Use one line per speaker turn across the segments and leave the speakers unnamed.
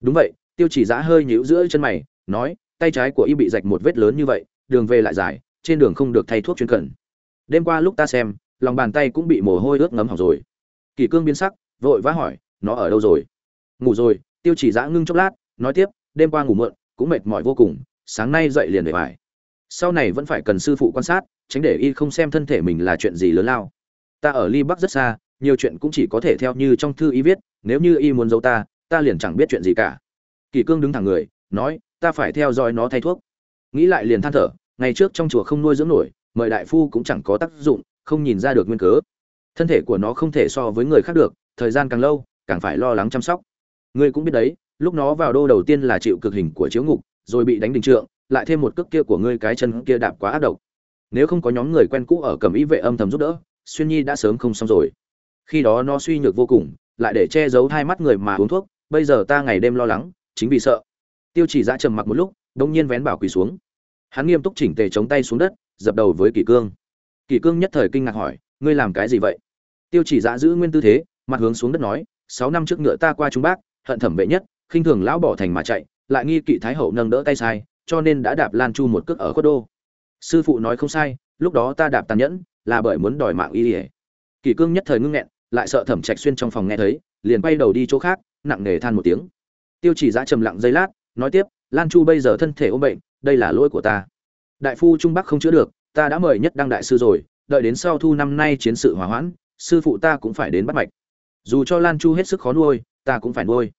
đúng vậy, tiêu chỉ giã hơi nhíu giữa chân mày, nói, tay trái của y bị rạch một vết lớn như vậy, đường về lại dài, trên đường không được thay thuốc chuyên cần. Đêm qua lúc ta xem, lòng bàn tay cũng bị mồ hôi ướt ngấm hỏng rồi. Kỳ cương biến sắc, vội vã hỏi, nó ở đâu rồi? Ngủ rồi. Tiêu chỉ giã ngưng chốc lát, nói tiếp, đêm qua ngủ muộn, cũng mệt mỏi vô cùng, sáng nay dậy liền để bài. Sau này vẫn phải cần sư phụ quan sát, tránh để y không xem thân thể mình là chuyện gì lớn lao. Ta ở ly bắc rất xa, nhiều chuyện cũng chỉ có thể theo như trong thư y viết, nếu như y muốn giấu ta ta liền chẳng biết chuyện gì cả. Kỳ cương đứng thẳng người, nói, ta phải theo dõi nó thay thuốc. Nghĩ lại liền than thở, ngày trước trong chùa không nuôi dưỡng nổi, mời đại phu cũng chẳng có tác dụng, không nhìn ra được nguyên cớ. Thân thể của nó không thể so với người khác được, thời gian càng lâu, càng phải lo lắng chăm sóc. Ngươi cũng biết đấy, lúc nó vào đô đầu tiên là chịu cực hình của chiếu ngục, rồi bị đánh đình trượng, lại thêm một cước kia của ngươi cái chân kia đạp quá ác độc. Nếu không có nhóm người quen cũ ở cầm ý vệ âm thầm giúp đỡ, xuyên nhi đã sớm không xong rồi. Khi đó nó suy nhược vô cùng, lại để che giấu hai mắt người mà uống thuốc bây giờ ta ngày đêm lo lắng, chính vì sợ. Tiêu chỉ Dã trầm mặc một lúc, đông nhiên vén bảo quỳ xuống. Hắn nghiêm túc chỉnh tề chống tay xuống đất, dập đầu với kỷ cương. Kỷ cương nhất thời kinh ngạc hỏi, ngươi làm cái gì vậy? Tiêu chỉ Dã giữ nguyên tư thế, mặt hướng xuống đất nói, sáu năm trước ngựa ta qua trung bác, hận thẩm vệ nhất, khinh thường lão bỏ thành mà chạy, lại nghi kỵ thái hậu nâng đỡ tay sai, cho nên đã đạp lan chu một cước ở khuất đô. Sư phụ nói không sai, lúc đó ta đạp tàn nhẫn, là bởi muốn đòi mạng y ỉa kỷ cương nhất thời ngưng nghẹn, lại sợ thẩm trạch xuyên trong phòng nghe thấy, liền bay đầu đi chỗ khác nặng nề than một tiếng. Tiêu chỉ giã trầm lặng giây lát, nói tiếp, lan chu bây giờ thân thể ốm bệnh, đây là lỗi của ta. Đại phu trung bắc không chữa được, ta đã mời nhất đăng đại sư rồi, đợi đến sau thu năm nay chiến sự hòa hoãn, sư phụ ta cũng phải đến bắt mạch. Dù cho lan chu hết sức khó nuôi, ta cũng phải nuôi.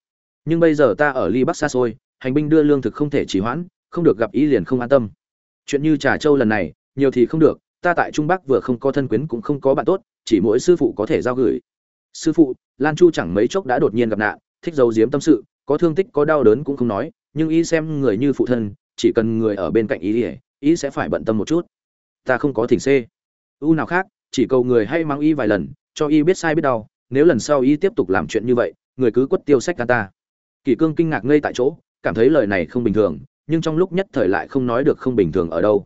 Nhưng bây giờ ta ở ly bắc xa xôi, hành binh đưa lương thực không thể trì hoãn, không được gặp ý liền không an tâm. Chuyện như trà châu lần này, nhiều thì không được, ta tại trung bắc vừa không có thân quyến cũng không có bạn tốt, chỉ mỗi sư phụ có thể giao gửi. Sư phụ, lan chu chẳng mấy chốc đã đột nhiên gặp nạn thích giấu giếm tâm sự, có thương tích, có đau đớn cũng không nói, nhưng y xem người như phụ thân, chỉ cần người ở bên cạnh ý ỉa ý sẽ phải bận tâm một chút. Ta không có thỉnh xê. U nào khác, chỉ cầu người hay mang y vài lần, cho y biết sai biết đau, nếu lần sau y tiếp tục làm chuyện như vậy, người cứ quất tiêu sách ca ta. Kỷ cương kinh ngạc ngây tại chỗ, cảm thấy lời này không bình thường, nhưng trong lúc nhất thời lại không nói được không bình thường ở đâu.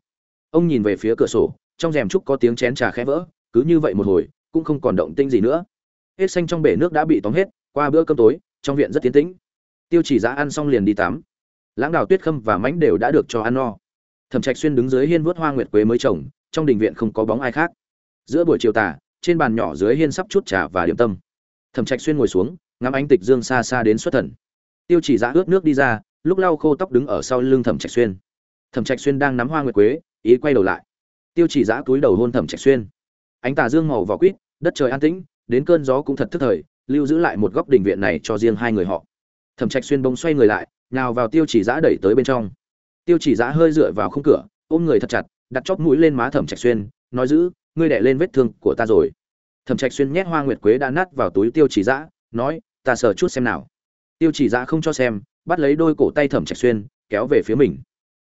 Ông nhìn về phía cửa sổ, trong rèm trúc có tiếng chén trà khẽ vỡ, cứ như vậy một hồi, cũng không còn động tinh gì nữa. Hết xanh trong bể nước đã bị tóm hết, qua bữa cơm tối trong viện rất tiến tĩnh. Tiêu chỉ giã ăn xong liền đi tắm. Lãng đào tuyết khâm và mãnh đều đã được cho ăn no. Thẩm trạch xuyên đứng dưới hiên vớt hoa nguyệt quế mới trồng, trong đình viện không có bóng ai khác. Giữa buổi chiều tà, trên bàn nhỏ dưới hiên sắp chút trà và điểm tâm. Thẩm trạch xuyên ngồi xuống, ngắm ánh tịch dương xa xa đến xuất thần. Tiêu chỉ giã ướt nước đi ra, lúc lau khô tóc đứng ở sau lưng thẩm trạch xuyên. Thẩm trạch xuyên đang nắm hoa nguyệt quế, ý quay đầu lại. Tiêu chỉ giã cúi đầu hôn thẩm trạch xuyên. Ánh tà dương màu vỏ quýt, đất trời an tĩnh, đến cơn gió cũng thật thức thời lưu giữ lại một góc đình viện này cho riêng hai người họ. Thẩm trạch xuyên bông xoay người lại nào vào tiêu chỉ giã đẩy tới bên trong. Tiêu chỉ giã hơi dựa vào khung cửa, ôm người thật chặt, đặt chóp mũi lên má thẩm trạch xuyên, nói giữ, ngươi đẻ lên vết thương của ta rồi. Thẩm trạch xuyên nhét hoa nguyệt quế đã nát vào túi tiêu chỉ giã, nói, ta sờ chút xem nào. Tiêu chỉ giã không cho xem, bắt lấy đôi cổ tay thẩm trạch xuyên, kéo về phía mình.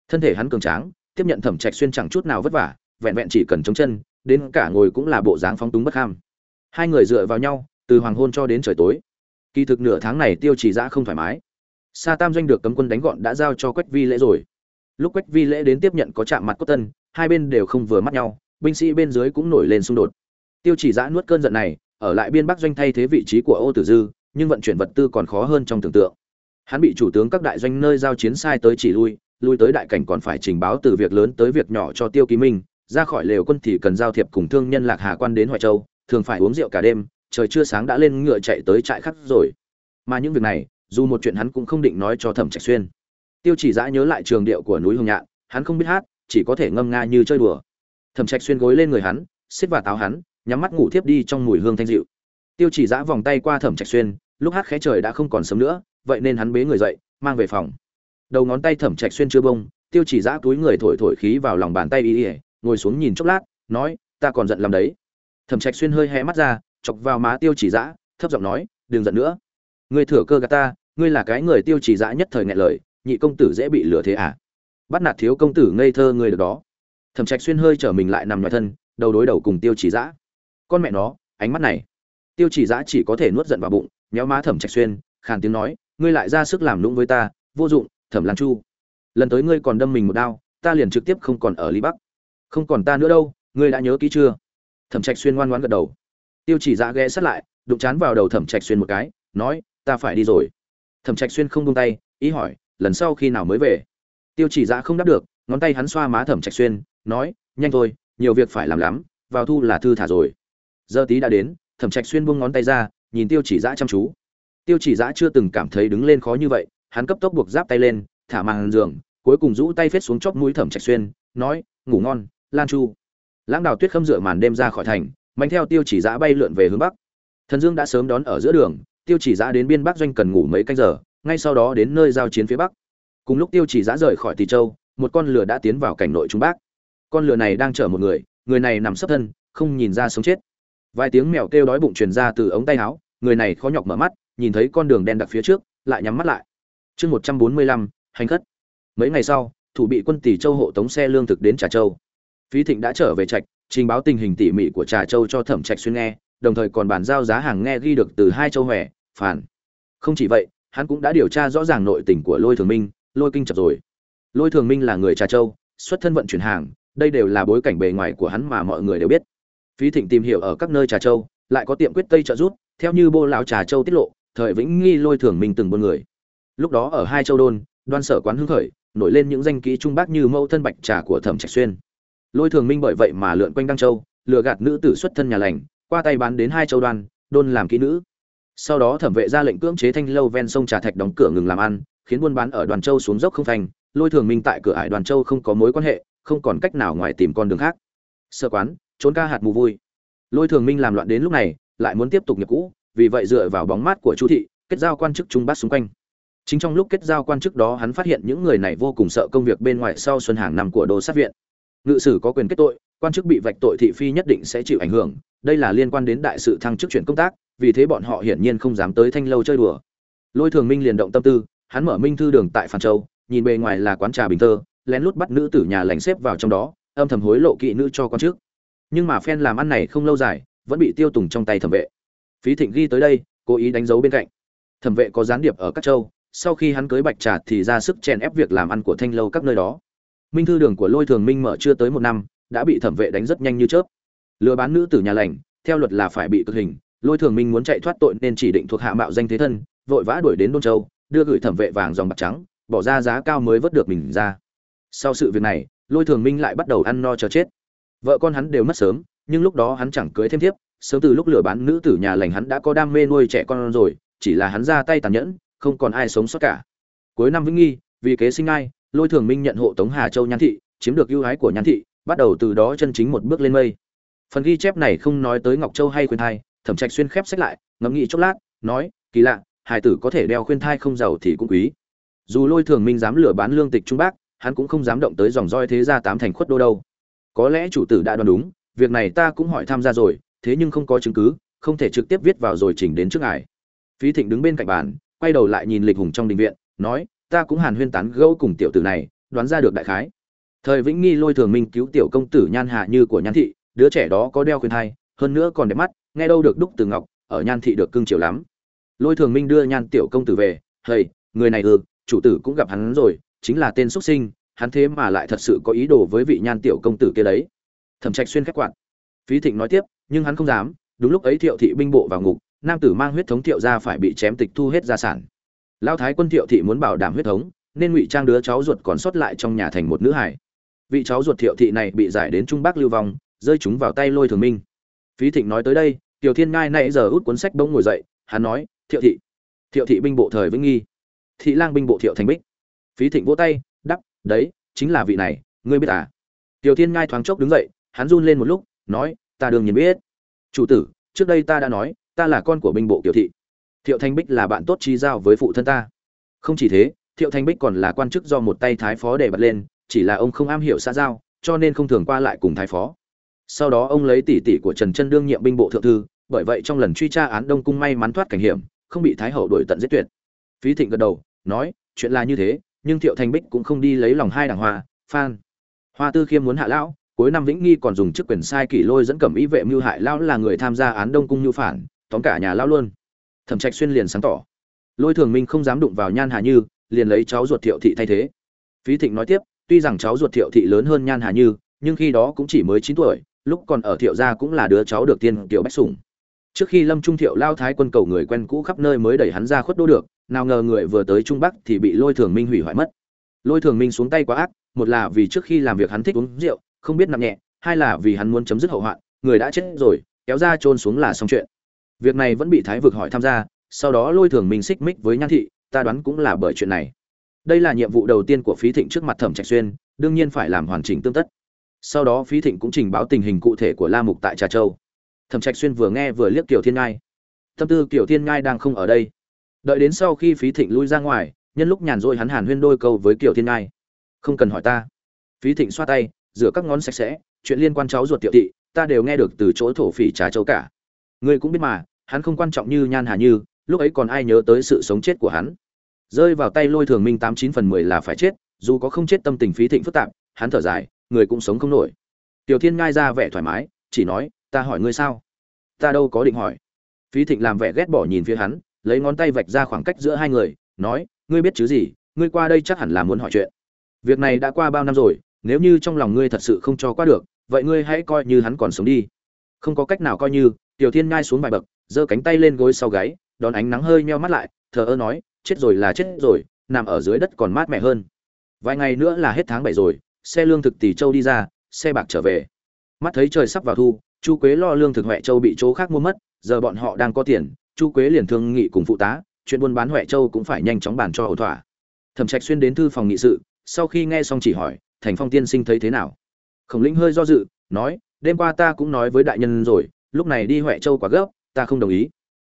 Thân thể hắn cường tráng, tiếp nhận thẩm trạch xuyên chẳng chút nào vất vả, vẹn vẹn chỉ cần chống chân, đến cả ngồi cũng là bộ dáng phóng túng bất ham. Hai người dựa vào nhau từ hoàng hôn cho đến trời tối. Kỳ thực nửa tháng này tiêu chỉ giã không thoải mái. Sa tam doanh được cấm quân đánh gọn đã giao cho quách vi lễ rồi. Lúc quách vi lễ đến tiếp nhận có chạm mặt cốt tân, hai bên đều không vừa mắt nhau, binh sĩ bên dưới cũng nổi lên xung đột. Tiêu chỉ giã nuốt cơn giận này, ở lại biên bắc doanh thay thế vị trí của ô tử dư, nhưng vận chuyển vật tư còn khó hơn trong tưởng tượng. Hắn bị chủ tướng các đại doanh nơi giao chiến sai tới chỉ lui lui tới đại cảnh còn phải trình báo từ việc lớn tới việc nhỏ cho tiêu ký minh, ra khỏi lều quân thì cần giao thiệp cùng thương nhân lạc hà quan đến hoài châu, thường phải uống rượu cả đêm trời chưa sáng đã lên ngựa chạy tới trại khắc rồi. Mà những việc này, dù một chuyện hắn cũng không định nói cho thẩm trạch xuyên. Tiêu chỉ giã nhớ lại trường điệu của núi hồng nhạn, hắn không biết hát, chỉ có thể ngâm nga như chơi đùa. Thẩm trạch xuyên gối lên người hắn xếp và táo hắn, nhắm mắt ngủ thiếp đi trong mùi hương thanh dịu. Tiêu chỉ giã vòng tay qua thẩm trạch xuyên, lúc hát khẽ trời đã không còn sớm nữa, vậy nên hắn bế người dậy, mang về phòng. Đầu ngón tay thẩm trạch xuyên chưa bông, tiêu chỉ giã túi người thổi thổi khí vào lòng bàn tay y ỉa ngồi xuống nhìn chốc lát, nói, ta còn giận làm đấy. Thẩm trạch xuyên hơi hé mắt ra chọc vào má tiêu chỉ dã, thấp giọng nói, đừng giận nữa. Ngươi thừa cơ gạt ta, ngươi là cái người tiêu chỉ dã nhất thời ngại lời, nhị công tử dễ bị lừa thế à? Bắt nạt thiếu công tử ngây thơ ngươi được đó. Thẩm trạch xuyên hơi trở mình lại nằm ngoài thân, đầu đối đầu cùng tiêu chỉ dã. Con mẹ nó, ánh mắt này. Tiêu chỉ dã chỉ có thể nuốt giận vào bụng nhéo má thẩm trạch xuyên, khàn tiếng nói, ngươi lại ra sức làm lũng với ta, vô dụng, thẩm lan chu. Lần tới ngươi còn đâm mình một đao, ta liền trực tiếp không còn ở lý bắc. Không còn ta nữa đâu, ngươi đã nhớ kỹ chưa? Thẩm trạch xuyên ngoan ngoãn gật đầu tiêu chỉ dạ ghé sát lại, đụng chán vào đầu thẩm trạch xuyên một cái, nói, ta phải đi rồi. Thẩm trạch xuyên không buông tay, ý hỏi, lần sau khi nào mới về? Tiêu chỉ dạ không đáp được, ngón tay hắn xoa má thẩm trạch xuyên, nói, nhanh thôi, nhiều việc phải làm lắm, vào thu là thư thả rồi. Giờ tí đã đến, thẩm trạch xuyên buông ngón tay ra, nhìn tiêu chỉ dạ chăm chú. Tiêu chỉ dạ chưa từng cảm thấy đứng lên khó như vậy, hắn cấp tốc buộc giáp tay lên, thả màn giường, cuối cùng rũ tay phết xuống chóp mũi thẩm trạch xuyên, nói, ngủ ngon, lan chu. Lãng đào tuyết khâm dựa màn đêm ra khỏi thành mạnh theo tiêu chỉ giã bay lượn về hướng bắc. Thần dương đã sớm đón ở giữa đường, tiêu chỉ giã đến biên bắc doanh cần ngủ mấy canh giờ, ngay sau đó đến nơi giao chiến phía bắc. Cùng lúc tiêu chỉ giã rời khỏi tỳ châu, một con lửa đã tiến vào cảnh nội trung bắc. Con lửa này đang chở một người người này nằm sấp thân, không nhìn ra sống chết. Vài tiếng mèo kêu đói bụng truyền ra từ ống tay áo, người này khó nhọc mở mắt, nhìn thấy con đường đen đặc phía trước, lại nhắm mắt lại. Chương một trăm bốn mươi lăm, hành khất. Mấy ngày sau, thủ bị quân tỷ châu hộ tống xe lương thực đến trà châu. Phí thịnh đã trở về trạch trình báo tình hình tỉ mỉ của trà châu cho thẩm trạch xuyên nghe, đồng thời còn bàn giao giá hàng nghe ghi được từ hai châu huệ phản không chỉ vậy, hắn cũng đã điều tra rõ ràng nội tình của lôi thường minh, lôi kinh chập rồi. Lôi thường minh là người trà châu, xuất thân vận chuyển hàng, đây đều là bối cảnh bề ngoài của hắn mà mọi người đều biết. Phí thịnh tìm hiểu ở các nơi trà châu, lại có tiệm quyết tây trợ rút, theo như bô lão trà châu tiết lộ, thời vĩnh nghi lôi thường minh từng buôn người. Lúc đó ở hai châu đôn, đoan sở quán hưng khởi, nổi lên những danh kỹ trung bác như mẫu thân bạch trà của thẩm trạch xuyên lôi thường minh bởi vậy mà lượn quanh đăng châu, lừa gạt nữ tử xuất thân nhà lành, qua tay bán đến hai châu đoan, đôn làm kỹ nữ. Sau đó thẩm vệ ra lệnh cưỡng chế thanh lâu ven sông trà thạch đóng cửa ngừng làm ăn, khiến buôn bán ở đoàn châu xuống dốc không thành. Lôi thường minh tại cửa ải đoàn châu không có mối quan hệ, không còn cách nào ngoài tìm con đường khác. Sơ quán, trốn ca hạt mù vui. Lôi thường minh làm loạn đến lúc này, lại muốn tiếp tục nghiệp cũ, vì vậy dựa vào bóng mát của chu thị, kết giao quan chức trung bát xung quanh. Chính trong lúc kết giao quan chức đó hắn phát hiện những người này vô cùng sợ công việc bên ngoài sau xuân hàng năm của đô sát viện ngự sử có quyền kết tội, quan chức bị vạch tội thị phi nhất định sẽ chịu ảnh hưởng. Đây là liên quan đến đại sự thăng chức chuyển công tác, vì thế bọn họ hiển nhiên không dám tới thanh lâu chơi đùa. Lôi thường minh liền động tâm tư, hắn mở minh thư đường tại phan châu, nhìn bề ngoài là quán trà bình thơ, lén lút bắt nữ tử nhà lành xếp vào trong đó, âm thầm hối lộ kỵ nữ cho quan chức. Nhưng mà phen làm ăn này không lâu dài, vẫn bị tiêu tùng trong tay thẩm vệ. Phí thịnh ghi tới đây, cố ý đánh dấu bên cạnh. Thẩm vệ có gián điệp ở các châu, sau khi hắn cưới bạch trà thì ra sức chèn ép việc làm ăn của thanh lâu các nơi đó minh thư đường của lôi thường minh mở chưa tới một năm, đã bị thẩm vệ đánh rất nhanh như chớp. Lừa bán nữ tử nhà lành, theo luật là phải bị cực hình, lôi thường minh muốn chạy thoát tội nên chỉ định thuộc hạ mạo danh thế thân, vội vã đuổi đến đôn châu, đưa gửi thẩm vệ vàng dòng bạc trắng, bỏ ra giá cao mới vớt được mình ra. Sau sự việc này, lôi thường minh lại bắt đầu ăn no chờ chết. Vợ con hắn đều mất sớm, nhưng lúc đó hắn chẳng cưới thêm thiếp, sớm từ lúc lừa bán nữ tử nhà lành hắn đã có đam mê nuôi trẻ con rồi, chỉ là hắn ra tay tàn nhẫn, không còn ai sống sót cả. Cuối năm vĩnh nghi, vì kế sinh ai lôi thường minh nhận hộ tống hà châu nhan thị, chiếm được ưu ái của nhan thị, bắt đầu từ đó chân chính một bước lên mây. Phần ghi chép này không nói tới ngọc châu hay khuyên thai, thẩm trạch xuyên khép sách lại, ngẫm nghĩ chốc lát, nói, kỳ lạ hải tử có thể đeo khuyên thai không giàu thì cũng quý. Dù lôi thường minh dám lừa bán lương tịch trung bắc hắn cũng không dám động tới dòng roi thế gia tám thành khuất đô đâu. Có lẽ chủ tử đã đoán đúng, việc này ta cũng hỏi tham gia rồi, thế nhưng không có chứng cứ, không thể trực tiếp viết vào rồi chỉnh đến trước ngài. Phí thịnh đứng bên cạnh bàn, quay đầu lại nhìn lịch hùng trong đình viện, nói ta cũng hàn huyên tán gẫu cùng tiểu tử này, đoán ra được đại khái. Thời vĩnh nghi lôi thường minh cứu tiểu công tử nhan hạ như của nhan thị, đứa trẻ đó có đeo khuyên thai, hơn nữa còn đẹp mắt, nghe đâu được đúc từ ngọc, ở nhan thị được cưng chiều lắm. Lôi thường minh đưa nhan tiểu công tử về, hầy, người này ừ chủ tử cũng gặp hắn rồi, chính là tên xuất sinh, hắn thế mà lại thật sự có ý đồ với vị nhan tiểu công tử kia đấy. Thẩm trạch xuyên khép quạt. Phí thịnh nói tiếp, nhưng hắn không dám, đúng lúc ấy thiệu thị binh bộ vào ngục, nam tử mang huyết thống thiệu ra phải bị chém tịch thu hết gia sản lao thái quân thiệu thị muốn bảo đảm huyết thống, nên ngụy trang đứa cháu ruột còn sót lại trong nhà thành một nữ hải vị cháu ruột thiệu thị này bị giải đến trung bắc lưu vong, rơi chúng vào tay lôi thường minh. Phí thịnh nói tới đây, tiểu thiên ngai nãy giờ út cuốn sách bỗng ngồi dậy, hắn nói, thiệu thị thiệu thị binh bộ thời vĩnh nghi, thị lang binh bộ thiệu thành bích. Phí thịnh vỗ tay đắp đấy, chính là vị này, ngươi biết à? Tiểu thiên ngai thoáng chốc đứng dậy, hắn run lên một lúc, nói, ta đương nhiên biết. Chủ tử, trước đây ta đã nói, ta là con của binh bộ tiểu thị thiệu thanh bích là bạn tốt trí giao với phụ thân ta. Không chỉ thế, thiệu thanh bích còn là quan chức do một tay thái phó để bật lên, chỉ là ông không am hiểu xã giao, cho nên không thường qua lại cùng thái phó. Sau đó ông lấy tỷ tỷ của trần chân đương nhiệm binh bộ thượng thư, bởi vậy trong lần truy tra án đông cung may mắn thoát cảnh hiểm, không bị thái hậu đổi tận giết tuyệt. Phí thịnh gật đầu, nói, chuyện là như thế, nhưng thiệu thanh bích cũng không đi lấy lòng hai đảng hoa, phan. Hoa tư khiêm muốn hạ lão, cuối năm vĩnh nghi còn dùng chức quyền sai kỷ lôi dẫn cẩm ý vệ mưu hại lão là người tham gia án đông cung nhu phản, tóm cả nhà lão luôn thẩm trạch xuyên liền sáng tỏ. Lôi thường minh không dám đụng vào nhan hà như, liền lấy cháu ruột thiệu thị thay thế. Phí thịnh nói tiếp, tuy rằng cháu ruột thiệu thị lớn hơn nhan hà như, nhưng khi đó cũng chỉ mới chín tuổi, lúc còn ở thiệu gia cũng là đứa cháu được tiên kiều bách sủng. Trước khi lâm trung thiệu lao thái quân cầu người quen cũ khắp nơi mới đẩy hắn ra khuất đô được, nào ngờ người vừa tới trung bắc thì bị lôi thường minh hủy hoại mất. Lôi thường minh xuống tay quá ác, một là vì trước khi làm việc hắn thích uống rượu, không biết nặng nhẹ, hai là vì hắn muốn chấm dứt hậu hoạn, người đã chết rồi, kéo ra trôn xuống là xong chuyện việc này vẫn bị thái vực hỏi tham gia, sau đó lôi thường mình xích mích với nhan thị, ta đoán cũng là bởi chuyện này. Đây là nhiệm vụ đầu tiên của phí thịnh trước mặt thẩm trạch xuyên, đương nhiên phải làm hoàn chỉnh tương tất. Sau đó phí thịnh cũng trình báo tình hình cụ thể của la mục tại trà châu. Thẩm trạch xuyên vừa nghe vừa liếc kiều thiên ngai. Tâm tư kiều thiên ngai đang không ở đây. Đợi đến sau khi phí thịnh lui ra ngoài, nhân lúc nhàn rỗi hắn hàn huyên đôi câu với kiều thiên ngai. Không cần hỏi ta. Phí thịnh xoa tay, rửa các ngón sạch sẽ, chuyện liên quan cháu ruột tiểu thị, ta đều nghe được từ chỗ thổ phỉ trà châu cả ngươi cũng biết mà, hắn không quan trọng như nhan hà như, lúc ấy còn ai nhớ tới sự sống chết của hắn. Rơi vào tay lôi thường minh tám chín phần mười là phải chết, dù có không chết tâm tình phí thịnh phức tạp, hắn thở dài, người cũng sống không nổi. Tiểu thiên ngai ra vẻ thoải mái, chỉ nói, ta hỏi ngươi sao? Ta đâu có định hỏi. Phí thịnh làm vẻ ghét bỏ nhìn phía hắn, lấy ngón tay vạch ra khoảng cách giữa hai người, nói, ngươi biết chứ gì, ngươi qua đây chắc hẳn là muốn hỏi chuyện. Việc này đã qua bao năm rồi, nếu như trong lòng ngươi thật sự không cho qua được, vậy ngươi hãy coi như hắn còn sống đi. Không có cách nào coi như tiểu thiên ngai xuống bài bậc, giơ cánh tay lên gối sau gáy, đón ánh nắng hơi meo mắt lại, thờ ơ nói, chết rồi là chết rồi, nằm ở dưới đất còn mát mẻ hơn. Vài ngày nữa là hết tháng bảy rồi, xe lương thực tỷ châu đi ra, xe bạc trở về. Mắt thấy trời sắp vào thu, chu quế lo lương thực huệ châu bị chỗ khác mua mất, giờ bọn họ đang có tiền, chu quế liền thương nghị cùng phụ tá, chuyện buôn bán huệ châu cũng phải nhanh chóng bàn cho ổn thỏa. Thẩm trạch xuyên đến thư phòng nghị sự, sau khi nghe xong chỉ hỏi, thành phong tiên sinh thấy thế nào? Khổng lĩnh hơi do dự, nói, đêm qua ta cũng nói với đại nhân rồi lúc này đi huệ châu quá gấp, ta không đồng ý.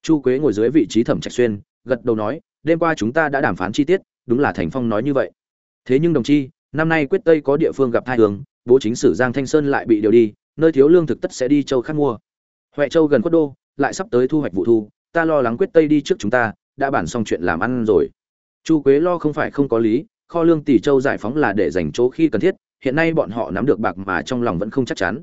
Chu quế ngồi dưới vị trí thẩm trạch xuyên, gật đầu nói, đêm qua chúng ta đã đàm phán chi tiết, đúng là thành phong nói như vậy. Thế nhưng đồng chi, năm nay quyết tây có địa phương gặp thai hướng, bố chính sử giang thanh sơn lại bị điều đi, nơi thiếu lương thực tất sẽ đi châu khác mua. Huệ châu gần quốc đô, lại sắp tới thu hoạch vụ thu, ta lo lắng quyết tây đi trước chúng ta, đã bản xong chuyện làm ăn rồi. Chu quế lo không phải không có lý, kho lương tỷ châu giải phóng là để dành chỗ khi cần thiết, hiện nay bọn họ nắm được bạc mà trong lòng vẫn không chắc chắn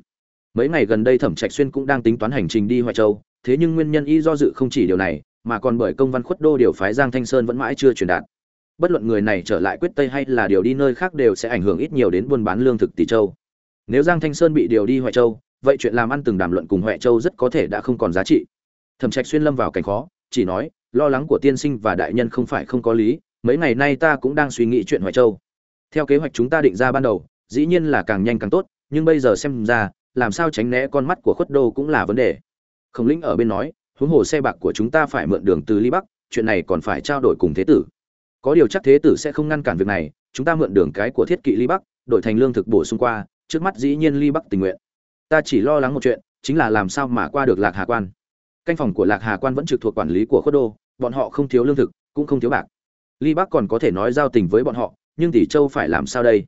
mấy ngày gần đây thẩm trạch xuyên cũng đang tính toán hành trình đi hoài châu, thế nhưng nguyên nhân y do dự không chỉ điều này, mà còn bởi công văn khuất đô điều phái giang thanh sơn vẫn mãi chưa truyền đạt. Bất luận người này trở lại quyết tây hay là điều đi nơi khác đều sẽ ảnh hưởng ít nhiều đến buôn bán lương thực tỷ châu. Nếu giang thanh sơn bị điều đi hoài châu, vậy chuyện làm ăn từng đàm luận cùng hoài châu rất có thể đã không còn giá trị. Thẩm trạch xuyên lâm vào cảnh khó, chỉ nói, lo lắng của tiên sinh và đại nhân không phải không có lý, mấy ngày nay ta cũng đang suy nghĩ chuyện hoài châu. Theo kế hoạch chúng ta định ra ban đầu, dĩ nhiên là càng nhanh càng tốt, nhưng bây giờ xem ra làm sao tránh né con mắt của khuất đô cũng là vấn đề. Khổng lĩnh ở bên nói, huống hồ xe bạc của chúng ta phải mượn đường từ ly bắc, chuyện này còn phải trao đổi cùng thế tử. Có điều chắc thế tử sẽ không ngăn cản việc này, chúng ta mượn đường cái của thiết kỵ ly bắc, đổi thành lương thực bổ sung qua, trước mắt dĩ nhiên ly bắc tình nguyện. Ta chỉ lo lắng một chuyện, chính là làm sao mà qua được lạc hà quan. Canh phòng của lạc hà quan vẫn trực thuộc quản lý của khuất đô, bọn họ không thiếu lương thực, cũng không thiếu bạc. Ly bắc còn có thể nói giao tình với bọn họ, nhưng tỷ châu phải làm sao đây?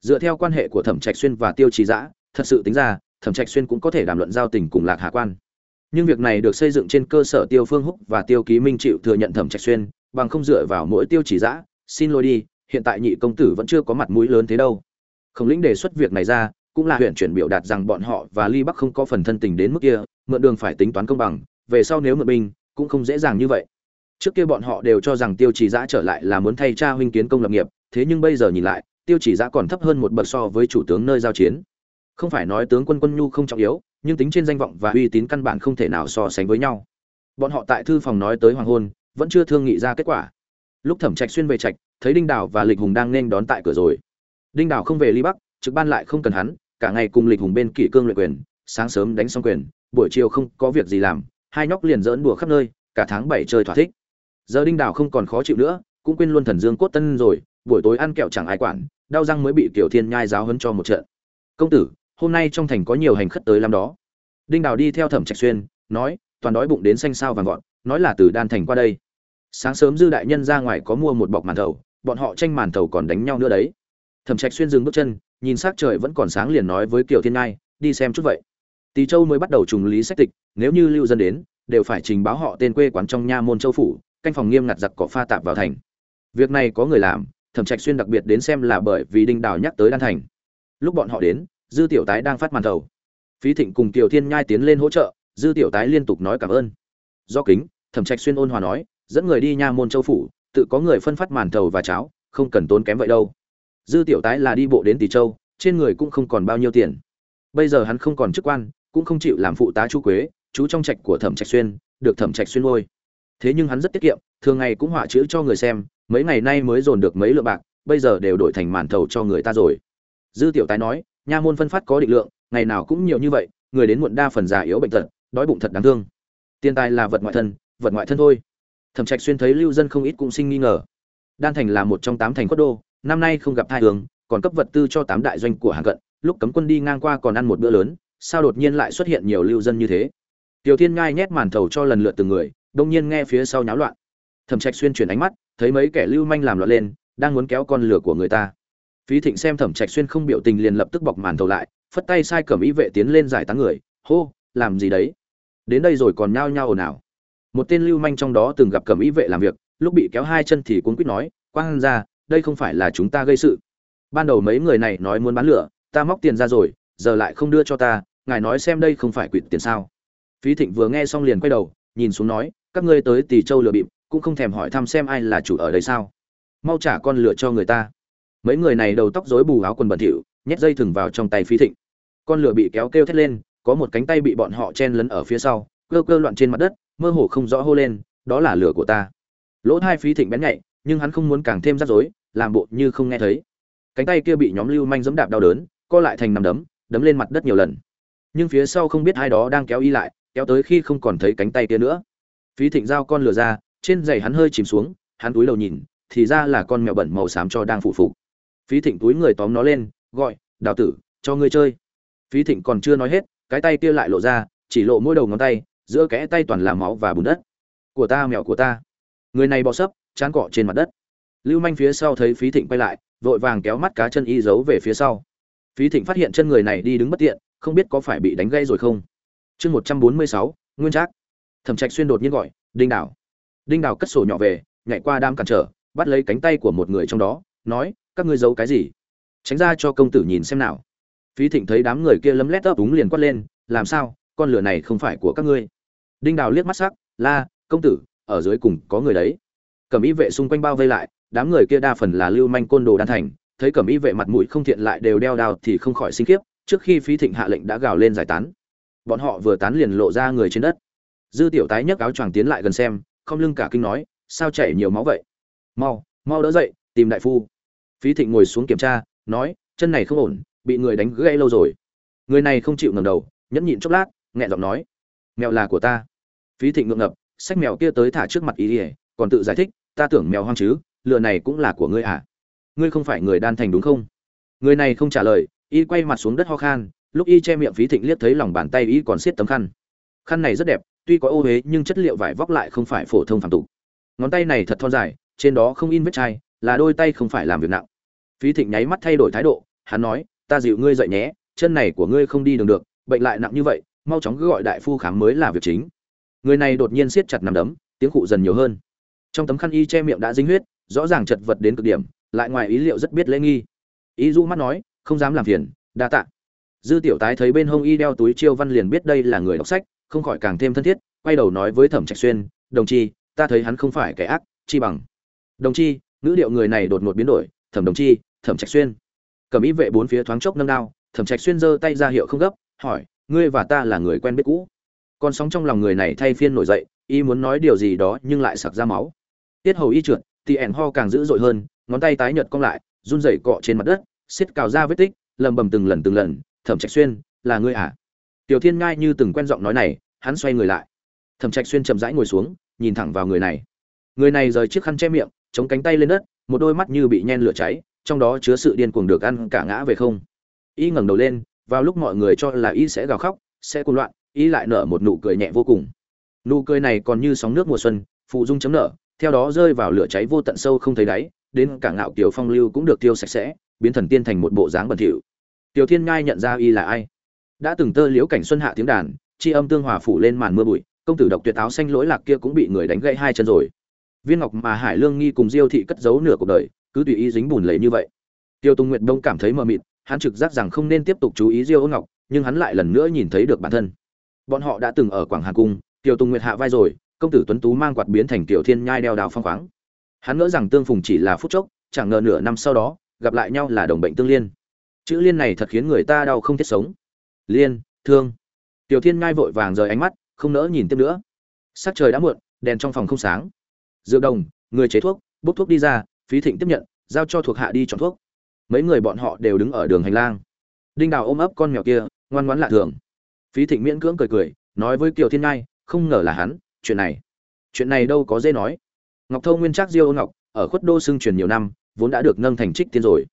Dựa theo quan hệ của thẩm trạch xuyên và tiêu trí giã thật sự tính ra thẩm trạch xuyên cũng có thể đàm luận giao tình cùng lạc hà quan. Nhưng việc này được xây dựng trên cơ sở tiêu phương húc và tiêu ký minh chịu thừa nhận thẩm trạch xuyên, bằng không dựa vào mỗi tiêu chỉ giã xin lỗi đi, hiện tại nhị công tử vẫn chưa có mặt mũi lớn thế đâu. Khổng lĩnh đề xuất việc này ra, cũng là huyện chuyển biểu đạt rằng bọn họ và ly bắc không có phần thân tình đến mức kia, mượn đường phải tính toán công bằng, về sau nếu mượn binh, cũng không dễ dàng như vậy. Trước kia bọn họ đều cho rằng tiêu chỉ giã trở lại là muốn thay cha huynh kiến công lập nghiệp, thế nhưng bây giờ nhìn lại, tiêu chỉ giã còn thấp hơn một bậc so với chủ tướng nơi giao chiến không phải nói tướng quân quân nhu không trọng yếu, nhưng tính trên danh vọng và uy tín căn bản không thể nào so sánh với nhau. Bọn họ tại thư phòng nói tới hoàng hôn, vẫn chưa thương nghị ra kết quả. Lúc thẩm trạch xuyên về trạch, thấy đinh đảo và lịch hùng đang nên đón tại cửa rồi. Đinh đảo không về ly bắc, trực ban lại không cần hắn, cả ngày cùng lịch hùng bên kỷ cương luyện quyền, sáng sớm đánh xong quyền, buổi chiều không có việc gì làm, hai nhóc liền dỡn đùa khắp nơi, cả tháng bảy chơi thỏa thích. Giờ đinh đảo không còn khó chịu nữa, cũng quên luôn thần dương cốt tân rồi, buổi tối ăn kẹo chẳng ai quản, đau răng mới bị tiểu thiên nhai giáo hấn cho một trận. Công tử hôm nay trong thành có nhiều hành khất tới lắm đó. Đinh đào đi theo thẩm trạch xuyên, nói, toàn đói bụng đến xanh sao vàng vọt, nói là từ đan thành qua đây. Sáng sớm dư đại nhân ra ngoài có mua một bọc màn thầu, bọn họ tranh màn thầu còn đánh nhau nữa đấy. Thẩm trạch xuyên dừng bước chân, nhìn s trời vẫn còn sáng liền nói với kiều thiên ngai, đi xem chút vậy. Tỳ châu mới bắt đầu trùng lý sách tịch, nếu như lưu dân đến, đều phải trình báo họ tên quê quán trong nha môn châu phủ, canh phòng nghiêm ngặt giặc cỏ pha tạp vào thành. Việc này có người làm, thẩm trạch xuyên đặc biệt đến xem là bởi vì đinh đào nhắc tới đan thành. Lúc bọn họ đến dư tiểu tái đang phát màn thầu. Phí thịnh cùng tiểu thiên nhai tiến lên hỗ trợ, dư tiểu tái liên tục nói cảm ơn. Do kính, thẩm trạch xuyên ôn hòa nói, dẫn người đi nha môn châu phủ, tự có người phân phát màn thầu và cháo, không cần tốn kém vậy đâu. Dư tiểu tái là đi bộ đến tỷ châu, trên người cũng không còn bao nhiêu tiền. Bây giờ hắn không còn chức quan, cũng không chịu làm phụ tá chu quế, chú trong trạch của thẩm trạch xuyên, được thẩm trạch xuyên nuôi. thế nhưng hắn rất tiết kiệm, thường ngày cũng họa chữ cho người xem, mấy ngày nay mới dồn được mấy lượng bạc, bây giờ đều đổi thành màn thầu cho người ta rồi. Dư tiểu tái nói nha môn phân phát có định lượng, ngày nào cũng nhiều như vậy, người đến muộn đa phần già yếu bệnh tật, đói bụng thật đáng thương. Tiền tài là vật ngoại thân, vật ngoại thân thôi. Thẩm trạch xuyên thấy lưu dân không ít cũng sinh nghi ngờ. Đan thành là một trong tám thành quốc đô, năm nay không gặp hai hướng còn cấp vật tư cho tám đại doanh của hàng cận, lúc cấm quân đi ngang qua còn ăn một bữa lớn, sao đột nhiên lại xuất hiện nhiều lưu dân như thế? Tiểu thiên ngai nhét màn thầu cho lần lượt từng người, đông nhiên nghe phía sau nháo loạn. Thẩm trạch xuyên chuyển ánh mắt, thấy mấy kẻ lưu manh làm loạn lên, đang muốn kéo con lửa của người ta phí thịnh xem thẩm trạch xuyên không biểu tình liền lập tức bọc màn thầu lại, phất tay sai cẩm ý vệ tiến lên giải tán người, hô, làm gì đấy? Đến đây rồi còn nhao nhao ồn ào. Một tên lưu manh trong đó từng gặp cẩm ý vệ làm việc, lúc bị kéo hai chân thì cuốn quýt nói, quang ra, đây không phải là chúng ta gây sự. Ban đầu mấy người này nói muốn bán lửa, ta móc tiền ra rồi, giờ lại không đưa cho ta, ngài nói xem đây không phải quỵt tiền sao. Phí thịnh vừa nghe xong liền quay đầu, nhìn xuống nói, các ngươi tới tỳ châu lừa bịp, cũng không thèm hỏi thăm xem ai là chủ ở đây sao? Mau trả con lửa cho người ta mấy người này đầu tóc rối bù áo quần bẩn thỉu, nhét dây thừng vào trong tay phí thịnh. Con lửa bị kéo kêu thét lên, có một cánh tay bị bọn họ chen lấn ở phía sau, cơ cơ loạn trên mặt đất, mơ hồ không rõ hô lên, đó là lửa của ta. Lỗ hai phí thịnh bén nhạy, nhưng hắn không muốn càng thêm rắc rối, làm bộ như không nghe thấy. Cánh tay kia bị nhóm lưu manh giẫm đạp đau đớn, co lại thành nằm đấm đấm lên mặt đất nhiều lần. Nhưng phía sau không biết ai đó đang kéo y lại, kéo tới khi không còn thấy cánh tay kia nữa. Phí thịnh giao con lửa ra, trên giày hắn hơi chìm xuống, hắn túi đầu nhìn, thì ra là con mèo bẩn màu xám cho đang phụ phục phí thịnh túi người tóm nó lên, gọi, đào tử, cho ngươi chơi. Phí thịnh còn chưa nói hết, cái tay kia lại lộ ra, chỉ lộ mỗi đầu ngón tay, giữa kẽ tay toàn là máu và bùn đất. Của ta, mèo của ta. Người này bò sấp, chán cọ trên mặt đất. Lưu manh phía sau thấy phí thịnh quay lại, vội vàng kéo mắt cá chân y giấu về phía sau. Phí thịnh phát hiện chân người này đi đứng bất tiện, không biết có phải bị đánh gây rồi không. Chương một trăm bốn mươi sáu, nguyên trác. Thẩm trạch xuyên đột nhiên gọi, đinh đảo đinh đảo cất sổ nhỏ về, nhảy qua đám cản trở, bắt lấy cánh tay của một người trong đó, nói các ngươi giấu cái gì? Tránh ra cho công tử nhìn xem nào. Phí thịnh thấy đám người kia lấm lét ấp úng liền quát lên, làm sao? Con lửa này không phải của các ngươi. Đinh đào liếc mắt sắc, la, công tử, ở dưới cùng có người đấy. Cẩm y vệ xung quanh bao vây lại, đám người kia đa phần là lưu manh côn đồ đan thành, thấy cẩm y vệ mặt mũi không thiện lại đều đeo đao thì không khỏi sinh khiếp, trước khi phí thịnh hạ lệnh đã gào lên giải tán. Bọn họ vừa tán liền lộ ra người trên đất. Dư tiểu tái nhấc áo choàng tiến lại gần xem, không lưng cả kinh nói, sao chảy nhiều máu vậy? Mau mau đỡ dậy, tìm đại phu phí thịnh ngồi xuống kiểm tra, nói, chân này không ổn, bị người đánh gãy lâu rồi. Người này không chịu ngẩng đầu, nhẫn nhịn chốc lát, nghẹn giọng nói, mèo là của ta. Phí thịnh ngượng ngập xách mèo kia tới thả trước mặt ý ỉa còn tự giải thích, ta tưởng mèo hoang chứ lừa này cũng là của ngươi à? Ngươi không phải người đan thành đúng không? Người này không trả lời, y quay mặt xuống đất ho khan, lúc y che miệng phí thịnh liếc thấy lòng bàn tay y còn siết tấm khăn. Khăn này rất đẹp, tuy có ô huế nhưng chất liệu vải vóc lại không phải phổ thông phản tục. Ngón tay này thật thon dài, trên đó không in vết chai là đôi tay không phải làm việc nặng. Phí thịnh nháy mắt thay đổi thái độ, hắn nói, ta dịu ngươi dậy nhé, chân này của ngươi không đi đường được, bệnh lại nặng như vậy, mau chóng cứ gọi đại phu khám mới là việc chính. Người này đột nhiên siết chặt nằm đấm, tiếng cụ dần nhiều hơn. Trong tấm khăn y che miệng đã dính huyết, rõ ràng chật vật đến cực điểm, lại ngoài ý liệu rất biết lễ nghi. Y du mắt nói, không dám làm phiền, đa tạ. Dư tiểu tái thấy bên hông y đeo túi chiêu văn liền biết đây là người đọc sách, không khỏi càng thêm thân thiết, quay đầu nói với thẩm trạch xuyên, đồng chi, ta thấy hắn không phải kẻ ác, chi bằng. Đồng chi ngữ điệu người này đột ngột biến đổi, thẩm đồng chi, thẩm trạch xuyên. Cầm ý vệ bốn phía thoáng chốc nâng đao, thẩm trạch xuyên giơ tay ra hiệu không gấp, hỏi, ngươi và ta là người quen biết cũ? Con sóng trong lòng người này thay phiên nổi dậy y muốn nói điều gì đó nhưng lại sặc ra máu. Tiết hầu y trượt thì ẻn ho càng dữ dội hơn, ngón tay tái nhợt cong lại, run rẩy cọ trên mặt đất, xiết cào ra vết tích, lầm bầm từng lần từng lần, thẩm trạch xuyên, là ngươi à? Tiểu thiên ngai như từng quen giọng nói này, hắn xoay người lại. Thẩm trạch xuyên chậm rãi ngồi xuống, nhìn thẳng vào người này. Người này rời chiếc khăn che miệng chống cánh tay lên đất, một đôi mắt như bị nhen lửa cháy, trong đó chứa sự điên cuồng được ăn cả ngã về không. Y ngẩng đầu lên, vào lúc mọi người cho là y sẽ gào khóc, sẽ cuồng loạn, y lại nở một nụ cười nhẹ vô cùng. Nụ cười này còn như sóng nước mùa xuân, phụ dung chấm nở, theo đó rơi vào lửa cháy vô tận sâu không thấy đáy, đến cả ngạo kiều phong lưu cũng được tiêu sạch sẽ, biến thần tiên thành một bộ dáng bẩn thỉu. Tiểu thiên ngai nhận ra y là ai? Đã từng tơ liễu cảnh xuân hạ tiếng đàn, chi âm tương hòa phủ lên màn mưa bụi, công tử độc tuyệt áo xanh lỗi lạc kia cũng bị người đánh gãy hai chân rồi viên ngọc mà hải lương nghi cùng diêu thị cất giấu nửa cuộc đời, cứ tùy ý dính bùn lầy như vậy. Tiêu tùng nguyệt đông cảm thấy mờ mịt, hắn trực giác rằng không nên tiếp tục chú ý diêu ôn ngọc, nhưng hắn lại lần nữa nhìn thấy được bản thân. Bọn họ đã từng ở quảng hà cung, tiêu tùng nguyệt hạ vai rồi, công tử tuấn tú mang quạt biến thành tiểu thiên nhai đeo đào phong khoáng. Hắn ngỡ rằng tương phùng chỉ là phút chốc, chẳng ngờ nửa năm sau đó, gặp lại nhau là đồng bệnh tương liên. Chữ liên này thật khiến người ta đau không thiết sống. Liên, thương. Tiểu thiên nhai vội vàng rời ánh mắt, không nỡ nhìn tiếp nữa. Sắc trời đã muộn, đèn trong phòng không sáng dược đồng, người chế thuốc, bốc thuốc đi ra, phí thịnh tiếp nhận, giao cho thuộc hạ đi chọn thuốc. Mấy người bọn họ đều đứng ở đường hành lang. Đinh đào ôm ấp con mèo kia, ngoan ngoãn lạ thường. Phí thịnh miễn cưỡng cười cười, nói với kiều thiên ngai, không ngờ là hắn, chuyện này. Chuyện này đâu có dễ nói. Ngọc thâu nguyên trác diêu ngọc, ở khuất đô xưng truyền nhiều năm, vốn đã được nâng thành trích tiên rồi.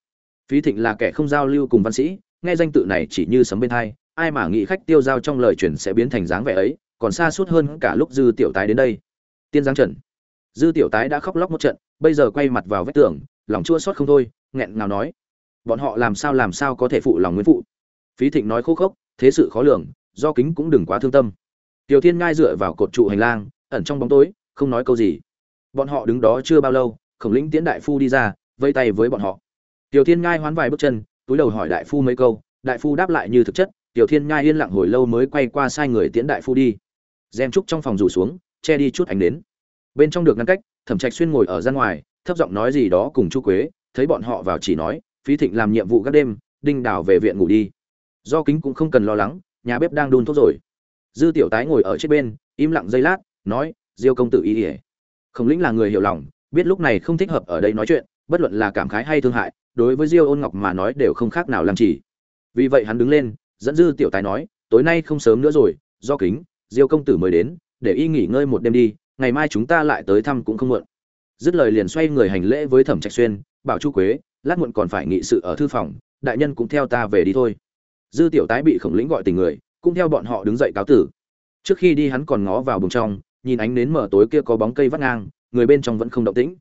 Phí thịnh là kẻ không giao lưu cùng văn sĩ, nghe danh tự này chỉ như sấm bên thai ai mà nghĩ khách tiêu giao trong lời truyền sẽ biến thành dáng vẻ ấy, còn xa suốt hơn cả lúc dư tiểu tái đến đây. Tiên giáng trần dư tiểu tái đã khóc lóc một trận, bây giờ quay mặt vào vách tường, lòng chua xót không thôi, nghẹn ngào nói. Bọn họ làm sao làm sao có thể phụ lòng nguyên phụ? Phí thịnh nói khô khốc, thế sự khó lường, do kính cũng đừng quá thương tâm. Tiểu thiên ngai dựa vào cột trụ hành lang, ẩn trong bóng tối, không nói câu gì. Bọn họ đứng đó chưa bao lâu, khổng lĩnh tiễn đại phu đi ra, vây tay với bọn họ. Tiểu thiên ngai hoán vài bước chân, túi đầu hỏi đại phu mấy câu, đại phu đáp lại như thực chất, tiểu thiên ngai yên lặng hồi lâu mới quay qua sai người tiễn đại phu đi. Gem trúc trong phòng rủ xuống, che đi chút ánh đến bên trong được ngăn cách, thẩm trạch xuyên ngồi ở gian ngoài, thấp giọng nói gì đó cùng chu quế, thấy bọn họ vào chỉ nói, phí thịnh làm nhiệm vụ các đêm, đinh đào về viện ngủ đi. Do kính cũng không cần lo lắng, nhà bếp đang đun thuốc rồi. Dư tiểu tái ngồi ở trên bên, im lặng giây lát, nói, diêu công tử ý ỉa khổng lĩnh là người hiểu lòng, biết lúc này không thích hợp ở đây nói chuyện, bất luận là cảm khái hay thương hại, đối với diêu ôn ngọc mà nói đều không khác nào làm chỉ vì vậy hắn đứng lên, dẫn dư tiểu tái nói, tối nay không sớm nữa rồi, do kính, diêu công tử mới đến, để y nghỉ ngơi một đêm đi ngày mai chúng ta lại tới thăm cũng không muộn. Dứt lời liền xoay người hành lễ với thẩm trạch xuyên, bảo chu quế, lát muộn còn phải nghị sự ở thư phòng, đại nhân cũng theo ta về đi thôi. Dư tiểu tái bị khổng lĩnh gọi tình người, cũng theo bọn họ đứng dậy cáo tử. Trước khi đi hắn còn ngó vào bùng trong, nhìn ánh nến mở tối kia có bóng cây vắt ngang, người bên trong vẫn không động tĩnh.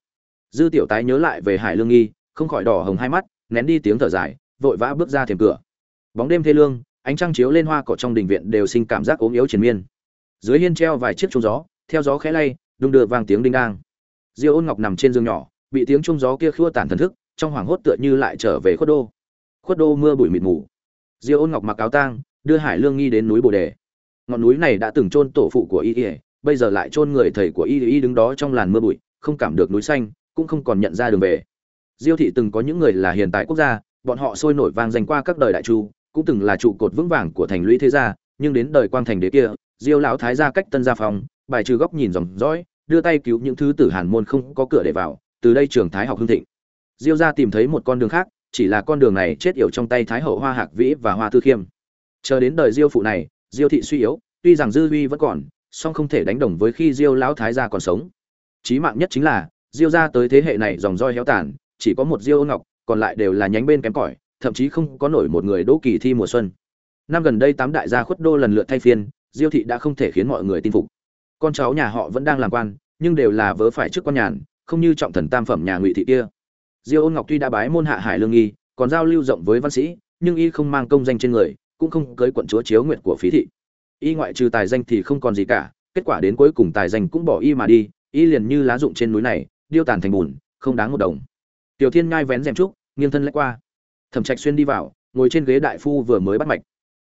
Dư tiểu tái nhớ lại về hải lương nghi, không khỏi đỏ hồng hai mắt, nén đi tiếng thở dài, vội vã bước ra thềm cửa. Bóng đêm thê lương, ánh trăng chiếu lên hoa cỏ trong đình viện đều sinh cảm giác ốm yếu triền miên. Dưới hiên treo vài chiếc chuông gió theo gió khẽ lay, đung đưa vang tiếng đinh đang. Diêu ôn ngọc nằm trên giường nhỏ, bị tiếng trung gió kia khua tàn thần thức, trong hoàng hốt tựa như lại trở về khuất đô. Khuất đô mưa bụi mịt mù. Diêu ôn ngọc mặc áo tang, đưa hải lương nghi đến núi bồ đề. Ngọn núi này đã từng chôn tổ phụ của y y, bây giờ lại chôn người thầy của y y đứng đó trong làn mưa bụi, không cảm được núi xanh, cũng không còn nhận ra đường về. Diêu thị từng có những người là hiền tại quốc gia, bọn họ sôi nổi vang danh qua các đời đại chu, cũng từng là trụ cột vững vàng của thành lũy thế gia, nhưng đến đời quang thành đế kia, diêu lão thái gia cách tân gia phòng bài trừ góc nhìn dòng dõi, đưa tay cứu những thứ tử hàn môn không có cửa để vào, từ đây trường thái học hưng thịnh. Diêu gia tìm thấy một con đường khác, chỉ là con đường này chết yểu trong tay thái hậu hoa hạc vĩ và hoa tư khiêm. Chờ đến đời diêu phụ này, diêu thị suy yếu, tuy rằng dư huy vẫn còn, song không thể đánh đồng với khi diêu lão thái gia còn sống. Chí mạng nhất chính là, diêu gia tới thế hệ này dòng roi héo tàn, chỉ có một diêu ngọc, còn lại đều là nhánh bên kém cỏi, thậm chí không có nổi một người đỗ kỳ thi mùa xuân. Năm gần đây tám đại gia khuất đô lần lượt thay phiên, diêu thị đã không thể khiến mọi người tin phục con cháu nhà họ vẫn đang làm quan, nhưng đều là vớ phải trước quan nhàn, không như trọng thần tam phẩm nhà ngụy thị kia. Diêu ôn ngọc tuy đã bái môn hạ hải lương nghi, còn giao lưu rộng với văn sĩ, nhưng y không mang công danh trên người, cũng không cưới quận chúa chiếu nguyện của phí thị. Y ngoại trừ tài danh thì không còn gì cả, kết quả đến cuối cùng tài danh cũng bỏ y mà đi, y liền như lá rụng trên núi này, điêu tàn thành bùn, không đáng một đồng. Tiểu thiên ngai vén rèm trúc, nghiêng thân lách qua. Thẩm trạch xuyên đi vào, ngồi trên ghế đại phu vừa mới bắt mạch.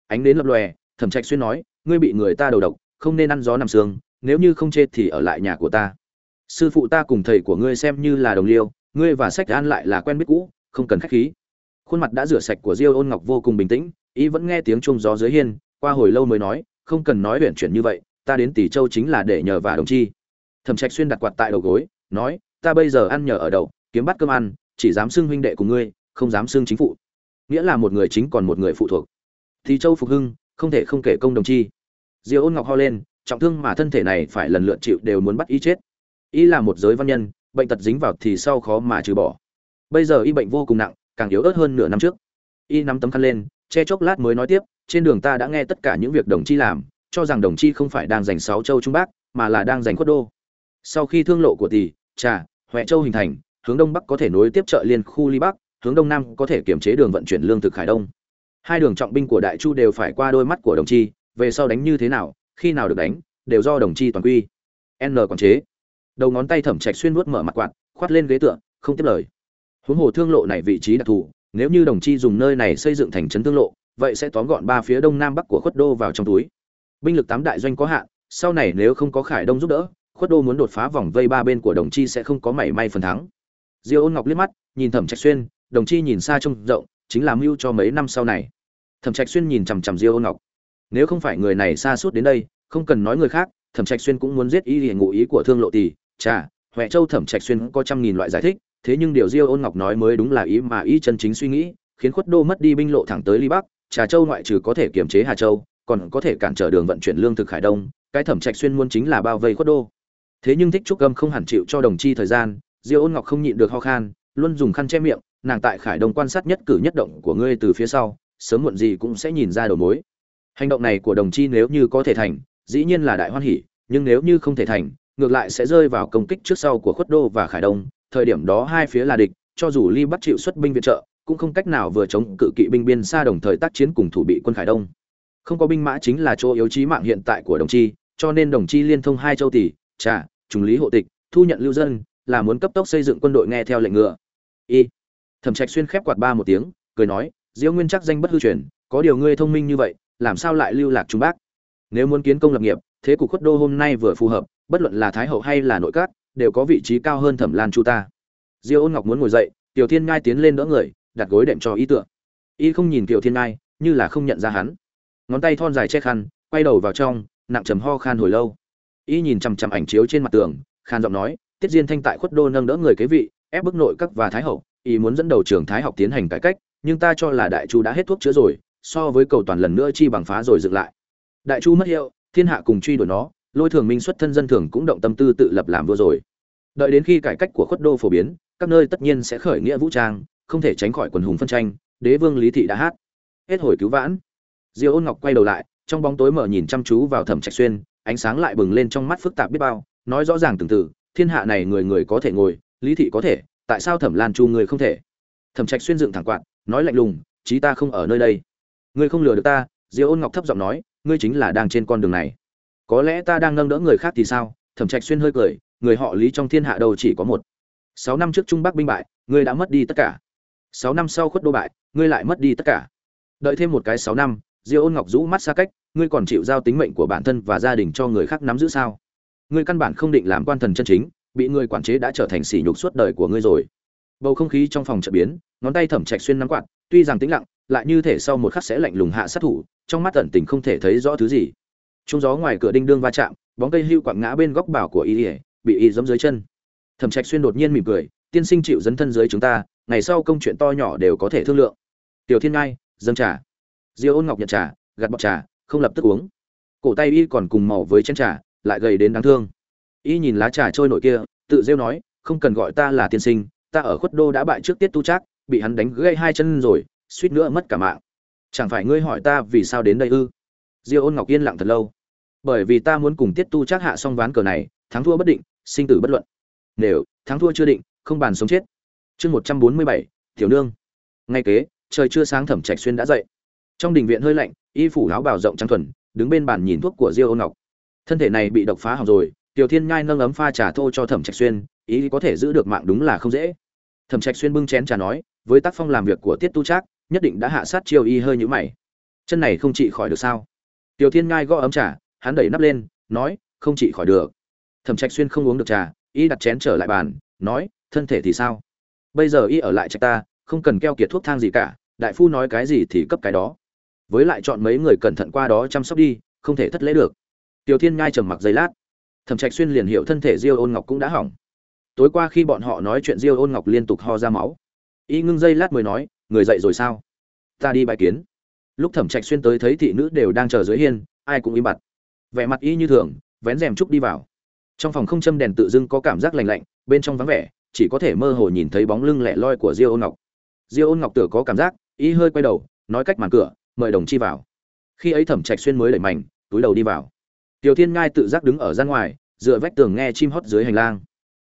Ánh đến lập lòe, thẩm trạch xuyên nói, ngươi bị người ta đầu độc, không nên ăn gió nằm sương nếu như không chết thì ở lại nhà của ta. Sư phụ ta cùng thầy của ngươi xem như là đồng liêu, ngươi và sách an lại là quen biết cũ, không cần khách khí. Khuôn mặt đã rửa sạch của diêu ôn ngọc vô cùng bình tĩnh, ý vẫn nghe tiếng chuông gió dưới hiên, qua hồi lâu mới nói, không cần nói huyện chuyển như vậy, ta đến tỷ châu chính là để nhờ và đồng chi. Thẩm trạch xuyên đặt quạt tại đầu gối, nói, ta bây giờ ăn nhờ ở đậu, kiếm bắt cơm ăn, chỉ dám xưng huynh đệ của ngươi, không dám xưng chính phụ. Nghĩa là một người chính còn một người phụ thuộc. Thì châu phục hưng, không thể không kể công đồng chi. Diêu ôn ngọc ho lên trọng thương mà thân thể này phải lần lượt chịu đều muốn bắt y chết. Y là một giới văn nhân, bệnh tật dính vào thì sau khó mà trừ bỏ. Bây giờ y bệnh vô cùng nặng, càng yếu ớt hơn nửa năm trước. Y nắm tấm khăn lên, che chốc lát mới nói tiếp, trên đường ta đã nghe tất cả những việc đồng chi làm, cho rằng đồng chi không phải đang giành sáu châu trung bắc, mà là đang giành khuất đô. Sau khi thương lộ của tỷ, trà, huệ châu hình thành, hướng đông bắc có thể nối tiếp chợ liên khu ly bắc, hướng đông nam có thể kiểm chế đường vận chuyển lương thực khải đông. Hai đường trọng binh của đại chu đều phải qua đôi mắt của đồng chi, về sau đánh như thế nào khi nào được đánh, đều do đồng chi toàn quy. N quản chế. Đầu ngón tay thẩm trạch xuyên nuốt mở mặt quạt, khoát lên ghế tựa, không tiếp lời. Huống hồ thương lộ này vị trí đặc thù, nếu như đồng chi dùng nơi này xây dựng thành trấn thương lộ, vậy sẽ tóm gọn ba phía đông nam bắc của khuất đô vào trong túi. Binh lực tám đại doanh có hạn, sau này nếu không có khải đông giúp đỡ, khuất đô muốn đột phá vòng vây ba bên của đồng chi sẽ không có mảy may phần thắng. Diêu ôn ngọc liếc mắt, nhìn thẩm trạch xuyên, đồng chi nhìn xa trông rộng, chính là mưu cho mấy năm sau này. Thẩm trạch xuyên nhìn chằm chằm diêu ôn ngọc nếu không phải người này xa suốt đến đây, không cần nói người khác, thẩm trạch xuyên cũng muốn giết y ngụ ý của thương lộ tỷ chà, huệ châu thẩm trạch xuyên có trăm nghìn loại giải thích, thế nhưng điều diêu ôn ngọc nói mới đúng là ý mà ý chân chính suy nghĩ, khiến khuất đô mất đi binh lộ thẳng tới ly bắc, trà châu ngoại trừ có thể kiềm chế hà châu, còn có thể cản trở đường vận chuyển lương thực khải đông, cái thẩm trạch xuyên muốn chính là bao vây khuất đô. Thế nhưng thích trúc âm không hẳn chịu cho đồng chi thời gian, diêu ôn ngọc không nhịn được ho khan, luôn dùng khăn che miệng, nàng tại khải đông quan sát nhất cử nhất động của ngươi từ phía sau, sớm muộn gì cũng sẽ nhìn ra đầu mối hành động này của đồng chi nếu như có thể thành, dĩ nhiên là đại hoan hỉ nhưng nếu như không thể thành, ngược lại sẽ rơi vào công kích trước sau của khuất đô và khải đông. Thời điểm đó hai phía là địch, cho dù ly bắt chịu xuất binh viện trợ, cũng không cách nào vừa chống cự kỵ binh biên xa đồng thời tác chiến cùng thủ bị quân khải đông. Không có binh mã chính là chỗ yếu chí mạng hiện tại của đồng chi, cho nên đồng chi liên thông hai châu tỷ, trà, trùng lý hộ tịch, thu nhận lưu dân, là muốn cấp tốc xây dựng quân đội nghe theo lệnh ngựa. Y. Thẩm trạch xuyên khép quạt ba một tiếng, cười nói diễu nguyên chắc danh bất hư truyền, có điều ngươi thông minh như vậy làm sao lại lưu lạc trung bắc? Nếu muốn kiến công lập nghiệp, thế cục khuất đô hôm nay vừa phù hợp, bất luận là thái hậu hay là nội các, đều có vị trí cao hơn thẩm lan chu ta. Diêu ôn ngọc muốn ngồi dậy, tiểu thiên ngai tiến lên đỡ người, đặt gối đệm cho y tượng y không nhìn tiểu thiên ngai, như là không nhận ra hắn. Ngón tay thon dài che khăn, quay đầu vào trong, nặng trầm ho khan hồi lâu. Y nhìn chằm chằm ảnh chiếu trên mặt tường, khan giọng nói, tiết diên thanh tại khuất đô nâng đỡ người kế vị, ép bức nội các và thái hậu, y muốn dẫn đầu trường thái học tiến hành cải cách, nhưng ta cho là đại chu đã hết thuốc chữa rồi so với cầu toàn lần nữa chi bằng phá rồi dựng lại. Đại chu mất hiệu, thiên hạ cùng truy đuổi nó, lôi thường minh xuất thân dân thường cũng động tâm tư tự lập làm vua rồi. Đợi đến khi cải cách của khuất đô phổ biến, các nơi tất nhiên sẽ khởi nghĩa vũ trang, không thể tránh khỏi quần hùng phân tranh, đế vương lý thị đã hát. Hết hồi cứu vãn. Diêu ôn ngọc quay đầu lại, trong bóng tối mở nhìn chăm chú vào thẩm trạch xuyên, ánh sáng lại bừng lên trong mắt phức tạp biết bao, nói rõ ràng từng từ, thiên hạ này người người có thể ngồi, lý thị có thể, tại sao thẩm lan chu người không thể? Thẩm trạch xuyên dựng thẳng quạt, nói lạnh lùng, chí ta không ở nơi đây ngươi không lừa được ta, diêu ôn ngọc thấp giọng nói, ngươi chính là đang trên con đường này. Có lẽ ta đang nâng đỡ người khác thì sao? Thẩm trạch xuyên hơi cười, người họ lý trong thiên hạ đầu chỉ có một. Sáu năm trước trung bắc binh bại, ngươi đã mất đi tất cả. Sáu năm sau khuất đô bại, ngươi lại mất đi tất cả. Đợi thêm một cái sáu năm, diêu ôn ngọc rũ mắt xa cách, ngươi còn chịu giao tính mệnh của bản thân và gia đình cho người khác nắm giữ sao? Ngươi căn bản không định làm quan thần chân chính, bị người quản chế đã trở thành sỉ nhục suốt đời của ngươi rồi. Bầu không khí trong phòng chợ biến, ngón tay thẩm trạch xuyên nắm quạt, tuy rằng tĩnh lặng lại như thể sau một khắc sẽ lạnh lùng hạ sát thủ, trong mắt tận tình không thể thấy rõ thứ gì. Trung gió ngoài cửa đinh đương va chạm, bóng cây hưu quặng ngã bên góc bảo của y ỉa bị y giẫm dưới chân. Thẩm trạch xuyên đột nhiên mỉm cười, tiên sinh chịu dấn thân dưới chúng ta, ngày sau công chuyện to nhỏ đều có thể thương lượng. Tiểu thiên ngai, dâng trà. Diêu ôn ngọc nhận trà, gạt bọc trà, không lập tức uống. Cổ tay y còn cùng màu với chén trà, lại gầy đến đáng thương. Y nhìn lá trà trôi nổi kia, tự rêu nói, không cần gọi ta là tiên sinh, ta ở khuất đô đã bại trước tiết tu trác, bị hắn đánh gãy hai chân rồi suýt nữa mất cả mạng. Chẳng phải ngươi hỏi ta vì sao đến đây ư? Diêu ôn ngọc yên lặng thật lâu. Bởi vì ta muốn cùng tiết tu trác hạ xong ván cờ này, thắng thua bất định, sinh tử bất luận. Nếu, thắng thua chưa định, không bàn sống chết. Chương một trăm bốn mươi bảy, tiểu nương. Ngay kế, trời chưa sáng thẩm trạch xuyên đã dậy. Trong đình viện hơi lạnh, y phủ áo bào rộng trắng thuần, đứng bên bàn nhìn thuốc của diêu ôn ngọc. Thân thể này bị độc phá hỏng rồi, tiểu thiên nhai nâng ấm pha trà thô cho thẩm trạch xuyên, ý có thể giữ được mạng đúng là không dễ. Thẩm trạch xuyên bưng chén trà nói, với tác phong làm việc của tiết tu trác nhất định đã hạ sát chiêu y hơi nhũ mày. Chân này không trị khỏi được sao? Tiểu thiên ngai gõ ấm trà, hắn đẩy nắp lên, nói, không trị khỏi được. Thẩm trạch xuyên không uống được trà, y đặt chén trở lại bàn, nói, thân thể thì sao? Bây giờ y ở lại trạch ta, không cần keo kiệt thuốc thang gì cả, đại phu nói cái gì thì cấp cái đó. Với lại chọn mấy người cẩn thận qua đó chăm sóc đi, không thể thất lễ được. Tiểu thiên ngai trầm mặc giây lát. Thẩm trạch xuyên liền hiểu thân thể diêu ôn ngọc cũng đã hỏng. Tối qua khi bọn họ nói chuyện diêu ôn ngọc liên tục ho ra máu. Y ngưng giây lát mới nói người dậy rồi sao? Ta đi bài kiến. Lúc thẩm trạch xuyên tới thấy thị nữ đều đang chờ dưới hiên, ai cũng im bặt. Vẻ mặt y như thường, vén rèm trúc đi vào. Trong phòng không châm đèn tự dưng có cảm giác lạnh lạnh, bên trong vắng vẻ, chỉ có thể mơ hồ nhìn thấy bóng lưng lẻ loi của diêu ôn ngọc. Diêu ôn ngọc tựa có cảm giác, y hơi quay đầu, nói cách màn cửa, mời đồng chi vào. Khi ấy thẩm trạch xuyên mới đẩy mảnh, túi đầu đi vào. Tiểu thiên ngai tự giác đứng ở ra ngoài, dựa vách tường nghe chim hót dưới hành lang.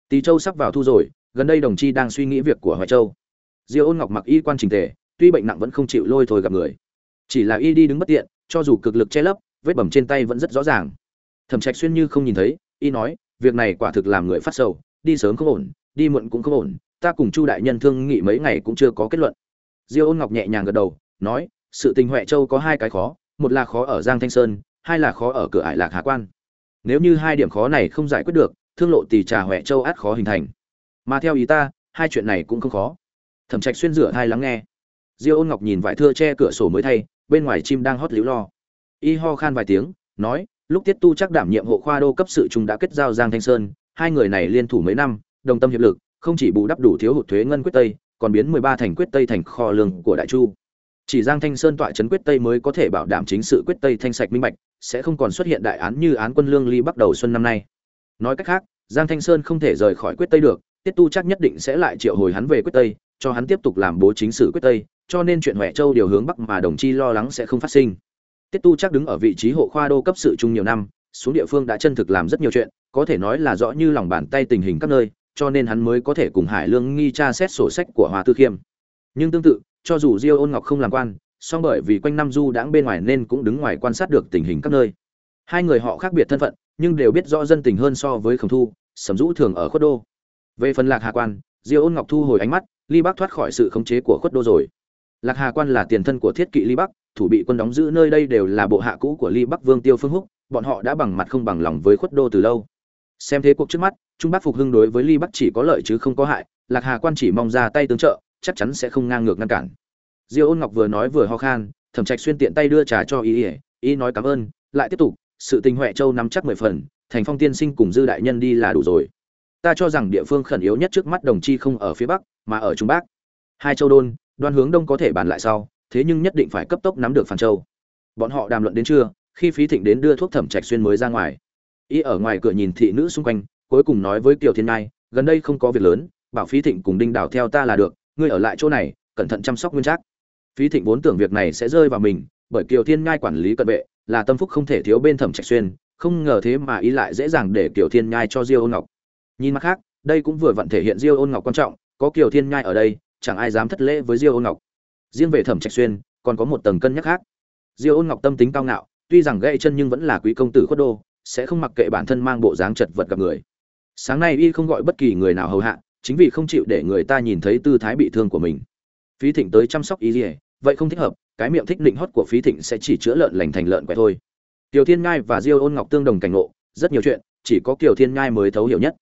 Tỳ châu sắp vào thu rồi, gần đây đồng chi đang suy nghĩ việc của hoài châu diêu ôn ngọc mặc y quan trình tề, tuy bệnh nặng vẫn không chịu lôi thôi gặp người. Chỉ là y đi đứng bất tiện, cho dù cực lực che lấp, vết bầm trên tay vẫn rất rõ ràng. Thẩm trạch xuyên như không nhìn thấy, y nói, việc này quả thực làm người phát sầu, đi sớm không ổn, đi muộn cũng không ổn, ta cùng chu đại nhân thương nghị mấy ngày cũng chưa có kết luận. Diêu ôn ngọc nhẹ nhàng gật đầu, nói, sự tình huệ châu có hai cái khó, một là khó ở giang thanh sơn, hai là khó ở cửa ải lạc hà quan. Nếu như hai điểm khó này không giải quyết được, thương lộ tỷ trà huệ châu át khó hình thành. Mà theo ý ta, hai chuyện này cũng không khó thẩm trạch xuyên rửa hai lắng nghe. Diêu ôn ngọc nhìn vải thưa che cửa sổ mới thay, bên ngoài chim đang hót líu lo. Y ho khan vài tiếng, nói, lúc tiết tu chắc đảm nhiệm hộ khoa đô cấp sự trung đã kết giao giang thanh sơn, hai người này liên thủ mấy năm, đồng tâm hiệp lực, không chỉ bù đắp đủ thiếu hụt thuế ngân quyết tây, còn biến 13 thành quyết tây thành kho lương của đại chu. Chỉ giang thanh sơn tọa trấn quyết tây mới có thể bảo đảm chính sự quyết tây thanh sạch minh bạch, sẽ không còn xuất hiện đại án như án quân lương ly bắt đầu xuân năm nay. Nói cách khác, giang thanh sơn không thể rời khỏi quyết tây được tiết tu chắc nhất định sẽ lại triệu hồi hắn về quyết tây, cho hắn tiếp tục làm bố chính sử quyết tây, cho nên chuyện huệ châu điều hướng bắc mà đồng chi lo lắng sẽ không phát sinh. Tiết tu chắc đứng ở vị trí hộ khoa đô cấp sự chung nhiều năm, xuống địa phương đã chân thực làm rất nhiều chuyện, có thể nói là rõ như lòng bàn tay tình hình các nơi, cho nên hắn mới có thể cùng hải lương nghi tra xét sổ sách của hoa tư khiêm. Nhưng tương tự, cho dù diêu ôn ngọc không làm quan, song bởi vì quanh năm du đãng bên ngoài nên cũng đứng ngoài quan sát được tình hình các nơi. Hai người họ khác biệt thân phận, nhưng đều biết rõ dân tình hơn so với khổng thu, sầm rũ thường ở khuất đô về phần lạc hà quan, diêu ôn ngọc thu hồi ánh mắt ly bắc thoát khỏi sự khống chế của khuất đô rồi. Lạc hà quan là tiền thân của thiết kỵ ly bắc, thủ bị quân đóng giữ nơi đây đều là bộ hạ cũ của ly bắc vương tiêu phương húc, bọn họ đã bằng mặt không bằng lòng với khuất đô từ lâu. Xem thế cuộc trước mắt, trung bắc phục hưng đối với ly bắc chỉ có lợi chứ không có hại, lạc hà quan chỉ mong ra tay tướng trợ, chắc chắn sẽ không ngang ngược ngăn cản. Diêu ôn ngọc vừa nói vừa ho khan, thẩm trạch xuyên tiện tay đưa trà cho y ỉa y nói cảm ơn, lại tiếp tục, sự tình huệ châu nắm chắc mười phần, thành phong tiên sinh cùng dư đại nhân đi là đủ rồi ta cho rằng địa phương khẩn yếu nhất trước mắt đồng chi không ở phía bắc, mà ở trung bắc. Hai châu đôn, đoan hướng đông có thể bàn lại sau, thế nhưng nhất định phải cấp tốc nắm được phản châu. Bọn họ đàm luận đến trưa, khi phí thịnh đến đưa thuốc thẩm trạch xuyên mới ra ngoài. Y ở ngoài cửa nhìn thị nữ xung quanh, cuối cùng nói với kiều thiên ngai, gần đây không có việc lớn, bảo phí thịnh cùng đinh đảo theo ta là được, ngươi ở lại chỗ này, cẩn thận chăm sóc nguyên trác. Phí thịnh vốn tưởng việc này sẽ rơi vào mình, bởi kiều thiên ngai quản lý cận vệ, là tâm phúc không thể thiếu bên thẩm trạch xuyên, không ngờ thế mà y lại dễ dàng để kiều thiên nhai cho diêu ngọc nhìn mặt khác đây cũng vừa vặn thể hiện diêu ôn ngọc quan trọng có kiều thiên nhai ở đây chẳng ai dám thất lễ với diêu ôn ngọc. Riêng về thẩm trạch xuyên còn có một tầng cân nhắc khác. Diêu ôn ngọc tâm tính cao ngạo tuy rằng gãy chân nhưng vẫn là quý công tử khuất đô sẽ không mặc kệ bản thân mang bộ dáng chật vật gặp người. Sáng nay y không gọi bất kỳ người nào hầu hạ chính vì không chịu để người ta nhìn thấy tư thái bị thương của mình. Phí thịnh tới chăm sóc y lìa, vậy không thích hợp cái miệng thích định hót của phí thịnh sẽ chỉ chữa lợn lành thành lợn quẻ thôi. Tiểu thiên ngai và diêu ôn ngọc tương đồng cảnh ngộ rất nhiều chuyện chỉ có kiều thiên ngai mới thấu hiểu nhất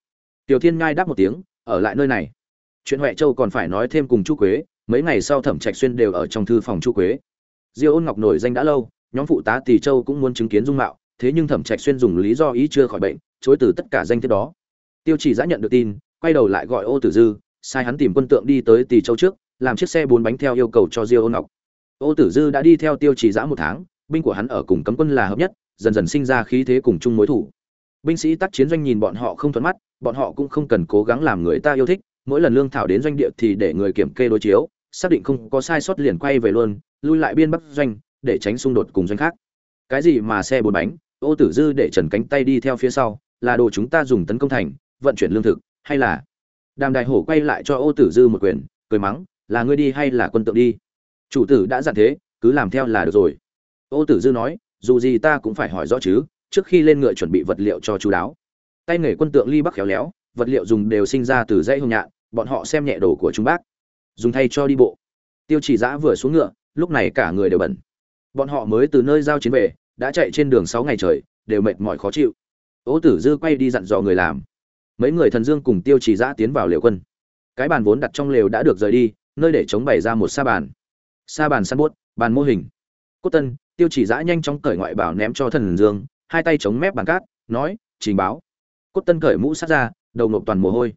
tiểu thiên ngai đáp một tiếng, ở lại nơi này. Chuyện huệ châu còn phải nói thêm cùng chu quế, mấy ngày sau thẩm trạch xuyên đều ở trong thư phòng chu quế. Diêu ôn ngọc nổi danh đã lâu, nhóm phụ tá tỷ châu cũng muốn chứng kiến dung mạo, thế nhưng thẩm trạch xuyên dùng lý do ý chưa khỏi bệnh, chối từ tất cả danh thiếp đó. Tiêu chỉ giã nhận được tin, quay đầu lại gọi ô tử dư, sai hắn tìm quân tượng đi tới tỷ châu trước, làm chiếc xe bốn bánh theo yêu cầu cho diêu ôn ngọc. Ô tử dư đã đi theo tiêu chỉ giã một tháng, binh của hắn ở cùng cấm quân là hợp nhất, dần dần sinh ra khí thế cùng chung mối thủ binh sĩ tác chiến doanh nhìn bọn họ không thuận mắt, bọn họ cũng không cần cố gắng làm người ta yêu thích, mỗi lần lương thảo đến doanh địa thì để người kiểm kê đối chiếu, xác định không có sai sót liền quay về luôn, lui lại biên bắc doanh, để tránh xung đột cùng doanh khác. Cái gì mà xe bốn bánh, ô tử dư để trần cánh tay đi theo phía sau, là đồ chúng ta dùng tấn công thành, vận chuyển lương thực, hay là? Đàm đại hổ quay lại cho ô tử dư một quyền, cười mắng, là ngươi đi hay là quân tượng đi? Chủ tử đã dặn thế, cứ làm theo là được rồi. Ô tử dư nói, dù gì ta cũng phải hỏi rõ chứ trước khi lên ngựa chuẩn bị vật liệu cho chú đáo. Tay nghề quân tượng ly bắc khéo léo, vật liệu dùng đều sinh ra từ dãy hồng nhạn, bọn họ xem nhẹ đồ của chúng bác. Dùng thay cho đi bộ. Tiêu chỉ giã vừa xuống ngựa, lúc này cả người đều bẩn. Bọn họ mới từ nơi giao chiến về, đã chạy trên đường sáu ngày trời, đều mệt mỏi khó chịu. Ố tử dư quay đi dặn dò người làm. Mấy người thần dương cùng tiêu chỉ giã tiến vào liều quân. Cái bàn vốn đặt trong lều đã được rời đi, nơi để chống bày ra một sa bàn. Sa bàn săn bút, bàn mô hình. Cốt tân, tiêu chỉ giã nhanh chóng cởi ngoại bảo ném cho thần dương hai tay chống mép bàn cát, nói, trình báo. Cốt tân cởi mũ sát ra, đầu nộp toàn mồ hôi.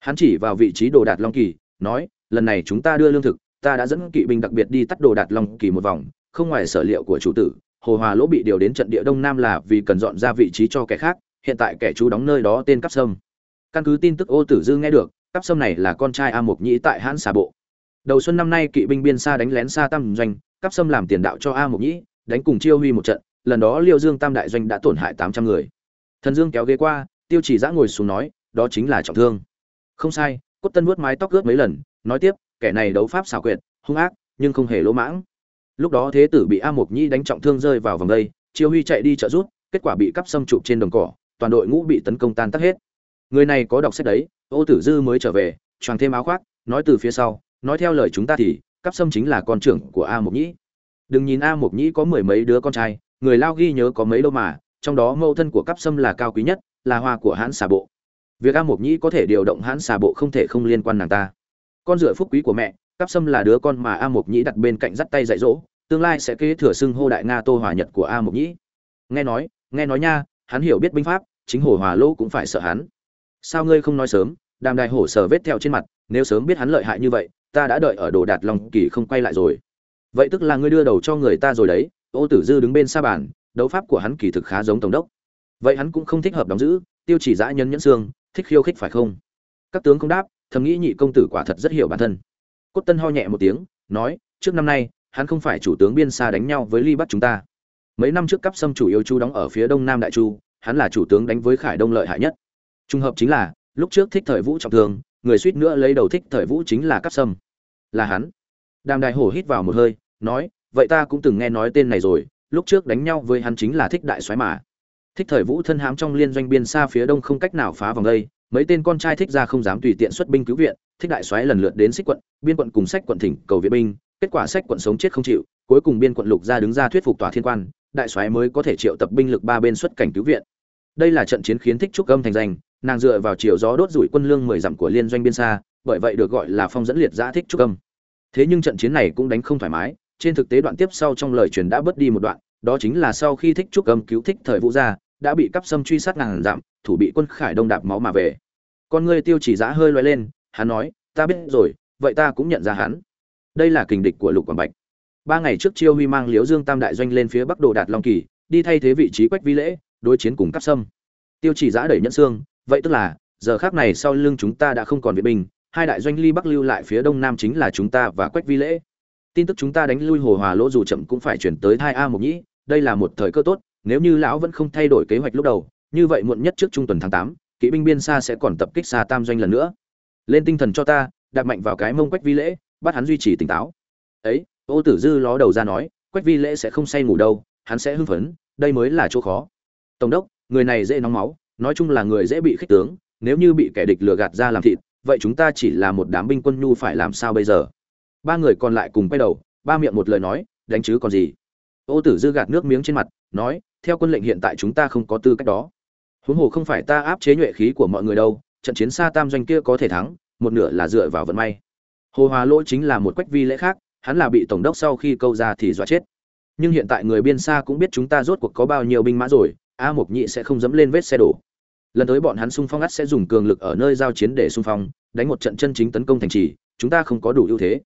Hắn chỉ vào vị trí đồ đạt long kỳ, nói, lần này chúng ta đưa lương thực, ta đã dẫn kỵ binh đặc biệt đi tắt đồ đạt long kỳ một vòng, không ngoài sở liệu của chủ tử, hồ hòa lỗ bị điều đến trận địa đông nam là vì cần dọn ra vị trí cho kẻ khác, hiện tại kẻ chú đóng nơi đó tên cắp sâm. Căn cứ tin tức ô tử dư nghe được cắp sâm này là con trai a mộc nhĩ tại hãn xà bộ. Đầu xuân năm nay kỵ binh biên xa đánh lén xa tam doanh cắp sâm làm tiền đạo cho a mộc nhĩ, đánh cùng chiêu huy một trận lần đó liêu dương tam đại doanh đã tổn hại tám trăm người. Thần dương kéo ghế qua, tiêu chỉ giã ngồi xuống nói, đó chính là trọng thương. Không sai, cốt tân vuốt mái tóc ướt mấy lần, nói tiếp, kẻ này đấu pháp xảo quyệt, hung ác, nhưng không hề lỗ mãng. Lúc đó thế tử bị a mộc nhi đánh trọng thương rơi vào vòng đây, chiêu huy chạy đi trợ rút kết quả bị cắp xâm chụp trên đồng cỏ, toàn đội ngũ bị tấn công tan tác hết. Người này có đọc sách đấy, ô tử dư mới trở về, choàng thêm áo khoác, nói từ phía sau, nói theo lời chúng ta thì, cắp xâm chính là con trưởng của a mộc nhĩ. Đừng nhìn a mộc nhĩ có mười mấy đứa con trai người lao ghi nhớ có mấy đâu mà, trong đó mẫu thân của cắp sâm là cao quý nhất, là hoa của hãn xà bộ. Việc a mộc nhĩ có thể điều động hãn xà bộ không thể không liên quan nàng ta. Con dựa phúc quý của mẹ cắp sâm là đứa con mà a mộc nhĩ đặt bên cạnh dắt tay dạy dỗ, tương lai sẽ kế thừa xưng hô đại nga tô hòa nhật của a mộc nhĩ. Nghe nói nghe nói nha, hắn hiểu biết binh pháp, chính hồ hòa lỗ cũng phải sợ hắn. Sao ngươi không nói sớm, đàm đại hổ sờ vết theo trên mặt, nếu sớm biết hắn lợi hại như vậy, ta đã đợi ở đồ đạt long kỳ không quay lại rồi. Vậy tức là ngươi đưa đầu cho người ta rồi đấy ô tử dư đứng bên xa bàn, đấu pháp của hắn kỳ thực khá giống tổng đốc. Vậy hắn cũng không thích hợp đóng giữ, tiêu chỉ dã nhân nhẫn xương, thích khiêu khích phải không? Các tướng không đáp, thầm nghĩ nhị công tử quả thật rất hiểu bản thân. Cốt tân ho nhẹ một tiếng, nói, trước năm nay, hắn không phải chủ tướng biên xa đánh nhau với ly bắc chúng ta. Mấy năm trước cấp sâm chủ yếu chu đóng ở phía đông nam đại chu, hắn là chủ tướng đánh với khải đông lợi hại nhất. Trùng hợp chính là, lúc trước thích thời vũ trọng thương, người suýt nữa lấy đầu thích thời vũ chính là cấp sâm. Là hắn. Đàm đại hổ hít vào một hơi, nói vậy ta cũng từng nghe nói tên này rồi, lúc trước đánh nhau với hắn chính là thích đại soái mà. Thích thời vũ thân hám trong liên doanh biên xa phía đông không cách nào phá vòng đây, mấy tên con trai thích ra không dám tùy tiện xuất binh cứu viện, thích đại soái lần lượt đến xích quận, biên quận cùng sách quận thỉnh cầu viện binh, kết quả sách quận sống chết không chịu, cuối cùng biên quận lục ra đứng ra thuyết phục tòa thiên quan, đại soái mới có thể triệu tập binh lực ba bên xuất cảnh cứu viện. Đây là trận chiến khiến thích trúc âm thành danh, nàng dựa vào chiều gió đốt rủi quân lương mười dặm của liên doanh biên xa, bởi vậy được gọi là phong dẫn liệt giã thích trúc âm. Thế nhưng trận chiến này cũng đánh không thoải mái trên thực tế đoạn tiếp sau trong lời truyền đã bớt đi một đoạn, đó chính là sau khi thích trúc âm cứu thích thời vũ gia, đã bị cắp xâm truy sát ngàn dặm, thủ bị quân khải đông đạp máu mà về. Con ngươi tiêu chỉ giã hơi loay lên, hắn nói, ta biết rồi, vậy ta cũng nhận ra hắn. Đây là kình địch của lục quảng bạch. Ba ngày trước chiêu huy mang liễu dương tam đại doanh lên phía bắc đồ đạt long kỳ, đi thay thế vị trí quách vi lễ, đối chiến cùng cắp sâm. Tiêu chỉ giã đẩy nhẫn xương, vậy tức là, giờ khác này sau lưng chúng ta đã không còn viện binh, hai đại doanh ly bắc lưu lại phía đông nam chính là chúng ta và quách vi lễ tin tức chúng ta đánh lui hồ hòa lỗ dù chậm cũng phải chuyển tới thai a mục nhĩ, đây là một thời cơ tốt, nếu như lão vẫn không thay đổi kế hoạch lúc đầu, như vậy muộn nhất trước trung tuần tháng tám, kỵ binh biên xa sẽ còn tập kích xa tam doanh lần nữa. Lên tinh thần cho ta đặt mạnh vào cái mông quách vi lễ, bắt hắn duy trì tỉnh táo. Ấy ô tử dư ló đầu ra nói, quách vi lễ sẽ không say ngủ đâu, hắn sẽ hưng phấn, đây mới là chỗ khó. Tổng đốc, người này dễ nóng máu, nói chung là người dễ bị khích tướng, nếu như bị kẻ địch lừa gạt ra làm thịt, vậy chúng ta chỉ là một đám binh quân nhu phải làm sao bây giờ? Ba người còn lại cùng quay đầu, ba miệng một lời nói, đánh chứ còn gì? Ô tử dư gạt nước miếng trên mặt, nói, theo quân lệnh hiện tại chúng ta không có tư cách đó. Huống hồ không phải ta áp chế nhuệ khí của mọi người đâu, trận chiến xa tam doanh kia có thể thắng, một nửa là dựa vào vận may. Hồ hòa lỗ chính là một quách vi lễ khác, hắn là bị tổng đốc sau khi câu ra thì dọa chết. Nhưng hiện tại người biên xa cũng biết chúng ta rốt cuộc có bao nhiêu binh mã rồi, a mộc nhị sẽ không dẫm lên vết xe đổ. Lần tới bọn hắn xung phong ắt sẽ dùng cường lực ở nơi giao chiến để xung phong, đánh một trận chân chính tấn công thành trì, chúng ta không có đủ ưu thế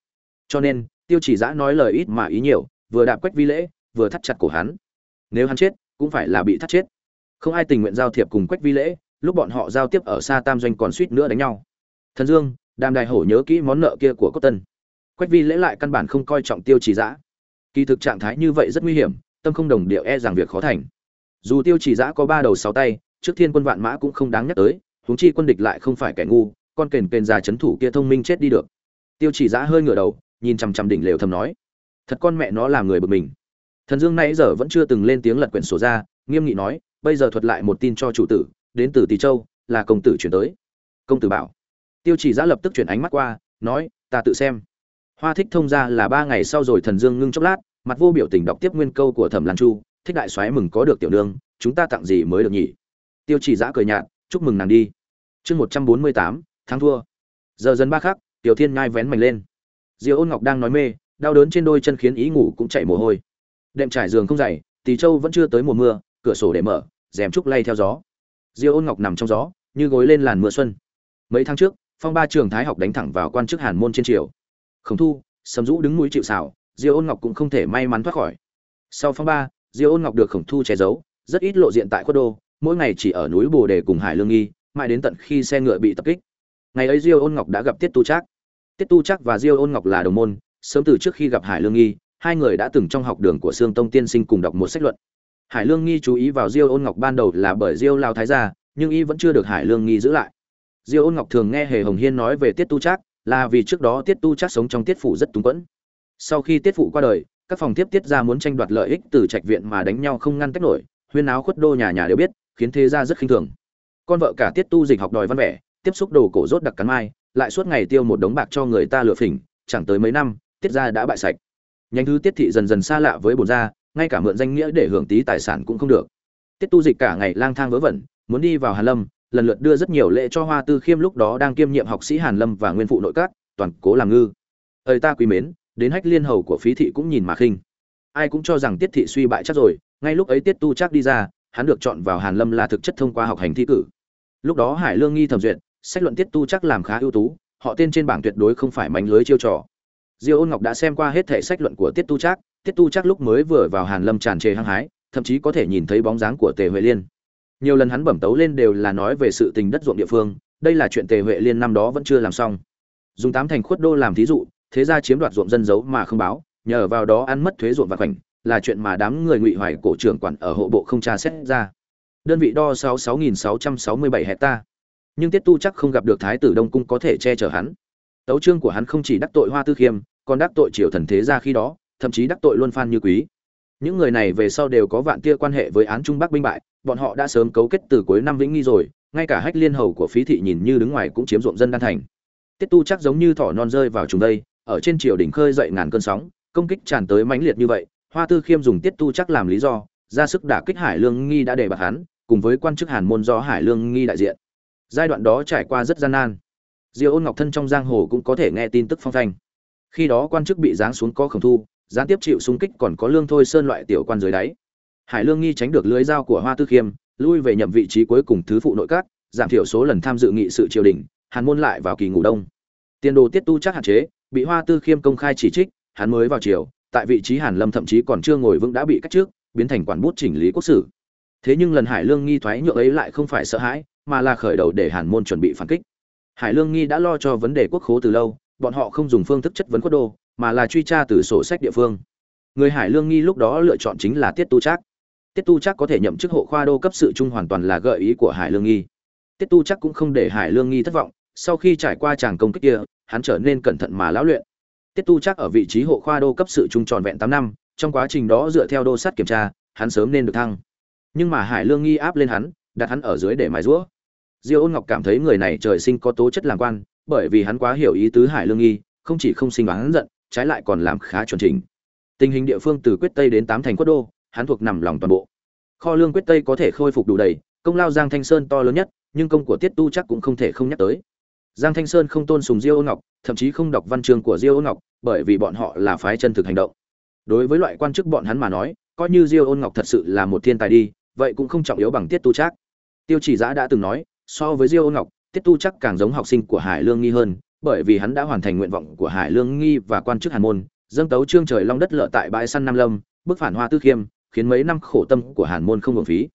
cho nên, tiêu chỉ giã nói lời ít mà ý nhiều, vừa đạp quách vi lễ, vừa thắt chặt cổ hắn. Nếu hắn chết, cũng phải là bị thắt chết. Không ai tình nguyện giao thiệp cùng quách vi lễ, lúc bọn họ giao tiếp ở xa tam doanh còn suýt nữa đánh nhau. Thần dương, đàm đại hổ nhớ kỹ món nợ kia của cốt tân. Quách vi lễ lại căn bản không coi trọng tiêu chỉ giã. Kỳ thực trạng thái như vậy rất nguy hiểm, tâm không đồng điệu e rằng việc khó thành. Dù tiêu chỉ giã có ba đầu sáu tay, trước thiên quân vạn mã cũng không đáng nhắc tới, huống chi quân địch lại không phải kẻ ngu, con kền kền già chấn thủ kia thông minh chết đi được. Tiêu chỉ giã hơi ngửa đầu nhìn chằm chằm đỉnh lều thầm nói, thật con mẹ nó làm người bực mình. Thần dương nãy giờ vẫn chưa từng lên tiếng lật quyển sổ ra, nghiêm nghị nói, bây giờ thuật lại một tin cho chủ tử, đến từ tỳ châu, là công tử chuyển tới. Công tử bảo. Tiêu chỉ giã lập tức chuyển ánh mắt qua, nói, ta tự xem. Hoa thích thông ra là ba ngày sau rồi thần dương ngưng chốc lát, mặt vô biểu tình đọc tiếp nguyên câu của thẩm lan chu, thích đại soái mừng có được tiểu nương, chúng ta tặng gì mới được nhỉ? Tiêu chỉ giã cười nhạt, chúc mừng nàng đi. Chương một trăm bốn mươi tám, thắng thua. Giờ dần ba khắc, tiểu thiên ngai vén mảnh lên diêu ôn ngọc đang nói mê, đau đớn trên đôi chân khiến ý ngủ cũng chạy mồ hôi. Đệm trải giường không dày, tỳ châu vẫn chưa tới mùa mưa, cửa sổ để mở, rèm trúc lay theo gió. Diêu ôn ngọc nằm trong gió, như gối lên làn mưa xuân. Mấy tháng trước, phong ba trường thái học đánh thẳng vào quan chức hàn môn trên triều. Khổng thu, sầm rũ đứng mũi chịu xảo diêu ôn ngọc cũng không thể may mắn thoát khỏi. Sau phong ba, diêu ôn ngọc được khổng thu che giấu, rất ít lộ diện tại khuất đô, mỗi ngày chỉ ở núi bồ đề cùng hải lương nghi, mãi đến tận khi xe ngựa bị tập kích. Ngày ấy diêu ôn ngọc đã gặp tiết tu trác tiết tu trác và diêu ôn ngọc là đồng môn, sớm từ trước khi gặp hải lương nghi, hai người đã từng trong học đường của sương tông tiên sinh cùng đọc một sách luận. Hải lương nghi chú ý vào diêu ôn ngọc ban đầu là bởi diêu lao thái gia, nhưng y vẫn chưa được hải lương nghi giữ lại. Diêu ôn ngọc thường nghe hề hồng hiên nói về tiết tu trác, là vì trước đó tiết tu trác sống trong tiết phủ rất túng quẫn. Sau khi tiết phụ qua đời, các phòng tiếp tiết ra muốn tranh đoạt lợi ích từ trạch viện mà đánh nhau không ngăn cách nổi, huyên áo khuất đô nhà nhà đều biết, khiến thế gia rất khinh thường. Con vợ cả tiết tu dịch học đòi văn vẻ, tiếp xúc đồ cổ rốt đặc cắn mai lại suốt ngày tiêu một đống bạc cho người ta lừa phỉnh, chẳng tới mấy năm, tiết gia đã bại sạch. Nhánh thứ tiết thị dần dần xa lạ với bồn gia, ngay cả mượn danh nghĩa để hưởng tí tài sản cũng không được. Tiết tu dịch cả ngày lang thang vớ vẩn, muốn đi vào hàn lâm, lần lượt đưa rất nhiều lễ cho hoa tư khiêm lúc đó đang kiêm nhiệm học sĩ hàn lâm và nguyên phụ nội các, toàn cố làm ngư. Ơi ta quý mến, đến hách liên hầu của phí thị cũng nhìn mà khinh. Ai cũng cho rằng tiết thị suy bại chắc rồi, ngay lúc ấy tiết tu chắc đi ra, hắn được chọn vào hàn lâm là thực chất thông qua học hành thi cử. Lúc đó hải lương nghi thẩm duyệt sách luận tiết tu chắc làm khá ưu tú, họ tên trên bảng tuyệt đối không phải mánh lưới chiêu trò. Diêu ôn ngọc đã xem qua hết thể sách luận của tiết tu chắc tiết tu chắc lúc mới vừa vào hàn lâm tràn trề hăng hái, thậm chí có thể nhìn thấy bóng dáng của tề huệ liên. Nhiều lần hắn bẩm tấu lên đều là nói về sự tình đất ruộng địa phương, đây là chuyện tề huệ liên năm đó vẫn chưa làm xong. Dùng tám thành khuất đô làm thí dụ, thế ra chiếm đoạt ruộng dân giấu mà không báo, nhờ vào đó ăn mất thuế ruộng và khoảnh, là chuyện mà đám người ngụy hoài cổ trưởng quản ở hộ bộ không tra xét ra. Đơn vị đo sáu sáu nghìn sáu trăm sáu mươi bảy hecta nhưng tiết tu chắc không gặp được thái tử đông cung có thể che chở hắn. Tấu trương của hắn không chỉ đắc tội hoa tư khiêm, còn đắc tội triều thần thế ra khi đó, thậm chí đắc tội luân phan như quý. Những người này về sau đều có vạn tia quan hệ với án trung bắc binh bại, bọn họ đã sớm cấu kết từ cuối năm vĩnh nghi rồi, ngay cả hách liên hầu của phí thị nhìn như đứng ngoài cũng chiếm ruộng dân đan thành. Tiết tu chắc giống như thỏ non rơi vào trùng đây, ở trên triều đỉnh khơi dậy ngàn cơn sóng, công kích tràn tới mãnh liệt như vậy, hoa tư khiêm dùng tiết tu chắc làm lý do, ra sức đả kích hải lương nghi đã đề bạc hắn, cùng với quan chức hàn môn do hải lương nghi đại diện giai đoạn đó trải qua rất gian nan. Diêu ôn ngọc thân trong giang hồ cũng có thể nghe tin tức phong thanh khi đó quan chức bị giáng xuống có khổng thu, gián tiếp chịu xung kích còn có lương thôi sơn loại tiểu quan dưới đáy. Hải lương nghi tránh được lưới dao của hoa tư khiêm, lui về nhậm vị trí cuối cùng thứ phụ nội các, giảm thiểu số lần tham dự nghị sự triều đình, hàn môn lại vào kỳ ngủ đông. Tiền đồ tiết tu chắc hạn chế, bị hoa tư khiêm công khai chỉ trích, hắn mới vào triều, tại vị trí hàn lâm thậm chí còn chưa ngồi vững đã bị cách trước, biến thành quản bút chỉnh lý quốc sử thế nhưng lần hải lương nghi thoái nhượng ấy lại không phải sợ hãi mà là khởi đầu để hàn môn chuẩn bị phản kích. Hải lương nghi đã lo cho vấn đề quốc khố từ lâu, bọn họ không dùng phương thức chất vấn quốc đô, mà là truy tra từ sổ sách địa phương. Người hải lương nghi lúc đó lựa chọn chính là tiết tu trác. Tiết tu trác có thể nhậm chức hộ khoa đô cấp sự trung hoàn toàn là gợi ý của hải lương nghi. Tiết tu Trác cũng không để hải lương nghi thất vọng, sau khi trải qua tràng công kích kia, hắn trở nên cẩn thận mà lão luyện. Tiết tu Trác ở vị trí hộ khoa đô cấp sự trung tròn vẹn tám năm, trong quá trình đó dựa theo đô sát kiểm tra, hắn sớm nên được thăng. Nhưng mà hải lương nghi áp lên hắn, đặt hắn ở dưới để mài rũa diêu ôn ngọc cảm thấy người này trời sinh có tố chất làm quan, bởi vì hắn quá hiểu ý tứ hải lương nghi, không chỉ không sinh hắn giận, trái lại còn làm khá chuẩn chỉnh tình hình địa phương từ quyết tây đến tám thành quốc đô, hắn thuộc nằm lòng toàn bộ. Kho lương quyết tây có thể khôi phục đủ đầy, công lao giang thanh sơn to lớn nhất, nhưng công của tiết tu chắc cũng không thể không nhắc tới. Giang thanh sơn không tôn sùng diêu ôn ngọc, thậm chí không đọc văn chương của diêu ôn ngọc, bởi vì bọn họ là phái chân thực hành động. Đối với loại quan chức bọn hắn mà nói, coi như diêu ôn ngọc thật sự là một thiên tài đi, vậy cũng không trọng yếu bằng tiết tu Trác. tiêu chỉ giã đã từng nói so với diêu ôn ngọc, tiết tu chắc càng giống học sinh của hải lương nghi hơn, bởi vì hắn đã hoàn thành nguyện vọng của hải lương nghi và quan chức hàn môn, dâng tấu trương trời long đất lợ tại bãi săn nam lâm, bức phản hoa tư khiêm, khiến mấy năm khổ tâm của hàn môn không uổng phí.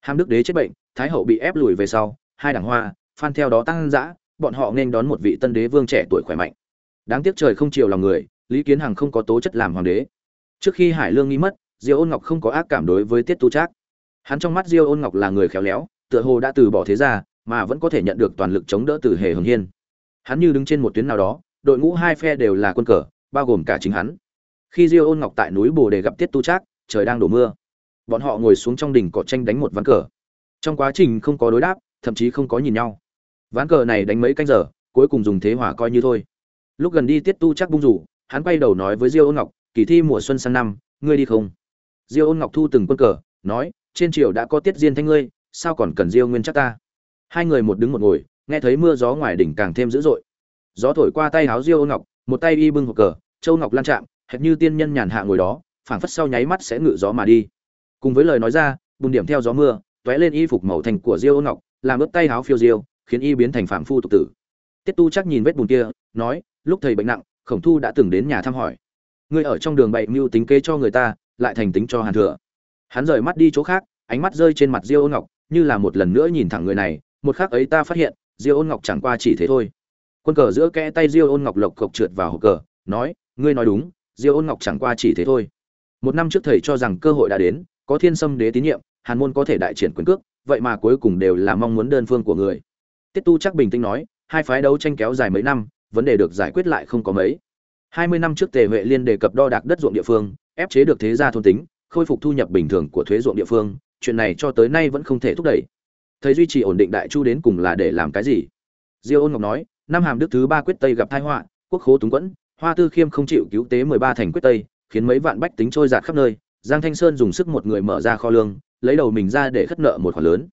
Hàm đức đế chết bệnh, thái hậu bị ép lùi về sau, hai đảng hoa, phan theo đó tăng dã, bọn họ nên đón một vị tân đế vương trẻ tuổi khỏe mạnh. Đáng tiếc trời không chiều lòng người, lý kiến hằng không có tố chất làm hoàng đế. Trước khi hải lương nghi mất, diêu ôn ngọc không có ác cảm đối với tiết tu trác. Hắn trong mắt diêu ôn ngọc là người khéo léo, tựa hồ đã từ bỏ thế gia mà vẫn có thể nhận được toàn lực chống đỡ từ hề hồng hiên. Hắn như đứng trên một tuyến nào đó, đội ngũ hai phe đều là quân cờ, bao gồm cả chính hắn. Khi diêu ôn ngọc tại núi bồ đề gặp tiết tu trác, trời đang đổ mưa. Bọn họ ngồi xuống trong đỉnh cỏ tranh đánh một ván cờ. Trong quá trình không có đối đáp, thậm chí không có nhìn nhau. Ván cờ này đánh mấy canh giờ, cuối cùng dùng thế hỏa coi như thôi. Lúc gần đi tiết tu chắc bung rủ, hắn quay đầu nói với diêu ôn ngọc, kỳ thi mùa xuân sang năm, ngươi đi không? Diêu ôn ngọc thu từng quân cờ, nói, trên triều đã có tiết diên thanh ngươi, sao còn cần diêu nguyên chắc ta? Hai người một đứng một ngồi, nghe thấy mưa gió ngoài đỉnh càng thêm dữ dội. Gió thổi qua tay háo diêu ngọc, một tay y bưng hộp cờ, châu ngọc lan chạm, hệt như tiên nhân nhàn hạ ngồi đó, phảng phất sau nháy mắt sẽ ngự gió mà đi. Cùng với lời nói ra, bùn điểm theo gió mưa, tóe lên y phục màu thành của diêu ngọc, làm ướt tay háo phiêu diêu, khiến y biến thành phạm phu tục tử. Tiết tu chắc nhìn vết bùn kia, nói, lúc thầy bệnh nặng, khổng thu đã từng đến nhà thăm hỏi. Ngươi ở trong đường bậy mưu tính kế cho người ta, lại thành tính cho hàn thừa. Hắn rời mắt đi chỗ khác, ánh mắt rơi trên mặt diêu ngọc, như là một lần nữa nhìn thẳng người này một khắc ấy ta phát hiện, diêu ôn ngọc chẳng qua chỉ thế thôi. Quân cờ giữa kẽ tay diêu ôn ngọc lộc cộc trượt vào hộp cờ, nói, ngươi nói đúng, diêu ôn ngọc chẳng qua chỉ thế thôi. Một năm trước thầy cho rằng cơ hội đã đến, có thiên sâm đế tín nhiệm, hàn môn có thể đại triển quyền cước, vậy mà cuối cùng đều là mong muốn đơn phương của người. Tiết tu chắc bình tĩnh nói, hai phái đấu tranh kéo dài mấy năm, vấn đề được giải quyết lại không có mấy. Hai mươi năm trước tề huệ liên đề cập đo đạc đất ruộng địa phương, ép chế được thế gia thôn tính, khôi phục thu nhập bình thường của thuế ruộng địa phương, chuyện này cho tới nay vẫn không thể thúc đẩy thấy duy trì ổn định đại chu đến cùng là để làm cái gì? Diêu ôn ngọc nói, năm hàm đức thứ ba quyết tây gặp tai họa, quốc khố túng quẫn, hoa tư khiêm không chịu cứu tế mười ba thành quyết tây, khiến mấy vạn bách tính trôi giạt khắp nơi. Giang thanh sơn dùng sức một người mở ra kho lương, lấy đầu mình ra để khất nợ một khoản lớn.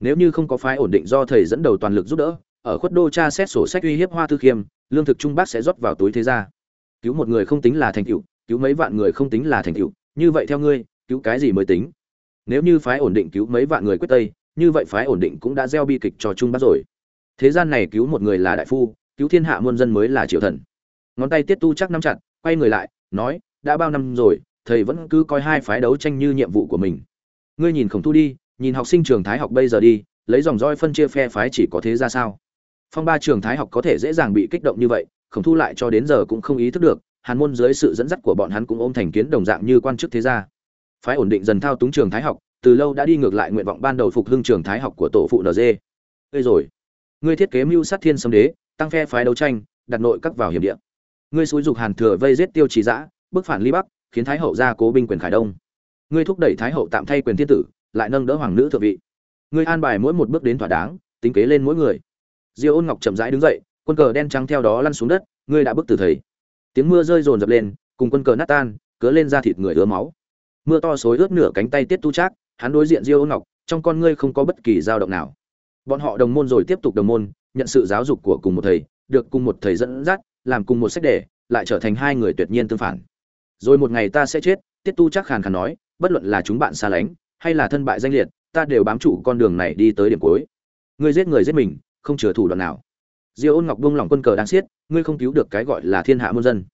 Nếu như không có phái ổn định do thầy dẫn đầu toàn lực giúp đỡ, ở khuất đô cha xét sổ sách uy hiếp hoa tư khiêm, lương thực trung bắc sẽ rót vào túi thế gia. Cứu một người không tính là thành tựu, cứu mấy vạn người không tính là thành tựu, như vậy theo ngươi, cứu cái gì mới tính? Nếu như phái ổn định cứu mấy vạn người quyết tây như vậy phái ổn định cũng đã gieo bi kịch cho trung bắc rồi. Thế gian này cứu một người là đại phu, cứu thiên hạ muôn dân mới là triều thần. Ngón tay tiết tu chắc nắm chặt, quay người lại, nói, đã bao năm rồi, thầy vẫn cứ coi hai phái đấu tranh như nhiệm vụ của mình. Ngươi nhìn khổng thu đi, nhìn học sinh trường thái học bây giờ đi, lấy dòng roi phân chia phe phái chỉ có thế ra sao? Phong ba trường thái học có thể dễ dàng bị kích động như vậy, khổng thu lại cho đến giờ cũng không ý thức được, hàn môn dưới sự dẫn dắt của bọn hắn cũng ôm thành kiến đồng dạng như quan chức thế gia. Phái ổn định dần thao túng trường thái học từ lâu đã đi ngược lại nguyện vọng ban đầu phục hưng trường thái học của tổ phụ nd ngươi rồi. Ngươi thiết kế mưu sát thiên sâm đế, tăng phe phái đấu tranh, đặt nội các vào hiểm địa. Ngươi xúi dục hàn thừa vây giết tiêu trì dã bức phản ly bắc, khiến thái hậu ra cố binh quyền khải đông. Ngươi thúc đẩy thái hậu tạm thay quyền thiên tử, lại nâng đỡ hoàng nữ thượng vị. Ngươi an bài mỗi một bước đến thỏa đáng, tính kế lên mỗi người. Diêu ôn ngọc chậm rãi đứng dậy, quân cờ đen trắng theo đó lăn xuống đất, ngươi đã bức từ thầy. Tiếng mưa rơi rồn rập lên, cùng quân cờ nát tan cớ lên ra thịt người ứa máu. Mưa to xối ướt nửa cánh tay tiết tu trác hắn đối diện diêu ôn ngọc, trong con ngươi không có bất kỳ dao động nào. Bọn họ đồng môn rồi tiếp tục đồng môn, nhận sự giáo dục của cùng một thầy, được cùng một thầy dẫn dắt, làm cùng một sách đề lại trở thành hai người tuyệt nhiên tương phản. Rồi một ngày ta sẽ chết, tiết tu chắc khàn khàn nói, bất luận là chúng bạn xa lánh, hay là thân bại danh liệt, ta đều bám trụ con đường này đi tới điểm cuối. Ngươi giết người giết mình, không chừa thủ đoạn nào. Diêu ôn ngọc buông lỏng quân cờ đang xiết, ngươi không cứu được cái gọi là thiên hạ muôn dân.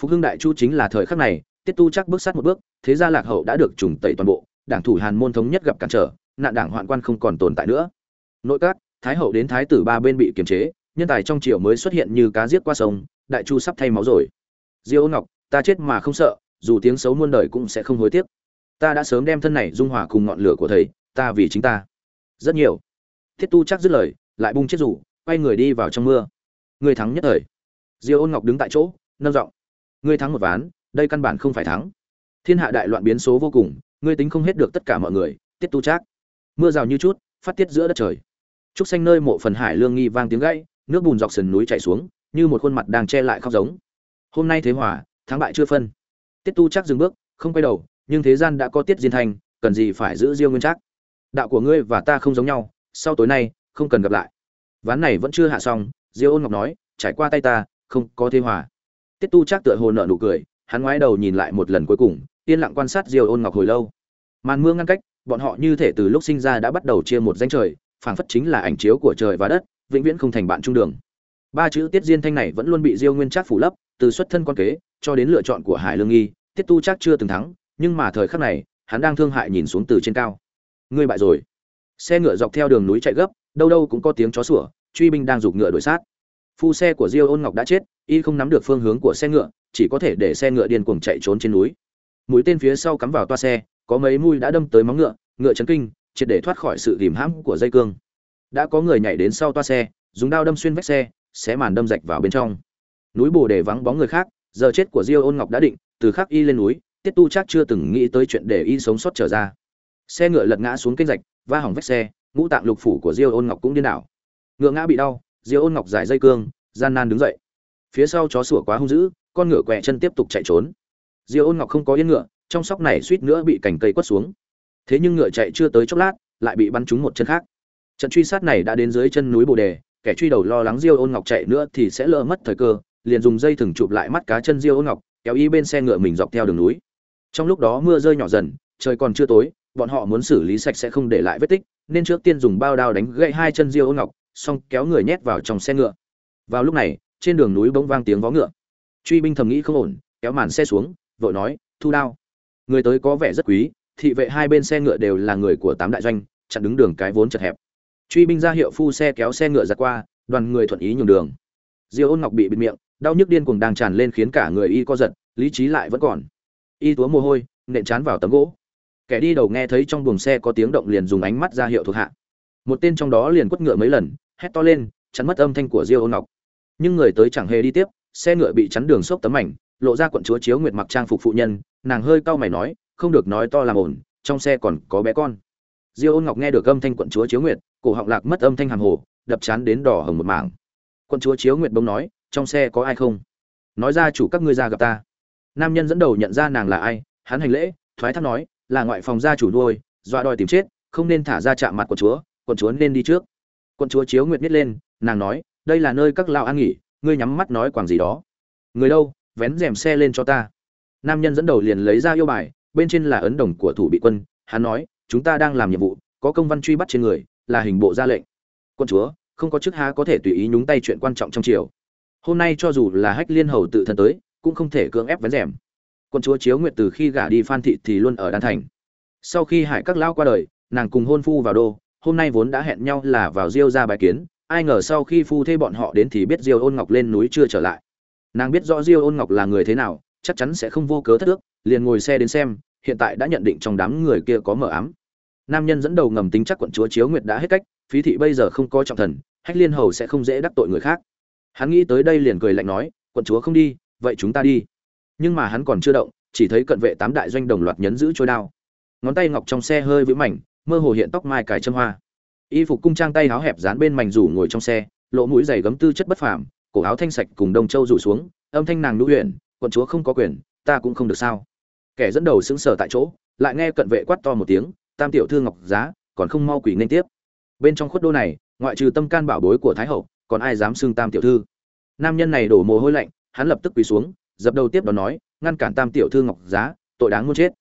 Phục hưng đại chu chính là thời khắc này, tiết tu chắc bước sát một bước, thế gia lạc hậu đã được trùng tẩy toàn bộ đảng thủ hàn môn thống nhất gặp cản trở, nạn đảng hoạn quan không còn tồn tại nữa. Nội các, thái hậu đến thái tử ba bên bị kiềm chế, nhân tài trong triều mới xuất hiện như cá giết qua sông, đại chu sắp thay máu rồi. Diêu ngọc, ta chết mà không sợ, dù tiếng xấu muôn đời cũng sẽ không hối tiếc. Ta đã sớm đem thân này dung hòa cùng ngọn lửa của thầy, ta vì chính ta. Rất nhiều. Thiết tu chắc dứt lời, lại bung chết rủ, quay người đi vào trong mưa. Người thắng nhất thời. Diêu ôn ngọc đứng tại chỗ, nâng giọng. Người thắng một ván, đây căn bản không phải thắng. Thiên hạ đại loạn biến số vô cùng ngươi tính không hết được tất cả mọi người, tiết tu trác. Mưa rào như chút, phát tiết giữa đất trời. Trúc xanh nơi mộ phần hải lương nghi vang tiếng gãy, nước bùn dọc sườn núi chảy xuống, như một khuôn mặt đang che lại khóc giống. Hôm nay thế hòa, thắng bại chưa phân. Tiết tu Trác dừng bước, không quay đầu, nhưng thế gian đã có tiết diên thanh cần gì phải giữ riêng nguyên trác. đạo của ngươi và ta không giống nhau, sau tối nay, không cần gặp lại. Ván này vẫn chưa hạ xong, diêu ôn ngọc nói, trải qua tay ta, không có thế hòa. Tiết tu Trác tựa hồ nợ nụ cười, hắn ngoái đầu nhìn lại một lần cuối cùng yên lặng quan sát diêu ôn ngọc hồi lâu. Màn mưa ngăn cách, bọn họ như thể từ lúc sinh ra đã bắt đầu chia một danh trời, phảng phất chính là ảnh chiếu của trời và đất, vĩnh viễn không thành bạn trung đường. Ba chữ tiết diên thanh này vẫn luôn bị diêu nguyên trác phủ lấp, từ xuất thân con kế, cho đến lựa chọn của hải lương nghi, tiết tu chắc chưa từng thắng, nhưng mà thời khắc này, hắn đang thương hại nhìn xuống từ trên cao. Ngươi bại rồi. Xe ngựa dọc theo đường núi chạy gấp, đâu đâu cũng có tiếng chó sủa, truy binh đang giục ngựa đuổi sát. Phu xe của diêu ôn ngọc đã chết, y không nắm được phương hướng của xe ngựa, chỉ có thể để xe ngựa điên cuồng chạy trốn trên núi mũi tên phía sau cắm vào toa xe, có mấy mũi đã đâm tới móng ngựa ngựa chấn kinh, triệt để thoát khỏi sự rìm hãm của dây cương. Đã có người nhảy đến sau toa xe, dùng đao đâm xuyên vách xe, xé màn đâm rạch vào bên trong. Núi bồ để vắng bóng người khác, giờ chết của diêu ôn ngọc đã định, từ khắc y lên núi, tiết tu chắc chưa từng nghĩ tới chuyện để y sống sót trở ra. Xe ngựa lật ngã xuống kênh rạch, va hỏng vách xe, ngũ tạng lục phủ của diêu ôn ngọc cũng điên đảo. Ngựa ngã bị đau, diêu ôn ngọc giải dây cương, gian nan đứng dậy. Phía sau chó sủa quá hung dữ, con ngựa quẹ chân tiếp tục chạy trốn diêu ôn ngọc không có yên ngựa, trong sóc này suýt nữa bị cành cây quất xuống. Thế nhưng ngựa chạy chưa tới chốc lát, lại bị bắn trúng một chân khác. Trận truy sát này đã đến dưới chân núi bồ đề, kẻ truy đầu lo lắng diêu ôn ngọc chạy nữa thì sẽ lỡ mất thời cơ, liền dùng dây thừng chụp lại mắt cá chân diêu ôn ngọc, kéo y bên xe ngựa mình dọc theo đường núi. Trong lúc đó mưa rơi nhỏ dần, trời còn chưa tối, bọn họ muốn xử lý sạch sẽ không để lại vết tích, nên trước tiên dùng bao đao đánh gãy hai chân diêu ôn ngọc, xong kéo người nhét vào trong xe ngựa. Vào lúc này, trên đường núi bỗng vang tiếng vó ngựa. Truy binh thầm nghĩ không ổn, kéo màn xe xuống vội nói, thu đao. Người tới có vẻ rất quý, thị vệ hai bên xe ngựa đều là người của tám đại doanh, chặn đứng đường cái vốn chật hẹp. Truy binh ra hiệu phu xe kéo xe ngựa ra qua, đoàn người thuận ý nhường đường. Diêu ôn ngọc bị bịt miệng, đau nhức điên cuồng đang tràn lên khiến cả người y co giật, lý trí lại vẫn còn. Y túa mồ hôi, nện chán vào tấm gỗ. Kẻ đi đầu nghe thấy trong buồng xe có tiếng động liền dùng ánh mắt ra hiệu thuộc hạ. Một tên trong đó liền quất ngựa mấy lần, hét to lên, chắn mất âm thanh của diêu ôn ngọc. Nhưng người tới chẳng hề đi tiếp, xe ngựa bị chắn đường xốc tấm ảnh lộ ra quận chúa chiếu nguyệt mặc trang phục phụ nhân, nàng hơi cau mày nói, không được nói to làm ổn trong xe còn có bé con. Diêu ôn ngọc nghe được âm thanh quận chúa chiếu nguyệt, cổ họng lạc mất âm thanh hàm hồ, đập chán đến đỏ hồng một mảng. Quận chúa chiếu nguyệt bông nói, trong xe có ai không? Nói ra chủ các ngươi ra gặp ta. Nam nhân dẫn đầu nhận ra nàng là ai, hắn hành lễ, thoái thác nói, là ngoại phòng gia chủ nuôi, dọa đòi tìm chết, không nên thả ra chạm mặt quận chúa quận chúa nên đi trước. Quận chúa chiếu nguyệt biết lên, nàng nói, đây là nơi các lao an nghỉ, ngươi nhắm mắt nói quảng gì đó. Người đâu? Vén rèm xe lên cho ta. Nam nhân dẫn đầu liền lấy ra yêu bài, bên trên là ấn đồng của thủ bị quân. Hắn nói, chúng ta đang làm nhiệm vụ, có công văn truy bắt trên người, là hình bộ ra lệnh. Quân chúa, không có chức há có thể tùy ý nhúng tay chuyện quan trọng trong triều. Hôm nay cho dù là hách liên hầu tự thân tới, cũng không thể cưỡng ép vén rèm. Quân chúa chiếu nguyệt từ khi gả đi phan thị thì luôn ở đan thành. Sau khi hải các lão qua đời, nàng cùng hôn phu vào đô, hôm nay vốn đã hẹn nhau là vào diêu ra bài kiến, ai ngờ sau khi phu thê bọn họ đến thì biết diêu ôn ngọc lên núi chưa trở lại nàng biết rõ diêu ôn ngọc là người thế nào, chắc chắn sẽ không vô cớ thất ước, liền ngồi xe đến xem, hiện tại đã nhận định trong đám người kia có mờ ám. Nam nhân dẫn đầu ngầm tính chắc quận chúa chiếu nguyệt đã hết cách, phí thị bây giờ không có trọng thần, hách liên hầu sẽ không dễ đắc tội người khác. Hắn nghĩ tới đây liền cười lạnh nói, quận chúa không đi, vậy chúng ta đi. Nhưng mà hắn còn chưa động, chỉ thấy cận vệ tám đại doanh đồng loạt nhấn giữ trôi đao. Ngón tay ngọc trong xe hơi vĩ mảnh, mơ hồ hiện tóc mai cài châm hoa. Y phục cung trang tay áo hẹp dán bên mảnh rủ ngồi trong xe lỗ mũi dày gấm tư chất bất phàm cổ áo thanh sạch cùng đông châu rủ xuống, âm thanh nàng nữ huyện quận chúa không có quyền, ta cũng không được sao? Kẻ dẫn đầu sững sờ tại chỗ, lại nghe cận vệ quát to một tiếng, tam tiểu thư ngọc giá, còn không mau quỷ nên tiếp. Bên trong khuất đô này, ngoại trừ tâm can bảo bối của thái hậu, còn ai dám xưng tam tiểu thư? Nam nhân này đổ mồ hôi lạnh, hắn lập tức quỳ xuống, dập đầu tiếp đó nói, ngăn cản tam tiểu thư ngọc giá, tội đáng muốn chết.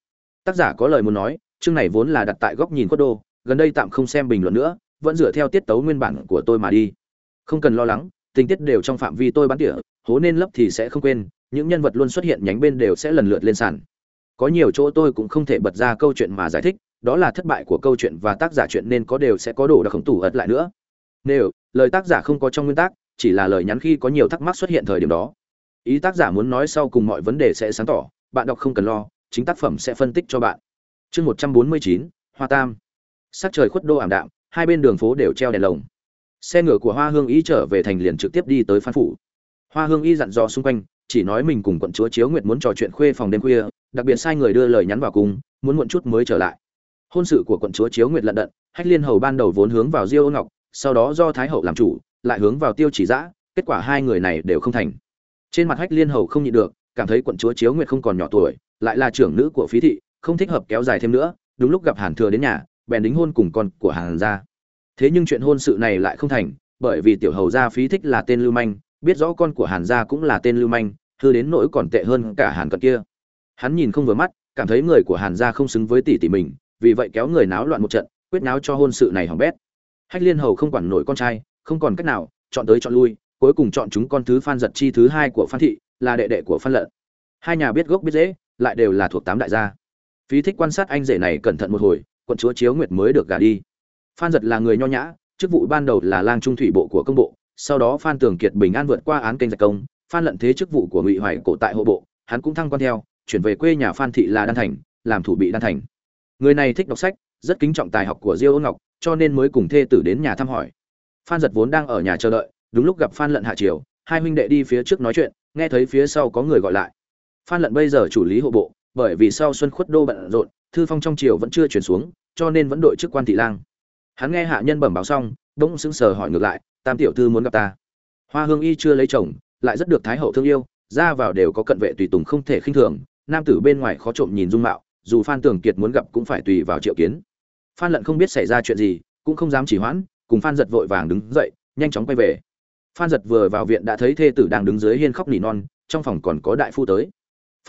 Tác giả có lời muốn nói, chương này vốn là đặt tại góc nhìn khuất đô, gần đây tạm không xem bình luận nữa, vẫn dựa theo tiết tấu nguyên bản của tôi mà đi. Không cần lo lắng tình tiết đều trong phạm vi tôi bắn tỉa, hố nên lấp thì sẽ không quên, những nhân vật luôn xuất hiện nhánh bên đều sẽ lần lượt lên sàn. Có nhiều chỗ tôi cũng không thể bật ra câu chuyện mà giải thích, đó là thất bại của câu chuyện và tác giả chuyện nên có đều sẽ có đồ đặc khổng tủ ật lại nữa. Nếu, lời tác giả không có trong nguyên tắc chỉ là lời nhắn khi có nhiều thắc mắc xuất hiện thời điểm đó. Ý tác giả muốn nói sau cùng mọi vấn đề sẽ sáng tỏ, bạn đọc không cần lo, chính tác phẩm sẽ phân tích cho bạn. Chương một trăm bốn mươi chín, hoa tam. Sắc trời khuất đô ảm đạm, hai bên đường phố đều treo đèn lồng xe ngựa của hoa hương y trở về thành liền trực tiếp đi tới phan phủ. Hoa hương y dặn dò xung quanh, chỉ nói mình cùng quận chúa chiếu nguyệt muốn trò chuyện khuê phòng đêm khuya, đặc biệt sai người đưa lời nhắn vào cùng, muốn muộn chút mới trở lại. Hôn sự của quận chúa chiếu nguyệt lận đận, hách liên hầu ban đầu vốn hướng vào diêu ngọc, sau đó do thái hậu làm chủ, lại hướng vào tiêu chỉ giã, kết quả hai người này đều không thành. Trên mặt hách liên hầu không nhịn được, cảm thấy quận chúa chiếu nguyệt không còn nhỏ tuổi, lại là trưởng nữ của phí thị, không thích hợp kéo dài thêm nữa, đúng lúc gặp hàn thừa đến nhà, bèn đính hôn cùng con của hàn gia thế nhưng chuyện hôn sự này lại không thành bởi vì tiểu hầu gia phí thích là tên lưu manh biết rõ con của hàn gia cũng là tên lưu manh hư đến nỗi còn tệ hơn cả hàn cận kia. Hắn nhìn không vừa mắt cảm thấy người của hàn gia không xứng với tỷ tỷ mình vì vậy kéo người náo loạn một trận quyết náo cho hôn sự này hỏng bét. Hách liên hầu không quản nổi con trai không còn cách nào chọn tới chọn lui cuối cùng chọn chúng con thứ phan giật chi thứ hai của phan thị là đệ đệ của phan lợn hai nhà biết gốc biết rễ, lại đều là thuộc tám đại gia. Phí thích quan sát anh rể này cẩn thận một hồi quận chúa chiếu nguyệt mới được gả đi phan giật là người nho nhã, chức vụ ban đầu là lang trung thủy bộ của công bộ, sau đó phan tường kiệt bình an vượt qua án kênh giặc công, phan lận thế chức vụ của ngụy hoài cổ tại hộ bộ, hắn cũng thăng quan theo, chuyển về quê nhà phan thị là đan thành, làm thủ bị đan thành. Người này thích đọc sách, rất kính trọng tài học của diêu ôn ngọc, cho nên mới cùng thê tử đến nhà thăm hỏi. Phan giật vốn đang ở nhà chờ đợi, đúng lúc gặp phan lận hạ triều, hai huynh đệ đi phía trước nói chuyện, nghe thấy phía sau có người gọi lại. Phan lận bây giờ chủ lý hộ bộ, bởi vì sau xuân khuất đô bận rộn, thư phong trong triều vẫn chưa chuyển xuống, cho nên vẫn đội chức quan thị lang hắn nghe hạ nhân bẩm báo xong, bỗng sững sờ hỏi ngược lại, tam tiểu thư muốn gặp ta? Hoa hương y chưa lấy chồng, lại rất được thái hậu thương yêu, ra vào đều có cận vệ tùy tùng không thể khinh thường, nam tử bên ngoài khó trộm nhìn dung mạo, dù phan tường kiệt muốn gặp cũng phải tùy vào triệu kiến. Phan lận không biết xảy ra chuyện gì, cũng không dám chỉ hoãn, cùng phan giật vội vàng đứng dậy, nhanh chóng quay về. Phan giật vừa vào viện đã thấy thê tử đang đứng dưới hiên khóc nỉ non, trong phòng còn có đại phu tới.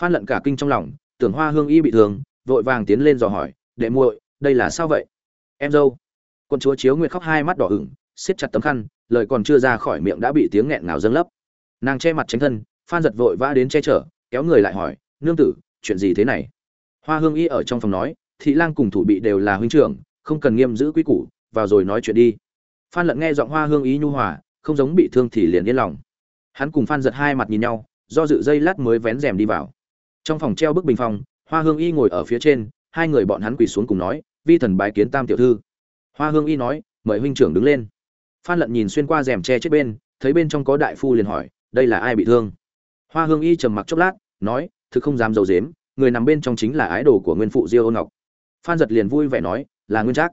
Phan lận cả kinh trong lòng, tưởng hoa hương y bị thương, vội vàng tiến lên dò hỏi, đệ muội, đây là sao vậy? Em dâu? Quân chúa chiếu nguyệt khóc hai mắt đỏ ửng, siết chặt tấm khăn, lời còn chưa ra khỏi miệng đã bị tiếng nghẹn ngào dâng lấp. Nàng che mặt tránh thân, phan giật vội vã đến che chở, kéo người lại hỏi, nương tử, chuyện gì thế này? Hoa hương y ở trong phòng nói, thị lang cùng thủ bị đều là huynh trưởng, không cần nghiêm giữ quy củ, vào rồi nói chuyện đi. Phan lận nghe giọng hoa hương ý nhu hòa, không giống bị thương thì liền yên lòng. Hắn cùng phan giật hai mặt nhìn nhau, do dự dây lát mới vén rèm đi vào. Trong phòng treo bức bình phong, hoa hương y ngồi ở phía trên, hai người bọn hắn quỳ xuống cùng nói, vi thần bái kiến tam tiểu thư hoa hương y nói, mời huynh trưởng đứng lên. Phan lận nhìn xuyên qua rèm che chết bên, thấy bên trong có đại phu liền hỏi, đây là ai bị thương? Hoa hương y trầm mặc chốc lát, nói, thực không dám d i ấ u dếm người nằm bên trong chính là ái đồ của nguyên phụ diêu ôn ngọc. Phan giật liền vui vẻ nói, là nguyên trác.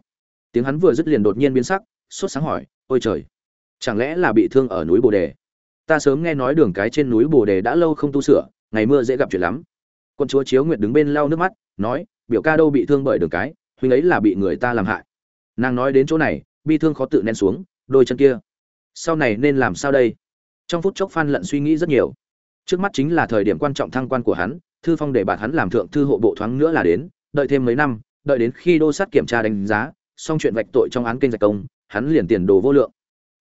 Tiếng hắn vừa dứt liền đột nhiên biến sắc, sốt sáng hỏi, ôi trời, chẳng lẽ là bị thương ở núi bồ đề? Ta sớm nghe nói đường cái trên núi bồ đề đã lâu không tu sửa, ngày mưa dễ gặp chuyện lắm. Quân chúa chiếu nguyệt đứng bên lau nước mắt, nói, biểu ca đâu bị thương bởi đường cái, huynh ấy là bị người ta làm hại nàng nói đến chỗ này, bi thương khó tự nén xuống, đôi chân kia. Sau này nên làm sao đây? Trong phút chốc phan lận suy nghĩ rất nhiều. Trước mắt chính là thời điểm quan trọng thăng quan của hắn, thư phong để bạt hắn làm thượng thư hộ bộ thoáng nữa là đến, đợi thêm mấy năm, đợi đến khi đô sát kiểm tra đánh giá, xong chuyện vạch tội trong án kinh giặc công, hắn liền tiền đồ vô lượng.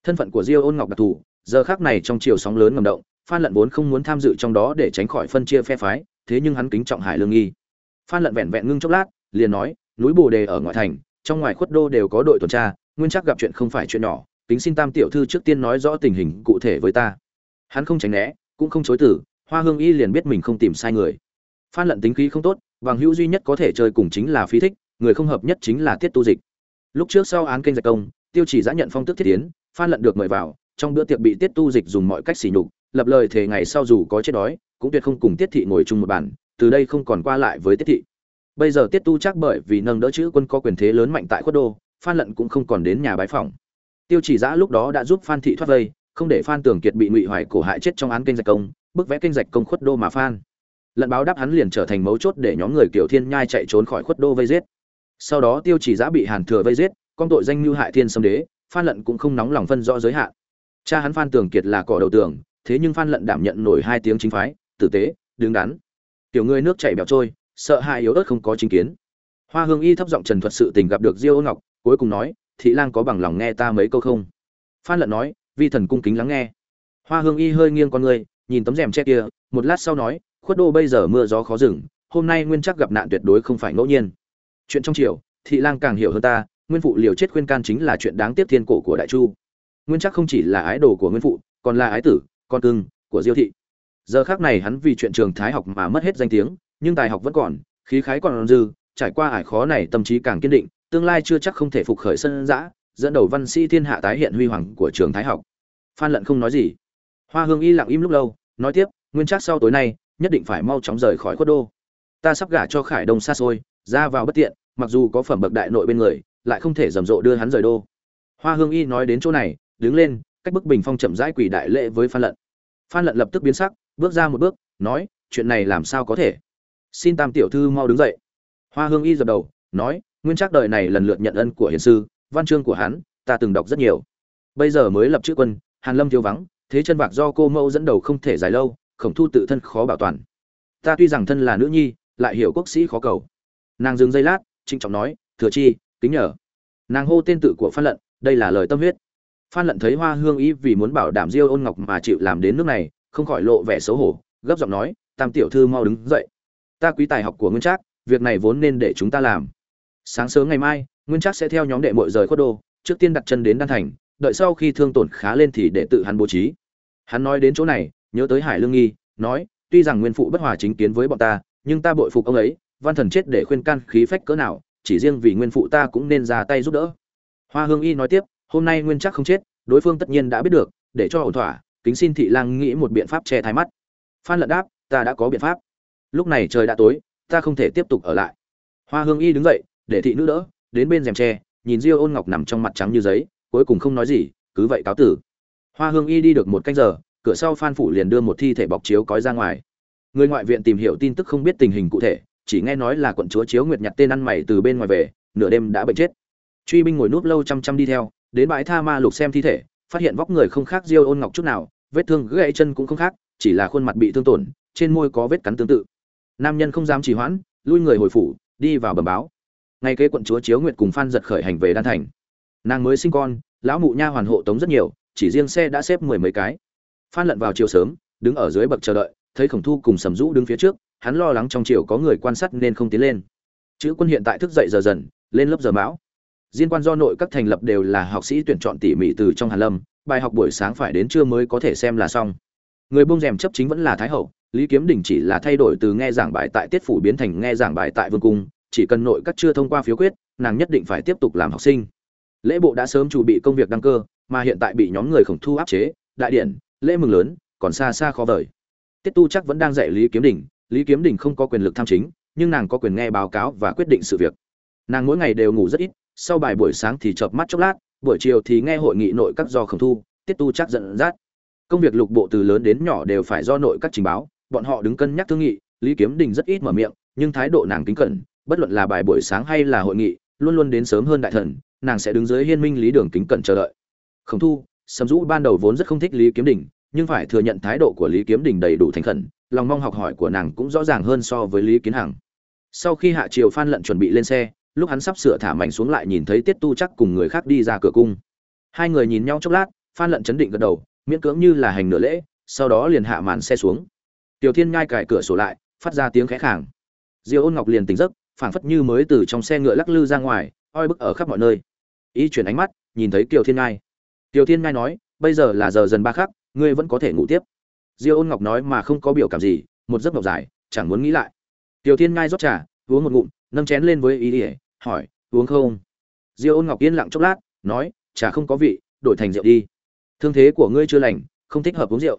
Thân phận của diêu ôn ngọc đặc thù, giờ khác này trong chiều sóng lớn ngầm động, phan lận vốn không muốn tham dự trong đó để tránh khỏi phân chia phe phái, thế nhưng hắn kính trọng hải lương nghi. Phan lận vẹn vẹn ngưng chốc lát, liền nói, núi bồ đề ở ngoại thành trong ngoài khuất đô đều có đội tuần tra, nguyên chắc gặp chuyện không phải chuyện nhỏ, kính xin tam tiểu thư trước tiên nói rõ tình hình cụ thể với ta. Hắn không tránh né, cũng không chối từ, hoa hương y liền biết mình không tìm sai người. Phan lận tính khí không tốt, bằng hữu duy nhất có thể chơi cùng chính là phí thích, người không hợp nhất chính là tiết tu dịch. Lúc trước sau án kênh giặc công, tiêu chỉ giã nhận phong tước thiết tiến phan lận được mời vào, trong bữa tiệc bị tiết tu dịch dùng mọi cách xỉ nhục, lập lời thề ngày sau dù có chết đói, cũng tuyệt không cùng tiết thị ngồi chung một bàn, từ đây không còn qua lại với tiết thị bây giờ tiết tu chắc bởi vì nâng đỡ chữ quân có quyền thế lớn mạnh tại khuất đô, phan lận cũng không còn đến nhà bái phòng tiêu chỉ giã lúc đó đã giúp phan thị thoát vây, không để phan tường kiệt bị ngụy hoài cổ hại chết trong án kênh dạch công, bức vẽ kênh dạch công khuất đô mà phan lận báo đáp hắn liền trở thành mấu chốt để nhóm người kiểu thiên nhai chạy trốn khỏi khuất đô vây giết. Sau đó tiêu chỉ giã bị hàn thừa vây giết, con tội danh mưu hại thiên sâm đế, phan lận cũng không nóng lòng phân rõ giới hạn. Cha hắn phan tường kiệt là cỏ đầu tường, thế nhưng phan lận đảm nhận nổi hai tiếng chính phái, tử tế, đứng đắn. Tiểu người nước chảy bẹo trôi sợ hãi yếu ớt không có chính kiến. Hoa hương y thấp giọng trần thuật sự tình gặp được diêu ngọc, cuối cùng nói, thị lang có bằng lòng nghe ta mấy câu không? Phan lận nói, vi thần cung kính lắng nghe. Hoa hương y hơi nghiêng con người, nhìn tấm rèm che kia, một lát sau nói, khuất đô bây giờ mưa gió khó dừng, hôm nay nguyên chắc gặp nạn tuyệt đối không phải ngẫu nhiên. Chuyện trong triều, thị lang càng hiểu hơn ta, nguyên phụ liều chết khuyên can chính là chuyện đáng tiếc thiên cổ của đại chu. Nguyên chắc không chỉ là ái đồ của nguyên phụ, còn là ái tử, con cưng của diêu thị. Giờ khác này hắn vì chuyện trường thái học mà mất hết danh tiếng nhưng tài học vẫn còn, khí khái còn dư, trải qua ải khó này tâm trí càng kiên định, tương lai chưa chắc không thể phục khởi sân giã dẫn đầu văn sĩ thiên hạ tái hiện huy hoàng của trường thái học. Phan lận không nói gì. Hoa hương y lặng im lúc lâu, nói tiếp, nguyên chắc sau tối nay, nhất định phải mau chóng rời khỏi khuất đô. Ta sắp gả cho khải đông xa xôi, ra vào bất tiện, mặc dù có phẩm bậc đại nội bên người, lại không thể rầm rộ đưa hắn rời đô. Hoa hương y nói đến chỗ này, đứng lên, cách bức bình phong chậm rãi quỷ đại lễ với phan lận. Phan lận lập tức biến sắc, bước ra một bước, nói, chuyện này làm sao có thể? Xin tam tiểu thư mau đứng dậy. Hoa hương y dập đầu, nói, nguyên trác đời này lần lượt nhận ân của hiền sư, văn chương của hắn, ta từng đọc rất nhiều. Bây giờ mới lập chữ quân, hàn lâm thiếu vắng, thế chân bạc do cô mẫu dẫn đầu không thể dài lâu, khổng thu tự thân khó bảo toàn. Ta tuy rằng thân là nữ nhi, lại hiểu quốc sĩ khó cầu. Nàng dừng giây lát, trịnh trọng nói, thừa chi, kính nhờ. Nàng hô tên tự của phan lận, đây là lời tâm huyết. Phan lận thấy hoa hương ý vì muốn bảo đảm diêu ôn ngọc mà chịu làm đến nước này, không khỏi lộ vẻ xấu hổ, gấp giọng nói, tam tiểu thư mau đứng dậy ta quý tài học của nguyên trác, việc này vốn nên để chúng ta làm. Sáng sớm ngày mai, nguyên trác sẽ theo nhóm đệ mội rời khuất đô, trước tiên đặt chân đến đan thành, đợi sau khi thương tổn khá lên thì để tự hắn bố trí. Hắn nói đến chỗ này, nhớ tới hải lương nghi, nói, tuy rằng nguyên phụ bất hòa chính kiến với bọn ta, nhưng ta bội phục ông ấy, văn thần chết để khuyên can khí phách cỡ nào, chỉ riêng vì nguyên phụ ta cũng nên ra tay giúp đỡ. Hoa hương y nói tiếp, hôm nay nguyên chắc không chết, đối phương tất nhiên đã biết được, để cho ổn thỏa, kính xin thị lang nghĩ một biện pháp che thái mắt. Phan lận đáp, ta đã có biện pháp lúc này trời đã tối, ta không thể tiếp tục ở lại. Hoa hương y đứng dậy, để thị nữ đỡ, đến bên rèm tre, nhìn diêu ôn ngọc nằm trong mặt trắng như giấy, cuối cùng không nói gì, cứ vậy cáo tử. Hoa hương y đi được một canh giờ, cửa sau phan phủ liền đưa một thi thể bọc chiếu cói ra ngoài. Người ngoại viện tìm hiểu tin tức không biết tình hình cụ thể, chỉ nghe nói là quận chúa chiếu nguyệt nhặt tên ăn mày từ bên ngoài về, nửa đêm đã bệnh chết. Truy binh ngồi núp lâu chăm chăm đi theo, đến bãi tha ma lục xem thi thể, phát hiện vóc người không khác diêu ôn ngọc chút nào, vết thương gãy chân cũng không khác, chỉ là khuôn mặt bị thương tổn, trên môi có vết cắn tương tự nam nhân không dám trì hoãn lui người hồi phủ đi vào bẩm báo. Ngay kế quận chúa chiếu nguyệt cùng phan giật khởi hành về đan thành. Nàng mới sinh con lão mụ nha hoàn hộ tống rất nhiều chỉ riêng xe đã xếp mười mấy cái. Phan lận vào chiều sớm đứng ở dưới bậc chờ đợi thấy khổng thu cùng sầm rũ đứng phía trước hắn lo lắng trong chiều có người quan sát nên không tiến lên. Chữ quân hiện tại thức dậy giờ dần lên lớp giờ mão. Diên quan do nội các thành lập đều là học sĩ tuyển chọn tỉ mỉ từ trong Hàn Lâm, bài học buổi sáng phải đến trưa mới có thể xem là xong. Người buông rèm chấp chính vẫn là Thái hậu, Lý Kiếm Đình chỉ là thay đổi từ nghe giảng bài tại Tiết phủ biến thành nghe giảng bài tại Vương cung, chỉ cần nội các chưa thông qua phiếu quyết, nàng nhất định phải tiếp tục làm học sinh. Lễ bộ đã sớm chuẩn bị công việc đăng cơ, mà hiện tại bị nhóm người khổng thu áp chế, đại điện, lễ mừng lớn, còn xa xa khó vời. Tiết Tu chắc vẫn đang dạy Lý Kiếm Đình, Lý Kiếm Đình không có quyền lực tham chính, nhưng nàng có quyền nghe báo cáo và quyết định sự việc. Nàng mỗi ngày đều ngủ rất ít, sau bài buổi sáng thì chợp mắt chốc lát, buổi chiều thì nghe hội nghị nội các do khổng thu, tiết tu chắc giận dắt. Công việc lục bộ từ lớn đến nhỏ đều phải do nội các trình báo, bọn họ đứng cân nhắc thương nghị, Lý Kiếm Đình rất ít mở miệng, nhưng thái độ nàng kính cẩn, bất luận là bài buổi sáng hay là hội nghị, luôn luôn đến sớm hơn đại thần, nàng sẽ đứng dưới hiên minh lý đường kính cẩn chờ đợi. Khổng thu, Sầm Dũ ban đầu vốn rất không thích Lý Kiếm Đình, nhưng phải thừa nhận thái độ của Lý Kiếm Đình đầy đủ thành khẩn, lòng mong học hỏi của nàng cũng rõ ràng hơn so với Lý Kiến Hằng. Sau khi hạ triều Phan Lận chuẩn bị lên xe, lúc hắn sắp sửa thả mảnh xuống lại nhìn thấy tiết tu chắc cùng người khác đi ra cửa cung hai người nhìn nhau chốc lát phan lận chấn định gật đầu miễn cưỡng như là hành nửa lễ sau đó liền hạ màn xe xuống tiểu thiên ngai cài cửa sổ lại, phát ra tiếng khẽ khàng. Diêu ôn ngọc liền tỉnh giấc, phảng phất như mới từ trong xe ngựa lắc lư ra ngoài, oi bức ở khắp mọi nơi. Ý chuyển ánh mắt, nhìn thấy kiều thiên ngai kiều thiên ngai nói, bây giờ là giờ dần ba khắc, ngươi vẫn có thể ngủ tiếp. Diêu ôn ngọc nói mà không có biểu cảm gì, một giấc ngọc dài, chẳng muốn nghĩ lại. Kiều thiên ngai rót trà, uống một ngụm, nâng chén lên với ý ỉa hỏi, uống không? Diêu ôn ngọc yên lặng chốc lát, nói, trà không có vị, đổi thành rượu đi. Thương thế của ngươi chưa lành, không thích hợp uống rượu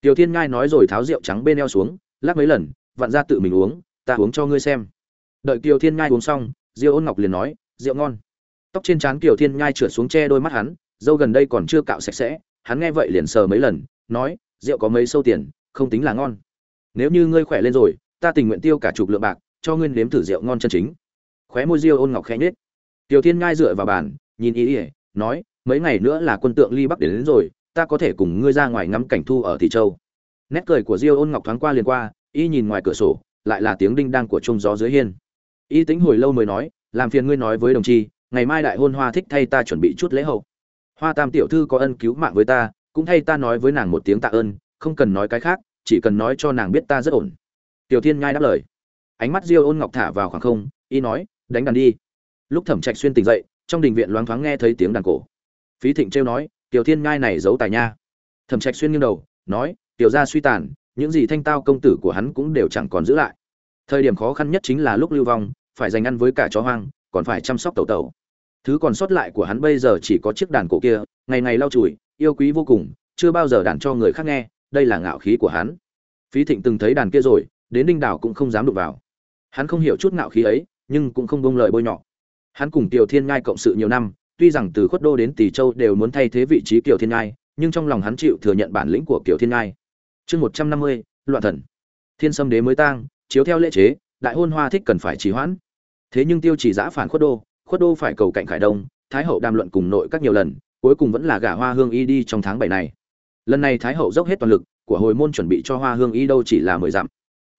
tiểu thiên ngai nói rồi tháo rượu trắng bên eo xuống lắc mấy lần vặn ra tự mình uống ta uống cho ngươi xem. Đợi kiều thiên ngai uống xong diêu ôn ngọc liền nói rượu ngon. Tóc trên trán kiều thiên ngai trượt xuống che đôi mắt hắn dâu gần đây còn chưa cạo sạch sẽ hắn nghe vậy liền sờ mấy lần nói rượu có mấy sâu tiền không tính là ngon. Nếu như ngươi khỏe lên rồi ta tình nguyện tiêu cả chục lượng bạc cho ngươi nếm thử rượu ngon chân chính. Khóe môi diêu ôn ngọc khẽ nhếch. Tiểu thiên ngai dựa vào bàn nhìn ý ý, nói mấy ngày nữa là quân tượng ly bắc đến, đến rồi ta có thể cùng ngươi ra ngoài ngắm cảnh thu ở thị châu. Nét cười của diêu ôn ngọc thoáng qua liền qua, y nhìn ngoài cửa sổ, lại là tiếng đinh đang của trung gió dưới hiên. Y tính hồi lâu mới nói, làm phiền ngươi nói với đồng chi, ngày mai đại hôn hoa thích thay ta chuẩn bị chút lễ hậu. Hoa tam tiểu thư có ân cứu mạng với ta, cũng thay ta nói với nàng một tiếng tạ ơn, không cần nói cái khác, chỉ cần nói cho nàng biết ta rất ổn. Tiểu thiên nhai đáp lời. Ánh mắt diêu ôn ngọc thả vào khoảng không, y nói, đánh đàn đi. Lúc thẩm trạch xuyên tỉnh dậy, trong đình viện loáng thoáng nghe thấy tiếng đàn cổ. Phí thịnh trêu nói tiểu thiên Ngai này giấu tài nha. Thẩm trạch xuyên nghiêng đầu, nói, tiểu gia suy tàn, những gì thanh tao công tử của hắn cũng đều chẳng còn giữ lại. Thời điểm khó khăn nhất chính là lúc lưu vong, phải dành ăn với cả chó hoang, còn phải chăm sóc tẩu tẩu. Thứ còn sót lại của hắn bây giờ chỉ có chiếc đàn cổ kia, ngày ngày lau chùi, yêu quý vô cùng, chưa bao giờ đàn cho người khác nghe, đây là ngạo khí của hắn. Phí thịnh từng thấy đàn kia rồi, đến đinh đảo cũng không dám đụng vào. Hắn không hiểu chút ngạo khí ấy, nhưng cũng không bông lời bôi nhọ. Hắn cùng tiểu thiên ngai cộng sự nhiều năm tuy rằng từ khuất đô đến tỷ châu đều muốn thay thế vị trí kiều thiên ngai, nhưng trong lòng hắn chịu thừa nhận bản lĩnh của kiều thiên ngai. Chương một trăm năm mươi, loạn thần. Thiên sâm đế mới tang, chiếu theo lễ chế, đại hôn hoa thích cần phải trì hoãn. Thế nhưng tiêu chỉ giã phản khuất đô khuất đô phải cầu cạnh khải đông, thái hậu đàm luận cùng nội các nhiều lần, cuối cùng vẫn là gả hoa hương y đi trong tháng bảy này. Lần này thái hậu dốc hết toàn lực, của hồi môn chuẩn bị cho hoa hương y đâu chỉ là mười dặm.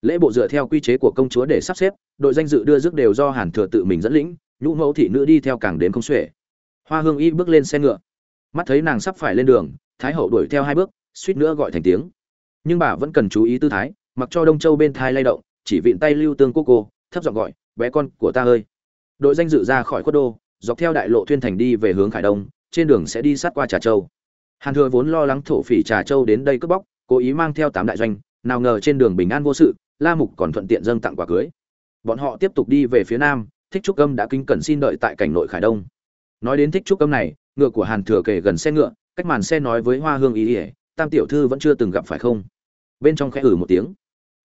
Lễ bộ dựa theo quy chế của công chúa để sắp xếp, đội danh dự đưa rước đều do hàn thừa tự mình dẫn lĩnh, nhũ mẫu thị nữ đi theo càng đến không xuể hoa hương y bước lên xe ngựa. Mắt thấy nàng sắp phải lên đường, thái hậu đuổi theo hai bước, suýt nữa gọi thành tiếng. Nhưng bà vẫn cần chú ý tư thái, mặc cho đông châu bên thai lay động, chỉ vịn tay lưu tương cô cô, thấp giọng gọi, bé con của ta ơi. Đội danh dự ra khỏi khuất đô, dọc theo đại lộ thuyên thành đi về hướng khải đông, trên đường sẽ đi sát qua trà châu. Hàn thừa vốn lo lắng thổ phỉ trà châu đến đây cướp bóc, cố ý mang theo tám đại doanh, nào ngờ trên đường bình an vô sự, la mục còn thuận tiện dâng tặng quà cưới. Bọn họ tiếp tục đi về phía nam, thích trúc âm đã kinh cẩn xin đợi tại cảnh nội khải đông nói đến thích trúc âm này, ngựa của hàn thừa kề gần xe ngựa, cách màn xe nói với hoa hương ý ỉa tam tiểu thư vẫn chưa từng gặp phải không? Bên trong khẽ ử một tiếng.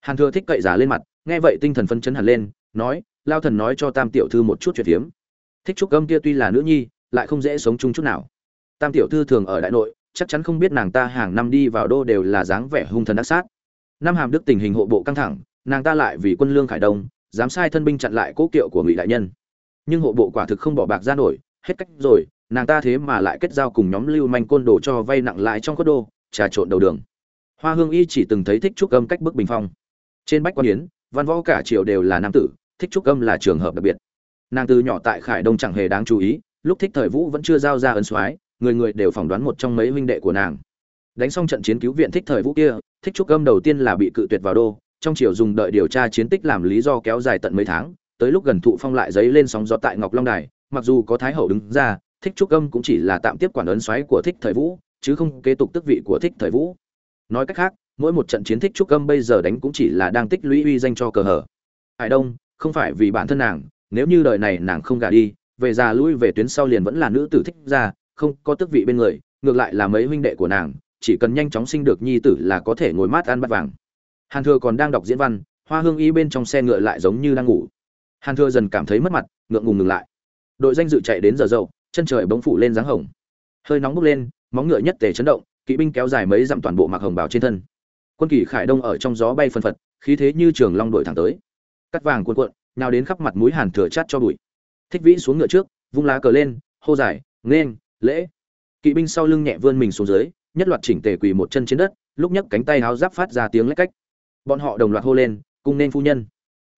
Hàn thừa thích cậy giả lên mặt, nghe vậy tinh thần phân chấn hẳn lên, nói, lao thần nói cho tam tiểu thư một chút chuyện hiếm thích trúc âm kia tuy là nữ nhi, lại không dễ sống chung chút nào. Tam tiểu thư thường ở đại nội, chắc chắn không biết nàng ta hàng năm đi vào đô đều là dáng vẻ hung thần đắc sát. Năm hàm đức tình hình hộ bộ căng thẳng, nàng ta lại vì quân lương khải đông, dám sai thân binh chặn lại cố kiệu của ngụy đại nhân. Nhưng hộ bộ quả thực không bỏ bạc ra nổi hết cách rồi, nàng ta thế mà lại kết giao cùng nhóm lưu manh côn đồ cho vay nặng lại trong cốt đô, trà trộn đầu đường. Hoa hương y chỉ từng thấy thích trúc âm cách bức bình phong. Trên bách quan yến, văn võ cả triều đều là nam tử, thích trúc âm là trường hợp đặc biệt. Nàng từ nhỏ tại khải đông chẳng hề đáng chú ý, lúc thích thời vũ vẫn chưa giao ra ân soái, người người đều phỏng đoán một trong mấy huynh đệ của nàng. Đánh xong trận chiến cứu viện thích thời vũ kia, thích trúc âm đầu tiên là bị cự tuyệt vào đô, trong triều dùng đợi điều tra chiến tích làm lý do kéo dài tận mấy tháng, tới lúc gần thụ phong lại giấy lên sóng gió tại ngọc long đài mặc dù có thái hậu đứng ra, thích trúc âm cũng chỉ là tạm tiếp quản ấn xoáy của thích thời vũ, chứ không kế tục tước vị của thích thời vũ. Nói cách khác, mỗi một trận chiến thích trúc âm bây giờ đánh cũng chỉ là đang tích lũy uy danh cho cờ hở hải đông, không phải vì bản thân nàng, nếu như đời này nàng không gả đi, về già lui về tuyến sau liền vẫn là nữ tử thích ra không có tước vị bên người, ngược lại là mấy huynh đệ của nàng, chỉ cần nhanh chóng sinh được nhi tử là có thể ngồi mát ăn bát vàng. Hàn thừa còn đang đọc diễn văn, hoa hương y bên trong xe ngựa lại giống như đang ngủ. Hàn thừa dần cảm thấy mất mặt, ngượng ngùng ngừng lại đội danh dự chạy đến giờ dậu, chân trời bỗng phủ lên dáng hồng. Hơi nóng bốc lên, móng ngựa nhất tề chấn động, kỵ binh kéo dài mấy dặm toàn bộ mặc hồng bào trên thân. Quân kỳ khải đông ở trong gió bay phân phật, khí thế như trường long đội thẳng tới. Cắt vàng cuộn cuộn, nào đến khắp mặt mũi hàn thừa chát cho bụi. Thích vĩ xuống ngựa trước, vung lá cờ lên, hô giải nghênh, lễ. Kỵ binh sau lưng nhẹ vươn mình xuống dưới, nhất loạt chỉnh tề quỳ một chân trên đất, lúc nhấc cánh tay háo giáp phát ra tiếng lách cách. Bọn họ đồng loạt hô lên, cung nên phu nhân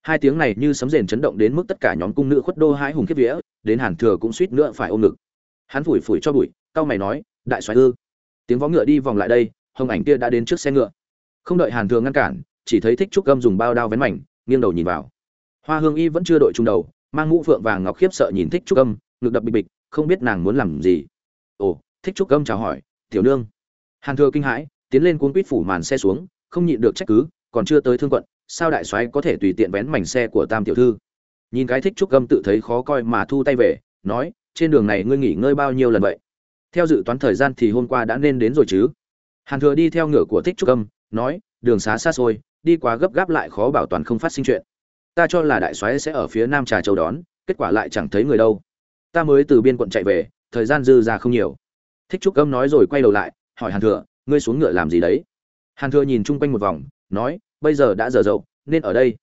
hai tiếng này như sấm rền chấn động đến mức tất cả nhóm cung nữ khuất đô hai hùng kiếp vía, đến hàn thừa cũng suýt nữa phải ôm ngực. Hắn phủi phủi cho bụi, cau mày nói, đại soái ư? Tiếng vó ngựa đi vòng lại đây, hồng ảnh kia đã đến trước xe ngựa. Không đợi hàn thừa ngăn cản, chỉ thấy thích trúc gâm dùng bao đao vén mảnh, nghiêng đầu nhìn vào. Hoa hương y vẫn chưa đội trung đầu, mang mũ phượng vàng ngọc khiếp sợ nhìn thích trúc gâm ngực đập bịch bịch, không biết nàng muốn làm gì. Ồ, thích trúc gâm chào hỏi, tiểu nương. Hàn thừa kinh hãi, tiến lên cuốn quýt phủ màn xe xuống, không nhịn được trách cứ, còn chưa tới thương quận sao đại soái có thể tùy tiện vén mảnh xe của tam tiểu thư? Nhìn cái thích trúc gâm tự thấy khó coi mà thu tay về, nói, trên đường này ngươi nghỉ ngơi bao nhiêu lần vậy? Theo dự toán thời gian thì hôm qua đã nên đến rồi chứ? Hàn thừa đi theo ngựa của thích trúc gâm, nói, đường xá xa xôi, đi quá gấp gáp lại khó bảo toàn không phát sinh chuyện. Ta cho là đại soái sẽ ở phía nam trà châu đón, kết quả lại chẳng thấy người đâu. Ta mới từ biên quận chạy về, thời gian dư ra không nhiều. Thích trúc gâm nói rồi quay đầu lại, hỏi hàn thừa, ngươi xuống ngựa làm gì đấy? Hàn thừa nhìn chung quanh một vòng, nói bây giờ đã giờ dậu, nên ở đây.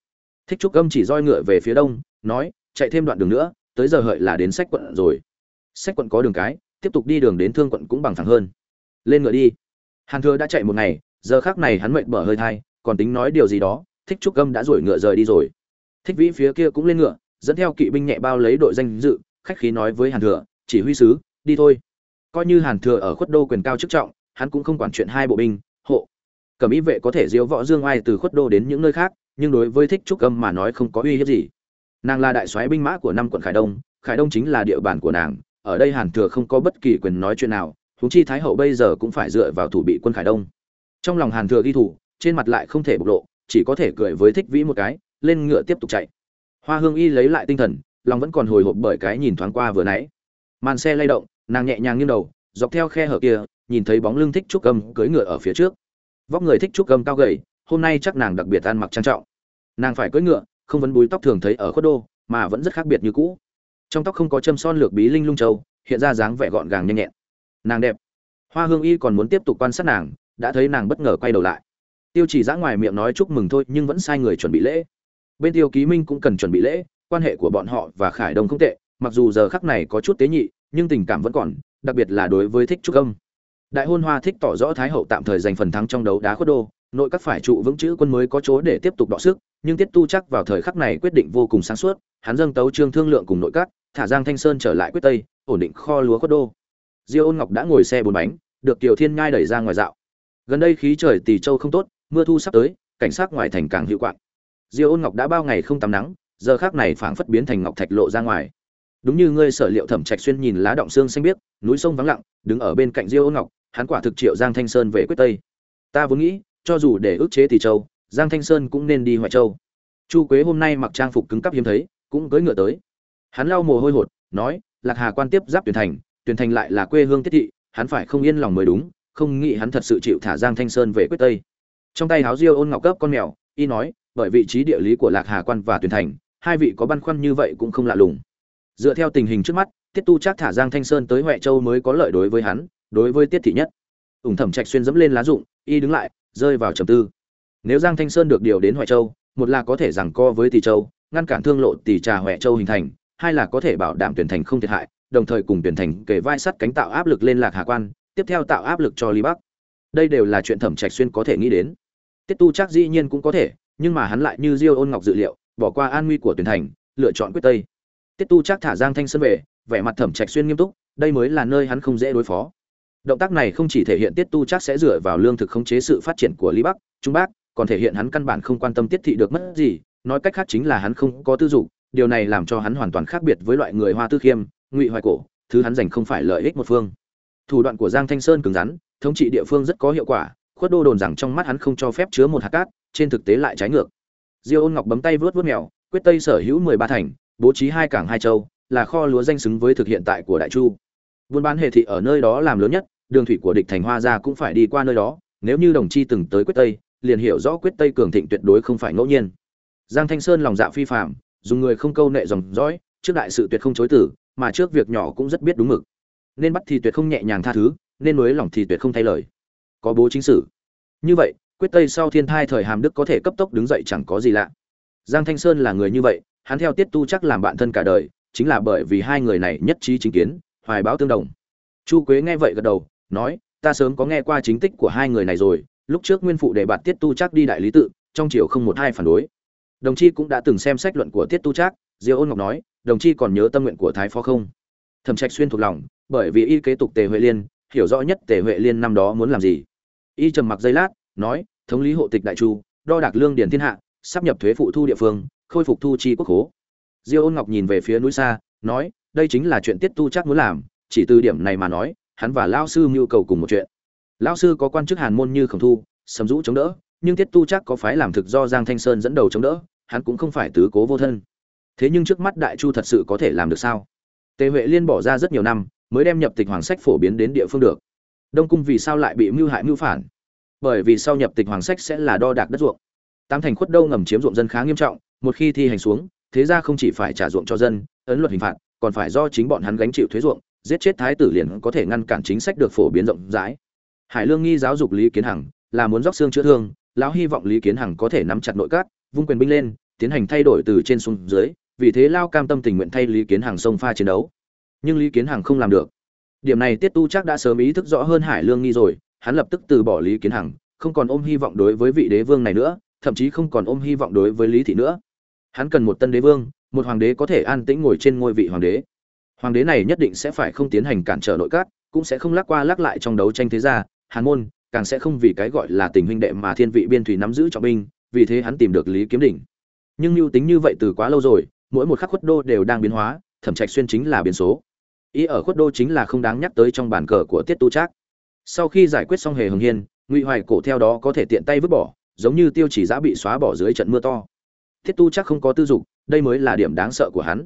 Thích trúc gâm chỉ roi ngựa về phía đông, nói, chạy thêm đoạn đường nữa, tới giờ hợi là đến sách quận rồi. Sách quận có đường cái, tiếp tục đi đường đến thương quận cũng bằng thẳng hơn. Lên ngựa đi. Hàn thừa đã chạy một ngày, giờ khác này hắn mệt mở hơi thai, còn tính nói điều gì đó, thích trúc gâm đã rủi ngựa rời đi rồi. Thích vĩ phía kia cũng lên ngựa, dẫn theo kỵ binh nhẹ bao lấy đội danh dự, khách khí nói với hàn thừa, chỉ huy sứ, đi thôi. Coi như hàn thừa ở khuất đô quyền cao chức trọng, hắn cũng không quản chuyện hai bộ binh, hộ cẩm ý vệ có thể diễu võ dương ai từ khuất đô đến những nơi khác, nhưng đối với thích trúc âm mà nói không có uy hiếp gì. Nàng là đại soái binh mã của năm quận khải đông khải đông chính là địa bàn của nàng, ở đây hàn thừa không có bất kỳ quyền nói chuyện nào, huống chi thái hậu bây giờ cũng phải dựa vào thủ bị quân khải đông. Trong lòng hàn thừa ghi thủ, trên mặt lại không thể bộc lộ, chỉ có thể cười với thích vĩ một cái, lên ngựa tiếp tục chạy. Hoa hương y lấy lại tinh thần, lòng vẫn còn hồi hộp bởi cái nhìn thoáng qua vừa nãy. Màn xe lay động, nàng nhẹ nhàng nghiêng đầu, dọc theo khe hở kia, nhìn thấy bóng lưng thích trúc âm cưỡi ngựa ở phía trước vóc người thích trúc gầm cao gầy, hôm nay chắc nàng đặc biệt ăn mặc trang trọng. Nàng phải cưỡi ngựa, không vấn búi tóc thường thấy ở khuất đô, mà vẫn rất khác biệt như cũ. Trong tóc không có châm son lược bí linh lung châu, hiện ra dáng vẻ gọn gàng nhanh nhẹn. Nàng đẹp. Hoa hương y còn muốn tiếp tục quan sát nàng, đã thấy nàng bất ngờ quay đầu lại. Tiêu chỉ giã ngoài miệng nói chúc mừng thôi, nhưng vẫn sai người chuẩn bị lễ. Bên tiêu ký minh cũng cần chuẩn bị lễ, quan hệ của bọn họ và khải đông không tệ, mặc dù giờ khắc này có chút tế nhị, nhưng tình cảm vẫn còn, đặc biệt là đối với thích trúc âm đại hôn hoa thích tỏ rõ thái hậu tạm thời giành phần thắng trong đấu đá khuất đô, nội các phải trụ vững chữ quân mới có chỗ để tiếp tục đọ sức, nhưng tiết tu chắc vào thời khắc này quyết định vô cùng sáng suốt, hắn dâng tấu trương thương lượng cùng nội các, thả giang thanh sơn trở lại quyết tây, ổn định kho lúa khuất đô. Diêu ôn ngọc đã ngồi xe bốn bánh, được kiều thiên nhai đẩy ra ngoài dạo. Gần đây khí trời tỳ châu không tốt, mưa thu sắp tới, cảnh sát ngoài thành càng hiệu quạng. Diêu ôn ngọc đã bao ngày không tắm nắng, giờ khác này phảng phất biến thành ngọc thạch lộ ra ngoài. Đúng như ngươi sở liệu thẩm trạch xuyên nhìn lá động xương xanh biếc, núi sông vắng lặng, đứng ở bên cạnh diêu ôn ngọc hắn quả thực triệu giang thanh sơn về quyết tây. Ta vốn nghĩ, cho dù để ức chế tỷ châu, giang thanh sơn cũng nên đi hoài châu. Chu quế hôm nay mặc trang phục cứng cáp hiếm thấy, cũng cưỡi ngựa tới. Hắn lau mồ hôi hột, nói, lạc hà quan tiếp giáp tuyển thành tuyển thành lại là quê hương tiết thị, hắn phải không yên lòng mới đúng, không nghĩ hắn thật sự chịu thả giang thanh sơn về quyết tây. Trong tay háo diêu ôn ngọc cấp con mèo, y nói, bởi vị trí địa lý của lạc hà quan và tuyển thành, hai vị có băn khoăn như vậy cũng không lạ lùng. Dựa theo tình hình trước mắt, tiết tu chắc thả giang thanh sơn tới Hoè châu mới có lợi đối với hắn đối với tiết thị nhất. Ủng thẩm trạch xuyên dẫm lên lá dụng y đứng lại, rơi vào trầm tư. Nếu giang thanh sơn được điều đến hoài châu, một là có thể rằng co với tỷ châu, ngăn cản thương lộ tỷ trà hoài châu hình thành, hai là có thể bảo đảm tuyển thành không thiệt hại, đồng thời cùng tuyển thành kể vai sắt cánh tạo áp lực lên lạc hà quan, tiếp theo tạo áp lực cho lý bắc. Đây đều là chuyện thẩm trạch xuyên có thể nghĩ đến. Tiết tu chắc dĩ nhiên cũng có thể, nhưng mà hắn lại như diêu ôn ngọc dự liệu, bỏ qua an nguy của tuyển thành, lựa chọn quyết tây. Tiết tu chắc thả giang thanh sơn về, vẻ mặt thẩm trạch xuyên nghiêm túc, đây mới là nơi hắn không dễ đối phó động tác này không chỉ thể hiện tiết tu chắc sẽ dựa vào lương thực khống chế sự phát triển của lý bắc, trung bắc, còn thể hiện hắn căn bản không quan tâm tiết thị được mất gì, nói cách khác chính là hắn không có tư dục, điều này làm cho hắn hoàn toàn khác biệt với loại người hoa tư khiêm, ngụy hoài cổ, thứ hắn dành không phải lợi ích một phương. Thủ đoạn của giang thanh sơn cứng rắn, thống trị địa phương rất có hiệu quả, khuất đô đồn rằng trong mắt hắn không cho phép chứa một hạt cát, trên thực tế lại trái ngược. Diêu ôn ngọc bấm tay vớt vớt mèo, quyết tây sở hữu mười ba thành, bố trí hai cảng hai châu, là kho lúa danh xứng với thực hiện tại của đại chu buôn bán hệ thị ở nơi đó làm lớn nhất, đường thủy của địch thành hoa gia cũng phải đi qua nơi đó, nếu như đồng chi từng tới quyết tây, liền hiểu rõ quyết tây cường thịnh tuyệt đối không phải ngẫu nhiên. Giang thanh sơn lòng dạ phi phạm dùng người không câu nệ dòng dõi, trước đại sự tuyệt không chối tử mà trước việc nhỏ cũng rất biết đúng mực. Nên bắt thì tuyệt không nhẹ nhàng tha thứ, nên nối lòng thì tuyệt không thay lời. Có bố chính sử. Như vậy, quyết tây sau thiên thai thời hàm đức có thể cấp tốc đứng dậy chẳng có gì lạ. Giang thanh sơn là người như vậy, hắn theo tiết tu chắc làm bạn thân cả đời, chính là bởi vì hai người này nhất trí chính kiến hoài báo tương đồng. Chu quế nghe vậy gật đầu, nói, ta sớm có nghe qua chính tích của hai người này rồi, lúc trước nguyên phụ để bạn tiết tu Trác đi đại lý tự, trong triều không một hai phản đối. Đồng chi cũng đã từng xem sách luận của tiết tu trác, diêu ôn ngọc nói, đồng chi còn nhớ tâm nguyện của thái phó không? Thẩm trạch xuyên thuộc lòng, bởi vì y kế tục tề huệ liên, hiểu rõ nhất tề huệ liên năm đó muốn làm gì. Y trầm mặc giây lát, nói, thống lý hộ tịch đại chu, đo đạc lương điển thiên hạ, sắp nhập thuế phụ thu địa phương, khôi phục thu chi quốc khố. Diêu ôn ngọc nhìn về phía núi xa, nói đây chính là chuyện tiết tu chắc muốn làm, chỉ từ điểm này mà nói, hắn và lao sư mưu cầu cùng một chuyện. Lao sư có quan chức hàn môn như khổng thu, sầm rũ chống đỡ, nhưng tiết tu chắc có phái làm thực do giang thanh sơn dẫn đầu chống đỡ, hắn cũng không phải tứ cố vô thân. Thế nhưng trước mắt đại chu thật sự có thể làm được sao? Tề huệ liên bỏ ra rất nhiều năm, mới đem nhập tịch hoàng sách phổ biến đến địa phương được. Đông cung vì sao lại bị mưu hại mưu phản? Bởi vì sau nhập tịch hoàng sách sẽ là đo đạc đất ruộng. Tam thành khuất đâu ngầm chiếm ruộng dân khá nghiêm trọng, một khi thi hành xuống, thế ra không chỉ phải trả ruộng cho dân, ấn luật hình phạt còn phải do chính bọn hắn gánh chịu thuế ruộng, giết chết thái tử liền có thể ngăn cản chính sách được phổ biến rộng rãi. Hải lương nghi giáo dục lý kiến hằng, là muốn róc xương chữa thương, lão hy vọng lý kiến hằng có thể nắm chặt nội các, vung quyền binh lên, tiến hành thay đổi từ trên xuống dưới, vì thế lao cam tâm tình nguyện thay lý kiến hằng sông pha chiến đấu. Nhưng lý kiến hằng không làm được. Điểm này tiết tu chắc đã sớm ý thức rõ hơn hải lương nghi rồi, hắn lập tức từ bỏ lý kiến hằng, không còn ôm hy vọng đối với vị đế vương này nữa, thậm chí không còn ôm hy vọng đối với lý thị nữa. Hắn cần một tân đế vương một hoàng đế có thể an tĩnh ngồi trên ngôi vị hoàng đế. Hoàng đế này nhất định sẽ phải không tiến hành cản trở nội các, cũng sẽ không lắc qua lắc lại trong đấu tranh thế gia, hàn môn, càng sẽ không vì cái gọi là tình huynh đệ mà thiên vị biên thủy nắm giữ trọng binh, vì thế hắn tìm được lý kiếm đỉnh. Nhưng mưu tính như vậy từ quá lâu rồi, mỗi một khắc khuất đô đều đang biến hóa, thẩm trạch xuyên chính là biến số. Ý ở khuất đô chính là không đáng nhắc tới trong bản cờ của tiết tu trác. Sau khi giải quyết xong hề hồng hiên, ngụy hoài cổ theo đó có thể tiện tay vứt bỏ, giống như tiêu chỉ giã bị xóa bỏ dưới trận mưa to. Tiết tu chắc không có tư dục đây mới là điểm đáng sợ của hắn.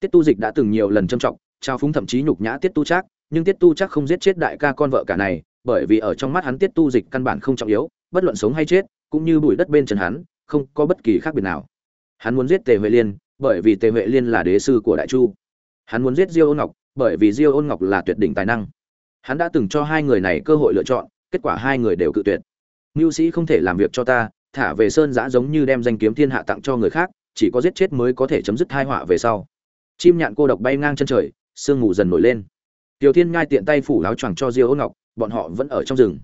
Tiết tu dịch đã từng nhiều lần trâm trọng trao phúng thậm chí nhục nhã tiết tu Trác, nhưng tiết tu Trác không giết chết đại ca con vợ cả này bởi vì ở trong mắt hắn tiết tu dịch căn bản không trọng yếu bất luận sống hay chết cũng như bụi đất bên chân hắn không có bất kỳ khác biệt nào. Hắn muốn giết tề huệ liên bởi vì tề huệ liên là đế sư của đại chu. Hắn muốn giết diêu ôn ngọc bởi vì diêu ôn ngọc là tuyệt đỉnh tài năng. Hắn đã từng cho hai người này cơ hội lựa chọn kết quả hai người đều cự tuyệt. Mưu sĩ không thể làm việc cho ta thả về sơn giã giống như đem danh kiếm thiên hạ tặng cho người khác chỉ có giết chết mới có thể chấm dứt tai họa về sau. Chim nhạn cô độc bay ngang chân trời, sương mù dần nổi lên. Tiểu thiên ngay tiện tay phủ áo choàng cho diêu ôn ngọc, bọn họ vẫn ở trong rừng.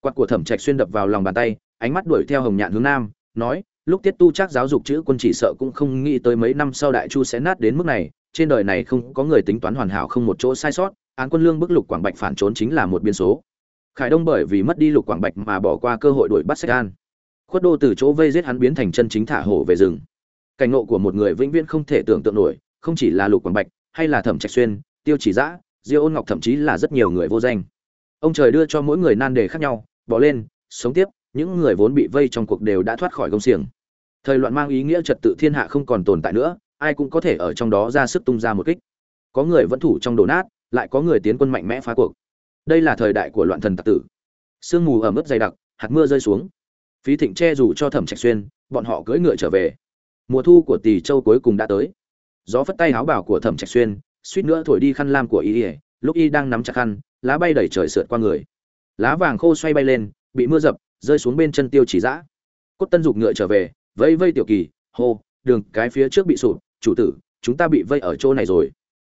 Quạt của thẩm trạch xuyên đập vào lòng bàn tay, ánh mắt đuổi theo hồng nhạn hướng nam, nói, lúc tiết tu chắc giáo dục chữ quân chỉ sợ cũng không nghĩ tới mấy năm sau đại chu sẽ nát đến mức này, trên đời này không có người tính toán hoàn hảo không một chỗ sai sót, án quân lương bức lục quảng bạch phản trốn chính là một biên số. Khải đông bởi vì mất đi lục quảng bạch mà bỏ qua cơ hội đuổi bắt sách an. Khuất đô từ chỗ vây giết hắn biến thành chân chính thả hổ về rừng cảnh ngộ của một người vĩnh viễn không thể tưởng tượng nổi, không chỉ là lục quảng bạch, hay là thẩm trạch xuyên, tiêu chỉ giã diêu ôn ngọc thậm chí là rất nhiều người vô danh. Ông trời đưa cho mỗi người nan đề khác nhau, bỏ lên, sống tiếp, những người vốn bị vây trong cuộc đều đã thoát khỏi công xiềng. Thời loạn mang ý nghĩa trật tự thiên hạ không còn tồn tại nữa, ai cũng có thể ở trong đó ra sức tung ra một kích. Có người vẫn thủ trong đổ nát, lại có người tiến quân mạnh mẽ phá cuộc. Đây là thời đại của loạn thần tặc tử. Sương mù ở mức dày đặc, hạt mưa rơi xuống. Phí thịnh che dù cho thẩm trạch xuyên, bọn họ cưỡi ngựa trở về mùa thu của tỷ châu cuối cùng đã tới. Gió phất tay áo bảo của thẩm trạch xuyên, suýt nữa thổi đi khăn lam của y lúc y đang nắm chặt khăn, lá bay đẩy trời sượt qua người. Lá vàng khô xoay bay lên, bị mưa dập, rơi xuống bên chân tiêu chỉ dã. Cốt tân dục ngựa trở về vây vây tiểu kỳ, hô, đường, cái phía trước bị sụp, chủ tử, chúng ta bị vây ở chỗ này rồi.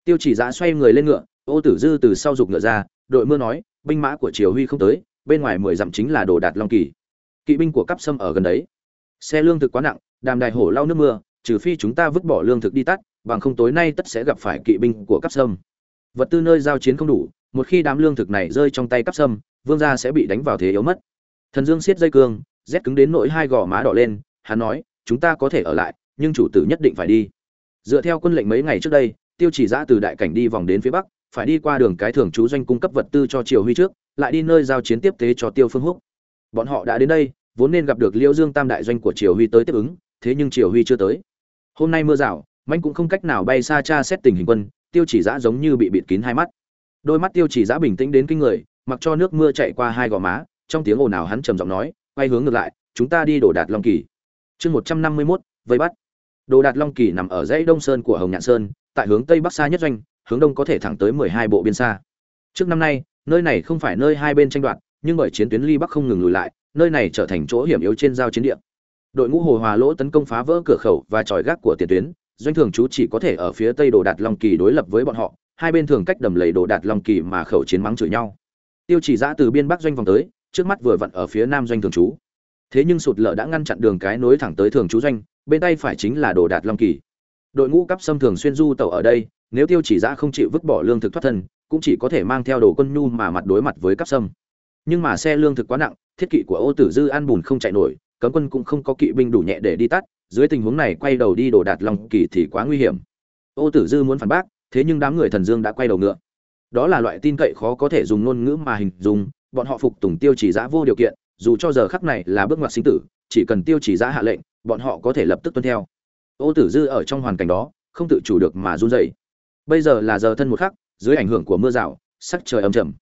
Tiêu chỉ dã xoay người lên ngựa, ô tử dư từ sau dục ngựa ra, đội mưa nói, binh mã của triều huy không tới, bên ngoài mười dặm chính là đồ đạt long kỳ. Kỵ binh của cắp sâm ở gần đấy. Xe lương thực quá nặng đàm đài hổ lau nước mưa, trừ phi chúng ta vứt bỏ lương thực đi tắt, bằng không tối nay tất sẽ gặp phải kỵ binh của cắp sâm. Vật tư nơi giao chiến không đủ, một khi đám lương thực này rơi trong tay cắp sâm, vương gia sẽ bị đánh vào thế yếu mất. Thần dương siết dây cương, rét cứng đến nỗi hai gò má đỏ lên, hắn nói, chúng ta có thể ở lại, nhưng chủ tử nhất định phải đi. Dựa theo quân lệnh mấy ngày trước đây, tiêu chỉ giã từ đại cảnh đi vòng đến phía bắc, phải đi qua đường cái thường trú doanh cung cấp vật tư cho triều huy trước, lại đi nơi giao chiến tiếp tế cho tiêu phương húc. Bọn họ đã đến đây, vốn nên gặp được liễu dương tam đại doanh của triều huy tới tiếp ứng thế nhưng triều huy chưa tới. Hôm nay mưa rào manh cũng không cách nào bay xa cha xét tình hình quân, tiêu chỉ giã giống như bị bịt kín hai mắt. Đôi mắt tiêu chỉ giã bình tĩnh đến kinh người, mặc cho nước mưa chạy qua hai gò má, trong tiếng ồn ào hắn trầm giọng nói, quay hướng ngược lại, chúng ta đi đổ đạt long kỳ. Chương một trăm năm mươi mốt, vây bắt. Đồ đạt long kỳ nằm ở dãy đông sơn của hồng nhạn sơn, tại hướng tây bắc xa nhất doanh, hướng đông có thể thẳng tới mười hai bộ biên xa. Trước năm nay, nơi này không phải nơi hai bên tranh đoạt, nhưng bởi chiến tuyến ly bắc không ngừng lùi lại, nơi này trở thành chỗ hiểm yếu trên giao chiến địa đội ngũ hồ hòa lỗ tấn công phá vỡ cửa khẩu và tròi gác của tiền tuyến, doanh thường chú chỉ có thể ở phía tây đồ đạt long kỳ đối lập với bọn họ, hai bên thường cách đầm lầy đồ đạt long kỳ mà khẩu chiến mắng chửi nhau. Tiêu chỉ giã từ biên bắc doanh vòng tới, trước mắt vừa vặn ở phía nam doanh thường trú. Thế nhưng sụt lở đã ngăn chặn đường cái nối thẳng tới thường trú doanh, bên tay phải chính là đồ đạt long kỳ. Đội ngũ cắp xâm thường xuyên du tẩu ở đây, nếu tiêu chỉ giã không chịu vứt bỏ lương thực thoát thân, cũng chỉ có thể mang theo đồ quân nhu mà mặt đối mặt với cắp xâm. Nhưng mà xe lương thực quá nặng, thiết kỵ của ô tử dư an bùn không chạy nổi cấm quân cũng không có kỵ binh đủ nhẹ để đi tắt, dưới tình huống này quay đầu đi đổ đạt long kỳ thì quá nguy hiểm. Ô tử dư muốn phản bác, thế nhưng đám người thần dương đã quay đầu ngựa. Đó là loại tin cậy khó có thể dùng ngôn ngữ mà hình dung, bọn họ phục tùng tiêu chỉ giã vô điều kiện, dù cho giờ khắc này là bước ngoặt sinh tử, chỉ cần tiêu chỉ giã hạ lệnh, bọn họ có thể lập tức tuân theo. Ô tử dư ở trong hoàn cảnh đó, không tự chủ được mà run rẩy. Bây giờ là giờ thân một khắc, dưới ảnh hưởng của mưa rào, sắc trời âm trầm.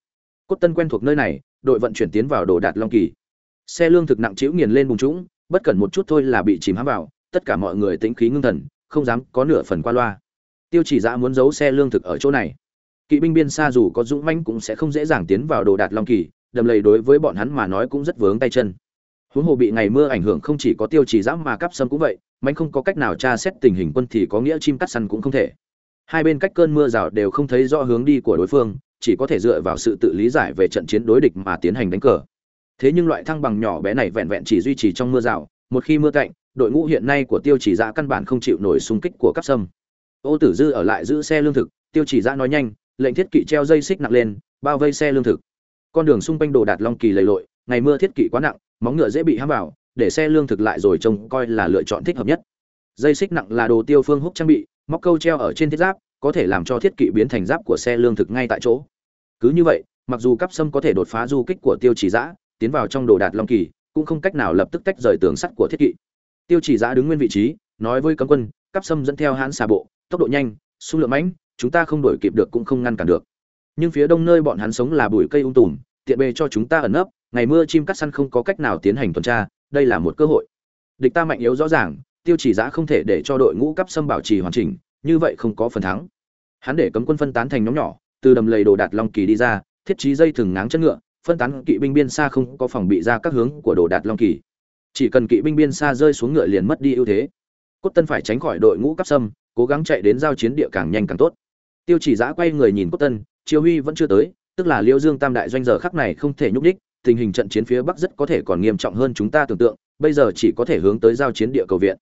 Cốt tân quen thuộc nơi này, đội vận chuyển tiến vào đồ đạt long kỳ xe lương thực nặng trĩu nghiền lên bùng trũng, bất cần một chút thôi là bị chìm hãm vào, tất cả mọi người tĩnh khí ngưng thần, không dám có nửa phần qua loa. Tiêu chỉ giã muốn giấu xe lương thực ở chỗ này. Kỵ binh biên xa dù có dũng mãnh cũng sẽ không dễ dàng tiến vào đồ đạt long kỳ, đầm lầy đối với bọn hắn mà nói cũng rất vướng tay chân. Huống hồ bị ngày mưa ảnh hưởng không chỉ có tiêu chỉ dã mà cắp sâm cũng vậy, mãnh không có cách nào tra xét tình hình quân thì có nghĩa chim cắt săn cũng không thể. Hai bên cách cơn mưa rào đều không thấy rõ hướng đi của đối phương, chỉ có thể dựa vào sự tự lý giải về trận chiến đối địch mà tiến hành đánh cờ thế nhưng loại thăng bằng nhỏ bé này vẹn vẹn chỉ duy trì trong mưa rào, một khi mưa cạnh, đội ngũ hiện nay của tiêu chỉ giã căn bản không chịu nổi xung kích của cắp sâm. Ô tử dư ở lại giữ xe lương thực, tiêu chỉ giã nói nhanh, lệnh thiết kỵ treo dây xích nặng lên, bao vây xe lương thực. Con đường xung quanh đồ đạt long kỳ lầy lội, ngày mưa thiết kỵ quá nặng, móng ngựa dễ bị hãm vào, để xe lương thực lại rồi trông coi là lựa chọn thích hợp nhất. Dây xích nặng là đồ tiêu phương húc trang bị, móc câu treo ở trên thiết giáp, có thể làm cho thiết kỵ biến thành giáp của xe lương thực ngay tại chỗ. Cứ như vậy, mặc dù cắp sâm có thể đột phá du kích của tiêu chỉ giã tiến vào trong đồ đạt long kỳ, cũng không cách nào lập tức tách rời tường sắt của thiết kỵ. Tiêu chỉ giã đứng nguyên vị trí, nói với cấm quân cắp sâm dẫn theo hãn xà bộ, tốc độ nhanh, xung lượng mãnh chúng ta không đổi kịp được cũng không ngăn cản được. Nhưng phía đông nơi bọn hắn sống là bụi cây ung tùm, tiện bề cho chúng ta ẩn nấp, ngày mưa chim cắt săn không có cách nào tiến hành tuần tra, đây là một cơ hội. Địch ta mạnh yếu rõ ràng, tiêu chỉ giã không thể để cho đội ngũ cắp xâm bảo trì hoàn chỉnh, như vậy không có phần thắng. Hắn để cấm quân phân tán thành nhóm nhỏ, từ đầm lầy đồ đạt long kỳ đi ra, thiết trí dây thừng ngáng chân ngựa phân tán kỵ binh biên xa không có phòng bị ra các hướng của đồ đạt long kỳ. Chỉ cần kỵ binh biên xa rơi xuống ngựa liền mất đi ưu thế. Cốt tân phải tránh khỏi đội ngũ cắp sâm, cố gắng chạy đến giao chiến địa càng nhanh càng tốt. Tiêu chỉ giã quay người nhìn cốt tân chiêu huy vẫn chưa tới tức là liêu dương tam đại doanh giờ khắc này không thể nhúc đích tình hình trận chiến phía bắc rất có thể còn nghiêm trọng hơn chúng ta tưởng tượng bây giờ chỉ có thể hướng tới giao chiến địa cầu viện.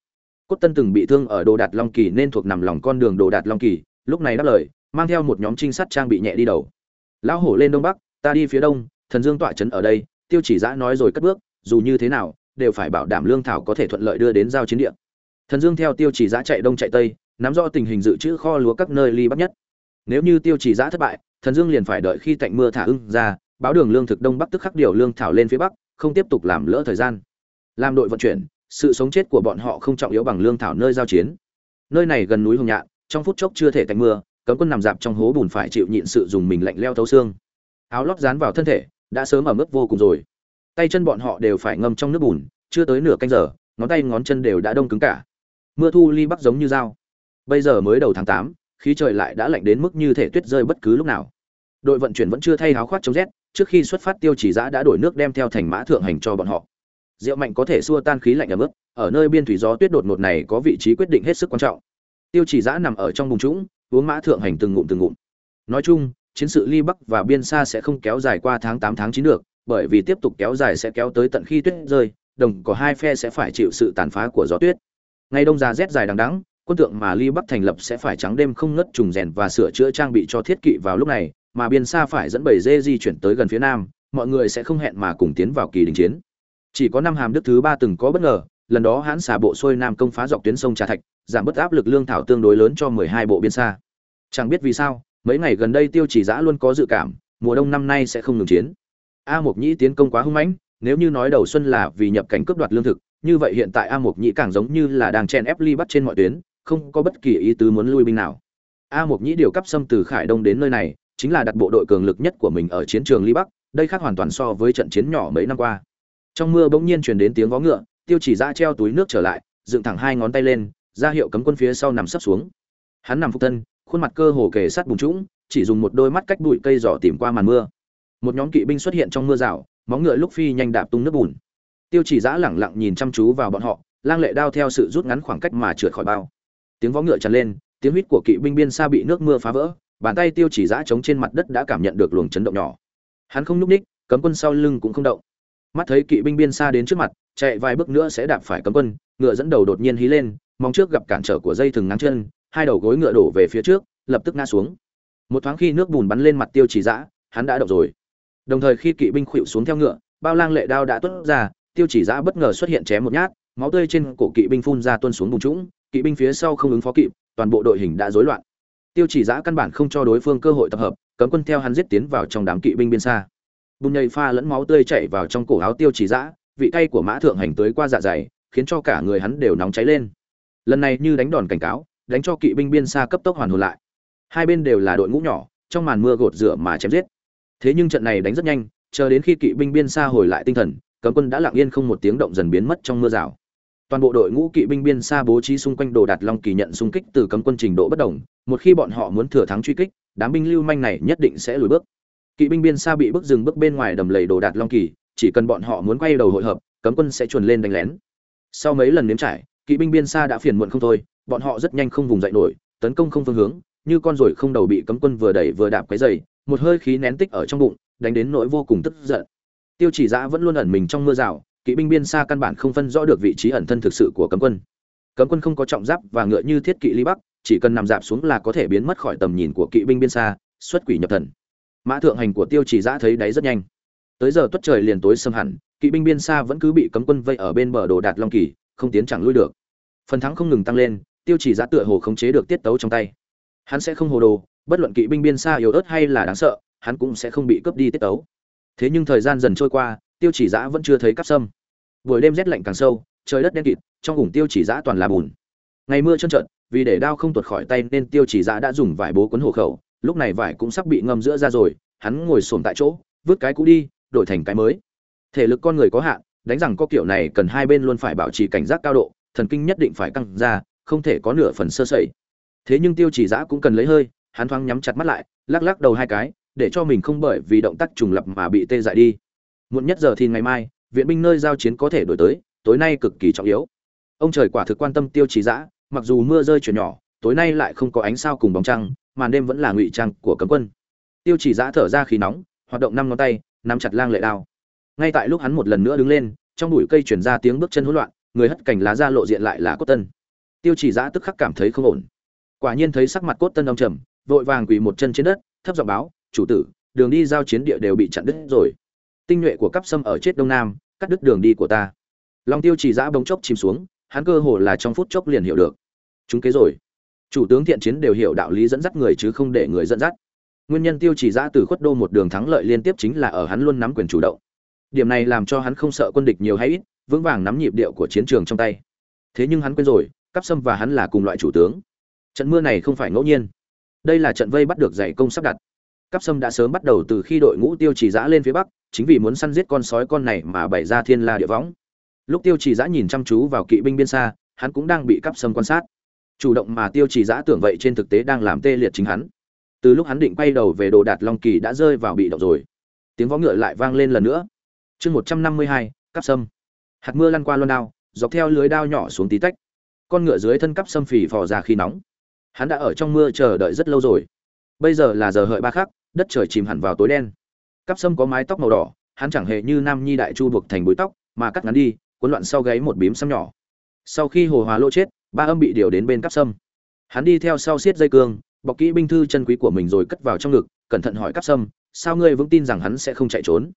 Cốt tân từng bị thương ở đồ đạt long kỳ nên thuộc nằm lòng con đường đồ đạt long kỳ lúc này đáp lời mang theo một nhóm trinh sát trang bị nhẹ đi đầu. Lão hổ lên đông bắc ta đi phía đông thần dương tọa trấn ở đây, tiêu chỉ giã nói rồi cất bước, dù như thế nào, đều phải bảo đảm lương thảo có thể thuận lợi đưa đến giao chiến địa. Thần dương theo tiêu chỉ giã chạy đông chạy tây, nắm rõ tình hình dự trữ kho lúa các nơi ly bắc nhất. Nếu như tiêu chỉ giã thất bại, thần dương liền phải đợi khi tạnh mưa thả ưng ra, báo đường lương thực đông bắc tức khắc điều lương thảo lên phía bắc, không tiếp tục làm lỡ thời gian. Làm đội vận chuyển, sự sống chết của bọn họ không trọng yếu bằng lương thảo nơi giao chiến. Nơi này gần núi hồng nhạn, trong phút chốc chưa thể tạnh mưa, cấm quân nằm dạp trong hố bùn phải chịu nhịn sự dùng mình lạnh leo thấu xương. Áo lót dán vào thân thể đã sớm ở mức vô cùng rồi. Tay chân bọn họ đều phải ngâm trong nước bùn, chưa tới nửa canh giờ, ngón tay ngón chân đều đã đông cứng cả. Mưa thu ly bắc giống như dao. Bây giờ mới đầu tháng tám, khí trời lại đã lạnh đến mức như thể tuyết rơi bất cứ lúc nào. Đội vận chuyển vẫn chưa thay áo khoác chống rét, trước khi xuất phát tiêu chỉ giã đã đổi nước đem theo thành mã thượng hành cho bọn họ. Rượu mạnh có thể xua tan khí lạnh ở mức, ở nơi biên thủy gió tuyết đột ngột này có vị trí quyết định hết sức quan trọng. Tiêu chỉ giã nằm ở trong vùng trũng, uống mã thượng hành từng ngụm từng ngụm. Nói chung chiến sự ly bắc và biên xa sẽ không kéo dài qua tháng tám tháng chín được, bởi vì tiếp tục kéo dài sẽ kéo tới tận khi tuyết rơi, đồng có hai phe sẽ phải chịu sự tàn phá của gió tuyết. Ngày đông giá rét dài đằng đẵng, quân tượng mà ly bắc thành lập sẽ phải trắng đêm không ngất trùng rèn và sửa chữa trang bị cho thiết kỵ vào lúc này, mà biên xa phải dẫn bầy dê di chuyển tới gần phía nam, mọi người sẽ không hẹn mà cùng tiến vào kỳ đình chiến. Chỉ có năm hàm đức thứ ba từng có bất ngờ, lần đó hãn xả bộ xuôi nam công phá dọc tuyến sông trà thạch, giảm bớt áp lực lương thảo tương đối lớn cho mười hai bộ biên xa chẳng biết vì sao mấy ngày gần đây tiêu chỉ giã luôn có dự cảm, mùa đông năm nay sẽ không ngừng chiến. A mộc nhĩ tiến công quá hung mãnh, nếu như nói đầu xuân là vì nhập cảnh cướp đoạt lương thực, như vậy hiện tại a mộc nhĩ càng giống như là đang chen ép ly bắt trên mọi tuyến, không có bất kỳ ý tứ muốn lui binh nào. A mộc nhĩ điều cấp xâm từ khải đông đến nơi này, chính là đặt bộ đội cường lực nhất của mình ở chiến trường ly bắc, đây khác hoàn toàn so với trận chiến nhỏ mấy năm qua. Trong mưa bỗng nhiên truyền đến tiếng vó ngựa, tiêu chỉ ra treo túi nước trở lại, dựng thẳng hai ngón tay lên, ra hiệu cấm quân phía sau nằm sấp xuống. Hắn nằm phục thân khuôn mặt cơ hồ kề sát bùn trũng, chỉ dùng một đôi mắt cách bụi cây giỏ tìm qua màn mưa. Một nhóm kỵ binh xuất hiện trong mưa rào, móng ngựa lúc phi nhanh đạp tung nước bùn. Tiêu chỉ giã lẳng lặng nhìn chăm chú vào bọn họ, lang lệ đao theo sự rút ngắn khoảng cách mà trượt khỏi bao. Tiếng vó ngựa tràn lên, tiếng huýt của kỵ binh biên xa bị nước mưa phá vỡ, bàn tay tiêu chỉ giã chống trên mặt đất đã cảm nhận được luồng chấn động nhỏ. Hắn không nhúc ních, cấm quân sau lưng cũng không động. Mắt thấy kỵ binh biên xa đến trước mặt, chạy vài bước nữa sẽ đạp phải cấm quân, ngựa dẫn đầu đột nhiên hí lên mong trước gặp cản trở của dây thừng ngắn chân hai đầu gối ngựa đổ về phía trước, lập tức ngã xuống. Một thoáng khi nước bùn bắn lên mặt tiêu chỉ dã, hắn đã động rồi. Đồng thời khi kỵ binh khuỵu xuống theo ngựa, bao lang lệ đao đã tuốt ra, tiêu chỉ dã bất ngờ xuất hiện chém một nhát, máu tươi trên cổ kỵ binh phun ra tuôn xuống bùn trũng, kỵ binh phía sau không ứng phó kịp, toàn bộ đội hình đã rối loạn. Tiêu chỉ dã căn bản không cho đối phương cơ hội tập hợp, cấm quân theo hắn giết tiến vào trong đám kỵ binh biên xa. Bùn nhầy pha lẫn máu tươi chảy vào trong cổ áo tiêu chỉ dã, vị cay của mã thượng hành tới qua dạ dày, khiến cho cả người hắn đều nóng cháy lên. Lần này như đánh đòn cảnh cáo đánh cho kỵ binh biên xa cấp tốc hoàn hồn lại. Hai bên đều là đội ngũ nhỏ, trong màn mưa gột rửa mà chém giết. Thế nhưng trận này đánh rất nhanh, chờ đến khi kỵ binh biên xa hồi lại tinh thần, cấm quân đã lặng yên không một tiếng động dần biến mất trong mưa rào. Toàn bộ đội ngũ kỵ binh biên xa bố trí xung quanh đồ đạt long kỳ nhận xung kích từ cấm quân trình độ bất đồng, một khi bọn họ muốn thừa thắng truy kích, đám binh lưu manh này nhất định sẽ lùi bước. Kỵ binh biên xa bị bước dừng bước bên ngoài đầm lầy đồ đạt long kỳ, chỉ cần bọn họ muốn quay đầu hội hợp, cấm quân sẽ chuồn lên đánh lén. Sau mấy lần nếm trải, kỵ binh biên xa đã phiền muộn không thôi bọn họ rất nhanh không vùng dậy nổi, tấn công không phương hướng, như con ruồi không đầu bị cấm quân vừa đẩy vừa đạp cái dày một hơi khí nén tích ở trong bụng, đánh đến nỗi vô cùng tức giận. Tiêu chỉ giã vẫn luôn ẩn mình trong mưa rào, kỵ binh biên xa căn bản không phân rõ được vị trí ẩn thân thực sự của cấm quân. Cấm quân không có trọng giáp và ngựa như thiết kỵ ly bắc, chỉ cần nằm dạp xuống là có thể biến mất khỏi tầm nhìn của kỵ binh biên xa, xuất quỷ nhập thần. Mã thượng hành của tiêu chỉ giã thấy đáy rất nhanh. Tới giờ tuất trời liền tối xâm hẳn, kỵ binh biên xa vẫn cứ bị cấm quân vây ở bên bờ đồ đạt long kỳ, không tiến chẳng lui được. Phần thắng không ngừng tăng lên tiêu chỉ giã tựa hồ khống chế được tiết tấu trong tay. Hắn sẽ không hồ đồ, bất luận kỵ binh biên xa yếu ớt hay là đáng sợ, hắn cũng sẽ không bị cướp đi tiết tấu. Thế nhưng thời gian dần trôi qua, tiêu chỉ giã vẫn chưa thấy cắp sâm. Buổi đêm rét lạnh càng sâu, trời đất đen kịt, trong vùng tiêu chỉ giã toàn là bùn. Ngày mưa trơn trợn, vì để đao không tuột khỏi tay nên tiêu chỉ giã đã dùng vải bố quấn hộ khẩu, lúc này vải cũng sắp bị ngâm giữa ra rồi, hắn ngồi xổm tại chỗ, vứt cái cũ đi, đổi thành cái mới. Thể lực con người có hạn, đánh rằng có kiểu này cần hai bên luôn phải bảo trì cảnh giác cao độ, thần kinh nhất định phải căng ra không thể có nửa phần sơ sẩy. Thế nhưng tiêu chỉ giã cũng cần lấy hơi, hắn thoáng nhắm chặt mắt lại, lắc lắc đầu hai cái, để cho mình không bởi vì động tác trùng lập mà bị tê dại đi. Muộn nhất giờ thì ngày mai, viện binh nơi giao chiến có thể đổi tới, tối nay cực kỳ trọng yếu. Ông trời quả thực quan tâm tiêu chí dã mặc dù mưa rơi chuyển nhỏ, tối nay lại không có ánh sao cùng bóng trăng, màn đêm vẫn là ngụy trang của cấm quân. Tiêu chỉ dã thở ra khí nóng, hoạt động năm ngón tay, nắm chặt lang lệ đao. Ngay tại lúc hắn một lần nữa đứng lên, trong bụi cây chuyển ra tiếng bước chân hỗn loạn, người hất cành lá ra lộ diện lại là cốt tân tiêu chỉ Giã tức khắc cảm thấy không ổn. Quả nhiên thấy sắc mặt cốt tân đông trầm, vội vàng quỳ một chân trên đất, thấp giọng báo, chủ tử, đường đi giao chiến địa đều bị chặn đứt rồi. Tinh nhuệ của cấp sâm ở chết đông nam, cắt đứt đường đi của ta. Long tiêu chỉ giã bỗng chốc chìm xuống, hắn cơ hồ là trong phút chốc liền hiểu được. Chúng kế rồi. Chủ tướng thiện chiến đều hiểu đạo lý dẫn dắt người chứ không để người dẫn dắt. Nguyên nhân tiêu chỉ giã từ khuất đô một đường thắng lợi liên tiếp chính là ở hắn luôn nắm quyền chủ động. Điểm này làm cho hắn không sợ quân địch nhiều hay ít, vững vàng nắm nhịp điệu của chiến trường trong tay. Thế nhưng hắn quên rồi cắp sâm và hắn là cùng loại chủ tướng trận mưa này không phải ngẫu nhiên đây là trận vây bắt được dạy công sắp đặt Cáp Sâm đã sớm bắt đầu từ khi đội ngũ Tiêu Chỉ Giã lên phía bắc, chính vì muốn săn giết con sói con này mà bày ra thiên la địa võng. Lúc Tiêu Chỉ Giã nhìn chăm chú vào kỵ binh biên xa, hắn cũng đang bị Cáp Sâm quan sát. Chủ động mà Tiêu Chỉ Giã tưởng vậy trên thực tế đang làm tê liệt chính hắn. Từ lúc hắn định quay đầu về đồ đạt Long Kỳ đã rơi vào bị động rồi. Tiếng vó ngựa lại vang lên lần nữa. Chương 152, Cáp Sâm. Hạt mưa lăn qua luôn đao, dọc theo lưới đao nhỏ xuống tí tách. Con ngựa dưới thân cắp xâm phì phò ra khi nóng. Hắn đã ở trong mưa chờ đợi rất lâu rồi. Bây giờ là giờ hợi ba khắc, đất trời chìm hẳn vào tối đen cắp xâm có mái tóc màu đỏ hắn chẳng hề như nam nhi đại chu buộc thành búi tóc mà cắt ngắn đi cuốn loạn sau gáy một bím xăm nhỏ sau khi hồ hòa lỗ chết ba âm bị điều đến bên cắp sâm hắn đi theo sau xiết dây cương bọc kỹ binh thư chân quý của mình rồi cất vào trong ngực cẩn thận hỏi cắp sâm sao ngươi vững tin rằng hắn sẽ không chạy trốn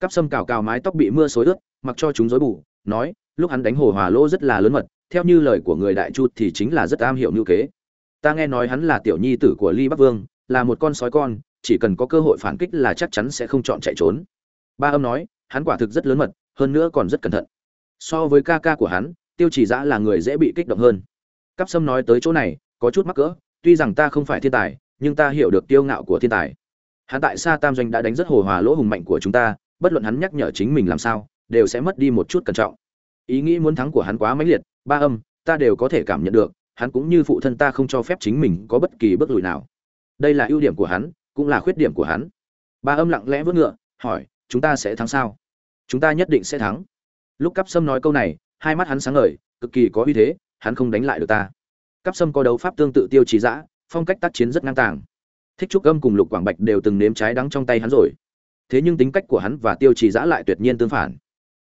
cắp sâm cào cào mái tóc bị mưa xối ướt mặc cho chúng rối bù nói lúc hắn đánh hồ hòa lỗ rất là lớn mật theo như lời của người đại chu thì chính là rất am hiểu như kế. Ta nghe nói hắn là tiểu nhi tử của ly bắc vương, là một con sói con, chỉ cần có cơ hội phản kích là chắc chắn sẽ không chọn chạy trốn. Ba âm nói, hắn quả thực rất lớn mật, hơn nữa còn rất cẩn thận. So với ca ca của hắn, tiêu chỉ giã là người dễ bị kích động hơn. Cắp sâm nói tới chỗ này, có chút mắc cỡ, tuy rằng ta không phải thiên tài, nhưng ta hiểu được tiêu ngạo của thiên tài. Hắn tại sa tam doanh đã đánh rất hồ hòa lỗ hùng mạnh của chúng ta, bất luận hắn nhắc nhở chính mình làm sao, đều sẽ mất đi một chút cẩn trọng. Ý nghĩ muốn thắng của hắn quá mãnh liệt ba âm ta đều có thể cảm nhận được hắn cũng như phụ thân ta không cho phép chính mình có bất kỳ bước lùi nào. Đây là ưu điểm của hắn cũng là khuyết điểm của hắn. Ba âm lặng lẽ vớt ngựa hỏi chúng ta sẽ thắng sao? Chúng ta nhất định sẽ thắng. Lúc cắp sâm nói câu này hai mắt hắn sáng ngời cực kỳ có uy thế hắn không đánh lại được ta. Cắp sâm có đấu pháp tương tự tiêu chí Giã, phong cách tác chiến rất ngang tàng. Thích trúc âm cùng lục quảng bạch đều từng nếm trái đắng trong tay hắn rồi. Thế nhưng tính cách của hắn và tiêu chí Giã lại tuyệt nhiên tương phản.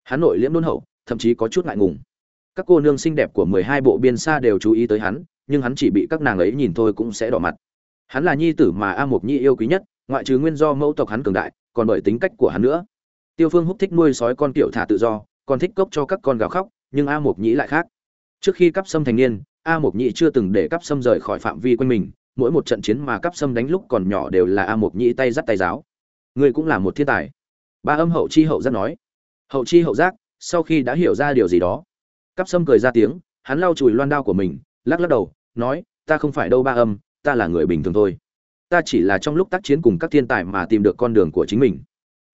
Hắn nội liễm đôn hậu thậm chí có chút ngại ngùng các cô nương xinh đẹp của mười hai bộ biên xa đều chú ý tới hắn, nhưng hắn chỉ bị các nàng ấy nhìn thôi cũng sẽ đỏ mặt. Hắn là nhi tử mà a mộc nhi yêu quý nhất, ngoại trừ nguyên do mẫu tộc hắn cường đại, còn bởi tính cách của hắn nữa. Tiêu phương húc thích nuôi sói con kiểu thả tự do, còn thích cốc cho các con gào khóc, nhưng a mộc nhĩ lại khác. Trước khi cắp sâm thành niên, a mộc nhĩ chưa từng để cắp sâm rời khỏi phạm vi quanh mình, mỗi một trận chiến mà cắp sâm đánh lúc còn nhỏ đều là a mộc nhĩ tay dắt tay giáo. Người cũng là một thiên tài. Ba âm hậu chi hậu giác nói. Hậu chi hậu giác, sau khi đã hiểu ra điều gì đó cắp sâm cười ra tiếng, hắn lau chùi loan đao của mình, lắc lắc đầu, nói, ta không phải đâu ba âm, ta là người bình thường thôi. Ta chỉ là trong lúc tác chiến cùng các thiên tài mà tìm được con đường của chính mình.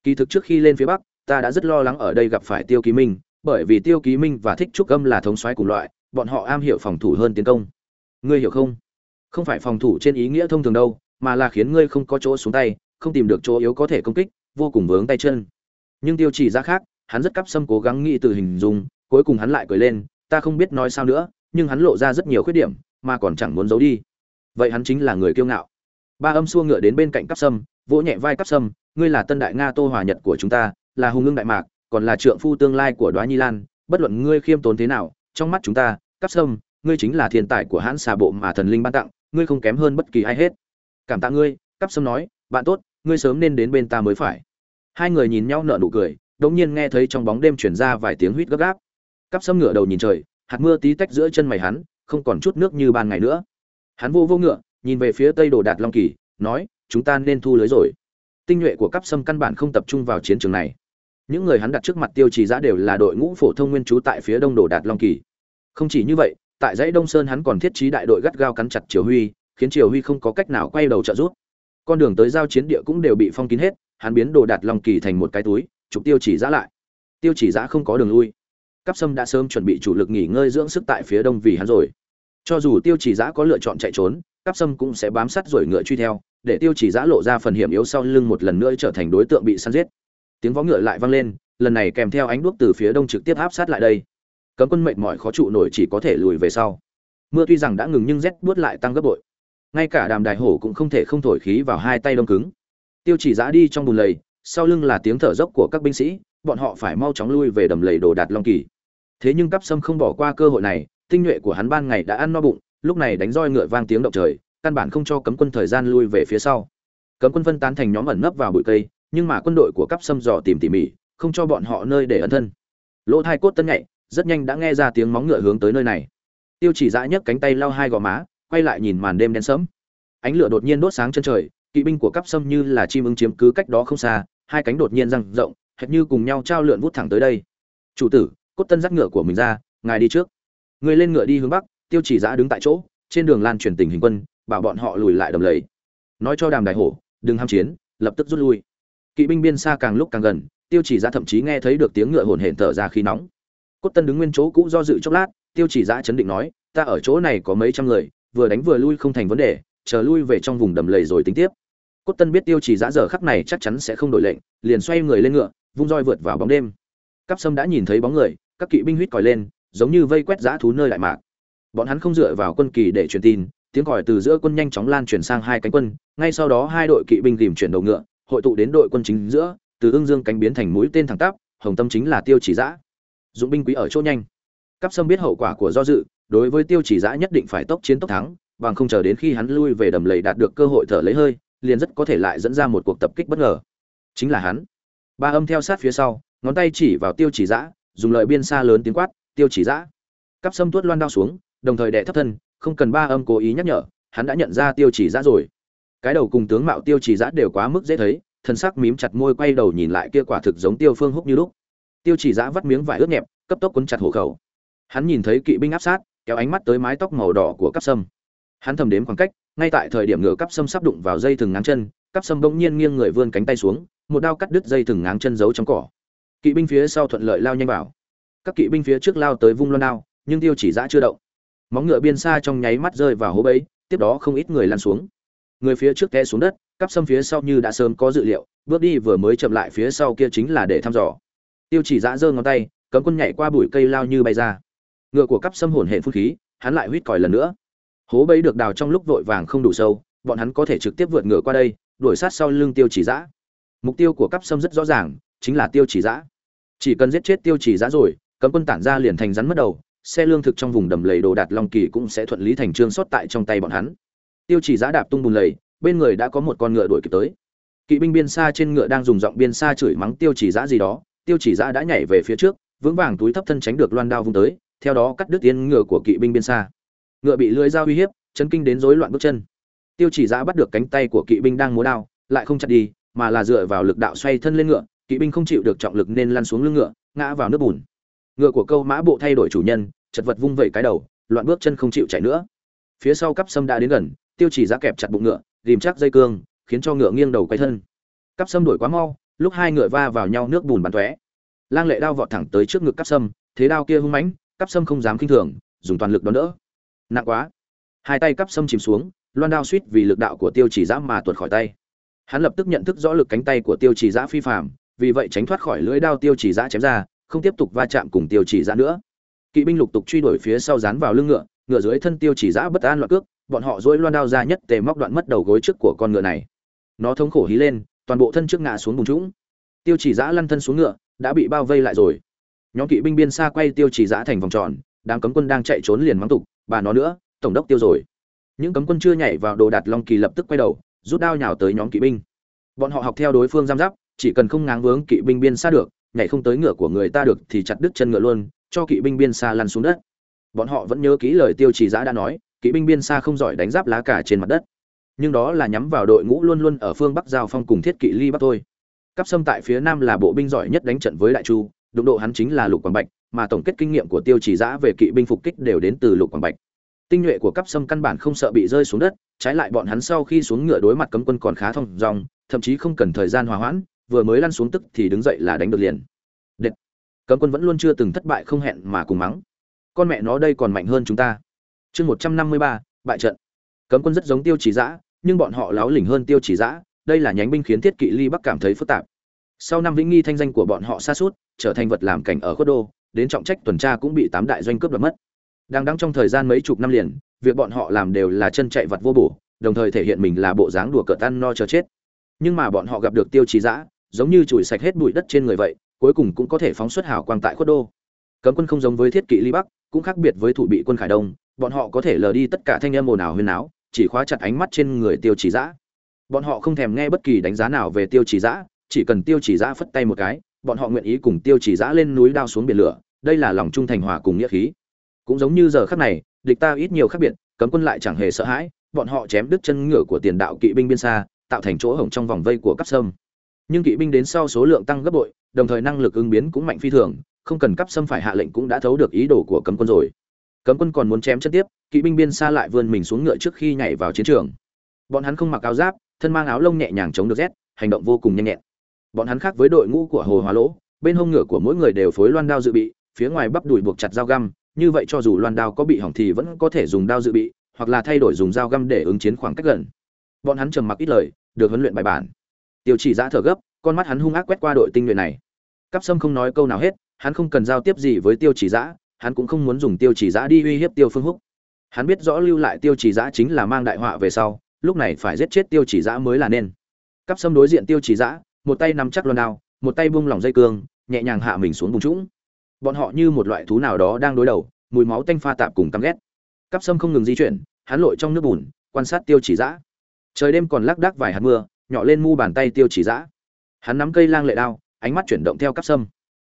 Kỳ thực trước khi lên phía bắc, ta đã rất lo lắng ở đây gặp phải tiêu ký minh, bởi vì tiêu ký minh và thích trúc âm là thống soái cùng loại, bọn họ am hiểu phòng thủ hơn tiến công. Ngươi hiểu không? Không phải phòng thủ trên ý nghĩa thông thường đâu, mà là khiến ngươi không có chỗ xuống tay, không tìm được chỗ yếu có thể công kích, vô cùng vướng tay chân. Nhưng tiêu chỉ ra khác, hắn rất cắp xâm cố gắng nghĩ từ hình dung cuối cùng hắn lại cười lên, ta không biết nói sao nữa, nhưng hắn lộ ra rất nhiều khuyết điểm, mà còn chẳng muốn giấu đi. Vậy hắn chính là người kiêu ngạo. Ba âm xua ngựa đến bên cạnh cắp sâm, vỗ nhẹ vai cắp sâm, ngươi là tân đại nga tô hòa nhật của chúng ta, là hùng ngưng đại mạc, còn là trượng phu tương lai của đoá nhi lan, bất luận ngươi khiêm tốn thế nào, trong mắt chúng ta, cắp sâm, ngươi chính là thiên tài của hãn xà bộ mà thần linh ban tặng, ngươi không kém hơn bất kỳ ai hết. Cảm tạ ngươi, cắp sâm nói, bạn tốt, ngươi sớm nên đến bên ta mới phải. Hai người nhìn nhau nở nụ cười đống nhiên nghe thấy trong bóng đêm chuyển ra vài tiếng huýt gấp gáp cắp sâm ngựa đầu nhìn trời, hạt mưa tí tách giữa chân mày hắn, không còn chút nước như ban ngày nữa. Hắn vô vô ngựa, nhìn về phía tây đồ đạt long kỳ, nói, chúng ta nên thu lưới rồi. Tinh nhuệ của cắp sâm căn bản không tập trung vào chiến trường này. Những người hắn đặt trước mặt tiêu trì giã đều là đội ngũ phổ thông nguyên trú tại phía đông đồ đạt long kỳ. Không chỉ như vậy, tại dãy đông sơn hắn còn thiết trí đại đội gắt gao cắn chặt triều huy, khiến triều huy không có cách nào quay đầu trợ giúp. Con đường tới giao chiến địa cũng đều bị phong kín hết, hắn biến đồ đạt long kỳ thành một cái túi trục tiêu chỉ giã lại. Tiêu chỉ giã không có đường lui cắp sâm đã sớm chuẩn bị chủ lực nghỉ ngơi dưỡng sức tại phía đông vì hắn rồi. Cho dù tiêu chỉ giã có lựa chọn chạy trốn cắp sâm cũng sẽ bám sát rồi ngựa truy theo, để tiêu chỉ giã lộ ra phần hiểm yếu sau lưng một lần nữa trở thành đối tượng bị săn giết. Tiếng vó ngựa lại vang lên, lần này kèm theo ánh đuốc từ phía đông trực tiếp áp sát lại đây. Cấm quân mệnh mọi khó trụ nổi chỉ có thể lùi về sau. Mưa tuy rằng đã ngừng nhưng rét buốt lại tăng gấp bội. Ngay cả đàm đài hổ cũng không thể không thổi khí vào hai tay đông cứng. Tiêu chỉ giã đi trong bùn lầy, sau lưng là tiếng thở dốc của các binh sĩ bọn họ phải mau chóng lui về đầm lầy đồ đạt long kỳ. Thế nhưng cắp sâm không bỏ qua cơ hội này, tinh nhuệ của hắn ban ngày đã ăn no bụng, lúc này đánh roi ngựa vang tiếng động trời, căn bản không cho cấm quân thời gian lui về phía sau. Cấm quân phân tán thành nhóm ẩn nấp vào bụi cây, nhưng mà quân đội của cắp xâm dò tìm tỉ mỉ, không cho bọn họ nơi để ẩn thân. Lỗ thai cốt tân nhạy rất nhanh đã nghe ra tiếng móng ngựa hướng tới nơi này. Tiêu chỉ dã nhấc cánh tay lau hai gò má, quay lại nhìn màn đêm đen sẫm. Ánh lửa đột nhiên đốt sáng chân trời, kỵ binh của cắp xâm như là chim ưng chiếm cứ cách đó không xa, hai cánh đột nhiên răng rộng hệt như cùng nhau trao lượn vút thẳng tới đây. Chủ tử, cốt tân dắt ngựa của mình ra, ngài đi trước. Người lên ngựa đi hướng bắc, tiêu chỉ giã đứng tại chỗ, trên đường lan truyền tình hình quân, bảo bọn họ lùi lại đầm lầy. Nói cho đàm đại hổ, đừng ham chiến, lập tức rút lui. Kỵ binh biên xa càng lúc càng gần, tiêu chỉ giã thậm chí nghe thấy được tiếng ngựa hồn hển thở ra khí nóng. Cốt tân đứng nguyên chỗ cũ do dự chốc lát, tiêu chỉ giã chấn định nói, ta ở chỗ này có mấy trăm người, vừa đánh vừa lui không thành vấn đề, chờ lui về trong vùng đầm lầy rồi tính tiếp. Cốt tân biết tiêu chỉ giã giờ khắc này chắc chắn sẽ không đổi lệnh, liền xoay người lên ngựa vung roi vượt vào bóng đêm. Cắp sâm đã nhìn thấy bóng người, các kỵ binh huýt còi lên, giống như vây quét dã thú nơi lại mạc. Bọn hắn không dựa vào quân kỳ để truyền tin, tiếng còi từ giữa quân nhanh chóng lan truyền sang hai cánh quân, ngay sau đó hai đội kỵ binh tìm chuyển đầu ngựa, hội tụ đến đội quân chính giữa, từ ương dương cánh biến thành mũi tên thẳng tắp, hồng tâm chính là tiêu chỉ giã. Dụng binh quý ở chỗ nhanh. Cắp sâm biết hậu quả của do dự, đối với tiêu chỉ giã nhất định phải tốc chiến tốc thắng, bằng không chờ đến khi hắn lui về đầm lầy đạt được cơ hội thở lấy hơi, liền rất có thể lại dẫn ra một cuộc tập kích bất ngờ. Chính là hắn ba âm theo sát phía sau, ngón tay chỉ vào tiêu chỉ giã dùng lợi biên xa lớn tiếng quát, tiêu chỉ giã cắp sâm tuốt loan đao xuống, đồng thời đệ thấp thân, không cần ba âm cố ý nhắc nhở, hắn đã nhận ra tiêu chỉ giã rồi. Cái đầu cùng tướng mạo tiêu chỉ giã đều quá mức dễ thấy, thân sắc mím chặt môi quay đầu nhìn lại kia quả thực giống tiêu phương húc như lúc. Tiêu chỉ giã vắt miếng vải ướt nhẹp, cấp tốc quấn chặt hộ khẩu. Hắn nhìn thấy kỵ binh áp sát, kéo ánh mắt tới mái tóc màu đỏ của cắp sâm. Hắn thầm đếm khoảng cách, ngay tại thời điểm ngựa cắp sâm sắp đụng vào dây thừng ngáng chân, cắp sâm bỗng nhiên nghiêng người vươn cánh tay xuống một đao cắt đứt dây thừng ngáng chân giấu trong cỏ. Kỵ binh phía sau thuận lợi lao nhanh vào. Các kỵ binh phía trước lao tới vung loan đao, nhưng tiêu chỉ giã chưa động. Móng ngựa biên xa trong nháy mắt rơi vào hố bẫy tiếp đó không ít người lăn xuống. Người phía trước té xuống đất, cắp xâm phía sau như đã sớm có dự liệu, bước đi vừa mới chậm lại phía sau kia chính là để thăm dò. Tiêu chỉ giã giơ ngón tay, cấm quân nhảy qua bụi cây lao như bay ra. Ngựa của cắp xâm hồn hển phun khí, hắn lại huýt còi lần nữa. Hố bẫy được đào trong lúc vội vàng không đủ sâu, bọn hắn có thể trực tiếp vượt ngựa qua đây, đuổi sát sau lưng tiêu chỉ giã mục tiêu của cắp xâm rất rõ ràng, chính là tiêu chỉ giã. Chỉ cần giết chết tiêu chỉ giã rồi, cấm quân tản ra liền thành rắn mất đầu, xe lương thực trong vùng đầm lầy đồ đạt long kỳ cũng sẽ thuận lý thành trương sót tại trong tay bọn hắn. Tiêu chỉ giã đạp tung bùn lầy, bên người đã có một con ngựa đuổi kịp tới. Kỵ binh biên xa trên ngựa đang dùng giọng biên xa chửi mắng tiêu chỉ giã gì đó, tiêu chỉ giã đã nhảy về phía trước, vững vàng túi thấp thân tránh được loan đao vung tới, theo đó cắt đứt yên ngựa của kỵ binh biên xa. Ngựa bị lưới dao uy hiếp, chấn kinh đến rối loạn bước chân. Tiêu chỉ giã bắt được cánh tay của kỵ binh đang múa đao, lại không chặt đi mà là dựa vào lực đạo xoay thân lên ngựa, kỵ binh không chịu được trọng lực nên lăn xuống lưng ngựa, ngã vào nước bùn. Ngựa của câu mã bộ thay đổi chủ nhân, chật vật vung vẩy cái đầu, loạn bước chân không chịu chạy nữa. Phía sau cắp sâm đã đến gần, tiêu chỉ giá kẹp chặt bụng ngựa ghìm chắc dây cương, khiến cho ngựa nghiêng đầu quay thân. Cắp sâm đổi quá mau, lúc hai ngựa va vào nhau nước bùn bắn tóe. Lang lệ đao vọt thẳng tới trước ngực cắp sâm, thế đao kia hung mãnh, cắp sâm không dám kinh thường, dùng toàn lực đón đỡ. Nặng quá. Hai tay cắp sâm chìm xuống, loan đao suýt vì lực đạo của tiêu chỉ giã mà tuột khỏi tay hắn lập tức nhận thức rõ lực cánh tay của tiêu trì giã phi phạm vì vậy tránh thoát khỏi lưỡi đao tiêu trì giã chém ra, không tiếp tục va chạm cùng tiêu trì giã nữa. Kỵ binh lục tục truy đuổi phía sau dán vào lưng ngựa ngựa dưới thân tiêu trì giã bất an loạn cước, bọn họ dỗi loan đao ra nhất tề móc đoạn mất đầu gối trước của con ngựa này. Nó thống khổ hí lên, toàn bộ thân trước ngã xuống bùn trũng. Tiêu chỉ giã lăn thân xuống ngựa, đã bị bao vây lại rồi. Nhóm kỵ binh biên xa quay tiêu chỉ giã thành vòng tròn, đám cấm quân đang chạy trốn liền mắng tục, bà nó nữa, tổng đốc tiêu rồi. Những cấm quân chưa nhảy vào đồ đạt long kỳ lập tức quay đầu rút đao nhào tới nhóm kỵ binh. Bọn họ học theo đối phương giam giáp, chỉ cần không ngáng vướng kỵ binh biên xa được, nhảy không tới ngựa của người ta được thì chặt đứt chân ngựa luôn, cho kỵ binh biên xa lăn xuống đất. Bọn họ vẫn nhớ kỹ lời tiêu chỉ giã đã nói, kỵ binh biên xa không giỏi đánh giáp lá cả trên mặt đất. Nhưng đó là nhắm vào đội ngũ luôn luôn ở phương bắc giao phong cùng thiết kỵ ly bắc thôi. Cắp sâm tại phía nam là bộ binh giỏi nhất đánh trận với đại chu, đụng độ hắn chính là lục quảng bạch, mà tổng kết kinh nghiệm của tiêu chỉ giã về kỵ binh phục kích đều đến từ lục quảng bạch tinh nhuệ của cắp sâm căn bản không sợ bị rơi xuống đất, trái lại bọn hắn sau khi xuống ngựa đối mặt cấm quân còn khá thông dòng thậm chí không cần thời gian hòa hoãn, vừa mới lăn xuống tức thì đứng dậy là đánh được liền. Đệt. cấm quân vẫn luôn chưa từng thất bại không hẹn mà cùng mắng. Con mẹ nó đây còn mạnh hơn chúng ta. Chương một trăm năm mươi ba, bại trận. Cấm quân rất giống tiêu chỉ giã nhưng bọn họ láo lỉnh hơn tiêu chỉ giã đây là nhánh binh khiến thiết kỵ ly bắc cảm thấy phức tạp. Sau năm vĩnh nghi thanh danh của bọn họ xa suốt, trở thành vật làm cảnh ở khuất đô, đến trọng trách tuần tra cũng bị tám đại doanh cướp đoạt mất đang đăng trong thời gian mấy chục năm liền việc bọn họ làm đều là chân chạy vật vô bổ đồng thời thể hiện mình là bộ dáng đùa cợt ăn no chờ chết. Nhưng mà bọn họ gặp được tiêu chí Dã, giống như chùi sạch hết bụi đất trên người vậy cuối cùng cũng có thể phóng xuất hào quang tại khuất đô. Cấm quân không giống với thiết kỵ ly bắc cũng khác biệt với thủ bị quân khải đông bọn họ có thể lờ đi tất cả thanh âm ồn ào huyên áo chỉ khóa chặt ánh mắt trên người tiêu chỉ Dã. bọn họ không thèm nghe bất kỳ đánh giá nào về tiêu chỉ Dã, chỉ cần tiêu chỉ Dã phất tay một cái bọn họ nguyện ý cùng tiêu chỉ Dã lên núi đao xuống biển lửa đây là lòng trung thành hòa cùng nghĩa khí cũng giống như giờ khắc này, địch ta ít nhiều khác biệt, cấm quân lại chẳng hề sợ hãi, bọn họ chém đứt chân ngựa của tiền đạo kỵ binh biên xa, tạo thành chỗ hổng trong vòng vây của cắp sâm. Nhưng kỵ binh đến sau số lượng tăng gấp bội, đồng thời năng lực ứng biến cũng mạnh phi thường, không cần cắp sâm phải hạ lệnh cũng đã thấu được ý đồ của cấm quân rồi. Cấm quân còn muốn chém chân tiếp, kỵ binh biên xa lại vươn mình xuống ngựa trước khi nhảy vào chiến trường. Bọn hắn không mặc áo giáp, thân mang áo lông nhẹ nhàng chống được rét, hành động vô cùng nhanh nhẹn. Bọn hắn khác với đội ngũ của hồ hóa lỗ, bên hông ngựa của mỗi người đều phối loan đao dự bị, phía ngoài bắp đùi buộc chặt dao găm như vậy cho dù loan đao có bị hỏng thì vẫn có thể dùng đao dự bị, hoặc là thay đổi dùng dao găm để ứng chiến khoảng cách gần. Bọn hắn trầm mặc ít lời, được huấn luyện bài bản. Tiêu chỉ giã thở gấp, con mắt hắn hung ác quét qua đội tinh nhuệ này. Cắp sâm không nói câu nào hết, hắn không cần giao tiếp gì với tiêu chỉ giã, hắn cũng không muốn dùng tiêu chỉ giã đi uy hiếp tiêu phương húc. Hắn biết rõ lưu lại tiêu chỉ giã chính là mang đại họa về sau, lúc này phải giết chết tiêu chỉ giã mới là nên. Cắp sâm đối diện tiêu chỉ giã, một tay nắm chắc loan đao, một tay buông lỏng dây cương, nhẹ nhàng hạ mình xuống bùng trũng bọn họ như một loại thú nào đó đang đối đầu, mùi máu tanh pha tạp cùng căm ghét. Cắp sâm không ngừng di chuyển, hắn lội trong nước bùn, quan sát tiêu chỉ giã trời đêm còn lác đác vài hạt mưa, nhỏ lên mu bàn tay tiêu chỉ giã hắn nắm cây lang lệ đao, ánh mắt chuyển động theo cắp sâm.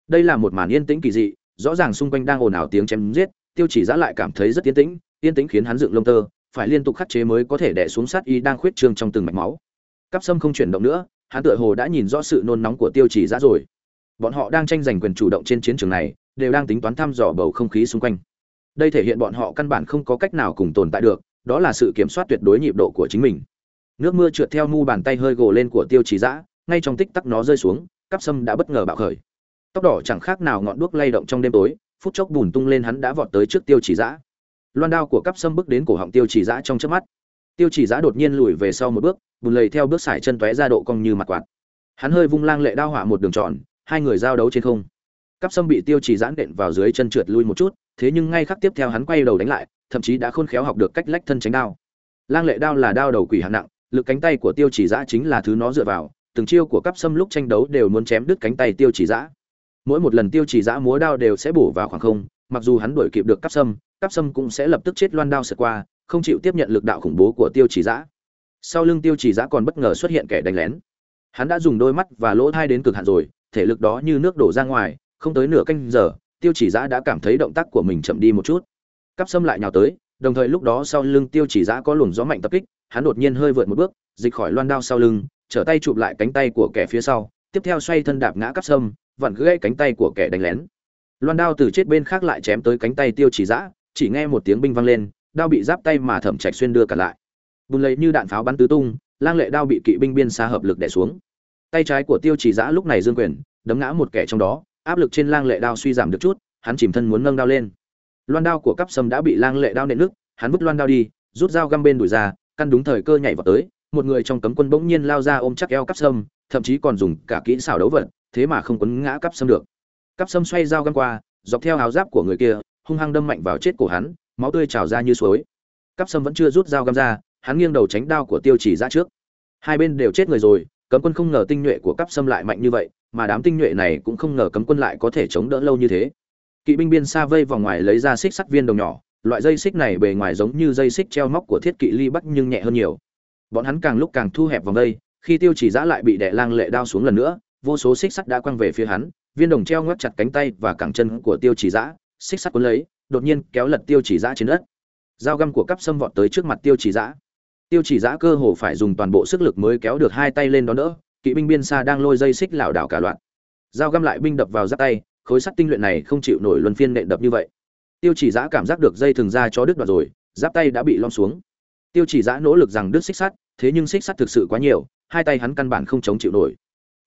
Đây là một màn yên tĩnh kỳ dị, rõ ràng xung quanh đang ồn ào tiếng chém giết, tiêu chỉ giã lại cảm thấy rất yên tĩnh yên tĩnh khiến hắn dựng lông tơ, phải liên tục khắc chế mới có thể đè xuống sát y đang khuyết trương trong từng mạch máu. Cắp sâm không chuyển động nữa, hắn tựa hồ đã nhìn rõ sự nôn nóng của tiêu chỉ giã rồi bọn họ đang tranh giành quyền chủ động trên chiến trường này, đều đang tính toán thăm dò bầu không khí xung quanh. Đây thể hiện bọn họ căn bản không có cách nào cùng tồn tại được, đó là sự kiểm soát tuyệt đối nhịp độ của chính mình. Nước mưa trượt theo mu bàn tay hơi gồ lên của tiêu chỉ giã ngay trong tích tắc nó rơi xuống cắp sâm đã bất ngờ bạo khởi. Tóc đỏ chẳng khác nào ngọn đuốc lay động trong đêm tối, phút chốc bùn tung lên hắn đã vọt tới trước tiêu chỉ giã loan đao của cắp sâm bước đến cổ họng tiêu chỉ giã trong chớp mắt. Tiêu chỉ giã đột nhiên lùi về sau một bước, bùn lầy theo bước sải chân tóe ra độ cong như mặt quạt. Hắn hơi vung lang lệ đao hỏa một đường tròn hai người giao đấu trên không. Cắp sâm bị tiêu chỉ giãn đện vào dưới chân trượt lui một chút, thế nhưng ngay khắc tiếp theo hắn quay đầu đánh lại, thậm chí đã khôn khéo học được cách lách thân tránh đao. Lang lệ đao là đao đầu quỷ hạng nặng, lực cánh tay của tiêu chỉ giã chính là thứ nó dựa vào, từng chiêu của cắp sâm lúc tranh đấu đều muốn chém đứt cánh tay tiêu chỉ giã. Mỗi một lần tiêu chỉ giã múa đao đều sẽ bổ vào khoảng không, mặc dù hắn đuổi kịp được cắp sâm cắp sâm cũng sẽ lập tức chết loan đao sượt qua, không chịu tiếp nhận lực đạo khủng bố của tiêu chỉ giã. Sau lưng tiêu chỉ giã còn bất ngờ xuất hiện kẻ đánh lén. Hắn đã dùng đôi mắt và lỗ thai đến cực hạn rồi thể lực đó như nước đổ ra ngoài, không tới nửa canh giờ, tiêu chỉ giã đã cảm thấy động tác của mình chậm đi một chút. Cắp sâm lại nhào tới, đồng thời lúc đó sau lưng tiêu chỉ giã có luồng gió mạnh tập kích, hắn đột nhiên hơi vượt một bước, dịch khỏi loan đao sau lưng, trở tay chụp lại cánh tay của kẻ phía sau, tiếp theo xoay thân đạp ngã cắp sâm, vặn gãy cánh tay của kẻ đánh lén. Loan đao từ chết bên khác lại chém tới cánh tay tiêu chỉ giã, chỉ nghe một tiếng binh vang lên, đao bị giáp tay mà thẩm trạch xuyên đưa cả lại. Bùn lấy như đạn pháo bắn tứ tung, lang lệ đao bị kỵ binh biên xa hợp lực đè xuống tay trái của tiêu chỉ giã lúc này dương quyền, đấm ngã một kẻ trong đó, áp lực trên lang lệ đao suy giảm được chút, hắn chìm thân muốn nâng đao lên. Loan đao của cắp sâm đã bị lang lệ đao nện nước hắn vứt loan đao đi, rút dao găm bên đùi ra, căn đúng thời cơ nhảy vào tới, một người trong cấm quân bỗng nhiên lao ra ôm chắc eo cắp sâm, thậm chí còn dùng cả kỹ xảo đấu vật, thế mà không quấn ngã cắp sâm được. Cắp sâm xoay dao găm qua, dọc theo áo giáp của người kia, hung hăng đâm mạnh vào chết cổ hắn, máu tươi trào ra như suối. Cắp sâm vẫn chưa rút dao găm ra, hắn nghiêng đầu tránh đao của tiêu chỉ ra trước. Hai bên đều chết người rồi cấm quân không ngờ tinh nhuệ của cắp sâm lại mạnh như vậy, mà đám tinh nhuệ này cũng không ngờ cấm quân lại có thể chống đỡ lâu như thế. Kỵ binh biên xa vây vòng ngoài lấy ra xích sắt viên đồng nhỏ, loại dây xích này bề ngoài giống như dây xích treo móc của thiết kỵ ly bắc nhưng nhẹ hơn nhiều. Bọn hắn càng lúc càng thu hẹp vòng đây, khi tiêu chỉ giã lại bị đẻ lang lệ đao xuống lần nữa, vô số xích sắt đã quăng về phía hắn, viên đồng treo ngoắc chặt cánh tay và cẳng chân của tiêu chỉ giã, xích sắt cuốn lấy, đột nhiên kéo lật tiêu chỉ giã trên đất. Dao găm của cắp xâm vọt tới trước mặt tiêu chỉ giã tiêu chỉ giã cơ hồ phải dùng toàn bộ sức lực mới kéo được hai tay lên đó nữa kỵ binh biên xa đang lôi dây xích lảo đảo cả loạn dao găm lại binh đập vào giáp tay, khối sắt tinh luyện này không chịu nổi luân phiên nện đập như vậy. Tiêu chỉ giã cảm giác được dây thừng ra cho đứt đoạt rồi, giáp tay đã bị lom xuống. Tiêu chỉ giã nỗ lực rằng đứt xích sắt, thế nhưng xích sắt thực sự quá nhiều, hai tay hắn căn bản không chống chịu nổi.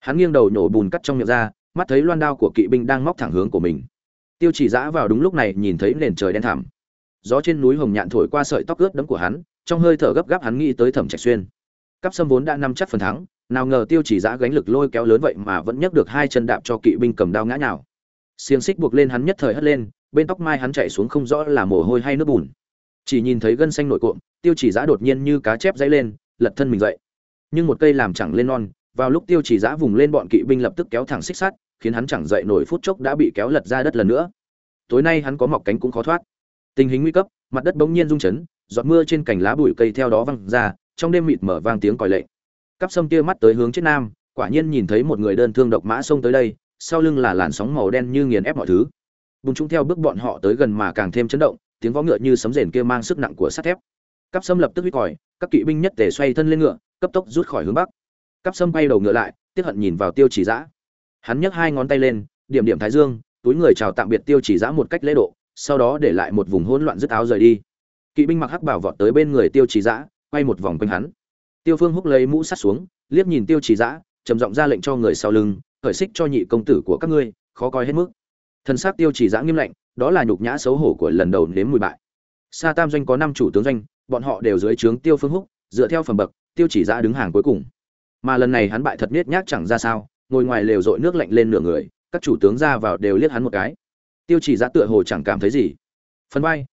Hắn nghiêng đầu nhổ bùn cắt trong miệng ra, mắt thấy loan đao của kỵ binh đang móc thẳng hướng của mình. Tiêu chỉ giã vào đúng lúc này nhìn thấy nền trời đen thẳm. Gió trên núi hồng nhạn thổi qua sợi tóc ướt đẫm của hắn trong hơi thở gấp gáp hắn nghĩ tới thẩm trạch xuyên. Cắp sâm vốn đã nắm chắc phần thắng, nào ngờ tiêu chỉ giã gánh lực lôi kéo lớn vậy mà vẫn nhấc được hai chân đạp cho kỵ binh cầm đao ngã nhào. Xiềng xích buộc lên hắn nhất thời hất lên, bên tóc mai hắn chạy xuống không rõ là mồ hôi hay nước bùn. Chỉ nhìn thấy gân xanh nội cuộn tiêu chỉ giã đột nhiên như cá chép dãy lên, lật thân mình dậy. Nhưng một cây làm chẳng lên non, vào lúc tiêu chỉ giã vùng lên bọn kỵ binh lập tức kéo thẳng xích sắt, khiến hắn chẳng dậy nổi phút chốc đã bị kéo lật ra đất lần nữa. Tối nay hắn có mọc cánh cũng khó thoát. Tình hình nguy cấp, mặt đất bỗng nhiên rung chấn giọt mưa trên cành lá bụi cây theo đó văng ra, trong đêm mịt mở vang tiếng còi lệnh cắp sâm kia mắt tới hướng chết nam, quả nhiên nhìn thấy một người đơn thương độc mã xông tới đây, sau lưng là làn sóng màu đen như nghiền ép mọi thứ. Bùng chúng theo bước bọn họ tới gần mà càng thêm chấn động, tiếng vó ngựa như sấm rền kia mang sức nặng của sắt thép. Cắp sâm lập tức huýt còi, các kỵ binh nhất tề xoay thân lên ngựa, cấp tốc rút khỏi hướng bắc. Cắp sâm bay đầu ngựa lại tiếc hận nhìn vào tiêu chỉ giã. Hắn nhấc hai ngón tay lên, điểm điểm thái dương, túi người chào tạm biệt tiêu chỉ giã một cách lễ độ, sau đó để lại một vùng hỗn loạn dứt áo rời đi kỵ binh mặc hắc bảo vọt tới bên người tiêu chỉ giã quay một vòng quanh hắn. Tiêu phương húc lấy mũ sắt xuống, liếc nhìn tiêu chỉ giã trầm giọng ra lệnh cho người sau lưng, khởi xích cho nhị công tử của các ngươi, khó coi hết mức. Thân xác tiêu chỉ giã nghiêm lệnh đó là nhục nhã xấu hổ của lần đầu nếm mùi bại. Sa tam doanh có năm chủ tướng doanh, bọn họ đều dưới trướng tiêu phương húc, dựa theo phẩm bậc, tiêu chỉ giã đứng hàng cuối cùng. Mà lần này hắn bại thật nết nhác chẳng ra sao, ngồi ngoài lều dội nước lạnh lên nửa người, các chủ tướng ra vào đều liếc hắn một cái. Tiêu chỉ giã tựa hồ chẳng cảm thấy gì. Phần vai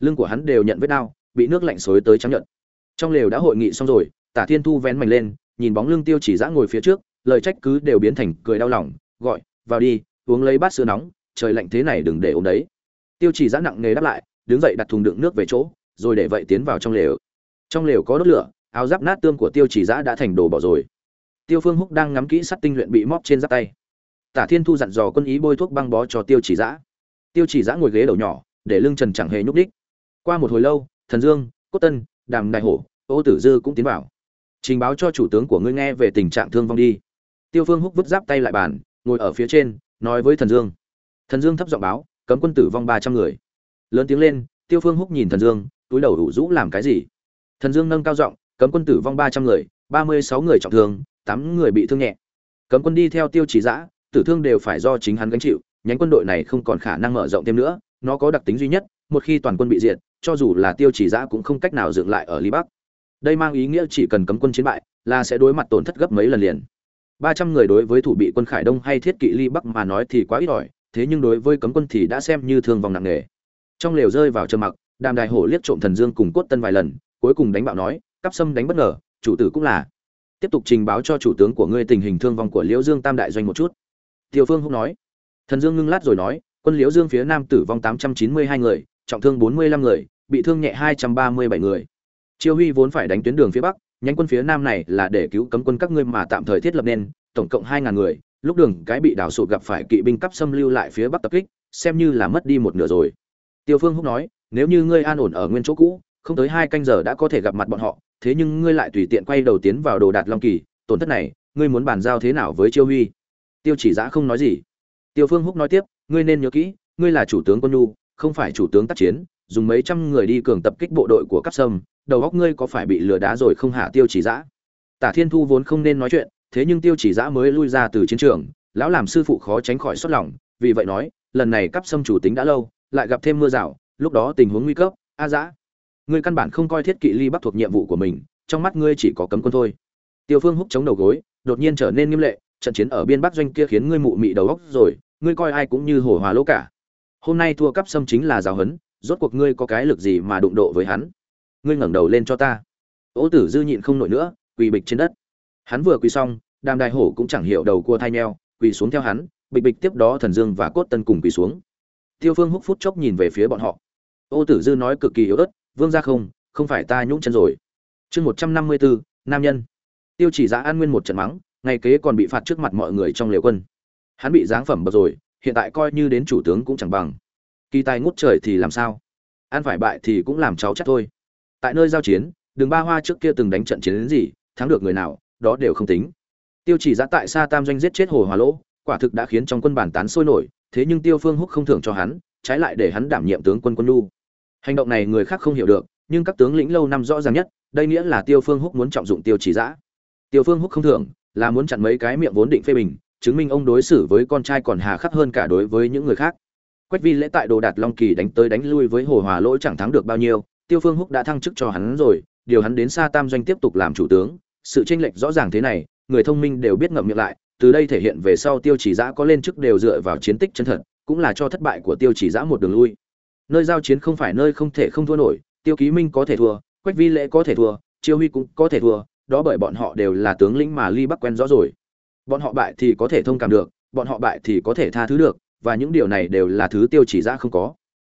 lưng của hắn đều nhận vết đau, bị nước lạnh xối tới trắng nhợt. trong lều đã hội nghị xong rồi, tả thiên thu vén mảnh lên, nhìn bóng lưng tiêu chỉ giã ngồi phía trước, lời trách cứ đều biến thành cười đau lòng, gọi, vào đi, uống lấy bát sữa nóng, trời lạnh thế này đừng để ốm đấy. Tiêu chỉ giã nặng nề đáp lại, đứng dậy đặt thùng đựng nước về chỗ, rồi để vậy tiến vào trong lều. Trong lều có đốt lửa, áo giáp nát tương của tiêu chỉ giã đã thành đồ bỏ rồi. Tiêu phương húc đang ngắm kỹ sắt tinh luyện bị móp trên giáp tay. Tả thiên thu dặn dò quân ý bôi thuốc băng bó cho tiêu chỉ giã tiêu chỉ giã ngồi ghế đầu nhỏ, để lưng trần chẳng hề nhúc đích qua một hồi lâu, thần dương, cốt tân, đàm đại hổ, ô tử dư cũng tiến vào. Trình báo cho chủ tướng của ngươi nghe về tình trạng thương vong đi. Tiêu phương húc vứt giáp tay lại bàn, ngồi ở phía trên, nói với thần dương. Thần dương thấp giọng báo, cấm quân tử vong ba trăm người. Lớn tiếng lên, tiêu phương húc nhìn thần dương, túi đầu đủ rũ làm cái gì? Thần dương nâng cao giọng, cấm quân tử vong ba trăm người, ba mươi sáu người trọng thương, tám người bị thương nhẹ. Cấm quân đi theo tiêu chỉ giã tử thương đều phải do chính hắn gánh chịu, nhánh quân đội này không còn khả năng mở rộng thêm nữa, nó có đặc tính duy nhất một khi toàn quân bị diệt, cho dù là tiêu chỉ giã cũng không cách nào dựng lại ở ly bắc. Đây mang ý nghĩa chỉ cần cấm quân chiến bại, là sẽ đối mặt tổn thất gấp mấy lần liền. Ba trăm người đối với thủ bị quân khải đông hay thiết kỵ ly bắc mà nói thì quá ít ỏi, thế nhưng đối với cấm quân thì đã xem như thương vong nặng nề. Trong lều rơi vào trầm mặc, đàm đài hổ liếc trộm thần dương cùng cốt tân vài lần, cuối cùng đánh bạo nói, cắp sâm đánh bất ngờ, chủ tử cũng là. Tiếp tục trình báo cho chủ tướng của ngươi tình hình thương vong của liễu dương tam đại doanh một chút. Tiêu phương húc nói. Thần dương ngưng lát rồi nói, quân liễu dương phía nam tử vong tám trăm chín mươi hai người trọng thương bốn mươi lăm người, bị thương nhẹ hai trăm ba mươi bảy người. Chiêu huy vốn phải đánh tuyến đường phía bắc, nhánh quân phía nam này là để cứu cấm quân các ngươi mà tạm thời thiết lập nên, tổng cộng 2000 người, lúc đường cái bị đảo sụt gặp phải kỵ binh cấp xâm lưu lại phía bắc tập kích, xem như là mất đi một nửa rồi. Tiêu phương húc nói, nếu như ngươi an ổn ở nguyên chỗ cũ, không tới hai canh giờ đã có thể gặp mặt bọn họ, thế nhưng ngươi lại tùy tiện quay đầu tiến vào đồ đạt long kỳ, tổn thất này, ngươi muốn bàn giao thế nào với chiêu huy? Tiêu chỉ Dã không nói gì. Tiêu phương húc nói tiếp, ngươi nên nhớ kỹ, ngươi là chủ tướng quân nhu không phải chủ tướng tác chiến, dùng mấy trăm người đi cường tập kích bộ đội của cắp sâm, đầu óc ngươi có phải bị lừa đá rồi không hả tiêu chỉ giã tả thiên thu vốn không nên nói chuyện, thế nhưng tiêu chỉ giã mới lui ra từ chiến trường, lão làm sư phụ khó tránh khỏi xuất lòng, vì vậy nói, lần này cắp sâm chủ tính đã lâu, lại gặp thêm mưa rào, lúc đó tình huống nguy cấp, a giã ngươi căn bản không coi thiết kỵ ly bắc thuộc nhiệm vụ của mình, trong mắt ngươi chỉ có cấm quân thôi. Tiêu phương húc chống đầu gối, đột nhiên trở nên nghiêm lệ, trận chiến ở biên bắc doanh kia khiến ngươi mụ mị đầu óc rồi, ngươi coi ai cũng như hồ hòa lỗ cả hôm nay thua cắp xâm chính là giáo hấn rốt cuộc ngươi có cái lực gì mà đụng độ với hắn? Ngươi ngẩng đầu lên cho ta. Ỗ tử dư nhịn không nổi nữa, quỳ bịch trên đất. Hắn vừa quỳ xong, đàm đại hổ cũng chẳng hiểu đầu cua thai nheo, quỳ xuống theo hắn, bịch bịch tiếp đó thần dương và cốt tân cùng quỳ xuống. Tiêu phương húc phút chốc nhìn về phía bọn họ. Ô tử dư nói cực kỳ yếu ớt, vương ra không không phải ta nhũng chân rồi. Chương một trăm năm mươi bốn nam nhân. Tiêu chỉ giã an nguyên một trận mắng, ngày kế còn bị phạt trước mặt mọi người trong liều quân. Hắn bị giáng phẩm bật rồi hiện tại coi như đến chủ tướng cũng chẳng bằng. Kỳ tài ngút trời thì làm sao? Ăn phải bại thì cũng làm cháu chắc thôi. Tại nơi giao chiến, đường ba hoa trước kia từng đánh trận chiến đến gì, thắng được người nào, đó đều không tính. Tiêu chỉ giã tại xa tam doanh giết chết hồ hòa lỗ, quả thực đã khiến trong quân bản tán sôi nổi, thế nhưng tiêu phương húc không thưởng cho hắn, trái lại để hắn đảm nhiệm tướng quân quân lu hành động này người khác không hiểu được, nhưng các tướng lĩnh lâu năm rõ ràng nhất, đây nghĩa là tiêu phương húc muốn trọng dụng tiêu chỉ giã. Tiêu phương húc không thưởng, là muốn chặn mấy cái miệng vốn định phê bình chứng minh ông đối xử với con trai còn hà khắc hơn cả đối với những người khác. Quách vi lễ tại đồ đạt long kỳ đánh tới đánh lui với hồ hòa lỗi chẳng thắng được bao nhiêu, tiêu phương húc đã thăng chức cho hắn rồi, điều hắn đến xa tam doanh tiếp tục làm chủ tướng. Sự tranh lệch rõ ràng thế này, người thông minh đều biết ngậm miệng lại, từ đây thể hiện về sau tiêu chỉ giã có lên chức đều dựa vào chiến tích chân thật, cũng là cho thất bại của tiêu chỉ giã một đường lui. Nơi giao chiến không phải nơi không thể không thua nổi, tiêu ký minh có thể thua, quách vi lễ có thể thua, chiêu huy cũng có thể thua, đó bởi bọn họ đều là tướng lĩnh mà ly bắc quen rõ rồi bọn họ bại thì có thể thông cảm được, bọn họ bại thì có thể tha thứ được, và những điều này đều là thứ tiêu chỉ giã không có.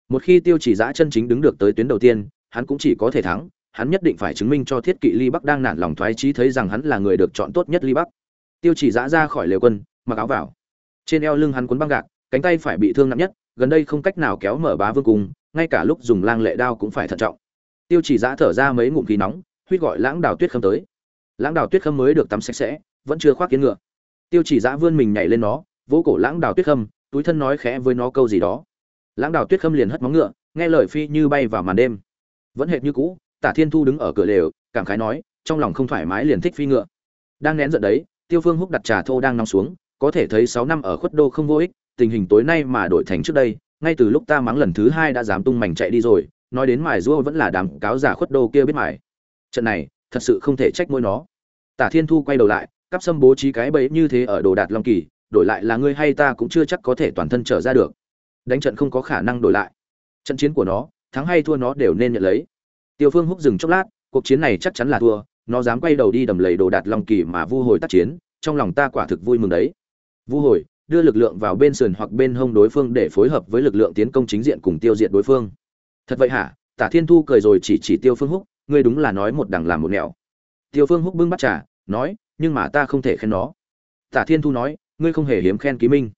Một khi tiêu chỉ giã chân chính đứng được tới tuyến đầu tiên, hắn cũng chỉ có thể thắng, hắn nhất định phải chứng minh cho thiết kỵ ly bắc đang nản lòng thoái trí thấy rằng hắn là người được chọn tốt nhất ly bắc. Tiêu chỉ giã ra khỏi lều quân, mặc áo vào. Trên eo lưng hắn cuốn băng gạc, cánh tay phải bị thương nặng nhất, gần đây không cách nào kéo mở bá vương cung, ngay cả lúc dùng lang lệ đao cũng phải thận trọng. Tiêu chỉ giã thở ra mấy ngụm khí nóng huýt gọi lãng đào tuyết khâm tới. Lãng đào tuyết khâm mới được tắm sạch sẽ, vẫn chưa khoác kiến ngựa tiêu chỉ giã vươn mình nhảy lên nó, vỗ cổ lãng đào tuyết khâm, túi thân nói khẽ với nó câu gì đó. Lãng đào tuyết khâm liền hất móng ngựa, nghe lời phi như bay vào màn đêm. Vẫn hệt như cũ, tả thiên thu đứng ở cửa lều, cảm khái nói, trong lòng không thoải mái liền thích phi ngựa. Đang nén giận đấy, tiêu phương húc đặt trà thô đang nóng xuống, có thể thấy sáu năm ở khuất đô không vô ích, tình hình tối nay mà đổi thành trước đây, ngay từ lúc ta mắng lần thứ hai đã dám tung mảnh chạy đi rồi, nói đến mài rua vẫn là đám cáo giả khuất đô kia biết mài. Trận này, thật sự không thể trách môi nó. Tả thiên thu quay đầu lại cắp sâm bố trí cái bẫy như thế ở đồ đạt long kỳ, đổi lại là ngươi hay ta cũng chưa chắc có thể toàn thân trở ra được. Đánh trận không có khả năng đổi lại. Trận chiến của nó, thắng hay thua nó đều nên nhận lấy. Tiêu phương húc dừng chốc lát, cuộc chiến này chắc chắn là thua, nó dám quay đầu đi đầm lầy đồ đạt long kỳ mà vu hồi tác chiến, trong lòng ta quả thực vui mừng đấy. Vu hồi, đưa lực lượng vào bên sườn hoặc bên hông đối phương để phối hợp với lực lượng tiến công chính diện cùng tiêu diệt đối phương. Thật vậy hả? Tả thiên thu cười rồi chỉ chỉ tiêu phương húc ngươi đúng là nói một đằng làm một nẻo. Tiêu phương húc bưng bắt trà, nói nhưng mà ta không thể khen nó. Tả thiên thu nói, ngươi không hề hiếm khen ký minh.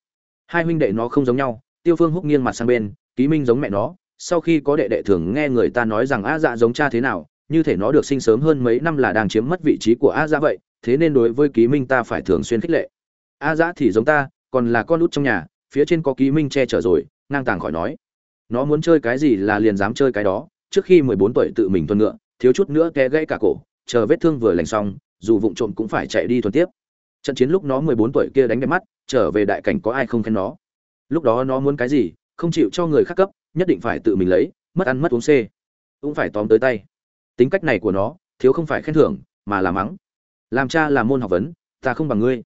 Hai huynh đệ nó không giống nhau, tiêu phương húc nghiêng mặt sang bên, ký minh giống mẹ nó, sau khi có đệ đệ thường nghe người ta nói rằng a dạ giống cha thế nào, như thể nó được sinh sớm hơn mấy năm là đang chiếm mất vị trí của a dạ vậy, thế nên đối với ký minh ta phải thường xuyên khích lệ. A dạ thì giống ta, còn là con út trong nhà, phía trên có ký minh che chở rồi, ngang tàng khỏi nói. Nó muốn chơi cái gì là liền dám chơi cái đó, trước khi mười bốn tuổi tự mình thuần ngựa, thiếu chút nữa té gãy cả cổ, chờ vết thương vừa lành xong dù vụng trộm cũng phải chạy đi thuần tiếp. Trận chiến lúc nó mười bốn tuổi kia đánh đẹp mắt, trở về đại cảnh có ai không khen nó? Lúc đó nó muốn cái gì, không chịu cho người khác cấp, nhất định phải tự mình lấy, mất ăn mất uống c cũng phải tóm tới tay. Tính cách này của nó, thiếu không phải khen thưởng, mà là mắng. Làm cha là môn học vấn, ta không bằng ngươi.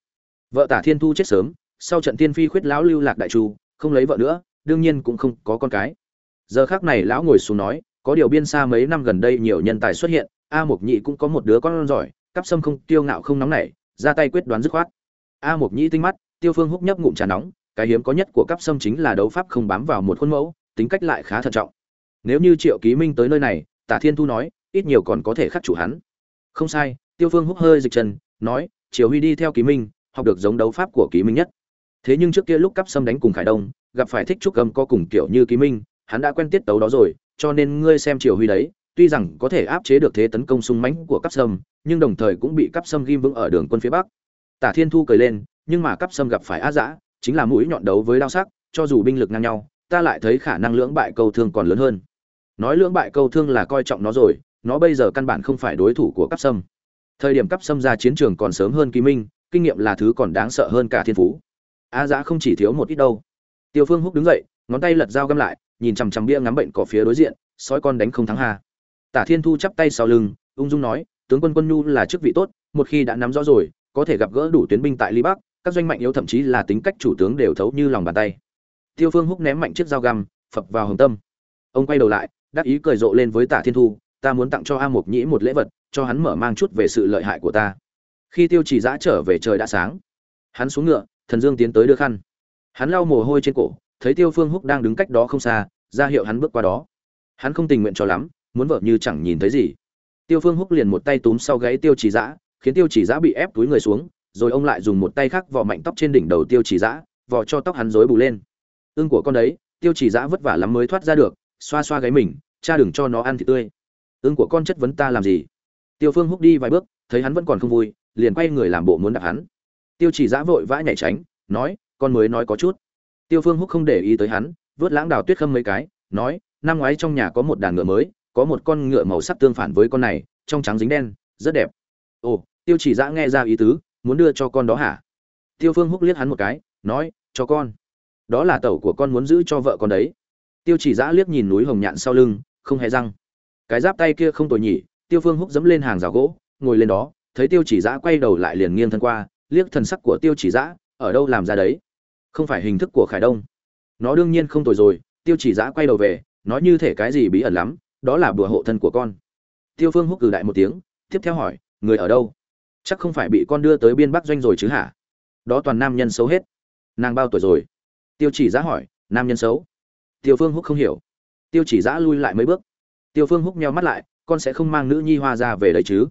Vợ tả thiên thu chết sớm, sau trận tiên phi khuyết lão lưu lạc đại chu, không lấy vợ nữa, đương nhiên cũng không có con cái. Giờ khác này lão ngồi xuống nói, có điều biên xa mấy năm gần đây nhiều nhân tài xuất hiện, a mộc nhị cũng có một đứa con giỏi cắp sâm không tiêu ngạo không nóng nảy, ra tay quyết đoán dứt khoát. A mộc Nhĩ tinh mắt, tiêu phương húc nhấp ngụm trà nóng, cái hiếm có nhất của cắp sâm chính là đấu pháp không bám vào một khuôn mẫu, tính cách lại khá thận trọng. Nếu như triệu ký minh tới nơi này, tả thiên thu nói, ít nhiều còn có thể khắc chủ hắn. Không sai, tiêu phương húc hơi dịch chân, nói, triều huy đi theo ký minh, học được giống đấu pháp của ký minh nhất. Thế nhưng trước kia lúc cắp sâm đánh cùng khải đông, gặp phải thích trúc cầm có cùng kiểu như ký minh, hắn đã quen tiết tấu đó rồi, cho nên ngươi xem triều huy đấy tuy rằng có thể áp chế được thế tấn công sung mãnh của cắp sâm, nhưng đồng thời cũng bị cắp sâm ghim vững ở đường quân phía bắc. Tả thiên thu cười lên, nhưng mà cắp sâm gặp phải á dã, chính là mũi nhọn đấu với đao sắc, cho dù binh lực ngang nhau, ta lại thấy khả năng lưỡng bại câu thương còn lớn hơn. Nói lưỡng bại câu thương là coi trọng nó rồi, nó bây giờ căn bản không phải đối thủ của cắp sâm. Thời điểm cắp sâm ra chiến trường còn sớm hơn kỳ minh, kinh nghiệm là thứ còn đáng sợ hơn cả thiên phú. Á dã không chỉ thiếu một ít đâu. Tiêu phương húc đứng dậy, ngón tay lật dao găm lại, nhìn chằm chằm bia ngắm bệnh cỏ phía đối diện, sói con đánh không thắng hà tả thiên thu chắp tay sau lưng, ung dung nói, tướng quân quân nhu là chức vị tốt, một khi đã nắm rõ rồi, có thể gặp gỡ đủ tuyến binh tại ly bắc, các doanh mạnh yếu thậm chí là tính cách chủ tướng đều thấu như lòng bàn tay. Tiêu phương húc ném mạnh chiếc dao găm, phập vào hồng tâm. Ông quay đầu lại đáp ý cười rộ lên với tả thiên thu, ta muốn tặng cho a mộc nhĩ một lễ vật, cho hắn mở mang chút về sự lợi hại của ta. Khi tiêu chỉ giã trở về trời đã sáng, hắn xuống ngựa, thần dương tiến tới đưa khăn. Hắn lau mồ hôi trên cổ, thấy tiêu phương húc đang đứng cách đó không xa, ra hiệu hắn bước qua đó. Hắn không tình nguyện cho lắm muốn vợ như chẳng nhìn thấy gì. Tiêu phương húc liền một tay túm sau gáy tiêu chỉ giã khiến tiêu chỉ giã bị ép túi người xuống, rồi ông lại dùng một tay khác vò mạnh tóc trên đỉnh đầu tiêu chỉ giã vò cho tóc hắn rối bù lên. Ưng của con đấy, tiêu chỉ giã vất vả lắm mới thoát ra được, xoa xoa gáy mình, cha đừng cho nó ăn thịt tươi. Ưng của con chất vấn ta làm gì? Tiêu phương húc đi vài bước, thấy hắn vẫn còn không vui, liền quay người làm bộ muốn đạp hắn. Tiêu chỉ giã vội vã nhảy tránh, nói, con mới nói có chút. Tiêu phương húc không để ý tới hắn, vớt lãng đào tuyết khâm mấy cái, nói, năm ngoái trong nhà có một đàn ngựa mới có một con ngựa màu sắc tương phản với con này, trong trắng dính đen, rất đẹp. Ồ, tiêu chỉ dã nghe ra ý tứ, muốn đưa cho con đó hả? Tiêu phương húc liếc hắn một cái, nói, cho con. Đó là tẩu của con muốn giữ cho vợ con đấy. Tiêu chỉ dã liếc nhìn núi hồng nhạn sau lưng, không hề răng. Cái giáp tay kia không tồi nhỉ, tiêu phương húc dẫm lên hàng rào gỗ, ngồi lên đó, thấy tiêu chỉ dã quay đầu lại liền nghiêng thân qua, liếc thần sắc của tiêu chỉ dã, ở đâu làm ra đấy? Không phải hình thức của khải đông. Nó đương nhiên không tồi rồi, tiêu chỉ dã quay đầu về, nói như thể cái gì bí ẩn lắm đó là bùa hộ thân của con. Tiêu phương húc cử đại một tiếng, tiếp theo hỏi, người ở đâu? Chắc không phải bị con đưa tới biên bắc doanh rồi chứ hả? Đó toàn nam nhân xấu hết. Nàng bao tuổi rồi? Tiêu chỉ giã hỏi, nam nhân xấu. Tiêu phương húc không hiểu. Tiêu chỉ giã lui lại mấy bước. Tiêu phương húc nheo mắt lại, con sẽ không mang nữ nhi hoa ra về đấy chứ?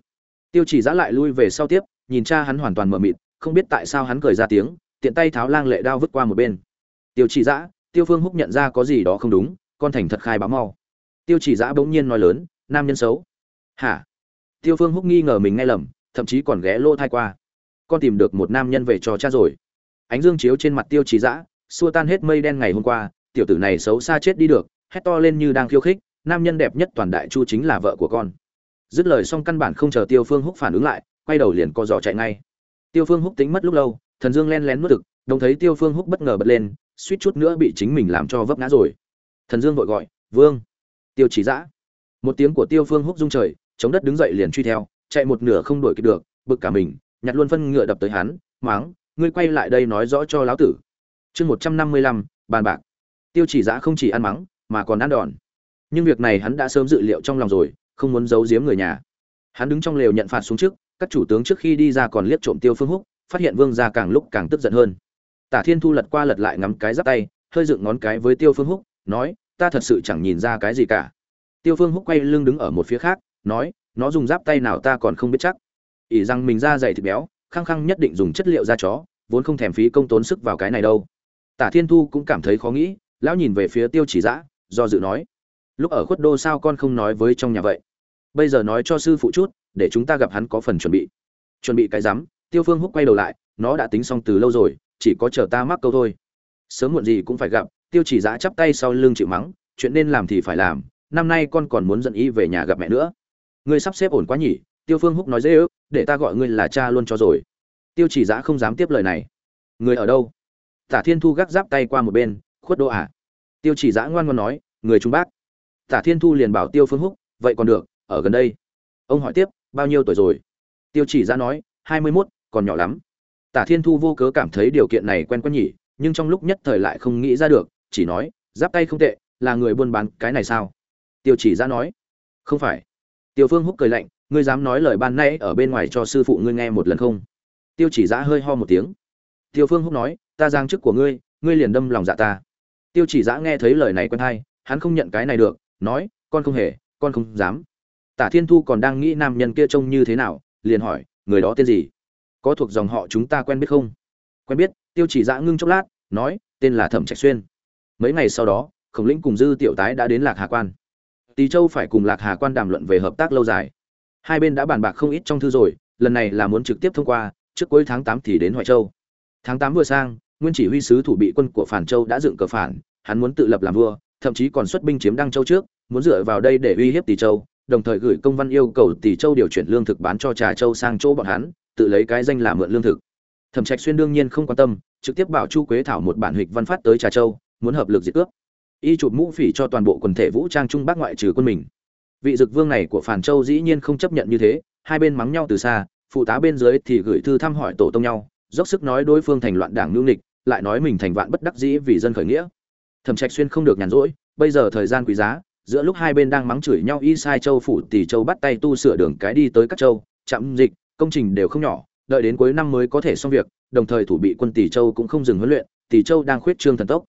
Tiêu chỉ giã lại lui về sau tiếp, nhìn cha hắn hoàn toàn mờ mịt, không biết tại sao hắn cười ra tiếng, tiện tay tháo lang lệ đao vứt qua một bên. Tiêu chỉ giã, tiêu phương húc nhận ra có gì đó không đúng, con thành thật khai báo mau tiêu chỉ giã bỗng nhiên nói lớn, nam nhân xấu. Hả? Tiêu phương húc nghi ngờ mình nghe lầm, thậm chí còn ghé lô thai qua. Con tìm được một nam nhân về cho cha rồi. Ánh dương chiếu trên mặt tiêu chỉ giã, xua tan hết mây đen ngày hôm qua, tiểu tử này xấu xa chết đi được, hét to lên như đang khiêu khích, nam nhân đẹp nhất toàn đại chu chính là vợ của con. Dứt lời xong căn bản không chờ tiêu phương húc phản ứng lại, quay đầu liền co giò chạy ngay. Tiêu phương húc tính mất lúc lâu, thần dương len lén nuốt thực, đồng thấy tiêu phương húc bất ngờ bật lên, suýt chút nữa bị chính mình làm cho vấp ngã rồi. Thần dương vội gọi, vương tiêu chỉ Dã, một tiếng của tiêu phương húc rung trời chống đất đứng dậy liền truy theo chạy một nửa không đuổi kịp được bực cả mình nhặt luôn phân ngựa đập tới hắn máng ngươi quay lại đây nói rõ cho lão tử. Chương một trăm năm mươi lăm bàn bạc. Tiêu chỉ giã không chỉ ăn mắng mà còn ăn đòn. Nhưng việc này hắn đã sớm dự liệu trong lòng rồi không muốn giấu giếm người nhà. Hắn đứng trong lều nhận phạt xuống trước các chủ tướng trước khi đi ra còn liếc trộm tiêu phương húc phát hiện vương gia càng lúc càng tức giận hơn. Tả thiên thu lật qua lật lại ngắm cái giáp tay hơi dựng ngón cái với tiêu phương húc nói ta thật sự chẳng nhìn ra cái gì cả. Tiêu phương húc quay lưng đứng ở một phía khác, nói, nó dùng giáp tay nào ta còn không biết chắc. Ỷ rằng mình da dày thịt béo, khăng khăng nhất định dùng chất liệu da chó, vốn không thèm phí công tốn sức vào cái này đâu. Tả thiên thu cũng cảm thấy khó nghĩ, lão nhìn về phía tiêu chỉ giã do dự nói, lúc ở khuất đô sao con không nói với trong nhà vậy? Bây giờ nói cho sư phụ chút, để chúng ta gặp hắn có phần chuẩn bị. Chuẩn bị cái rắm. Tiêu phương húc quay đầu lại, nó đã tính xong từ lâu rồi, chỉ có chờ ta mắc câu thôi. Sớm muộn gì cũng phải gặp tiêu chỉ giã chắp tay sau lưng chịu mắng, chuyện nên làm thì phải làm, năm nay con còn muốn dẫn y về nhà gặp mẹ nữa. Ngươi sắp xếp ổn quá nhỉ, tiêu phương húc nói dễ ước, để ta gọi ngươi là cha luôn cho rồi. Tiêu chỉ giã không dám tiếp lời này. Người ở đâu? Tả thiên thu gác giáp tay qua một bên, khuất đô à. tiêu chỉ giã ngoan ngoan nói, người trung bác. Tả thiên thu liền bảo tiêu phương húc, vậy còn được, ở gần đây. Ông hỏi tiếp, bao nhiêu tuổi rồi? Tiêu chỉ giã nói, hai mươi mốt, còn nhỏ lắm. Tả thiên thu vô cớ cảm thấy điều kiện này quen quen nhỉ, nhưng trong lúc nhất thời lại không nghĩ ra được chỉ nói, giáp tay không tệ, là người buôn bán cái này sao? Tiêu chỉ ra nói. Không phải. Tiêu phương húc cười lạnh, ngươi dám nói lời ban nay ở bên ngoài cho sư phụ ngươi nghe một lần không? Tiêu chỉ giã hơi ho một tiếng. Tiêu phương húc nói, ta giang chức của ngươi ngươi liền đâm lòng dạ ta. Tiêu chỉ giã nghe thấy lời này quen hay, hắn không nhận cái này được, nói, con không hề, con không dám. Tả thiên thu còn đang nghĩ nam nhân kia trông như thế nào, liền hỏi, người đó tên gì? Có thuộc dòng họ chúng ta quen biết không? Quen biết, tiêu chỉ giã ngưng chốc lát, nói, tên là thẩm trạch xuyên mấy ngày sau đó, khổng lĩnh cùng dư tiểu tái đã đến lạc hà quan. Tỳ châu phải cùng lạc hà quan đàm luận về hợp tác lâu dài. Hai bên đã bàn bạc không ít trong thư rồi, lần này là muốn trực tiếp thông qua, trước cuối tháng tám thì đến hoài châu. Tháng tám vừa sang, nguyên chỉ huy sứ thủ bị quân của phản châu đã dựng cờ phản, hắn muốn tự lập làm vua, thậm chí còn xuất binh chiếm đăng châu trước, muốn dựa vào đây để uy hiếp tỷ châu, đồng thời gửi công văn yêu cầu tỷ châu điều chuyển lương thực bán cho trà châu sang chỗ bọn hắn, tự lấy cái danh là mượn lương thực. Thẩm trạch xuyên đương nhiên không quan tâm, trực tiếp bảo chu quế thảo một bản hịch văn phát tới trà châu muốn hợp lực diệt cướp. Y chụp mũ phỉ cho toàn bộ quần thể vũ trang trung bắc ngoại trừ quân mình. Vị dực vương này của phản châu dĩ nhiên không chấp nhận như thế, hai bên mắng nhau từ xa, phụ tá bên dưới thì gửi thư thăm hỏi tổ tông nhau, dốc sức nói đối phương thành loạn đảng lưu nghịch, lại nói mình thành vạn bất đắc dĩ vì dân khởi nghĩa. Thẩm trạch xuyên không được nhàn rỗi, bây giờ thời gian quý giá, giữa lúc hai bên đang mắng chửi nhau y sai châu phủ tỷ châu bắt tay tu sửa đường cái đi tới các châu chạm dịch, công trình đều không nhỏ, đợi đến cuối năm mới có thể xong việc, đồng thời thủ bị quân tỷ châu cũng không dừng huấn luyện, tỷ châu đang khuyết trương thần tốc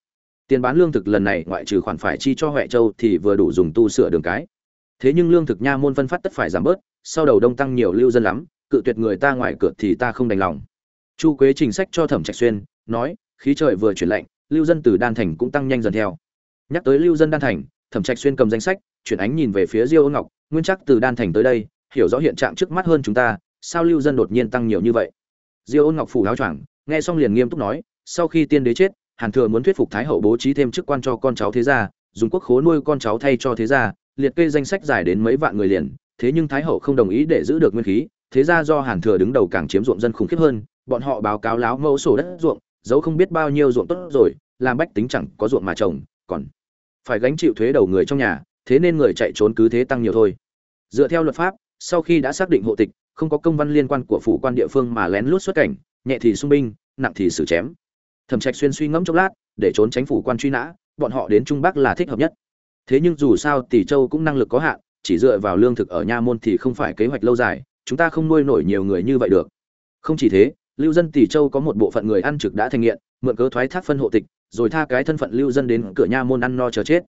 tiền bán lương thực lần này ngoại trừ khoản phải chi cho huệ châu thì vừa đủ dùng tu sửa đường cái. Thế nhưng lương thực nha môn phân phát tất phải giảm bớt, sau đầu đông tăng nhiều lưu dân lắm, cự tuyệt người ta ngoài cửa thì ta không đành lòng. Chu quế trình sách cho thẩm trạch xuyên, nói, khí trời vừa chuyển lạnh, lưu dân từ đan thành cũng tăng nhanh dần theo. Nhắc tới lưu dân đan thành, thẩm trạch xuyên cầm danh sách, chuyển ánh nhìn về phía diêu ôn ngọc, nguyên chắc từ đan thành tới đây, hiểu rõ hiện trạng trước mắt hơn chúng ta, sao lưu dân đột nhiên tăng nhiều như vậy? Diêu ôn ngọc phủ áo choàng, nghe xong liền nghiêm túc nói, sau khi tiên đế chết hàn thừa muốn thuyết phục thái hậu bố trí thêm chức quan cho con cháu thế gia, dùng quốc khố nuôi con cháu thay cho thế gia, liệt kê danh sách dài đến mấy vạn người liền. Thế nhưng thái hậu không đồng ý để giữ được nguyên khí, thế gia do hàn thừa đứng đầu càng chiếm ruộng dân khủng khiếp hơn, bọn họ báo cáo láo mẫu sổ đất ruộng dẫu không biết bao nhiêu ruộng tốt rồi, làm bách tính chẳng có ruộng mà trồng, còn phải gánh chịu thuế đầu người trong nhà, thế nên người chạy trốn cứ thế tăng nhiều thôi. Dựa theo luật pháp, sau khi đã xác định hộ tịch, không có công văn liên quan của phủ quan địa phương mà lén lút xuất cảnh, nhẹ thì xung binh, nặng thì xử chém thẩm trạch xuyên suy ngẫm chốc lát, để trốn tránh phủ quan truy nã, bọn họ đến trung bắc là thích hợp nhất. Thế nhưng dù sao tỷ châu cũng năng lực có hạn, chỉ dựa vào lương thực ở nha môn thì không phải kế hoạch lâu dài, chúng ta không nuôi nổi nhiều người như vậy được. Không chỉ thế, lưu dân tỷ châu có một bộ phận người ăn trực đã thành nghiện, mượn cớ thoái thác phân hộ tịch, rồi tha cái thân phận lưu dân đến cửa nha môn ăn no chờ chết.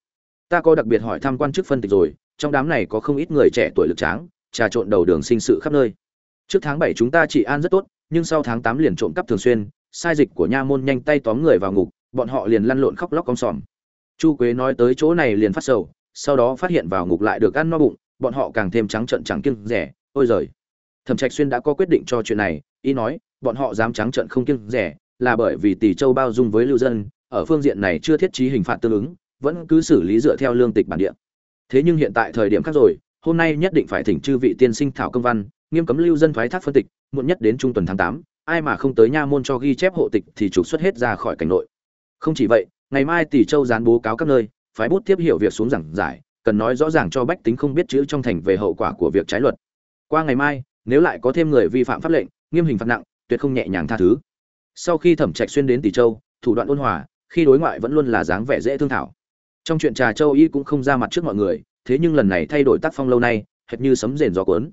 Ta có đặc biệt hỏi tham quan chức phân tịch rồi, trong đám này có không ít người trẻ tuổi lực tráng, trà trộn đầu đường sinh sự khắp nơi. Trước tháng bảy chúng ta chỉ an rất tốt, nhưng sau tháng tám liền trộm cắp thường xuyên sai dịch của nha môn nhanh tay tóm người vào ngục, bọn họ liền lăn lộn khóc lóc cong sòm. Chu quế nói tới chỗ này liền phát sầu, sau đó phát hiện vào ngục lại được ăn no bụng, bọn họ càng thêm trắng trợn chẳng kiêng rẻ, ôi giời! Thẩm trạch xuyên đã có quyết định cho chuyện này y nói, bọn họ dám trắng trợn không kiêng rẻ, là bởi vì tỷ châu bao dung với lưu dân, ở phương diện này chưa thiết trí hình phạt tương ứng, vẫn cứ xử lý dựa theo lương tịch bản địa. Thế nhưng hiện tại thời điểm khác rồi, hôm nay nhất định phải thỉnh chư vị tiên sinh thảo công văn, nghiêm cấm lưu dân thoái thác phân tịch, muộn nhất đến trung tuần tháng tám ai mà không tới nha môn cho ghi chép hộ tịch thì trục xuất hết ra khỏi cảnh nội. Không chỉ vậy, ngày mai tỷ châu dán bố cáo các nơi, phái bút tiếp hiểu việc xuống giảng giải, cần nói rõ ràng cho bách tính không biết chữ trong thành về hậu quả của việc trái luật. Qua ngày mai, nếu lại có thêm người vi phạm pháp lệnh, nghiêm hình phạt nặng, tuyệt không nhẹ nhàng tha thứ. Sau khi thẩm trạch xuyên đến tỷ châu, thủ đoạn ôn hòa, khi đối ngoại vẫn luôn là dáng vẻ dễ thương thảo. Trong chuyện trà châu y cũng không ra mặt trước mọi người, thế nhưng lần này thay đổi tác phong lâu nay, hệt như sấm rền gió cuốn.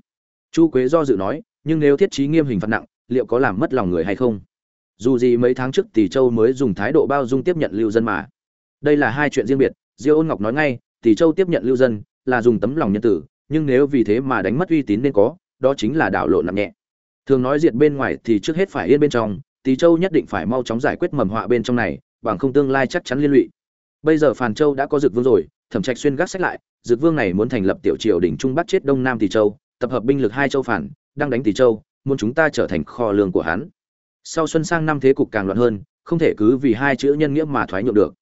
Chu quế do dự nói, nhưng nếu thiết trí nghiêm hình phạt nặng liệu có làm mất lòng người hay không? Dù gì mấy tháng trước tỷ châu mới dùng thái độ bao dung tiếp nhận lưu dân mà. Đây là hai chuyện riêng biệt. Diêu ôn ngọc nói ngay tỷ châu tiếp nhận lưu dân là dùng tấm lòng nhân tử, nhưng nếu vì thế mà đánh mất uy tín nên có, đó chính là đảo lộ nặng nhẹ. Thường nói diệt bên ngoài thì trước hết phải yên bên trong tỷ châu nhất định phải mau chóng giải quyết mầm họa bên trong này, bằng không tương lai chắc chắn liên lụy. Bây giờ phàn châu đã có dược vương rồi, thẩm trạch xuyên gác sách lại dược vương này muốn thành lập tiểu triều đỉnh trung bắc chết đông nam tỷ châu, tập hợp binh lực hai châu phản đang đánh tỷ châu muốn chúng ta trở thành kho lương của hắn. Sau xuân sang năm thế cục càng loạn hơn, không thể cứ vì hai chữ nhân nghĩa mà thoái nhượng được.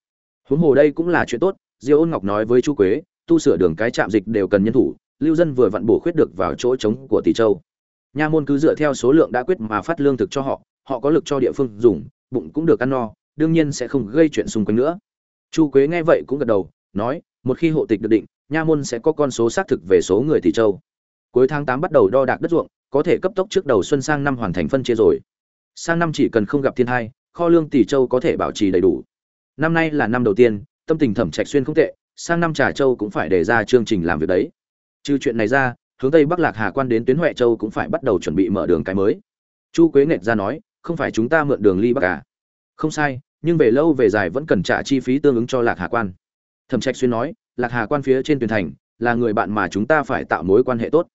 Huống hồ đây cũng là chuyện tốt, diêu ôn ngọc nói với chu quế, tu sửa đường cái trạm dịch đều cần nhân thủ, lưu dân vừa vặn bổ khuyết được vào chỗ trống của tỷ châu. Nha môn cứ dựa theo số lượng đã quyết mà phát lương thực cho họ họ có lực cho địa phương dùng, bụng cũng được ăn no, đương nhiên sẽ không gây chuyện xung quanh nữa. Chu quế nghe vậy cũng gật đầu, nói, một khi hộ tịch được định, nha môn sẽ có con số xác thực về số người tỷ châu. Cuối tháng tám bắt đầu đo đạc đất ruộng có thể cấp tốc trước đầu xuân sang năm hoàn thành phân chia rồi. Sang năm chỉ cần không gặp thiên hai, kho lương tỷ châu có thể bảo trì đầy đủ. Năm nay là năm đầu tiên, tâm tình thẩm trạch xuyên không tệ, sang năm trà châu cũng phải đề ra chương trình làm việc đấy. Trừ chuyện này ra, hướng tây bắc lạc hà quan đến tuyến huệ châu cũng phải bắt đầu chuẩn bị mở đường cái mới. Chu quế nghệt ra nói, không phải chúng ta mượn đường ly bắc à? Không sai, nhưng về lâu về dài vẫn cần trả chi phí tương ứng cho lạc hà quan. Thẩm trạch xuyên nói, lạc hà quan phía trên tuyển thành là người bạn mà chúng ta phải tạo mối quan hệ tốt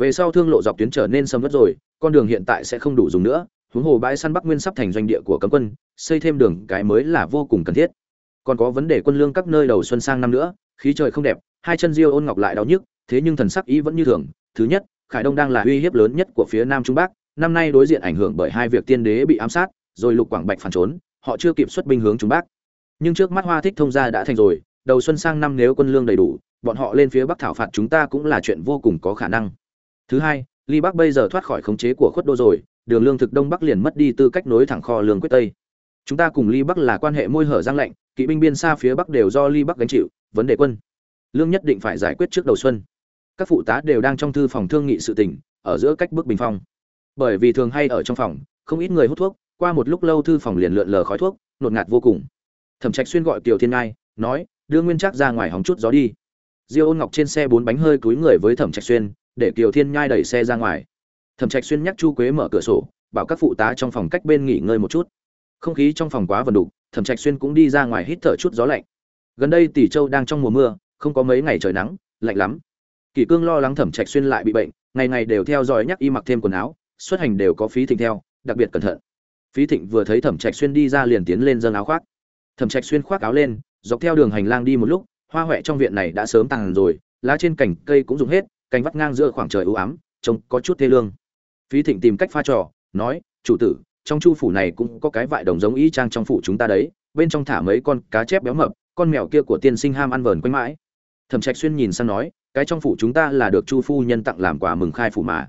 về sau thương lộ dọc tuyến trở nên sầm mất rồi, con đường hiện tại sẽ không đủ dùng nữa, huống hồ bãi săn bắc nguyên sắp thành doanh địa của cấm quân, xây thêm đường cái mới là vô cùng cần thiết. Còn có vấn đề quân lương các nơi đầu xuân sang năm nữa, khí trời không đẹp, hai chân diêu ôn ngọc lại đau nhức, thế nhưng thần sắc ý vẫn như thường. Thứ nhất, khải đông đang là uy hiếp lớn nhất của phía nam trung bắc, năm nay đối diện ảnh hưởng bởi hai việc tiên đế bị ám sát, rồi lục quảng bạch phản trốn, họ chưa kịp xuất binh hướng trung bắc. Nhưng trước mắt hoa thích thông gia đã thành rồi, đầu xuân sang năm nếu quân lương đầy đủ, bọn họ lên phía bắc thảo phạt chúng ta cũng là chuyện vô cùng có khả năng thứ hai, ly bắc bây giờ thoát khỏi khống chế của khuất đô rồi, đường lương thực đông bắc liền mất đi tư cách nối thẳng kho lương quyết tây. Chúng ta cùng ly bắc là quan hệ môi hở giang lạnh, kỵ binh biên xa phía bắc đều do ly bắc gánh chịu, vấn đề quân. Lương nhất định phải giải quyết trước đầu xuân. Các phụ tá đều đang trong thư phòng thương nghị sự tình, ở giữa cách bước bình phong. Bởi vì thường hay ở trong phòng, không ít người hút thuốc, qua một lúc lâu thư phòng liền lượn lờ khói thuốc, nột ngạt vô cùng. Thẩm trạch xuyên gọi kiều thiên ngai, nói, đưa nguyên trác ra ngoài hóng chút gió đi. Diêu ôn ngọc trên xe bốn bánh hơi cúi người với thẩm trạch xuyên để kiều thiên nhai đẩy xe ra ngoài. Thẩm trạch xuyên nhắc chu quế mở cửa sổ, bảo các phụ tá trong phòng cách bên nghỉ ngơi một chút. Không khí trong phòng quá vần đục, thẩm trạch xuyên cũng đi ra ngoài hít thở chút gió lạnh. Gần đây tỷ châu đang trong mùa mưa, không có mấy ngày trời nắng, lạnh lắm. Kỷ cương lo lắng thẩm trạch xuyên lại bị bệnh, ngày ngày đều theo dõi nhắc y mặc thêm quần áo, xuất hành đều có phí thịnh theo, đặc biệt cẩn thận. Phí thịnh vừa thấy thẩm trạch xuyên đi ra liền tiến lên dâng áo khoác. Thẩm trạch xuyên khoác áo lên, dọc theo đường hành lang đi một lúc, hoa huệ trong viện này đã sớm tàn rồi, lá trên cành cây cũng dùng hết cành vắt ngang giữa khoảng trời ưu ám, trông có chút thê lương. Phí thịnh tìm cách pha trò, nói, chủ tử, trong chu phủ này cũng có cái vại đồng giống y trang trong phủ chúng ta đấy, bên trong thả mấy con cá chép béo mập, con mèo kia của tiên sinh ham ăn vờn quanh mãi. Thẩm trạch xuyên nhìn sang nói, cái trong phủ chúng ta là được chu phu nhân tặng làm quà mừng khai phủ mà.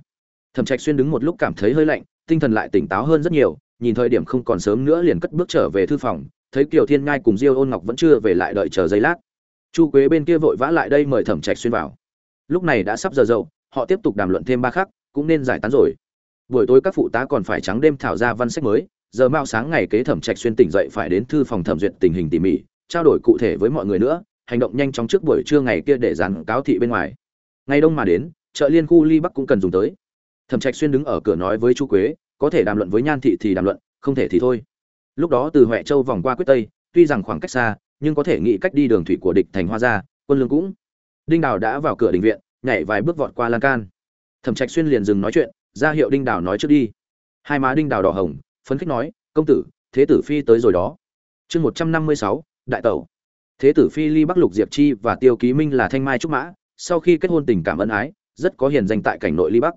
Thẩm trạch xuyên đứng một lúc cảm thấy hơi lạnh, tinh thần lại tỉnh táo hơn rất nhiều, nhìn thời điểm không còn sớm nữa liền cất bước trở về thư phòng, thấy kiều thiên ngai cùng diêu ôn ngọc vẫn chưa về lại đợi chờ giây lát. Chu quế bên kia vội vã lại đây mời thẩm trạch xuyên vào lúc này đã sắp giờ dậu, họ tiếp tục đàm luận thêm ba khắc, cũng nên giải tán rồi. Buổi tối các phụ tá còn phải trắng đêm thảo ra văn sách mới, giờ mạo sáng ngày kế thẩm trạch xuyên tỉnh dậy phải đến thư phòng thẩm duyệt tình hình tỉ mỉ, trao đổi cụ thể với mọi người nữa, hành động nhanh chóng trước buổi trưa ngày kia để dàn cáo thị bên ngoài. Ngày đông mà đến, chợ liên khu ly bắc cũng cần dùng tới. Thẩm trạch xuyên đứng ở cửa nói với chu quế, có thể đàm luận với nhan thị thì đàm luận, không thể thì thôi. Lúc đó từ huệ châu vòng qua quyết tây, tuy rằng khoảng cách xa, nhưng có thể nghĩ cách đi đường thủy của địch thành hoa gia quân lương cũng đinh đào đã vào cửa đình viện, nhảy vài bước vọt qua lan can. Thẩm trạch xuyên liền dừng nói chuyện, ra hiệu đinh đào nói trước đi. Hai má đinh đào đỏ hồng, phấn khích nói, công tử, thế tử phi tới rồi đó. Chương một trăm năm mươi sáu, đại tẩu. Thế tử phi ly bắc lục diệp chi và tiêu ký minh là thanh mai trúc mã, sau khi kết hôn tình cảm ân ái, rất có hiền danh tại cảnh nội ly bắc.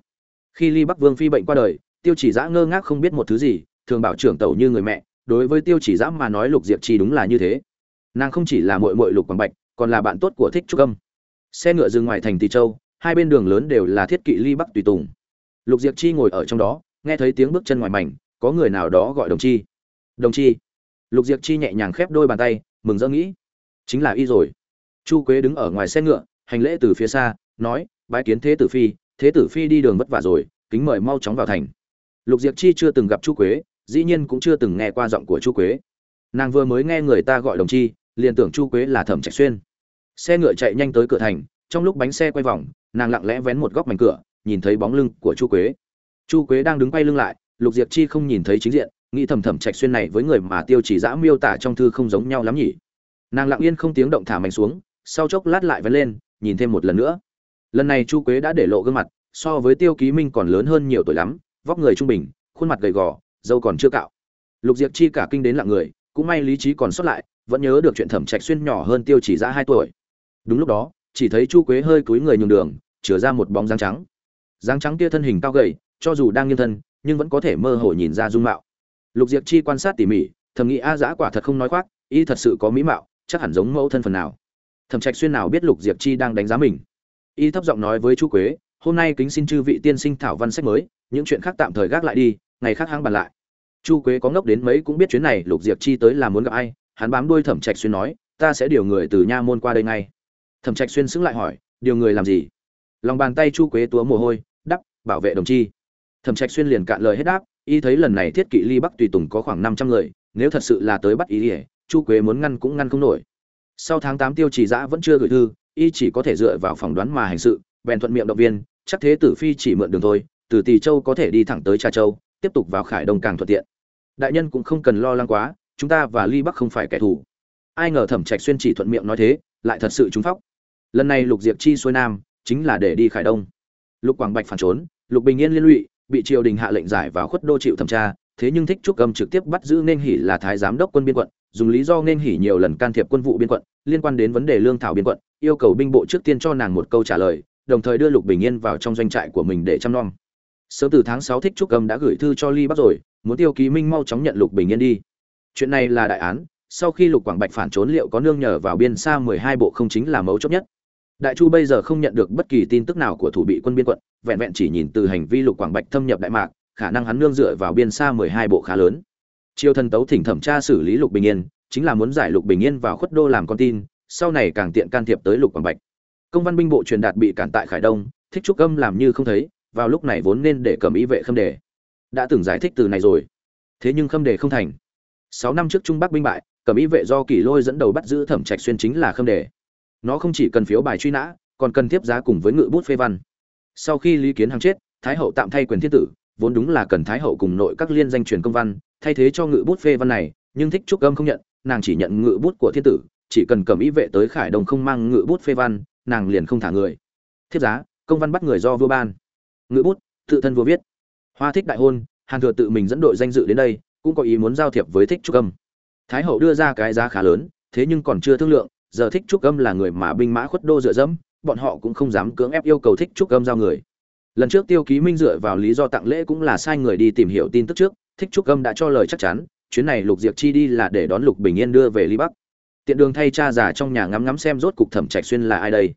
Khi ly bắc vương phi bệnh qua đời, tiêu chỉ giã ngơ ngác không biết một thứ gì, thường bảo trưởng tẩu như người mẹ, đối với tiêu chỉ giã mà nói lục diệp chi đúng là như thế. Nàng không chỉ là mội mội lục quảng bạch, còn là bạn tốt của thích trúc âm xe ngựa dừng ngoài thành tỳ châu, hai bên đường lớn đều là thiết kỵ ly bắc tùy tùng. Lục diệp chi ngồi ở trong đó, nghe thấy tiếng bước chân ngoài mảnh, có người nào đó gọi đồng chi. Đồng chi. Lục diệp chi nhẹ nhàng khép đôi bàn tay, mừng rỡ nghĩ. Chính là y rồi. Chu quế đứng ở ngoài xe ngựa, hành lễ từ phía xa, nói, bái kiến thế tử phi, thế tử phi đi đường vất vả rồi, kính mời mau chóng vào thành. Lục diệp chi chưa từng gặp chu quế, dĩ nhiên cũng chưa từng nghe qua giọng của chu quế. Nàng vừa mới nghe người ta gọi đồng chi, liền tưởng chu quế là thẩm trạch xuyên xe ngựa chạy nhanh tới cửa thành, trong lúc bánh xe quay vòng, nàng lặng lẽ vén một góc mảnh cửa, nhìn thấy bóng lưng của chu quế. Chu quế đang đứng quay lưng lại, lục diệp chi không nhìn thấy chính diện, nghĩ thầm thầm trạch xuyên này với người mà tiêu chỉ giã miêu tả trong thư không giống nhau lắm nhỉ. Nàng lặng yên không tiếng động thả mạnh xuống, sau chốc lát lại vén lên, nhìn thêm một lần nữa. Lần này chu quế đã để lộ gương mặt, so với tiêu ký minh còn lớn hơn nhiều tuổi lắm, vóc người trung bình, khuôn mặt gầy gò, dâu còn chưa cạo. Lục diệp chi cả kinh đến lặng người, cũng may lý trí còn sót lại, vẫn nhớ được chuyện thẩm trạch xuyên nhỏ hơn tiêu chỉ Giã hai tuổi đúng lúc đó, chỉ thấy chu quế hơi cúi người nhường đường, chừa ra một bóng dáng trắng. Dáng trắng kia thân hình cao gầy, cho dù đang nghiêng thân, nhưng vẫn có thể mơ hồ nhìn ra dung mạo. Lục diệp chi quan sát tỉ mỉ, thầm nghĩ a dã quả thật không nói khoác, y thật sự có mỹ mạo, chắc hẳn giống mẫu thân phần nào. Thẩm trạch xuyên nào biết lục diệp chi đang đánh giá mình. Y thấp giọng nói với chu quế, hôm nay kính xin chư vị tiên sinh thảo văn sách mới, những chuyện khác tạm thời gác lại đi, ngày khác hãng bàn lại. Chu quế có ngốc đến mấy cũng biết chuyến này lục diệp chi tới là muốn gặp ai, hắn bám đuôi thẩm trạch xuyên nói, ta sẽ điều người từ nha môn qua đây ngay thẩm trạch xuyên xứng lại hỏi, điều người làm gì? Lòng bàn tay chu quế túa mồ hôi, đắp, bảo vệ đồng chi. Thẩm trạch xuyên liền cạn lời hết đáp, y thấy lần này thiết kỵ ly bắc tùy tùng có khoảng năm trăm người, nếu thật sự là tới bắt ý ỉa chu quế muốn ngăn cũng ngăn không nổi. Sau tháng tám tiêu chỉ giã vẫn chưa gửi thư, y chỉ có thể dựa vào phỏng đoán mà hành sự, bèn thuận miệng động viên, chắc thế tử phi chỉ mượn đường thôi, từ tỳ châu có thể đi thẳng tới trà châu, tiếp tục vào khải đông càng thuận tiện. Đại nhân cũng không cần lo lắng quá, chúng ta và ly bắc không phải kẻ thù. Ai ngờ thẩm trạch xuyên chỉ thuận miệng nói thế, lại thật sự trúng phóc lần này lục diệp chi xuôi nam, chính là để đi khải đông. Lục quảng bạch phản trốn, lục bình yên liên lụy, bị triều đình hạ lệnh giải vào khuất đô chịu thẩm tra, thế nhưng thích trúc âm trực tiếp bắt giữ nên hỉ là thái giám đốc quân biên quận, dùng lý do nên hỉ nhiều lần can thiệp quân vụ biên quận, liên quan đến vấn đề lương thảo biên quận, yêu cầu binh bộ trước tiên cho nàng một câu trả lời, đồng thời đưa lục bình yên vào trong doanh trại của mình để chăm nom. Sớm từ tháng sáu thích trúc âm đã gửi thư cho ly bắc rồi, muốn tiêu ký minh mau chóng nhận lục bình yên đi. Chuyện này là đại án, sau khi lục quảng bạch phản trốn liệu có nương nhờ vào biên xa mười hai bộ không chính là mấu chốt nhất đại chu bây giờ không nhận được bất kỳ tin tức nào của thủ bị quân biên quận, vẹn vẹn chỉ nhìn từ hành vi lục quảng bạch thâm nhập đại mạc, khả năng hắn nương dựa vào biên xa mười hai bộ khá lớn. Triều thần tấu thỉnh thẩm tra xử lý lục bình yên, chính là muốn giải lục bình yên vào khuất đô làm con tin, sau này càng tiện can thiệp tới lục quảng bạch. Công văn binh bộ truyền đạt bị cản tại khải đông, thích trúc âm làm như không thấy, vào lúc này vốn nên để cầm ý vệ khâm đề. Đã từng giải thích từ này rồi. Thế nhưng khâm đề không thành. Sáu năm trước trung bắc binh bại, cầm ý vệ do kỷ lôi dẫn đầu bắt giữ thẩm trạch xuyên chính là khâm đề nó không chỉ cần phiếu bài truy nã, còn cần tiếp giá cùng với ngự bút phê văn. Sau khi lý kiến hằng chết, thái hậu tạm thay quyền thiên tử, vốn đúng là cần thái hậu cùng nội các liên danh truyền công văn, thay thế cho ngự bút phê văn này, nhưng thích trúc âm không nhận, nàng chỉ nhận ngự bút của thiên tử, chỉ cần cầm ý vệ tới khải đồng không mang ngự bút phê văn, nàng liền không thả người. Thiết giá, công văn bắt người do vua ban. Ngự bút, tự thân vua viết. Hoa thích đại hôn, hàn thừa tự mình dẫn đội danh dự đến đây, cũng có ý muốn giao thiệp với thích trúc âm. Thái hậu đưa ra cái giá khá lớn, thế nhưng còn chưa thương lượng giờ thích trúc âm là người mà binh mã khuất đô dựa dẫm, bọn họ cũng không dám cưỡng ép yêu cầu thích trúc âm giao người. Lần trước tiêu ký minh dựa vào lý do tặng lễ cũng là sai người đi tìm hiểu tin tức trước, thích trúc âm đã cho lời chắc chắn, chuyến này lục diệp chi đi là để đón lục bình yên đưa về lý bắc. Tiện đường thay cha già trong nhà ngắm ngắm xem rốt cục thẩm trạch xuyên là ai đây.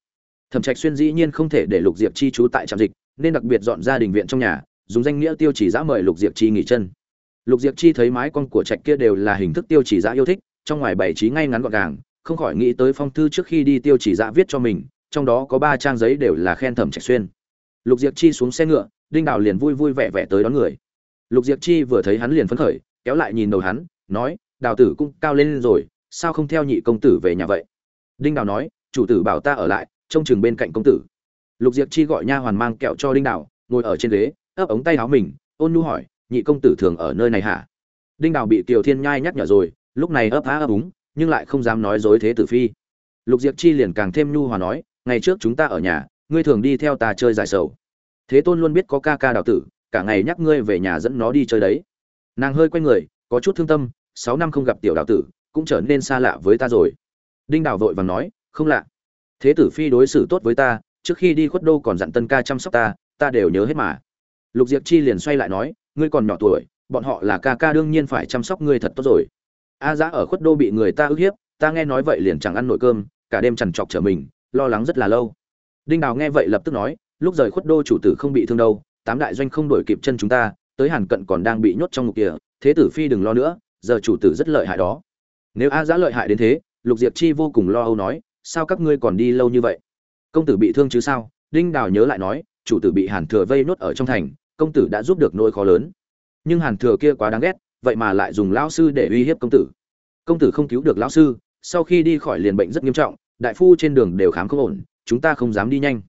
Thẩm trạch xuyên dĩ nhiên không thể để lục diệp chi trú tại trạm dịch, nên đặc biệt dọn ra đình viện trong nhà, dùng danh nghĩa tiêu chỉ giã mời lục diệp chi nghỉ chân. Lục diệp chi thấy mái con của trạch kia đều là hình thức tiêu chỉ giã yêu thích, trong ngoài bảy trí ngay ngắn gọn gàng không khỏi nghĩ tới phong thư trước khi đi tiêu chỉ dạ viết cho mình, trong đó có ba trang giấy đều là khen thẩm trạch xuyên. Lục diệp chi xuống xe ngựa, đinh đào liền vui vui vẻ vẻ tới đón người. Lục diệp chi vừa thấy hắn liền phấn khởi, kéo lại nhìn đầu hắn, nói, đào tử cũng cao lên rồi, sao không theo nhị công tử về nhà vậy? Đinh đào nói, chủ tử bảo ta ở lại, trông chừng bên cạnh công tử. Lục diệp chi gọi nha hoàn mang kẹo cho đinh đào ngồi ở trên ghế, ấp ống tay áo mình, ôn nhu hỏi, nhị công tử thường ở nơi này hả? Đinh đào bị tiểu thiên nhai nhắc nhở rồi, lúc này ấp á ấp úng nhưng lại không dám nói dối thế tử phi. Lục diệp chi liền càng thêm nhu hòa nói, ngày trước chúng ta ở nhà, ngươi thường đi theo ta chơi giải sầu. Thế tôn luôn biết có ca ca đào tử, cả ngày nhắc ngươi về nhà dẫn nó đi chơi đấy. Nàng hơi quay người, có chút thương tâm, sáu năm không gặp tiểu đào tử, cũng trở nên xa lạ với ta rồi. Đinh đào vội và nói, không lạ. Thế tử phi đối xử tốt với ta, trước khi đi khuất đô còn dặn tân ca chăm sóc ta ta đều nhớ hết mà. Lục diệp chi liền xoay lại nói, ngươi còn nhỏ tuổi, bọn họ là ca ca đương nhiên phải chăm sóc ngươi thật tốt rồi a dã ở khuất đô bị người ta ức hiếp, ta nghe nói vậy liền chẳng ăn nổi cơm, cả đêm chằn trọc trở mình, lo lắng rất là lâu. Đinh đào nghe vậy lập tức nói, lúc rời khuất đô chủ tử không bị thương đâu, tám đại doanh không đổi kịp chân chúng ta, tới hàn cận còn đang bị nhốt trong ngục kia thế tử phi đừng lo nữa, giờ chủ tử rất lợi hại đó. Nếu a dã lợi hại đến thế, lục diệp chi vô cùng lo âu nói, sao các ngươi còn đi lâu như vậy? Công tử bị thương chứ sao? Đinh đào nhớ lại nói, chủ tử bị hàn thừa vây nốt ở trong thành, công tử đã giúp được nỗi khó lớn. Nhưng hàn thừa kia quá đáng ghét vậy mà lại dùng lão sư để uy hiếp công tử. Công tử không cứu được lão sư, sau khi đi khỏi liền bệnh rất nghiêm trọng, đại phu trên đường đều khám không ổn, chúng ta không dám đi nhanh.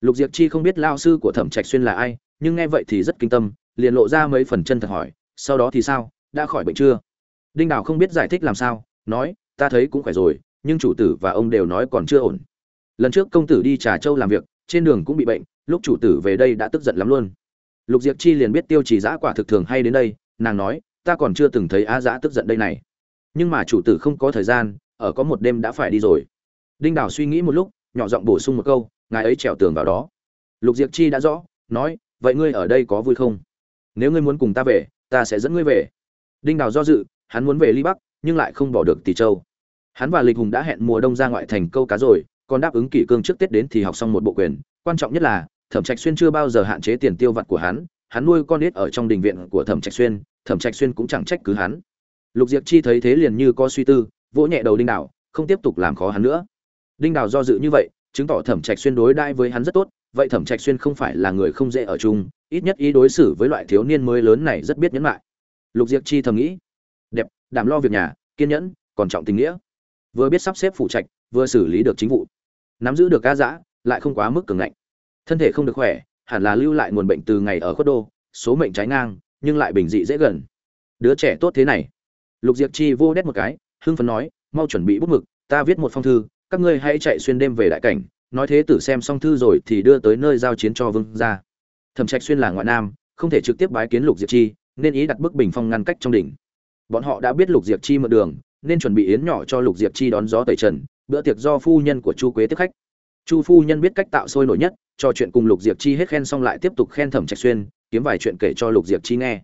Lục diệp chi không biết lao sư của thẩm trạch xuyên là ai, nhưng nghe vậy thì rất kinh tâm, liền lộ ra mấy phần chân thật hỏi, sau đó thì sao, đã khỏi bệnh chưa? Đinh đào không biết giải thích làm sao, nói, ta thấy cũng khỏe rồi, nhưng chủ tử và ông đều nói còn chưa ổn. Lần trước công tử đi trà châu làm việc, trên đường cũng bị bệnh, lúc chủ tử về đây đã tức giận lắm luôn. Lục diệp chi liền biết tiêu chỉ giã quả thực thường hay đến đây, nàng nói ta còn chưa từng thấy á dã tức giận đây này. Nhưng mà chủ tử không có thời gian, ở có một đêm đã phải đi rồi. Đinh đào suy nghĩ một lúc, nhỏ giọng bổ sung một câu, ngài ấy trèo tường vào đó. Lục diệp chi đã rõ, nói, vậy ngươi ở đây có vui không? Nếu ngươi muốn cùng ta về, ta sẽ dẫn ngươi về. Đinh đào do dự, hắn muốn về ly bắc, nhưng lại không bỏ được tỷ châu. Hắn và lịch hùng đã hẹn mùa đông ra ngoại thành câu cá rồi, còn đáp ứng kỷ cương trước tết đến thì học xong một bộ quyền. Quan trọng nhất là, thẩm trạch xuyên chưa bao giờ hạn chế tiền tiêu vặt của hắn hắn nuôi con nít ở trong đình viện của thẩm trạch xuyên thẩm trạch xuyên cũng chẳng trách cứ hắn. Lục diệp chi thấy thế liền như có suy tư vỗ nhẹ đầu đinh Đảo, không tiếp tục làm khó hắn nữa. Đinh Đảo do dự như vậy chứng tỏ thẩm trạch xuyên đối đãi với hắn rất tốt vậy thẩm trạch xuyên không phải là người không dễ ở chung ít nhất ý đối xử với loại thiếu niên mới lớn này rất biết nhẫn lại lục diệp chi thầm nghĩ đẹp đảm lo việc nhà kiên nhẫn còn trọng tình nghĩa. Vừa biết sắp xếp phụ trạch vừa xử lý được chính vụ. Nắm giữ được ca dã lại không quá mức cường ngạnh. Thân thể không được khỏe hẳn là lưu lại nguồn bệnh từ ngày ở khuất đô số mệnh trái ngang nhưng lại bình dị dễ gần. Đứa trẻ tốt thế này. Lục diệp chi vô đét một cái, hưng phấn nói, mau chuẩn bị bút mực, ta viết một phong thư, các ngươi hãy chạy xuyên đêm về đại cảnh, nói thế tử xem xong thư rồi thì đưa tới nơi giao chiến cho vương gia. Thẩm trạch xuyên là ngoại nam, không thể trực tiếp bái kiến lục diệp chi, nên ý đặt bức bình phong ngăn cách trong đỉnh. Bọn họ đã biết lục diệp chi mượn đường, nên chuẩn bị yến nhỏ cho lục diệp chi đón gió tẩy trần, bữa tiệc do phu nhân của chu quế tiếp khách. Chu phu nhân biết cách tạo sôi nổi nhất cho chuyện cùng lục diệp chi hết khen xong lại tiếp tục khen thẩm trạch xuyên kiếm vài chuyện kể cho lục diệp chi nghe.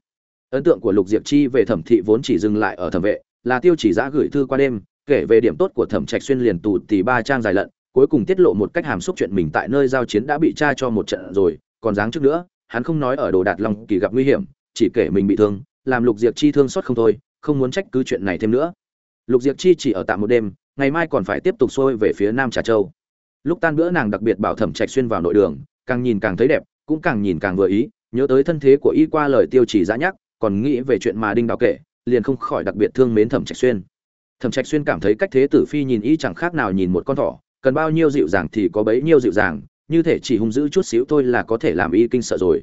Ấn tượng của lục diệp chi về thẩm thị vốn chỉ dừng lại ở thẩm vệ, là tiêu chỉ giã gửi thư qua đêm, kể về điểm tốt của thẩm trạch xuyên liền tù tỷ ba trang dài lận, cuối cùng tiết lộ một cách hàm xúc chuyện mình tại nơi giao chiến đã bị tra cho một trận rồi, còn dáng trước nữa, hắn không nói ở đồ đạt long kỳ gặp nguy hiểm, chỉ kể mình bị thương, làm lục diệp chi thương xót không thôi, không muốn trách cứ chuyện này thêm nữa. Lục diệp chi chỉ ở tạm một đêm, ngày mai còn phải tiếp tục xuôi về phía nam trà châu. Lúc tan bữa nàng đặc biệt bảo thẩm trạch xuyên vào nội đường, càng nhìn càng thấy đẹp, cũng càng nhìn càng vừa ý nhớ tới thân thế của y qua lời tiêu chỉ giã nhắc, còn nghĩ về chuyện mà đinh đào kể, liền không khỏi đặc biệt thương mến thẩm trạch xuyên. Thẩm trạch xuyên cảm thấy cách thế tử phi nhìn y chẳng khác nào nhìn một con thỏ, cần bao nhiêu dịu dàng thì có bấy nhiêu dịu dàng, như thể chỉ hung dữ chút xíu thôi là có thể làm y kinh sợ rồi.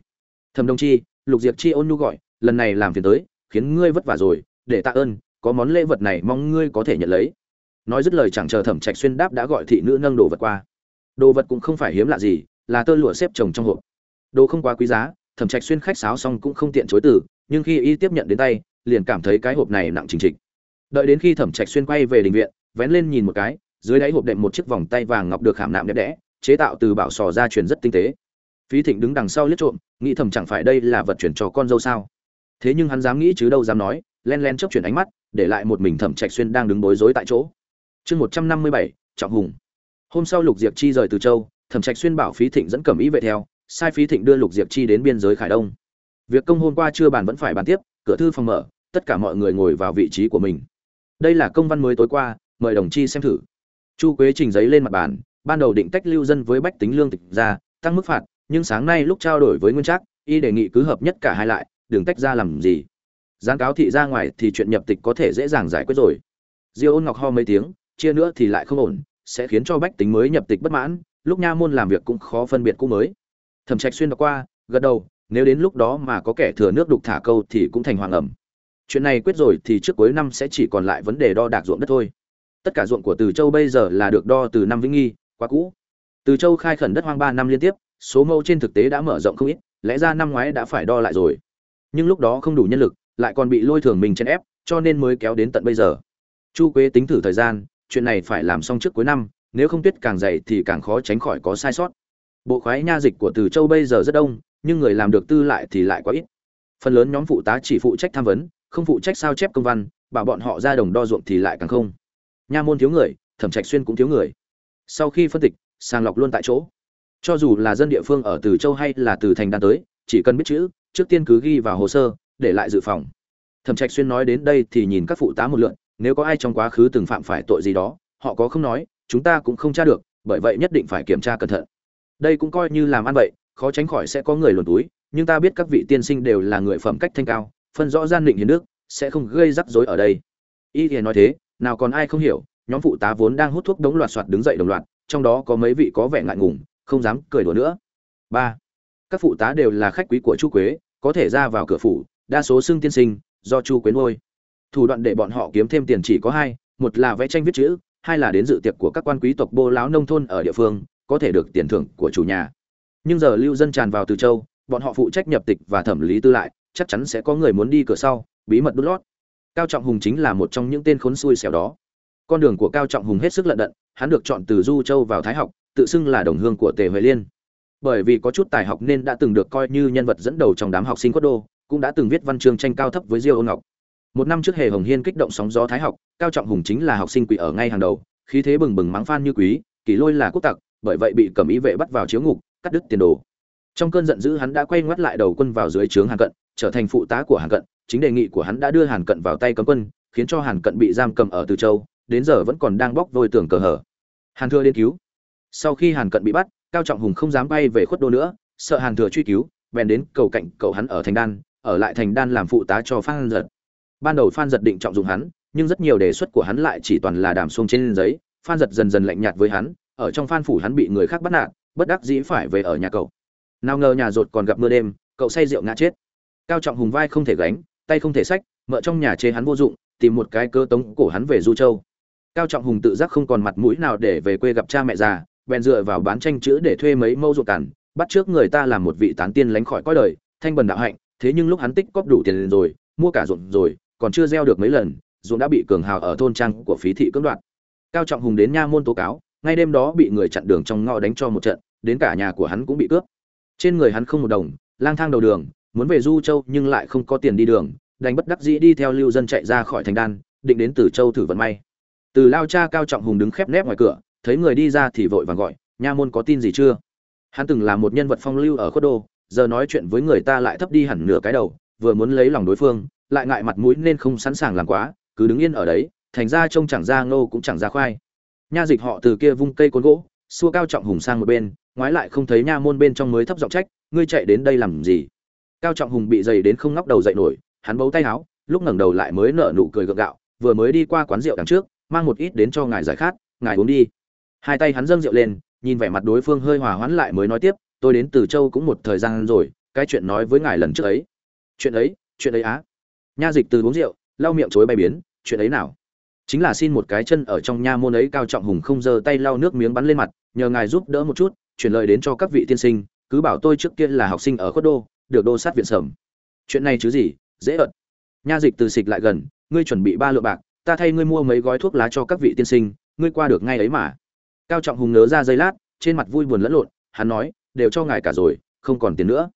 Thẩm Đồng chi, lục diệp chi ôn nhu gọi, lần này làm phiền tới, khiến ngươi vất vả rồi, để tạ ơn, có món lễ vật này mong ngươi có thể nhận lấy. Nói dứt lời chẳng chờ thẩm trạch xuyên đáp đã gọi thị nữ nâng đồ vật qua. Đồ vật cũng không phải hiếm lạ gì, là tơ lụa xếp chồng trong hộp. Đồ không quá quý giá thẩm trạch xuyên khách sáo xong cũng không tiện chối từ, nhưng khi y tiếp nhận đến tay, liền cảm thấy cái hộp này nặng trình trịch. Đợi đến khi thẩm trạch xuyên quay về đình viện, vén lên nhìn một cái, dưới đáy hộp đệm một chiếc vòng tay vàng ngọc được khảm nạm đẹp đẽ, chế tạo từ bảo sò ra truyền rất tinh tế. Phí thịnh đứng đằng sau liếc trộm, nghĩ thầm chẳng phải đây là vật chuyển cho con dâu sao? Thế nhưng hắn dám nghĩ chứ đâu dám nói, len len chớp chuyển ánh mắt, để lại một mình thẩm trạch xuyên đang đứng bối rối tại chỗ. Chương một trăm năm mươi bảy, trọng hùng. Hôm sau lục diệp chi rời từ châu, thẩm trạch xuyên bảo phí thịnh dẫn cẩm ý vệ theo sai phí thịnh đưa lục diệp chi đến biên giới khải đông. Việc công hôm qua chưa bàn vẫn phải bàn tiếp, cửa thư phòng mở, tất cả mọi người ngồi vào vị trí của mình. Đây là công văn mới tối qua, mời đồng chi xem thử. Chu quế trình giấy lên mặt bàn, ban đầu định tách lưu dân với bách tính lương tịch ra, tăng mức phạt, nhưng sáng nay lúc trao đổi với nguyên trác, y đề nghị cứ hợp nhất cả hai lại, đừng tách ra làm gì. Gián cáo thị ra ngoài thì chuyện nhập tịch có thể dễ dàng giải quyết rồi. Diêu ôn ngọc ho mấy tiếng, chia nữa thì lại không ổn, sẽ khiến cho bách tính mới nhập tịch bất mãn, lúc nha môn làm việc cũng khó phân biệt cũ mới thẩm trạch xuyên đọc qua, gật đầu, nếu đến lúc đó mà có kẻ thừa nước đục thả câu thì cũng thành hoàng ẩm. Chuyện này quyết rồi thì trước cuối năm sẽ chỉ còn lại vấn đề đo đạc ruộng đất thôi. Tất cả ruộng của từ châu bây giờ là được đo từ năm vĩnh nghi, quá cũ. Từ châu khai khẩn đất hoang ba năm liên tiếp, số mẫu trên thực tế đã mở rộng không ít, lẽ ra năm ngoái đã phải đo lại rồi. Nhưng lúc đó không đủ nhân lực, lại còn bị lôi thường mình chen ép, cho nên mới kéo đến tận bây giờ. Chu quế tính thử thời gian, chuyện này phải làm xong trước cuối năm, nếu không tuyết càng dày thì càng khó tránh khỏi có sai sót bộ khoái nha dịch của từ châu bây giờ rất đông, nhưng người làm được tư lại thì lại quá ít. Phần lớn nhóm phụ tá chỉ phụ trách tham vấn, không phụ trách sao chép công văn, bảo bọn họ ra đồng đo ruộng thì lại càng không. Nha môn thiếu người, thẩm trạch xuyên cũng thiếu người. Sau khi phân tịch, sàng lọc luôn tại chỗ. Cho dù là dân địa phương ở từ châu hay là từ thành đan tới, chỉ cần biết chữ, trước tiên cứ ghi vào hồ sơ, để lại dự phòng. Thẩm trạch xuyên nói đến đây thì nhìn các phụ tá một lượn, nếu có ai trong quá khứ từng phạm phải tội gì đó, họ có không nói, chúng ta cũng không tra được, bởi vậy nhất định phải kiểm tra cẩn thận đây cũng coi như làm ăn vậy, khó tránh khỏi sẽ có người luồn túi, nhưng ta biết các vị tiên sinh đều là người phẩm cách thanh cao, phân rõ gian định hiền đức, sẽ không gây rắc rối ở đây y thì nói thế, nào còn ai không hiểu, nhóm phụ tá vốn đang hút thuốc đống loạt soạt đứng dậy đồng loạt, trong đó có mấy vị có vẻ ngại ngùng, không dám cười đùa nữa ba, các phụ tá đều là khách quý của chu quế, có thể ra vào cửa phủ, đa số xưng tiên sinh, do chu quế nuôi. thủ đoạn để bọn họ kiếm thêm tiền chỉ có hai, một là vẽ tranh viết chữ, hai là đến dự tiệc của các quan quý tộc bô lão nông thôn ở địa phương có thể được tiền thưởng của chủ nhà. Nhưng giờ lưu dân tràn vào từ châu, bọn họ phụ trách nhập tịch và thẩm lý tư lại, chắc chắn sẽ có người muốn đi cửa sau, bí mật đút lót. Cao trọng hùng chính là một trong những tên khốn xui xẻo đó. Con đường của cao trọng hùng hết sức lận đận, hắn được chọn từ du châu vào thái học, tự xưng là đồng hương của tề huệ liên. Bởi vì có chút tài học nên đã từng được coi như nhân vật dẫn đầu trong đám học sinh quốc đô, cũng đã từng viết văn chương tranh cao thấp với diêu ôn ngọc. Một năm trước hề hồng hiên kích động sóng gió thái học, cao trọng hùng chính là học sinh quỷ ở ngay hàng đầu, khí thế bừng bừng mắng phan như quý kỳ lôi là quốc tặc bởi vậy bị cầm ý vệ bắt vào chiếu ngục, cắt đứt tiền đồ. Trong cơn giận dữ hắn đã quay ngoắt lại đầu quân vào dưới trướng hàn cận, trở thành phụ tá của hàn cận. Chính đề nghị của hắn đã đưa hàn cận vào tay cấm quân, khiến cho hàn cận bị giam cầm ở từ châu, đến giờ vẫn còn đang bóc vôi tường cờ hở. Hàn thừa đến cứu. Sau khi hàn cận bị bắt, cao trọng hùng không dám bay về khuất đô nữa, sợ hàn thừa truy cứu, bèn đến cầu cạnh cậu hắn ở thành đan, ở lại thành đan làm phụ tá cho phan giật. Ban đầu phan giật định trọng dụng hắn, nhưng rất nhiều đề xuất của hắn lại chỉ toàn là đàm xuông trên giấy. Phan giật dần dần lạnh nhạt với hắn ở trong phan phủ hắn bị người khác bắt nạt, bất đắc dĩ phải về ở nhà cậu. Nào ngờ nhà rột còn gặp mưa đêm, cậu say rượu ngã chết. Cao trọng hùng vai không thể gánh, tay không thể sách mợ trong nhà chê hắn vô dụng, tìm một cái cơ tống cổ hắn về du châu. Cao trọng hùng tự giác không còn mặt mũi nào để về quê gặp cha mẹ già, bèn dựa vào bán tranh chữ để thuê mấy mâu ruột cằn, bắt trước người ta làm một vị tán tiên lánh khỏi cõi đời, thanh bần đạo hạnh, thế nhưng lúc hắn tích cóp đủ tiền rồi, mua cả ruộng rồi, còn chưa gieo được mấy lần, ruộng đã bị cường hào ở thôn trang của phí thị cưỡng đoạt. Cao trọng hùng đến nha môn tố cáo ngay đêm đó bị người chặn đường trong ngõ đánh cho một trận, đến cả nhà của hắn cũng bị cướp. Trên người hắn không một đồng, lang thang đầu đường, muốn về du châu nhưng lại không có tiền đi đường, đành bất đắc dĩ đi theo lưu dân chạy ra khỏi thành đan, định đến từ châu thử vận may. Từ lao cha cao trọng hùng đứng khép nép ngoài cửa, thấy người đi ra thì vội vàng gọi, nha môn có tin gì chưa? Hắn từng là một nhân vật phong lưu ở khuất đô, giờ nói chuyện với người ta lại thấp đi hẳn nửa cái đầu, vừa muốn lấy lòng đối phương, lại ngại mặt mũi nên không sẵn sàng làm quá, cứ đứng yên ở đấy, thành ra trông chẳng ra ngô cũng chẳng ra khoai nha dịch họ từ kia vung cây côn gỗ, xua cao trọng hùng sang một bên, ngoái lại không thấy nha môn bên trong mới thấp giọng trách, ngươi chạy đến đây làm gì? Cao trọng hùng bị dày đến không ngóc đầu dậy nổi, hắn bấu tay áo, lúc ngẩng đầu lại mới nở nụ cười gượng gạo, vừa mới đi qua quán rượu đằng trước, mang một ít đến cho ngài giải khát, ngài uống đi. Hai tay hắn dâng rượu lên, nhìn vẻ mặt đối phương hơi hòa hoãn lại mới nói tiếp, tôi đến từ châu cũng một thời gian rồi, cái chuyện nói với ngài lần trước ấy. Chuyện ấy chuyện ấy á? Nha dịch từ uống rượu, lau miệng chối bay biến, chuyện ấy nào? Chính là xin một cái chân ở trong nha môn ấy cao trọng hùng không giơ tay lau nước miếng bắn lên mặt, nhờ ngài giúp đỡ một chút, chuyển lời đến cho các vị tiên sinh, cứ bảo tôi trước kia là học sinh ở khuất đô, được đô sát viện sầm. Chuyện này chứ gì, dễ ợt. Nha dịch từ xịch lại gần, ngươi chuẩn bị ba lượng bạc, ta thay ngươi mua mấy gói thuốc lá cho các vị tiên sinh, ngươi qua được ngay ấy mà. Cao trọng hùng nớ ra giây lát, trên mặt vui buồn lẫn lộn, hắn nói, đều cho ngài cả rồi, không còn tiền nữa.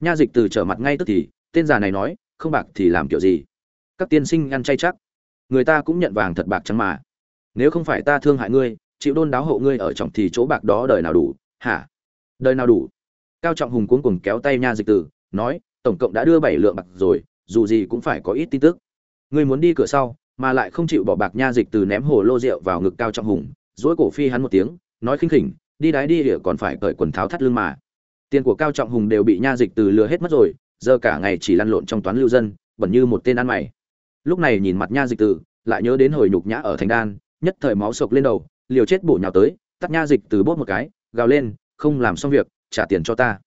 Nha dịch từ trở mặt ngay tức thì, tên già này nói, không bạc thì làm kiểu gì? Các tiên sinh ăn chay chắc người ta cũng nhận vàng thật bạc trắng mà? Nếu không phải ta thương hại ngươi, chịu đôn đáo hộ ngươi ở trọng thì chỗ bạc đó đời nào đủ? Hả? Đời nào đủ? Cao trọng hùng cuống cuồng kéo tay nha dịch tử, nói, tổng cộng đã đưa bảy lượng bạc rồi, dù gì cũng phải có ít tin tức. Ngươi muốn đi cửa sau, mà lại không chịu bỏ bạc nha dịch từ ném hồ lô rượu vào ngực cao trọng hùng dỗi cổ phi hắn một tiếng, nói khinh khỉnh, đi đái đi địa còn phải cởi quần tháo thắt lưng mà. Tiền của cao trọng hùng đều bị nha dịch từ lừa hết mất rồi, giờ cả ngày chỉ lăn lộn trong toán lưu dân bẩn như một tên ăn mày lúc này nhìn mặt nha dịch tử, lại nhớ đến hồi nhục nhã ở thành đan, nhất thời máu sộc lên đầu, liều chết bổ nhào tới, tắt nha dịch từ bốt một cái, gào lên, không làm xong việc, trả tiền cho ta.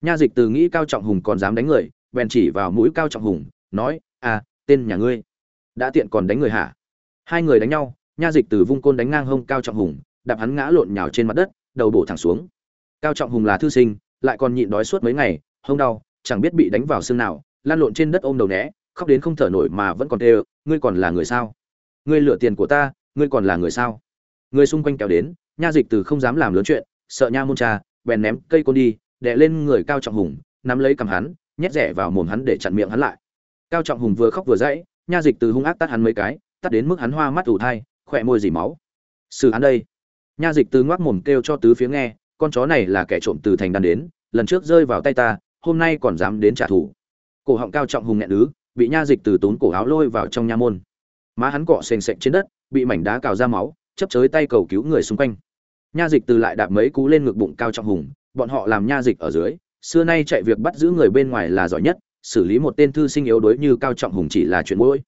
Nha dịch từ nghĩ cao trọng hùng còn dám đánh người, bèn chỉ vào mũi cao trọng hùng, nói à tên nhà ngươi, đã tiện còn đánh người hả? Hai người đánh nhau, nha dịch từ vung côn đánh ngang hông cao trọng hùng, đạp hắn ngã lộn nhào trên mặt đất, đầu bổ thẳng xuống. Cao trọng hùng là thư sinh, lại còn nhịn đói suốt mấy ngày, hông đau, chẳng biết bị đánh vào xương nào lan lộn trên đất ôm đầu né khóc đến không thở nổi mà vẫn còn tê ngươi còn là người sao? Ngươi lựa tiền của ta, ngươi còn là người sao? Người xung quanh kéo đến, nha dịch từ không dám làm lớn chuyện, sợ nha môn cha, bèn ném cây côn đi, đè lên người cao trọng hùng, nắm lấy cầm hắn, nhét rẻ vào mồm hắn để chặn miệng hắn lại. Cao trọng hùng vừa khóc vừa dãy, nha dịch từ hung ác tắt hắn mấy cái tắt đến mức hắn hoa mắt ủ thai, khỏe môi dì máu. Xử hắn đây. Nha dịch từ ngoác mồm kêu cho tứ phía nghe, con chó này là kẻ trộm từ thành đàn đến, lần trước rơi vào tay ta, hôm nay còn dám đến trả thù. Cổ họng cao trọng hùng nghẹn ứ bị nha dịch từ tốn cổ áo lôi vào trong nha môn. Má hắn cọ sền sệt trên đất, bị mảnh đá cào ra máu, chấp chới tay cầu cứu người xung quanh. Nha dịch từ lại đạp mấy cú lên ngực bụng cao trọng hùng, bọn họ làm nha dịch ở dưới, xưa nay chạy việc bắt giữ người bên ngoài là giỏi nhất, xử lý một tên thư sinh yếu đuối như cao trọng hùng chỉ là chuyện mỗi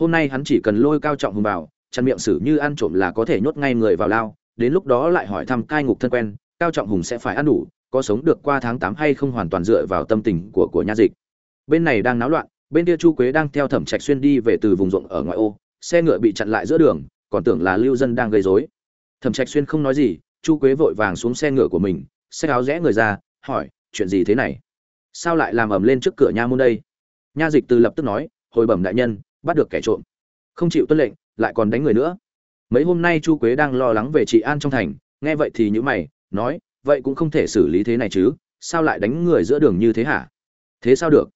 hôm nay hắn chỉ cần lôi cao trọng hùng vào, chăn miệng xử như ăn trộm là có thể nhốt ngay người vào lao, đến lúc đó lại hỏi thăm cai ngục thân quen, cao trọng hùng sẽ phải ăn đủ, có sống được qua tháng tám hay không hoàn toàn dựa vào tâm tình của của nha dịch. Bên này đang náo loạn bên kia chu quế đang theo thẩm trạch xuyên đi về từ vùng ruộng ở ngoại ô, xe ngựa bị chặn lại giữa đường, còn tưởng là lưu dân đang gây rối. Thẩm trạch xuyên không nói gì, chu quế vội vàng xuống xe ngựa của mình xe áo rẽ người ra, hỏi, chuyện gì thế này? Sao lại làm ầm lên trước cửa nha môn đây? Nha dịch từ lập tức nói, hồi bẩm đại nhân, bắt được kẻ trộm. Không chịu tuân lệnh, lại còn đánh người nữa. Mấy hôm nay chu quế đang lo lắng về trị an trong thành, nghe vậy thì những mày, nói, vậy cũng không thể xử lý thế này chứ, sao lại đánh người giữa đường như thế hả? Thế sao được?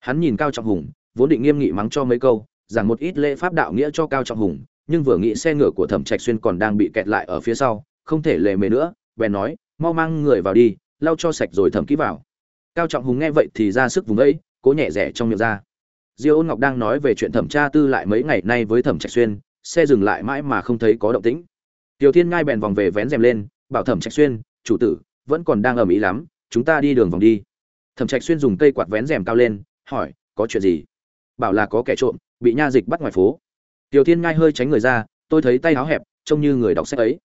Hắn nhìn cao trọng hùng, vốn định nghiêm nghị mắng cho mấy câu, giảng một ít lễ pháp đạo nghĩa cho cao trọng hùng, nhưng vừa nghĩ xe ngựa của thẩm trạch xuyên còn đang bị kẹt lại ở phía sau, không thể lề mề nữa, bèn nói, mau mang người vào đi, lau cho sạch rồi thẩm kỹ vào. Cao trọng hùng nghe vậy thì ra sức vùng ấy cố nhẹ rẻ trong miệng ra. Diêu ôn ngọc đang nói về chuyện thẩm tra tư lại mấy ngày nay với thẩm trạch xuyên, xe dừng lại mãi mà không thấy có động tĩnh. Tiểu thiên ngay bèn vòng về vén rèm lên, bảo thẩm trạch xuyên, chủ tử, vẫn còn đang ở mỹ lắm, chúng ta đi đường vòng đi. Thẩm trạch xuyên dùng cây quạt vén rèm cao lên hỏi, có chuyện gì? Bảo là có kẻ trộm, bị nha dịch bắt ngoài phố. Tiểu thiên ngai hơi tránh người ra, tôi thấy tay áo hẹp, trông như người đọc sách ấy.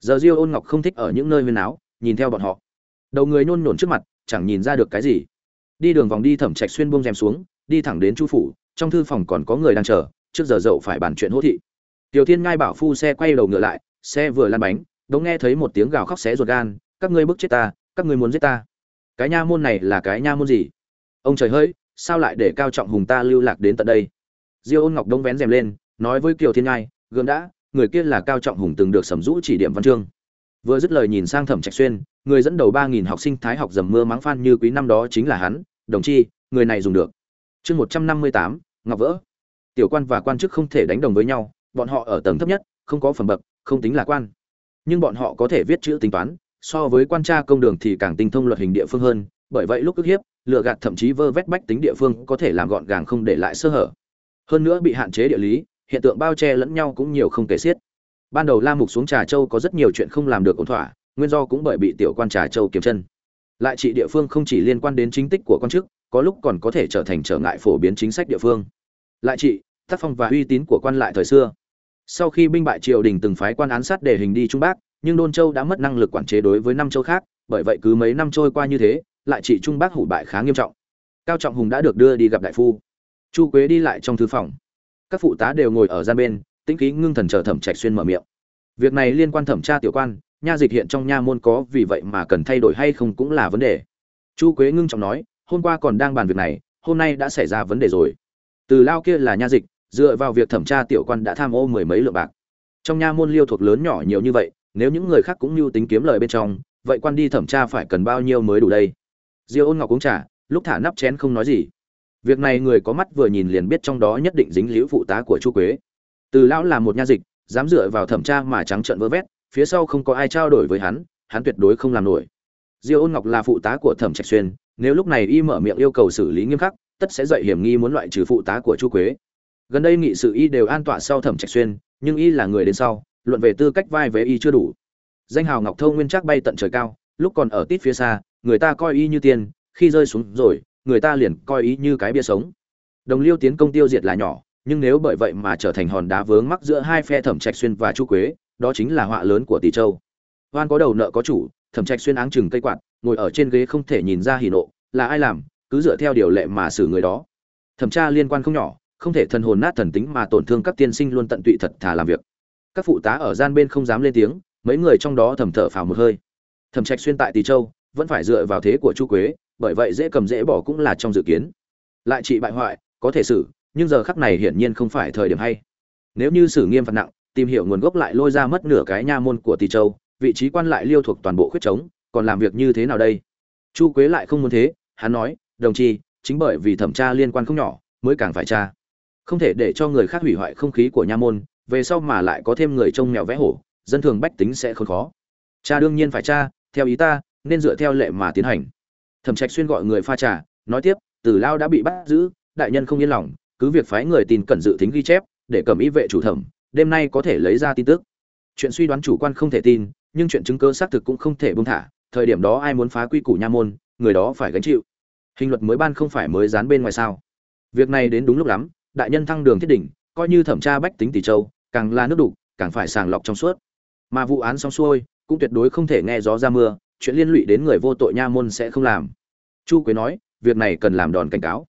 Giờ diêu ôn ngọc không thích ở những nơi huyên áo, nhìn theo bọn họ. Đầu người nôn nổn trước mặt, chẳng nhìn ra được cái gì. Đi đường vòng đi thẩm trạch xuyên buông rèm xuống, đi thẳng đến chu phủ, trong thư phòng còn có người đang chờ, trước giờ dậu phải bàn chuyện hỗ thị. Tiểu thiên ngai bảo phu xe quay đầu ngựa lại, xe vừa lăn bánh, đống nghe thấy một tiếng gào khóc xé ruột gan, các ngươi bức chết ta, các ngươi muốn giết ta. Cái nha môn này là cái nha môn gì? Ông trời hỡi sao lại để cao trọng hùng ta lưu lạc đến tận đây? Diêu ôn ngọc đông vén rèm lên, nói với kiều thiên ngai gương đã, người kia là cao trọng hùng từng được sầm rũ chỉ điểm văn chương. Vừa dứt lời nhìn sang thẩm trạch xuyên, người dẫn đầu ba nghìn học sinh thái học dầm mưa mắng phan như quý năm đó chính là hắn, đồng chi, người này dùng được. Chương một trăm năm mươi tám, ngọc vỡ. Tiểu quan và quan chức không thể đánh đồng với nhau, bọn họ ở tầng thấp nhất, không có phẩm bậc, không tính là quan. Nhưng bọn họ có thể viết chữ tính toán, so với quan tra công đường thì càng tinh thông luật hình địa phương hơn bởi vậy lúc ức hiếp lựa gạt thậm chí vơ vét bách tính địa phương có thể làm gọn gàng không để lại sơ hở. Hơn nữa bị hạn chế địa lý, hiện tượng bao che lẫn nhau cũng nhiều không kể xiết. Ban đầu la mục xuống trà châu có rất nhiều chuyện không làm được ổn thỏa, nguyên do cũng bởi bị tiểu quan trà châu kiếm chân. Lại trị địa phương không chỉ liên quan đến chính tích của quan chức, có lúc còn có thể trở thành trở ngại phổ biến chính sách địa phương. Lại trị tác phong và uy tín của quan lại thời xưa. Sau khi binh bại triều đình từng phái quan án sát để hình đi trung bắc, nhưng đôn châu đã mất năng lực quản chế đối với năm châu khác, bởi vậy cứ mấy năm trôi qua như thế lại trị trung bác hủ bại khá nghiêm trọng. Cao trọng hùng đã được đưa đi gặp đại phu. Chu quế đi lại trong thư phòng. Các phụ tá đều ngồi ở gian bên, tĩnh khí ngưng thần chờ thẩm trạch xuyên mở miệng. Việc này liên quan thẩm tra tiểu quan, nha dịch hiện trong nha môn có vì vậy mà cần thay đổi hay không cũng là vấn đề. Chu quế ngưng trọng nói, hôm qua còn đang bàn việc này, hôm nay đã xảy ra vấn đề rồi. Từ lao kia là nha dịch, dựa vào việc thẩm tra tiểu quan đã tham ô mười mấy lượng bạc. Trong nha môn liêu thuộc lớn nhỏ nhiều như vậy, nếu những người khác cũng mưu tính kiếm lời bên trong, vậy quan đi thẩm tra phải cần bao nhiêu mới đủ đây? Diêu ôn ngọc uống trà, lúc thả nắp chén không nói gì. Việc này người có mắt vừa nhìn liền biết trong đó nhất định dính liễu phụ tá của chu quế. Từ lão là một nha dịch, dám dựa vào thẩm tra mà trắng trợn vơ vét, phía sau không có ai trao đổi với hắn hắn tuyệt đối không làm nổi. Diêu ôn ngọc là phụ tá của thẩm trạch xuyên, nếu lúc này y mở miệng yêu cầu xử lý nghiêm khắc, tất sẽ dậy hiểm nghi muốn loại trừ phụ tá của chu quế. Gần đây nghị sự y đều an tọa sau thẩm trạch xuyên, nhưng y là người đến sau, luận về tư cách vai vế y chưa đủ. Danh hào ngọc thâu nguyên chắc bay tận trời cao, lúc còn ở tít phía xa người ta coi y như tiền khi rơi xuống rồi, người ta liền coi y như cái bia sống. Đồng liêu tiến công tiêu diệt là nhỏ, nhưng nếu bởi vậy mà trở thành hòn đá vướng mắc giữa hai phe thẩm trạch xuyên và chu quế, đó chính là họa lớn của tỷ châu. Hoan có đầu nợ có chủ, thẩm trạch xuyên áng chừng cây quạt, ngồi ở trên ghế không thể nhìn ra hỉ nộ, là ai làm, cứ dựa theo điều lệ mà xử người đó. Thẩm tra liên quan không nhỏ, không thể thần hồn nát thần tính mà tổn thương các tiên sinh luôn tận tụy thật thà làm việc. Các phụ tá ở gian bên không dám lên tiếng, mấy người trong đó thầm thở phào một hơi. Thẩm trạch xuyên tại tỷ châu vẫn phải dựa vào thế của chu quế bởi vậy dễ cầm dễ bỏ cũng là trong dự kiến. Lại trị bại hoại có thể xử nhưng giờ khắc này hiển nhiên không phải thời điểm hay. Nếu như xử nghiêm phạt nặng tìm hiểu nguồn gốc lại lôi ra mất nửa cái nha môn của tỷ châu vị trí quan lại liêu thuộc toàn bộ khuyết trống còn làm việc như thế nào đây? Chu quế lại không muốn thế hắn nói đồng chí, chính bởi vì thẩm tra liên quan không nhỏ mới càng phải tra. Không thể để cho người khác hủy hoại không khí của nha môn về sau mà lại có thêm người trông mèo vẽ hổ dân thường bách tính sẽ không khó. Cha đương nhiên phải cha theo ý ta nên dựa theo lệ mà tiến hành. Thẩm trạch xuyên gọi người pha trà, nói tiếp, từ lao đã bị bắt giữ, đại nhân không yên lòng, cứ việc phái người tin cẩn dự tính ghi chép, để cầm ý vệ chủ thẩm, đêm nay có thể lấy ra tin tức. Chuyện suy đoán chủ quan không thể tin, nhưng chuyện chứng cứ xác thực cũng không thể buông thả, thời điểm đó ai muốn phá quy củ nha môn, người đó phải gánh chịu. Hình luật mới ban không phải mới dán bên ngoài sao? Việc này đến đúng lúc lắm, đại nhân thăng đường thiết đỉnh, coi như thẩm tra bách tính tỷ châu, càng là nước đủ càng phải sàng lọc trong suốt. Mà vụ án xong xuôi, cũng tuyệt đối không thể nghe gió ra mưa chuyện liên lụy đến người vô tội nha môn sẽ không làm. Chu quế nói, việc này cần làm đòn cảnh cáo.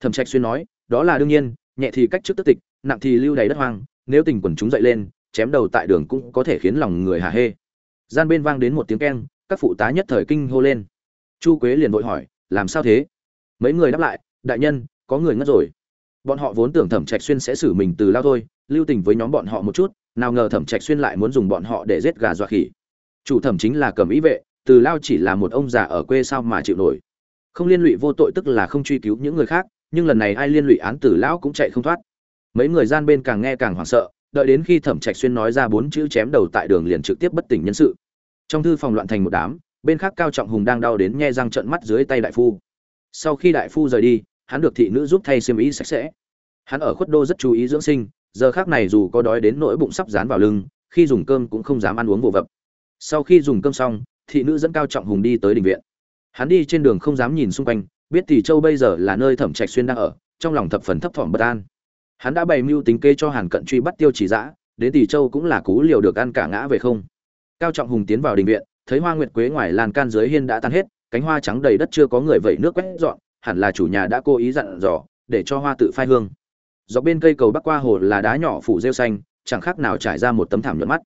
Thẩm trạch xuyên nói, đó là đương nhiên, nhẹ thì cách trước tức tịch, nặng thì lưu đầy đất hoang, nếu tình quần chúng dậy lên, chém đầu tại đường cũng có thể khiến lòng người hà hê. Gian bên vang đến một tiếng keng, các phụ tá nhất thời kinh hô lên. Chu quế liền vội hỏi, làm sao thế? Mấy người đáp lại, đại nhân, có người ngất rồi. Bọn họ vốn tưởng thẩm trạch xuyên sẽ xử mình từ lao thôi, lưu tình với nhóm bọn họ một chút, nào ngờ thẩm trạch xuyên lại muốn dùng bọn họ để giết gà dọa khỉ. Chủ thẩm chính là cầm ý vệ từ lao chỉ là một ông già ở quê sao mà chịu nổi. Không liên lụy vô tội tức là không truy cứu những người khác, nhưng lần này ai liên lụy án tử lão cũng chạy không thoát. Mấy người gian bên càng nghe càng hoảng sợ, đợi đến khi thẩm trạch xuyên nói ra bốn chữ chém đầu tại đường liền trực tiếp bất tỉnh nhân sự. Trong thư phòng loạn thành một đám, bên khác cao trọng hùng đang đau đến nghe răng trợn mắt dưới tay đại phu. Sau khi đại phu rời đi, hắn được thị nữ giúp thay xiêm y sạch sẽ. Hắn ở khuất đô rất chú ý dưỡng sinh, giờ khác này dù có đói đến nỗi bụng sắp dán vào lưng, khi dùng cơm cũng không dám ăn uống vô vập. Sau khi dùng cơm xong thị nữ dẫn cao trọng hùng đi tới đình viện. Hắn đi trên đường không dám nhìn xung quanh, biết tỷ châu bây giờ là nơi thẩm trạch xuyên đang ở, trong lòng thập phần thấp thỏm bất an. Hắn đã bày mưu tính kê cho hàn cận truy bắt tiêu chỉ dã, đến tỷ châu cũng là cú liều được ăn cả ngã về không. Cao trọng hùng tiến vào đình viện, thấy hoa nguyệt quế ngoài lan can dưới hiên đã tan hết, cánh hoa trắng đầy đất chưa có người vẩy nước quét dọn, hẳn là chủ nhà đã cố ý dặn dò, để cho hoa tự phai hương. Dọc bên cây cầu bắc qua hồ là đá nhỏ phủ rêu xanh, chẳng khác nào trải ra một tấm thảm nhuận mắt.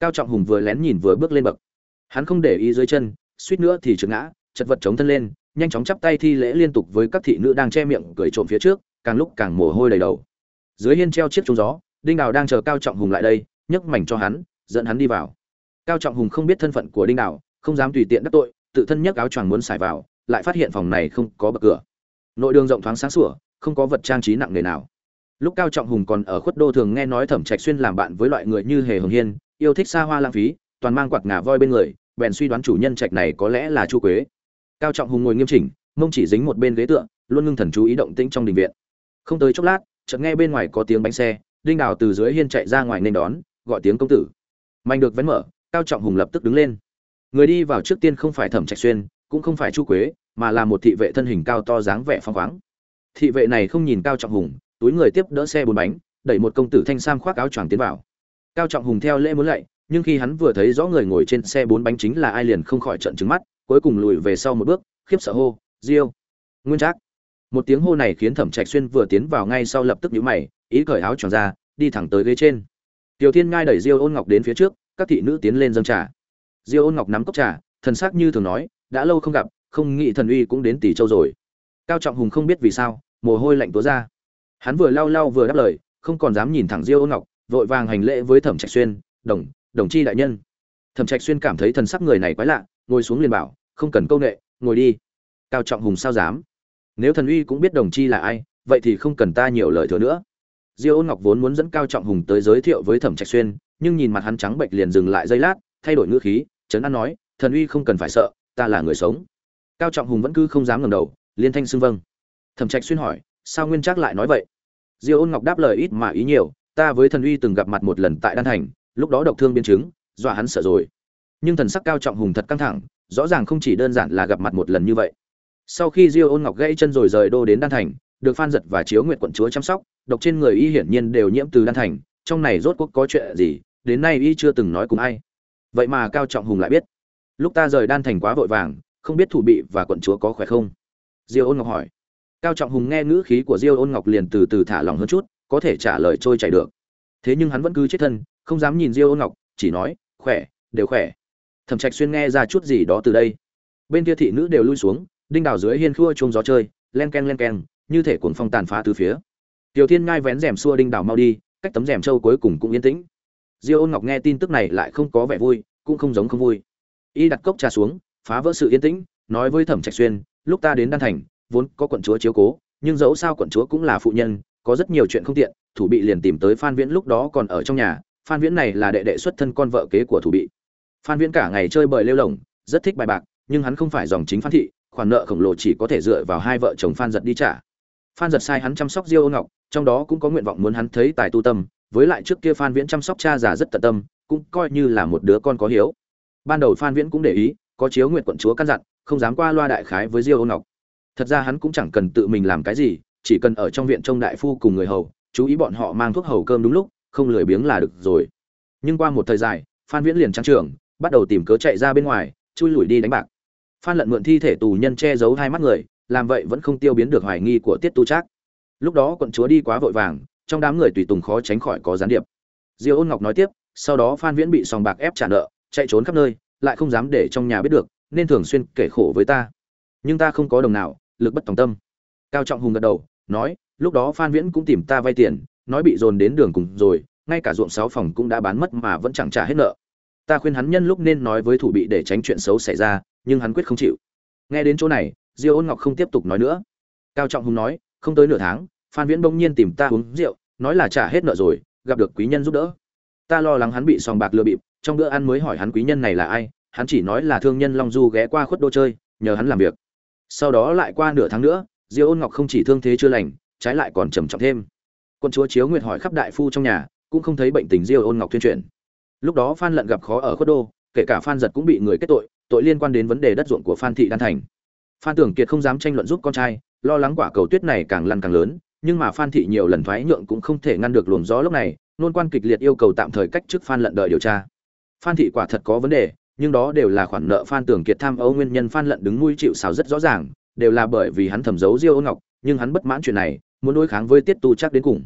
Cao trọng hùng vừa lén nhìn vừa bước lên bậc hắn không để ý dưới chân, suýt nữa thì trượt ngã, chật vật chống thân lên, nhanh chóng chắp tay thi lễ liên tục với các thị nữ đang che miệng cười trộm phía trước, càng lúc càng mồ hôi đầy đầu. Dưới hiên treo chiếc trống gió, đinh đào đang chờ cao trọng hùng lại đây, nhấc mảnh cho hắn, dẫn hắn đi vào. Cao trọng hùng không biết thân phận của đinh đào, không dám tùy tiện đắc tội, tự thân nhấc áo choàng muốn xài vào, lại phát hiện phòng này không có bậc cửa. Nội đường rộng thoáng sáng sủa, không có vật trang trí nặng nề nào. Lúc cao trọng hùng còn ở khuất đô thường nghe nói thẩm trạch xuyên làm bạn với loại người như hề hồng hiên, yêu thích xa hoa lãng phí, toàn mang quạt ngà voi bên người bèn suy đoán chủ nhân trạch này có lẽ là chu quế. Cao trọng hùng ngồi nghiêm chỉnh, mông chỉ dính một bên ghế tựa, luôn ngưng thần chú ý động tĩnh trong đình viện. Không tới chốc lát, chợt nghe bên ngoài có tiếng bánh xe, đinh đào từ dưới hiên chạy ra ngoài nên đón, gọi tiếng công tử. Mạnh được vén mở, cao trọng hùng lập tức đứng lên. Người đi vào trước tiên không phải thẩm trạch xuyên, cũng không phải chu quế, mà là một thị vệ thân hình cao to dáng vẻ phong khoáng. Thị vệ này không nhìn cao trọng hùng, túi người tiếp đỡ xe bốn bánh, đẩy một công tử thanh sam khoác áo choàng tiến vào. Cao trọng hùng theo lễ muốn lạy nhưng khi hắn vừa thấy rõ người ngồi trên xe bốn bánh chính là ai liền không khỏi trận trứng mắt, cuối cùng lùi về sau một bước, khiếp sợ hô, diêu, nguyên trác. Một tiếng hô này khiến thẩm trạch xuyên vừa tiến vào ngay sau lập tức nhíu mày, ý cởi áo tròn ra, đi thẳng tới ghế trên. Tiểu thiên ngai đẩy diêu ôn ngọc đến phía trước, các thị nữ tiến lên dâng trà. Diêu ôn ngọc nắm cốc trà, thần sắc như thường nói, đã lâu không gặp, không nghĩ thần uy cũng đến tỷ châu rồi. Cao trọng hùng không biết vì sao, mồ hôi lạnh túa ra. Hắn vừa lau lau vừa đáp lời, không còn dám nhìn thẳng diêu ôn ngọc, vội vàng hành lễ với thẩm trạch xuyên, đồng đồng chi đại nhân. Thẩm trạch xuyên cảm thấy thần sắc người này quái lạ, ngồi xuống liền bảo, không cần câu nệ, ngồi đi. Cao trọng hùng sao dám? Nếu thần uy cũng biết đồng chi là ai, vậy thì không cần ta nhiều lời thừa nữa. Diêu ôn ngọc vốn muốn dẫn cao trọng hùng tới giới thiệu với thẩm trạch xuyên, nhưng nhìn mặt hắn trắng bệch liền dừng lại giây lát, thay đổi ngữ khí, trấn an nói, thần uy không cần phải sợ, ta là người sống. Cao trọng hùng vẫn cứ không dám ngẩng đầu, liên thanh xưng vâng. Thẩm trạch xuyên hỏi, sao nguyên trác lại nói vậy? Diêu ôn ngọc đáp lời ít mà ý nhiều, ta với thần uy từng gặp mặt một lần tại đan thành lúc đó độc thương biến chứng dọa hắn sợ rồi. Nhưng thần sắc cao trọng hùng thật căng thẳng, rõ ràng không chỉ đơn giản là gặp mặt một lần như vậy. Sau khi diêu ôn ngọc gãy chân rồi rời đô đến đan thành, được phan giật và chiếu nguyện quận chúa chăm sóc, độc trên người y hiển nhiên đều nhiễm từ đan thành, trong này rốt cuộc có chuyện gì, đến nay y chưa từng nói cùng ai. Vậy mà cao trọng hùng lại biết. Lúc ta rời đan thành quá vội vàng, không biết thủ bị và quận chúa có khỏe không? Diêu ôn ngọc hỏi. Cao trọng hùng nghe ngữ khí của diêu ôn ngọc liền từ từ thả lòng hơn chút, có thể trả lời trôi chảy được. Thế nhưng hắn vẫn cứ chết thân không dám nhìn diêu ôn ngọc, chỉ nói, khỏe, đều khỏe. Thẩm trạch xuyên nghe ra chút gì đó từ đây. Bên kia thị nữ đều lui xuống, đinh đào dưới hiên khua chuông gió chơi, len ken len ken như thể cuồng phong tàn phá từ phía. Tiểu thiên ngai vén rèm xua đinh đào mau đi, cách tấm rèm trâu cuối cùng cũng yên tĩnh. Diêu ôn ngọc nghe tin tức này lại không có vẻ vui, cũng không giống không vui. Y đặt cốc trà xuống, phá vỡ sự yên tĩnh, nói với thẩm trạch xuyên, lúc ta đến đan thành, vốn có quận chúa chiếu cố, nhưng dẫu sao quận chúa cũng là phụ nhân, có rất nhiều chuyện không tiện, thủ bị liền tìm tới phan viễn lúc đó còn ở trong nhà phan viễn này là đệ đệ xuất thân con vợ kế của thủ bị. Phan viễn cả ngày chơi bời lêu lồng, rất thích bài bạc, nhưng hắn không phải dòng chính phan thị, khoản nợ khổng lồ chỉ có thể dựa vào hai vợ chồng phan giật đi trả. Phan giật sai hắn chăm sóc diêu ngọc, trong đó cũng có nguyện vọng muốn hắn thấy tài tu tâm, với lại trước kia phan viễn chăm sóc cha già rất tận tâm, cũng coi như là một đứa con có hiếu. Ban đầu phan viễn cũng để ý, có chiếu nguyện quận chúa căn dặn, không dám qua loa đại khái với diêu ngọc. Thật ra hắn cũng chẳng cần tự mình làm cái gì, chỉ cần ở trong viện trông đại phu cùng người hầu, chú ý bọn họ mang thuốc hầu cơm đúng lúc không lười biếng là được rồi. Nhưng qua một thời dài, phan viễn liền trang trưởng, bắt đầu tìm cớ chạy ra bên ngoài, chui lủi đi đánh bạc. Phan lận mượn thi thể tù nhân che giấu hai mắt người, làm vậy vẫn không tiêu biến được hoài nghi của tiết tu trác. Lúc đó quận chúa đi quá vội vàng, trong đám người tùy tùng khó tránh khỏi có gián điệp. Diêu ôn ngọc nói tiếp, sau đó phan viễn bị sòng bạc ép trả nợ, chạy trốn khắp nơi, lại không dám để trong nhà biết được, nên thường xuyên kể khổ với ta. Nhưng ta không có đồng nào, lực bất tòng tâm. Cao trọng hùng gật đầu, nói, lúc đó phan viễn cũng tìm ta vay tiền nói bị dồn đến đường cùng rồi, ngay cả ruộng sáu phòng cũng đã bán mất mà vẫn chẳng trả hết nợ. Ta khuyên hắn nhân lúc nên nói với thủ bị để tránh chuyện xấu xảy ra, nhưng hắn quyết không chịu. Nghe đến chỗ này, diêu ôn ngọc không tiếp tục nói nữa. Cao trọng hùng nói, không tới nửa tháng, phan viễn bỗng nhiên tìm ta uống rượu, nói là trả hết nợ rồi, gặp được quý nhân giúp đỡ. Ta lo lắng hắn bị sòng bạc lừa bịp, trong bữa ăn mới hỏi hắn quý nhân này là ai, hắn chỉ nói là thương nhân long du ghé qua khuất đô chơi, nhờ hắn làm việc. Sau đó lại qua nửa tháng nữa, diêu ôn ngọc không chỉ thương thế chưa lành, trái lại còn trầm trọng thêm quân chúa chiếu nguyệt hỏi khắp đại phu trong nhà, cũng không thấy bệnh tình diêu ôn ngọc tuyên truyền lúc đó phan lận gặp khó ở khuất đô, kể cả phan giật cũng bị người kết tội tội liên quan đến vấn đề đất ruộng của phan thị đan thành. Phan tưởng kiệt không dám tranh luận giúp con trai, lo lắng quả cầu tuyết này càng lăn càng lớn, nhưng mà phan thị nhiều lần thoái nhượng cũng không thể ngăn được luồng gió lúc này, nôn quan kịch liệt yêu cầu tạm thời cách chức phan lận đợi điều tra. Phan thị quả thật có vấn đề, nhưng đó đều là khoản nợ phan tưởng kiệt tham âu nguyên nhân phan lận đứng nuôi chịu xào rất rõ ràng, đều là bởi vì hắn thầm giấu diêu ôn ngọc, nhưng hắn bất mãn chuyện này muốn đối kháng với tiết tu chắc đến cùng.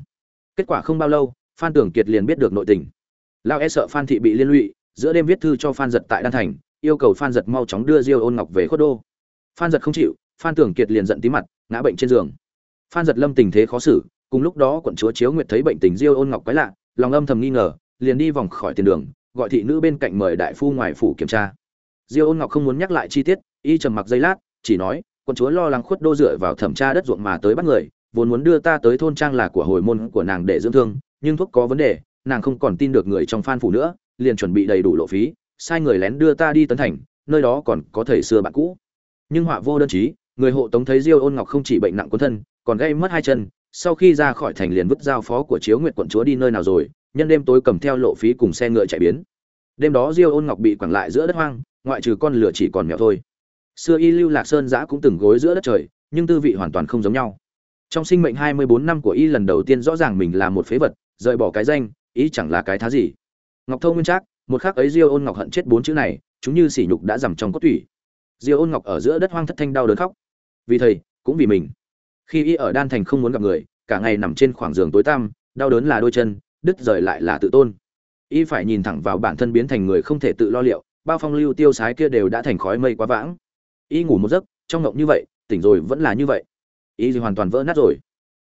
Kết quả không bao lâu, phan tưởng kiệt liền biết được nội tình. Lao e sợ phan thị bị liên lụy, giữa đêm viết thư cho phan giật tại đan thành, yêu cầu phan giật mau chóng đưa diêu ôn ngọc về khuất đô. Phan giật không chịu, phan tưởng kiệt liền giận tí mặt, ngã bệnh trên giường. Phan giật lâm tình thế khó xử, cùng lúc đó quận chúa chiếu nguyệt thấy bệnh tình diêu ôn ngọc quái lạ, lòng âm thầm nghi ngờ, liền đi vòng khỏi tiền đường, gọi thị nữ bên cạnh mời đại phu ngoài phủ kiểm tra. Diêu ôn ngọc không muốn nhắc lại chi tiết, y trầm mặc giây lát, chỉ nói, quận chúa lo lắng khuất đô dựa vào thẩm tra đất ruộng mà tới bắt người vốn muốn đưa ta tới thôn trang là của hồi môn của nàng để dưỡng thương, nhưng thuốc có vấn đề, nàng không còn tin được người trong phan phủ nữa, liền chuẩn bị đầy đủ lộ phí, sai người lén đưa ta đi tấn thành, nơi đó còn có thầy xưa bạn cũ. Nhưng họa vô đơn chí, người hộ tống thấy diêu ôn ngọc không chỉ bệnh nặng quân thân, còn gây mất hai chân, sau khi ra khỏi thành liền vứt giao phó của chiếu nguyệt quận chúa đi nơi nào rồi, nhân đêm tối cầm theo lộ phí cùng xe ngựa chạy biến. Đêm đó diêu ôn ngọc bị quẳng lại giữa đất hoang, ngoại trừ con lửa chỉ còn mèo thôi. Xưa y lưu lạc sơn giã cũng từng gối giữa đất trời, nhưng tư vị hoàn toàn không giống nhau trong sinh mệnh hai mươi bốn năm của y lần đầu tiên rõ ràng mình là một phế vật, rời bỏ cái danh ý chẳng là cái thá gì. Ngọc thâu nguyên trác, một khắc ấy diêu ôn ngọc hận chết bốn chữ này, chúng như sỉ nhục đã dằm trong cốt tủy. Diêu ôn ngọc ở giữa đất hoang thất thanh đau đớn khóc. Vì thầy, cũng vì mình. Khi y ở đan thành không muốn gặp người, cả ngày nằm trên khoảng giường tối tăm, đau đớn là đôi chân, đứt rời lại là tự tôn. Y phải nhìn thẳng vào bản thân biến thành người không thể tự lo liệu, bao phong lưu tiêu sái kia đều đã thành khói mây quá vãng. Y ngủ một giấc, trong ngộng như vậy, tỉnh rồi vẫn là như vậy. Ý thì hoàn toàn vỡ nát rồi.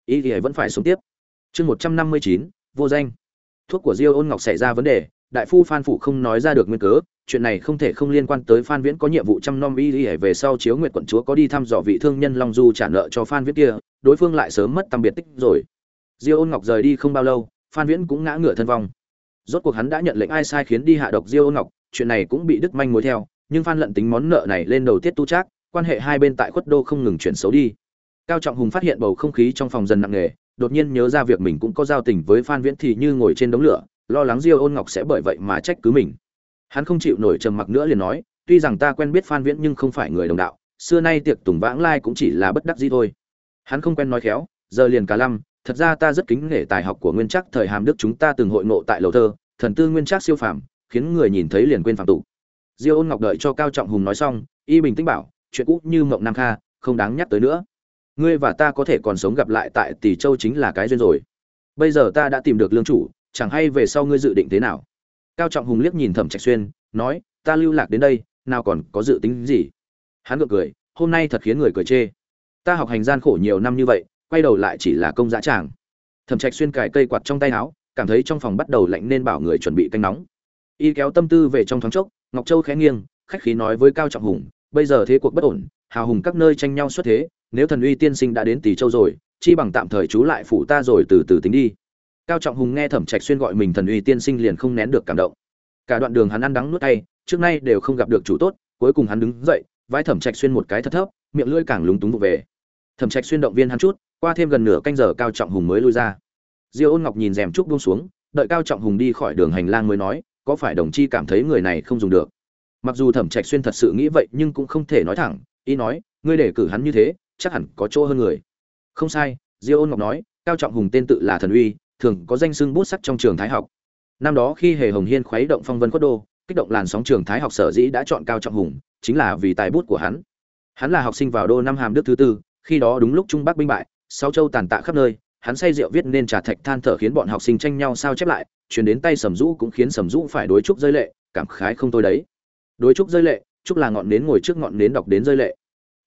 Ý thì vẫn phải sống tiếp. Chương một trăm năm mươi chín, vô danh. Thuốc của diêu ôn ngọc xảy ra vấn đề, đại phu phan phụ không nói ra được nguyên cớ, chuyện này không thể không liên quan tới phan viễn có nhiệm vụ chăm nom y y về sau chiếu nguyệt quận chúa có đi thăm dò vị thương nhân long du trả nợ cho phan viễn kia, đối phương lại sớm mất tâm biệt tích rồi. Diêu ôn ngọc rời đi không bao lâu, phan viễn cũng ngã ngựa thân vong. Rốt cuộc hắn đã nhận lệnh ai sai khiến đi hạ độc diêu ôn ngọc, chuyện này cũng bị Đức manh mối theo, nhưng phan lận tính món nợ này lên đầu tiết tu trác, quan hệ hai bên tại khuất đô không ngừng chuyển xấu đi cao trọng hùng phát hiện bầu không khí trong phòng dần nặng nề, đột nhiên nhớ ra việc mình cũng có giao tình với phan viễn thì như ngồi trên đống lửa, lo lắng diêu ôn ngọc sẽ bởi vậy mà trách cứ mình. Hắn không chịu nổi trầm mặc nữa liền nói, tuy rằng ta quen biết phan viễn nhưng không phải người đồng đạo, xưa nay tiệc tùng vãng lai cũng chỉ là bất đắc dĩ thôi. Hắn không quen nói khéo, giờ liền cả lăm, thật ra ta rất kính nể tài học của nguyên trắc thời hàm đức chúng ta từng hội ngộ tại lầu thơ, thần tư nguyên trắc siêu phàm, khiến người nhìn thấy liền quên phạm tụ diêu ôn ngọc đợi cho cao trọng hùng nói xong, y bình tĩnh bảo, chuyện cũ như mộng nam kha, không đáng nhắc tới nữa ngươi và ta có thể còn sống gặp lại tại tỷ châu chính là cái duyên rồi. Bây giờ ta đã tìm được lương chủ, chẳng hay về sau ngươi dự định thế nào? Cao trọng hùng liếc nhìn thẩm trạch xuyên, nói, ta lưu lạc đến đây, nào còn có dự tính gì? Hắn ngược cười, hôm nay thật khiến người cười chê. Ta học hành gian khổ nhiều năm như vậy, quay đầu lại chỉ là công dã tràng. Thẩm trạch xuyên cài cây quạt trong tay áo, cảm thấy trong phòng bắt đầu lạnh nên bảo người chuẩn bị canh nóng. Y kéo tâm tư về trong thoáng chốc, ngọc châu khẽ nghiêng, khách khí nói với cao trọng hùng, bây giờ thế cuộc bất ổn, hào hùng các nơi tranh nhau xuất thế nếu thần uy tiên sinh đã đến tỷ châu rồi, chi bằng tạm thời chú lại phủ ta rồi từ từ tính đi. Cao trọng hùng nghe thẩm trạch xuyên gọi mình thần uy tiên sinh liền không nén được cảm động. Cả đoạn đường hắn ăn đắng nuốt tay trước nay đều không gặp được chủ tốt, cuối cùng hắn đứng dậy vai thẩm trạch xuyên một cái thật thấp, miệng lưỡi càng lúng túng vụ về. Thẩm trạch xuyên động viên hắn chút, qua thêm gần nửa canh giờ cao trọng hùng mới lui ra. Diêu ôn ngọc nhìn rèm trúc buông xuống, đợi cao trọng hùng đi khỏi đường hành lang mới nói, có phải đồng chi cảm thấy người này không dùng được? Mặc dù thẩm trạch xuyên thật sự nghĩ vậy nhưng cũng không thể nói thẳng, ý nói, ngươi để cử hắn như thế chắc hẳn có chỗ hơn người. Không sai, diêu ôn ngọc nói, cao trọng hùng tên tự là thần uy, thường có danh xưng bút sắc trong trường thái học. Năm đó khi hề hồng hiên khuấy động phong vân quốc đô, kích động làn sóng trường thái học sở dĩ đã chọn cao trọng hùng, chính là vì tài bút của hắn. Hắn là học sinh vào đô năm hàm đức thứ tư, khi đó đúng lúc trung bắc binh bại, sáu châu tàn tạ khắp nơi, hắn say rượu viết nên trà thạch than thở khiến bọn học sinh tranh nhau sao chép lại chuyển đến tay sầm rũ cũng khiến sầm rũ phải đối trúc rơi lệ, cảm khái không tôi đấy. Đối trúc rơi lệ, trúc là ngọn nến ngồi trước ngọn nến đọc đến rơi lệ.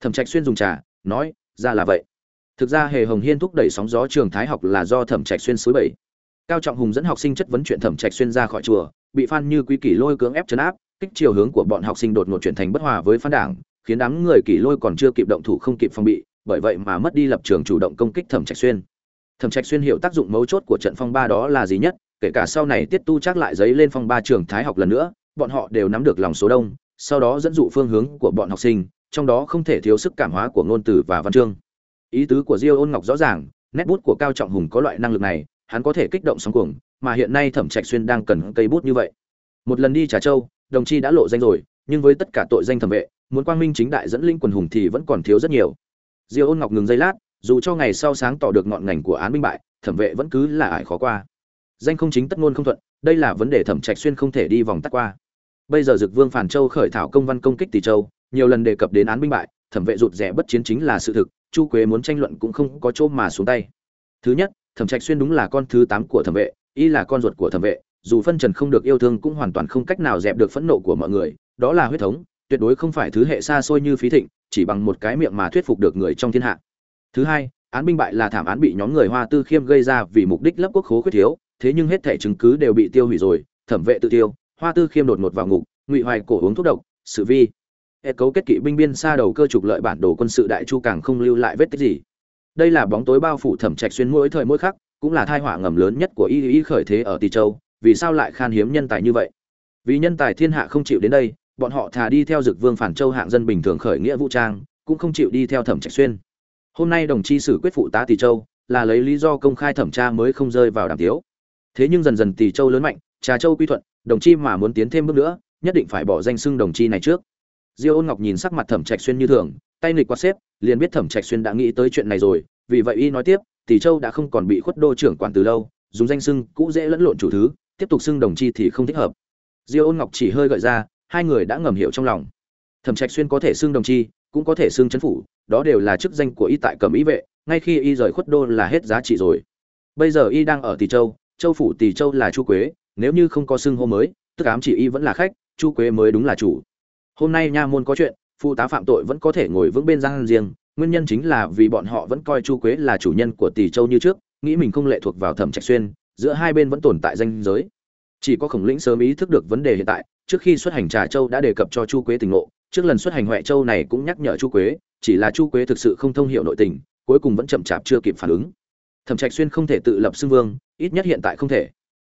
Thẩm trạch xuyên dùng trà nói, ra là vậy. Thực ra hề hồng hiên thúc đẩy sóng gió trường thái học là do thẩm trạch xuyên suối bảy cao trọng hùng dẫn học sinh chất vấn chuyện thẩm trạch xuyên ra khỏi chùa, bị phan như quý kỷ lôi cưỡng ép chấn áp, kích chiều hướng của bọn học sinh đột ngột chuyển thành bất hòa với phan đảng, khiến đám người kỷ lôi còn chưa kịp động thủ không kịp phòng bị, bởi vậy mà mất đi lập trường chủ động công kích thẩm trạch xuyên. Thẩm trạch xuyên hiểu tác dụng mấu chốt của trận phong ba đó là gì nhất, kể cả sau này tiết tu chắc lại giấy lên phong ba trường thái học lần nữa, bọn họ đều nắm được lòng số đông, sau đó dẫn dụ phương hướng của bọn học sinh trong đó không thể thiếu sức cảm hóa của ngôn từ và văn chương. Ý tứ của diêu ôn ngọc rõ ràng, nét bút của cao trọng hùng có loại năng lực này, hắn có thể kích động sóng cuồng, mà hiện nay thẩm trạch xuyên đang cần cây bút như vậy. Một lần đi trà châu, đồng chi đã lộ danh rồi, nhưng với tất cả tội danh thẩm vệ, muốn quang minh chính đại dẫn linh quần hùng thì vẫn còn thiếu rất nhiều. Diêu ôn ngọc ngừng giây lát, dù cho ngày sau sáng tỏ được ngọn ngành của án minh bại, thẩm vệ vẫn cứ là ải khó qua. Danh không chính tất ngôn không thuận, đây là vấn đề thẩm trạch xuyên không thể đi vòng tắt qua. Bây giờ dực vương phản châu khởi thảo công văn công kích tỷ châu nhiều lần đề cập đến án minh bại, thẩm vệ rụt rẻ bất chiến chính là sự thực, chu quế muốn tranh luận cũng không có chỗ mà xuống tay. Thứ nhất, thẩm trạch xuyên đúng là con thứ tám của thẩm vệ, y là con ruột của thẩm vệ, dù phân trần không được yêu thương cũng hoàn toàn không cách nào dẹp được phẫn nộ của mọi người, đó là huyết thống, tuyệt đối không phải thứ hệ xa xôi như phí thịnh, chỉ bằng một cái miệng mà thuyết phục được người trong thiên hạ. Thứ hai, án binh bại là thảm án bị nhóm người hoa tư khiêm gây ra vì mục đích lấp quốc khố khuyết thiếu, thế nhưng hết thẻ chứng cứ đều bị tiêu hủy rồi, thẩm vệ tự tiêu, hoa tư khiêm đột ngột vào ngục, ngụy hoài cổ uống thuốc độc, sự vi hệ cấu kết kỵ binh biên xa đầu cơ trục lợi bản đồ quân sự đại chu càng không lưu lại vết tích gì. Đây là bóng tối bao phủ thẩm trạch xuyên mỗi thời mỗi khắc, cũng là thai họa ngầm lớn nhất của y y khởi thế ở tỳ châu, vì sao lại khan hiếm nhân tài như vậy? Vì nhân tài thiên hạ không chịu đến đây, bọn họ thà đi theo dực vương phản châu hạng dân bình thường khởi nghĩa vũ trang, cũng không chịu đi theo thẩm trạch xuyên. Hôm nay đồng chi sử quyết phụ tá tỳ châu, là lấy lý do công khai thẩm tra mới không rơi vào đàm tiếu. Thế nhưng dần dần tỳ châu lớn mạnh, trà châu quy thuận, đồng chi mà muốn tiến thêm bước nữa, nhất định phải bỏ danh xưng đồng chi này trước diêu ôn ngọc nhìn sắc mặt thẩm trạch xuyên như thường, tay nghịch quạt xếp, liền biết thẩm trạch xuyên đã nghĩ tới chuyện này rồi, vì vậy y nói tiếp, tỷ châu đã không còn bị khuất đô trưởng quản từ lâu, dùng danh xưng cũ dễ lẫn lộn chủ thứ, tiếp tục xưng đồng chi thì không thích hợp. Diêu ôn ngọc chỉ hơi gợi ra, hai người đã ngầm hiểu trong lòng. Thẩm trạch xuyên có thể xưng đồng chi, cũng có thể xưng chấn phủ, đó đều là chức danh của y tại cẩm ý vệ, ngay khi y rời khuất đô là hết giá trị rồi. Bây giờ y đang ở tỷ châu châu phủ tỷ châu là chu quế, nếu như không có xưng hô mới, tức ám chỉ y vẫn là khách, chu quế mới đúng là chủ hôm nay nha môn có chuyện phụ tá phạm tội vẫn có thể ngồi vững bên giang riêng, nguyên nhân chính là vì bọn họ vẫn coi chu quế là chủ nhân của tỷ châu như trước, nghĩ mình không lệ thuộc vào thẩm trạch xuyên, giữa hai bên vẫn tồn tại danh giới. Chỉ có khổng lĩnh sớm ý thức được vấn đề hiện tại, trước khi xuất hành trà châu đã đề cập cho chu quế tỉnh ngộ, trước lần xuất hành huệ châu này cũng nhắc nhở chu quế, chỉ là chu quế thực sự không thông hiểu nội tình, cuối cùng vẫn chậm chạp chưa kịp phản ứng. Thẩm trạch xuyên không thể tự lập xưng vương, ít nhất hiện tại không thể.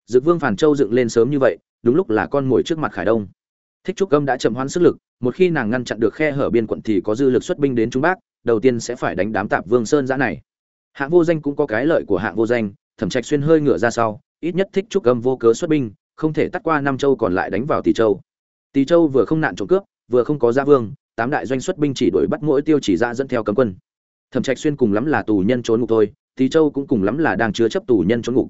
Dực vương phản châu dựng lên sớm như vậy, đúng lúc là con mồi trước mặt khải đông thích trúc âm đã chậm hoãn sức lực, một khi nàng ngăn chặn được khe hở biên quận thì có dư lực xuất binh đến trung bắc, đầu tiên sẽ phải đánh đám tạp vương sơn giã này. Hạng vô danh cũng có cái lợi của hạng vô danh, thẩm trạch xuyên hơi ngựa ra sau, ít nhất thích trúc âm vô cớ xuất binh, không thể tắt qua năm châu còn lại đánh vào tỷ châu. Tỷ châu vừa không nạn trộm cướp, vừa không có gia vương, tám đại doanh xuất binh chỉ đuổi bắt mỗi tiêu chỉ ra dẫn theo cấm quân. Thẩm trạch xuyên cùng lắm là tù nhân trốn ngục thôi tỷ châu cũng cùng lắm là đang chứa chấp tù nhân trốn ngục.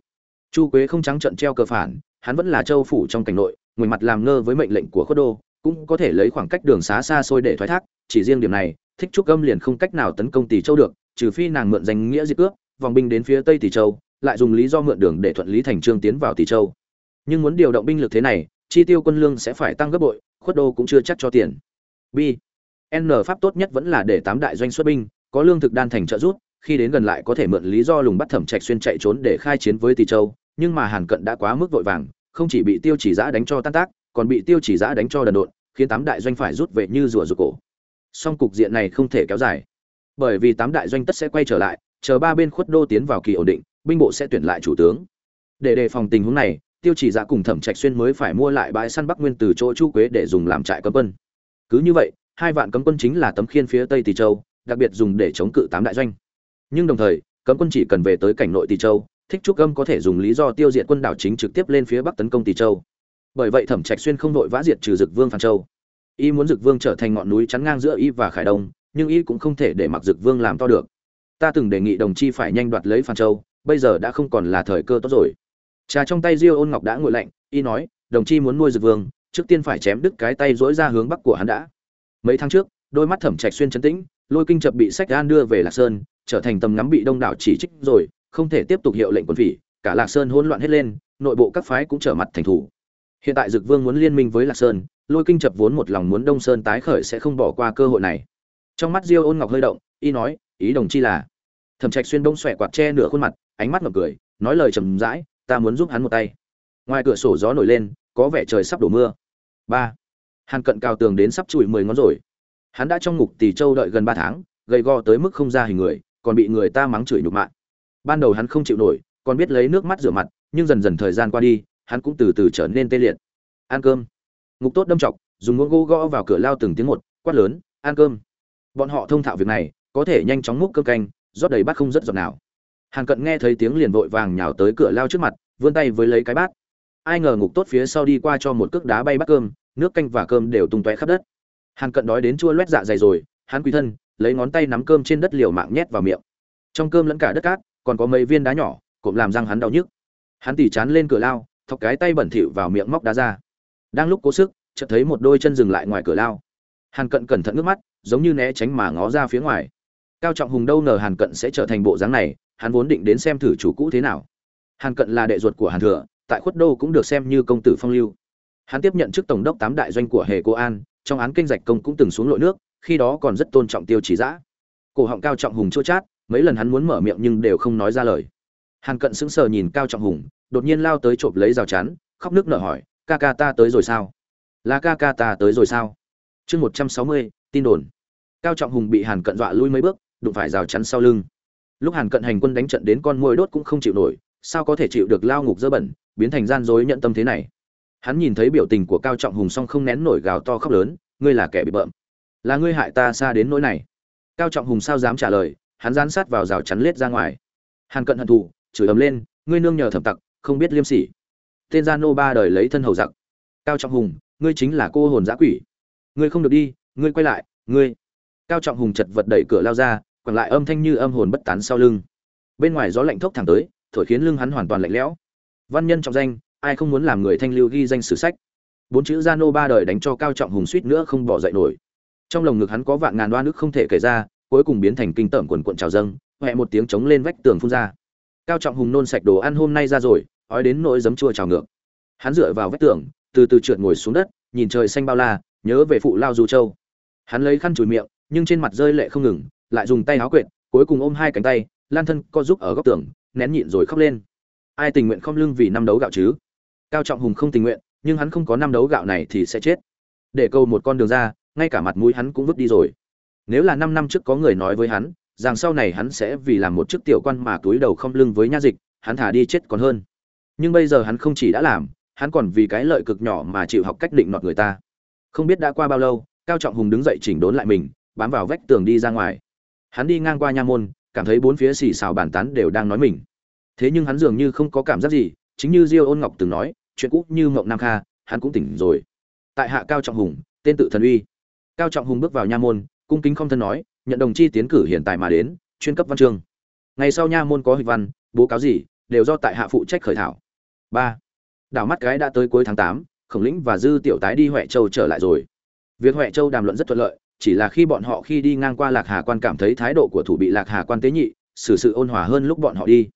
Chu quế không trắng trận treo cờ phản, hắn vẫn là châu phủ trong cảnh nội ngồi mặt làm ngơ với mệnh lệnh của khuất đô, cũng có thể lấy khoảng cách đường xá xa xôi để thoái thác, chỉ riêng điểm này, thích trúc âm liền không cách nào tấn công tỷ châu được, trừ phi nàng mượn danh nghĩa diệt cướp, vòng binh đến phía tây tỷ châu, lại dùng lý do mượn đường để thuận lý thành trương tiến vào tỷ châu. Nhưng muốn điều động binh lực thế này, chi tiêu quân lương sẽ phải tăng gấp bội, khuất đô cũng chưa chắc cho tiền. B. N pháp tốt nhất vẫn là để tám đại doanh xuất binh, có lương thực đan thành trợ giúp, khi đến gần lại có thể mượn lý do lùng bắt thẩm trạch xuyên chạy trốn để khai chiến với tỷ châu, nhưng mà hàn cận đã quá mức vội vàng không chỉ bị tiêu chỉ giã đánh cho tan tác, còn bị tiêu chỉ giã đánh cho đần độn, khiến tám đại doanh phải rút về như rùa rụt cổ. Song cục diện này không thể kéo dài. Bởi vì tám đại doanh tất sẽ quay trở lại, chờ ba bên khuất đô tiến vào kỳ ổn định, binh bộ sẽ tuyển lại chủ tướng. Để đề phòng tình huống này, tiêu chỉ giã cùng thẩm trạch xuyên mới phải mua lại bãi săn bắc nguyên từ chỗ chu quế để dùng làm trại cấm quân. Cứ như vậy, hai vạn cấm quân chính là tấm khiên phía tây tỳ châu, đặc biệt dùng để chống cự tám đại doanh. Nhưng đồng thời, cấm quân chỉ cần về tới cảnh nội tỳ châu thích trúc âm có thể dùng lý do tiêu diệt quân đảo chính trực tiếp lên phía bắc tấn công tỳ châu. Bởi vậy thẩm trạch xuyên không đội vã diệt trừ dực vương phan châu. Y muốn dực vương trở thành ngọn núi chắn ngang giữa y và khải đông, nhưng y cũng không thể để mặc dực vương làm to được. Ta từng đề nghị đồng chi phải nhanh đoạt lấy phan châu, bây giờ đã không còn là thời cơ tốt rồi. Trà trong tay diêu ôn ngọc đã nguội lạnh, y nói, đồng chi muốn nuôi dực vương, trước tiên phải chém đứt cái tay dỗi ra hướng bắc của hắn đã. Mấy tháng trước, đôi mắt thẩm trạch xuyên chấn tĩnh, lôi kinh chập bị sách gan đưa về lạc sơn, trở thành tầm ngắm bị đông đảo chỉ trích rồi không thể tiếp tục hiệu lệnh quân phỉ, cả lạc sơn hỗn loạn hết lên, nội bộ các phái cũng trở mặt thành thủ. Hiện tại dực vương muốn liên minh với lạc sơn, lôi kinh chập vốn một lòng muốn đông sơn tái khởi sẽ không bỏ qua cơ hội này. Trong mắt diêu ôn ngọc hơi động, y nói, ý đồng chi là? Thẩm trạch xuyên bông xòe quạt che nửa khuôn mặt, ánh mắt ngập cười, nói lời trầm rãi, ta muốn giúp hắn một tay. Ngoài cửa sổ gió nổi lên, có vẻ trời sắp đổ mưa. Ba. Hàn cận cao tường đến sắp chùi mười ngón rồi. Hắn đã trong ngục tỷ châu đợi gần ba tháng, gầy gò tới mức không ra hình người, còn bị người ta mắng chửi nhục mạng ban đầu hắn không chịu nổi, còn biết lấy nước mắt rửa mặt, nhưng dần dần thời gian qua đi, hắn cũng từ từ trở nên tê liệt. Ăn cơm. Ngục tốt đâm chọc, dùng ngôn gỗ gõ vào cửa lao từng tiếng một, quát lớn, ăn cơm. Bọn họ thông thạo việc này, có thể nhanh chóng múc cơm canh, rót đầy bát không rất giọt nào. Hàn cận nghe thấy tiếng liền vội vàng nhào tới cửa lao trước mặt, vươn tay với lấy cái bát. Ai ngờ ngục tốt phía sau đi qua cho một cước đá bay bát cơm, nước canh và cơm đều tung tóe khắp đất. Hàn cận đói đến chua loét dạ dày rồi, hắn quỳ thân, lấy ngón tay nắm cơm trên đất liều mạng nhét vào miệng. Trong cơm lẫn cả đất cát còn có mấy viên đá nhỏ cộm làm răng hắn đau nhức. Hắn tỉ chán lên cửa lao, thọc cái tay bẩn thỉu vào miệng móc đá ra. Đang lúc cố sức, chợt thấy một đôi chân dừng lại ngoài cửa lao. Hàn cận cẩn thận nước mắt, giống như né tránh mà ngó ra phía ngoài. Cao trọng hùng đâu ngờ hàn cận sẽ trở thành bộ dáng này, hắn vốn định đến xem thử chủ cũ thế nào. Hàn cận là đệ ruột của hàn thừa, tại khuất đô cũng được xem như công tử phong lưu. Hắn tiếp nhận chức tổng đốc tám đại doanh của hề cô an, trong án kinh dạch công cũng từng xuống lội nước, khi đó còn rất tôn trọng tiêu chỉ giã. Cổ họng cao trọng hùng chua chát mấy lần hắn muốn mở miệng nhưng đều không nói ra lời. Hàn cận sững sờ nhìn cao trọng hùng, đột nhiên lao tới trộm lấy rào chắn, khóc nước nở hỏi, ca ca ta tới rồi sao? Là ca ca ta tới rồi sao? Chương một trăm sáu mươi, tin đồn. Cao trọng hùng bị hàn cận dọa lui mấy bước, đụng phải rào chắn sau lưng. Lúc hàn cận hành quân đánh trận đến con môi đốt cũng không chịu nổi, sao có thể chịu được lao ngục dơ bẩn, biến thành gian dối nhận tâm thế này? Hắn nhìn thấy biểu tình của cao trọng hùng song không nén nổi gào to khóc lớn, ngươi là kẻ bị bợm. Là ngươi hại ta xa đến nỗi này. Cao trọng hùng sao dám trả lời hắn dán sát vào rào chắn lết ra ngoài. Hàn cận hận thù, chửi ấm lên, ngươi nương nhờ thẩm tặc, không biết liêm sỉ. Tên gia nô ba đời lấy thân hầu giặc. Cao trọng hùng, ngươi chính là cô hồn giã quỷ. Ngươi không được đi, ngươi quay lại, ngươi. Cao trọng hùng chật vật đẩy cửa lao ra còn lại âm thanh như âm hồn bất tán sau lưng. Bên ngoài gió lạnh thốc thẳng tới, thổi khiến lưng hắn hoàn toàn lạnh lẽo. Văn nhân trọng danh, ai không muốn làm người thanh lưu ghi danh sử sách. Bốn chữ gia nô ba đời đánh cho cao trọng hùng suýt nữa không bỏ dậy nổi. Trong lồng ngực hắn có vạn ngàn đoan nước không thể kể ra cuối cùng biến thành kinh tởm quần cuộn trào dâng huệ một tiếng trống lên vách tường phun ra. Cao trọng hùng nôn sạch đồ ăn hôm nay ra rồi, ói đến nỗi giấm chua trào ngược. Hắn dựa vào vách tường, từ từ trượt ngồi xuống đất, nhìn trời xanh bao la, nhớ về phụ lao du châu. Hắn lấy khăn chùi miệng, nhưng trên mặt rơi lệ không ngừng, lại dùng tay áo quệt, cuối cùng ôm hai cánh tay, lan thân co giúp ở góc tường, nén nhịn rồi khóc lên. Ai tình nguyện không lưng vì năm đấu gạo chứ? Cao trọng hùng không tình nguyện, nhưng hắn không có năm đấu gạo này thì sẽ chết. Để câu một con đường ra, ngay cả mặt mũi hắn cũng vứt đi rồi nếu là năm năm trước có người nói với hắn, rằng sau này hắn sẽ vì làm một chức tiểu quan mà túi đầu không lưng với nha dịch, hắn thả đi chết còn hơn. Nhưng bây giờ hắn không chỉ đã làm, hắn còn vì cái lợi cực nhỏ mà chịu học cách định nọt người ta. Không biết đã qua bao lâu, cao trọng hùng đứng dậy chỉnh đốn lại mình, bám vào vách tường đi ra ngoài. Hắn đi ngang qua nha môn, cảm thấy bốn phía xì xào bàn tán đều đang nói mình. Thế nhưng hắn dường như không có cảm giác gì, chính như diêu ôn ngọc từng nói, chuyện cũ như mộng nam kha, hắn cũng tỉnh rồi. Tại hạ cao trọng hùng, tên tự thần uy. Cao trọng hùng bước vào nha môn cung kính không thân nói, nhận đồng chi tiến cử hiện tại mà đến, chuyên cấp văn chương. Ngày sau nha môn có hịch văn, bố cáo gì, đều do tại hạ phụ trách khởi thảo. Ba. Đảo mắt cái đã tới cuối tháng tám, khổng lĩnh và dư tiểu tái đi huệ châu trở lại rồi. Việc huệ châu đàm luận rất thuận lợi, chỉ là khi bọn họ khi đi ngang qua lạc hà quan cảm thấy thái độ của thủ bị lạc hà quan tế nhị, xử sự ôn hòa hơn lúc bọn họ đi.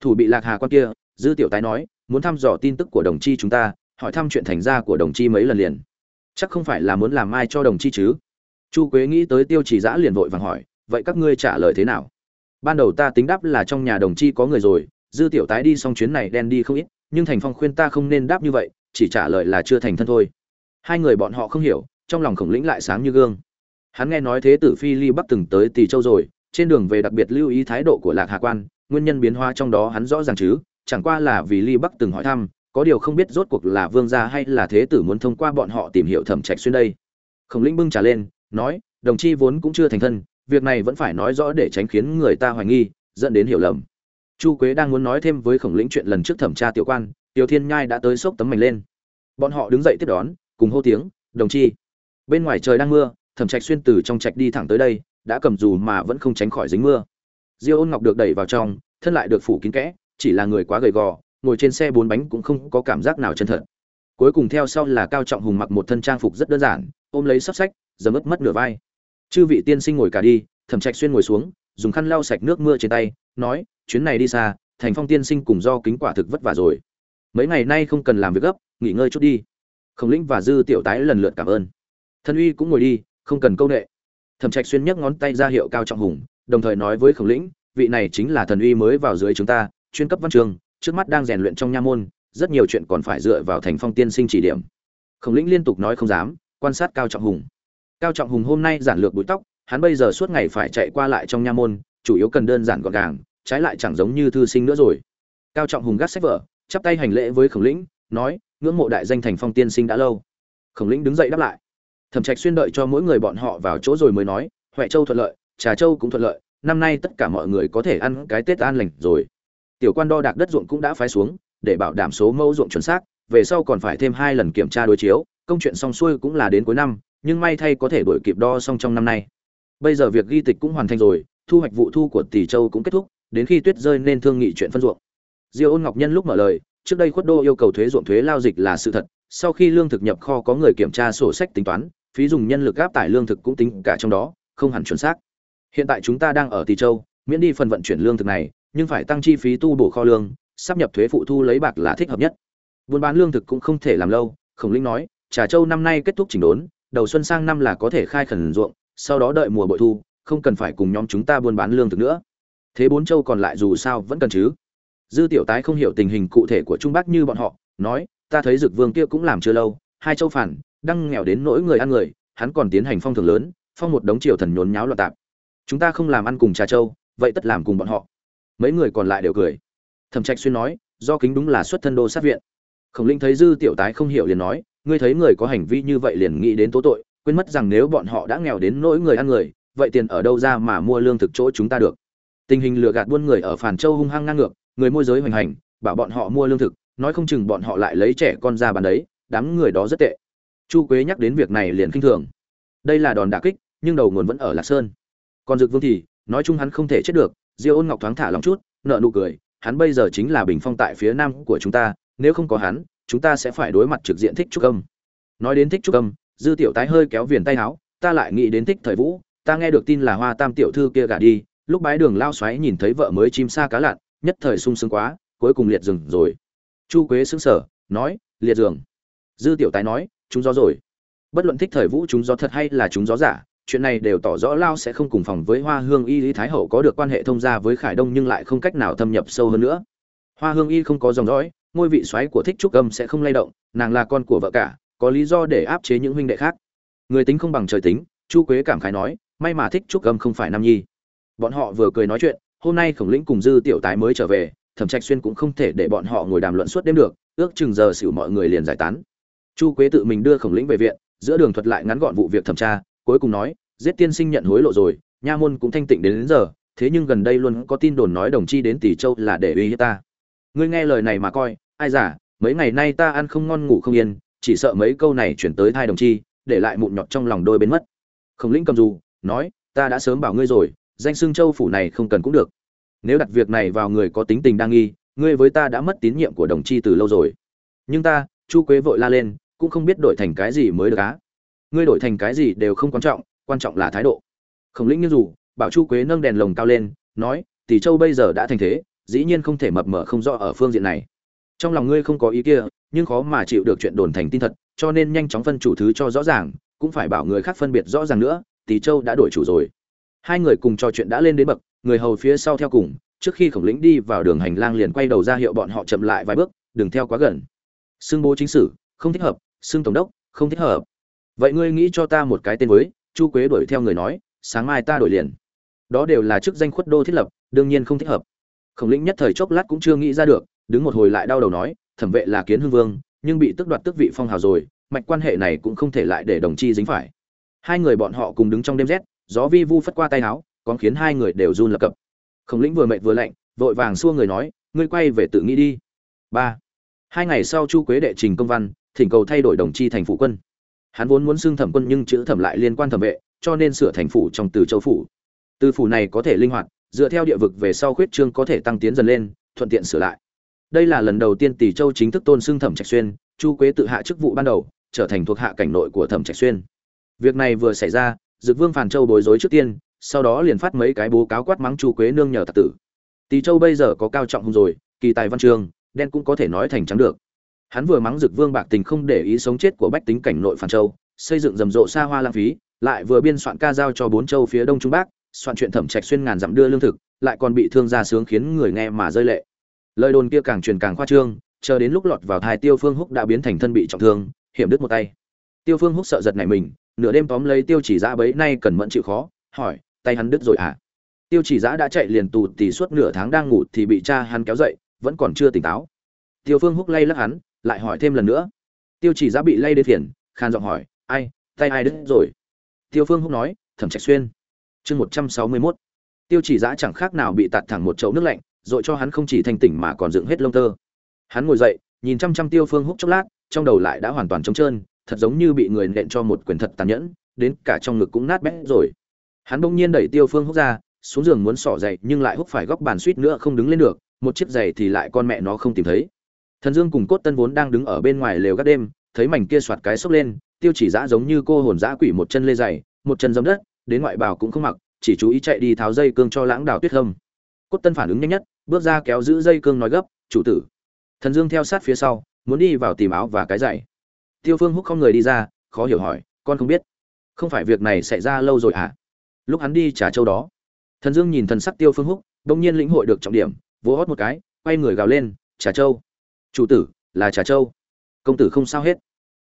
Thủ bị lạc hà quan kia, dư tiểu tái nói, muốn thăm dò tin tức của đồng chi chúng ta, hỏi thăm chuyện thành ra của đồng chi mấy lần liền. Chắc không phải là muốn làm ai cho đồng chi chứ? Chu quế nghĩ tới tiêu chỉ giã liền vội vàng hỏi, vậy các ngươi trả lời thế nào? Ban đầu ta tính đáp là trong nhà đồng chi có người rồi, dư tiểu tái đi xong chuyến này đen đi không ít, nhưng thành phong khuyên ta không nên đáp như vậy, chỉ trả lời là chưa thành thân thôi. Hai người bọn họ không hiểu, trong lòng khổng lĩnh lại sáng như gương. Hắn nghe nói thế tử phi ly bắc từng tới Tỳ châu rồi, trên đường về đặc biệt lưu ý thái độ của lạc hà quan, nguyên nhân biến hóa trong đó hắn rõ ràng chứ, chẳng qua là vì ly bắc từng hỏi thăm, có điều không biết rốt cuộc là vương gia hay là thế tử muốn thông qua bọn họ tìm hiểu thẩm trạch xuyên đây. Khổng lĩnh bưng trả lên nói, đồng chi vốn cũng chưa thành thân, việc này vẫn phải nói rõ để tránh khiến người ta hoài nghi, dẫn đến hiểu lầm. Chu quế đang muốn nói thêm với khổng lĩnh chuyện lần trước thẩm tra tiểu quan, tiểu thiên nhai đã tới xốc tấm mảnh lên. Bọn họ đứng dậy tiếp đón, cùng hô tiếng, đồng chi. Bên ngoài trời đang mưa, thẩm trạch xuyên từ trong trạch đi thẳng tới đây, đã cầm dù mà vẫn không tránh khỏi dính mưa. Diêu ôn ngọc được đẩy vào trong, thân lại được phủ kín kẽ, chỉ là người quá gầy gò, ngồi trên xe bốn bánh cũng không có cảm giác nào chân thật. Cuối cùng theo sau là cao trọng hùng mặc một thân trang phục rất đơn giản, ôm lấy sắp sách dầm mất mất nửa vai. Chư vị tiên sinh ngồi cả đi, thẩm trạch xuyên ngồi xuống, dùng khăn lau sạch nước mưa trên tay, nói, chuyến này đi xa, thành phong tiên sinh cùng do kính quả thực vất vả rồi. Mấy ngày nay không cần làm việc gấp, nghỉ ngơi chút đi. Khổng lĩnh và dư tiểu tái lần lượt cảm ơn. Thân uy cũng ngồi đi, không cần câu nệ. Thẩm trạch xuyên nhấc ngón tay ra hiệu cao trọng hùng, đồng thời nói với khổng lĩnh, vị này chính là thần uy mới vào dưới chúng ta, chuyên cấp văn trường, trước mắt đang rèn luyện trong nha môn, rất nhiều chuyện còn phải dựa vào thành phong tiên sinh chỉ điểm. Khổng lĩnh liên tục nói không dám, quan sát cao trọng hùng cao trọng hùng hôm nay giản lược búi tóc, hắn bây giờ suốt ngày phải chạy qua lại trong nha môn, chủ yếu cần đơn giản gọn gàng, trái lại chẳng giống như thư sinh nữa rồi. Cao trọng hùng gắt sách vở, chắp tay hành lễ với khổng lĩnh, nói, ngưỡng mộ đại danh thành phong tiên sinh đã lâu. Khổng lĩnh đứng dậy đáp lại. Thẩm trạch xuyên đợi cho mỗi người bọn họ vào chỗ rồi mới nói, huệ châu thuận lợi, trà châu cũng thuận lợi, năm nay tất cả mọi người có thể ăn cái tết an lành rồi. Tiểu quan đo đạc đất ruộng cũng đã phái xuống, để bảo đảm số mẫu ruộng chuẩn xác, về sau còn phải thêm hai lần kiểm tra đối chiếu, công chuyện xong xuôi cũng là đến cuối năm nhưng may thay có thể đổi kịp đo xong trong năm nay. Bây giờ việc ghi tịch cũng hoàn thành rồi, thu hoạch vụ thu của tỷ châu cũng kết thúc, đến khi tuyết rơi nên thương nghị chuyện phân ruộng. Diêu ôn ngọc nhân lúc mở lời, trước đây khuất đô yêu cầu thuế ruộng thuế lao dịch là sự thật, sau khi lương thực nhập kho có người kiểm tra sổ sách tính toán, phí dùng nhân lực áp tải lương thực cũng tính cả trong đó, không hẳn chuẩn xác. Hiện tại chúng ta đang ở tỷ châu, miễn đi phần vận chuyển lương thực này, nhưng phải tăng chi phí tu bổ kho lương, sắp nhập thuế phụ thu lấy bạc là thích hợp nhất. Buôn bán lương thực cũng không thể làm lâu, khổng linh nói, trà châu năm nay kết thúc chỉnh đốn đầu xuân sang năm là có thể khai khẩn ruộng, sau đó đợi mùa bội thu, không cần phải cùng nhóm chúng ta buôn bán lương thực nữa. Thế bốn châu còn lại dù sao vẫn cần chứ. Dư tiểu tái không hiểu tình hình cụ thể của trung bắc như bọn họ, nói, ta thấy dực vương kia cũng làm chưa lâu, hai châu phản, đang nghèo đến nỗi người ăn người, hắn còn tiến hành phong thường lớn, phong một đống triều thần nhốn nháo loạn tạp. Chúng ta không làm ăn cùng trà châu, vậy tất làm cùng bọn họ. Mấy người còn lại đều cười. Thẩm trạch xuyên nói, do kính đúng là xuất thân đô sát viện. Khổng linh thấy dư tiểu tái không hiểu liền nói ngươi thấy người có hành vi như vậy liền nghĩ đến tố tội, quên mất rằng nếu bọn họ đã nghèo đến nỗi người ăn người, vậy tiền ở đâu ra mà mua lương thực chỗ chúng ta được? Tình hình lừa gạt buôn người ở phản châu hung hăng ngang ngược, người môi giới hoành hành, bảo bọn họ mua lương thực, nói không chừng bọn họ lại lấy trẻ con ra bán đấy, đám người đó rất tệ. Chu quế nhắc đến việc này liền kinh thường. Đây là đòn đả kích, nhưng đầu nguồn vẫn ở lạc sơn. Còn dực vương thì, nói chung hắn không thể chết được, diêu ôn ngọc thoáng thả lòng chút nợ nụ cười, hắn bây giờ chính là bình phong tại phía nam của chúng ta, nếu không có hắn chúng ta sẽ phải đối mặt trực diện thích trúc âm. Nói đến thích trúc âm, dư tiểu tái hơi kéo viền tay áo, ta lại nghĩ đến thích thời vũ, ta nghe được tin là hoa tam tiểu thư kia gả đi, lúc bái đường lao xoáy nhìn thấy vợ mới chim xa cá lặn, nhất thời sung sướng quá, cuối cùng liệt rừng rồi. Chu quế xứng sở nói, liệt giường. Dư tiểu tái nói chúng gió rồi. Bất luận thích thời vũ chúng gió thật hay là chúng gió giả, chuyện này đều tỏ rõ lao sẽ không cùng phòng với hoa hương y lý thái hậu có được quan hệ thông gia với khải đông nhưng lại không cách nào thâm nhập sâu hơn nữa. Hoa hương y không có dòng dõi ngôi vị xoáy của thích trúc âm sẽ không lay động nàng là con của vợ cả có lý do để áp chế những huynh đệ khác. Người tính không bằng trời tính chu quế cảm khái nói may mà thích trúc âm không phải nam nhi. Bọn họ vừa cười nói chuyện hôm nay khổng lĩnh cùng dư tiểu tái mới trở về thẩm trạch xuyên cũng không thể để bọn họ ngồi đàm luận suốt đêm được ước chừng giờ xỉu mọi người liền giải tán. Chu quế tự mình đưa khổng lĩnh về viện giữa đường thuật lại ngắn gọn vụ việc thẩm tra cuối cùng nói giết tiên sinh nhận hối lộ rồi nha môn cũng thanh tịnh đến, đến giờ thế nhưng gần đây luôn có tin đồn nói đồng chi đến tỷ châu là để uy hiếp ta ngươi nghe lời này mà coi, ai giả, mấy ngày nay ta ăn không ngon ngủ không yên, chỉ sợ mấy câu này chuyển tới thai đồng chi, để lại mụn nhọt trong lòng đôi bên mất. Khổng lĩnh cầm dù, nói, ta đã sớm bảo ngươi rồi, danh xưng châu phủ này không cần cũng được. Nếu đặt việc này vào người có tính tình đang nghi, ngươi với ta đã mất tín nhiệm của đồng chi từ lâu rồi. Nhưng ta, chu quế vội la lên, cũng không biết đổi thành cái gì mới được á. Ngươi đổi thành cái gì đều không quan trọng quan trọng là thái độ. Khổng lĩnh như dù, bảo chu quế nâng đèn lồng cao lên, nói, tỷ châu bây giờ đã thành thế dĩ nhiên không thể mập mờ không rõ ở phương diện này. Trong lòng ngươi không có ý kia, nhưng khó mà chịu được chuyện đồn thành tin thật, cho nên nhanh chóng phân chủ thứ cho rõ ràng, cũng phải bảo người khác phân biệt rõ ràng nữa tỷ châu đã đổi chủ rồi. Hai người cùng trò chuyện đã lên đến bậc, người hầu phía sau theo cùng, trước khi khổng lĩnh đi vào đường hành lang liền quay đầu ra hiệu bọn họ chậm lại vài bước, đừng theo quá gần. Xưng bố chính sử, không thích hợp, xưng tổng đốc, không thích hợp. Vậy ngươi nghĩ cho ta một cái tên với chu quế đuổi theo người nói, sáng mai ta đổi liền. Đó đều là chức danh khuất đô thiết lập, đương nhiên không thích hợp khổng lĩnh nhất thời chốc lát cũng chưa nghĩ ra được, đứng một hồi lại đau đầu nói, thẩm vệ là kiến hưng vương, nhưng bị tước đoạt tước vị phong hào rồi, mạch quan hệ này cũng không thể lại để đồng chi dính phải. Hai người bọn họ cùng đứng trong đêm rét, gió vi vu phất qua tay áo, còn khiến hai người đều run lập cập. Khổng lĩnh vừa mệt vừa lạnh, vội vàng xua người nói, ngươi quay về tự nghĩ đi. Ba. Hai ngày sau chu quế đệ trình công văn, thỉnh cầu thay đổi đồng chi thành phủ quân. Hắn vốn muốn xưng thẩm quân nhưng chữ thẩm lại liên quan thẩm vệ, cho nên sửa thành phủ trong từ châu phủ. Từ phủ này có thể linh hoạt dựa theo địa vực về sau khuyết trương có thể tăng tiến dần lên thuận tiện sửa lại. Đây là lần đầu tiên tỷ châu chính thức tôn xưng thẩm trạch xuyên chu quế tự hạ chức vụ ban đầu trở thành thuộc hạ cảnh nội của thẩm trạch xuyên. Việc này vừa xảy ra dực vương phàn châu bối rối trước tiên sau đó liền phát mấy cái bố cáo quát mắng chu quế nương nhờ tặc tử. Tỷ châu bây giờ có cao trọng hùng rồi kỳ tài văn trường, đen cũng có thể nói thành trắng được. Hắn vừa mắng dực vương bạc tình không để ý sống chết của bách tính cảnh nội phàn châu xây dựng rầm rộ xa hoa lãng phí lại vừa biên soạn ca giao cho bốn châu phía đông trung bắc soạn chuyện thẩm trạch xuyên ngàn dặm đưa lương thực, lại còn bị thương gia sướng khiến người nghe mà rơi lệ. Lời đồn kia càng truyền càng khoa trương, chờ đến lúc lọt vào thai tiêu phương húc đã biến thành thân bị trọng thương, hiểm đứt một tay. Tiêu phương húc sợ giật này mình, nửa đêm tóm lấy tiêu chỉ giã bấy nay cần mẫn chịu khó, hỏi, tay hắn đứt rồi à? Tiêu chỉ giã đã chạy liền tù tì suốt nửa tháng đang ngủ thì bị cha hắn kéo dậy, vẫn còn chưa tỉnh táo. Tiêu phương húc lay lắc hắn, lại hỏi thêm lần nữa. Tiêu chỉ giã bị lay đến phiền, khan giọng hỏi, ai, tay ai đứt rồi? Tiêu phương húc nói, thẩm trạch xuyên chương một trăm sáu mươi mốt. Tiêu chỉ giã chẳng khác nào bị tạt thẳng một chậu nước lạnh, rồi cho hắn không chỉ thanh tỉnh mà còn dựng hết lông tơ. Hắn ngồi dậy, nhìn chăm chăm tiêu phương húc chốc lát, trong đầu lại đã hoàn toàn trống trơn, thật giống như bị người nện cho một quyền thật tàn nhẫn, đến cả trong ngực cũng nát bét rồi. Hắn bỗng nhiên đẩy tiêu phương húc ra, xuống giường muốn xỏ dậy nhưng lại húc phải góc bàn suýt nữa không đứng lên được, một chiếc giày thì lại con mẹ nó không tìm thấy. Thần dương cùng cốt tân vốn đang đứng ở bên ngoài lều gác đêm, thấy mảnh kia soạt cái xốc lên, tiêu chỉ dã giống như cô hồn dã quỷ một chân lê dày một chân giấm đất đến ngoại bào cũng không mặc, chỉ chú ý chạy đi tháo dây cương cho lãng đào tuyết hâm. Cốt tân phản ứng nhanh nhất, bước ra kéo giữ dây cương nói gấp, chủ tử. Thần dương theo sát phía sau, muốn đi vào tìm áo và cái dạy tiêu phương húc không người đi ra, khó hiểu hỏi, con không biết, không phải việc này xảy ra lâu rồi à lúc hắn đi trả châu đó, thần dương nhìn thần sắc tiêu phương húc đông nhiên lĩnh hội được trọng điểm, vỗ hót một cái, quay người gào lên, trà châu. Chủ tử, là trà châu. Công tử không sao hết.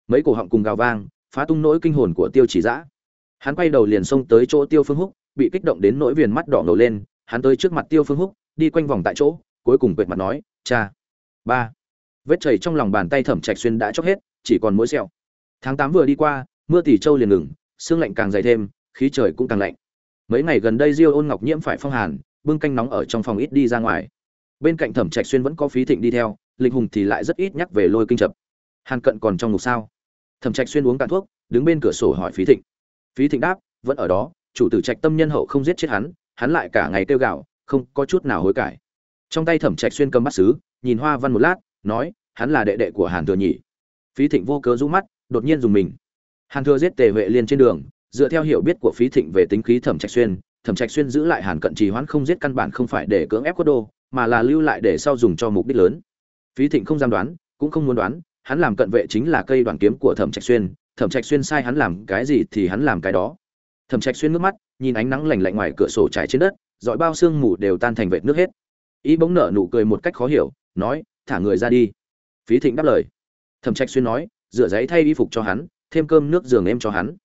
Mấy cổ họng cùng gào vang, phá tung nỗi kinh hồn của tiêu chỉ giã hắn quay đầu liền xông tới chỗ tiêu phương húc, bị kích động đến nỗi viền mắt đỏ ngầu lên, hắn tới trước mặt tiêu phương húc, đi quanh vòng tại chỗ, cuối cùng quệt mặt nói, cha, ba. Vết chảy trong lòng bàn tay thẩm trạch xuyên đã chóc hết, chỉ còn mỗi sẹo. Tháng tám vừa đi qua, mưa tỷ châu liền ngừng, sương lạnh càng dày thêm, khí trời cũng càng lạnh. Mấy ngày gần đây diêu ôn ngọc nhiễm phải phong hàn, bưng canh nóng ở trong phòng ít đi ra ngoài. Bên cạnh thẩm trạch xuyên vẫn có phí thịnh đi theo, lịch hùng thì lại rất ít nhắc về lôi kinh chập. Hàn cận còn trong ngục sao? Thẩm trạch xuyên uống cạn thuốc, đứng bên cửa sổ hỏi phí thịnh phí thịnh đáp, vẫn ở đó, chủ tử trạch tâm nhân hậu không giết chết hắn hắn lại cả ngày kêu gạo không có chút nào hối cải. Trong tay thẩm trạch xuyên cầm bắt sứ, nhìn hoa văn một lát, nói, hắn là đệ đệ của hàn thừa nhỉ phí thịnh vô cớ rũ mắt, đột nhiên dùng mình. Hàn thừa giết tề vệ liền trên đường, dựa theo hiểu biết của phí thịnh về tính khí thẩm trạch xuyên, thẩm trạch xuyên giữ lại hàn cận trì hoãn không giết căn bản không phải để cưỡng ép quốc đô, mà là lưu lại để sau dùng cho mục đích lớn. Phí thịnh không dám đoán, cũng không muốn đoán, hắn làm cận vệ chính là cây đoàn kiếm của thẩm trạch xuyên thẩm trạch xuyên sai hắn làm cái gì thì hắn làm cái đó. Thẩm trạch xuyên nước mắt, nhìn ánh nắng lạnh lạnh ngoài cửa sổ trải trên đất, dọi bao xương mù đều tan thành vệt nước hết. Ý bỗng nở nụ cười một cách khó hiểu, nói, thả người ra đi. Phí thịnh đáp lời. Thẩm trạch xuyên nói, rửa giấy thay y phục cho hắn, thêm cơm nước giường em cho hắn.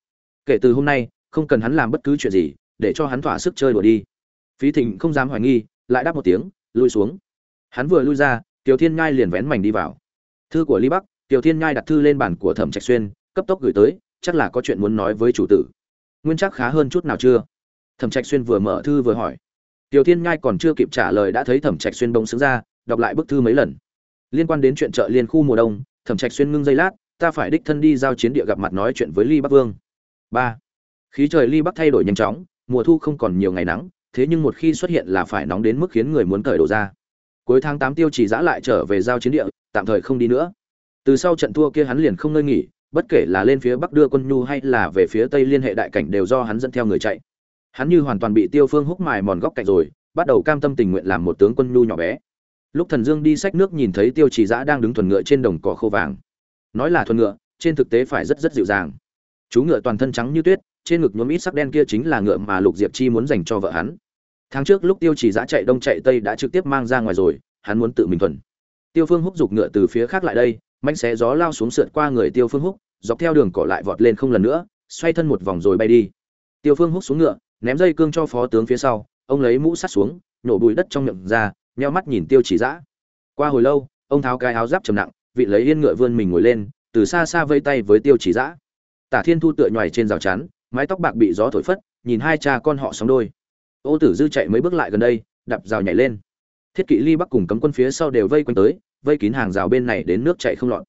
Kể từ hôm nay, không cần hắn làm bất cứ chuyện gì, để cho hắn thỏa sức chơi đùa đi. Phí thịnh không dám hoài nghi, lại đáp một tiếng, lui xuống. Hắn vừa lui ra, tiểu thiên nhai liền vén mảnh đi vào. Thư của ly bắc, tiểu thiên nhai đặt thư lên bàn của thẩm trạch xuyên cấp tốc gửi tới, chắc là có chuyện muốn nói với chủ tử. Nguyên chắc khá hơn chút nào chưa? Thẩm trạch xuyên vừa mở thư vừa hỏi. Tiểu thiên nhai còn chưa kịp trả lời đã thấy thẩm trạch xuyên bông xứng ra, đọc lại bức thư mấy lần. Liên quan đến chuyện chợ liên khu mùa đông, thẩm trạch xuyên ngưng giây lát, ta phải đích thân đi giao chiến địa gặp mặt nói chuyện với ly bắc vương. Ba. Khí trời ly bắc thay đổi nhanh chóng, mùa thu không còn nhiều ngày nắng, thế nhưng một khi xuất hiện là phải nóng đến mức khiến người muốn cởi đồ ra. Cuối tháng tám tiêu chỉ giã lại trở về giao chiến địa, tạm thời không đi nữa. Từ sau trận thua kia hắn liền không nơi nghỉ bất kể là lên phía bắc đưa quân nhu hay là về phía tây liên hệ đại cảnh đều do hắn dẫn theo người chạy. Hắn như hoàn toàn bị tiêu phương húc mài mòn góc cạnh rồi, bắt đầu cam tâm tình nguyện làm một tướng quân nhu nhỏ bé. Lúc thần dương đi sách nước nhìn thấy tiêu chỉ giã đang đứng thuần ngựa trên đồng cỏ khô vàng. Nói là thuần ngựa, trên thực tế phải rất rất dịu dàng. Chú ngựa toàn thân trắng như tuyết, trên ngực nhuốm ít sắc đen kia chính là ngựa mà lục diệp chi muốn dành cho vợ hắn. Tháng trước lúc tiêu chỉ giã chạy đông chạy tây đã trực tiếp mang ra ngoài rồi, hắn muốn tự mình thuần. Tiêu phương húc giục ngựa từ phía khác lại đây mạnh xé gió lao xuống sượt qua người tiêu phương húc, dọc theo đường cỏ lại vọt lên không lần nữa, xoay thân một vòng rồi bay đi. Tiêu phương húc xuống ngựa, ném dây cương cho phó tướng phía sau, ông lấy mũ sắt xuống nhổ bụi đất trong miệng ra, nheo mắt nhìn tiêu chỉ giã qua hồi lâu, ông tháo cái áo giáp trầm nặng, vị lấy yên ngựa vươn mình ngồi lên, từ xa xa vây tay với tiêu chỉ giã tả thiên thu tựa nhoài trên rào chắn, mái tóc bạc bị gió thổi phất, nhìn hai cha con họ sóng đôi. Ô tử dư chạy mấy bước lại gần đây đập rào nhảy lên. Thiết kỵ ly bắc cùng cấm quân phía sau đều vây quanh tới vây kín hàng rào bên này đến nước chạy không lọt.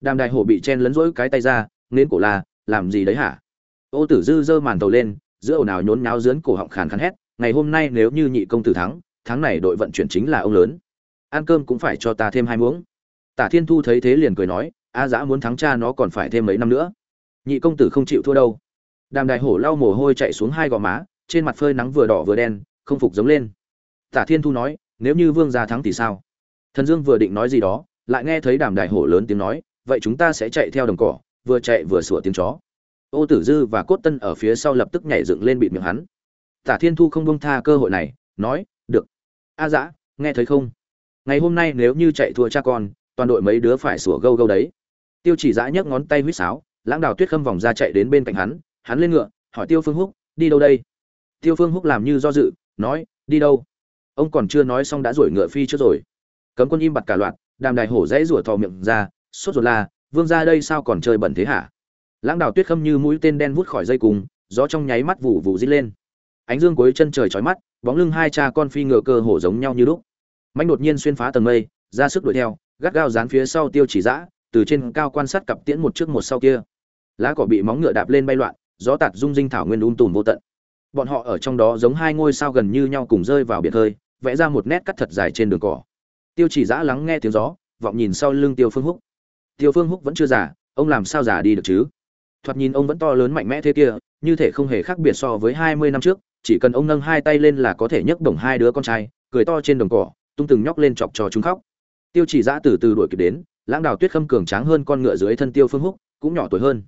Đàm đại hổ bị chen lấn rỗi cái tay ra nên cổ la, làm gì đấy hả? Ô tử dư giơ màn tàu lên, giữa ồn ào nhốn nháo dướn cổ họng khàn khàn hét, ngày hôm nay nếu như nhị công tử thắng, tháng này đội vận chuyển chính là ông lớn. Ăn cơm cũng phải cho ta thêm hai muỗng. Tả thiên thu thấy thế liền cười nói, a dã muốn thắng cha nó còn phải thêm mấy năm nữa. Nhị công tử không chịu thua đâu. Đàm đại hổ lau mồ hôi chạy xuống hai gò má, trên mặt phơi nắng vừa đỏ vừa đen, không phục giống lên. Tả thiên thu nói, nếu như vương gia thắng thì sao? Thần dương vừa định nói gì đó, lại nghe thấy đàm đại hổ lớn tiếng nói, vậy chúng ta sẽ chạy theo đồng cỏ, vừa chạy vừa sủa tiếng chó. Ô tử dư và cốt tân ở phía sau lập tức nhảy dựng lên bịt miệng hắn. Tả thiên thu không bông tha cơ hội này, nói, được. A dã, nghe thấy không? Ngày hôm nay nếu như chạy thua cha con, toàn đội mấy đứa phải sủa gâu gâu đấy. Tiêu chỉ dã nhấc ngón tay huýt sáo, lãng đào tuyết khâm vòng ra chạy đến bên cạnh hắn hắn lên ngựa, hỏi tiêu phương húc, đi đâu đây? Tiêu phương húc làm như do dự, nói, đi đâu? Ông còn chưa nói xong đã rủi ngựa phi trước rồi cấm quân im bặt cả loạt, đàm đài hổ dãy rủa thò miệng ra, sốt ruột la vương ra đây sao còn chơi bẩn thế hả? Lãng đào tuyết khâm như mũi tên đen vút khỏi dây cùng gió trong nháy mắt vụ vụ rít lên. Ánh dương cuối chân trời chói mắt, bóng lưng hai cha con phi ngựa cơ hổ giống nhau như lúc. Mạnh đột nhiên xuyên phá tầng mây, ra sức đuổi theo, gắt gao dán phía sau tiêu chỉ dã, từ trên cao quan sát cặp tiễn một trước một sau kia. Lá cỏ bị móng ngựa đạp lên bay loạn, gió tạt rung rinh thảo nguyên um tùm vô tận. Bọn họ ở trong đó giống hai ngôi sao gần như nhau cùng rơi vào biển hơi vẽ ra một nét cắt thật dài trên đường cỏ tiêu chỉ giã lắng nghe tiếng gió, vọng nhìn sau lưng tiêu phương húc. Tiêu phương húc vẫn chưa già, ông làm sao già đi được chứ? Thoạt nhìn ông vẫn to lớn mạnh mẽ thế kia, như thể không hề khác biệt so với hai mươi năm trước, chỉ cần ông nâng hai tay lên là có thể nhấc đồng hai đứa con trai, cười to trên đồng cỏ, tung từng nhóc lên chọc cho chúng khóc. Tiêu chỉ giã từ từ đuổi kịp đến, lãng đào tuyết khâm cường tráng hơn con ngựa dưới thân tiêu phương húc, cũng nhỏ tuổi hơn.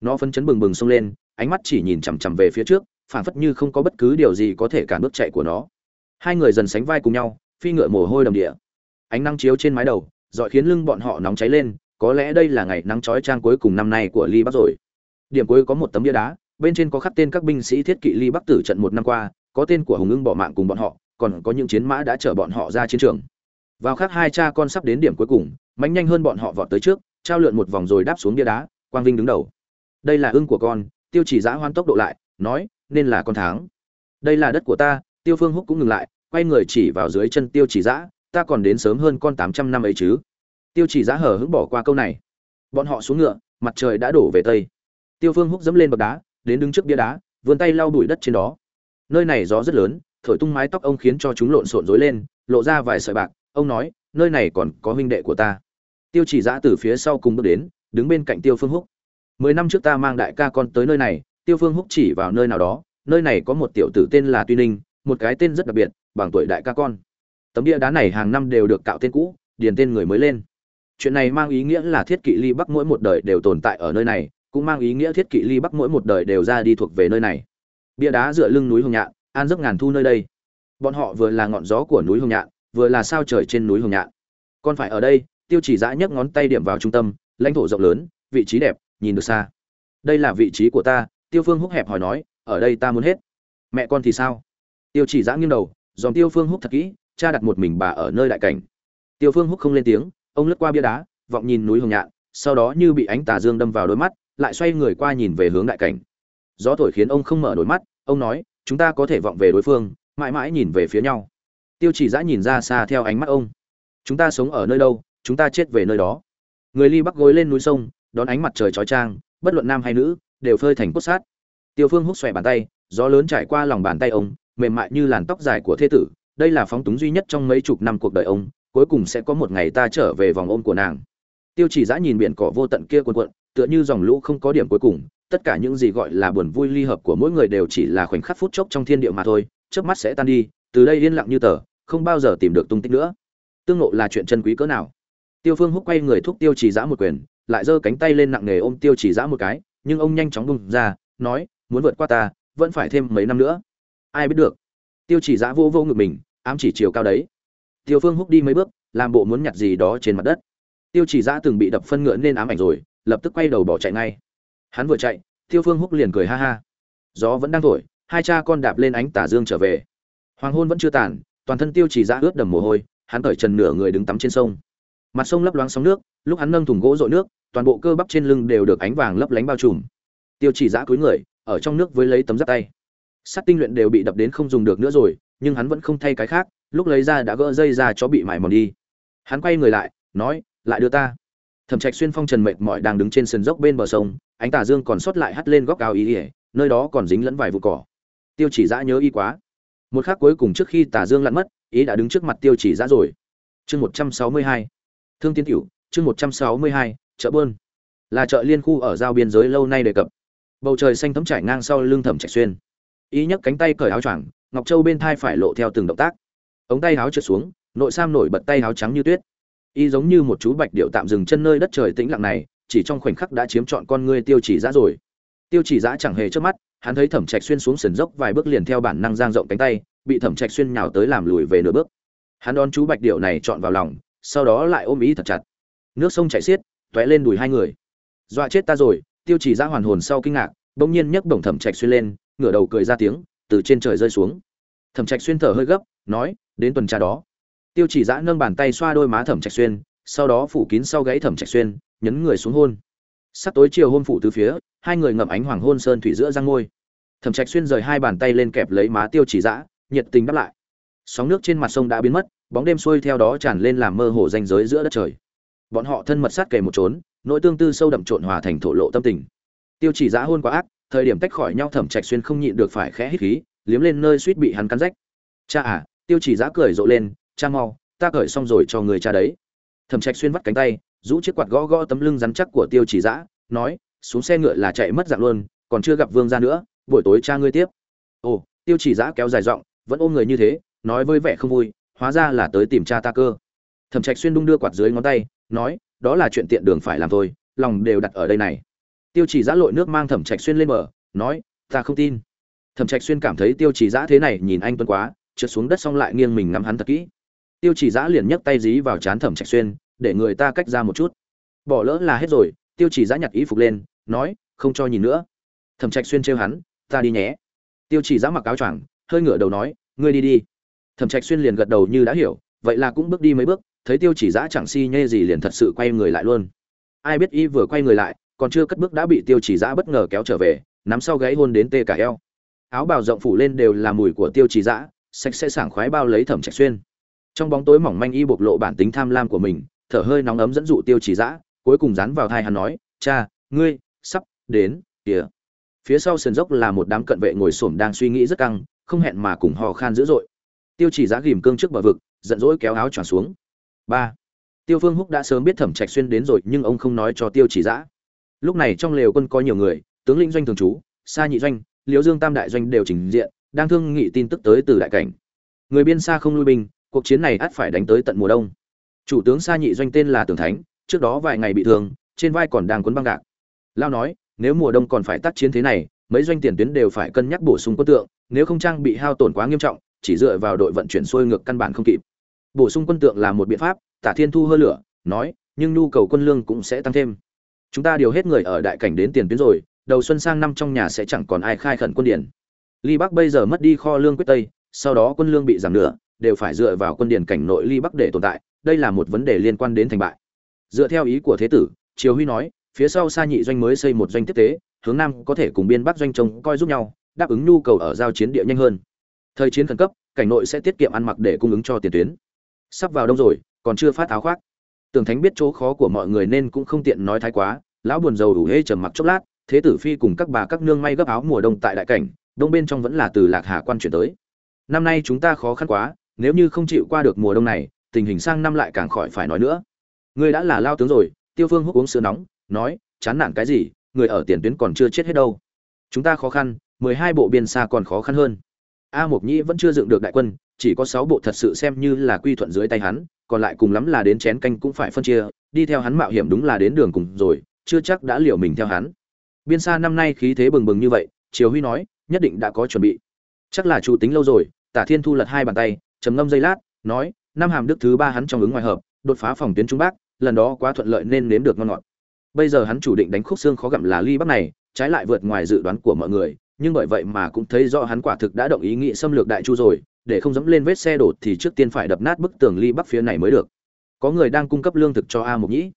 Nó phấn chấn bừng bừng xông lên, ánh mắt chỉ nhìn chằm chằm về phía trước, phảng phất như không có bất cứ điều gì có thể cản bước chạy của nó. Hai người dần sánh vai cùng nhau, phi ngựa mồ hôi đầm địa ánh nắng chiếu trên mái đầu, dọi khiến lưng bọn họ nóng cháy lên, có lẽ đây là ngày nắng chói trang cuối cùng năm nay của ly bắc rồi. Điểm cuối có một tấm bia đá, bên trên có khắc tên các binh sĩ thiết kỵ ly bắc tử trận một năm qua, có tên của hùng ưng bỏ mạng cùng bọn họ, còn có những chiến mã đã chở bọn họ ra chiến trường. Vào khắc hai cha con sắp đến điểm cuối cùng mạnh nhanh hơn bọn họ vọt tới trước, trao lượn một vòng rồi đáp xuống bia đá, quang vinh đứng đầu. Đây là ưng của con, tiêu chỉ giã hoan tốc độ lại, nói, nên là con tháng. Đây là đất của ta, tiêu phương húc cũng ngừng lại, quay người chỉ vào dưới chân tiêu chỉ giã ta còn đến sớm hơn con tám trăm năm ấy chứ. Tiêu chỉ Giá hở hững bỏ qua câu này. Bọn họ xuống ngựa, mặt trời đã đổ về tây. Tiêu phương húc dẫm lên bậc đá, đến đứng trước bia đá, vươn tay lau bụi đất trên đó. Nơi này gió rất lớn, thổi tung mái tóc ông khiến cho chúng lộn xộn rối lên, lộ ra vài sợi bạc. Ông nói, nơi này còn có huynh đệ của ta. Tiêu chỉ giã từ phía sau cùng bước đến, đứng bên cạnh tiêu phương húc. Mười năm trước ta mang đại ca con tới nơi này, tiêu phương húc chỉ vào nơi nào đó, nơi này có một tiểu tử tên là tuy ninh, một cái tên rất đặc biệt, bằng tuổi đại ca con tấm bia đá này hàng năm đều được cạo tên cũ, điền tên người mới lên. Chuyện này mang ý nghĩa là thiết kỵ ly bắc mỗi một đời đều tồn tại ở nơi này, cũng mang ý nghĩa thiết kỵ ly bắc mỗi một đời đều ra đi thuộc về nơi này. Bia đá dựa lưng núi hồng nhạn, an giấc ngàn thu nơi đây. Bọn họ vừa là ngọn gió của núi hồng nhạn, vừa là sao trời trên núi hồng nhạn. Còn phải ở đây, tiêu chỉ dã nhấc ngón tay điểm vào trung tâm, lãnh thổ rộng lớn, vị trí đẹp, nhìn được xa. Đây là vị trí của ta, tiêu phương húc hẹp hỏi nói, ở đây ta muốn hết. Mẹ con thì sao? Tiêu chỉ dã nghiêng đầu, dòm tiêu phương húc thật kỹ cha đặt một mình bà ở nơi đại cảnh. Tiêu phương húc không lên tiếng, ông lướt qua bia đá, vọng nhìn núi hồng nhạn, sau đó như bị ánh tà dương đâm vào đôi mắt, lại xoay người qua nhìn về hướng đại cảnh. Gió thổi khiến ông không mở đôi mắt, ông nói, chúng ta có thể vọng về đối phương, mãi mãi nhìn về phía nhau. Tiêu chỉ dã nhìn ra xa theo ánh mắt ông, chúng ta sống ở nơi đâu, chúng ta chết về nơi đó. Người ly bắc gối lên núi sông, đón ánh mặt trời chói chang, bất luận nam hay nữ, đều phơi thành cốt sát tiêu phương hút xòe bàn tay, gió lớn trải qua lòng bàn tay ông, mềm mại như làn tóc dài của thế tử đây là phóng túng duy nhất trong mấy chục năm cuộc đời ông, cuối cùng sẽ có một ngày ta trở về vòng ôm của nàng. Tiêu chỉ giã nhìn biển cỏ vô tận kia quần cuộn, tựa như dòng lũ không có điểm cuối cùng, tất cả những gì gọi là buồn vui ly hợp của mỗi người đều chỉ là khoảnh khắc phút chốc trong thiên địa mà thôi, chớp mắt sẽ tan đi, từ đây yên lặng như tờ, không bao giờ tìm được tung tích nữa. Tương lộ là chuyện chân quý cỡ nào? Tiêu phương húc quay người thúc tiêu chỉ giã một quyền, lại giơ cánh tay lên nặng nề ôm tiêu chỉ giã một cái, nhưng ông nhanh chóng bung ra, nói, muốn vượt qua ta, vẫn phải thêm mấy năm nữa. Ai biết được. Tiêu chỉ giã vô vô ngực mình ám chỉ chiều cao đấy. Tiêu phương húc đi mấy bước, làm bộ muốn nhặt gì đó trên mặt đất. Tiêu chỉ giã từng bị đập phân ngựa nên ám ảnh rồi, lập tức quay đầu bỏ chạy ngay. Hắn vừa chạy, tiêu phương húc liền cười ha ha. Gió vẫn đang thổi, hai cha con đạp lên ánh tà dương trở về. Hoàng hôn vẫn chưa tàn, toàn thân tiêu chỉ giã ướt đầm mồ hôi, hắn cởi trần nửa người đứng tắm trên sông. Mặt sông lấp loáng sóng nước, lúc hắn nâng thùng gỗ dội nước, toàn bộ cơ bắp trên lưng đều được ánh vàng lấp lánh bao trùm. Tiêu chỉ giã cúi người, ở trong nước với lấy tấm giáp tay. Sắt tinh luyện đều bị đập đến không dùng được nữa rồi nhưng hắn vẫn không thay cái khác, lúc lấy ra đã gỡ dây ra cho bị mải mòn đi. Hắn quay người lại, nói, lại đưa ta. Thẩm trạch xuyên phong trần mệt mỏi đang đứng trên sườn dốc bên bờ sông, ánh tà dương còn sót lại hắt lên góc áo ý ỉa nơi đó còn dính lẫn vài vụ cỏ. Tiêu chỉ giã nhớ y quá. Một khắc cuối cùng trước khi tà dương lặn mất, ý đã đứng trước mặt tiêu chỉ giã rồi. Chương một trăm sáu mươi hai. Thương tiên tiểu chương một trăm sáu mươi hai, chợ bơn là chợ liên khu ở giao biên giới lâu nay đề cập. Bầu trời xanh thấm trải ngang sau lưng thẩm trạch xuyên. Y nhấc cánh tay cởi áo choàng, ngọc châu bên thai phải lộ theo từng động tác. Ống tay áo trượt xuống, nội sam nổi bật tay áo trắng như tuyết. Y giống như một chú bạch điệu tạm dừng chân nơi đất trời tĩnh lặng này, chỉ trong khoảnh khắc đã chiếm trọn con ngươi tiêu chỉ giã rồi. Tiêu chỉ giã chẳng hề trước mắt, hắn thấy thẩm trạch xuyên xuống sườn dốc vài bước liền theo bản năng giang rộng cánh tay, bị thẩm trạch xuyên nhào tới làm lùi về nửa bước. Hắn đón chú bạch điệu này chọn vào lòng, sau đó lại ôm ý thật chặt. Nước sông chảy xiết, tóe lên đùi hai người. Dọa chết ta rồi, tiêu chỉ giã hoàn hồn sau kinh ngạc, bỗng nhiên nhấc bổng thẩm trạch xuyên lên ngửa đầu cười ra tiếng, từ trên trời rơi xuống. Thẩm trạch xuyên thở hơi gấp, nói, đến tuần tra đó. Tiêu chỉ giã nâng bàn tay xoa đôi má thẩm trạch xuyên, sau đó phủ kín sau gáy thẩm trạch xuyên, nhấn người xuống hôn. Sắp tối chiều hôn phủ từ phía, hai người ngậm ánh hoàng hôn sơn thủy giữa răng môi thẩm trạch xuyên rời hai bàn tay lên kẹp lấy má tiêu chỉ giã nhiệt tình đáp lại. Sóng nước trên mặt sông đã biến mất, bóng đêm xuôi theo đó tràn lên làm mơ hồ danh giới giữa đất trời. Bọn họ thân mật sát kề một trốn nỗi tương tư sâu đậm trộn hòa thành thổ lộ tâm tình. Tiêu chỉ giã hôn quá ác thời điểm tách khỏi nhau thẩm trạch xuyên không nhịn được phải khẽ hít khí, liếm lên nơi suýt bị hắn cắn rách. Cha à tiêu chỉ giã cười rộ lên, cha mau, ta cởi xong rồi cho người cha đấy. Thẩm trạch xuyên vắt cánh tay, rũ chiếc quạt gõ gõ tấm lưng rắn chắc của tiêu chỉ giã, nói, xuống xe ngựa là chạy mất dạng luôn, còn chưa gặp vương ra nữa, buổi tối cha ngươi tiếp. Ồ, tiêu chỉ giã kéo dài giọng, vẫn ôm người như thế, nói với vẻ không vui, hóa ra là tới tìm cha ta cơ. Thẩm trạch xuyên đung đưa quạt dưới ngón tay, nói, đó là chuyện tiện đường phải làm thôi, lòng đều đặt ở đây này tiêu chỉ giã lội nước mang thẩm trạch xuyên lên bờ, nói, ta không tin. Thẩm trạch xuyên cảm thấy tiêu chỉ giã thế này nhìn anh tuấn quá, trượt xuống đất xong lại nghiêng mình ngắm hắn thật kỹ. Tiêu chỉ giã liền nhấc tay dí vào chán thẩm trạch xuyên, để người ta cách ra một chút. Bỏ lỡ là hết rồi, tiêu chỉ giã nhặt ý phục lên, nói, không cho nhìn nữa. Thẩm trạch xuyên trêu hắn, ta đi nhé. Tiêu chỉ giã mặc áo choàng, hơi ngửa đầu nói, ngươi đi đi. Thẩm trạch xuyên liền gật đầu như đã hiểu, vậy là cũng bước đi mấy bước, thấy tiêu chỉ giã chẳng si nhê gì liền thật sự quay người lại luôn. Ai biết y vừa quay người lại còn chưa cất bước đã bị tiêu chỉ giã bất ngờ kéo trở về, nắm sau gáy hôn đến tê cả eo. Áo bào rộng phủ lên đều là mùi của tiêu chỉ giã sạch sẽ sảng khoái bao lấy thẩm trạch xuyên. Trong bóng tối mỏng manh y bộc lộ bản tính tham lam của mình, thở hơi nóng ấm dẫn dụ tiêu chỉ giã cuối cùng dán vào thai hắn nói, cha, ngươi, sắp đến, kìa. Phía sau sườn dốc là một đám cận vệ ngồi xổm đang suy nghĩ rất căng, không hẹn mà cùng hò khan dữ dội. Tiêu chỉ giã ghìm cương trước bờ vực, giận dỗi kéo áo tròn xuống. Ba. Tiêu phương húc đã sớm biết thẩm trạch xuyên đến rồi, nhưng ông không nói cho tiêu chỉ giã lúc này trong lều quân có nhiều người, tướng lĩnh doanh thường trú, sa nhị doanh, liễu dương tam đại doanh đều trình diện, đang thương nghị tin tức tới từ đại cảnh. Người biên xa không lui binh, cuộc chiến này ắt phải đánh tới tận mùa đông. Chủ tướng sa nhị doanh tên là tường thánh, trước đó vài ngày bị thương, trên vai còn đang cuốn băng gạc. Lao nói, nếu mùa đông còn phải tác chiến thế này, mấy doanh tiền tuyến đều phải cân nhắc bổ sung quân tượng, nếu không trang bị hao tổn quá nghiêm trọng, chỉ dựa vào đội vận chuyển xuôi ngược căn bản không kịp. Bổ sung quân tượng là một biện pháp, tả thiên thu hơ lửa, nói, nhưng nhu cầu quân lương cũng sẽ tăng thêm chúng ta điều hết người ở đại cảnh đến tiền tuyến rồi, đầu xuân sang năm trong nhà sẽ chẳng còn ai khai khẩn quân điển. Ly bắc bây giờ mất đi kho lương quyết tây, sau đó quân lương bị giảm nửa, đều phải dựa vào quân điển cảnh nội ly bắc để tồn tại, đây là một vấn đề liên quan đến thành bại. Dựa theo ý của thế tử, triều huy nói, phía sau xa nhị doanh mới xây một doanh tiếp tế, hướng nam có thể cùng biên bắc doanh trông coi giúp nhau, đáp ứng nhu cầu ở giao chiến địa nhanh hơn. Thời chiến khẩn cấp, cảnh nội sẽ tiết kiệm ăn mặc để cung ứng cho tiền tuyến. Sắp vào đông rồi, còn chưa phát áo khoác tưởng thánh biết chỗ khó của mọi người nên cũng không tiện nói thái quá, lão buồn rầu đủ hê trầm mặc chốc lát, thế tử phi cùng các bà các nương may gấp áo mùa đông tại đại cảnh, đông bên trong vẫn là từ lạc hà quan chuyển tới. Năm nay chúng ta khó khăn quá, nếu như không chịu qua được mùa đông này, tình hình sang năm lại càng khỏi phải nói nữa. Ngươi đã là lao tướng rồi, tiêu phương hút uống sữa nóng, nói, chán nản cái gì, người ở tiền tuyến còn chưa chết hết đâu. Chúng ta khó khăn, mười hai bộ biên xa còn khó khăn hơn. A mộc nhĩ vẫn chưa dựng được đại quân chỉ có sáu bộ thật sự xem như là quy thuận dưới tay hắn, còn lại cùng lắm là đến chén canh cũng phải phân chia, đi theo hắn mạo hiểm đúng là đến đường cùng rồi, chưa chắc đã liệu mình theo hắn. Biên xa năm nay khí thế bừng bừng như vậy, triều huy nói, nhất định đã có chuẩn bị. Chắc là chủ tính lâu rồi, tả thiên thu lật hai bàn tay, trầm ngâm giây lát, nói, năm hàm đức thứ ba hắn trong ứng ngoài hợp, đột phá phòng tuyến trung bắc, lần đó quá thuận lợi nên nếm được ngon ngọt. Bây giờ hắn chủ định đánh khúc xương khó gặm là ly bắc này, trái lại vượt ngoài dự đoán của mọi người, nhưng bởi vậy mà cũng thấy rõ hắn quả thực đã động ý nghĩ xâm lược đại chu rồi để không dẫm lên vết xe đổ thì trước tiên phải đập nát bức tường ly bắc phía này mới được. Có người đang cung cấp lương thực cho a mục nhĩ.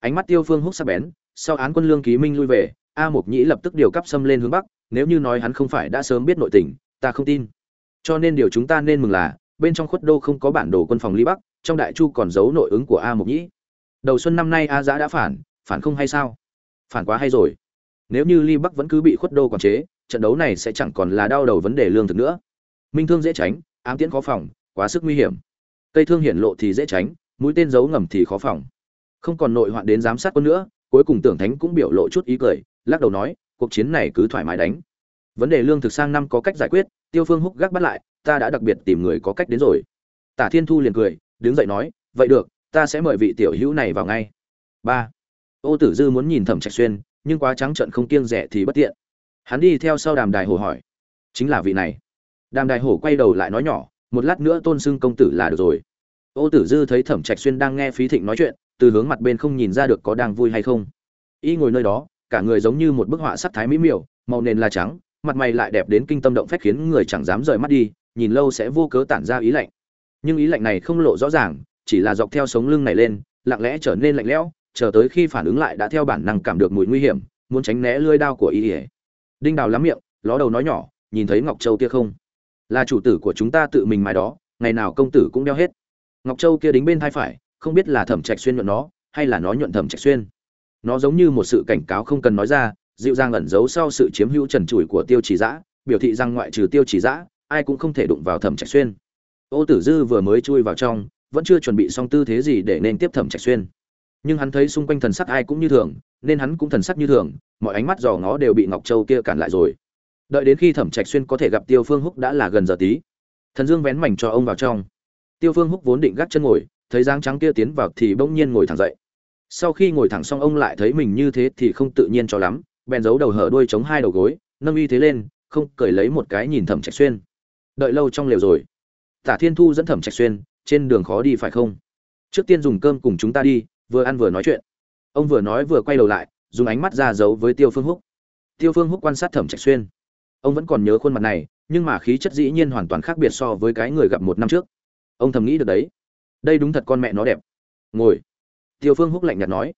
Ánh mắt tiêu phương húc sắc bén, sau án quân lương ký minh lui về, a mục nhĩ lập tức điều cấp xâm lên hướng bắc, nếu như nói hắn không phải đã sớm biết nội tình, ta không tin. Cho nên điều chúng ta nên mừng là, bên trong khuất đô không có bản đồ quân phòng ly bắc, trong đại chu còn giấu nội ứng của a mục nhĩ. Đầu xuân năm nay a giã đã phản phản không hay sao? Phản quá hay rồi. Nếu như ly bắc vẫn cứ bị khuất đô quản chế, trận đấu này sẽ chẳng còn là đau đầu vấn đề lương thực nữa minh thương dễ tránh, ám tiễn khó phòng, quá sức nguy hiểm. Cây thương hiển lộ thì dễ tránh, mũi tên giấu ngầm thì khó phòng. Không còn nội hoạn đến giám sát quân nữa, cuối cùng tưởng thánh cũng biểu lộ chút ý cười, lắc đầu nói, cuộc chiến này cứ thoải mái đánh. Vấn đề lương thực sang năm có cách giải quyết, tiêu phương húc gác bắt lại, ta đã đặc biệt tìm người có cách đến rồi. Tả thiên thu liền cười, đứng dậy nói, vậy được, ta sẽ mời vị tiểu hữu này vào ngay. Ba. Ô tử dư muốn nhìn thẩm trạch xuyên, nhưng quá trắng trận không kiêng rẻ thì bất tiện. Hắn đi theo sau đàm đài hồ hỏi, chính là vị này đàm đại hổ quay đầu lại nói nhỏ, một lát nữa tôn xưng công tử là được rồi. Ô tử dư thấy thẩm trạch xuyên đang nghe phí thịnh nói chuyện, từ hướng mặt bên không nhìn ra được có đang vui hay không. Y ngồi nơi đó, cả người giống như một bức họa sắc thái mỹ miều, màu nền là trắng, mặt mày lại đẹp đến kinh tâm động phách khiến người chẳng dám rời mắt đi, nhìn lâu sẽ vô cớ tản ra ý lạnh. Nhưng ý lạnh này không lộ rõ ràng, chỉ là dọc theo sống lưng này lên, lặng lẽ trở nên lạnh lẽo, chờ tới khi phản ứng lại đã theo bản năng cảm được mùi nguy hiểm, muốn tránh né lưỡi đao của y. Đinh đào lắm miệng, ló đầu nói nhỏ, nhìn thấy ngọc châu kia không? Là chủ tử của chúng ta tự mình mài đó ngày nào công tử cũng đeo hết. Ngọc châu kia đính bên thai phải không biết là thẩm trạch xuyên nhuận nó hay là nó nhuận thẩm trạch xuyên. Nó giống như một sự cảnh cáo không cần nói ra dịu dàng ẩn giấu sau sự chiếm hữu trần trụi của tiêu chỉ Dã, biểu thị rằng ngoại trừ tiêu chỉ Dã, ai cũng không thể đụng vào thẩm trạch xuyên. Ô tử dư vừa mới chui vào trong vẫn chưa chuẩn bị xong tư thế gì để nên tiếp thẩm trạch xuyên. Nhưng hắn thấy xung quanh thần sắc ai cũng như thường nên hắn cũng thần sắc như thường mọi ánh mắt dò ngó đều bị ngọc châu kia cản lại rồi đợi đến khi thẩm trạch xuyên có thể gặp tiêu phương húc đã là gần giờ tí. Thần dương vén mảnh cho ông vào trong. Tiêu phương húc vốn định gác chân ngồi, thấy dáng trắng kia tiến vào thì bỗng nhiên ngồi thẳng dậy. Sau khi ngồi thẳng xong, ông lại thấy mình như thế thì không tự nhiên cho lắm, bèn giấu đầu hở đuôi chống hai đầu gối, nâng uy thế lên, không cởi lấy một cái nhìn thẩm trạch xuyên. Đợi lâu trong lều rồi. Tả thiên thu dẫn thẩm trạch xuyên, trên đường khó đi phải không? Trước tiên dùng cơm cùng chúng ta đi, vừa ăn vừa nói chuyện. Ông vừa nói vừa quay đầu lại, dùng ánh mắt ra giấu với tiêu phương húc. Tiêu phương húc quan sát thẩm trạch xuyên ông vẫn còn nhớ khuôn mặt này, nhưng mà khí chất dĩ nhiên hoàn toàn khác biệt so với cái người gặp một năm trước. Ông thầm nghĩ được đấy. Đây đúng thật con mẹ nó đẹp. Ngồi. Tiêu phương húc lạnh nhạt nói.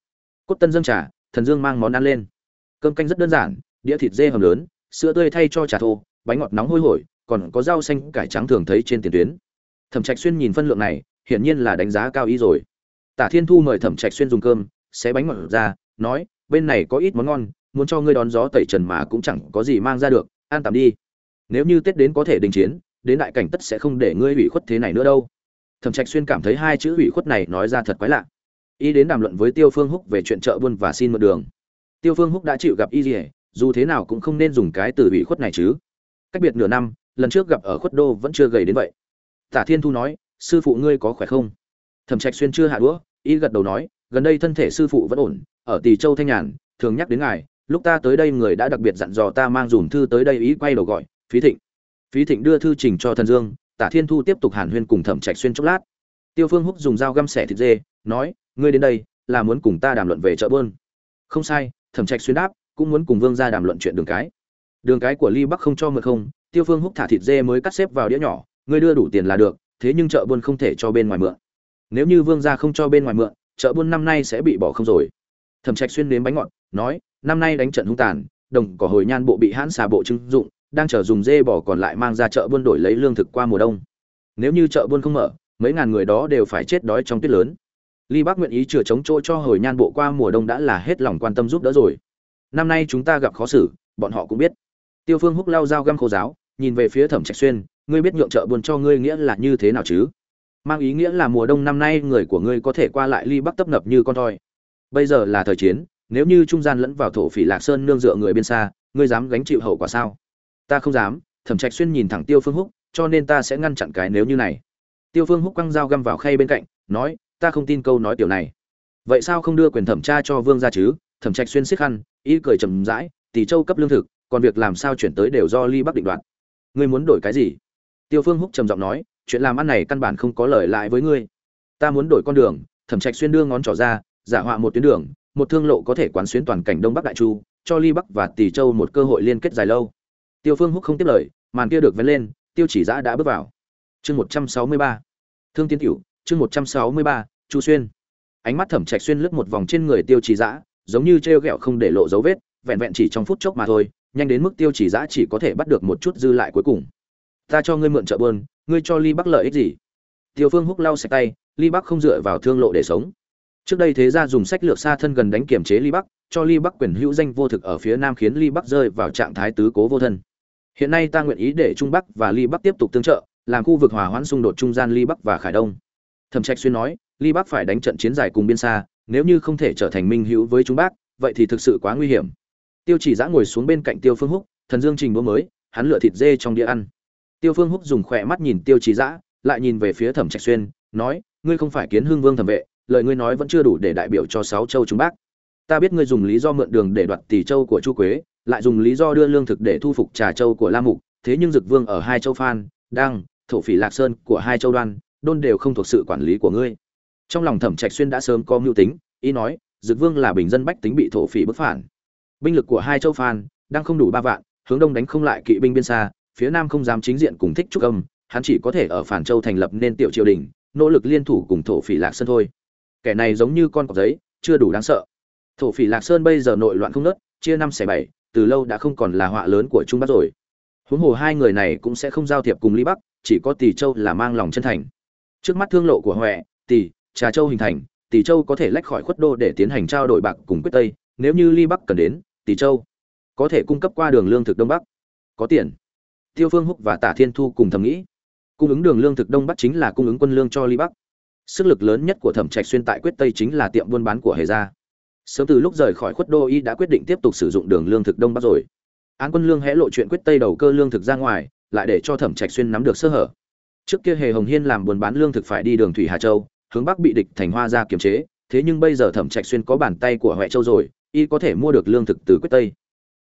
Cốt tân dâng trà, thần dương mang món ăn lên. Cơm canh rất đơn giản, đĩa thịt dê hầm lớn, sữa tươi thay cho trà thô, bánh ngọt nóng hôi hổi, còn có rau xanh cải trắng thường thấy trên tiền tuyến. Thẩm trạch xuyên nhìn phân lượng này, hiển nhiên là đánh giá cao ý rồi. Tả thiên thu mời thẩm trạch xuyên dùng cơm, xé bánh ngọt ra, nói, bên này có ít món ngon, muốn cho ngươi đón gió tẩy trần mà cũng chẳng có gì mang ra được an tạm đi. Nếu như tết đến có thể đình chiến, đến đại cảnh tất sẽ không để ngươi ủy khuất thế này nữa đâu. Thẩm trạch xuyên cảm thấy hai chữ hủy khuất này nói ra thật quái lạ. Y đến đàm luận với tiêu phương húc về chuyện chợ buôn và xin mượn đường. Tiêu phương húc đã chịu gặp y gì dù thế nào cũng không nên dùng cái từ hủy khuất này chứ. Cách biệt nửa năm, lần trước gặp ở khuất đô vẫn chưa gầy đến vậy. Tả thiên thu nói, sư phụ ngươi có khỏe không? Thẩm trạch xuyên chưa hạ đũa, y gật đầu nói, gần đây thân thể sư phụ vẫn ổn, ở tỳ châu thanh nhàn, thường nhắc đến ngài lúc ta tới đây người đã đặc biệt dặn dò ta mang dùm thư tới đây ý quay đầu gọi, phí thịnh. Phí thịnh đưa thư trình cho thần dương, tả thiên thu tiếp tục hàn huyên cùng thẩm trạch xuyên chốc lát. Tiêu phương húc dùng dao găm xẻ thịt dê, nói, ngươi đến đây là muốn cùng ta đàm luận về chợ bơn không sai, thẩm trạch xuyên đáp, cũng muốn cùng vương gia đàm luận chuyện đường cái. Đường cái của ly bắc không cho mượn không. Tiêu phương húc thả thịt dê mới cắt xếp vào đĩa nhỏ, ngươi đưa đủ tiền là được, thế nhưng chợ buôn không thể cho bên ngoài mượn. Nếu như vương gia không cho bên ngoài mượn, chợ buôn năm nay sẽ bị bỏ không rồi. Thẩm trạch xuyên nếm bánh ngọt, nói năm nay đánh trận hung tàn, đồng cỏ hồi nhan bộ bị hãn xà bộ trưng dụng, đang chờ dùng dê bỏ còn lại mang ra chợ buôn đổi lấy lương thực qua mùa đông. Nếu như chợ buôn không mở, mấy ngàn người đó đều phải chết đói trong tuyết lớn. Ly bắc nguyện ý chừa chống chỗ cho hồi nhan bộ qua mùa đông đã là hết lòng quan tâm giúp đỡ rồi. Năm nay chúng ta gặp khó xử, bọn họ cũng biết. Tiêu phương húc lao dao găm khô giáo, nhìn về phía thẩm trạch xuyên, ngươi biết nhượng chợ buôn cho ngươi nghĩa là như thế nào chứ? Mang ý nghĩa là mùa đông năm nay người của ngươi có thể qua lại ly bắc tấp nập như con thoi. Bây giờ là thời chiến nếu như trung gian lẫn vào thổ phỉ lạc sơn nương dựa người bên xa, ngươi dám gánh chịu hậu quả sao? Ta không dám, thẩm trạch xuyên nhìn thẳng tiêu phương húc, cho nên ta sẽ ngăn chặn cái nếu như này. Tiêu phương húc quăng dao găm vào khay bên cạnh, nói, ta không tin câu nói tiểu này. Vậy sao không đưa quyền thẩm tra cho vương ra chứ? Thẩm trạch xuyên siết khăn ý cười trầm rãi, tỷ châu cấp lương thực, còn việc làm sao chuyển tới đều do ly bắc định đoạt. Ngươi muốn đổi cái gì? Tiêu phương húc trầm giọng nói, chuyện làm ăn này căn bản không có lời lại với ngươi. Ta muốn đổi con đường, thẩm trạch xuyên đưa ngón trỏ ra, giả họa một tuyến đường một thương lộ có thể quán xuyến toàn cảnh đông bắc đại chu, cho ly bắc và tỷ châu một cơ hội liên kết dài lâu. Tiêu phương húc không tiếp lời, màn kia được vén lên, tiêu chỉ giã đã bước vào. Chương một trăm sáu mươi ba. Thương tiến tiểu chương một trăm sáu mươi ba, chu xuyên. Ánh mắt thẩm trạch xuyên lướt một vòng trên người tiêu chỉ giã, giống như treo ghẹo không để lộ dấu vết, vẹn vẹn chỉ trong phút chốc mà thôi, nhanh đến mức tiêu chỉ giã chỉ có thể bắt được một chút dư lại cuối cùng. Ta cho ngươi mượn trợ bơn ngươi cho ly bắc lợi ích gì? Tiêu phương húc lau sạch tay, ly bắc không dựa vào thương lộ để sống trước đây thế gia dùng sách lược xa thân gần đánh kiểm chế ly bắc, cho ly bắc quyền hữu danh vô thực ở phía nam khiến ly bắc rơi vào trạng thái tứ cố vô thân. Hiện nay ta nguyện ý để trung bắc và ly bắc tiếp tục tương trợ, làm khu vực hòa hoãn xung đột trung gian ly bắc và khải đông. Thẩm trạch xuyên nói, ly bắc phải đánh trận chiến dài cùng biên xa, nếu như không thể trở thành minh hữu với trung bắc, vậy thì thực sự quá nguy hiểm. Tiêu chỉ giã ngồi xuống bên cạnh tiêu phương húc, thần dương trình bố mới, hắn lựa thịt dê trong đĩa ăn. Tiêu phương húc dùng khỏe mắt nhìn tiêu chỉ giã, lại nhìn về phía thẩm trạch xuyên, nói, ngươi không phải kiến hương vương thẩm vệ lời ngươi nói vẫn chưa đủ để đại biểu cho sáu châu chúng bác. ta biết ngươi dùng lý do mượn đường để đoạt tỷ châu của chu quế, lại dùng lý do đưa lương thực để thu phục trà châu của la mục, thế nhưng dực vương ở hai châu phan, đăng, thổ phỉ lạc sơn của hai châu đoan, đôn đều không thuộc sự quản lý của ngươi. Trong lòng thẩm trạch xuyên đã sớm có mưu tính, ý nói, dực vương là bình dân bách tính bị thổ phỉ bức phản. Binh lực của hai châu phan đang không đủ ba vạn, hướng đông đánh không lại kỵ binh biên xa, phía nam không dám chính diện cùng thích trúc âm, hắn chỉ có thể ở phản châu thành lập nên tiểu triều đình, nỗ lực liên thủ cùng thổ phỉ lạc sơn thôi kẻ này giống như con cọp giấy, chưa đủ đáng sợ. Thổ phỉ lạc sơn bây giờ nội loạn không nớt, chia năm xẻ bảy, từ lâu đã không còn là họa lớn của trung bắc rồi. Huống hồ hai người này cũng sẽ không giao thiệp cùng ly bắc, chỉ có tỷ châu là mang lòng chân thành. Trước mắt thương lộ của huệ tỷ trà châu hình thành tỷ châu có thể lách khỏi khuất đô để tiến hành trao đổi bạc cùng quyết tây, nếu như ly bắc cần đến tỷ châu có thể cung cấp qua đường lương thực đông bắc. Có tiền. Tiêu phương húc và tả thiên thu cùng thầm nghĩ. Cung ứng đường lương thực đông bắc chính là cung ứng quân lương cho ly bắc sức lực lớn nhất của thẩm trạch xuyên tại quyết tây chính là tiệm buôn bán của hề gia. Sớm từ lúc rời khỏi khuất đô y đã quyết định tiếp tục sử dụng đường lương thực đông bắc rồi. Án quân lương hẽ lộ chuyện quyết tây đầu cơ lương thực ra ngoài, lại để cho thẩm trạch xuyên nắm được sơ hở. Trước kia hề hồng hiên làm buôn bán lương thực phải đi đường thủy hà châu, hướng bắc bị địch thành hoa ra kiềm chế, thế nhưng bây giờ thẩm trạch xuyên có bàn tay của huệ châu rồi, y có thể mua được lương thực từ quyết tây.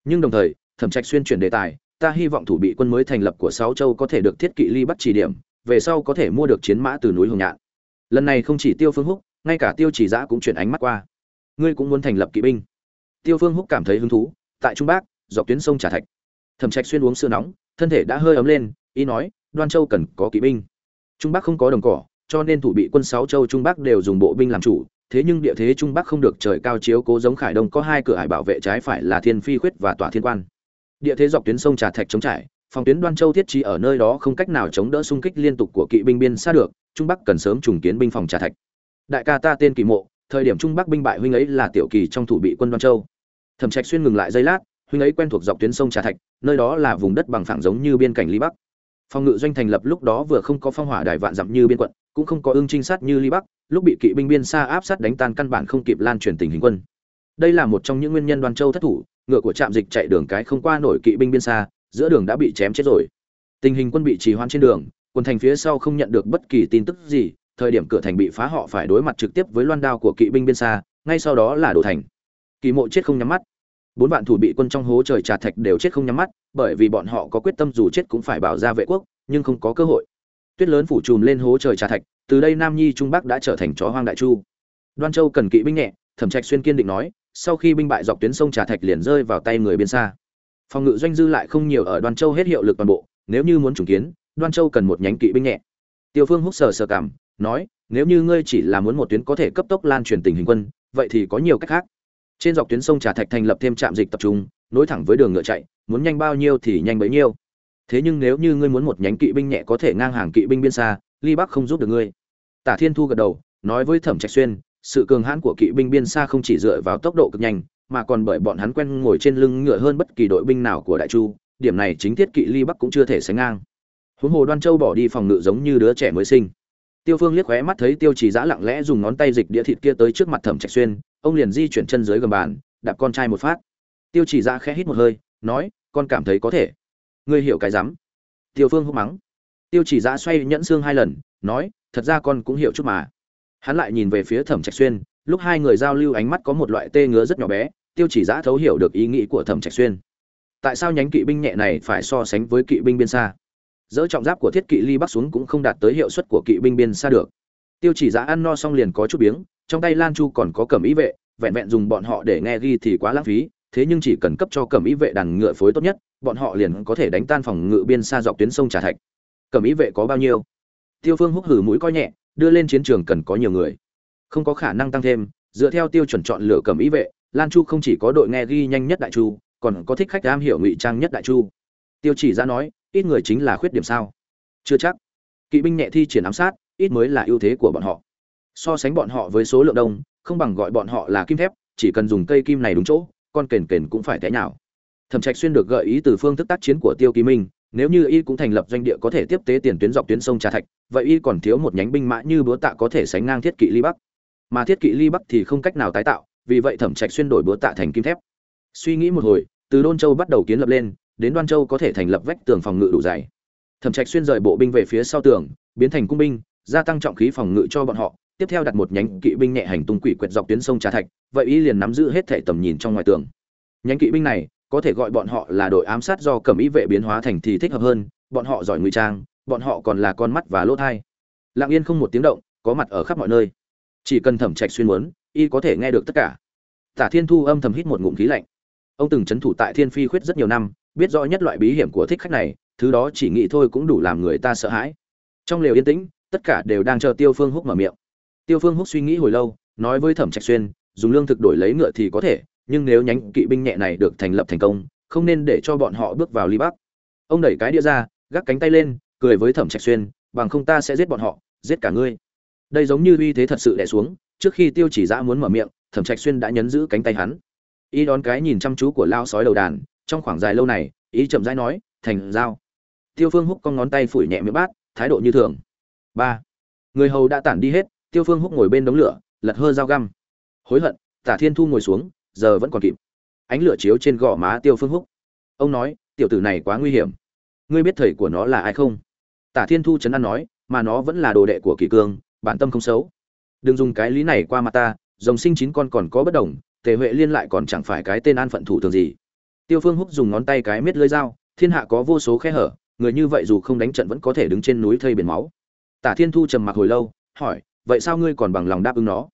Nhưng đồng thời, thẩm trạch xuyên chuyển đề tài, ta hy vọng thủ bị quân mới thành lập của sáu châu có thể được thiết kỵ ly bắt chỉ điểm, về sau có thể mua được chiến mã từ núi hồng nhạn lần này không chỉ tiêu phương húc, ngay cả tiêu chỉ giã cũng chuyển ánh mắt qua. Ngươi cũng muốn thành lập kỵ binh. Tiêu phương húc cảm thấy hứng thú, tại trung bắc, dọc tuyến sông trà thạch. Thẩm trạch xuyên uống sữa nóng, thân thể đã hơi ấm lên, ý nói, đoan châu cần có kỵ binh. Trung bắc không có đồng cỏ, cho nên thủ bị quân sáu châu trung bắc đều dùng bộ binh làm chủ. Thế nhưng địa thế trung bắc không được trời cao chiếu cố giống khải đông có hai cửa hải bảo vệ trái phải là thiên phi khuyết và tòa thiên quan. Địa thế dọc tuyến sông trà thạch chống trải phòng tuyến đoan châu thiết trí ở nơi đó không cách nào chống đỡ xung kích liên tục của kỵ binh biên xa được, trung bắc cần sớm trùng kiến binh phòng trà thạch. Đại ca ta tên kỳ mộ, thời điểm trung bắc binh bại huynh ấy là tiểu kỳ trong thủ bị quân đoan châu. Thẩm trạch xuyên ngừng lại giây lát, huynh ấy quen thuộc dọc tuyến sông trà thạch, nơi đó là vùng đất bằng phẳng giống như biên cảnh ly bắc. Phòng ngự doanh thành lập lúc đó vừa không có phong hỏa đài vạn dặm như biên quận, cũng không có ương trinh sát như ly bắc, lúc bị kỵ binh biên xa áp sát đánh tan căn bản không kịp lan truyền tình hình quân. Đây là một trong những nguyên nhân đoan châu thất thủ, ngựa của trạm dịch chạy đường cái không qua nổi kỵ binh biên xa giữa đường đã bị chém chết rồi. Tình hình quân bị trì hoãn trên đường quân thành phía sau không nhận được bất kỳ tin tức gì, thời điểm cửa thành bị phá họ phải đối mặt trực tiếp với loan đao của kỵ binh biên xa, ngay sau đó là đổ thành. Kỳ mộ chết không nhắm mắt. Bốn vạn thủ bị quân trong hố trời trà thạch đều chết không nhắm mắt, bởi vì bọn họ có quyết tâm dù chết cũng phải bảo ra vệ quốc, nhưng không có cơ hội. Tuyết lớn phủ trùm lên hố trời trà thạch, từ đây nam nhi trung bắc đã trở thành chó hoang đại chu. Đoan châu cần kỵ binh nhẹ, thẩm trạch xuyên kiên định nói, sau khi binh bại dọc tuyến sông trà thạch liền rơi vào tay người biên xa phòng ngự doanh dư lại không nhiều ở đoan châu hết hiệu lực toàn bộ, nếu như muốn trùng kiến, đoan châu cần một nhánh kỵ binh nhẹ. Tiêu phương húc sờ sờ cảm, nói, nếu như ngươi chỉ là muốn một tuyến có thể cấp tốc lan truyền tình hình quân, vậy thì có nhiều cách khác. Trên dọc tuyến sông trà thạch thành lập thêm trạm dịch tập trung, nối thẳng với đường ngựa chạy, muốn nhanh bao nhiêu thì nhanh bấy nhiêu. Thế nhưng nếu như ngươi muốn một nhánh kỵ binh nhẹ có thể ngang hàng kỵ binh biên xa, ly bắc không giúp được ngươi. Tả thiên thu gật đầu, nói với thẩm trạch xuyên, sự cường hãn của kỵ binh biên xa không chỉ dựa vào tốc độ cực nhanh mà còn bởi bọn hắn quen ngồi trên lưng ngựa hơn bất kỳ đội binh nào của đại chu, điểm này chính thiết kỵ ly bắc cũng chưa thể sánh ngang. Huống hồ đoan châu bỏ đi phòng ngự giống như đứa trẻ mới sinh. Tiêu phương liếc khóe mắt thấy tiêu chỉ giã lặng lẽ dùng ngón tay dịch đĩa thịt kia tới trước mặt thẩm trạch xuyên, ông liền di chuyển chân dưới gầm bàn, đạp con trai một phát. Tiêu chỉ giã khẽ hít một hơi, nói, con cảm thấy có thể. Ngươi hiểu cái rắm. Tiêu phương húc mắng. Tiêu chỉ giã xoay nhẫn xương hai lần, nói, thật ra con cũng hiểu chút mà. Hắn lại nhìn về phía thẩm trạch xuyên lúc hai người giao lưu ánh mắt có một loại tê ngứa rất nhỏ bé, tiêu chỉ giã thấu hiểu được ý nghĩ của thẩm trạch xuyên. Tại sao nhánh kỵ binh nhẹ này phải so sánh với kỵ binh biên xa? Dỡ trọng giáp của thiết kỵ ly bắc xuống cũng không đạt tới hiệu suất của kỵ binh biên xa được. Tiêu chỉ giã ăn no xong liền có chút biếng, trong tay lan chu còn có cẩm ý vệ, vẹn vẹn dùng bọn họ để nghe ghi thì quá lãng phí, thế nhưng chỉ cần cấp cho cẩm ý vệ đàn ngựa phối tốt nhất, bọn họ liền có thể đánh tan phòng ngự biên xa dọc tuyến sông trà thạch. Cẩm ý vệ có bao nhiêu? Tiêu phương húc hử mũi coi nhẹ, đưa lên chiến trường cần có nhiều người không có khả năng tăng thêm, dựa theo tiêu chuẩn chọn lựa cẩm ý vệ, lan chu không chỉ có đội nghe ghi nhanh nhất đại chu, còn có thích khách am hiểu ngụy trang nhất đại chu. Tiêu chỉ ra nói, ít người chính là khuyết điểm sao? Chưa chắc. Kỵ binh nhẹ thi triển ám sát, ít mới là ưu thế của bọn họ. So sánh bọn họ với số lượng đông, không bằng gọi bọn họ là kim thép, chỉ cần dùng cây kim này đúng chỗ, con kền kền cũng phải té nhào. Thẩm trạch xuyên được gợi ý từ phương thức tác chiến của tiêu kỳ minh, nếu như y cũng thành lập doanh địa có thể tiếp tế tiền tuyến dọc tuyến sông trà thạch, vậy y còn thiếu một nhánh binh mã như búa tạ có thể sánh ngang thiết kỵ ly bắc mà thiết kỵ ly bắc thì không cách nào tái tạo, vì vậy thẩm trạch xuyên đổi búa tạ thành kim thép. Suy nghĩ một hồi, từ đôn châu bắt đầu kiến lập lên, đến đoan châu có thể thành lập vách tường phòng ngự đủ dày. Thẩm trạch xuyên rời bộ binh về phía sau tường, biến thành cung binh, gia tăng trọng khí phòng ngự cho bọn họ, tiếp theo đặt một nhánh kỵ binh nhẹ hành tung quỷ quyệt dọc tuyến sông trà thạch, vậy y liền nắm giữ hết thể tầm nhìn trong ngoài tường. Nhánh kỵ binh này, có thể gọi bọn họ là đội ám sát do cẩm ý vệ biến hóa thành thì thích hợp hơn, bọn họ giỏi ngụy trang, bọn họ còn là con mắt và lỗ thai. Lặng yên không một tiếng động, có mặt ở khắp mọi nơi chỉ cần thẩm trạch xuyên muốn, y có thể nghe được tất cả. Tả thiên thu âm thầm hít một ngụm khí lạnh. Ông từng chấn thủ tại thiên phi khuyết rất nhiều năm, biết rõ nhất loại bí hiểm của thích khách này, thứ đó chỉ nghĩ thôi cũng đủ làm người ta sợ hãi. Trong lều yên tĩnh, tất cả đều đang chờ tiêu phương húc mở miệng. Tiêu phương húc suy nghĩ hồi lâu, nói với thẩm trạch xuyên, dùng lương thực đổi lấy ngựa thì có thể, nhưng nếu nhánh kỵ binh nhẹ này được thành lập thành công, không nên để cho bọn họ bước vào ly bắc. Ông đẩy cái đĩa ra, gác cánh tay lên, cười với thẩm trạch xuyên, bằng không ta sẽ giết bọn họ, giết cả ngươi đây giống như uy thế thật sự đè xuống, trước khi tiêu chỉ giã muốn mở miệng, thẩm trạch xuyên đã nhấn giữ cánh tay hắn. Y đón cái nhìn chăm chú của lao sói đầu đàn, trong khoảng dài lâu này ý chậm rãi nói, thành giao. Tiêu phương húc con ngón tay phủi nhẹ miệng bát, thái độ như thường. Ba. Người hầu đã tản đi hết, tiêu phương húc ngồi bên đống lửa, lật hơ dao găm. Hối hận, tả thiên thu ngồi xuống, giờ vẫn còn kịp. Ánh lửa chiếu trên gò má tiêu phương húc. Ông nói, tiểu tử này quá nguy hiểm. Ngươi biết thầy của nó là ai không? Tả thiên thu chấn an nói, mà nó vẫn là đồ đệ của kỳ cương bản tâm không xấu. Đừng dùng cái lý này qua mặt ta, dòng sinh chín con còn có bất đồng, tề huệ liên lại còn chẳng phải cái tên an phận thủ thường gì. Tiêu phương húc dùng ngón tay cái miết lưỡi dao, thiên hạ có vô số khe hở, người như vậy dù không đánh trận vẫn có thể đứng trên núi thây biển máu. Tả thiên thu trầm mặc hồi lâu, hỏi, vậy sao ngươi còn bằng lòng đáp ứng nó?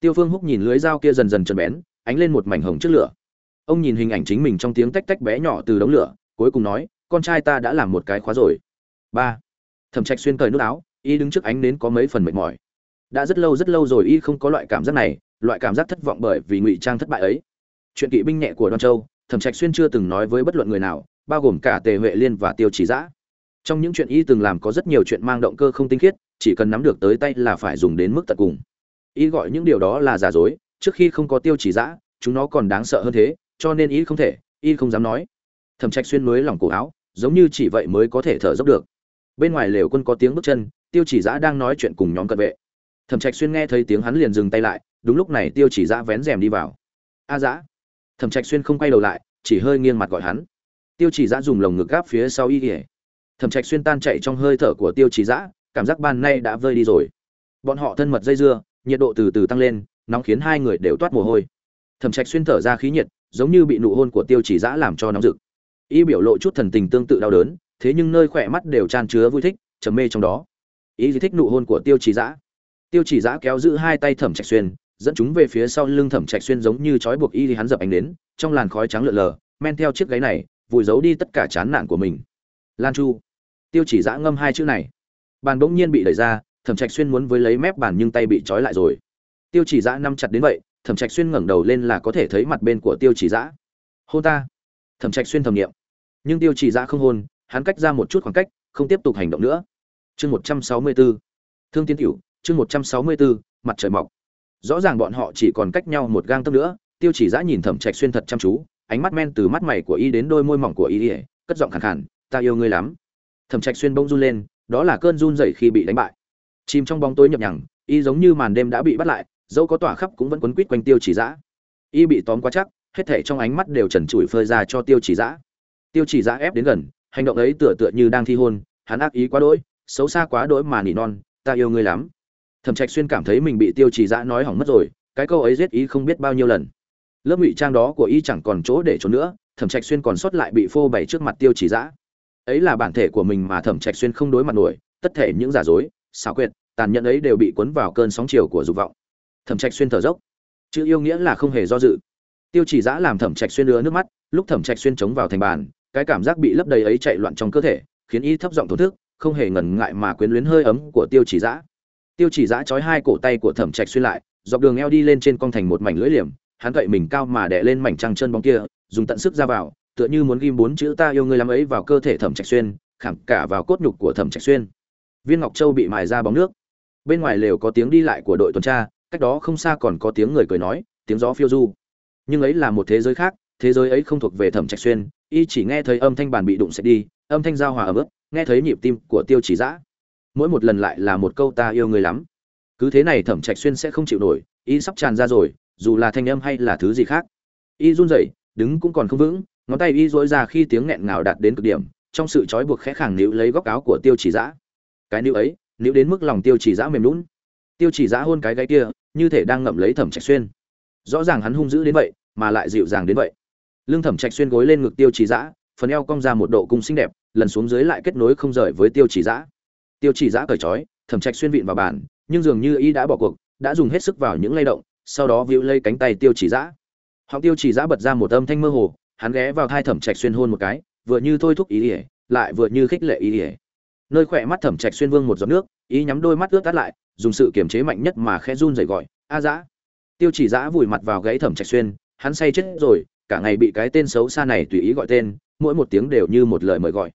Tiêu phương húc nhìn lưới dao kia dần dần trần bén, ánh lên một mảnh hồng trước lửa. Ông nhìn hình ảnh chính mình trong tiếng tách tách bé nhỏ từ đống lửa, cuối cùng nói, con trai ta đã làm một cái khóa rồi. Ba. Thẩm trạch xuyên cởi nút áo y đứng trước ánh đến có mấy phần mệt mỏi. Đã rất lâu rất lâu rồi y không có loại cảm giác này, loại cảm giác thất vọng bởi vì ngụy trang thất bại ấy. Chuyện kỵ binh nhẹ của đoan châu, thẩm trạch xuyên chưa từng nói với bất luận người nào, bao gồm cả tề huệ liên và tiêu chỉ giã trong những chuyện y từng làm có rất nhiều chuyện mang động cơ không tinh khiết, chỉ cần nắm được tới tay là phải dùng đến mức tận cùng. Y gọi những điều đó là giả dối, trước khi không có tiêu chỉ giã chúng nó còn đáng sợ hơn thế, cho nên y không thể, y không dám nói. Thẩm trạch xuyên mới lỏng cổ áo, giống như chỉ vậy mới có thể thở dốc được. Bên ngoài lều quân có tiếng bước chân tiêu chỉ giã đang nói chuyện cùng nhóm cận vệ. Thẩm trạch xuyên nghe thấy tiếng hắn liền dừng tay lại, đúng lúc này tiêu chỉ giã vén rèm đi vào. A giã. Thẩm trạch xuyên không quay đầu lại, chỉ hơi nghiêng mặt gọi hắn. Tiêu chỉ giã dùng lồng ngực gáp phía sau y ỉa thẩm trạch xuyên tan chạy trong hơi thở của tiêu chỉ giã, cảm giác ban nay đã vơi đi rồi. Bọn họ thân mật dây dưa, nhiệt độ từ từ tăng lên, nóng khiến hai người đều toát mồ hôi. Thẩm trạch xuyên thở ra khí nhiệt, giống như bị nụ hôn của tiêu chỉ giã làm cho nóng rực. Y biểu lộ chút thần tình tương tự đau đớn, thế nhưng nơi khỏe mắt đều tràn chứa vui thích, trầm mê trong đó ý gì thích nụ hôn của tiêu chỉ giã tiêu chỉ giã kéo giữ hai tay thẩm trạch xuyên, dẫn chúng về phía sau lưng thẩm trạch xuyên giống như trói buộc y thì hắn dập ánh đến trong làn khói trắng lượn lờ, men theo chiếc gáy này, vùi giấu đi tất cả chán nản của mình. Lan chu. Tiêu chỉ giã ngâm hai chữ này. Bàn bỗng nhiên bị đẩy ra, thẩm trạch xuyên muốn với lấy mép bàn nhưng tay bị trói lại rồi. Tiêu chỉ giã nắm chặt đến vậy, thẩm trạch xuyên ngẩng đầu lên là có thể thấy mặt bên của tiêu chỉ giã hôn ta. Thẩm trạch xuyên thầm nghiệm nhưng tiêu chỉ giã không hôn, hắn cách ra một chút khoảng cách, không tiếp tục hành động nữa chương một trăm sáu mươi bốn thương tiến tiểu chương một trăm sáu mươi bốn mặt trời mọc. Rõ ràng bọn họ chỉ còn cách nhau một gang tấc nữa, tiêu chỉ giã nhìn thẩm trạch xuyên thật chăm chú, ánh mắt men từ mắt mày của y đến đôi môi mỏng của y cất giọng khàn khàn, ta yêu ngươi lắm. Thẩm trạch xuyên bỗng run lên, đó là cơn run rẩy khi bị đánh bại. Chìm trong bóng tối nhập nhằng, y giống như màn đêm đã bị bắt lại, dẫu có tỏa khắp cũng vẫn quấn quýt quanh tiêu chỉ giã. Y bị tóm quá chắc, hết thảy trong ánh mắt đều trần trụi phơi ra cho tiêu chỉ giã. Tiêu chỉ giã ép đến gần, hành động ấy tựa tựa như đang thi hôn, hắn ác ý quá đỗi xấu xa quá đỗi mà nỉ non, ta yêu ngươi lắm. Thẩm trạch xuyên cảm thấy mình bị tiêu chỉ Dã nói hỏng mất rồi, cái câu ấy giết ý không biết bao nhiêu lần. Lớp ngụy trang đó của y chẳng còn chỗ để trốn nữa, thẩm trạch xuyên còn sót lại bị phô bày trước mặt tiêu chỉ Dã. ấy là bản thể của mình mà thẩm trạch xuyên không đối mặt nổi, tất thể những giả dối, xảo quyệt, tàn nhẫn ấy đều bị cuốn vào cơn sóng chiều của dục vọng. Thẩm trạch xuyên thở dốc. Chữ yêu nghĩa là không hề do dự. Tiêu chỉ giã làm thẩm trạch xuyên đưa nước mắt, lúc thẩm trạch xuyên chống vào thành bàn, cái cảm giác bị lấp đầy ấy chạy loạn trong cơ thể, khiến y thấp giọng thổn thức không hề ngần ngại mà quyến luyến hơi ấm của tiêu chỉ giã. Tiêu chỉ giã trói hai cổ tay của thẩm trạch xuyên lại, dọc đường eo đi lên trên con thành một mảnh lưỡi liềm, hắn cậy mình cao mà đè lên mảnh trăng chân bóng kia, dùng tận sức ra vào, tựa như muốn ghim bốn chữ ta yêu ngươi lắm ấy vào cơ thể thẩm trạch xuyên khảm cả vào cốt nhục của thẩm trạch xuyên. Viên ngọc châu bị mài ra bóng nước. Bên ngoài lều có tiếng đi lại của đội tuần tra, cách đó không xa còn có tiếng người cười nói, tiếng gió phiêu du. Nhưng ấy là một thế giới khác, thế giới ấy không thuộc về thẩm trạch xuyên, y chỉ nghe thấy âm thanh bàn bị đụng sẽ đi, âm thanh giao hòa ở ức nghe thấy nhịp tim của tiêu chỉ dã mỗi một lần lại là một câu ta yêu người lắm. Cứ thế này thẩm trạch xuyên sẽ không chịu nổi, y sắp tràn ra rồi, dù là thanh âm hay là thứ gì khác. Y run rẩy, đứng cũng còn không vững, ngón tay y dối ra khi tiếng nghẹn ngào đạt đến cực điểm, trong sự trói buộc khẽ khàng níu lấy góc áo của tiêu chỉ dã cái níu ấy, níu đến mức lòng tiêu chỉ dã mềm lún tiêu chỉ dã hôn cái gáy kia, như thể đang ngậm lấy thẩm trạch xuyên. Rõ ràng hắn hung dữ đến vậy, mà lại dịu dàng đến vậy. Lương thẩm trạch xuyên gối lên ngực tiêu chỉ dã phần eo cong ra một độ cung xinh đẹp, lần xuống dưới lại kết nối không rời với tiêu chỉ dã tiêu chỉ dã cởi trói, thẩm trạch xuyên vịn vào bàn, nhưng dường như y đã bỏ cuộc, đã dùng hết sức vào những lay động, sau đó víu lây cánh tay tiêu chỉ dã họng tiêu chỉ dã bật ra một âm thanh mơ hồ, hắn ghé vào thai thẩm trạch xuyên hôn một cái, vừa như thôi thúc ý ỉa, lại vừa như khích lệ ý ỉa. Nơi khỏe mắt thẩm trạch xuyên vương một giọt nước ý nhắm đôi mắt ướt tắt lại, dùng sự kiềm chế mạnh nhất mà khẽ run rẩy gọi, a dã tiêu chỉ dã vùi mặt vào gáy thẩm trạch xuyên, hắn say chết rồi, cả ngày bị cái tên xấu xa này tùy ý gọi tên mỗi một tiếng đều như một lời mời gọi.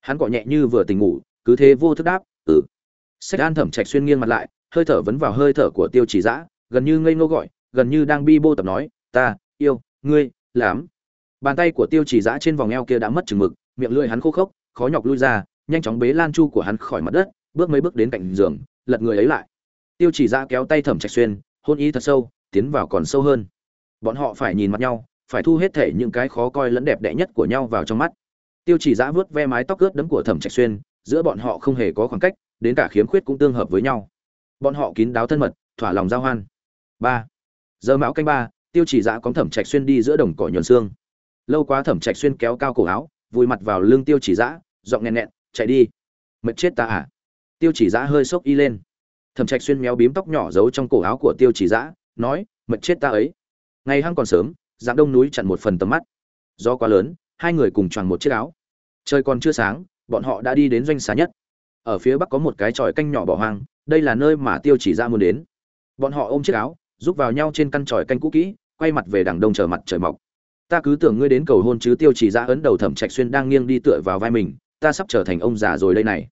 Hắn gọi nhẹ như vừa tỉnh ngủ, cứ thế vô thức đáp ừ. Sách an thẩm trạch xuyên nghiêng mặt lại, hơi thở vấn vào hơi thở của tiêu chỉ dã, gần như ngây ngô gọi, gần như đang bi bô tập nói, ta, yêu, ngươi, lắm. Bàn tay của tiêu chỉ dã trên vòng eo kia đã mất chừng mực, miệng lưỡi hắn khô khốc, khó nhọc lui ra, nhanh chóng bế lan chu của hắn khỏi mặt đất, bước mấy bước đến cạnh giường, lật người ấy lại. Tiêu chỉ dã kéo tay thẩm trạch xuyên, hôn ý thật sâu, tiến vào còn sâu hơn. Bọn họ phải nhìn mặt nhau phải thu hết thể những cái khó coi lẫn đẹp đẽ nhất của nhau vào trong mắt. Tiêu chỉ giã vớt ve mái tóc ướt đấm của thẩm trạch xuyên, giữa bọn họ không hề có khoảng cách, đến cả khiếm khuyết cũng tương hợp với nhau. Bọn họ kín đáo thân mật, thỏa lòng giao hoan. Ba. Giờ mão canh ba, tiêu chỉ dạ có thẩm trạch xuyên đi giữa đồng cỏ nhuần xương. Lâu quá thẩm trạch xuyên kéo cao cổ áo, vùi mặt vào lưng tiêu chỉ dã giọng nghẹn nghẹn, chạy đi. Mệt chết ta à? Tiêu chỉ dã hơi sốc y lên. Thẩm trạch xuyên méo bím tóc nhỏ giấu trong cổ áo của tiêu chỉ dã nói, mệt chết ta ấy. Ngày hăng còn sớm dạng đông núi chặn một phần tầm mắt. Do quá lớn, hai người cùng choàng một chiếc áo. Trời còn chưa sáng, bọn họ đã đi đến doanh xá nhất. Ở phía bắc có một cái tròi canh nhỏ bỏ hoang, đây là nơi mà tiêu chỉ ra muốn đến. Bọn họ ôm chiếc áo giúp vào nhau trên căn tròi canh cũ kỹ, quay mặt về đằng đông chờ mặt trời mọc. Ta cứ tưởng ngươi đến cầu hôn chứ, tiêu chỉ ra ấn đầu thẩm trạch xuyên đang nghiêng đi tựa vào vai mình, ta sắp trở thành ông già rồi đây này.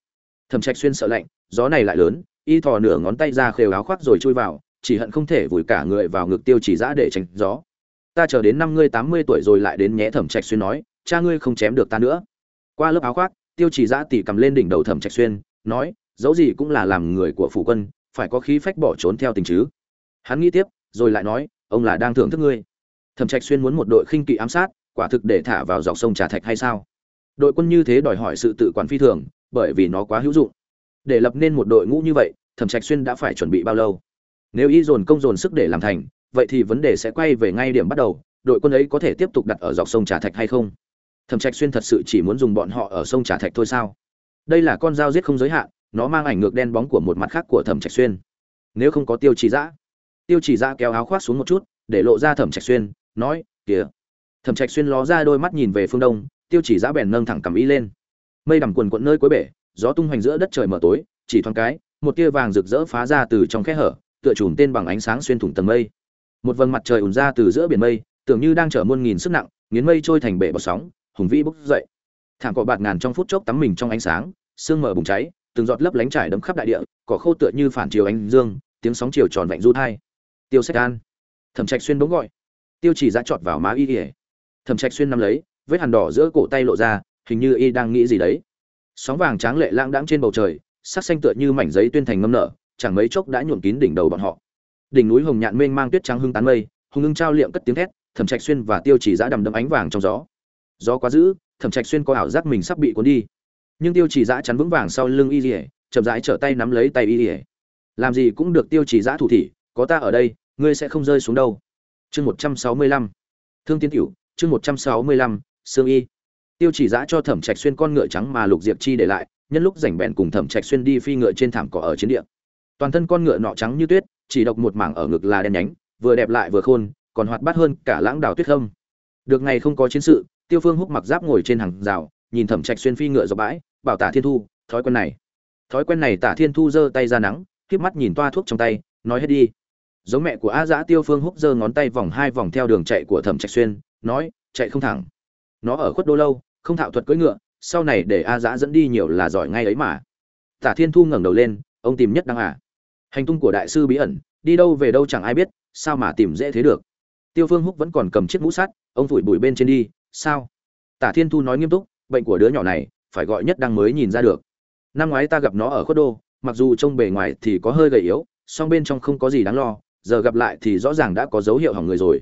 Thẩm trạch xuyên sợ lạnh, gió này lại lớn, y thò nửa ngón tay ra khều áo khoác rồi chui vào, chỉ hận không thể vùi cả người vào ngực tiêu chỉ ra để tránh gió ta chờ đến năm ngươi tám mươi tuổi rồi lại đến nhé, thẩm trạch xuyên nói, cha ngươi không chém được ta nữa. Qua lớp áo khoác, tiêu chỉ giã tỉ cầm lên đỉnh đầu thẩm trạch xuyên, nói, dẫu gì cũng là làm người của phủ quân, phải có khí phách bỏ trốn theo tình chứ. Hắn nghĩ tiếp, rồi lại nói, ông là đang thưởng thức ngươi. Thẩm trạch xuyên muốn một đội khinh kỵ ám sát, quả thực để thả vào dọc sông trà thạch hay sao? Đội quân như thế đòi hỏi sự tự quản phi thường, bởi vì nó quá hữu dụng. Để lập nên một đội ngũ như vậy, thẩm trạch xuyên đã phải chuẩn bị bao lâu? Nếu y dồn công dồn sức để làm thành vậy thì vấn đề sẽ quay về ngay điểm bắt đầu đội quân ấy có thể tiếp tục đặt ở dọc sông trà thạch hay không? Thẩm trạch xuyên thật sự chỉ muốn dùng bọn họ ở sông trà thạch thôi sao? Đây là con dao giết không giới hạn nó mang ảnh ngược đen bóng của một mặt khác của thẩm trạch xuyên. Nếu không có tiêu chỉ Dã, tiêu chỉ Dã kéo áo khoác xuống một chút để lộ ra thẩm trạch xuyên nói kìa. Thẩm trạch xuyên ló ra đôi mắt nhìn về phương đông tiêu chỉ Dã bèn nâng thẳng cầm ý lên. Mây đầm quần quận nơi cuối bể gió tung hoành giữa đất trời mở tối chỉ thoáng cái một tia vàng rực rỡ phá ra từ trong khe hở tựa chùm tên bằng ánh sáng xuyên thủng tầng mây một vầng mặt trời ùn ra từ giữa biển mây, tưởng như đang chở muôn nghìn sức nặng, nghiến mây trôi thành bể bọt sóng, hùng vĩ bốc dậy. Thảm cỏ bạt ngàn trong phút chốc tắm mình trong ánh sáng, sương mở bùng cháy, từng giọt lấp lánh trải đấm khắp đại địa, cỏ khô tựa như phản chiều ánh dương, tiếng sóng chiều tròn vạnh du thai. Tiêu sách an. Thẩm trạch xuyên bỗng gọi. Tiêu chỉ dạ ra chọt vào má y ỉa thẩm trạch xuyên nắm lấy, vết hàn đỏ giữa cổ tay lộ ra, hình như y đang nghĩ gì đấy. Sóng vàng tráng lệ lãng đãng trên bầu trời, sắc xanh tựa như mảnh giấy tuyên thành ngâm nở, chẳng mấy chốc đã nhuộm kín đỉnh đầu bọn họ đỉnh núi hồng nhạn mênh mang tuyết trắng hưng tán mây, hùng ngưng trao liệm cất tiếng thét, thẩm trạch xuyên và tiêu chỉ giã đầm đâm ánh vàng trong gió. Gió quá dữ, thẩm trạch xuyên có ảo giác mình sắp bị cuốn đi. Nhưng tiêu chỉ giã chắn vững vàng sau lưng y lìa chậm rãi trở tay nắm lấy tay y lìa làm gì cũng được tiêu chỉ giã thủ thị, có ta ở đây, ngươi sẽ không rơi xuống đâu. Chương một trăm sáu mươi lăm. Thương tiến tiểu chương một trăm sáu mươi lăm, sương y. Tiêu chỉ giã cho thẩm trạch xuyên con ngựa trắng mà lục diệp chi để lại, nhân lúc rảnh bèn cùng thẩm trạch xuyên đi phi ngựa trên thảm cỏ ở chiến địa. Toàn thân con ngựa nọ trắng như tuyết chỉ độc một mảng ở ngực là đen nhánh, vừa đẹp lại vừa khôn, còn hoạt bát hơn cả lãng đảo tuyết không được ngày không có chiến sự, tiêu phương húc mặc giáp ngồi trên hàng rào, nhìn thẩm trạch xuyên phi ngựa dọc bãi, bảo tả thiên thu, thói quen này, thói quen này tả thiên thu giơ tay ra nắng, khiếp mắt nhìn toa thuốc trong tay, nói hết đi. Giống mẹ của a dã tiêu phương húc giơ ngón tay vòng hai vòng theo đường chạy của thẩm trạch xuyên, nói, chạy không thẳng. Nó ở khuất đô lâu, không thạo thuật cưỡi ngựa, sau này để a dã dẫn đi nhiều là giỏi ngay ấy mà. Tả thiên thu ngẩng đầu lên, ông tìm nhất đăng à? Hành tung của đại sư bí ẩn, đi đâu về đâu chẳng ai biết, sao mà tìm dễ thế được? Tiêu phương húc vẫn còn cầm chiếc mũ sắt, ông phủi bụi bên trên đi, sao? Tả thiên thu nói nghiêm túc, bệnh của đứa nhỏ này, phải gọi nhất đăng mới nhìn ra được. Năm ngoái ta gặp nó ở khuất đô, mặc dù trông bề ngoài thì có hơi gầy yếu, song bên trong không có gì đáng lo, giờ gặp lại thì rõ ràng đã có dấu hiệu hỏng người rồi.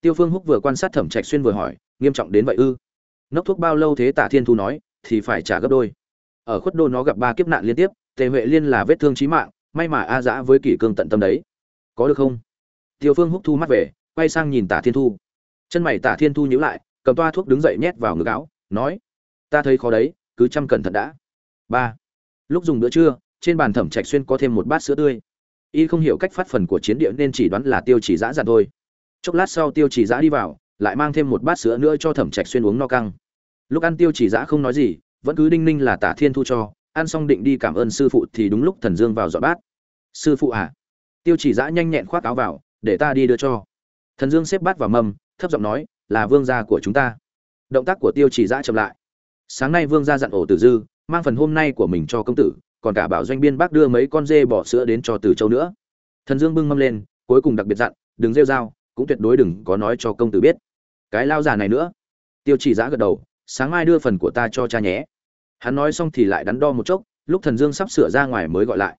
Tiêu phương húc vừa quan sát thẩm trạch xuyên vừa hỏi, nghiêm trọng đến vậy ư? Nốc thuốc bao lâu thế? Tả thiên thu nói, thì phải trả gấp đôi. Ở khuất đô nó gặp ba kiếp nạn liên tiếp, tề huệ liên là vết thương chí mạng may mà a dã với kỷ cương tận tâm đấy. Có được không? Tiêu phương húc thu mắt về, quay sang nhìn tả thiên thu. Chân mày tả thiên thu nhíu lại, cầm toa thuốc đứng dậy nhét vào ngực áo, nói, ta thấy khó đấy, cứ chăm cẩn thận đã. Ba. Lúc dùng bữa trưa, trên bàn thẩm trạch xuyên có thêm một bát sữa tươi. Y không hiểu cách phát phần của chiến địa nên chỉ đoán là tiêu chỉ giã dặn thôi. Chốc lát sau tiêu chỉ giã đi vào, lại mang thêm một bát sữa nữa cho thẩm trạch xuyên uống no căng. Lúc ăn tiêu chỉ giã không nói gì, vẫn cứ đinh ninh là tả thiên thu cho. Ăn xong định đi cảm ơn sư phụ thì đúng lúc thần dương vào dọn bát sư phụ à? Tiêu chỉ giã nhanh nhẹn khoác áo vào, để ta đi đưa cho. Thần dương xếp bát vào mâm, thấp giọng nói, là vương gia của chúng ta. Động tác của tiêu chỉ giã chậm lại. Sáng nay vương gia dặn ổ tử dư, mang phần hôm nay của mình cho công tử, còn cả bảo doanh biên bác đưa mấy con dê bỏ sữa đến cho từ châu nữa. Thần dương bưng mâm lên, cuối cùng đặc biệt dặn, đừng rêu dao cũng tuyệt đối đừng có nói cho công tử biết. Cái lao già này nữa. Tiêu chỉ giã gật đầu, sáng mai đưa phần của ta cho cha nhé. Hắn nói xong thì lại đắn đo một chốc, lúc thần dương sắp sửa ra ngoài mới gọi lại.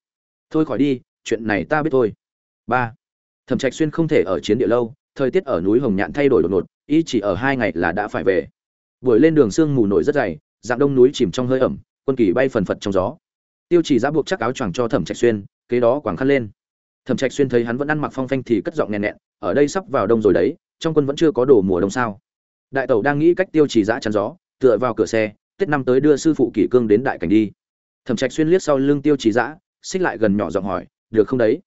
Thôi khỏi đi chuyện này ta biết thôi. Ba. Thẩm trạch xuyên không thể ở chiến địa lâu, thời tiết ở núi hồng nhạn thay đổi đột ngột, ý chỉ ở hai ngày là đã phải về. Buổi lên đường sương mù nổi rất dày, dạng đông núi chìm trong hơi ẩm, quân kỳ bay phần phật trong gió. Tiêu chỉ giã buộc chắc áo choàng cho thẩm trạch xuyên, kế đó quảng khăn lên. Thẩm trạch xuyên thấy hắn vẫn ăn mặc phong phanh thì cất giọng nhẹ nhẹ ở đây sắp vào đông rồi đấy, trong quân vẫn chưa có đồ mùa đông sao? Đại tẩu đang nghĩ cách tiêu chỉ giã chắn gió, tựa vào cửa xe, tết năm tới đưa sư phụ kỷ cương đến đại cảnh đi. Thẩm trạch xuyên liếc sau lưng tiêu chỉ giã, xích lại gần nhỏ giọng hỏi được không đấy?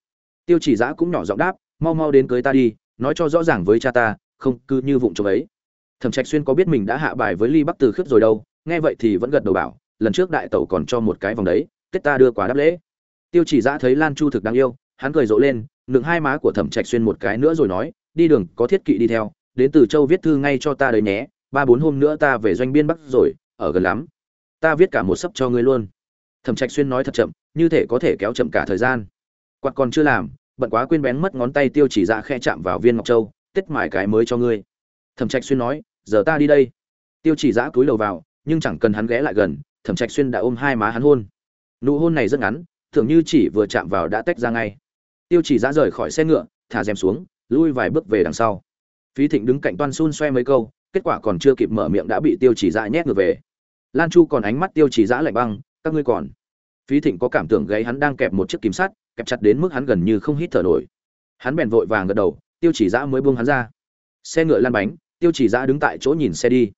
Tiêu chỉ giã cũng nhỏ giọng đáp, mau mau đến cưới ta đi, nói cho rõ ràng với cha ta, không, cứ như vụng trộm ấy. Thẩm trạch xuyên có biết mình đã hạ bài với ly bắc từ khước rồi đâu, nghe vậy thì vẫn gật đầu bảo, lần trước đại tẩu còn cho một cái vòng đấy tết ta đưa quá đáp lễ. Tiêu chỉ giã thấy lan chu thực đáng yêu, hắn cười rộ lên, nựng hai má của thẩm trạch xuyên một cái nữa rồi nói, đi đường, có thiết kỵ đi theo, đến từ châu viết thư ngay cho ta đấy nhé, ba bốn hôm nữa ta về doanh biên bắc rồi, ở gần lắm. Ta viết cả một sấp cho ngươi luôn. Thẩm trạch xuyên nói thật chậm, như thể có thể kéo chậm cả thời gian quạt còn chưa làm, bận quá quên bén mất ngón tay tiêu chỉ dạ khe chạm vào viên ngọc châu, tết mải cái mới cho ngươi. Thẩm trạch xuyên nói, giờ ta đi đây. Tiêu chỉ giã cúi đầu vào, nhưng chẳng cần hắn ghé lại gần, thẩm trạch xuyên đã ôm hai má hắn hôn. Nụ hôn này rất ngắn thường như chỉ vừa chạm vào đã tách ra ngay. Tiêu chỉ giã rời khỏi xe ngựa, thả rèm xuống, lui vài bước về đằng sau. Phí thịnh đứng cạnh toan xun xoe mấy câu, kết quả còn chưa kịp mở miệng đã bị tiêu chỉ giã nhét ngược về. Lan chu còn ánh mắt tiêu chỉ giã lạnh băng, các ngươi còn? Phí thịnh có cảm tưởng gáy hắn đang kẹp một chiếc kìm sắt kẹp chặt đến mức hắn gần như không hít thở nổi. Hắn bèn vội vàng gật đầu, tiêu chỉ giã mới buông hắn ra. Xe ngựa lăn bánh, tiêu chỉ giã đứng tại chỗ nhìn xe đi.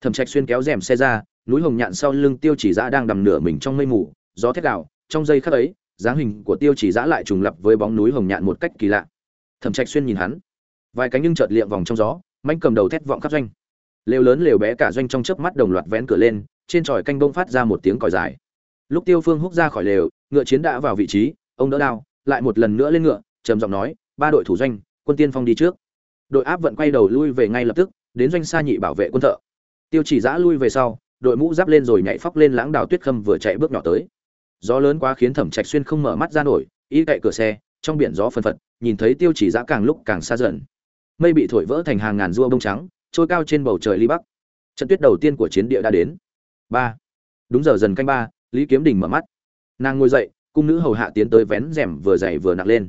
Thẩm trạch xuyên kéo rèm xe ra, núi hồng nhạn sau lưng tiêu chỉ giã đang đầm nửa mình trong mây mù, gió thét đảo trong giây khắc ấy, dáng hình của tiêu chỉ giã lại trùng lập với bóng núi hồng nhạn một cách kỳ lạ. Thẩm trạch xuyên nhìn hắn. Vài cánh nhưng chợt liệng vòng trong gió manh cầm đầu thét vọng khắp doanh. Lều lớn lều bé cả doanh trong chớp mắt đồng loạt vén cửa lên, trên tròi canh bông phát ra một tiếng còi dài. Lúc tiêu phương hút ra khỏi lều, ngựa chiến đã vào vị trí ông đỡ đao, lại một lần nữa lên ngựa, trầm giọng nói, ba đội thủ doanh, quân tiên phong đi trước. Đội áp vận quay đầu lui về ngay lập tức, đến doanh xa nhị bảo vệ quân thợ. Tiêu chỉ giã lui về sau, đội mũ giáp lên rồi nhảy phóc lên lãng đào tuyết khâm vừa chạy bước nhỏ tới. Gió lớn quá khiến thẩm trạch xuyên không mở mắt ra nổi, y cậy cửa xe, trong biển gió phân phật, nhìn thấy tiêu chỉ giã càng lúc càng xa dần. Mây bị thổi vỡ thành hàng ngàn rua bông trắng, trôi cao trên bầu trời ly bắc. Trận tuyết đầu tiên của chiến địa đã đến. Ba. Đúng giờ dần canh ba, lý kiếm đình mở mắt. Nàng ngồi dậy cung nữ hầu hạ tiến tới vén rèm vừa dày vừa nặng lên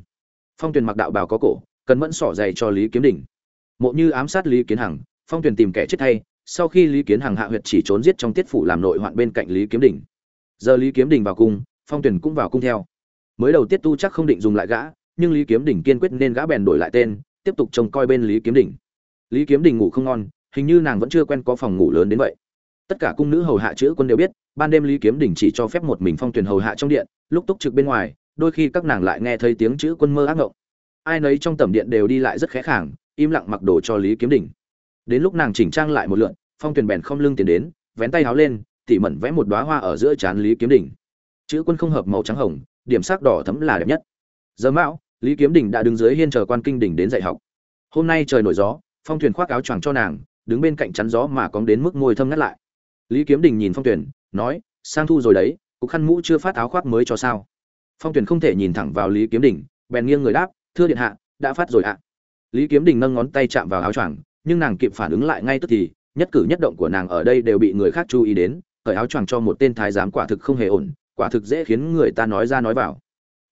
phong tuyền mặc đạo bào có cổ, cần mẫn sỏ dày cho lý kiếm Đỉnh. mộ như ám sát lý kiến hằng, phong tuyền tìm kẻ chết thay, sau khi lý kiến hằng hạ huyệt chỉ trốn giết trong tiết phủ làm nội hoạn bên cạnh lý kiếm Đỉnh. giờ lý kiếm Đỉnh vào cung, phong tuyền cũng vào cung theo mới đầu tiết tu chắc không định dùng lại gã, nhưng lý kiếm Đỉnh kiên quyết nên gã bèn đổi lại tên, tiếp tục trông coi bên lý kiếm Đỉnh. lý kiếm Đỉnh ngủ không ngon, hình như nàng vẫn chưa quen có phòng ngủ lớn đến vậy tất cả cung nữ hầu hạ chữ quân đều biết, ban đêm lý kiếm đình chỉ cho phép một mình phong tuyển hầu hạ trong điện, lúc túc trực bên ngoài, đôi khi các nàng lại nghe thấy tiếng chữ quân mơ ác ngộng. Ai nấy trong tầm điện đều đi lại rất khẽ khàng, im lặng mặc đồ cho lý kiếm đình đến lúc nàng chỉnh trang lại một lượn, phong tuyển bèn không lưng tiến đến, vén tay háo lên, tỉ mẩn vẽ một đoá hoa ở giữa trán lý kiếm đình chữ quân không hợp màu trắng hồng, điểm sắc đỏ thấm là đẹp nhất. Giờ mão, lý kiếm đình đã đứng dưới hiên chờ quan kinh đình đến dạy học. Hôm nay trời nổi gió, phong thuyền khoác áo choàng cho nàng, đứng bên cạnh chắn gió mà cóng đến mức môi thâm ngắt lại lý kiếm đình nhìn phong tuyển nói, sang thu rồi đấy, cục khăn mũ chưa phát áo khoác mới cho sao? Phong tuyển không thể nhìn thẳng vào lý kiếm đình, bèn nghiêng người đáp, thưa điện hạ, đã phát rồi ạ. Lý kiếm đình nâng ngón tay chạm vào áo choàng, nhưng nàng kịp phản ứng lại ngay tức thì, nhất cử nhất động của nàng ở đây đều bị người khác chú ý đến, cởi áo choàng cho một tên thái giám quả thực không hề ổn, quả thực dễ khiến người ta nói ra nói vào.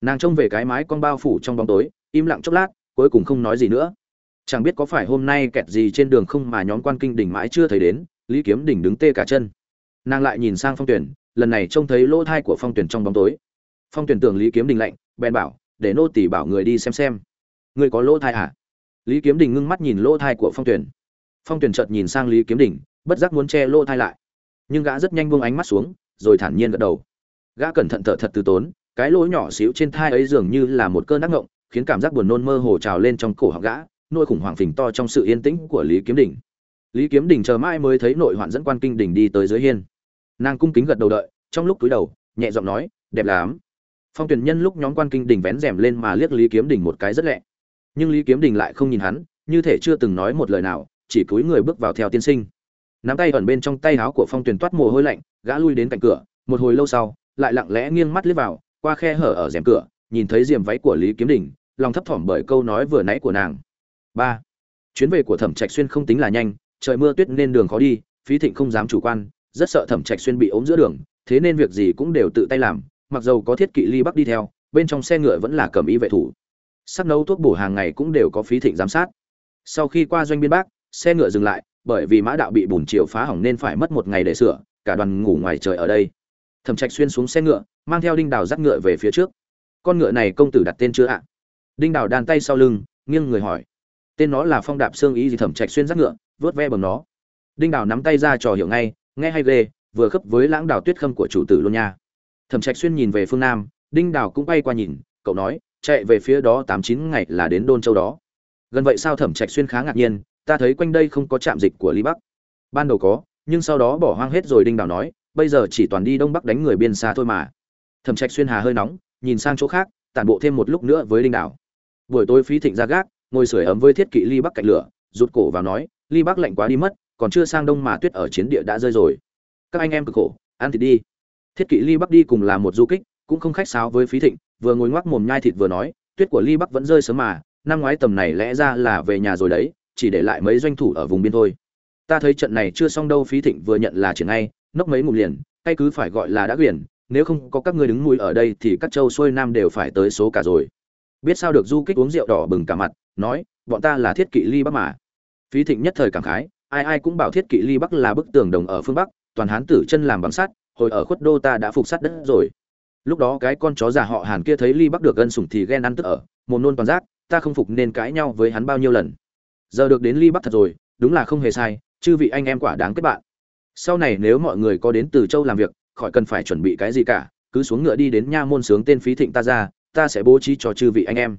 Nàng trông về cái mái con bao phủ trong bóng tối, im lặng chốc lát, cuối cùng không nói gì nữa. Chẳng biết có phải hôm nay kẹt gì trên đường không mà nhóm quan kinh đỉnh mãi chưa thấy đến lý kiếm đỉnh đứng tê cả chân. Nàng lại nhìn sang phong tuyển, lần này trông thấy lỗ thai của phong tuyển trong bóng tối. Phong tuyển tưởng lý kiếm đình lạnh, bèn bảo, để nô tỷ bảo người đi xem xem. Người có lỗ thai à? Lý kiếm đình ngưng mắt nhìn lỗ thai của phong tuyển. Phong tuyển chợt nhìn sang lý kiếm đình, bất giác muốn che lỗ thai lại. Nhưng gã rất nhanh buông ánh mắt xuống, rồi thản nhiên gật đầu. Gã cẩn thận thở thật từ tốn, cái lỗ nhỏ xíu trên thai ấy dường như là một cơn ác ngộng, khiến cảm giác buồn nôn mơ hồ trào lên trong cổ họng gã, nỗi khủng hoảng phình to trong sự yên tĩnh của lý kiếm đình lý kiếm đình chờ mãi mới thấy nội hoạn dẫn quan kinh đình đi tới dưới hiên. Nàng cung kính gật đầu đợi, trong lúc túi đầu, nhẹ giọng nói, đẹp lắm. Phong tuyển nhân lúc nhóm quan kinh đình vén rèm lên mà liếc lý kiếm đình một cái rất lẹ. Nhưng lý kiếm đình lại không nhìn hắn, như thể chưa từng nói một lời nào, chỉ cúi người bước vào theo tiên sinh. Nắm tay ẩn bên trong tay áo của phong tuyển toát mồ hôi lạnh, gã lui đến cạnh cửa, một hồi lâu sau, lại lặng lẽ nghiêng mắt liếc vào, qua khe hở ở rèm cửa, nhìn thấy diềm váy của lý kiếm đình, lòng thấp thỏm bởi câu nói vừa nãy của nàng. Ba. Chuyến về của thẩm trạch xuyên không tính là nhanh trời mưa tuyết nên đường khó đi, phí thịnh không dám chủ quan, rất sợ thẩm trạch xuyên bị ốm giữa đường, thế nên việc gì cũng đều tự tay làm, mặc dầu có thiết kỵ ly bắc đi theo, bên trong xe ngựa vẫn là cầm y vệ thủ. Sắc nấu thuốc bổ hàng ngày cũng đều có phí thịnh giám sát. Sau khi qua doanh biên bắc xe ngựa dừng lại, bởi vì mã đạo bị bùn chiều phá hỏng nên phải mất một ngày để sửa, cả đoàn ngủ ngoài trời ở đây. Thẩm trạch xuyên xuống xe ngựa, mang theo đinh đào dắt ngựa về phía trước. Con ngựa này công tử đặt tên chưa ạ? Đinh đào đan tay sau lưng, nghiêng người hỏi. Tên nó là phong đạp xương ý gì? Thẩm trạch xuyên dắt ngựa vớt ve bằng nó. Đinh đào nắm tay ra trò hiểu ngay, nghe hay ghê, vừa khớp với lãng đào tuyết khâm của chủ tử luôn nha. Thẩm trạch xuyên nhìn về phương nam, đinh đào cũng bay qua nhìn, cậu nói, chạy về phía đó tám chín ngày là đến đôn châu đó. Gần vậy sao thẩm trạch xuyên khá ngạc nhiên, ta thấy quanh đây không có trạm dịch của ly bắc. Ban đầu có, nhưng sau đó bỏ hoang hết rồi đinh đào nói, bây giờ chỉ toàn đi đông bắc đánh người biên xa thôi mà. Thẩm trạch xuyên hà hơi nóng, nhìn sang chỗ khác, tản bộ thêm một lúc nữa với đinh đào. Buổi tối phí thịnh ra gác, ngồi sưởi ấm với thiết kỵ ly bắc cạnh lửa, rụt cổ vào nói ly bắc lạnh quá đi mất, còn chưa sang đông mà tuyết ở chiến địa đã rơi rồi. Các anh em cực khổ, ăn thịt đi. Thiết kỵ ly bắc đi cùng là một du kích, cũng không khách sáo với phí thịnh, vừa ngồi ngoác mồm nhai thịt vừa nói, tuyết của ly bắc vẫn rơi sớm mà, năm ngoái tầm này lẽ ra là về nhà rồi đấy, chỉ để lại mấy doanh thủ ở vùng biên thôi. Ta thấy trận này chưa xong đâu, phí thịnh vừa nhận là triển ngay, nốc mấy ngụm liền hay cứ phải gọi là đã quyển. nếu không có các ngươi đứng mũi ở đây thì các châu xuôi nam đều phải tới số cả rồi. Biết sao được du kích uống rượu đỏ bừng cả mặt, nói, bọn ta là thiết kỵ ly bắc mà phí thịnh nhất thời cảm khái, ai ai cũng bảo thiết kỵ ly bắc là bức tường đồng ở phương bắc, toàn hán tử chân làm bằng sắt, hồi ở khuất đô ta đã phục sắt đất rồi. Lúc đó cái con chó già họ hàn kia thấy ly bắc được gân sủng thì ghen ăn tức ở mồm nôn toàn giác ta không phục nên cãi nhau với hắn bao nhiêu lần. Giờ được đến ly bắc thật rồi, đúng là không hề sai, chư vị anh em quả đáng kết bạn. Sau này nếu mọi người có đến từ châu làm việc, khỏi cần phải chuẩn bị cái gì cả, cứ xuống ngựa đi đến nha môn sướng tên phí thịnh ta ra, ta sẽ bố trí cho chư vị anh em.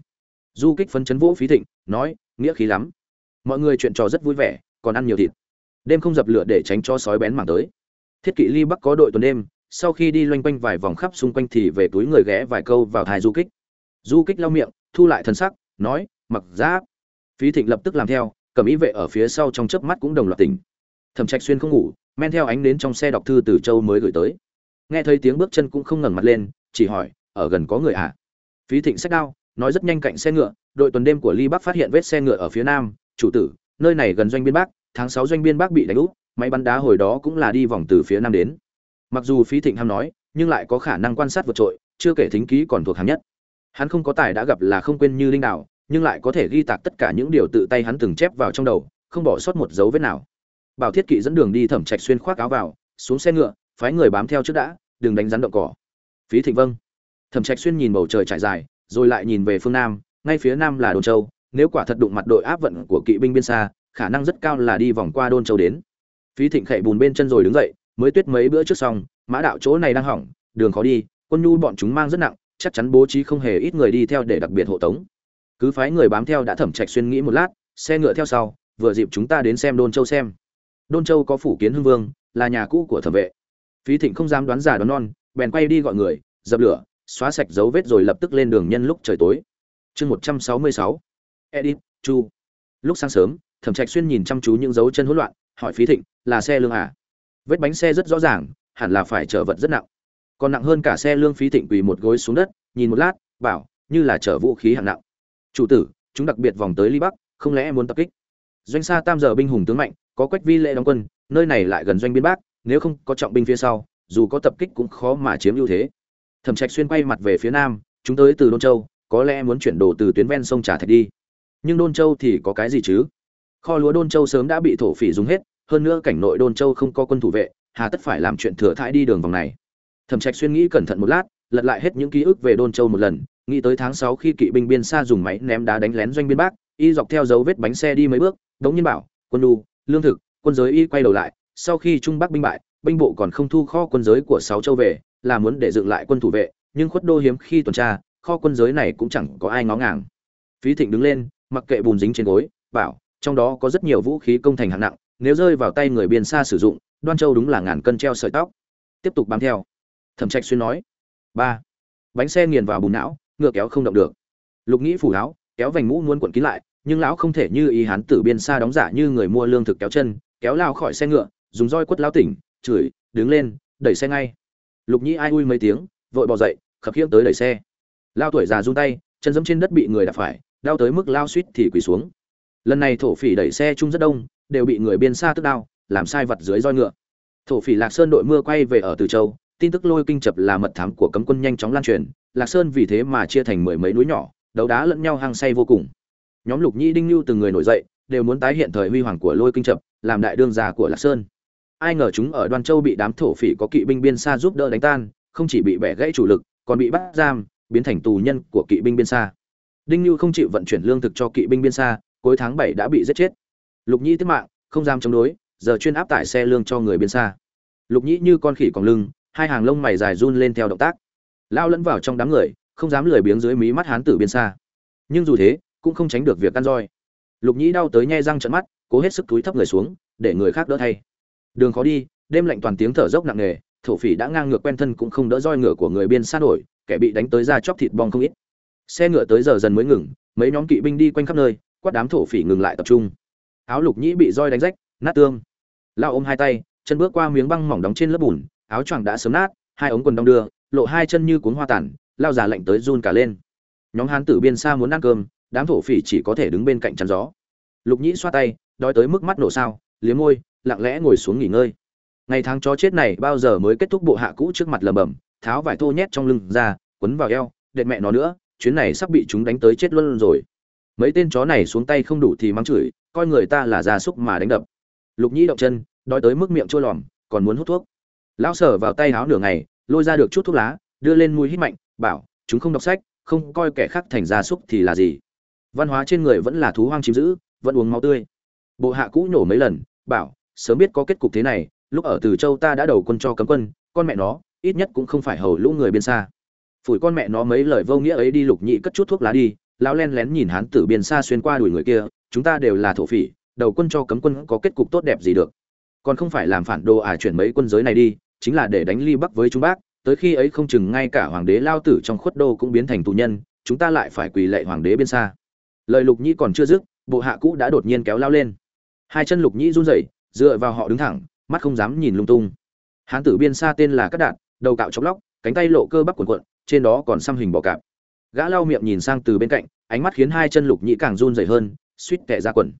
Du kích phấn chấn vũ phí thịnh, nói, nghĩa khí lắm mọi người chuyện trò rất vui vẻ, còn ăn nhiều thịt. Đêm không dập lửa để tránh cho sói bén mảng tới. Thiết kỵ ly bắc có đội tuần đêm, sau khi đi loanh quanh vài vòng khắp xung quanh thì về túi người ghé vài câu vào thai du kích. Du kích lau miệng, thu lại thân sắc, nói, mặc giáp. Phí thịnh lập tức làm theo, cầm ý vệ ở phía sau trong chớp mắt cũng đồng loạt tỉnh. Thẩm trạch xuyên không ngủ, men theo ánh đến trong xe đọc thư từ châu mới gửi tới. Nghe thấy tiếng bước chân cũng không ngẩng mặt lên, chỉ hỏi, ở gần có người à? Phí thịnh sách đao, nói rất nhanh cạnh xe ngựa, đội tuần đêm của ly bắc phát hiện vết xe ngựa ở phía nam chủ tử, nơi này gần doanh biên bắc, tháng sáu doanh biên bắc bị đánh úp, máy bắn đá hồi đó cũng là đi vòng từ phía nam đến. Mặc dù phí thịnh ham nói, nhưng lại có khả năng quan sát vượt trội, chưa kể thính ký còn thuộc hàm nhất. Hắn không có tài đã gặp là không quên như linh đạo nhưng lại có thể ghi tạc tất cả những điều tự tay hắn từng chép vào trong đầu, không bỏ sót một dấu vết nào. Bảo thiết kỵ dẫn đường đi thẩm trạch xuyên khoác áo vào, xuống xe ngựa, phái người bám theo trước đã, đừng đánh rắn động cỏ. Phí thịnh vâng. Thẩm trạch xuyên nhìn bầu trời trải dài, rồi lại nhìn về phương nam, ngay phía nam là đồn châu nếu quả thật đụng mặt đội áp vận của kỵ binh biên xa, khả năng rất cao là đi vòng qua Đôn Châu đến. Phí Thịnh khệ bùn bên chân rồi đứng dậy, mới tuyết mấy bữa trước xong, mã đạo chỗ này đang hỏng, đường khó đi, quân nhu bọn chúng mang rất nặng, chắc chắn bố trí không hề ít người đi theo để đặc biệt hộ tống. Cứ phái người bám theo đã thẩm trạch xuyên nghĩ một lát, xe ngựa theo sau, vừa dịp chúng ta đến xem Đôn Châu xem. Đôn Châu có phủ kiến hưng vương, là nhà cũ của thẩm vệ. Phí Thịnh không dám đoán giả đoán non, bèn quay đi gọi người, dập lửa, xóa sạch dấu vết rồi lập tức lên đường nhân lúc trời tối. Chương 166 edit chu. Lúc sáng sớm, thẩm trạch xuyên nhìn chăm chú những dấu chân hỗn loạn, hỏi phí thịnh, là xe lương à? Vết bánh xe rất rõ ràng, hẳn là phải chở vật rất nặng. Còn nặng hơn cả xe lương, phí thịnh quỳ một gối xuống đất, nhìn một lát, bảo, như là chở vũ khí hạng nặng. Chủ tử, chúng đặc biệt vòng tới ly bắc, không lẽ muốn tập kích? Doanh xa tam giờ binh hùng tướng mạnh, có quách vi lệ đóng quân, nơi này lại gần doanh biên bắc nếu không có trọng binh phía sau, dù có tập kích cũng khó mà chiếm ưu thế. Thẩm trạch xuyên quay mặt về phía nam, chúng tới từ đôn châu, có lẽ muốn chuyển đồ từ tuyến ven sông trà thạch đi nhưng đôn châu thì có cái gì chứ? Kho lúa đôn châu sớm đã bị thổ phỉ dùng hết, hơn nữa cảnh nội đôn châu không có quân thủ vệ, hà tất phải làm chuyện thừa thãi đi đường vòng này. Thẩm trạch suy nghĩ cẩn thận một lát, lật lại hết những ký ức về đôn châu một lần, nghĩ tới tháng sáu khi kỵ binh biên xa dùng máy ném đá đánh lén doanh biên bắc y dọc theo dấu vết bánh xe đi mấy bước, đống nhiên bảo, quân đu, lương thực, quân giới y quay đầu lại, sau khi trung bắc binh bại, binh bộ còn không thu kho quân giới của sáu châu về, là muốn để dựng lại quân thủ vệ, nhưng khuất đô hiếm khi tuần tra, kho quân giới này cũng chẳng có ai ngó ngàng. Phí thịnh đứng lên mặc kệ bùn dính trên gối, bảo, trong đó có rất nhiều vũ khí công thành hạng nặng, nếu rơi vào tay người biên xa sử dụng, đoan châu đúng là ngàn cân treo sợi tóc. Tiếp tục bám theo. Thẩm trạch xuyên nói. Ba. Bánh xe nghiền vào bùn não, ngựa kéo không động được. Lục nghĩ phủ áo, kéo vành mũ muốn cuộn kín lại, nhưng lão không thể như ý hán tử biên xa đóng giả như người mua lương thực kéo chân, kéo lao khỏi xe ngựa, dùng roi quất lão tỉnh, chửi, đứng lên, đẩy xe ngay. Lục nhĩ ai ui mấy tiếng, vội bỏ dậy, khập khiễng tới đẩy xe. Lao tuổi già run tay, chân dẫm trên đất bị người đạp phải đau tới mức lao suýt thì quỳ xuống. Lần này thổ phỉ đẩy xe chung rất đông, đều bị người biên xa tức đau, làm sai vật dưới roi ngựa. Thổ phỉ lạc sơn đội mưa quay về ở từ châu, tin tức lôi kinh chập là mật thám của cấm quân nhanh chóng lan truyền, lạc sơn vì thế mà chia thành mười mấy núi nhỏ, đấu đá lẫn nhau hăng say vô cùng. Nhóm lục nhĩ đinh lưu từng người nổi dậy, đều muốn tái hiện thời huy hoàng của lôi kinh chập, làm đại đương già của lạc sơn. Ai ngờ chúng ở đoan châu bị đám thổ phỉ có kỵ binh biên xa giúp đỡ đánh tan, không chỉ bị bẻ gãy chủ lực, còn bị bắt giam, biến thành tù nhân của kỵ binh biên xa đinh như không chịu vận chuyển lương thực cho kỵ binh biên xa, cuối tháng bảy đã bị giết chết. Lục nhĩ tiết mạng, không dám chống đối, giờ chuyên áp tải xe lương cho người biên xa. Lục nhĩ như con khỉ còn lưng, hai hàng lông mày dài run lên theo động tác. Lao lẫn vào trong đám người, không dám lười biếng dưới mí mắt hán tử biên xa. Nhưng dù thế, cũng không tránh được việc căn roi. Lục nhĩ đau tới nhay răng trận mắt, cố hết sức túi thấp người xuống, để người khác đỡ thay. Đường khó đi, đêm lạnh toàn tiếng thở dốc nặng nề, thổ phỉ đã ngang ngược quen thân cũng không đỡ roi ngựa của người biên xa nổi, kẻ bị đánh tới da chóc thịt bong không ít xe ngựa tới giờ dần mới ngừng, mấy nhóm kỵ binh đi quanh khắp nơi, quát đám thổ phỉ ngừng lại tập trung. Áo lục nhĩ bị roi đánh rách, nát tương. Lao ôm hai tay, chân bước qua miếng băng mỏng đóng trên lớp bùn, áo choàng đã sớm nát, hai ống quần đong đưa, lộ hai chân như cuốn hoa tản lao già lạnh tới run cả lên. Nhóm hán tử biên xa muốn ăn cơm, đám thổ phỉ chỉ có thể đứng bên cạnh chắn gió. Lục nhĩ xoa tay, đói tới mức mắt nổ sao, liếm môi, lặng lẽ ngồi xuống nghỉ ngơi. Ngày tháng chó chết này bao giờ mới kết thúc bộ hạ cũ trước mặt lầm bầm, tháo vải thô nhét trong lưng ra, quấn vào eo, đệt mẹ nó nữa chuyến này sắp bị chúng đánh tới chết luôn rồi. Mấy tên chó này xuống tay không đủ thì mắng chửi, coi người ta là gia súc mà đánh đập. Lục nhĩ động chân, đói tới mức miệng trôi lòm, còn muốn hút thuốc. Lão sở vào tay háo nửa ngày, lôi ra được chút thuốc lá, đưa lên mũi hít mạnh, bảo, chúng không đọc sách, không coi kẻ khác thành gia súc thì là gì? Văn hóa trên người vẫn là thú hoang chiếm giữ vẫn uống máu tươi. Bộ hạ cũ nhổ mấy lần, bảo, sớm biết có kết cục thế này, lúc ở từ châu ta đã đầu quân cho cấm quân, con mẹ nó, ít nhất cũng không phải hầu lũ người bên xa phủi con mẹ nó mấy lời vô nghĩa ấy đi, lục nhị cất chút thuốc lá đi. Lão len lén nhìn hán tử biên xa xuyên qua đuổi người kia. Chúng ta đều là thổ phỉ, đầu quân cho cấm quân có kết cục tốt đẹp gì được. Còn không phải làm phản đồ à chuyển mấy quân giới này đi, chính là để đánh ly bắc với chúng bác. Tới khi ấy không chừng ngay cả hoàng đế lao tử trong khuất đô cũng biến thành tù nhân, chúng ta lại phải quỳ lệ hoàng đế bên xa. Lời lục nhĩ còn chưa dứt, bộ hạ cũ đã đột nhiên kéo lao lên. Hai chân lục nhĩ run rẩy, dựa vào họ đứng thẳng, mắt không dám nhìn lung tung. Hán tử biên xa tên là cát đạn đầu cạo chóc lóc, cánh tay lộ cơ bắp quần quận trên đó còn xăm hình bò cạp. Gã lau miệng nhìn sang từ bên cạnh, ánh mắt khiến hai chân lục nhĩ càng run rẩy hơn, suýt tệ ra quần.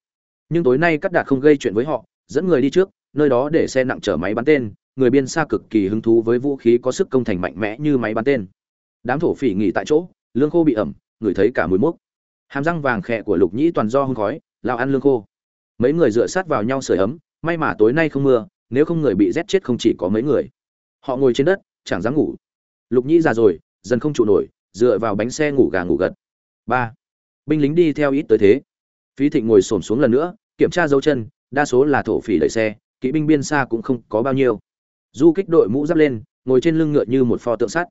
Nhưng tối nay cát đạt không gây chuyện với họ, dẫn người đi trước, nơi đó để xe nặng chở máy bắn tên, người biên xa cực kỳ hứng thú với vũ khí có sức công thành mạnh mẽ như máy bắn tên. Đám thổ phỉ nghỉ tại chỗ, lương khô bị ẩm, người thấy cả mùi mốc. Hàm răng vàng khẽ của lục nhĩ toàn do hương khói, lao ăn lương khô. Mấy người dựa sát vào nhau sưởi ấm, may mà tối nay không mưa, nếu không người bị rét chết không chỉ có mấy người. Họ ngồi trên đất, chẳng dám ngủ. Lục nhĩ già rồi dần không trụ nổi, dựa vào bánh xe ngủ gà ngủ gật. Ba. Binh lính đi theo ít tới thế. Phí thịnh ngồi xổm xuống lần nữa, kiểm tra dấu chân, đa số là thổ phỉ đẩy xe, kỵ binh biên xa cũng không có bao nhiêu. Du kích đội mũ giáp lên, ngồi trên lưng ngựa như một pho tượng sắt.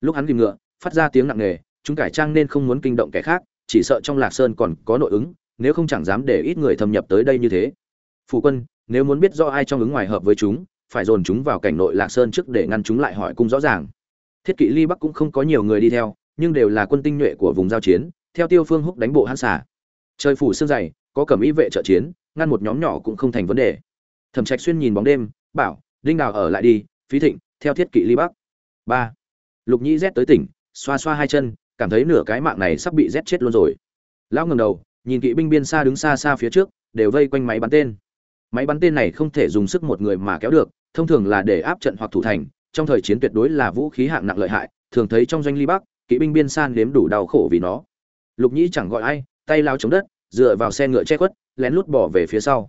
Lúc hắn kìm ngựa, phát ra tiếng nặng nề, chúng cải trang nên không muốn kinh động kẻ khác, chỉ sợ trong lạc sơn còn có nội ứng, nếu không chẳng dám để ít người thâm nhập tới đây như thế. Phụ quân, nếu muốn biết do ai trong ứng ngoài hợp với chúng, phải dồn chúng vào cảnh nội lạc sơn trước để ngăn chúng lại hỏi cung rõ ràng thiết kỵ ly bắc cũng không có nhiều người đi theo, nhưng đều là quân tinh nhuệ của vùng giao chiến, theo tiêu phương húc đánh bộ hãn xả trời phủ sương dày, có cẩm ý vệ trợ chiến, ngăn một nhóm nhỏ cũng không thành vấn đề. Thẩm trạch xuyên nhìn bóng đêm, bảo, đinh đào ở lại đi, phí thịnh, theo thiết kỵ ly bắc. Ba. Lục nhĩ rét tới tỉnh, xoa xoa hai chân, cảm thấy nửa cái mạng này sắp bị rét chết luôn rồi. Lão ngẩng đầu, nhìn kỵ binh biên xa đứng xa xa phía trước, đều vây quanh máy bắn tên. Máy bắn tên này không thể dùng sức một người mà kéo được, thông thường là để áp trận hoặc thủ thành trong thời chiến tuyệt đối là vũ khí hạng nặng lợi hại, thường thấy trong doanh ly bắc, kỵ binh biên san nếm đủ đau khổ vì nó. Lục nhĩ chẳng gọi ai, tay lao chống đất, dựa vào xe ngựa che khuất, lén lút bỏ về phía sau.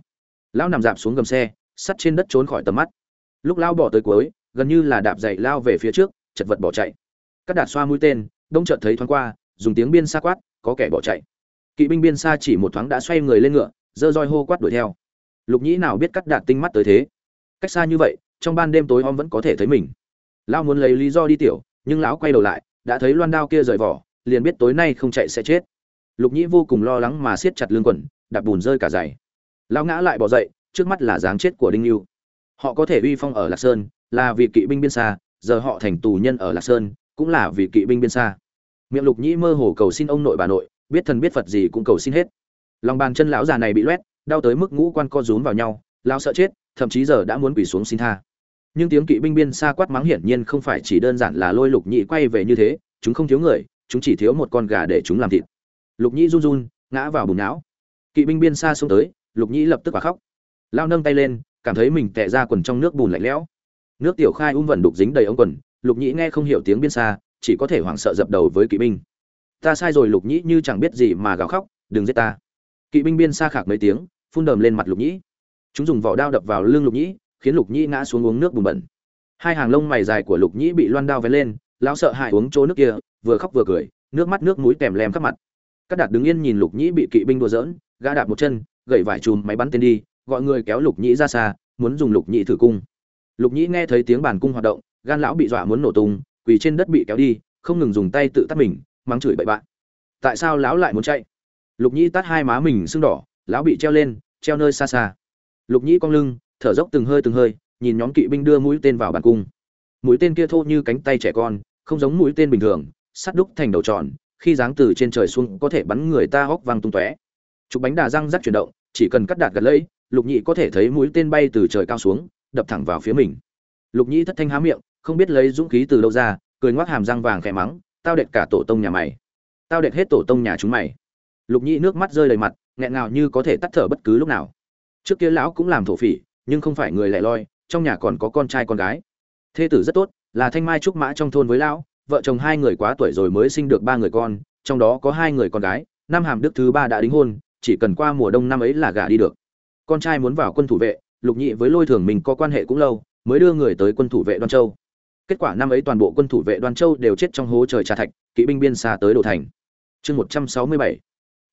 Lão nằm dạp xuống gầm xe, sắt trên đất trốn khỏi tầm mắt. Lúc lao bỏ tới cuối, gần như là đạp dậy lao về phía trước, chật vật bỏ chạy. Các đạt xoa mũi tên, đông chợt thấy thoáng qua, dùng tiếng biên xa quát, có kẻ bỏ chạy. Kỵ binh biên xa chỉ một thoáng đã xoay người lên ngựa, dơ roi hô quát đuổi theo. Lục nhĩ nào biết cắt đạt tinh mắt tới thế? Cách xa như vậy trong ban đêm tối om vẫn có thể thấy mình. Lao muốn lấy lý do đi tiểu, nhưng lão quay đầu lại, đã thấy loan đao kia rời vỏ, liền biết tối nay không chạy sẽ chết. Lục nhĩ vô cùng lo lắng mà siết chặt lưng quần, đạp bùn rơi cả giày. Lão ngã lại bỏ dậy, trước mắt là dáng chết của đinh lưu họ có thể uy phong ở lạc sơn, là vì kỵ binh biên xa, giờ họ thành tù nhân ở lạc sơn, cũng là vì kỵ binh biên xa. Miệng lục nhĩ mơ hồ cầu xin ông nội bà nội, biết thần biết phật gì cũng cầu xin hết. Lòng bàn chân lão già này bị loét, đau tới mức ngũ quan co rúm vào nhau, lão sợ chết, thậm chí giờ đã muốn quỳ xuống xin tha nhưng tiếng kỵ binh biên xa quát mắng hiển nhiên không phải chỉ đơn giản là lôi lục nhị quay về như thế, chúng không thiếu người, chúng chỉ thiếu một con gà để chúng làm thịt. Lục nhị run run, ngã vào bùn não. Kỵ binh biên xa xuống tới, lục nhị lập tức và khóc. Lao nâng tay lên, cảm thấy mình tệ ra quần trong nước bùn lạnh lẽo. Nước tiểu khai um vẩn đục dính đầy ống quần, lục nhị nghe không hiểu tiếng biên xa, chỉ có thể hoảng sợ dập đầu với kỵ binh. Ta sai rồi lục nhĩ như chẳng biết gì mà gào khóc, đừng giết ta. Kỵ binh biên xa khạc mấy tiếng, phun đờm lên mặt lục nhĩ chúng dùng vỏ đao đập vào lưng lục nhĩ khiến lục nhĩ ngã xuống uống nước bùn bẩn. Hai hàng lông mày dài của lục nhĩ bị loan đao vén lên, lão sợ hãi uống chỗ nước kia, vừa khóc vừa cười, nước mắt nước mũi kèm lem khắp mặt. Các đạt đứng yên nhìn lục nhĩ bị kỵ binh đùa dỡn gã đạp một chân, gậy vải chùm máy bắn tên đi, gọi người kéo lục nhĩ ra xa, muốn dùng lục nhĩ thử cung. Lục nhĩ nghe thấy tiếng bàn cung hoạt động, gan lão bị dọa muốn nổ tung, quỳ trên đất bị kéo đi, không ngừng dùng tay tự tắt mình, mắng chửi bậy bạn. Tại sao lão lại muốn chạy? Lục nhĩ tắt hai má mình sưng đỏ, lão bị treo lên, treo nơi xa xa. Lục nhĩ cong lưng thở dốc từng hơi từng hơi, nhìn nhóm kỵ binh đưa mũi tên vào bàn cung. Mũi tên kia thô như cánh tay trẻ con, không giống mũi tên bình thường, sắt đúc thành đầu tròn, khi giáng từ trên trời xuống có thể bắn người ta hóc văng tung tóe. Chụp bánh đà răng rắc chuyển động, chỉ cần cắt đạt gật lẫy, lục nhị có thể thấy mũi tên bay từ trời cao xuống, đập thẳng vào phía mình. Lục nhị thất thanh há miệng, không biết lấy dũng khí từ đâu ra, cười ngoác hàm răng vàng khẽ mắng, tao đệt cả tổ tông nhà mày. Tao đệt hết tổ tông nhà chúng mày. Lục nhị nước mắt rơi đầy mặt, nghẹn ngào như có thể tắt thở bất cứ lúc nào. Trước kia lão cũng làm thổ phỉ nhưng không phải người lẻ loi, trong nhà còn có con trai con gái. Thê tử rất tốt, là thanh mai trúc mã trong thôn với lão, vợ chồng hai người quá tuổi rồi mới sinh được ba người con, trong đó có hai người con gái, năm hàm đức thứ ba đã đính hôn, chỉ cần qua mùa đông năm ấy là gả đi được. Con trai muốn vào quân thủ vệ, lục nhị với lôi thường mình có quan hệ cũng lâu, mới đưa người tới quân thủ vệ đoan châu. Kết quả năm ấy toàn bộ quân thủ vệ đoan châu đều chết trong hố trời trà thạch, kỵ binh biên xa tới đồ thành. Chương một trăm sáu mươi bảy.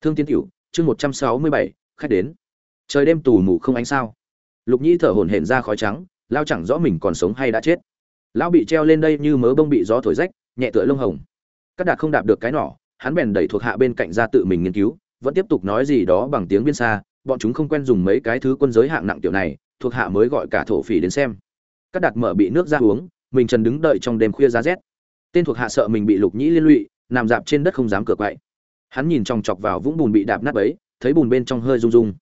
Thương tiến tiểu chương một trăm sáu mươi bảy, khách đến. Trời đêm tù mù không ánh sao lục nhĩ thở hổn hển ra khói trắng, lao chẳng rõ mình còn sống hay đã chết. Lão bị treo lên đây như mớ bông bị gió thổi rách, nhẹ tựa lông hồng. Các đạt không đạp được cái nỏ, hắn bèn đẩy thuộc hạ bên cạnh ra tự mình nghiên cứu, vẫn tiếp tục nói gì đó bằng tiếng biên xa bọn chúng không quen dùng mấy cái thứ quân giới hạng nặng tiểu này, thuộc hạ mới gọi cả thổ phỉ đến xem. Các đạt mở bị nước ra uống, mình trần đứng đợi trong đêm khuya giá rét. Tên thuộc hạ sợ mình bị lục nhĩ liên lụy, nằm dạp trên đất không dám cửa quậy. Hắn nhìn chòng chọc vào vũng bùn bị đạp nát ấy thấy bùn bên trong hơi rung rung.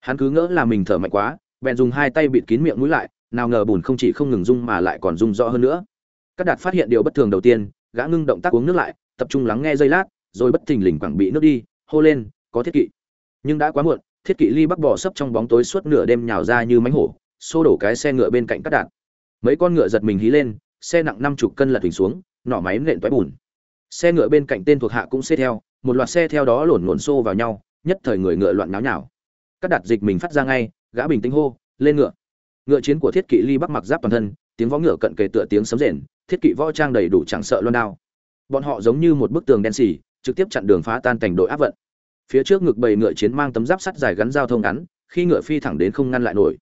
Hắn cứ ngỡ là mình thở mạnh quá bèn dùng hai tay bịt kín miệng mũi lại, nào ngờ bùn không chỉ không ngừng rung mà lại còn rung rõ hơn nữa. Các đạt phát hiện điều bất thường đầu tiên, gã ngưng động tác uống nước lại, tập trung lắng nghe giây lát, rồi bất thình lình quẳng bị nước đi, hô lên, có thiết kỵ. Nhưng đã quá muộn, thiết kỵ ly bắc bỏ sấp trong bóng tối suốt nửa đêm nhào ra như mánh hổ, xô đổ cái xe ngựa bên cạnh các đạt. Mấy con ngựa giật mình hí lên, xe nặng năm chục cân lật hình xuống, nỏ máy nện toái bùn. Xe ngựa bên cạnh tên thuộc hạ cũng xê theo, một loạt xe theo đó lổn lổn xô vào nhau, nhất thời người ngựa loạn náo nhào. Các đạt dịch mình phát ra ngay gã bình tĩnh hô, lên ngựa. Ngựa chiến của thiết kỵ ly bắc mặc giáp toàn thân, tiếng võ ngựa cận kề tựa tiếng sấm rền, thiết kỵ võ trang đầy đủ chẳng sợ loan đao. Bọn họ giống như một bức tường đen xì, trực tiếp chặn đường phá tan thành đội áp vận. Phía trước ngực bầy ngựa chiến mang tấm giáp sắt dài gắn giao thông ngắn, khi ngựa phi thẳng đến không ngăn lại nổi.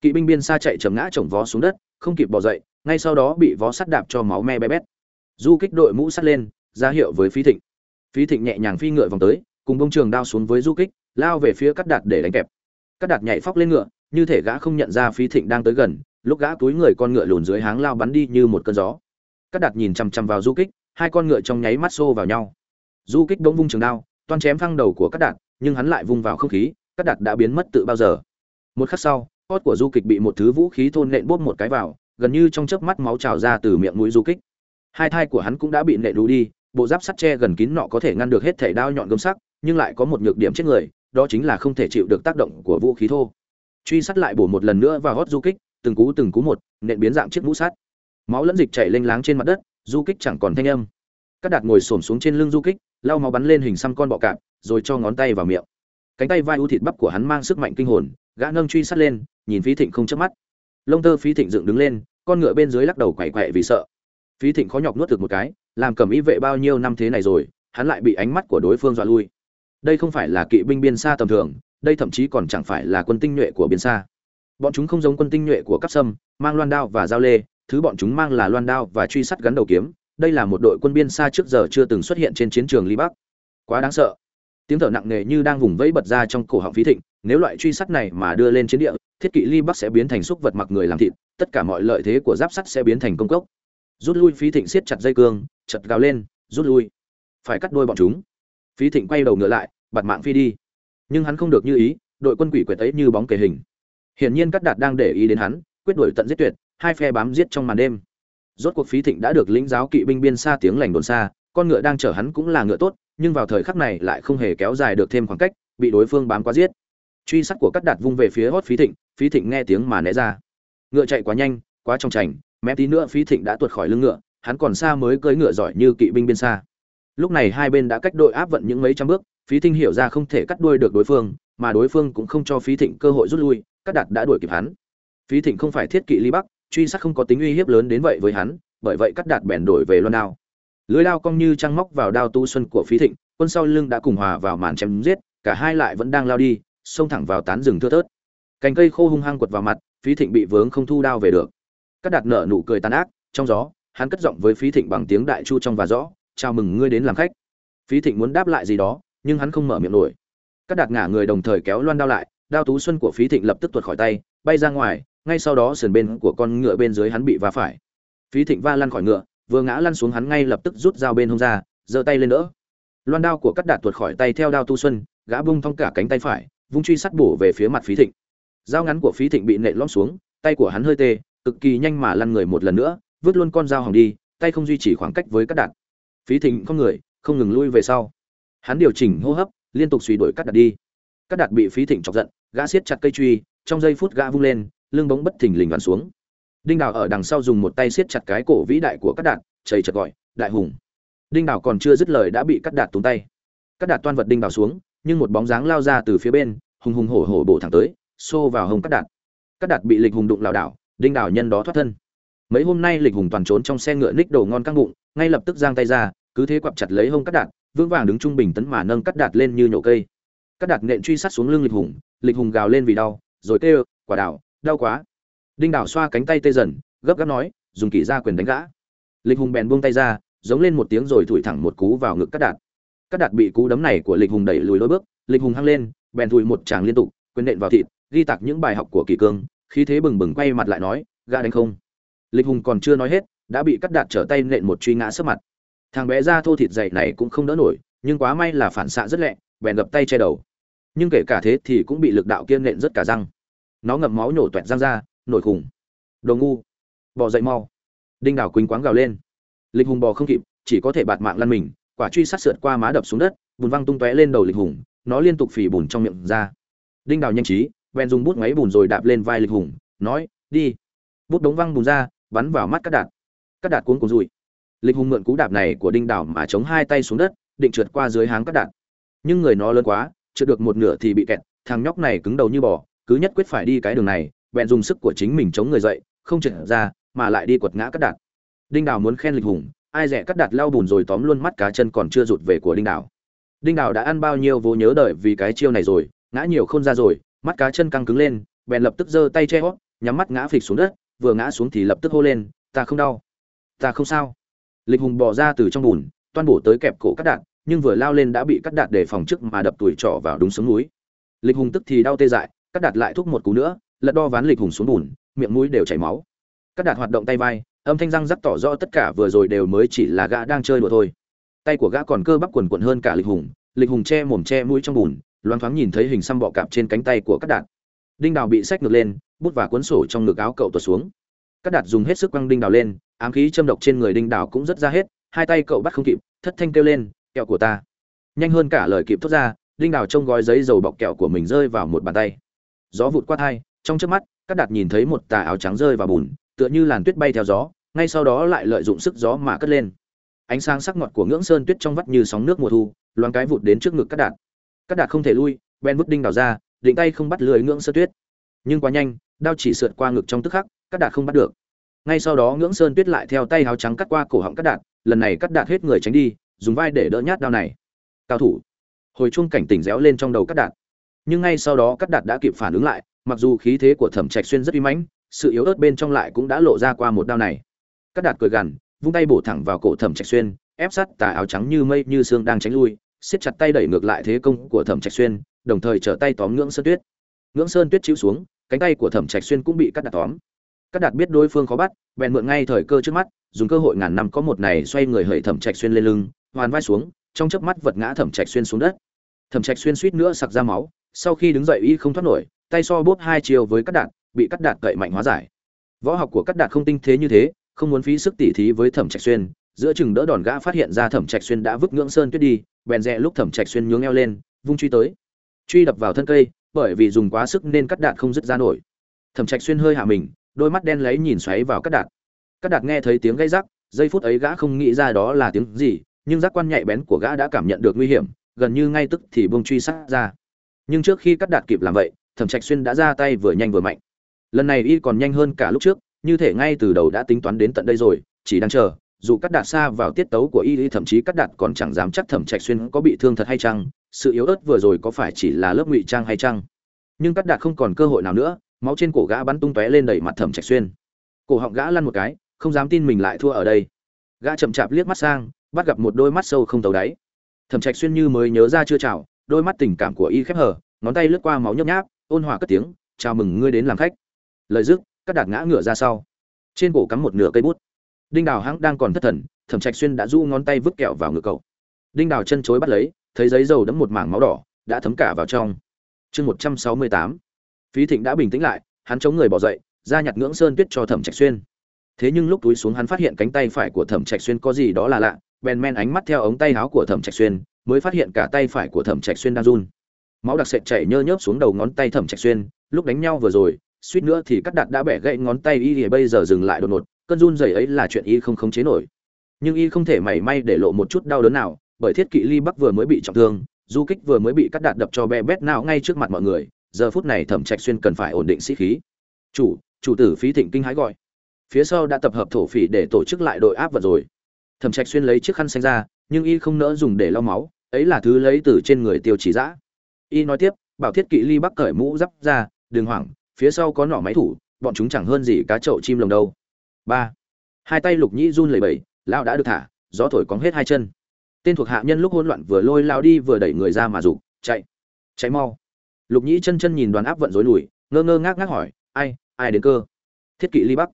Kỵ binh biên xa chạy chầm ngã chồng vó xuống đất, không kịp bỏ dậy, ngay sau đó bị vó sắt đạp cho máu me bé bét. Du kích đội mũ sắt lên, ra hiệu với phí thịnh. Phí thịnh nhẹ nhàng phi ngựa vòng tới, cùng bông trường đao xuống với du kích, lao về phía cắt đạt để đánh kẹp. Các đạt nhảy phóc lên ngựa, như thể gã không nhận ra phí thịnh đang tới gần, lúc gã túi người con ngựa lùn dưới háng lao bắn đi như một cơn gió. Các đạt nhìn chằm chằm vào du kích, hai con ngựa trong nháy mắt xô vào nhau. Du kích bỗng vung trường đao, toan chém phăng đầu của các đạt, nhưng hắn lại vung vào không khí Các đạt đã biến mất tự bao giờ. Một khắc sau, hót của du Kích bị một thứ vũ khí thôn nện bóp một cái vào, gần như trong chớp mắt máu trào ra từ miệng mũi du kích. Hai thai của hắn cũng đã bị nện đú đi, bộ giáp sắt tre gần kín nọ có thể ngăn được hết thể đao nhọn gươm sắc, nhưng lại có một nhược điểm chết người đó chính là không thể chịu được tác động của vũ khí thô. Truy sát lại bổ một lần nữa và hót du kích, từng cú từng cú một, nện biến dạng chiếc mũ sắt. Máu lẫn dịch chảy lênh láng trên mặt đất, du kích chẳng còn thanh âm. Các đạt ngồi xổm xuống trên lưng du kích, lau máu bắn lên hình xăm con bọ cạp, rồi cho ngón tay vào miệng. Cánh tay vai u thịt bắp của hắn mang sức mạnh kinh hồn, gã nâng truy sát lên, nhìn phí thịnh không chớp mắt. Lông tơ phí thịnh dựng đứng lên, con ngựa bên dưới lắc đầu quậy quậy vì sợ. Phí thịnh khó nhọc nuốt được một cái, làm cầm ý vệ bao nhiêu năm thế này rồi, hắn lại bị ánh mắt của đối phương dọa lui đây không phải là kỵ binh biên xa tầm thường, đây thậm chí còn chẳng phải là quân tinh nhuệ của biên xa. Bọn chúng không giống quân tinh nhuệ của cấp sâm, mang loan đao và dao lê, thứ bọn chúng mang là loan đao và truy sát gắn đầu kiếm. Đây là một đội quân biên xa trước giờ chưa từng xuất hiện trên chiến trường ly bắc. Quá đáng sợ. Tiếng thở nặng nề như đang vùng vẫy bật ra trong cổ họng phí thịnh, nếu loại truy sát này mà đưa lên chiến địa, thiết kỵ ly bắc sẽ biến thành xúc vật mặc người làm thịt, tất cả mọi lợi thế của giáp sắt sẽ biến thành công cốc. Rút lui phí thịnh siết chặt dây cương, chật gào lên, rút lui. Phải cắt đôi bọn chúng phí thịnh quay đầu ngựa lại bặt mạng phi đi. Nhưng hắn không được như ý, đội quân quỷ quyệt ấy như bóng kề hình. Hiển nhiên cắt đạt đang để ý đến hắn, quyết đuổi tận giết tuyệt, hai phe bám giết trong màn đêm. Rốt cuộc phí thịnh đã được lĩnh giáo kỵ binh biên xa tiếng lành đồn xa, con ngựa đang chở hắn cũng là ngựa tốt, nhưng vào thời khắc này lại không hề kéo dài được thêm khoảng cách, bị đối phương bám quá giết. Truy sát của cắt đạt vung về phía hót phí thịnh phí thịnh nghe tiếng mà né ra. Ngựa chạy quá nhanh, quá trong trành mẹ tí nữa phí thịnh đã tuột khỏi lưng ngựa, hắn còn xa mới cưỡi ngựa giỏi như kỵ binh biên xa lúc này hai bên đã cách đội áp vận những mấy trăm bước, phí thịnh hiểu ra không thể cắt đuôi được đối phương, mà đối phương cũng không cho phí thịnh cơ hội rút lui cắt đạt đã đuổi kịp hắn. Phí thịnh không phải thiết kỵ ly bắc, truy sát không có tính uy hiếp lớn đến vậy với hắn, bởi vậy cắt đạt bèn đổi về loan đao. Lưới lao cong như trăng móc vào đao tu xuân của phí thịnh, quân sau lưng đã cùng hòa vào màn chém giết, cả hai lại vẫn đang lao đi, xông thẳng vào tán rừng thưa thớt. Cành cây khô hung hăng quật vào mặt, phí thịnh bị vướng không thu đao về được. Cắt đạt nở nụ cười tàn ác, trong gió, hắn cất giọng với phí thịnh bằng tiếng đại chu trong và rõ chào mừng ngươi đến làm khách. Phí thịnh muốn đáp lại gì đó, nhưng hắn không mở miệng nổi. Các đạt ngả người đồng thời kéo loan đao lại, đao tú xuân của phí thịnh lập tức tuột khỏi tay, bay ra ngoài, ngay sau đó sườn bên của con ngựa bên dưới hắn bị va phải. Phí thịnh va lăn khỏi ngựa, vừa ngã lăn xuống hắn ngay lập tức rút dao bên hông ra, giơ tay lên đỡ. Loan đao của các đạt tuột khỏi tay theo đao tu xuân, gã bung thong cả cánh tay phải, vung truy sắt bổ về phía mặt phí thịnh. Dao ngắn của phí thịnh bị nện lõm xuống, tay của hắn hơi tê, cực kỳ nhanh mà lăn người một lần nữa, vứt luôn con dao hỏng đi, tay không duy trì khoảng cách với các đạt phí thịnh không người, không ngừng lui về sau. Hắn điều chỉnh hô hấp, liên tục suy đuổi cắt đạt đi. Cắt đạt bị phí thịnh chọc giận, gã siết chặt cây truy, trong giây phút gã vung lên, lưng bóng bất thình lình vắn xuống. Đinh đào ở đằng sau dùng một tay siết chặt cái cổ vĩ đại của cắt đạt chầy chật gọi, đại hùng. Đinh đào còn chưa dứt lời đã bị cắt đạt túng tay. Cắt đạt toan vật đinh đào xuống, nhưng một bóng dáng lao ra từ phía bên, hùng hùng hổ hổ bổ thẳng tới, xô vào hông cắt đạt. Cắt đạt bị lịch hùng đụng lảo đảo, đinh đào nhân đó thoát thân. Mấy hôm nay lịch hùng toàn trốn trong xe ngựa ních đồ ngon căng bụng, ngay lập tức giang tay ra cứ thế quặp chặt lấy hông cắt đạt vững vàng đứng trung bình tấn mà nâng cắt đạt lên như nhổ cây. Cắt đạt nện truy sát xuống lưng lịch hùng lịch hùng gào lên vì đau, rồi kêu, quả đảo, đau quá. Đinh đảo xoa cánh tay tê dần, gấp gáp nói, dùng kỹ ra quyền đánh gã. Lịch hùng bèn buông tay ra, giống lên một tiếng rồi thủi thẳng một cú vào ngực cắt đạt cắt đạt bị cú đấm này của lịch hùng đẩy lùi đôi bước, lịch hùng hăng lên, bèn thùi một tràng liên tục, quyền nện vào thịt, ghi tạc những bài học của kỳ cương, khí thế bừng bừng quay mặt lại nói, gã đánh không? Lịch hùng còn chưa nói hết, đã bị cắt đạt trở tay nện một truy ngã sấp mặt thằng bé da thô thịt dày này cũng không đỡ nổi, nhưng quá may là phản xạ rất lẹ, bèn gập tay che đầu. Nhưng kể cả thế thì cũng bị lực đạo kiên nện rất cả răng. Nó ngậm máu nhổ toẹt răng ra, nổi khủng. Đồ ngu. Bò dậy mau. Đinh đảo quỳnh quáng gào lên. Lịch hùng bò không kịp, chỉ có thể bạt mạng lăn mình, quả truy sát sượt qua má đập xuống đất, bùn văng tung tóe lên đầu lịch hùng, nó liên tục phỉ bùn trong miệng ra. Đinh đào nhanh trí, bèn dùng bút máy bùn rồi đạp lên vai lịch hùng, nói, đi. Bút đống văng bùn ra, bắn vào mắt các đạt. Các đạt cuốn cuốn rụi lịch hùng mượn cú đạp này của đinh Đảo mà chống hai tay xuống đất, định trượt qua dưới háng cắt đạn. nhưng người nó lớn quá, trượt được một nửa thì bị kẹt, thằng nhóc này cứng đầu như bò, cứ nhất quyết phải đi cái đường này, bèn dùng sức của chính mình chống người dậy, không trượt ra, mà lại đi quật ngã cắt đạn. đinh Đảo muốn khen lịch hùng, ai rẻ cắt đạt lao bùn rồi tóm luôn mắt cá chân còn chưa rụt về của đinh Đảo. đinh Đảo đã ăn bao nhiêu vô nhớ đời vì cái chiêu này rồi, ngã nhiều không ra rồi, mắt cá chân căng cứng lên, bèn lập tức giơ tay che hót, nhắm mắt ngã phịch xuống đất, vừa ngã xuống thì lập tức hô lên, ta không đau ta không sao lịch hùng bò ra từ trong bùn toan bổ tới kẹp cổ cắt đạn, nhưng vừa lao lên đã bị cắt đạn để phòng trước mà đập tuổi trỏ vào đúng sống núi. Lịch hùng tức thì đau tê dại cắt đạt lại thúc một cú nữa lật đo ván lịch hùng xuống bùn miệng mũi đều chảy máu. Cắt đạt hoạt động tay vai âm thanh răng rắc tỏ rõ tất cả vừa rồi đều mới chỉ là gã đang chơi đùa thôi. Tay của gã còn cơ bắp quần quần hơn cả lịch hùng lịch hùng che mồm che mũi trong bùn loáng thoáng nhìn thấy hình xăm bọ cạp trên cánh tay của cắt đạt đinh đào bị xách ngược lên bút và cuốn sổ trong ngực áo cậu tuột xuống. Các đạt dùng hết sức quăng đinh đào lên, ám khí châm độc trên người đinh đào cũng rất ra hết, hai tay cậu bắt không kịp, thất thanh kêu lên, kẹo của ta. Nhanh hơn cả lời kịp thốt ra, đinh đào trông gói giấy dầu bọc kẹo của mình rơi vào một bàn tay. Gió vụt qua thai, trong trước mắt các đạt nhìn thấy một tà áo trắng rơi vào bùn, tựa như làn tuyết bay theo gió, ngay sau đó lại lợi dụng sức gió mà cất lên. Ánh sáng sắc ngọt của ngưỡng sơn tuyết trong vắt như sóng nước mùa thu, loáng cái vụt đến trước ngực các đạt. Các đạt không thể lui ben vứt đinh đào ra, định tay không bắt lưới ngưỡng sơn tuyết. Nhưng quá nhanh, đao chỉ sượt qua ngực trong tức khắc cắt đạt không bắt được. Ngay sau đó ngưỡng sơn tuyết lại theo tay áo trắng cắt qua cổ họng cắt đạt lần này cắt đạt hết người tránh đi, dùng vai để đỡ nhát đao này. Cao thủ. Hồi chuông cảnh tỉnh réo lên trong đầu cắt đạt nhưng ngay sau đó cắt đạt đã kịp phản ứng lại, mặc dù khí thế của thẩm trạch xuyên rất uy mãnh, sự yếu ớt bên trong lại cũng đã lộ ra qua một đao này. Cắt đạt cười gằn, vung tay bổ thẳng vào cổ thẩm trạch xuyên, ép sát tà áo trắng như mây như xương đang tránh lui, siết chặt tay đẩy ngược lại thế công của thẩm trạch xuyên, đồng thời trở tay tóm ngưỡng sơn tuyết. Ngưỡng sơn tuyết chịu xuống, cánh tay của thẩm trạch xuyên cũng bị cắt đạt tóm cắt đạt biết đối phương khó bắt, bèn mượn ngay thời cơ trước mắt, dùng cơ hội ngàn năm có một này xoay người hởi thẩm trạch xuyên lên lưng, hoàn vai xuống, trong chớp mắt vật ngã thẩm trạch xuyên xuống đất. Thẩm trạch xuyên suýt nữa sặc ra máu, sau khi đứng dậy y không thoát nổi, tay so bốp hai chiều với cắt đạn bị cắt đạn cậy mạnh hóa giải. Võ học của cắt đạn không tinh thế như thế, không muốn phí sức tỉ thí với thẩm trạch xuyên, giữa chừng đỡ đòn gã phát hiện ra thẩm trạch xuyên đã vứt ngưỡng sơn tuyết đi, bèn rẽ lúc thẩm trạch xuyên nhướng eo lên, vung truy tới. Truy đập vào thân cây, bởi vì dùng quá sức nên cắt đạn không dứt ra nổi. Thẩm trạch xuyên hơi hạ mình đôi mắt đen lấy nhìn xoáy vào Cát Đạt. Cát Đạt nghe thấy tiếng gây rắc, giây phút ấy gã không nghĩ ra đó là tiếng gì, nhưng giác quan nhạy bén của gã đã cảm nhận được nguy hiểm, gần như ngay tức thì bông truy sát ra. Nhưng trước khi Cát đạt kịp làm vậy, thẩm trạch xuyên đã ra tay vừa nhanh vừa mạnh. Lần này y còn nhanh hơn cả lúc trước, như thể ngay từ đầu đã tính toán đến tận đây rồi, chỉ đang chờ, dù cắt đạt xa vào tiết tấu của y thậm chí cắt đạt còn chẳng dám chắc thẩm trạch xuyên có bị thương thật hay chăng, sự yếu ớt vừa rồi có phải chỉ là lớp ngụy trang hay chăng. Nhưng cắt đạt không còn cơ hội nào nữa máu trên cổ gã bắn tung tóe lên đầy mặt thẩm trạch xuyên. Cổ họng gã lăn một cái, không dám tin mình lại thua ở đây. Gã chậm chạp liếc mắt sang, bắt gặp một đôi mắt sâu không tấu đáy. Thẩm trạch xuyên như mới nhớ ra chưa chào, đôi mắt tình cảm của y khép hờ, ngón tay lướt qua máu nhấp nháp, ôn hòa cất tiếng, chào mừng ngươi đến làm khách. Lời dứt các đạt ngã ngửa ra sau. Trên cổ cắm một nửa cây bút. Đinh đào hãng đang còn thất thần, thẩm trạch xuyên đã du ngón tay vứt kẹo vào ngực cậu. Đinh đào chân chối bắt lấy, thấy giấy dầu đẫm một mảng máu đỏ, đã thấm cả vào trong. Chương một trăm sáu mươi tám phí thịnh đã bình tĩnh lại, hắn chống người bỏ dậy, ra nhặt ngưỡng sơn tuyết cho thẩm trạch xuyên. Thế nhưng lúc túi xuống hắn phát hiện cánh tay phải của thẩm trạch xuyên có gì đó là lạ, bèn men ánh mắt theo ống tay áo của thẩm trạch xuyên, mới phát hiện cả tay phải của thẩm trạch xuyên đang run. Máu đặc sệt chảy nhơ nhớp xuống đầu ngón tay thẩm trạch xuyên, lúc đánh nhau vừa rồi, suýt nữa thì cắt Đạt đã bẻ gãy ngón tay y thì bây giờ dừng lại đột ngột, cơn run rẩy ấy là chuyện y không khống chế nổi. Nhưng y không thể mảy may để lộ một chút đau đớn nào, bởi thiết kỵ ly bắc vừa mới bị trọng thương, du kích vừa mới bị cắt đạn đập cho bé bét nào ngay trước mặt mọi người giờ phút này thẩm trạch xuyên cần phải ổn định sĩ khí. Chủ chủ tử phí thịnh kinh hãi gọi. Phía sau đã tập hợp thổ phỉ để tổ chức lại đội áp vật rồi. Thẩm trạch xuyên lấy chiếc khăn xanh ra, nhưng y không nỡ dùng để lau máu, ấy là thứ lấy từ trên người tiêu chỉ dã. Y nói tiếp, bảo thiết kỵ ly bắc cởi mũ giáp ra, đừng hoảng, phía sau có nỏ máy thủ, bọn chúng chẳng hơn gì cá chậu chim lồng đâu. Ba. Hai tay lục nhĩ run lẩy bẩy, lão đã được thả, gió thổi cóng hết hai chân. Tên thuộc hạ nhân lúc hỗn loạn vừa lôi lao đi vừa đẩy người ra mà rụt, chạy chạy mau lục nhĩ chân chân nhìn đoàn áp vận rối lùi, ngơ ngơ ngác ngác hỏi, ai ai đến cơ? Thiết kỵ ly bắc.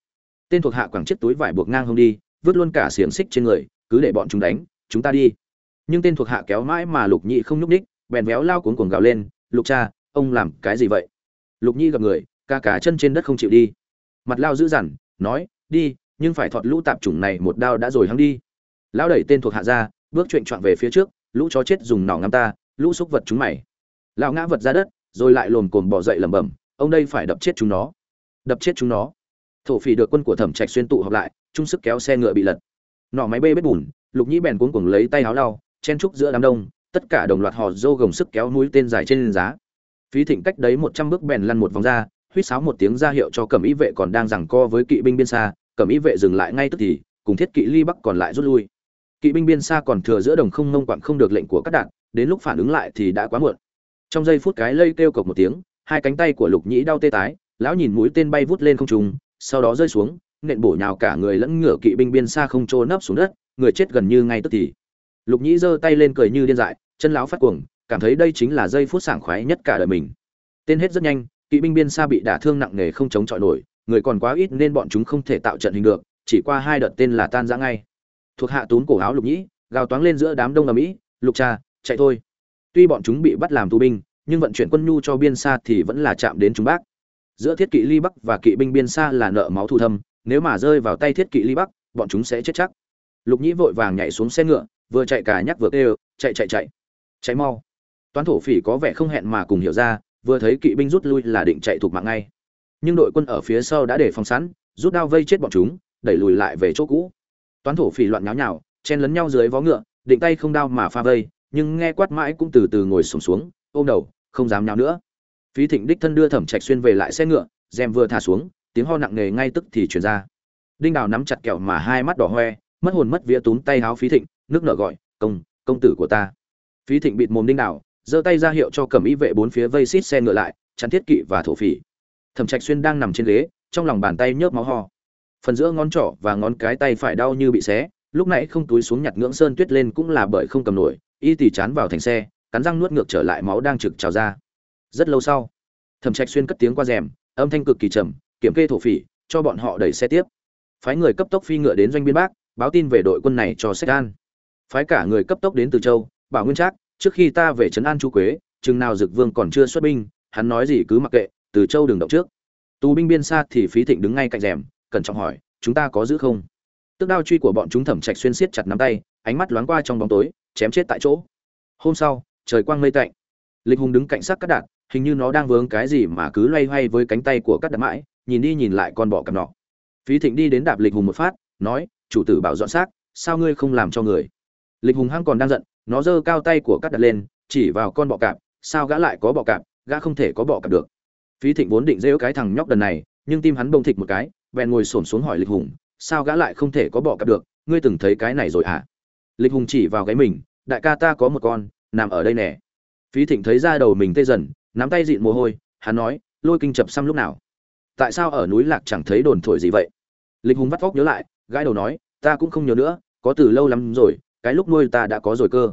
Tên thuộc hạ quẳng chiếc túi vải buộc ngang hông đi, vứt luôn cả xiềng xích trên người, cứ để bọn chúng đánh, chúng ta đi. Nhưng tên thuộc hạ kéo mãi mà lục nhĩ không nhúc ních bèn véo lao cuốn cuồng gào lên, lục cha, ông làm cái gì vậy? Lục nhĩ gặp người, ca cả chân trên đất không chịu đi. Mặt lao dữ dằn, nói, đi, nhưng phải thọt lũ tạp chủng này một đao đã rồi hắn đi. Lão đẩy tên thuộc hạ ra, bước chuyện trọn về phía trước, lũ chó chết dùng nỏ ngắm ta, lũ xúc vật chúng mày. Lão ngã vật ra đất rồi lại lồm cồm bỏ dậy lẩm bẩm, ông đây phải đập chết chúng nó. Đập chết chúng nó? Thổ phỉ được quân của thẩm trạch xuyên tụ họp lại, chung sức kéo xe ngựa bị lật. Nỏ máy bê bết bùn, lục nhĩ bèn cuống cuồng lấy tay áo lau, chen trúc giữa đám đông, tất cả đồng loạt hò dô gồng sức kéo mũi tên dài trên giá. Phí thịnh cách đấy một trăm bước bèn lăn một vòng ra, huýt sáo một tiếng ra hiệu cho cẩm y vệ còn đang giằng co với kỵ binh biên xa. Cẩm y vệ dừng lại ngay tức thì, cùng thiết kỵ ly bắc còn lại rút lui. Kỵ binh biên xa còn thừa giữa đồng không nông quặng không được lệnh của các đạn, đến lúc phản ứng lại thì đã quá muộn trong giây phút cái lây kêu cộc một tiếng, hai cánh tay của lục nhĩ đau tê tái, lão nhìn mũi tên bay vút lên không trung, sau đó rơi xuống, nện bổ nhào cả người lẫn ngựa kỵ binh biên xa không trô nấp xuống đất, người chết gần như ngay tức thì. Lục nhĩ giơ tay lên cười như điên dại, chân lão phát cuồng, cảm thấy đây chính là giây phút sảng khoái nhất cả đời mình. Tên hết rất nhanh, kỵ binh biên xa bị đả thương nặng nề không chống chọi nổi, người còn quá ít nên bọn chúng không thể tạo trận hình được, chỉ qua hai đợt tên là tan ra ngay. Thuộc hạ tún cổ áo lục nhĩ, gào toáng lên giữa đám đông ở mỹ lục cha, chạy thôi tuy bọn chúng bị bắt làm tù binh, nhưng vận chuyển quân nhu cho biên xa thì vẫn là chạm đến chúng bác. Giữa thiết kỵ ly bắc và kỵ binh biên xa là nợ máu thù thâm, nếu mà rơi vào tay thiết kỵ ly bắc, bọn chúng sẽ chết chắc. Lục nhĩ vội vàng nhảy xuống xe ngựa, vừa chạy cả nhắc vừa kêu, chạy chạy chạy chạy mau. Toán thổ phỉ có vẻ không hẹn mà cùng hiểu ra, vừa thấy kỵ binh rút lui là định chạy thuộc mạng ngay. Nhưng đội quân ở phía sau đã để phòng sẵn, rút đao vây chết bọn chúng, đẩy lùi lại về chỗ cũ. Toán thổ phỉ loạn nháo nhào, chen lấn nhau dưới vó ngựa, định tay không đao mà pha vây nhưng nghe quát mãi cũng từ từ ngồi sùng xuống, xuống ôm đầu không dám nháo nữa. Phí thịnh đích thân đưa thẩm trạch xuyên về lại xe ngựa rèm vừa thả xuống tiếng ho nặng nề ngay tức thì truyền ra. Đinh đào nắm chặt kẹo mà hai mắt đỏ hoe mất hồn mất vía túm tay háo phí thịnh nước nở gọi công công tử của ta. Phí thịnh bịt mồm đinh đào giơ tay ra hiệu cho cầm y vệ bốn phía vây xít xe ngựa lại chắn thiết kỵ và thổ phỉ. Thẩm trạch xuyên đang nằm trên ghế trong lòng bàn tay nhớp máu ho. Phần giữa ngón trỏ và ngón cái tay phải đau như bị xé lúc nãy không túi xuống nhặt ngưỡng sơn tuyết lên cũng là bởi không cầm nổi y tỉ chán vào thành xe, cắn răng nuốt ngược trở lại máu đang trực trào ra. Rất lâu sau, thẩm trạch xuyên cất tiếng qua rèm, âm thanh cực kỳ trầm, kiểm kê thổ phỉ, cho bọn họ đẩy xe tiếp. Phái người cấp tốc phi ngựa đến doanh biên bắc báo tin về đội quân này cho sách an. Phái cả người cấp tốc đến từ châu, bảo nguyên trác, trước khi ta về trấn an chu quế, chừng nào dực vương còn chưa xuất binh, hắn nói gì cứ mặc kệ, từ châu đừng động trước. Tù binh biên xa thì phí thịnh đứng ngay cạnh rèm, cẩn trọng hỏi, chúng ta có giữ không? Tức đao truy của bọn chúng thẩm trạch xuyên siết chặt nắm tay ánh mắt loáng qua trong bóng tối, chém chết tại chỗ. Hôm sau, trời quang mây tạnh. Lịch hùng đứng cạnh xác cắt đạn, hình như nó đang vướng cái gì mà cứ loay hoay với cánh tay của cắt đạn mãi, nhìn đi nhìn lại con bọ cặp nọ. Phí thịnh đi đến đạp lịch hùng một phát, nói, chủ tử bảo dọn xác, sao ngươi không làm cho người? Lịch hùng hăng còn đang giận, nó giơ cao tay của cắt đạn lên, chỉ vào con bọ cạp, sao gã lại có bọ cạp, gã không thể có bọ cạp được. Phí thịnh vốn định rêu cái thằng nhóc đần này, nhưng tim hắn bông thịt một cái, bèn ngồi xổm xuống hỏi lịch hùng, sao gã lại không thể có bọ cạp được, ngươi từng thấy cái này rồi à lịch hùng chỉ vào gáy mình, đại ca ta có một con, nằm ở đây nè. Phí thịnh thấy ra đầu mình tê dần, nắm tay dịn mồ hôi, hắn nói, lôi kinh chập xăm lúc nào? Tại sao ở núi lạc chẳng thấy đồn thổi gì vậy? Lịch hùng vắt vóc nhớ lại, gãi đầu nói, ta cũng không nhớ nữa, có từ lâu lắm rồi, cái lúc nuôi ta đã có rồi cơ.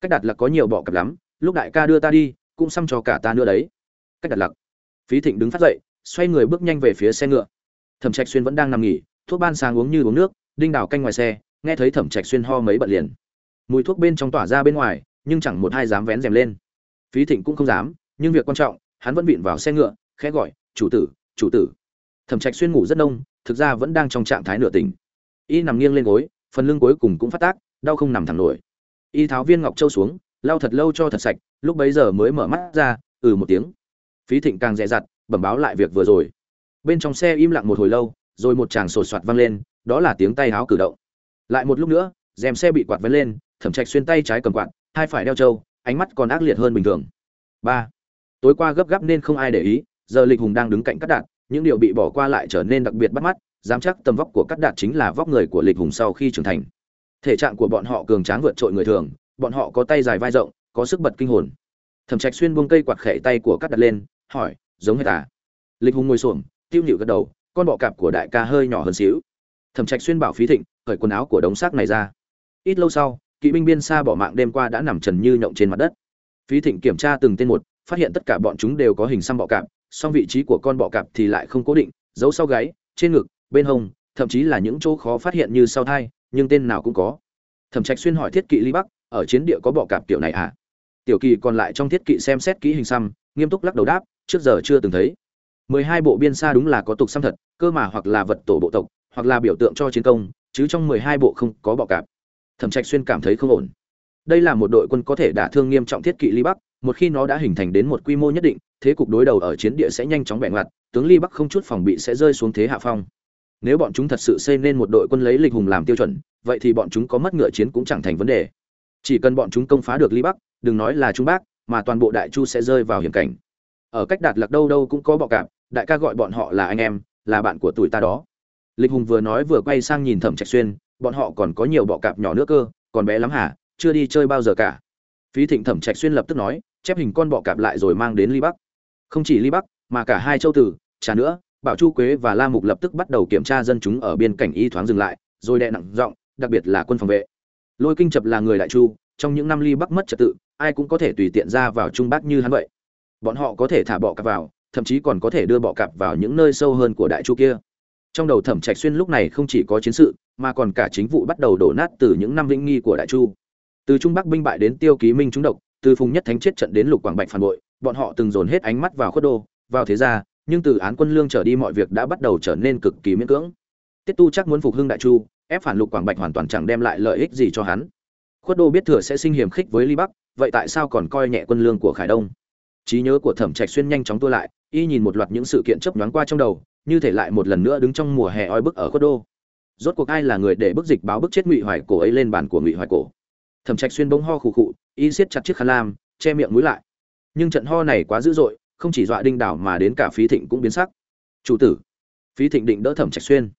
Cách đặt là có nhiều bọ cặp lắm, lúc đại ca đưa ta đi, cũng xăm cho cả ta nữa đấy. Cách đặt lặc, phí thịnh đứng phát dậy, xoay người bước nhanh về phía xe ngựa. Thẩm trạch xuyên vẫn đang nằm nghỉ, thuốc ban sáng uống như uống nước, đinh đảo canh ngoài xe nghe thấy thẩm trạch xuyên ho mấy bận liền. Mùi thuốc bên trong tỏa ra bên ngoài, nhưng chẳng một hai dám vén rèm lên. Phí thịnh cũng không dám, nhưng việc quan trọng, hắn vẫn vịn vào xe ngựa, khẽ gọi, chủ tử chủ tử. Thẩm trạch xuyên ngủ rất đông thực ra vẫn đang trong trạng thái nửa tỉnh. Y nằm nghiêng lên gối, phần lưng cuối cùng cũng phát tác, đau không nằm thẳng nổi. Y tháo viên ngọc châu xuống, lau thật lâu cho thật sạch, lúc bấy giờ mới mở mắt ra ừ một tiếng. Phí thịnh càng dè dặt, bẩm báo lại việc vừa rồi. Bên trong xe im lặng một hồi lâu, rồi một chàng sột soạt vang lên, đó là tiếng tay háo cử động lại một lúc nữa dèm xe bị quạt vén lên, thẩm trạch xuyên tay trái cầm quạt, hai phải đeo trâu, ánh mắt còn ác liệt hơn bình thường. Ba. Tối qua gấp gáp nên không ai để ý, giờ lịch hùng đang đứng cạnh cắt đạt những điều bị bỏ qua lại trở nên đặc biệt bắt mắt, dám chắc tầm vóc của cắt đạt chính là vóc người của lịch hùng sau khi trưởng thành. Thể trạng của bọn họ cường tráng vượt trội người thường, bọn họ có tay dài vai rộng, có sức bật kinh hồn. Thẩm trạch xuyên buông cây quạt khẽ tay của cắt đạt lên, hỏi, giống hết à? Lịch hùng ngồi xổm, tiêu nhịu gật đầu, con bọ cạp của đại ca hơi nhỏ hơn xíu. Thẩm trạch xuyên bảo phí thịnh cởi quần áo của đống xác này ra. Ít lâu sau, kỵ binh biên xa bỏ mạng đêm qua đã nằm trần như nhộng trên mặt đất. Phí thịnh kiểm tra từng tên một, phát hiện tất cả bọn chúng đều có hình xăm bọ cạp, song vị trí của con bọ cạp thì lại không cố định, giấu sau gáy, trên ngực, bên hông, thậm chí là những chỗ khó phát hiện như sau thai, nhưng tên nào cũng có. Thẩm trạch xuyên hỏi thiết kỵ ly bắc, ở chiến địa có bọ cạp tiểu này à? Tiểu kỳ còn lại trong thiết kỵ xem xét kỹ hình xăm, nghiêm túc lắc đầu đáp, trước giờ chưa từng thấy. Mười hai bộ biên xa đúng là có tục xăm thật, cơ mà hoặc là vật tổ bộ tộc, hoặc là biểu tượng cho chiến công chứ trong mười hai bộ không có bọ cạp. Thẩm trạch xuyên cảm thấy không ổn. Đây là một đội quân có thể đả thương nghiêm trọng thiết kỵ ly bắc, một khi nó đã hình thành đến một quy mô nhất định, thế cục đối đầu ở chiến địa sẽ nhanh chóng bẻ ngoặt, tướng ly bắc không chút phòng bị sẽ rơi xuống thế hạ phong. Nếu bọn chúng thật sự xây nên một đội quân lấy lịch hùng làm tiêu chuẩn, vậy thì bọn chúng có mất ngựa chiến cũng chẳng thành vấn đề. Chỉ cần bọn chúng công phá được ly bắc, đừng nói là trung bắc, mà toàn bộ đại chu sẽ rơi vào hiểm cảnh. Ở cách đạt lạc đâu đâu cũng có bọ cạp, đại ca gọi bọn họ là anh em, là bạn của tuổi ta đó lịch hùng vừa nói vừa quay sang nhìn thẩm trạch xuyên, bọn họ còn có nhiều bọ cạp nhỏ nữa cơ, còn bé lắm hả? Chưa đi chơi bao giờ cả. Phí thịnh thẩm trạch xuyên lập tức nói, chép hình con bọ cạp lại rồi mang đến ly bắc. Không chỉ ly bắc, mà cả hai châu tử trà nữa, bảo chu quế và la mục lập tức bắt đầu kiểm tra dân chúng ở biên cảnh y thoáng dừng lại, rồi đè nặng giọng, đặc biệt là quân phòng vệ. Lôi kinh chập là người đại chu, trong những năm ly bắc mất trật tự, ai cũng có thể tùy tiện ra vào trung bắc như hắn vậy. Bọn họ có thể thả bọ cạp vào, thậm chí còn có thể đưa bọ cạp vào những nơi sâu hơn của đại chu kia trong đầu thẩm trạch xuyên lúc này không chỉ có chiến sự, mà còn cả chính vụ bắt đầu đổ nát từ những năm vĩnh nghi của đại chu. Từ trung bắc binh bại đến tiêu ký minh trúng độc, từ phùng nhất thánh chết trận đến lục quảng bạch phản bội, bọn họ từng dồn hết ánh mắt vào khuất đô, vào thế gia, nhưng từ án quân lương trở đi mọi việc đã bắt đầu trở nên cực kỳ miễn cưỡng. Tiết tu chắc muốn phục hưng đại chu, ép phản lục quảng bạch hoàn toàn chẳng đem lại lợi ích gì cho hắn. Khuất đô biết thừa sẽ sinh hiểm khích với ly bắc, vậy tại sao còn coi nhẹ quân lương của khải đông? Trí nhớ của thẩm trạch xuyên nhanh chóng tua lại, y nhìn một loạt những sự kiện chớp nhoáng qua trong đầu như thể lại một lần nữa đứng trong mùa hè oi bức ở khuất đô. Rốt cuộc ai là người để bức dịch báo bức chết ngụy hoài cổ ấy lên bàn của ngụy hoài cổ? Thẩm trạch xuyên bỗng ho khụ khụ, y siết chặt chiếc khăn lam, che miệng mũi lại. Nhưng trận ho này quá dữ dội, không chỉ dọa đinh đảo mà đến cả phí thịnh cũng biến sắc. Chủ tử. Phí thịnh định đỡ thẩm trạch xuyên.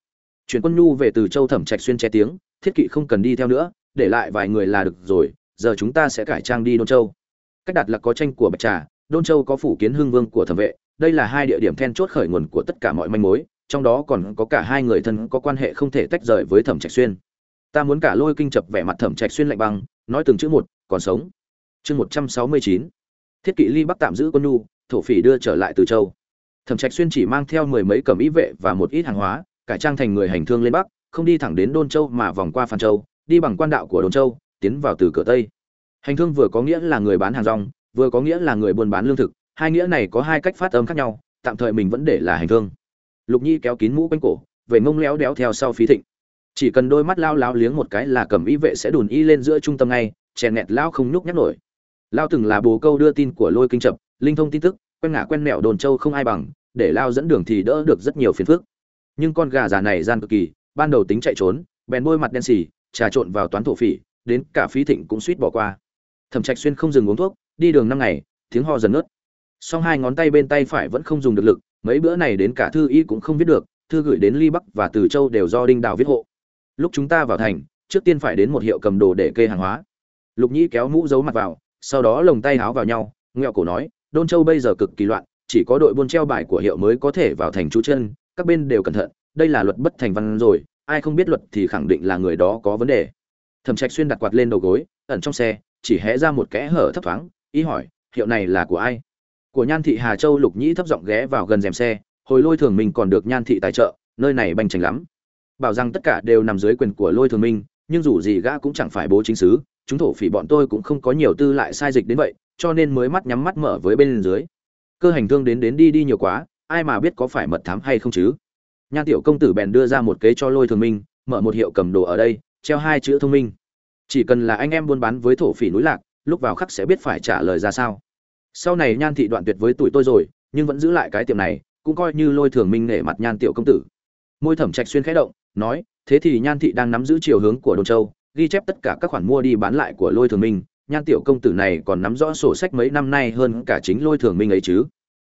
Chuyển quân nhu về từ châu thẩm trạch xuyên che tiếng, thiết kỵ không cần đi theo nữa, để lại vài người là được rồi, giờ chúng ta sẽ cải trang đi đôn châu. Cách đặt là có tranh của bạch trà, đôn châu có phủ kiến hương vương của thẩm vệ đây là hai địa điểm then chốt khởi nguồn của tất cả mọi manh mối, trong đó còn có cả hai người thân có quan hệ không thể tách rời với thẩm trạch xuyên. Ta muốn cả lôi kinh chập vẻ mặt thẩm trạch xuyên lạnh băng, nói từng chữ một, còn sống. Chương một trăm sáu mươi chín. Thiết kỵ ly bắc tạm giữ quân nhu, thổ phỉ đưa trở lại từ châu. Thẩm trạch xuyên chỉ mang theo mười mấy cẩm ý vệ và một ít hàng hóa, cải trang thành người hành thương lên bắc, không đi thẳng đến đôn châu mà vòng qua phan châu, đi bằng quan đạo của đôn châu, tiến vào từ cửa tây. Hành thương vừa có nghĩa là người bán hàng rong, vừa có nghĩa là người buôn bán lương thực hai nghĩa này có hai cách phát âm khác nhau, tạm thời mình vẫn để là hành thương lục nhi kéo kín mũ quanh cổ, về ngông léo đéo theo sau phí thịnh. Chỉ cần đôi mắt lao lao liếng một cái là cầm y vệ sẽ đùn y lên giữa trung tâm ngay, chèn nẹt lao không nhúc nhắc nổi. Lao từng là bồ câu đưa tin của lôi kinh chập linh thông tin tức, quen ngả quen mẹo đồn châu không ai bằng, để lao dẫn đường thì đỡ được rất nhiều phiền phức. Nhưng con gà già này gian cực kỳ, ban đầu tính chạy trốn, bèn bôi mặt đen xì, trà trộn vào toán thổ phỉ, đến cả phí thịnh cũng suýt bỏ qua. Thẩm trạch xuyên không dừng uống thuốc, đi đường năm ngày, tiếng ho dần ngớt song hai ngón tay bên tay phải vẫn không dùng được lực, mấy bữa này đến cả thư y cũng không viết được, thư gửi đến ly bắc và từ châu đều do đinh đào viết hộ. Lúc chúng ta vào thành, trước tiên phải đến một hiệu cầm đồ để kê hàng hóa. Lục nhĩ kéo mũ giấu mặt vào, sau đó lồng tay háo vào nhau, nghẹo cổ nói, đôn châu bây giờ cực kỳ loạn, chỉ có đội buôn treo bài của hiệu mới có thể vào thành trú chân, các bên đều cẩn thận, đây là luật bất thành văn rồi, ai không biết luật thì khẳng định là người đó có vấn đề. Thẩm trạch xuyên đặt quạt lên đầu gối, ẩn trong xe, chỉ hé ra một kẽ hở thấp thoáng ý hỏi, hiệu này là của ai? Của nhan thị hà châu lục nhĩ thấp giọng ghé vào gần rèm xe, hồi lôi thường minh còn được nhan thị tài trợ, nơi này bành trành lắm. Bảo rằng tất cả đều nằm dưới quyền của lôi thường minh nhưng dù gì gã cũng chẳng phải bố chính sứ, chúng thổ phỉ bọn tôi cũng không có nhiều tư lại sai dịch đến vậy, cho nên mới mắt nhắm mắt mở với bên dưới. Cơ hành thương đến đến đi đi nhiều quá, ai mà biết có phải mật thám hay không chứ? Nhan tiểu công tử bèn đưa ra một kế cho lôi thường minh mở một hiệu cầm đồ ở đây, treo hai chữ thông minh. Chỉ cần là anh em buôn bán với thổ phỉ núi lạc, lúc vào khắc sẽ biết phải trả lời ra sao sau này nhan thị đoạn tuyệt với tuổi tôi rồi, nhưng vẫn giữ lại cái tiệm này, cũng coi như lôi thường minh nể mặt nhan tiểu công tử. Môi thẩm trạch xuyên khẽ động, nói, thế thì nhan thị đang nắm giữ chiều hướng của đồn châu, ghi chép tất cả các khoản mua đi bán lại của lôi thường minh, nhan tiểu công tử này còn nắm rõ sổ sách mấy năm nay hơn cả chính lôi thường minh ấy chứ.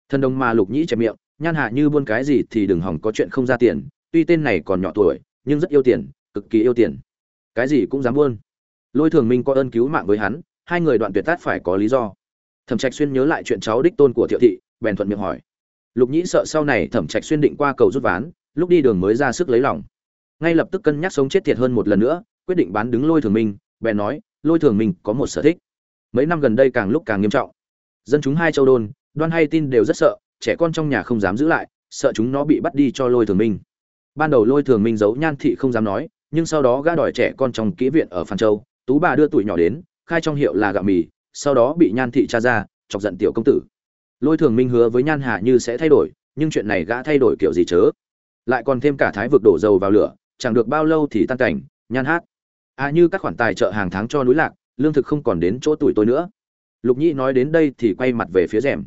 Thần đồng mà lục nhĩ chẹp miệng, nhan hạ như buôn cái gì thì đừng hỏng có chuyện không ra tiền, tuy tên này còn nhỏ tuổi, nhưng rất yêu tiền, cực kỳ yêu tiền. Cái gì cũng dám buôn. Lôi thường minh có ơn cứu mạng với hắn, hai người đoạn tuyệt tát phải có lý do thẩm trạch xuyên nhớ lại chuyện cháu đích tôn của thiệu thị, bèn thuận miệng hỏi. Lục nhĩ sợ sau này thẩm trạch xuyên định qua cầu rút ván, lúc đi đường mới ra sức lấy lòng. Ngay lập tức cân nhắc sống chết thiệt hơn một lần nữa, quyết định bán đứng lôi thường minh, bèn nói, lôi thường minh có một sở thích. Mấy năm gần đây càng lúc càng nghiêm trọng. Dân chúng hai châu đôn, đoan hay tin đều rất sợ, trẻ con trong nhà không dám giữ lại, sợ chúng nó bị bắt đi cho lôi thường minh. Ban đầu lôi thường minh giấu nhan thị không dám nói, nhưng sau đó gã đòi trẻ con trong kỹ viện ở phan châu, tú bà đưa tuổi nhỏ đến, khai trong hiệu là gạo mì sau đó bị nhan thị tra ra, chọc giận tiểu công tử. Lôi thường minh hứa với nhan hà như sẽ thay đổi, nhưng chuyện này gã thay đổi kiểu gì chớ? Lại còn thêm cả thái vực đổ dầu vào lửa, chẳng được bao lâu thì tan cảnh, nhan hát. À như các khoản tài trợ hàng tháng cho núi lạc, lương thực không còn đến chỗ tuổi tôi nữa. Lục nhĩ nói đến đây thì quay mặt về phía rèm.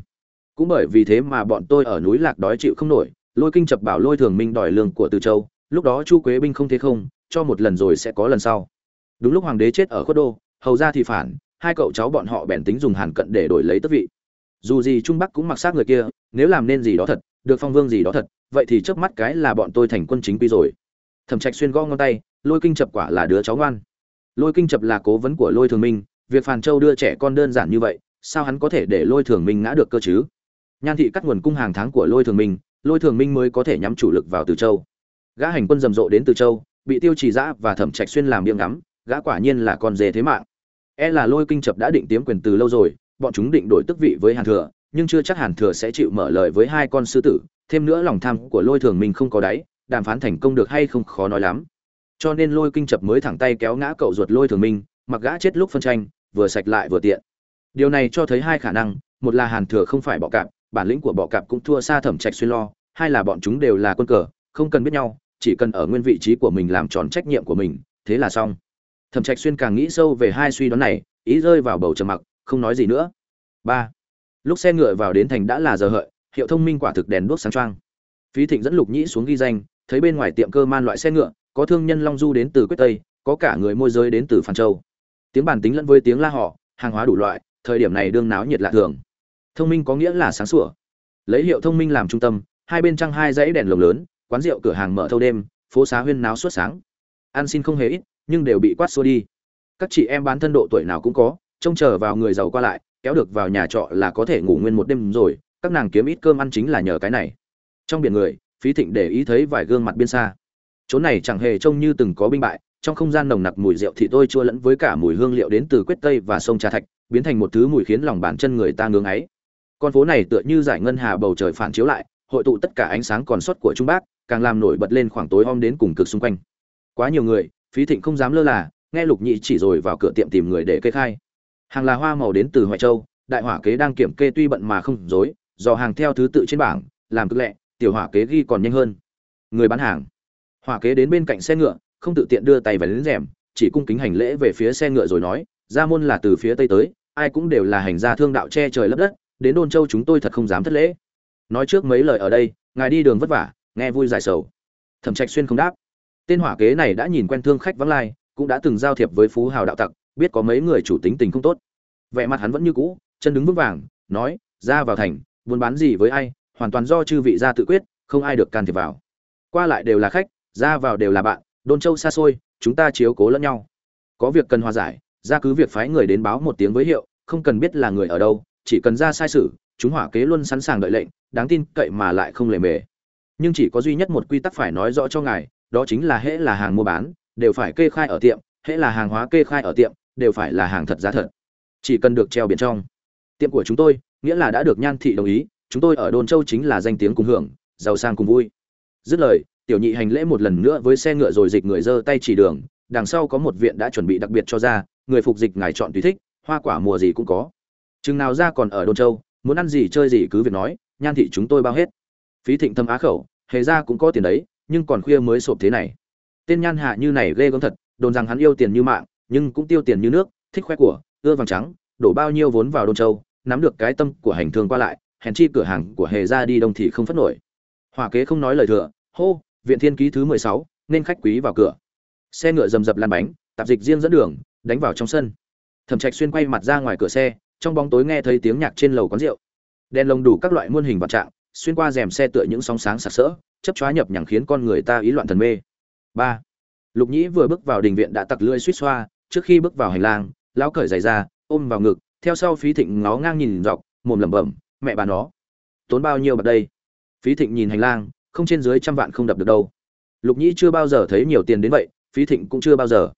Cũng bởi vì thế mà bọn tôi ở núi lạc đói chịu không nổi, lôi kinh chập bảo lôi thường minh đòi lương của từ châu, lúc đó chu quế binh không thế không, cho một lần rồi sẽ có lần sau. Đúng lúc hoàng đế chết ở khuất đô, hầu ra thì phản hai cậu cháu bọn họ bèn tính dùng hàn cận để đổi lấy tước vị. Dù gì trung bắc cũng mặc xác người kia, nếu làm nên gì đó thật, được phong vương gì đó thật, vậy thì trước mắt cái là bọn tôi thành quân chính quy rồi. Thẩm trạch xuyên gõ ngón tay, lôi kinh chập quả là đứa cháu ngoan. Lôi kinh chập là cố vấn của lôi thường minh, việc phàn châu đưa trẻ con đơn giản như vậy, sao hắn có thể để lôi thường minh ngã được cơ chứ? Nhan thị cắt nguồn cung hàng tháng của lôi thường minh, lôi thường minh mới có thể nhắm chủ lực vào từ châu. Gã hành quân rầm rộ đến từ châu, bị tiêu trì giã và thẩm trạch xuyên làm miệng ngắm, gã quả nhiên là con dê thế mạng e là lôi kinh chập đã định tiếm quyền từ lâu rồi, bọn chúng định đổi tức vị với hàn thừa, nhưng chưa chắc hàn thừa sẽ chịu mở lời với hai con sư tử, thêm nữa lòng tham của lôi thường minh không có đáy, đàm phán thành công được hay không khó nói lắm. Cho nên lôi kinh chập mới thẳng tay kéo ngã cậu ruột lôi thường minh mặc gã chết lúc phân tranh, vừa sạch lại vừa tiện. Điều này cho thấy hai khả năng, một là hàn thừa không phải bọ cạp, bản lĩnh của bọ cạp cũng thua xa thẩm trạch xuyên lo, hai là bọn chúng đều là quân cờ, không cần biết nhau, chỉ cần ở nguyên vị trí của mình làm tròn trách nhiệm của mình, thế là xong thẩm trạch xuyên càng nghĩ sâu về hai suy đoán này, ý rơi vào bầu trầm mặc, không nói gì nữa. Ba. Lúc xe ngựa vào đến thành đã là giờ hợi, hiệu thông minh quả thực đèn đuốc sáng trăng phí thịnh dẫn lục nhĩ xuống ghi danh, thấy bên ngoài tiệm cơ man loại xe ngựa, có thương nhân long du đến từ quyết tây, có cả người môi giới đến từ phan châu. Tiếng bản tính lẫn với tiếng la họ, hàng hóa đủ loại, thời điểm này đương náo nhiệt lạ thường. Thông minh có nghĩa là sáng sủa. Lấy hiệu thông minh làm trung tâm, hai bên trăng hai dãy đèn lồng lớn, quán rượu cửa hàng mở thâu đêm, phố xá huyên náo suốt sáng. Ăn xin không hề ít nhưng đều bị quát xua đi. Các chị em bán thân độ tuổi nào cũng có, trông chờ vào người giàu qua lại, kéo được vào nhà trọ là có thể ngủ nguyên một đêm rồi, các nàng kiếm ít cơm ăn chính là nhờ cái này. Trong biển người, phí thịnh để ý thấy vài gương mặt biên xa. Chốn này chẳng hề trông như từng có binh bại, trong không gian nồng nặc mùi rượu thì tôi chua lẫn với cả mùi hương liệu đến từ quyết tây và sông trà thạch, biến thành một thứ mùi khiến lòng bàn chân người ta ngưỡng ấy con phố này tựa như giải ngân hà bầu trời phản chiếu lại, hội tụ tất cả ánh sáng còn sót của trung bắc càng làm nổi bật lên khoảng tối om đến cùng cực xung quanh. Quá nhiều người phí thịnh không dám lơ là, nghe lục nhị chỉ rồi vào cửa tiệm tìm người để kê khai. Hàng là hoa màu đến từ hoài châu, đại hỏa kế đang kiểm kê tuy bận mà không dối dò hàng theo thứ tự trên bảng, làm cực lẹ, tiểu hỏa kế ghi còn nhanh hơn. Người bán hàng. Hỏa kế đến bên cạnh xe ngựa, không tự tiện đưa tay vào đến rèm, chỉ cung kính hành lễ về phía xe ngựa rồi nói, ra môn là từ phía tây tới, ai cũng đều là hành gia thương đạo che trời lấp đất, đến đôn châu chúng tôi thật không dám thất lễ. Nói trước mấy lời ở đây, ngài đi đường vất vả, nghe vui giải sầu. Thẩm trạch xuyên không đáp tên hỏa kế này đã nhìn quen thương khách vắng lai, cũng đã từng giao thiệp với phú hào đạo tặc, biết có mấy người chủ tính tình không tốt. Vẻ mặt hắn vẫn như cũ, chân đứng vững vàng, nói, ra vào thành, buôn bán gì với ai, hoàn toàn do chư vị gia tự quyết, không ai được can thiệp vào. Qua lại đều là khách, ra vào đều là bạn, đôn châu xa xôi, chúng ta chiếu cố lẫn nhau. Có việc cần hòa giải, ra cứ việc phái người đến báo một tiếng với hiệu, không cần biết là người ở đâu, chỉ cần ra sai sự, chúng hỏa kế luôn sẵn sàng đợi lệnh, đáng tin cậy mà lại không lề mề. Nhưng chỉ có duy nhất một quy tắc phải nói rõ cho ngài đó chính là hễ là hàng mua bán, đều phải kê khai ở tiệm, hễ là hàng hóa kê khai ở tiệm, đều phải là hàng thật giá thật. Chỉ cần được treo biển trong. Tiệm của chúng tôi, nghĩa là đã được nhan thị đồng ý, chúng tôi ở đôn châu chính là danh tiếng cùng hưởng, giàu sang cùng vui. Dứt lời, tiểu nhị hành lễ một lần nữa với xe ngựa rồi dịch người dơ tay chỉ đường, đằng sau có một viện đã chuẩn bị đặc biệt cho ra, người phục dịch ngài chọn tùy thích, hoa quả mùa gì cũng có. Chừng nào ra còn ở đôn châu, muốn ăn gì chơi gì cứ việc nói, nhan thị chúng tôi bao hết. Phí thịnh thâm á khẩu, hề ra cũng có tiền đấy nhưng còn khuya mới sộp thế này. Tên nhan hạ như này ghê gớm thật, đồn rằng hắn yêu tiền như mạng, nhưng cũng tiêu tiền như nước, thích khoe của, ưa vàng trắng, đổ bao nhiêu vốn vào đôn châu, nắm được cái tâm của hành thương qua lại, hèn chi cửa hàng của hề ra đi đông thì không phất nổi. Hòa kế không nói lời thừa, hô, viện thiên ký thứ mười sáu, nên khách quý vào cửa. Xe ngựa rầm rập lan bánh, tạp dịch riêng dẫn đường, đánh vào trong sân. Thẩm trạch xuyên quay mặt ra ngoài cửa xe, trong bóng tối nghe thấy tiếng nhạc trên lầu quán rượu. Đèn lồng đủ các loại muôn hình vạn trạng, xuyên qua rèm xe tựa những sóng sáng sặc sỡ chấp chóa nhập nhằng khiến con người ta ý loạn thần mê. Ba. Lục nhĩ vừa bước vào đình viện đã tặc lưỡi suýt xoa, trước khi bước vào hành lang, lão cởi giày ra, ôm vào ngực, theo sau phí thịnh ngó ngang nhìn dọc, mồm lẩm bẩm, mẹ bà nó, tốn bao nhiêu bạc đây? Phí thịnh nhìn hành lang, không trên dưới trăm vạn không đập được đâu. Lục nhĩ chưa bao giờ thấy nhiều tiền đến vậy, phí thịnh cũng chưa bao giờ.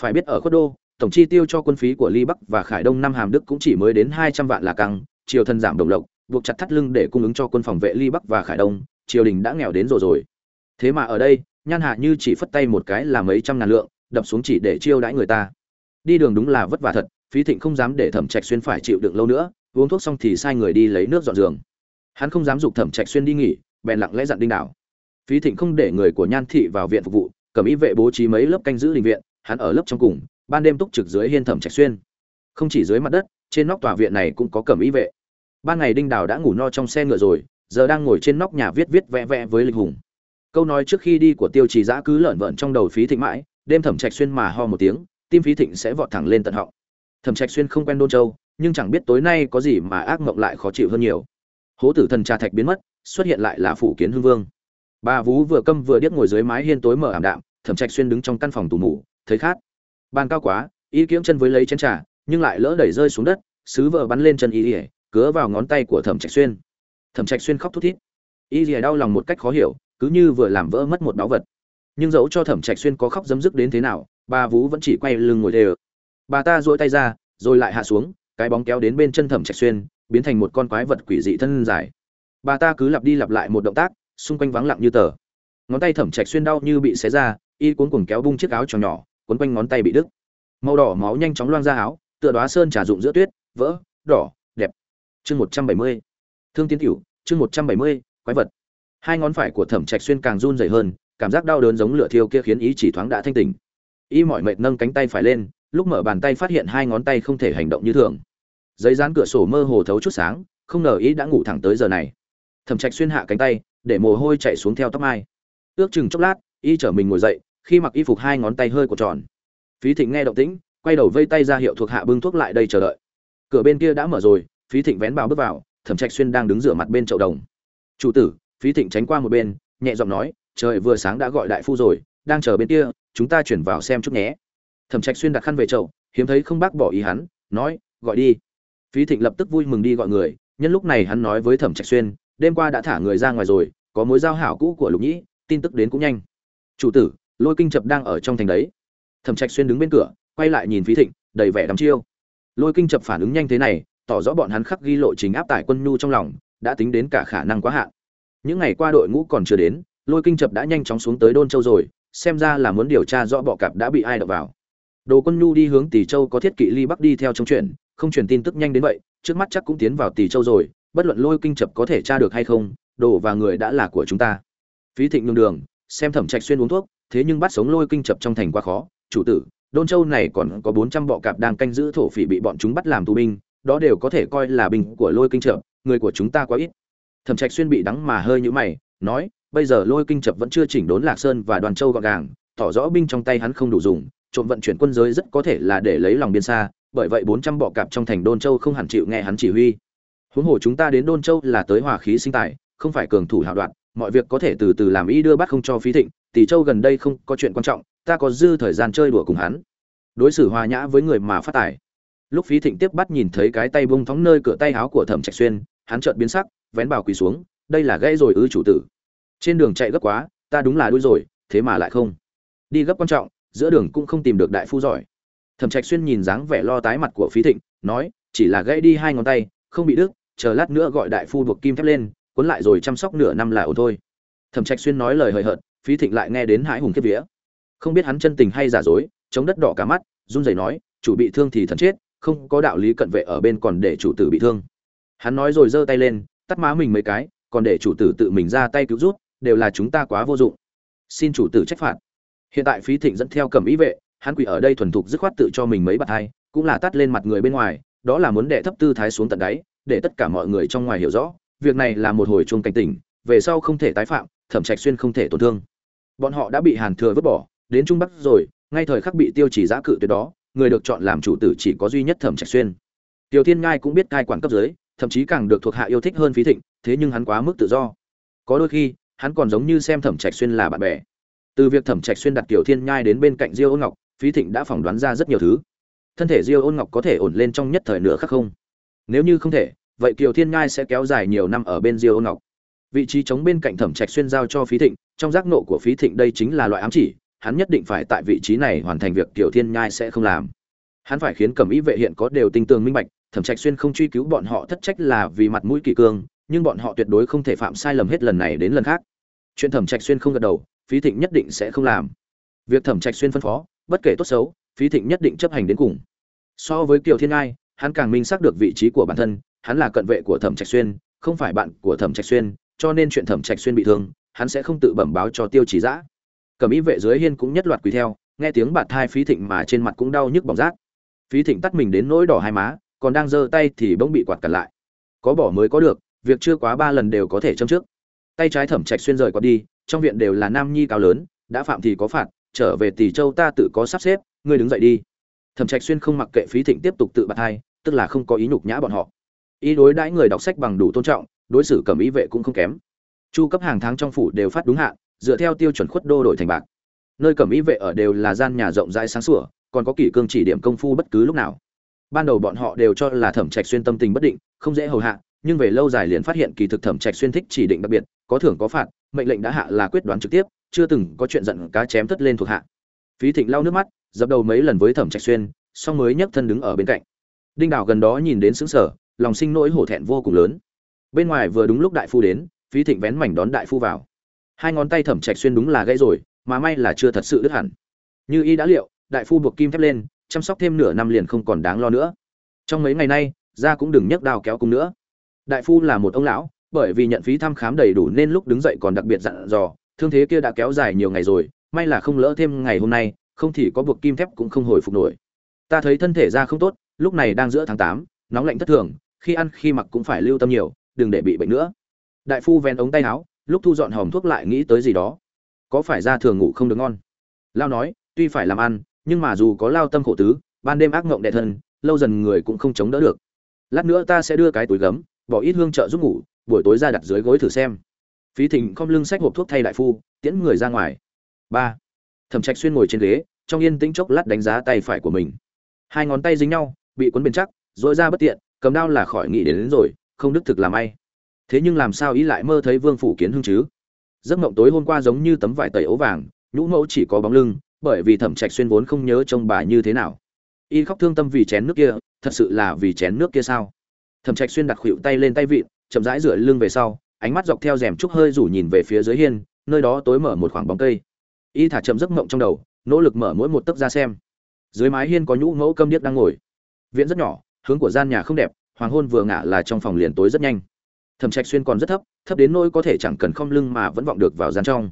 Phải biết ở khuất đô, tổng chi tiêu cho quân phí của ly bắc và khải đông năm hàm đức cũng chỉ mới đến hai trăm vạn là căng, triều thân giảm đồng lộc, buộc chặt thắt lưng để cung ứng cho quân phòng vệ ly bắc và khải đông triều đình đã nghèo đến rồi rồi. Thế mà ở đây, nhan hạ như chỉ phất tay một cái là mấy trăm ngàn lượng, đập xuống chỉ để chiêu đãi người ta. Đi đường đúng là vất vả thật, phí thịnh không dám để thẩm trạch xuyên phải chịu đựng lâu nữa, uống thuốc xong thì sai người đi lấy nước dọn giường. Hắn không dám giục thẩm trạch xuyên đi nghỉ, bèn lặng lẽ dặn đinh đảo. Phí thịnh không để người của nhan thị vào viện phục vụ, cầm ý vệ bố trí mấy lớp canh giữ đình viện, hắn ở lớp trong cùng, ban đêm túc trực dưới hiên thẩm trạch xuyên. Không chỉ dưới mặt đất, trên nóc tòa viện này cũng có cầm ý vệ. Ban ngày đinh đào đã ngủ no trong xe ngựa rồi giờ đang ngồi trên nóc nhà viết viết vẽ vẽ với lịch hùng. Câu nói trước khi đi của tiêu trì giã cứ lợn vởn trong đầu phí thịnh mãi, đêm thẩm trạch xuyên mà ho một tiếng, tim phí thịnh sẽ vọt thẳng lên tận họng. Thẩm trạch xuyên không quen đôn châu, nhưng chẳng biết tối nay có gì mà ác mộng lại khó chịu hơn nhiều. Hố tử thần trà thạch biến mất, xuất hiện lại là phủ kiến hưng vương. Bà vú vừa câm vừa điếc ngồi dưới mái hiên tối mở ảm đạm, thẩm trạch xuyên đứng trong căn phòng tù mù, thấy khát. Bàn cao quá, y kiếm chân với lấy chén trà, nhưng lại lỡ đẩy rơi xuống đất, sứ vợ bắn lên chân y ỉa cứa vào ngón tay của thẩm trạch xuyên thẩm trạch xuyên khóc thút thít. Y ỉa đau lòng một cách khó hiểu, cứ như vừa làm vỡ mất một báu vật. Nhưng dẫu cho thẩm trạch xuyên có khóc dấm dứt đến thế nào, bà vú vẫn chỉ quay lưng ngồi đê bà ta dỗi tay ra, rồi lại hạ xuống, cái bóng kéo đến bên chân thẩm trạch xuyên, biến thành một con quái vật quỷ dị thân dài. Bà ta cứ lặp đi lặp lại một động tác, xung quanh vắng lặng như tờ. Ngón tay thẩm trạch xuyên đau như bị xé ra, y cuốn cuồng kéo bung chiếc áo tròn nhỏ, cuốn quanh ngón tay bị đứt. Màu đỏ máu nhanh chóng loang ra áo, tựa đóa sơn trà dụng giữa tuyết, vỡ, đỏ, đẹp. Chương một trăm bảy mươi thương tiến tiểu chương một trăm bảy mươi, quái vật. Hai ngón phải của thẩm trạch xuyên càng run rẩy hơn, cảm giác đau đớn giống lửa thiêu kia khiến ý chỉ thoáng đã thanh tỉnh. Y mỏi mệt nâng cánh tay phải lên, lúc mở bàn tay phát hiện hai ngón tay không thể hành động như thường. Giấy dán cửa sổ mơ hồ thấu chút sáng, không ngờ ý đã ngủ thẳng tới giờ này. Thẩm trạch xuyên hạ cánh tay, để mồ hôi chạy xuống theo tóc mai. Ước chừng chốc lát, y trở mình ngồi dậy, khi mặc y phục hai ngón tay hơi của tròn. Phí thịnh nghe động tĩnh, quay đầu vây tay ra hiệu thuộc hạ bưng thuốc lại đây chờ đợi. Cửa bên kia đã mở rồi, phí thịnh vén bao bước vào thẩm trạch xuyên đang đứng rửa mặt bên chậu đồng. Chủ tử, phí thịnh tránh qua một bên, nhẹ giọng nói, trời vừa sáng đã gọi đại phu rồi, đang chờ bên kia, chúng ta chuyển vào xem chút nhé. Thẩm trạch xuyên đặt khăn về chậu, hiếm thấy không bác bỏ ý hắn, nói, gọi đi. Phí thịnh lập tức vui mừng đi gọi người, nhân lúc này hắn nói với thẩm trạch xuyên, đêm qua đã thả người ra ngoài rồi, có mối giao hảo cũ của lục nhĩ, tin tức đến cũng nhanh. Chủ tử, lôi kinh chập đang ở trong thành đấy. Thẩm trạch xuyên đứng bên cửa, quay lại nhìn phí thịnh, đầy vẻ đắm chiêu. Lôi kinh chập phản ứng nhanh thế này tỏ rõ bọn hắn khắc ghi lộ trình áp tải quân nhu trong lòng, đã tính đến cả khả năng quá hạn. Những ngày qua đội ngũ còn chưa đến, lôi kinh chập đã nhanh chóng xuống tới đôn châu rồi, xem ra là muốn điều tra rõ bọ cạp đã bị ai đập vào. Đồ quân nhu đi hướng tỷ châu có thiết kỵ ly bắc đi theo trong chuyện, không truyền tin tức nhanh đến vậy, trước mắt chắc cũng tiến vào tỷ châu rồi, bất luận lôi kinh chập có thể tra được hay không, đồ và người đã là của chúng ta. Phí thịnh nhường đường, xem thẩm trạch xuyên uống thuốc, thế nhưng bắt sống lôi kinh chập trong thành quá khó. Chủ tử, đôn châu này còn có bốn trăm bọ cạp đang canh giữ thổ phỉ bị bọn chúng bắt làm tù binh đó đều có thể coi là binh của lôi kinh trợ người của chúng ta quá ít. Thẩm trạch xuyên bị đắng mà hơi nhũ mày, nói, bây giờ lôi kinh chập vẫn chưa chỉnh đốn lạc sơn và đoàn châu gọn gàng, tỏ rõ binh trong tay hắn không đủ dùng, trộm vận chuyển quân giới rất có thể là để lấy lòng biên xa, bởi vậy bốn trăm bọ cạp trong thành đôn châu không hẳn chịu nghe hắn chỉ huy. Huống hồ chúng ta đến đôn châu là tới hòa khí sinh tài, không phải cường thủ hào đoạn, mọi việc có thể từ từ làm y đưa bắt không cho phí thịnh tỷ châu gần đây không có chuyện quan trọng, ta có dư thời gian chơi đùa cùng hắn. Đối xử hòa nhã với người mà phát tài lúc phí thịnh tiếp bắt nhìn thấy cái tay bung thóng nơi cửa tay áo của thẩm trạch xuyên, hắn chợt biến sắc, vén bào quỳ xuống, đây là gãy rồi ư chủ tử. Trên đường chạy gấp quá, ta đúng là đuôi rồi, thế mà lại không. Đi gấp quan trọng, giữa đường cũng không tìm được đại phu giỏi. Thẩm trạch xuyên nhìn dáng vẻ lo tái mặt của phí thịnh, nói, chỉ là gãy đi hai ngón tay, không bị đứt, chờ lát nữa gọi đại phu buộc kim thép lên, cuốn lại rồi chăm sóc nửa năm là ổn thôi. Thẩm trạch xuyên nói lời hời hợt, phí thịnh lại nghe đến hãi hùng kiếp vía. Không biết hắn chân tình hay giả dối, chống đất đỏ cả mắt, run rẩy nói, chủ bị thương thì thần chết không có đạo lý cận vệ ở bên còn để chủ tử bị thương. Hắn nói rồi giơ tay lên, tắt má mình mấy cái, còn để chủ tử tự mình ra tay cứu rút đều là chúng ta quá vô dụng. Xin chủ tử trách phạt. Hiện tại phí thịnh dẫn theo cầm ý vệ, hắn quỳ ở đây thuần thục dứt khoát tự cho mình mấy bạt hai, cũng là tắt lên mặt người bên ngoài, đó là muốn đệ thấp tư thái xuống tận đáy, để tất cả mọi người trong ngoài hiểu rõ, việc này là một hồi chuông cảnh tỉnh, về sau không thể tái phạm, thẩm trạch xuyên không thể tổn thương. Bọn họ đã bị hàn thừa vứt bỏ, đến trung bắc rồi, ngay thời khắc bị tiêu chỉ giã cự tuyệt đó người được chọn làm chủ tử chỉ có duy nhất thẩm trạch xuyên. Tiểu thiên ngai cũng biết cai quản cấp dưới, thậm chí càng được thuộc hạ yêu thích hơn phí thịnh, thế nhưng hắn quá mức tự do. Có đôi khi, hắn còn giống như xem thẩm trạch xuyên là bạn bè. Từ việc thẩm trạch xuyên đặt tiểu thiên nhai đến bên cạnh diêu ôn ngọc, phí thịnh đã phỏng đoán ra rất nhiều thứ. Thân thể diêu ôn ngọc có thể ổn lên trong nhất thời nửa khắc không? Nếu như không thể, vậy kiều thiên nhai sẽ kéo dài nhiều năm ở bên diêu ôn ngọc. Vị trí chống bên cạnh thẩm trạch xuyên giao cho phí thịnh, trong giác nộ của phí thịnh đây chính là loại ám chỉ hắn nhất định phải tại vị trí này hoàn thành việc Tiểu thiên nhai sẽ không làm. Hắn phải khiến cẩm ý vệ hiện có đều tinh tường minh bạch, thẩm trạch xuyên không truy cứu bọn họ thất trách là vì mặt mũi kỳ cương, nhưng bọn họ tuyệt đối không thể phạm sai lầm hết lần này đến lần khác. Chuyện thẩm trạch xuyên không gật đầu, phí thịnh nhất định sẽ không làm. Việc thẩm trạch xuyên phân phó, bất kể tốt xấu, phí thịnh nhất định chấp hành đến cùng. So với kiều thiên ngai hắn càng minh xác được vị trí của bản thân, hắn là cận vệ của thẩm trạch xuyên, không phải bạn của thẩm trạch xuyên, cho nên chuyện thẩm trạch xuyên bị thương, hắn sẽ không tự bẩm báo cho tiêu chỉ Dã. Cẩm ý vệ dưới hiên cũng nhất loạt quỳ theo, nghe tiếng bạt thai phí thịnh mà trên mặt cũng đau nhức bỏng rát. Phí thịnh tắt mình đến nỗi đỏ hai má, còn đang giơ tay thì bỗng bị quạt cản lại. Có bỏ mới có được, việc chưa quá ba lần đều có thể châm trước. Tay trái thẩm trạch xuyên rời quạt đi, trong viện đều là nam nhi cao lớn, đã phạm thì có phạt, trở về tỷ châu ta tự có sắp xếp, ngươi đứng dậy đi. Thẩm trạch xuyên không mặc kệ phí thịnh tiếp tục tự bạt hai tức là không có ý nhục nhã bọn họ. Ý đối đãi người đọc sách bằng đủ tôn trọng, đối xử cầm ý vệ cũng không kém. Chu cấp hàng tháng trong phủ đều phát đúng hạn dựa theo tiêu chuẩn khuất đô đổi thành bạc. Nơi cẩm ý vệ ở đều là gian nhà rộng rãi sáng sủa, còn có kỷ cương chỉ điểm công phu bất cứ lúc nào. Ban đầu bọn họ đều cho là thẩm trạch xuyên tâm tình bất định, không dễ hầu hạ, nhưng về lâu dài liền phát hiện kỳ thực thẩm trạch xuyên thích chỉ định đặc biệt, có thưởng có phạt, mệnh lệnh đã hạ là quyết đoán trực tiếp, chưa từng có chuyện giận cá chém thất lên thuộc hạ. Phí thịnh lau nước mắt, dập đầu mấy lần với thẩm trạch xuyên, xong mới nhấc thân đứng ở bên cạnh. Đinh đào gần đó nhìn đến sững sở lòng sinh nỗi hổ thẹn vô cùng lớn. Bên ngoài vừa đúng lúc đại phu đến, phí thịnh vén mảnh đón đại phu vào hai ngón tay thẩm trạch xuyên đúng là gãy rồi, mà may là chưa thật sự đứt hẳn. Như y đã liệu, đại phu buộc kim thép lên, chăm sóc thêm nửa năm liền không còn đáng lo nữa. Trong mấy ngày nay ra cũng đừng nhấc đao kéo cung nữa. Đại phu là một ông lão, bởi vì nhận phí thăm khám đầy đủ nên lúc đứng dậy còn đặc biệt dặn dò, thương thế kia đã kéo dài nhiều ngày rồi, may là không lỡ thêm ngày hôm nay, không thì có buộc kim thép cũng không hồi phục nổi. Ta thấy thân thể ra không tốt, lúc này đang giữa tháng tám, nóng lạnh thất thường, khi ăn khi mặc cũng phải lưu tâm nhiều, đừng để bị bệnh nữa. Đại phu ven ống tay áo lúc thu dọn hòm thuốc lại nghĩ tới gì đó. Có phải ra thường ngủ không được ngon? Lao nói tuy phải làm ăn nhưng mà dù có lao tâm khổ tứ ban đêm ác ngộng đẻ thân lâu dần người cũng không chống đỡ được. Lát nữa ta sẽ đưa cái túi gấm bỏ ít hương trợ giúp ngủ buổi tối ra đặt dưới gối thử xem. Phí thịnh không lưng sách hộp thuốc thay đại phu tiễn người ra ngoài. Ba. Thẩm trạch xuyên ngồi trên ghế trong yên tĩnh chốc lát đánh giá tay phải của mình. Hai ngón tay dính nhau bị cuốn bền chắc dội ra bất tiện cầm đao là khỏi nghĩ đến, đến rồi không đức thực làm ai thế nhưng làm sao ý lại mơ thấy vương phủ kiến hưng chứ? Giấc mộng tối hôm qua giống như tấm vải tẩy ấu vàng, nhũ mẫu chỉ có bóng lưng, bởi vì thẩm trạch xuyên vốn không nhớ trông bà như thế nào. Y khóc thương tâm vì chén nước kia, thật sự là vì chén nước kia sao? Thẩm trạch xuyên đặt khuỵu tay lên tay vịn, chậm rãi rửa lưng về sau, ánh mắt dọc theo rèm trúc hơi rủ nhìn về phía dưới hiên, nơi đó tối mở một khoảng bóng cây. Y thả chậm giấc mộng trong đầu, nỗ lực mở mỗi một tấc ra xem. Dưới mái hiên có nhũ mẫu câm điếc đang ngồi. Viện rất nhỏ, hướng của gian nhà không đẹp, hoàng hôn vừa ngả là trong phòng liền tối rất nhanh thẩm trạch xuyên còn rất thấp thấp đến nỗi có thể chẳng cần không lưng mà vẫn vọng được vào gian trong.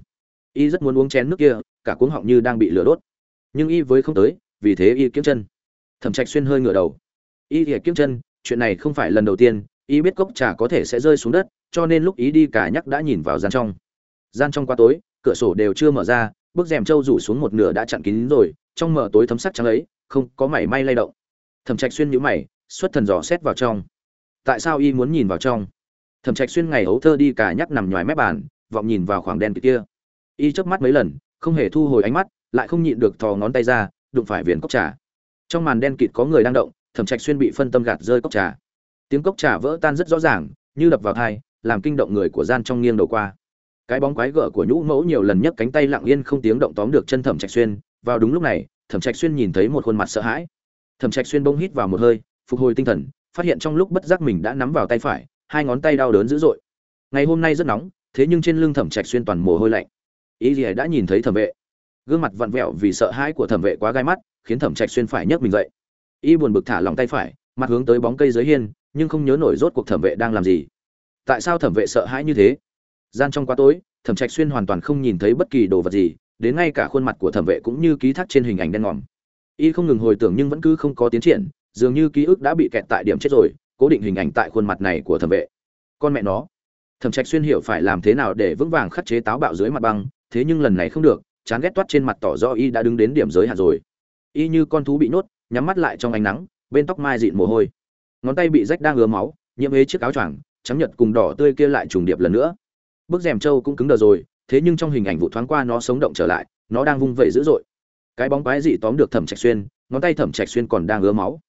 Y rất muốn uống chén nước kia, cả cuống họng như đang bị lửa đốt. Nhưng y với không tới, vì thế y kiếm chân. Thẩm trạch xuyên hơi ngửa đầu. Y thì kiếm chân, chuyện này không phải lần đầu tiên, y biết cốc trà có thể sẽ rơi xuống đất, cho nên lúc ý đi cả nhắc đã nhìn vào gian trong. Gian trong quá tối, cửa sổ đều chưa mở ra, bức rèm trâu rủ xuống một nửa đã chặn kín rồi, trong mở tối thấm sắc trắng ấy, không có mảy may lay động. Thẩm trạch xuyên nhíu mày, xuất thần dò xét vào trong. Tại sao y muốn nhìn vào trong? Thẩm trạch xuyên ngày ấu thơ đi cả nhắc nằm nhòi mép bàn, vọng nhìn vào khoảng đen kia. Y chớp mắt mấy lần, không hề thu hồi ánh mắt, lại không nhịn được thò ngón tay ra, đụng phải viền cốc trà. Trong màn đen kịt có người đang động, thẩm trạch xuyên bị phân tâm gạt rơi cốc trà. Tiếng cốc trà vỡ tan rất rõ ràng, như đập vào thai, làm kinh động người của gian trong nghiêng đầu qua. Cái bóng quái gở của nhũ mẫu nhiều lần nhấc cánh tay lặng yên không tiếng động tóm được chân thẩm trạch xuyên. Vào đúng lúc này, thẩm trạch xuyên nhìn thấy một khuôn mặt sợ hãi. Thẩm trạch xuyên bỗng hít vào một hơi, phục hồi tinh thần, phát hiện trong lúc bất giác mình đã nắm vào tay phải hai ngón tay đau đớn dữ dội. Ngày hôm nay rất nóng, thế nhưng trên lưng thẩm trạch xuyên toàn mồ hôi lạnh. Ý gì đã nhìn thấy thẩm vệ? Gương mặt vặn vẹo vì sợ hãi của thẩm vệ quá gai mắt, khiến thẩm trạch xuyên phải nhấc mình dậy. Y buồn bực thả lòng tay phải, mặt hướng tới bóng cây dưới hiên, nhưng không nhớ nổi rốt cuộc thẩm vệ đang làm gì. Tại sao thẩm vệ sợ hãi như thế? Gian trong quá tối, thẩm trạch xuyên hoàn toàn không nhìn thấy bất kỳ đồ vật gì, đến ngay cả khuôn mặt của thẩm vệ cũng như ký thác trên hình ảnh đen ngòm. Y không ngừng hồi tưởng nhưng vẫn cứ không có tiến triển, dường như ký ức đã bị kẹt tại điểm chết rồi cố định hình ảnh tại khuôn mặt này của thẩm vệ. Con mẹ nó. Thẩm trạch xuyên hiểu phải làm thế nào để vững vàng khắc chế táo bạo dưới mặt băng, thế nhưng lần này không được, chán ghét toát trên mặt tỏ rõ y đã đứng đến điểm giới hạn rồi. Y như con thú bị nhốt, nhắm mắt lại trong ánh nắng, bên tóc mai dịn mồ hôi. Ngón tay bị rách đang ứa máu, nhiễm ế chiếc áo choàng, trắng nhật cùng đỏ tươi kia lại trùng điệp lần nữa. Bức rèm trâu cũng cứng đờ rồi, thế nhưng trong hình ảnh vụ thoáng qua nó sống động trở lại, nó đang vung vẩy dữ dội. Cái bóng quái dị tóm được thẩm trạch xuyên, ngón tay thẩm trạch xuyên còn đang ứa máu.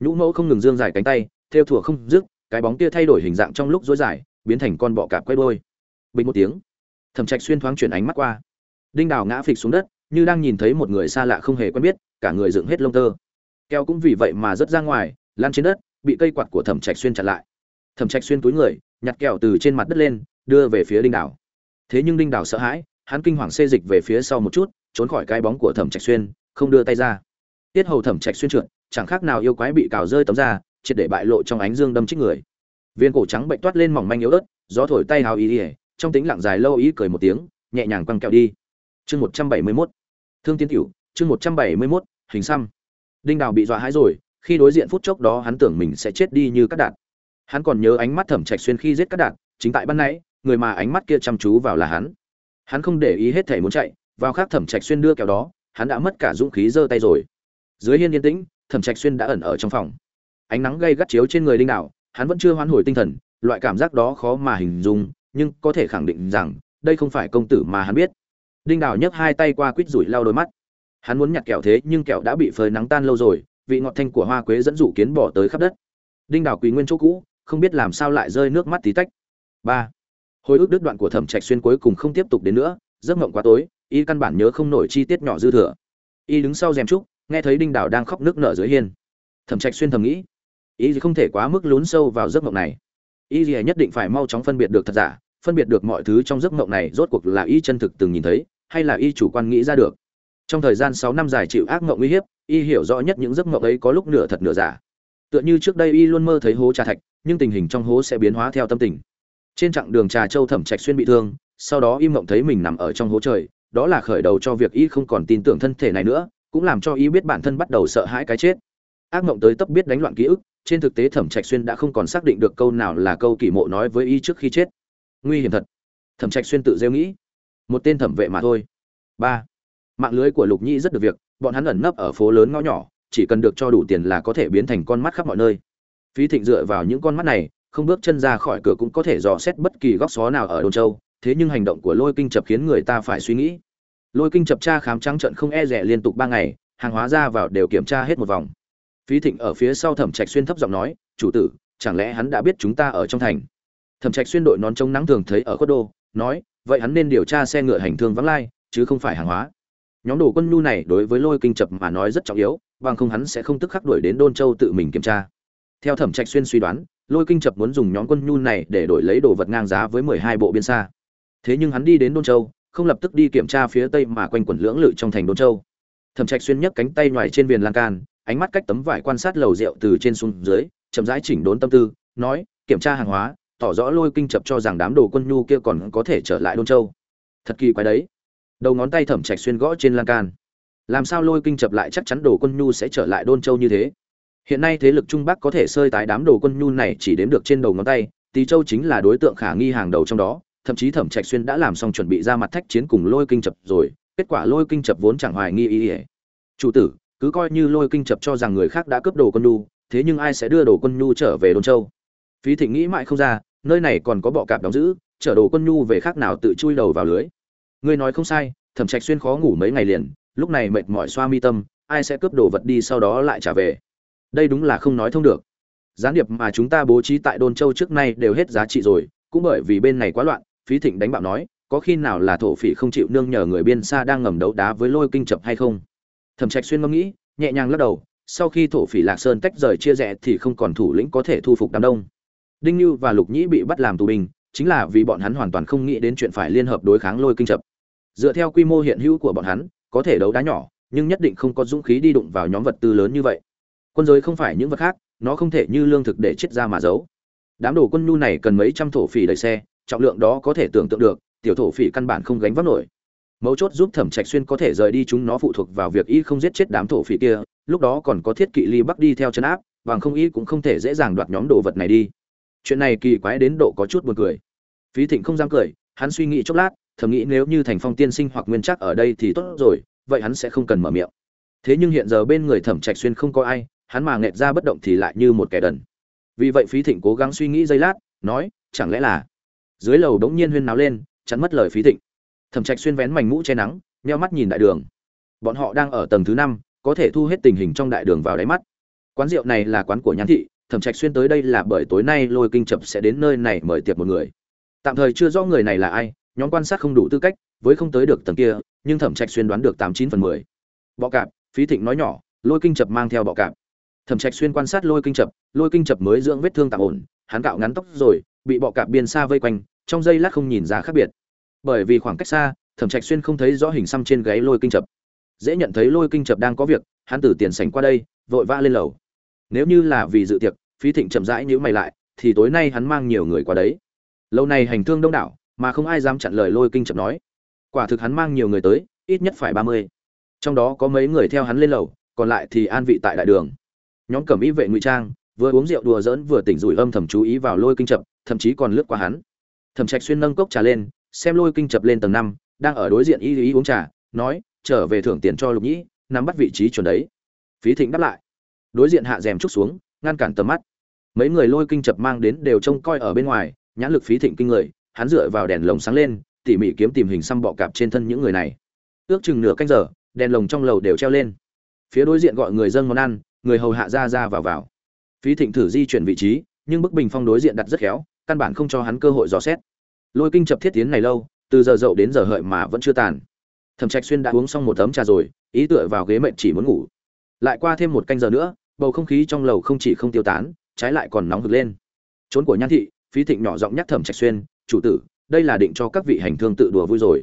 Nhũ mẫu không ngừng dương dài cánh tay theo thủa không dứt, cái bóng kia thay đổi hình dạng trong lúc rối dài, biến thành con bọ cạp quay đôi bình một tiếng, thẩm trạch xuyên thoáng chuyển ánh mắt qua. Đinh đào ngã phịch xuống đất, như đang nhìn thấy một người xa lạ không hề quen biết, cả người dựng hết lông tơ. Keo cũng vì vậy mà rất ra ngoài lan trên đất, bị cây quạt của thẩm trạch xuyên chặn lại. Thẩm trạch xuyên túi người, nhặt kẹo từ trên mặt đất lên, đưa về phía đinh đảo thế nhưng đinh đảo sợ hãi, hắn kinh hoàng xê dịch về phía sau một chút, trốn khỏi cái bóng của thẩm trạch xuyên, không đưa tay ra. Tiết hầu thẩm trạch xuyên trượt, chẳng khác nào yêu quái bị cào rơi tấm ra triệt để bại lộ trong ánh dương đâm trích người. Viên cổ trắng bệnh toát lên mỏng manh yếu ớt, gió thổi tay hào ý ỉa trong tính lặng dài lâu ý cười một tiếng, nhẹ nhàng quăng kẹo đi. Chương một trăm bảy mươi mốt. Thương tiến tiểu chương một trăm bảy mươi mốt, hình xăm. Đinh đào bị dọa hãi rồi, khi đối diện phút chốc đó hắn tưởng mình sẽ chết đi như các đạn. Hắn còn nhớ ánh mắt thẩm trạch xuyên khi giết các đạn, chính tại ban nãy, người mà ánh mắt kia chăm chú vào là hắn. Hắn không để ý hết thể muốn chạy, vào khác thẩm trạch xuyên đưa kẹo đó, hắn đã mất cả dũng khí giơ tay rồi. Dưới hiên yên tĩnh, thẩm trạch xuyên đã ẩn ở trong phòng ánh nắng gay gắt chiếu trên người đinh đảo, hắn vẫn chưa hoán hồi tinh thần, loại cảm giác đó khó mà hình dung, nhưng có thể khẳng định rằng, đây không phải công tử mà hắn biết. Đinh đảo nhấc hai tay qua quýt rủi lau đôi mắt. Hắn muốn nhặt kẹo thế, nhưng kẹo đã bị phơi nắng tan lâu rồi, vị ngọt thanh của hoa quế dẫn dụ kiến bỏ tới khắp đất. Đinh đảo quỳ nguyên chỗ cũ, không biết làm sao lại rơi nước mắt tí tách. Ba. Hồi ức đứt đoạn của thẩm trạch xuyên cuối cùng không tiếp tục đến nữa, giấc mộng quá tối, y căn bản nhớ không nổi chi tiết nhỏ dư thừa. Y đứng sau rèm trúc, nghe thấy đinh đảo đang khóc nước nở dưới hiên. Thẩm trạch xuyên thầm nghĩ y gì không thể quá mức lún sâu vào giấc mộng này. Y gì nhất định phải mau chóng phân biệt được thật giả, phân biệt được mọi thứ trong giấc mộng này rốt cuộc là y chân thực từng nhìn thấy, hay là y chủ quan nghĩ ra được. Trong thời gian sáu năm dài chịu ác mộng uy hiếp y hiểu rõ nhất những giấc mộng ấy có lúc nửa thật nửa giả. Tựa như trước đây y luôn mơ thấy hố trà thạch, nhưng tình hình trong hố sẽ biến hóa theo tâm tình. Trên chặng đường trà châu thẩm trạch xuyên bị thương, sau đó y mộng thấy mình nằm ở trong hố trời, đó là khởi đầu cho việc y không còn tin tưởng thân thể này nữa, cũng làm cho y biết bản thân bắt đầu sợ hãi cái chết ác mộng tới tấp biết đánh loạn ký ức, trên thực tế thẩm trạch xuyên đã không còn xác định được câu nào là câu kỷ mộ nói với y trước khi chết. Nguy hiểm thật. Thẩm trạch xuyên tự rêu nghĩ. Một tên thẩm vệ mà thôi. Ba. Mạng lưới của lục nhi rất được việc, bọn hắn ẩn nấp ở phố lớn ngõ nhỏ, chỉ cần được cho đủ tiền là có thể biến thành con mắt khắp mọi nơi. Phí thịnh dựa vào những con mắt này, không bước chân ra khỏi cửa cũng có thể dò xét bất kỳ góc xó nào ở đồn châu, thế nhưng hành động của lôi kinh chập khiến người ta phải suy nghĩ. Lôi kinh chập tra khám trắng trận không e rẻ liên tục ba ngày, hàng hóa ra vào đều kiểm tra hết một vòng phí thịnh ở phía sau thẩm trạch xuyên thấp giọng nói, chủ tử, chẳng lẽ hắn đã biết chúng ta ở trong thành? Thẩm trạch xuyên đội nón chống nắng thường thấy ở khuất đô, nói, vậy hắn nên điều tra xe ngựa hành thương vắng lai, chứ không phải hàng hóa. Nhóm đồ quân nhu này đối với lôi kinh chập mà nói rất trọng yếu, bằng không hắn sẽ không tức khắc đuổi đến đôn châu tự mình kiểm tra. Theo thẩm trạch xuyên suy đoán, lôi kinh chập muốn dùng nhóm quân nhu này để đổi lấy đồ vật ngang giá với mười hai bộ biên xa. Thế nhưng hắn đi đến đôn châu, không lập tức đi kiểm tra phía tây mà quanh quẩn lưỡng lự trong thành đôn châu. Thẩm trạch xuyên nhấc cánh tay ngoài trên viền lan can ánh mắt cách tấm vải quan sát lầu rượu từ trên xuống dưới, chậm rãi chỉnh đốn tâm tư, nói, kiểm tra hàng hóa, tỏ rõ lôi kinh chập cho rằng đám đồ quân nhu kia còn có thể trở lại đôn châu. Thật kỳ quái đấy. Đầu ngón tay thẩm trạch xuyên gõ trên lan can. Làm sao lôi kinh chập lại chắc chắn đồ quân nhu sẽ trở lại đôn châu như thế? Hiện nay thế lực trung bắc có thể sơi tái đám đồ quân nhu này chỉ đếm được trên đầu ngón tay, tỳ châu chính là đối tượng khả nghi hàng đầu trong đó, thậm chí thẩm trạch xuyên đã làm xong chuẩn bị ra mặt thách chiến cùng lôi kinh chập rồi, kết quả lôi kinh chập vốn chẳng hoài nghi ý ý. chủ tử cứ coi như lôi kinh chập cho rằng người khác đã cướp đồ quân nhu, thế nhưng ai sẽ đưa đồ quân nhu trở về đôn châu? Phí thịnh nghĩ mãi không ra, nơi này còn có bọ cạp đóng giữ, chở đồ quân nhu về khác nào tự chui đầu vào lưới. Ngươi nói không sai, thẩm trạch xuyên khó ngủ mấy ngày liền, lúc này mệt mỏi xoa mi tâm, ai sẽ cướp đồ vật đi sau đó lại trả về? Đây đúng là không nói thông được. Gián điệp mà chúng ta bố trí tại đôn châu trước nay đều hết giá trị rồi, cũng bởi vì bên này quá loạn, phí thịnh đánh bạo nói, có khi nào là thổ phỉ không chịu nương nhờ người biên xa đang ngầm đấu đá với lôi kinh chập hay không? Thẩm trạch xuyên ngẫm nghĩ, nhẹ nhàng lắc đầu, sau khi thổ phỉ lạc sơn tách rời chia rẽ thì không còn thủ lĩnh có thể thu phục đám đông. Đinh như và lục nhĩ bị bắt làm tù binh, chính là vì bọn hắn hoàn toàn không nghĩ đến chuyện phải liên hợp đối kháng lôi kinh chập. Dựa theo quy mô hiện hữu của bọn hắn, có thể đấu đá nhỏ, nhưng nhất định không có dũng khí đi đụng vào nhóm vật tư lớn như vậy. Quân giới không phải những vật khác, nó không thể như lương thực để chết ra mà giấu. Đám đồ quân nhu này cần mấy trăm thổ phỉ đẩy xe, trọng lượng đó có thể tưởng tượng được, tiểu thổ phỉ căn bản không gánh vác nổi mấu chốt giúp thẩm trạch xuyên có thể rời đi chúng nó phụ thuộc vào việc y không giết chết đám thổ phỉ kia, lúc đó còn có thiết kỵ ly bắc đi theo chân áp, bằng không y cũng không thể dễ dàng đoạt nhóm đồ vật này đi. Chuyện này kỳ quái đến độ có chút buồn cười. Phí thịnh không dám cười, hắn suy nghĩ chốc lát, thầm nghĩ nếu như thành phong tiên sinh hoặc nguyên chắc ở đây thì tốt rồi, vậy hắn sẽ không cần mở miệng. Thế nhưng hiện giờ bên người thẩm trạch xuyên không có ai, hắn mà nghẹt ra bất động thì lại như một kẻ đần. Vì vậy phí thịnh cố gắng suy nghĩ giây lát, nói, chẳng lẽ là dưới lầu đống nhiên huyên náo lên chắn mất lời phí thịnh thẩm trạch xuyên vén mảnh mũ che nắng, nheo mắt nhìn đại đường. Bọn họ đang ở tầng thứ năm, có thể thu hết tình hình trong đại đường vào đáy mắt. Quán rượu này là quán của nhãn thị, thẩm trạch xuyên tới đây là bởi tối nay lôi kinh chập sẽ đến nơi này mời tiệc một người. Tạm thời chưa rõ người này là ai, nhóm quan sát không đủ tư cách, với không tới được tầng kia, nhưng thẩm trạch xuyên đoán được tám chín phần mười. Bọ cạp, phí thịnh nói nhỏ, lôi kinh chập mang theo bọ cạp. Thẩm trạch xuyên quan sát lôi kinh chập, lôi kinh chập mới dưỡng vết thương tạm ổn, hắn cạo ngắn tóc rồi, bị bọ cạp biên xa vây quanh, trong giây lát không nhìn ra khác biệt bởi vì khoảng cách xa, thẩm trạch xuyên không thấy rõ hình xăm trên gáy lôi kinh chập. Dễ nhận thấy lôi kinh chập đang có việc, hắn từ tiền sảnh qua đây, vội vã lên lầu. Nếu như là vì dự tiệc, phí thịnh chậm rãi nhíu mày lại, thì tối nay hắn mang nhiều người qua đấy. Lâu này hành thương đông đảo, mà không ai dám chặn lời lôi kinh chập nói. Quả thực hắn mang nhiều người tới, ít nhất phải ba mươi. Trong đó có mấy người theo hắn lên lầu, còn lại thì an vị tại đại đường. Nhóm cẩm y vệ ngụy trang, vừa uống rượu đùa giỡn vừa tỉnh rủi âm thầm chú ý vào lôi kinh chập, thậm chí còn lướt qua hắn. Thẩm trạch xuyên nâng cốc trà lên xem lôi kinh chập lên tầng năm, đang ở đối diện y y uống trà, nói, trở về thưởng tiền cho lục nhĩ, nắm bắt vị trí chuẩn đấy. Phí thịnh đáp lại. Đối diện hạ rèm trúc xuống, ngăn cản tầm mắt. Mấy người lôi kinh chập mang đến đều trông coi ở bên ngoài, nhãn lực phí thịnh kinh người, hắn dựa vào đèn lồng sáng lên, tỉ mỉ kiếm tìm hình xăm bọ cạp trên thân những người này. Ước chừng nửa canh giờ, đèn lồng trong lầu đều treo lên. Phía đối diện gọi người dân món ăn, người hầu hạ ra ra vào vào. Phí thịnh thử di chuyển vị trí, nhưng bức bình phong đối diện đặt rất khéo, căn bản không cho hắn cơ hội dò xét lôi kinh chập thiết tiến này lâu, từ giờ dậu đến giờ hợi mà vẫn chưa tàn. Thẩm trạch xuyên đã uống xong một tấm trà rồi, ý tựa vào ghế mệnh chỉ muốn ngủ. Lại qua thêm một canh giờ nữa, bầu không khí trong lầu không chỉ không tiêu tán, trái lại còn nóng hực lên. Trốn của nhan thị, phí thịnh nhỏ giọng nhắc thẩm trạch xuyên, chủ tử, đây là định cho các vị hành thương tự đùa vui rồi.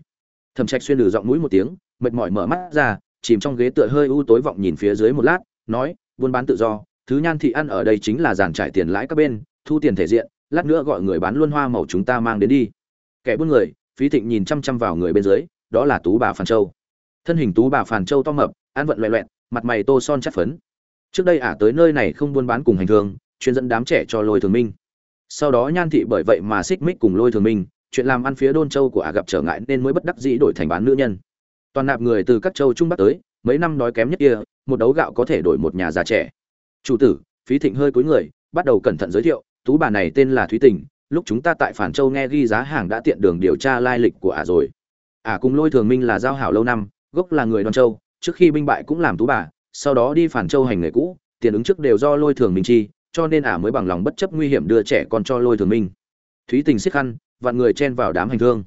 Thẩm trạch xuyên lử giọng mũi một tiếng, mệt mỏi mở mắt ra, chìm trong ghế tựa hơi u tối vọng nhìn phía dưới một lát, nói, buôn bán tự do, thứ nhan thị ăn ở đây chính là giàn trải tiền lãi các bên, thu tiền thể diện, lát nữa gọi người bán luân hoa màu chúng ta mang đến đi kẻ buôn người, phí thịnh nhìn chăm chăm vào người bên dưới, đó là tú bà phàn châu. Thân hình tú bà phàn châu to mập, ăn vận loẹ loẹt, mặt mày tô son chất phấn. Trước đây ả tới nơi này không buôn bán cùng hành thương, chuyên dẫn đám trẻ cho lôi thường minh. Sau đó nhan thị bởi vậy mà xích mích cùng lôi thường minh, chuyện làm ăn phía đôn châu của ả gặp trở ngại nên mới bất đắc dĩ đổi thành bán nữ nhân. Toàn nạp người từ các châu trung bắc tới, mấy năm đói kém nhất kia, một đấu gạo có thể đổi một nhà già trẻ. Chủ tử, phí thịnh hơi cúi người, bắt đầu cẩn thận giới thiệu, tú bà này tên là thúy tình lúc chúng ta tại phản châu nghe ghi giá hàng đã tiện đường điều tra lai lịch của ả rồi. Ả cùng lôi thường minh là giao hảo lâu năm, gốc là người đoan châu, trước khi binh bại cũng làm tú bà, sau đó đi phản châu hành nghề cũ, tiền ứng trước đều do lôi thường minh chi, cho nên ả mới bằng lòng bất chấp nguy hiểm đưa trẻ con cho lôi thường minh. Thúy tình siết khăn vặn người chen vào đám hành thương.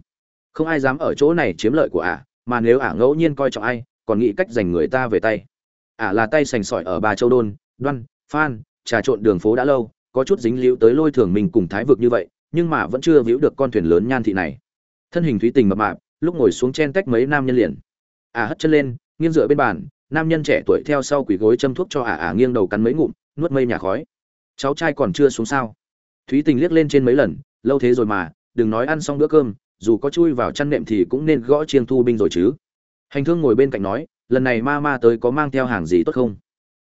Không ai dám ở chỗ này chiếm lợi của ả, mà nếu ả ngẫu nhiên coi trọng ai, còn nghĩ cách giành người ta về tay. Ả là tay sành sỏi ở bà châu đôn, đoan, phan, trà trộn đường phố đã lâu có chút dính liễu tới lôi thường mình cùng thái vực như vậy, nhưng mà vẫn chưa víu được con thuyền lớn nhan thị này. Thân hình thúy tình mập mạp, lúc ngồi xuống chen tách mấy nam nhân liền. À hất chân lên, nghiêng dựa bên bàn, nam nhân trẻ tuổi theo sau quỷ gối châm thuốc cho ả ả nghiêng đầu cắn mấy ngụm, nuốt mây nhà khói. Cháu trai còn chưa xuống sao? Thúy tình liếc lên trên mấy lần, lâu thế rồi mà, đừng nói ăn xong bữa cơm, dù có chui vào chăn nệm thì cũng nên gõ chiêng thu binh rồi chứ. Hành thương ngồi bên cạnh nói, lần này ma ma tới có mang theo hàng gì tốt không?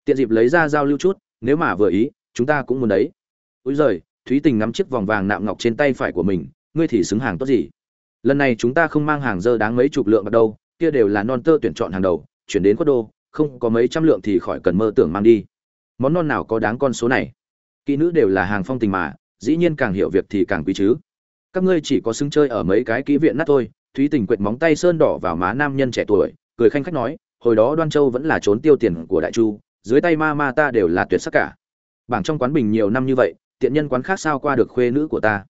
Tiện dịp lấy ra giao lưu chút, nếu mà vừa ý, chúng ta cũng muốn đấy úi giời thúy tình nắm chiếc vòng vàng nạm ngọc trên tay phải của mình, ngươi thì xứng hàng tốt gì? Lần này chúng ta không mang hàng dơ đáng mấy chục lượng bắt đâu, kia đều là non tơ tuyển chọn hàng đầu, chuyển đến quốc đô, không có mấy trăm lượng thì khỏi cần mơ tưởng mang đi. Món non nào có đáng con số này? Kỹ nữ đều là hàng phong tình mà, dĩ nhiên càng hiểu việc thì càng quý chứ. Các ngươi chỉ có xứng chơi ở mấy cái kỹ viện nát thôi, thúy tình quệt móng tay sơn đỏ vào má nam nhân trẻ tuổi, cười khanh khách nói, hồi đó đoan châu vẫn là trốn tiêu tiền của đại chu, dưới tay ma ma ta đều là tuyệt sắc cả. Bảng trong quán bình nhiều năm như vậy tiện nhân quán khác sao qua được khuê nữ của ta.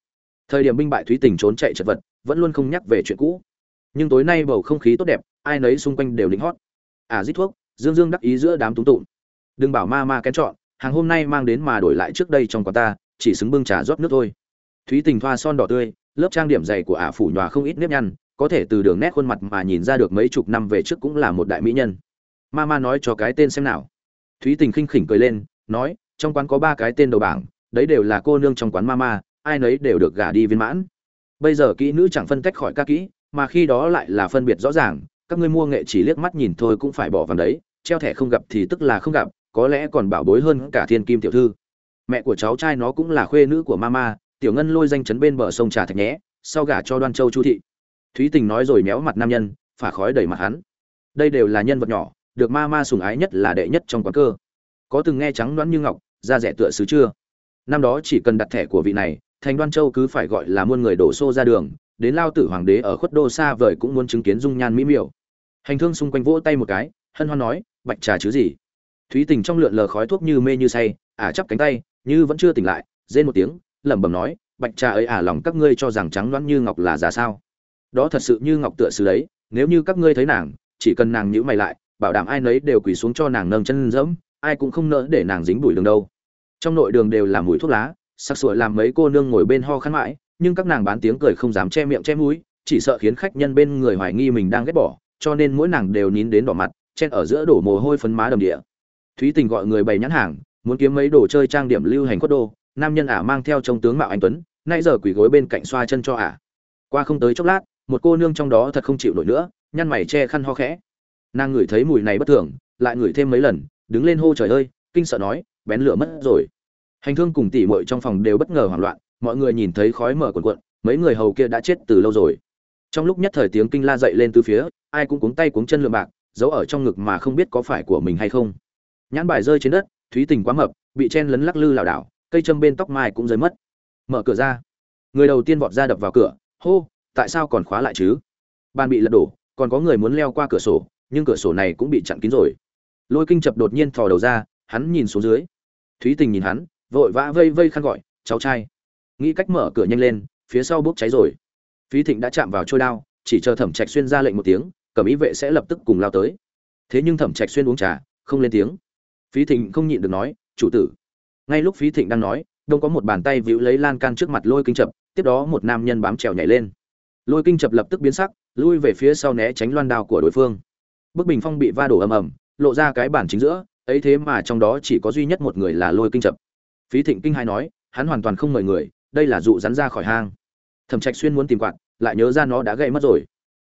Thời điểm binh bại thúy tình trốn chạy chật vật, vẫn luôn không nhắc về chuyện cũ. Nhưng tối nay bầu không khí tốt đẹp, ai nấy xung quanh đều lính hót. À rít thuốc, dương dương đắc ý giữa đám túng tụm đừng bảo ma ma kén chọn, hàng hôm nay mang đến mà đổi lại trước đây trong quán ta, chỉ xứng bưng trà rót nước thôi. Thúy tình thoa son đỏ tươi, lớp trang điểm dày của ả phủ nhòa không ít nếp nhăn, có thể từ đường nét khuôn mặt mà nhìn ra được mấy chục năm về trước cũng là một đại mỹ nhân. Ma ma nói cho cái tên xem nào. Thúy tình khinh khỉnh cười lên, nói, trong quán có ba cái tên đầu bảng đấy đều là cô nương trong quán ma ma, ai nấy đều được gả đi viên mãn. Bây giờ kỹ nữ chẳng phân tách khỏi các kỹ, mà khi đó lại là phân biệt rõ ràng, các ngươi mua nghệ chỉ liếc mắt nhìn thôi cũng phải bỏ vào đấy, treo thẻ không gặp thì tức là không gặp, có lẽ còn bảo bối hơn cả thiên kim tiểu thư. Mẹ của cháu trai nó cũng là khuê nữ của mama tiểu ngân lôi danh chấn bên bờ sông trà thạch nhé, sau gả cho đoan châu chu thị. Thúy tình nói rồi méo mặt nam nhân, phả khói đầy mặt hắn. Đây đều là nhân vật nhỏ, được ma ma sùng ái nhất là đệ nhất trong quán cơ. Có từng nghe trắng đoán như ngọc, da rẻ tựa xứ chưa? Năm đó chỉ cần đặt thẻ của vị này, thành đoan châu cứ phải gọi là muôn người đổ xô ra đường, đến lao tử hoàng đế ở khuất đô xa vời cũng muốn chứng kiến dung nhan mỹ miều. Hành thương xung quanh vỗ tay một cái, hân hoan nói, bạch trà chứ gì? Thúy tình trong lượn lờ khói thuốc như mê như say, ả chắp cánh tay, như vẫn chưa tỉnh lại, rên một tiếng, lẩm bẩm nói, bạch trà ấy ả lòng các ngươi cho rằng trắng loãng như ngọc là giả sao? Đó thật sự như ngọc tựa sứ đấy, nếu như các ngươi thấy nàng, chỉ cần nàng nhíu mày lại, bảo đảm ai nấy đều quỳ xuống cho nàng nâng chân dẫm ai cũng không nỡ để nàng dính bụi đường đâu trong nội đường đều là mùi thuốc lá, sặc sụa làm mấy cô nương ngồi bên ho khăn mãi, nhưng các nàng bán tiếng cười không dám che miệng che mũi, chỉ sợ khiến khách nhân bên người hoài nghi mình đang ghét bỏ, cho nên mỗi nàng đều nín đến đỏ mặt, chen ở giữa đổ mồ hôi phấn má đầm địa. Thúy tình gọi người bày nhãn hàng, muốn kiếm mấy đồ chơi trang điểm lưu hành cốt đô, nam nhân ả mang theo trông tướng mạo anh tuấn nay giờ quỳ gối bên cạnh xoa chân cho ả. Qua không tới chốc lát, một cô nương trong đó thật không chịu nổi nữa, nhăn mày che khăn ho khẽ. Nàng ngửi thấy mùi này bất thường, lại ngửi thêm mấy lần, đứng lên hô trời ơi, kinh sợ nói bén lửa mất rồi. Hành thương cùng tỉ muội trong phòng đều bất ngờ hoảng loạn, mọi người nhìn thấy khói mở cuộn cuộn, mấy người hầu kia đã chết từ lâu rồi. Trong lúc nhất thời tiếng kinh la dậy lên từ phía, ai cũng cuống tay cuống chân lượm bạc, giấu ở trong ngực mà không biết có phải của mình hay không. Nhãn bài rơi trên đất, thúy tình quá mập, bị chen lấn lắc lư lảo đảo, cây châm bên tóc mai cũng rơi mất. Mở cửa ra. Người đầu tiên vọt ra đập vào cửa. Hô, tại sao còn khóa lại chứ? Bàn bị lật đổ, còn có người muốn leo qua cửa sổ, nhưng cửa sổ này cũng bị chặn kín rồi. Lôi kinh chập đột nhiên thò đầu ra hắn nhìn xuống dưới. Thúy tình nhìn hắn, vội vã vây vây khăn gọi, cháu trai. Nghĩ cách mở cửa nhanh lên, phía sau bốc cháy rồi. Phí thịnh đã chạm vào trôi đao, chỉ chờ thẩm trạch xuyên ra lệnh một tiếng, cẩm ý vệ sẽ lập tức cùng lao tới. Thế nhưng thẩm trạch xuyên uống trà, không lên tiếng. Phí thịnh không nhịn được nói, chủ tử. Ngay lúc phí thịnh đang nói, đông có một bàn tay víu lấy lan can trước mặt lôi kinh chập, tiếp đó một nam nhân bám trèo nhảy lên. Lôi kinh chập lập tức biến sắc, lui về phía sau né tránh loan đao của đối phương. Bức bình phong bị va đổ ầm ầm, lộ ra cái bản chính giữa ấy thế mà trong đó chỉ có duy nhất một người là lôi kinh chập. Phí thịnh kinh hai nói, hắn hoàn toàn không mời người, đây là dụ rắn ra khỏi hang. Thẩm trạch xuyên muốn tìm quạt, lại nhớ ra nó đã gãy mất rồi.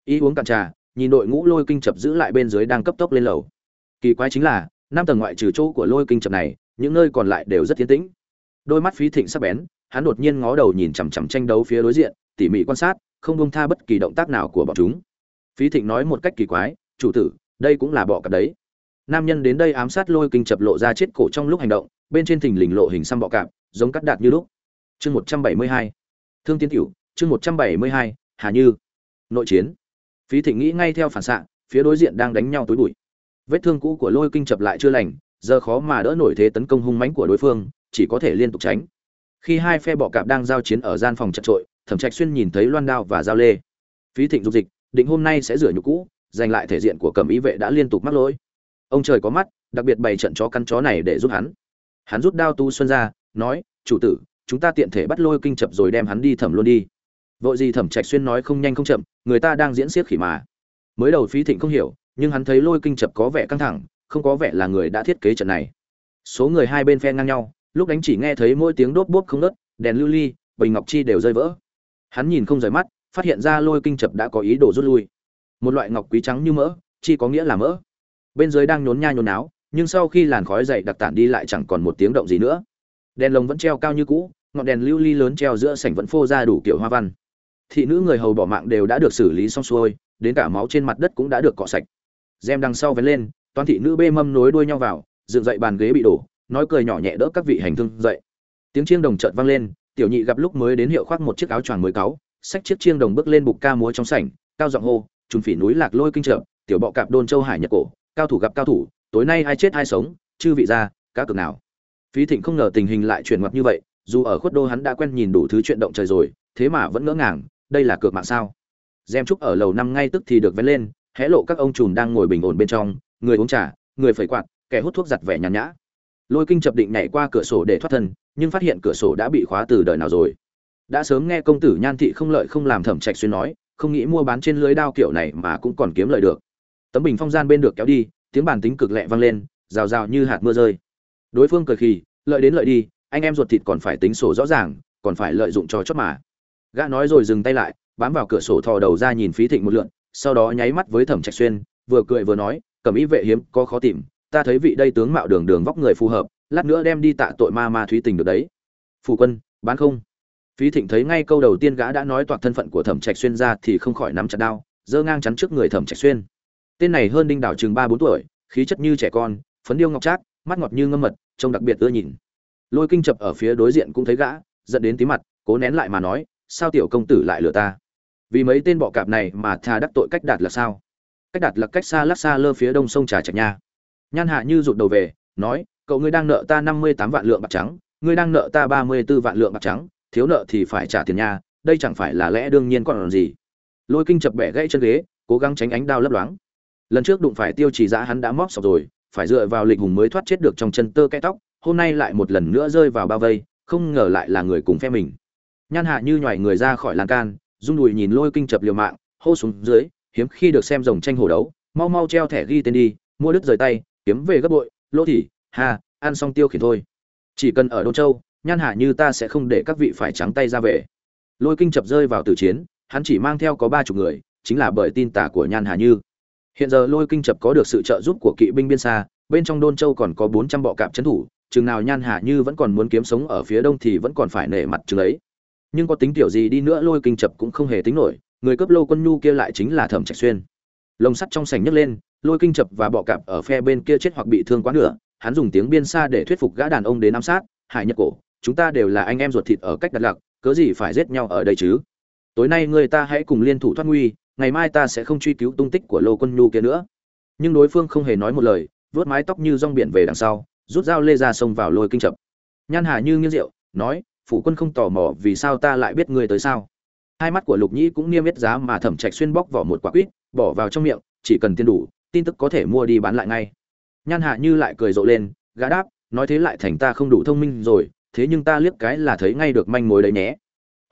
Y uống cạn trà, nhìn đội ngũ lôi kinh chập giữ lại bên dưới đang cấp tốc lên lầu. Kỳ quái chính là, năm tầng ngoại trừ chỗ của lôi kinh chập này, những nơi còn lại đều rất thiên tĩnh. Đôi mắt phí thịnh sắc bén, hắn đột nhiên ngó đầu nhìn chằm chằm tranh đấu phía đối diện, tỉ mỉ quan sát, không buông tha bất kỳ động tác nào của bọn chúng. Phí thịnh nói một cách kỳ quái, chủ tử, đây cũng là bọ cạp đấy nam nhân đến đây ám sát lôi kinh chập lộ ra chết cổ trong lúc hành động, bên trên thình lình lộ hình xăm bọ cạp, giống cắt đạt như lúc. Chương một trăm bảy mươi hai. Thương tiến tiểu chương một trăm bảy mươi hai, hà như. Nội chiến. Phí thịnh nghĩ ngay theo phản xạ, phía đối diện đang đánh nhau tối bụi. Vết thương cũ của lôi kinh chập lại chưa lành, giờ khó mà đỡ nổi thế tấn công hung mãnh của đối phương, chỉ có thể liên tục tránh. Khi hai phe bọ cạp đang giao chiến ở gian phòng chật trội, thẩm trạch xuyên nhìn thấy loan đao và dao lê. Phí thịnh dục dịch, định hôm nay sẽ rửa nhục cũ, giành lại thể diện của cẩm ý vệ đã liên tục mắc lỗi ông trời có mắt, đặc biệt bày trận chó căn chó này để giúp hắn. Hắn rút đao tu xuân ra, nói, chủ tử, chúng ta tiện thể bắt lôi kinh chập rồi đem hắn đi thẩm luôn đi. Vội gì thẩm trạch xuyên nói không nhanh không chậm, người ta đang diễn xiếc khỉ mà. Mới đầu phí thịnh không hiểu, nhưng hắn thấy lôi kinh chập có vẻ căng thẳng, không có vẻ là người đã thiết kế trận này. Số người hai bên phe ngang nhau, lúc đánh chỉ nghe thấy mỗi tiếng đốt bốp không nớt đèn lưu ly, bình ngọc chi đều rơi vỡ. Hắn nhìn không rời mắt, phát hiện ra lôi kinh chập đã có ý đồ rút lui. Một loại ngọc quý trắng như mỡ, chi có nghĩa là mỡ bên dưới đang nhốn nha nhốn náo, nhưng sau khi làn khói dậy đặc tản đi lại chẳng còn một tiếng động gì nữa. Đèn lồng vẫn treo cao như cũ, ngọn đèn lưu ly lớn treo giữa sảnh vẫn phô ra đủ kiểu hoa văn. Thị nữ người hầu bỏ mạng đều đã được xử lý xong xuôi, đến cả máu trên mặt đất cũng đã được cọ sạch. Gem đằng sau vén lên toàn thị nữ bê mâm nối đuôi nhau vào, dựng dậy bàn ghế bị đổ, nói cười nhỏ nhẹ đỡ các vị hành thương dậy. Tiếng chiêng đồng chợt vang lên, tiểu nhị gặp lúc mới đến hiệu khoác một chiếc áo choàng mới cáu, xách chiếc chiêng đồng bước lên bục ca múa trong sảnh, cao giọng hô, trùng phỉ núi lạc lôi kinh trợ, tiểu bọ cạp đôn châu hải nhật cổ cao thủ gặp cao thủ, tối nay ai chết ai sống, chư vị ra cá cược nào. Phí thịnh không ngờ tình hình lại chuyển ngoặt như vậy, dù ở khuất đô hắn đã quen nhìn đủ thứ chuyện động trời rồi, thế mà vẫn ngỡ ngàng, đây là cược mạng sao? Gem trúc ở lầu năm ngay tức thì được vén lên, hé lộ các ông trùm đang ngồi bình ổn bên trong, người uống trà, người phẩy quạt, kẻ hút thuốc giặt vẻ nhàn nhã. Lôi kinh chập định nhảy qua cửa sổ để thoát thân, nhưng phát hiện cửa sổ đã bị khóa từ đời nào rồi. Đã sớm nghe công tử nhan thị không lợi không làm thẩm trạch xuyên nói, không nghĩ mua bán trên lưới đao kiểu này mà cũng còn kiếm lợi được tấm bình phong gian bên được kéo đi, tiếng bàn tính cực lẹ vang lên, rào rào như hạt mưa rơi. Đối phương cười khì, lợi đến lợi đi, anh em ruột thịt còn phải tính sổ rõ ràng, còn phải lợi dụng cho chót mà. Gã nói rồi dừng tay lại, bám vào cửa sổ thò đầu ra nhìn phí thịnh một lượn, sau đó nháy mắt với thẩm trạch xuyên, vừa cười vừa nói cầm ý vệ hiếm, có khó tìm, ta thấy vị đây tướng mạo đường đường vóc người phù hợp, lát nữa đem đi tạ tội ma ma thúy tình được đấy. Phù quân, bán không? Phí thịnh thấy ngay câu đầu tiên gã đã nói toạc thân phận của thẩm trạch xuyên ra thì không khỏi nắm chặt đao, giơ ngang chắn trước người thẩm trạch xuyên tên này hơn đinh đảo chừng ba bốn tuổi, khí chất như trẻ con, phấn điêu ngọc trác, mắt ngọt như ngâm mật, trông đặc biệt ưa nhìn. Lôi kinh chập ở phía đối diện cũng thấy gã dẫn đến tí mặt, cố nén lại mà nói, sao tiểu công tử lại lừa ta? Vì mấy tên bọ cạp này mà thà đắc tội cách đạt là sao? Cách đạt là cách xa lắc xa lơ phía đông sông trà trạch nha. Nhan hạ như rụt đầu về, nói, cậu ngươi đang nợ ta năm mươi tám vạn lượng bạc trắng, ngươi đang nợ ta ba mươi b ố vạn lượng bạc trắng, thiếu nợ thì phải trả tiền nha đây chẳng phải là lẽ đương nhiên còn làm gì. Lôi kinh chập bẻ gãy chân ghế, cố gắng tránh ánh đao lấp loáng lần trước đụng phải tiêu chỉ giã hắn đã móc sọc rồi, phải dựa vào lịch hùng mới thoát chết được trong chân tơ cái tóc, hôm nay lại một lần nữa rơi vào bao vây, không ngờ lại là người cùng phe mình. Nhan hạ như nhòi người ra khỏi lan can, rung đùi nhìn lôi kinh chập liều mạng, hô xuống dưới, hiếm khi được xem rồng tranh hổ đấu, mau mau treo thẻ ghi tên đi, mua đứt rời tay, kiếm về gấp bội, lỗ thì hà ăn xong tiêu khiển thôi. Chỉ cần ở đô châu, nhan hạ như ta sẽ không để các vị phải trắng tay ra về. Lôi kinh chập rơi vào tử chiến, hắn chỉ mang theo có ba chục người, chính là bởi tin tả của nhan Hạ như hiện giờ lôi kinh chập có được sự trợ giúp của kỵ binh biên xa, bên trong đôn châu còn có bốn trăm bọ cạp trấn thủ, chừng nào nhan hà như vẫn còn muốn kiếm sống ở phía đông thì vẫn còn phải nể mặt chừng ấy. Nhưng có tính tiểu gì đi nữa lôi kinh chập cũng không hề tính nổi, người cấp lô quân nhu kia lại chính là thẩm trạch xuyên. Lồng sắt trong sảnh nhấc lên, lôi kinh chập và bọ cạp ở phe bên kia chết hoặc bị thương quá nửa, hắn dùng tiếng biên xa để thuyết phục gã đàn ông đến ám sát, hải nhật cổ, chúng ta đều là anh em ruột thịt ở cách đặt lạc, cớ gì phải giết nhau ở đây chứ? Tối nay người ta hãy cùng liên thủ thoát nguy ngày mai ta sẽ không truy cứu tung tích của lô quân nhu kia nữa. Nhưng đối phương không hề nói một lời, vớt mái tóc như rong biển về đằng sau, rút dao lê ra sông vào lôi kinh chập. Nhan hà như nghiêng rượu, nói, phủ quân không tò mò vì sao ta lại biết ngươi tới sao? Hai mắt của lục nhĩ cũng niêm yết giá mà thẩm trạch xuyên bóc vỏ một quả quýt, bỏ vào trong miệng, chỉ cần tiền đủ, tin tức có thể mua đi bán lại ngay. Nhan hạ như lại cười rộ lên, gã đáp, nói thế lại thành ta không đủ thông minh rồi, thế nhưng ta liếc cái là thấy ngay được manh mối đấy nhé.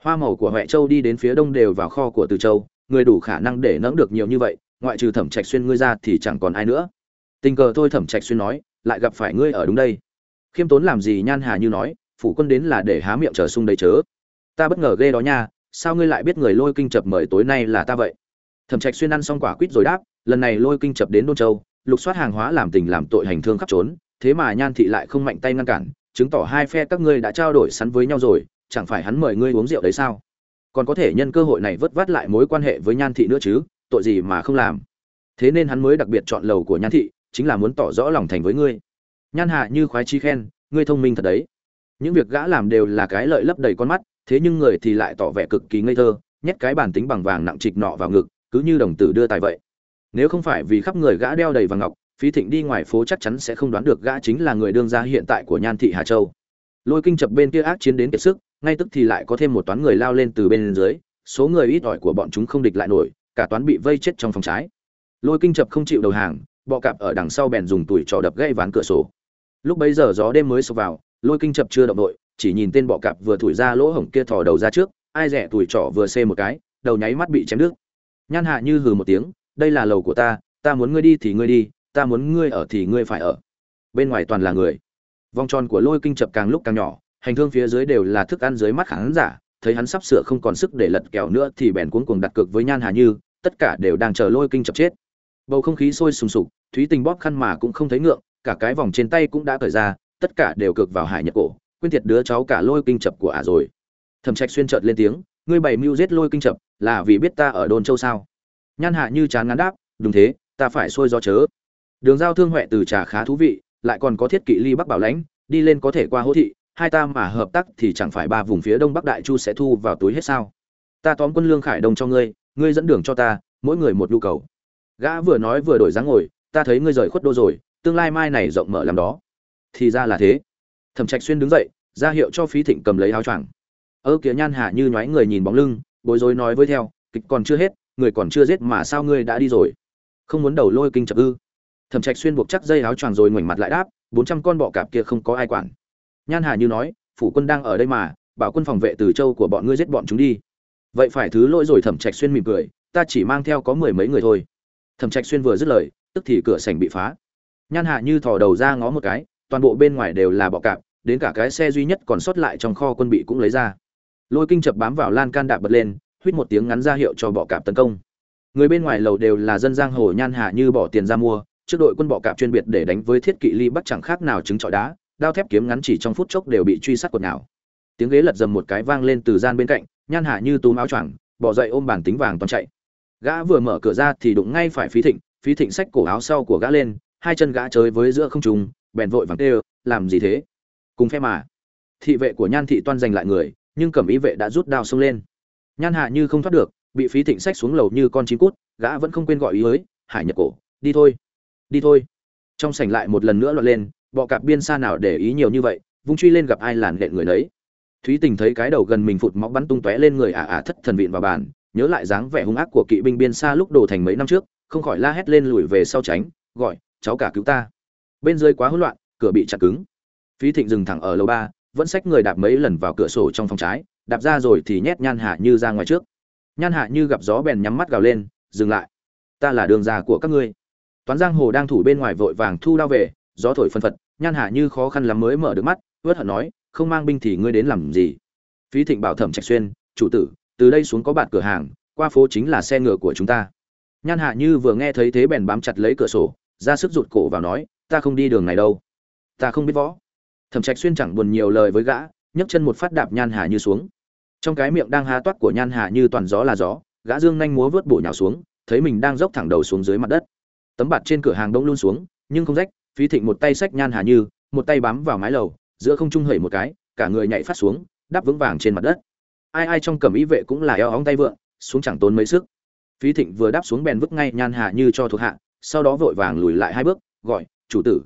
Hoa màu của huệ châu đi đến phía đông đều vào kho của từ châu người đủ khả năng để nẫng được nhiều như vậy, ngoại trừ thẩm trạch xuyên ngươi ra thì chẳng còn ai nữa. Tình cờ thôi, thẩm trạch xuyên nói, lại gặp phải ngươi ở đúng đây. Khiêm tốn làm gì nhan hà như nói, phủ quân đến là để há miệng chờ sung đầy chớ. Ta bất ngờ ghê đó nha, sao ngươi lại biết người lôi kinh chập mời tối nay là ta vậy? Thẩm trạch xuyên ăn xong quả quýt rồi đáp, lần này lôi kinh chập đến đôn châu, lục soát hàng hóa làm tình làm tội hành thương khắp trốn, thế mà nhan thị lại không mạnh tay ngăn cản, chứng tỏ hai phe các ngươi đã trao đổi sẵn với nhau rồi, chẳng phải hắn mời ngươi uống rượu đấy sao? Còn có thể nhân cơ hội này vớt vát lại mối quan hệ với nhan thị nữa chứ, tội gì mà không làm. Thế nên hắn mới đặc biệt chọn lầu của nhan thị, chính là muốn tỏ rõ lòng thành với ngươi. Nhan hạ như khoái chi khen, ngươi thông minh thật đấy. Những việc gã làm đều là cái lợi lấp đầy con mắt, thế nhưng người thì lại tỏ vẻ cực kỳ ngây thơ, nhét cái bản tính bằng vàng nặng trịch nọ vào ngực, cứ như đồng tử đưa tài vậy. Nếu không phải vì khắp người gã đeo đầy vàng ngọc, phí thịnh đi ngoài phố chắc chắn sẽ không đoán được gã chính là người đương gia hiện tại của nhan thị hà châu. Lôi kinh chập bên kia ác chiến đến kiệt sức ngay tức thì lại có thêm một toán người lao lên từ bên dưới, số người ít ỏi của bọn chúng không địch lại nổi, cả toán bị vây chết trong phòng trái. Lôi kinh chập không chịu đầu hàng, bọ cạp ở đằng sau bèn dùng tuổi trò đập gãy ván cửa sổ. Lúc bấy giờ gió đêm mới sụp vào, lôi kinh chập chưa động đội chỉ nhìn tên bọ cạp vừa thủi ra lỗ hổng kia thò đầu ra trước, ai rẻ tuổi trỏ vừa xê một cái, đầu nháy mắt bị chém đứt. Nhan hạ như hừ một tiếng, đây là lầu của ta ta muốn ngươi đi thì ngươi đi, ta muốn ngươi ở thì ngươi phải ở. Bên ngoài toàn là người. Vòng tròn của lôi kinh chập càng lúc càng nhỏ hành thương phía dưới đều là thức ăn dưới mắt khán giả, thấy hắn sắp sửa không còn sức để lật kèo nữa thì bèn cuống cuồng đặt cược với nhan hà như, tất cả đều đang chờ lôi kinh chập chết. Bầu không khí sôi sùng sục, thúy tình bóp khăn mà cũng không thấy ngượng, cả cái vòng trên tay cũng đã cởi ra, tất cả đều cược vào hải nhật cổ, quên thiệt đứa cháu cả lôi kinh chập của ả rồi. Thẩm trạch xuyên chợt lên tiếng, ngươi bày mưu giết lôi kinh chập, là vì biết ta ở Đôn châu sao? Nhan hạ như chán ngán đáp, đúng thế, ta phải xuôi do chớ. Đường giao thương huệ từ trà khá thú vị, lại còn có thiết kỵ ly bắc bảo lãnh, đi lên có thể qua hỗ thị hai ta mà hợp tác thì chẳng phải ba vùng phía đông bắc đại chu sẽ thu vào túi hết sao? Ta tóm quân lương khải đông cho ngươi ngươi dẫn đường cho ta, mỗi người một nhu cầu. Gã vừa nói vừa đổi dáng ngồi, ta thấy ngươi rời khuất đô rồi, tương lai mai này rộng mở làm đó. Thì ra là thế. Thẩm trạch xuyên đứng dậy, ra hiệu cho phí thịnh cầm lấy áo choàng. Ơ kìa nhan hạ như nhoái người nhìn bóng lưng, bối rối nói với theo, kịch còn chưa hết, người còn chưa giết mà sao ngươi đã đi rồi? Không muốn đầu lôi kinh chập ư? Thẩm trạch xuyên buộc chắc dây áo choàng rồi ngoảnh mặt lại đáp, bốn trăm con bọ cạp kia không có ai quản nhan hà như nói, phủ quân đang ở đây mà, bảo quân phòng vệ từ châu của bọn ngươi giết bọn chúng đi. Vậy phải thứ lỗi rồi, thẩm trạch xuyên mỉm cười, ta chỉ mang theo có mười mấy người thôi. Thẩm trạch xuyên vừa dứt lời, tức thì cửa sảnh bị phá. Nhan hạ như thò đầu ra ngó một cái, toàn bộ bên ngoài đều là bọ cạp, đến cả cái xe duy nhất còn sót lại trong kho quân bị cũng lấy ra. Lôi kinh chập bám vào lan can đạp bật lên, huýt một tiếng ngắn ra hiệu cho bọ cạp tấn công. Người bên ngoài lầu đều là dân giang hồ nhan hạ như bỏ tiền ra mua, trước đội quân bọ cạp chuyên biệt để đánh với thiết kỵ ly bắc chẳng khác nào trứng trọi đá đao thép kiếm ngắn chỉ trong phút chốc đều bị truy sát quần nào tiếng ghế lật dầm một cái vang lên từ gian bên cạnh, nhan hạ như túm áo choàng, bỏ dậy ôm bản tính vàng toàn chạy. Gã vừa mở cửa ra thì đụng ngay phải phí thịnh phí thịnh xách cổ áo sau của gã lên, hai chân gã chơi với giữa không trùng bèn vội vàng tê làm gì thế? Cùng phe mà. Thị vệ của nhan thị toan giành lại người, nhưng cẩm ý vệ đã rút đao xông lên. Nhan hạ như không thoát được, bị phí thịnh xách xuống lầu như con chim cút, gã vẫn không quên gọi ý ới, hải nhật cổ, đi thôi đi thôi. Trong sảnh lại một lần nữa lọt lên bọ cạp biên xa nào để ý nhiều như vậy, vung truy lên gặp ai làn lện người lấy thúy tình thấy cái đầu gần mình phụt móc bắn tung tóe lên người ả ả thất thần vịn vào bàn, nhớ lại dáng vẻ hung ác của kỵ binh biên xa lúc đồ thành mấy năm trước, không khỏi la hét lên lùi về sau tránh, gọi, cháu cả cứu ta. Bên dưới quá hỗn loạn, cửa bị chặt cứng. Phí thịnh dừng thẳng ở lầu ba, vẫn xách người đạp mấy lần vào cửa sổ trong phòng trái, đạp ra rồi thì nhét nhan hạ như ra ngoài trước. Nhan hạ như gặp gió bèn nhắm mắt gào lên, dừng lại, ta là đường già của các ngươi. Toán giang hồ đang thủ bên ngoài vội vàng thu lao về gió thổi phân phật, nhan hạ như khó khăn lắm mới mở được mắt vớt hận nói, không mang binh thì ngươi đến làm gì? Phí thịnh bảo thẩm trạch xuyên, chủ tử, từ đây xuống có bạt cửa hàng, qua phố chính là xe ngựa của chúng ta. Nhan hạ như vừa nghe thấy thế bèn bám chặt lấy cửa sổ, ra sức rụt cổ vào nói, ta không đi đường này đâu. Ta không biết võ. Thẩm trạch xuyên chẳng buồn nhiều lời với gã, nhấc chân một phát đạp nhan hà như xuống. Trong cái miệng đang há toát của nhan hà như toàn gió là gió, gã dương nhanh múa vớt bổ nhào xuống, thấy mình đang dốc thẳng đầu xuống dưới mặt đất. Tấm bạt trên cửa hàng đông luôn xuống, nhưng không rách phí thịnh một tay xách nhan hà như, một tay bám vào mái lầu, giữa không trung hẩy một cái, cả người nhảy phát xuống, đáp vững vàng trên mặt đất. Ai ai trong cầm ý vệ cũng là eo óng tay vượng, xuống chẳng tốn mấy sức. Phí thịnh vừa đáp xuống bèn vứt ngay nhan hà như cho thuộc hạ, sau đó vội vàng lùi lại hai bước, gọi, chủ tử.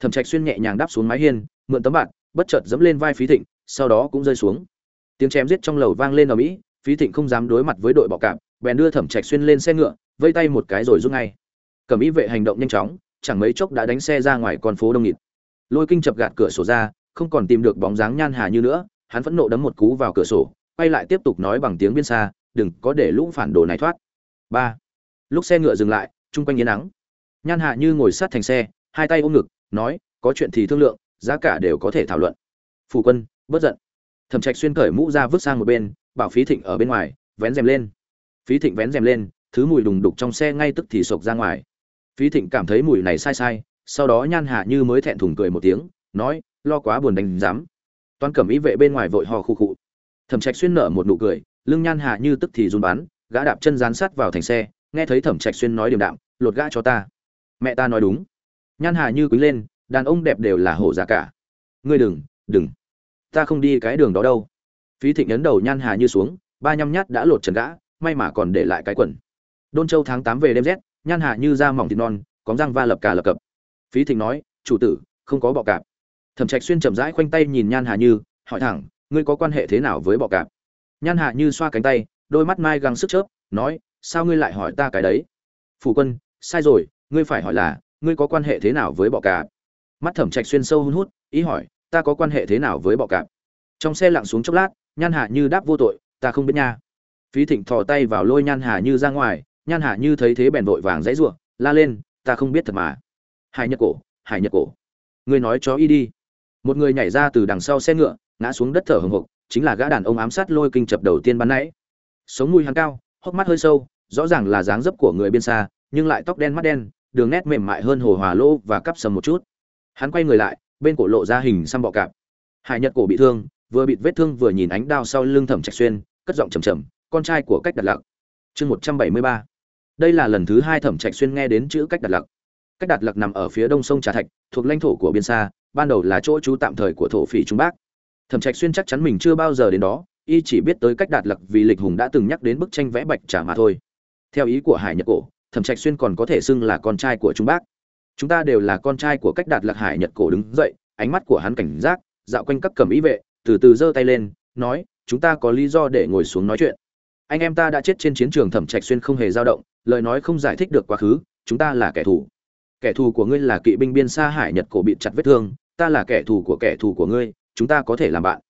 Thẩm trạch xuyên nhẹ nhàng đáp xuống mái hiên, mượn tấm bạt, bất chợt dẫm lên vai phí thịnh, sau đó cũng rơi xuống. Tiếng chém giết trong lầu vang lên ở mỹ, phí thịnh không dám đối mặt với đội bọ cạp, bèn đưa thẩm trạch xuyên lên xe ngựa, vây tay một cái rồi rút ngay. Cầm ý vệ hành động nhanh chóng chẳng mấy chốc đã đánh xe ra ngoài con phố đông nghịt. Lôi kinh chập gạt cửa sổ ra, không còn tìm được bóng dáng nhan hà như nữa, hắn phẫn nộ đấm một cú vào cửa sổ, quay lại tiếp tục nói bằng tiếng biên xa, đừng có để lũ phản đồ này thoát. Ba. Lúc xe ngựa dừng lại, chung quanh yên nắng nhan hạ như ngồi sát thành xe, hai tay ôm ngực, nói, có chuyện thì thương lượng, giá cả đều có thể thảo luận. Phù quân bất giận. Thẩm trạch xuyên cởi mũ ra vứt sang một bên, bảo phí thịnh ở bên ngoài, vén rèm lên. Phí thịnh vén rèm lên, thứ mùi đùng đục trong xe ngay tức thì sộc ra ngoài phí thịnh cảm thấy mùi này sai sai, sau đó nhan hạ như mới thẹn thùng cười một tiếng, nói, lo quá buồn đánh giám. Toàn cẩm ý vệ bên ngoài vội hò khu khụ. Thẩm trạch xuyên nở một nụ cười, lưng nhan hạ như tức thì run bắn, gã đạp chân dán sát vào thành xe, nghe thấy thẩm trạch xuyên nói điềm đạm, lột gã cho ta. Mẹ ta nói đúng. Nhan hà như quý lên, đàn ông đẹp đều là hổ già cả. Ngươi đừng đừng. Ta không đi cái đường đó đâu. Phí thịnh ấn đầu nhan hà như xuống, ba nhăm nhát đã lột trần gã, may mà còn để lại cái quần. Đôn châu tháng tám về đêm rét nhan hà như da mỏng thịt non, có răng va lập cả lập cập. Phí thịnh nói, chủ tử, không có bọ cạp. Thẩm trạch xuyên chậm rãi khoanh tay nhìn nhan hà như, hỏi thẳng, ngươi có quan hệ thế nào với bọ cạp? Nhan hà như xoa cánh tay, đôi mắt mai găng sức chớp, nói, sao ngươi lại hỏi ta cái đấy? Phủ quân, sai rồi, ngươi phải hỏi là, ngươi có quan hệ thế nào với bọ cạp? Mắt thẩm trạch xuyên sâu hun hút, ý hỏi, ta có quan hệ thế nào với bọ cạp? Trong xe lặng xuống chốc lát, nhan hạ như đáp vô tội, ta không biết nha. Phí thịnh thò tay vào lôi nhan hà như ra ngoài nhan hạ như thấy thế bèn vội vàng dãy ruộng la lên, ta không biết thật mà. Hải nhật cổ, hải nhật cổ, ngươi nói cho y đi. Một người nhảy ra từ đằng sau xe ngựa, ngã xuống đất thở hồng hộc, chính là gã đàn ông ám sát lôi kinh chập đầu tiên ban nãy. Sống mùi hắn cao, hốc mắt hơi sâu, rõ ràng là dáng dấp của người biên xa, nhưng lại tóc đen mắt đen, đường nét mềm mại hơn hồ hòa lô và cắp sầm một chút. Hắn quay người lại, bên cổ lộ ra hình xăm bọ cạp. Hải nhật cổ bị thương, vừa bị vết thương vừa nhìn ánh đao sau lưng thẩm trạch xuyên, cất giọng trầm trầm, con trai của cách đặt lặc. Chương một trăm bảy mươi ba đây là lần thứ hai thẩm trạch xuyên nghe đến chữ cách đặt lặc cách đặt lặc nằm ở phía đông sông trà thạch, thuộc lãnh thổ của biên xa ban đầu là chỗ trú tạm thời của thổ phỉ trung bắc. Thẩm trạch xuyên chắc chắn mình chưa bao giờ đến đó, y chỉ biết tới cách đạt lặc vì lịch hùng đã từng nhắc đến bức tranh vẽ bạch trà mà thôi. Theo ý của hải nhật cổ, thẩm trạch xuyên còn có thể xưng là con trai của trung bác chúng ta đều là con trai của cách đạt lạc, hải nhật cổ đứng dậy, ánh mắt của hắn cảnh giác, dạo quanh các cẩm ý vệ, từ từ giơ tay lên, nói, chúng ta có lý do để ngồi xuống nói chuyện. Anh em ta đã chết trên chiến trường, thẩm trạch xuyên không hề dao động lời nói không giải thích được quá khứ, chúng ta là kẻ thù. Kẻ thù của ngươi là kỵ binh biên xa hải nhật cổ bị chặt vết thương, ta là kẻ thù của kẻ thù của ngươi, chúng ta có thể làm bạn.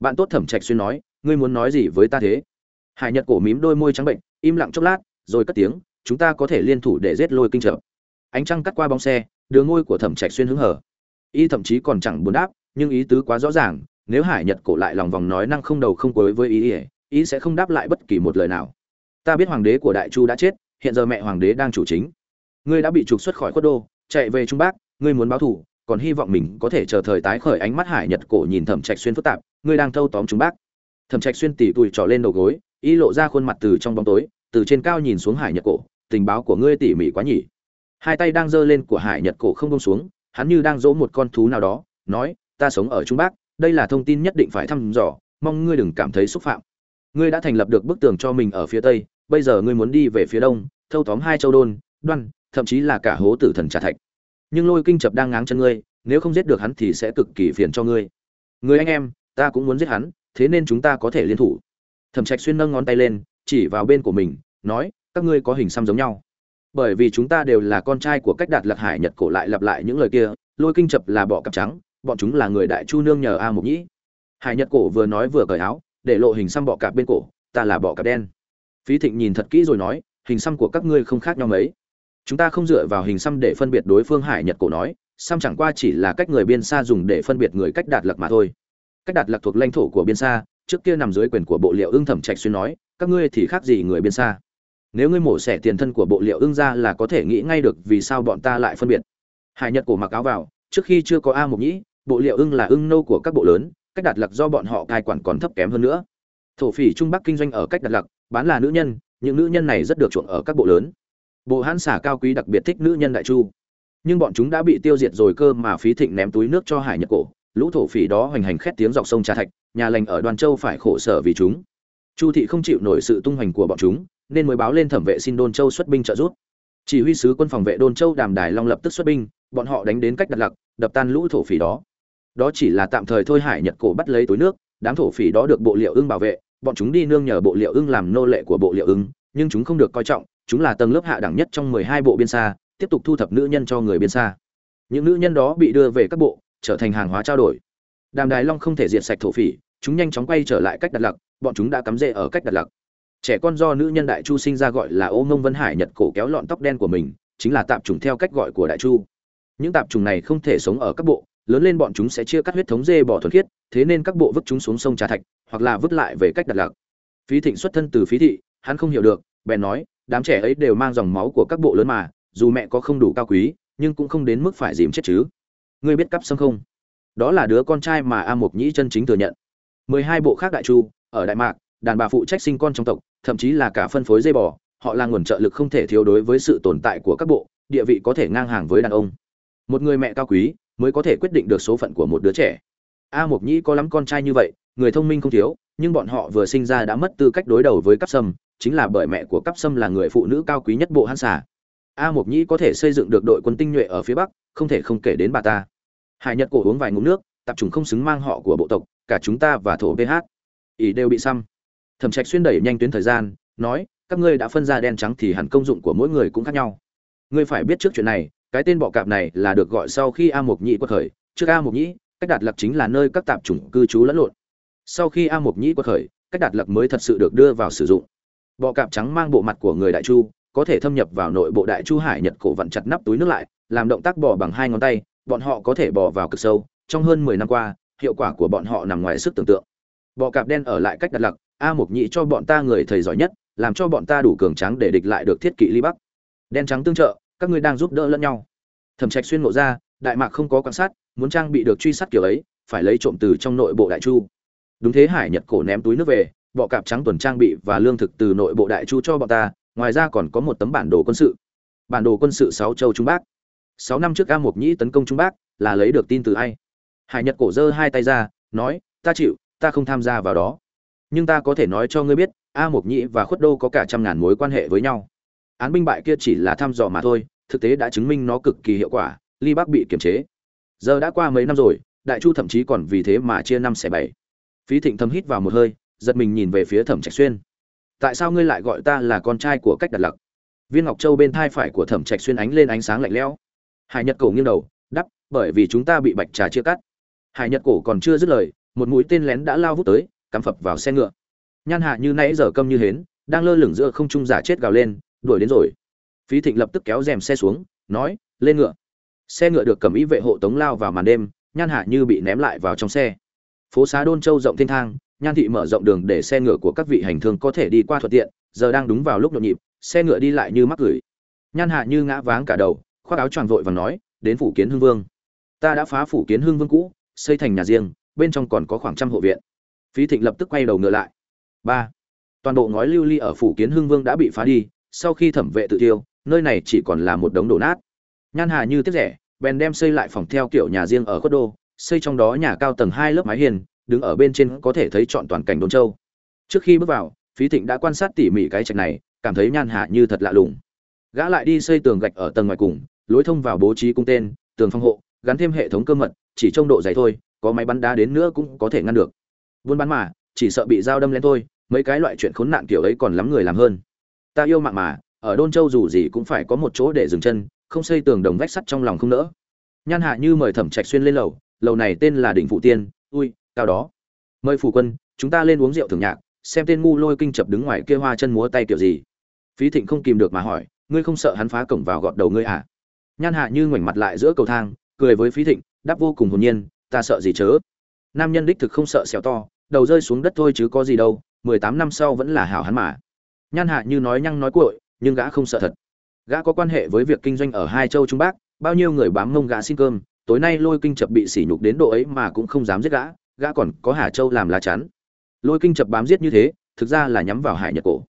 Bạn tốt thẩm trạch xuyên nói, ngươi muốn nói gì với ta thế? Hải nhật cổ mím đôi môi trắng bệnh, im lặng chốc lát, rồi cất tiếng, chúng ta có thể liên thủ để giết lôi kinh trợ. Ánh trăng cắt qua bóng xe, đường ngôi của thẩm trạch xuyên hứng hở. Y thậm chí còn chẳng buồn đáp, nhưng ý tứ quá rõ ràng, nếu hải nhật cổ lại lòng vòng nói năng không đầu không cuối với ý ý ý sẽ không đáp lại bất kỳ một lời nào. Ta biết hoàng đế của đại chu đã chết hiện giờ mẹ hoàng đế đang chủ chính. Ngươi đã bị trục xuất khỏi khuất đô, chạy về trung bắc, ngươi muốn báo thù, còn hy vọng mình có thể chờ thời tái khởi ánh mắt hải nhật cổ nhìn thẩm trạch xuyên phức tạp, ngươi đang thâu tóm trung bắc. Thẩm trạch xuyên tỉ tủi trỏ lên đầu gối, y lộ ra khuôn mặt từ trong bóng tối, từ trên cao nhìn xuống hải nhật cổ, tình báo của ngươi tỉ mỉ quá nhỉ. Hai tay đang giơ lên của hải nhật cổ không bông xuống, hắn như đang dỗ một con thú nào đó, nói, ta sống ở trung bắc, đây là thông tin nhất định phải thăm dò, mong ngươi đừng cảm thấy xúc phạm. Ngươi đã thành lập được bức tường cho mình ở phía tây, bây giờ ngươi muốn đi về phía đông thâu tóm hai châu đôn, đoan, thậm chí là cả hố tử thần trà thạch. Nhưng lôi kinh chập đang ngáng chân ngươi, nếu không giết được hắn thì sẽ cực kỳ phiền cho ngươi. Người anh em, ta cũng muốn giết hắn, thế nên chúng ta có thể liên thủ. Thẩm trạch xuyên nâng ngón tay lên, chỉ vào bên của mình, nói, các ngươi có hình xăm giống nhau. Bởi vì chúng ta đều là con trai của cách đạt lạc hải nhật cổ lại lặp lại những lời kia, lôi kinh chập là bọ cặp trắng, bọn chúng là người đại chu nương nhờ a mục nhĩ. Hải nhật cổ vừa nói vừa cởi áo, để lộ hình xăm bọ cạp bên cổ, ta là bọ cạp đen. Phí thịnh nhìn thật kỹ rồi nói hình xăm của các ngươi không khác nhau mấy. Chúng ta không dựa vào hình xăm để phân biệt đối phương hải nhật cổ nói, xăm chẳng qua chỉ là cách người biên xa dùng để phân biệt người cách đạt lạc mà thôi. Cách đạt lạc thuộc lãnh thổ của biên xa trước kia nằm dưới quyền của bộ liệu ưng thẩm trạch xuyên nói, các ngươi thì khác gì người biên xa nếu ngươi mổ xẻ tiền thân của bộ liệu ưng ra là có thể nghĩ ngay được vì sao bọn ta lại phân biệt. Hải nhật cổ mặc áo vào, trước khi chưa có a mục nhĩ, bộ liệu ưng là ưng nô của các bộ lớn, cách đạt lạc do bọn họ cai quản còn thấp kém hơn nữa. Thổ phỉ trung bắc kinh doanh ở cách đạt lạc bán là nữ nhân những nữ nhân này rất được chuộng ở các bộ lớn. Bộ hãn xả cao quý đặc biệt thích nữ nhân đại chu. Nhưng bọn chúng đã bị tiêu diệt rồi cơ mà phí thịnh ném túi nước cho hải nhật cổ. Lũ thổ phỉ đó hoành hành khét tiếng dọc sông trà thạch, nhà lành ở đoàn châu phải khổ sở vì chúng. Chu thị không chịu nổi sự tung hoành của bọn chúng, nên mới báo lên thẩm vệ xin đôn châu xuất binh trợ giúp. Chỉ huy sứ quân phòng vệ đôn châu đàm đài long lập tức xuất binh, bọn họ đánh đến cách đặt lặc, đập tan lũ thổ phỉ đó. Đó chỉ là tạm thời thôi hải nhật cổ bắt lấy túi nước, đám thổ phỉ đó được bộ liệu ưng bảo vệ bọn chúng đi nương nhờ bộ liệu ưng làm nô lệ của bộ liệu ưng, nhưng chúng không được coi trọng, chúng là tầng lớp hạ đẳng nhất trong mười hai bộ biên xa, tiếp tục thu thập nữ nhân cho người biên xa. Những nữ nhân đó bị đưa về các bộ, trở thành hàng hóa trao đổi. Đàm đài long không thể diệt sạch thổ phỉ, chúng nhanh chóng quay trở lại cách đặt lặc bọn chúng đã cắm rễ ở cách đặt lặc trẻ con do nữ nhân đại chu sinh ra gọi là ô ngông vân hải nhật cổ kéo lọn tóc đen của mình, chính là tạp trùng theo cách gọi của đại chu. Những tạp trùng này không thể sống ở các bộ, lớn lên bọn chúng sẽ chia cắt huyết thống dê bỏ thuần khiết, thế nên các bộ vứt chúng xuống sông trà thạch hoặc là vứt lại về cách đặt lạc. Phí thịnh xuất thân từ phí thị, hắn không hiểu được, bèn nói, đám trẻ ấy đều mang dòng máu của các bộ lớn mà, dù mẹ có không đủ cao quý, nhưng cũng không đến mức phải dìm chết chứ. Ngươi biết cắp sâm không? Đó là đứa con trai mà a mộc nhĩ chân chính thừa nhận. Mười hai bộ khác đại chu, ở đại mạc, đàn bà phụ trách sinh con trong tộc, thậm chí là cả phân phối dây bò, họ là nguồn trợ lực không thể thiếu đối với sự tồn tại của các bộ, địa vị có thể ngang hàng với đàn ông. Một người mẹ cao quý mới có thể quyết định được số phận của một đứa trẻ. A mộc nhĩ có lắm con trai như vậy người thông minh không thiếu, nhưng bọn họ vừa sinh ra đã mất tư cách đối đầu với cắp sâm, chính là bởi mẹ của cắp sâm là người phụ nữ cao quý nhất bộ hãn xà. A mộc nhĩ có thể xây dựng được đội quân tinh nhuệ ở phía bắc, không thể không kể đến bà ta. Hải nhật cổ uống vài ngụm nước tập trung không xứng mang họ của bộ tộc, cả chúng ta và thổ ph ỷ đều bị xăm. Thẩm trạch xuyên đẩy nhanh tuyến thời gian, nói, các ngươi đã phân ra đen trắng thì hẳn công dụng của mỗi người cũng khác nhau. Ngươi phải biết trước chuyện này, cái tên bọ cạp này là được gọi sau khi a mộc nhĩ quật khởi. Trước a mộc nhĩ, cách đạt lập chính là nơi các tạp chủng cư trú lẫn lộn sau khi a mộc nhĩ quật khởi, cách đạt lập mới thật sự được đưa vào sử dụng. Bọ cạp trắng mang bộ mặt của người đại chu, có thể thâm nhập vào nội bộ đại chu hải nhật cổ vặn chặt nắp túi nước lại, làm động tác bò bằng hai ngón tay, bọn họ có thể bò vào cực sâu. Trong hơn mười năm qua, hiệu quả của bọn họ nằm ngoài sức tưởng tượng. Bọ cạp đen ở lại cách đặt lặc a mộc nhĩ cho bọn ta người thầy giỏi nhất, làm cho bọn ta đủ cường tráng để địch lại được thiết kỵ ly bắc. Đen trắng tương trợ, các ngươi đang giúp đỡ lẫn nhau. Thẩm trạch xuyên ngộ ra, đại mạc không có quan sát, muốn trang bị được truy sát kiểu ấy, phải lấy trộm từ trong nội bộ đại chu đúng thế hải nhật cổ ném túi nước về, bọ cạp trắng tuần trang bị và lương thực từ nội bộ đại chu cho bọn ta, ngoài ra còn có một tấm bản đồ quân sự. Bản đồ quân sự sáu châu trung bắc. Sáu năm trước a mộc nhĩ tấn công trung bắc, là lấy được tin từ ai? Hải nhật cổ giơ hai tay ra, nói, ta chịu, ta không tham gia vào đó. Nhưng ta có thể nói cho ngươi biết, a mộc nhĩ và khuất đô có cả trăm ngàn mối quan hệ với nhau. Án binh bại kia chỉ là thăm dò mà thôi, thực tế đã chứng minh nó cực kỳ hiệu quả, ly bắc bị kiềm chế. Giờ đã qua mấy năm rồi, đại chu thậm chí còn vì thế mà chia năm xẻ bảy phí thịnh thầm hít vào một hơi, giật mình nhìn về phía thẩm trạch xuyên. Tại sao ngươi lại gọi ta là con trai của cách đặt lặc? Viên ngọc châu bên thai phải của thẩm trạch xuyên ánh lên ánh sáng lạnh lẽo. Hải nhật cổ nghiêng đầu đắp bởi vì chúng ta bị bạch trà chia cắt. Hải nhật cổ còn chưa dứt lời, một mũi tên lén đã lao vút tới, cắm phập vào xe ngựa. Nhan hạ như nãy giờ câm như hến, đang lơ lửng giữa không trung giả chết gào lên, đuổi đến rồi. Phí thịnh lập tức kéo rèm xe xuống, nói, lên ngựa. Xe ngựa được cầm ý vệ hộ tống lao vào màn đêm, nhan hạ như bị ném lại vào trong xe phố xá đôn châu rộng thiên thang, nhan thị mở rộng đường để xe ngựa của các vị hành thương có thể đi qua thuận tiện, giờ đang đúng vào lúc nhộn nhịp, xe ngựa đi lại như mắc gửi. Nhan hạ như ngã váng cả đầu, khoác áo choàng vội và nói, đến phủ kiến hưng vương. Ta đã phá phủ kiến hưng vương cũ, xây thành nhà riêng, bên trong còn có khoảng trăm hộ viện. Phí thịnh lập tức quay đầu ngựa lại. Ba, toàn bộ ngói lưu ly ở phủ kiến hưng vương đã bị phá đi, sau khi thẩm vệ tự tiêu nơi này chỉ còn là một đống đổ nát. Nhan hà như tiếc rẻ, bèn đem xây lại phòng theo kiểu nhà riêng ở khuất đô xây trong đó nhà cao tầng hai lớp mái hiền, đứng ở bên trên có thể thấy trọn toàn cảnh Đôn châu. Trước khi bước vào, phí thịnh đã quan sát tỉ mỉ cái trạch này, cảm thấy nhan hạ như thật lạ lùng. Gã lại đi xây tường gạch ở tầng ngoài cùng, lối thông vào bố trí cung tên, tường phòng hộ, gắn thêm hệ thống cơ mật, chỉ trong độ dày thôi, có máy bắn đá đến nữa cũng có thể ngăn được. Buôn bán mà, chỉ sợ bị dao đâm lên thôi, mấy cái loại chuyện khốn nạn kiểu ấy còn lắm người làm hơn. Ta yêu mạng mà, ở đôn châu dù gì cũng phải có một chỗ để dừng chân, không xây tường đồng vách sắt trong lòng không nỡ. Nhan hạ như mời thẩm trạch xuyên lên lầu lầu này tên là đỉnh phụ tiên, ui, cao đó. Mời phủ quân, chúng ta lên uống rượu thường nhạc, xem tên ngu lôi kinh chập đứng ngoài kia hoa chân múa tay kiểu gì. Phí thịnh không kìm được mà hỏi, ngươi không sợ hắn phá cổng vào gọt đầu ngươi à? Nhan hạ như ngoảnh mặt lại giữa cầu thang, cười với phí thịnh, đáp vô cùng hồn nhiên, ta sợ gì chớ? Nam nhân đích thực không sợ xẻo to, đầu rơi xuống đất thôi chứ có gì đâu, mười tám năm sau vẫn là hảo hắn mà. Nhan hạ như nói nhăng nói cuội, nhưng gã không sợ thật. Gã có quan hệ với việc kinh doanh ở hai châu trung bắc, bao nhiêu người bám mông gã xin cơm tối nay lôi kinh chập bị sỉ nhục đến độ ấy mà cũng không dám giết gã gã còn có hà châu làm lá chắn. Lôi kinh chập bám giết như thế, thực ra là nhắm vào hải nhật cổ.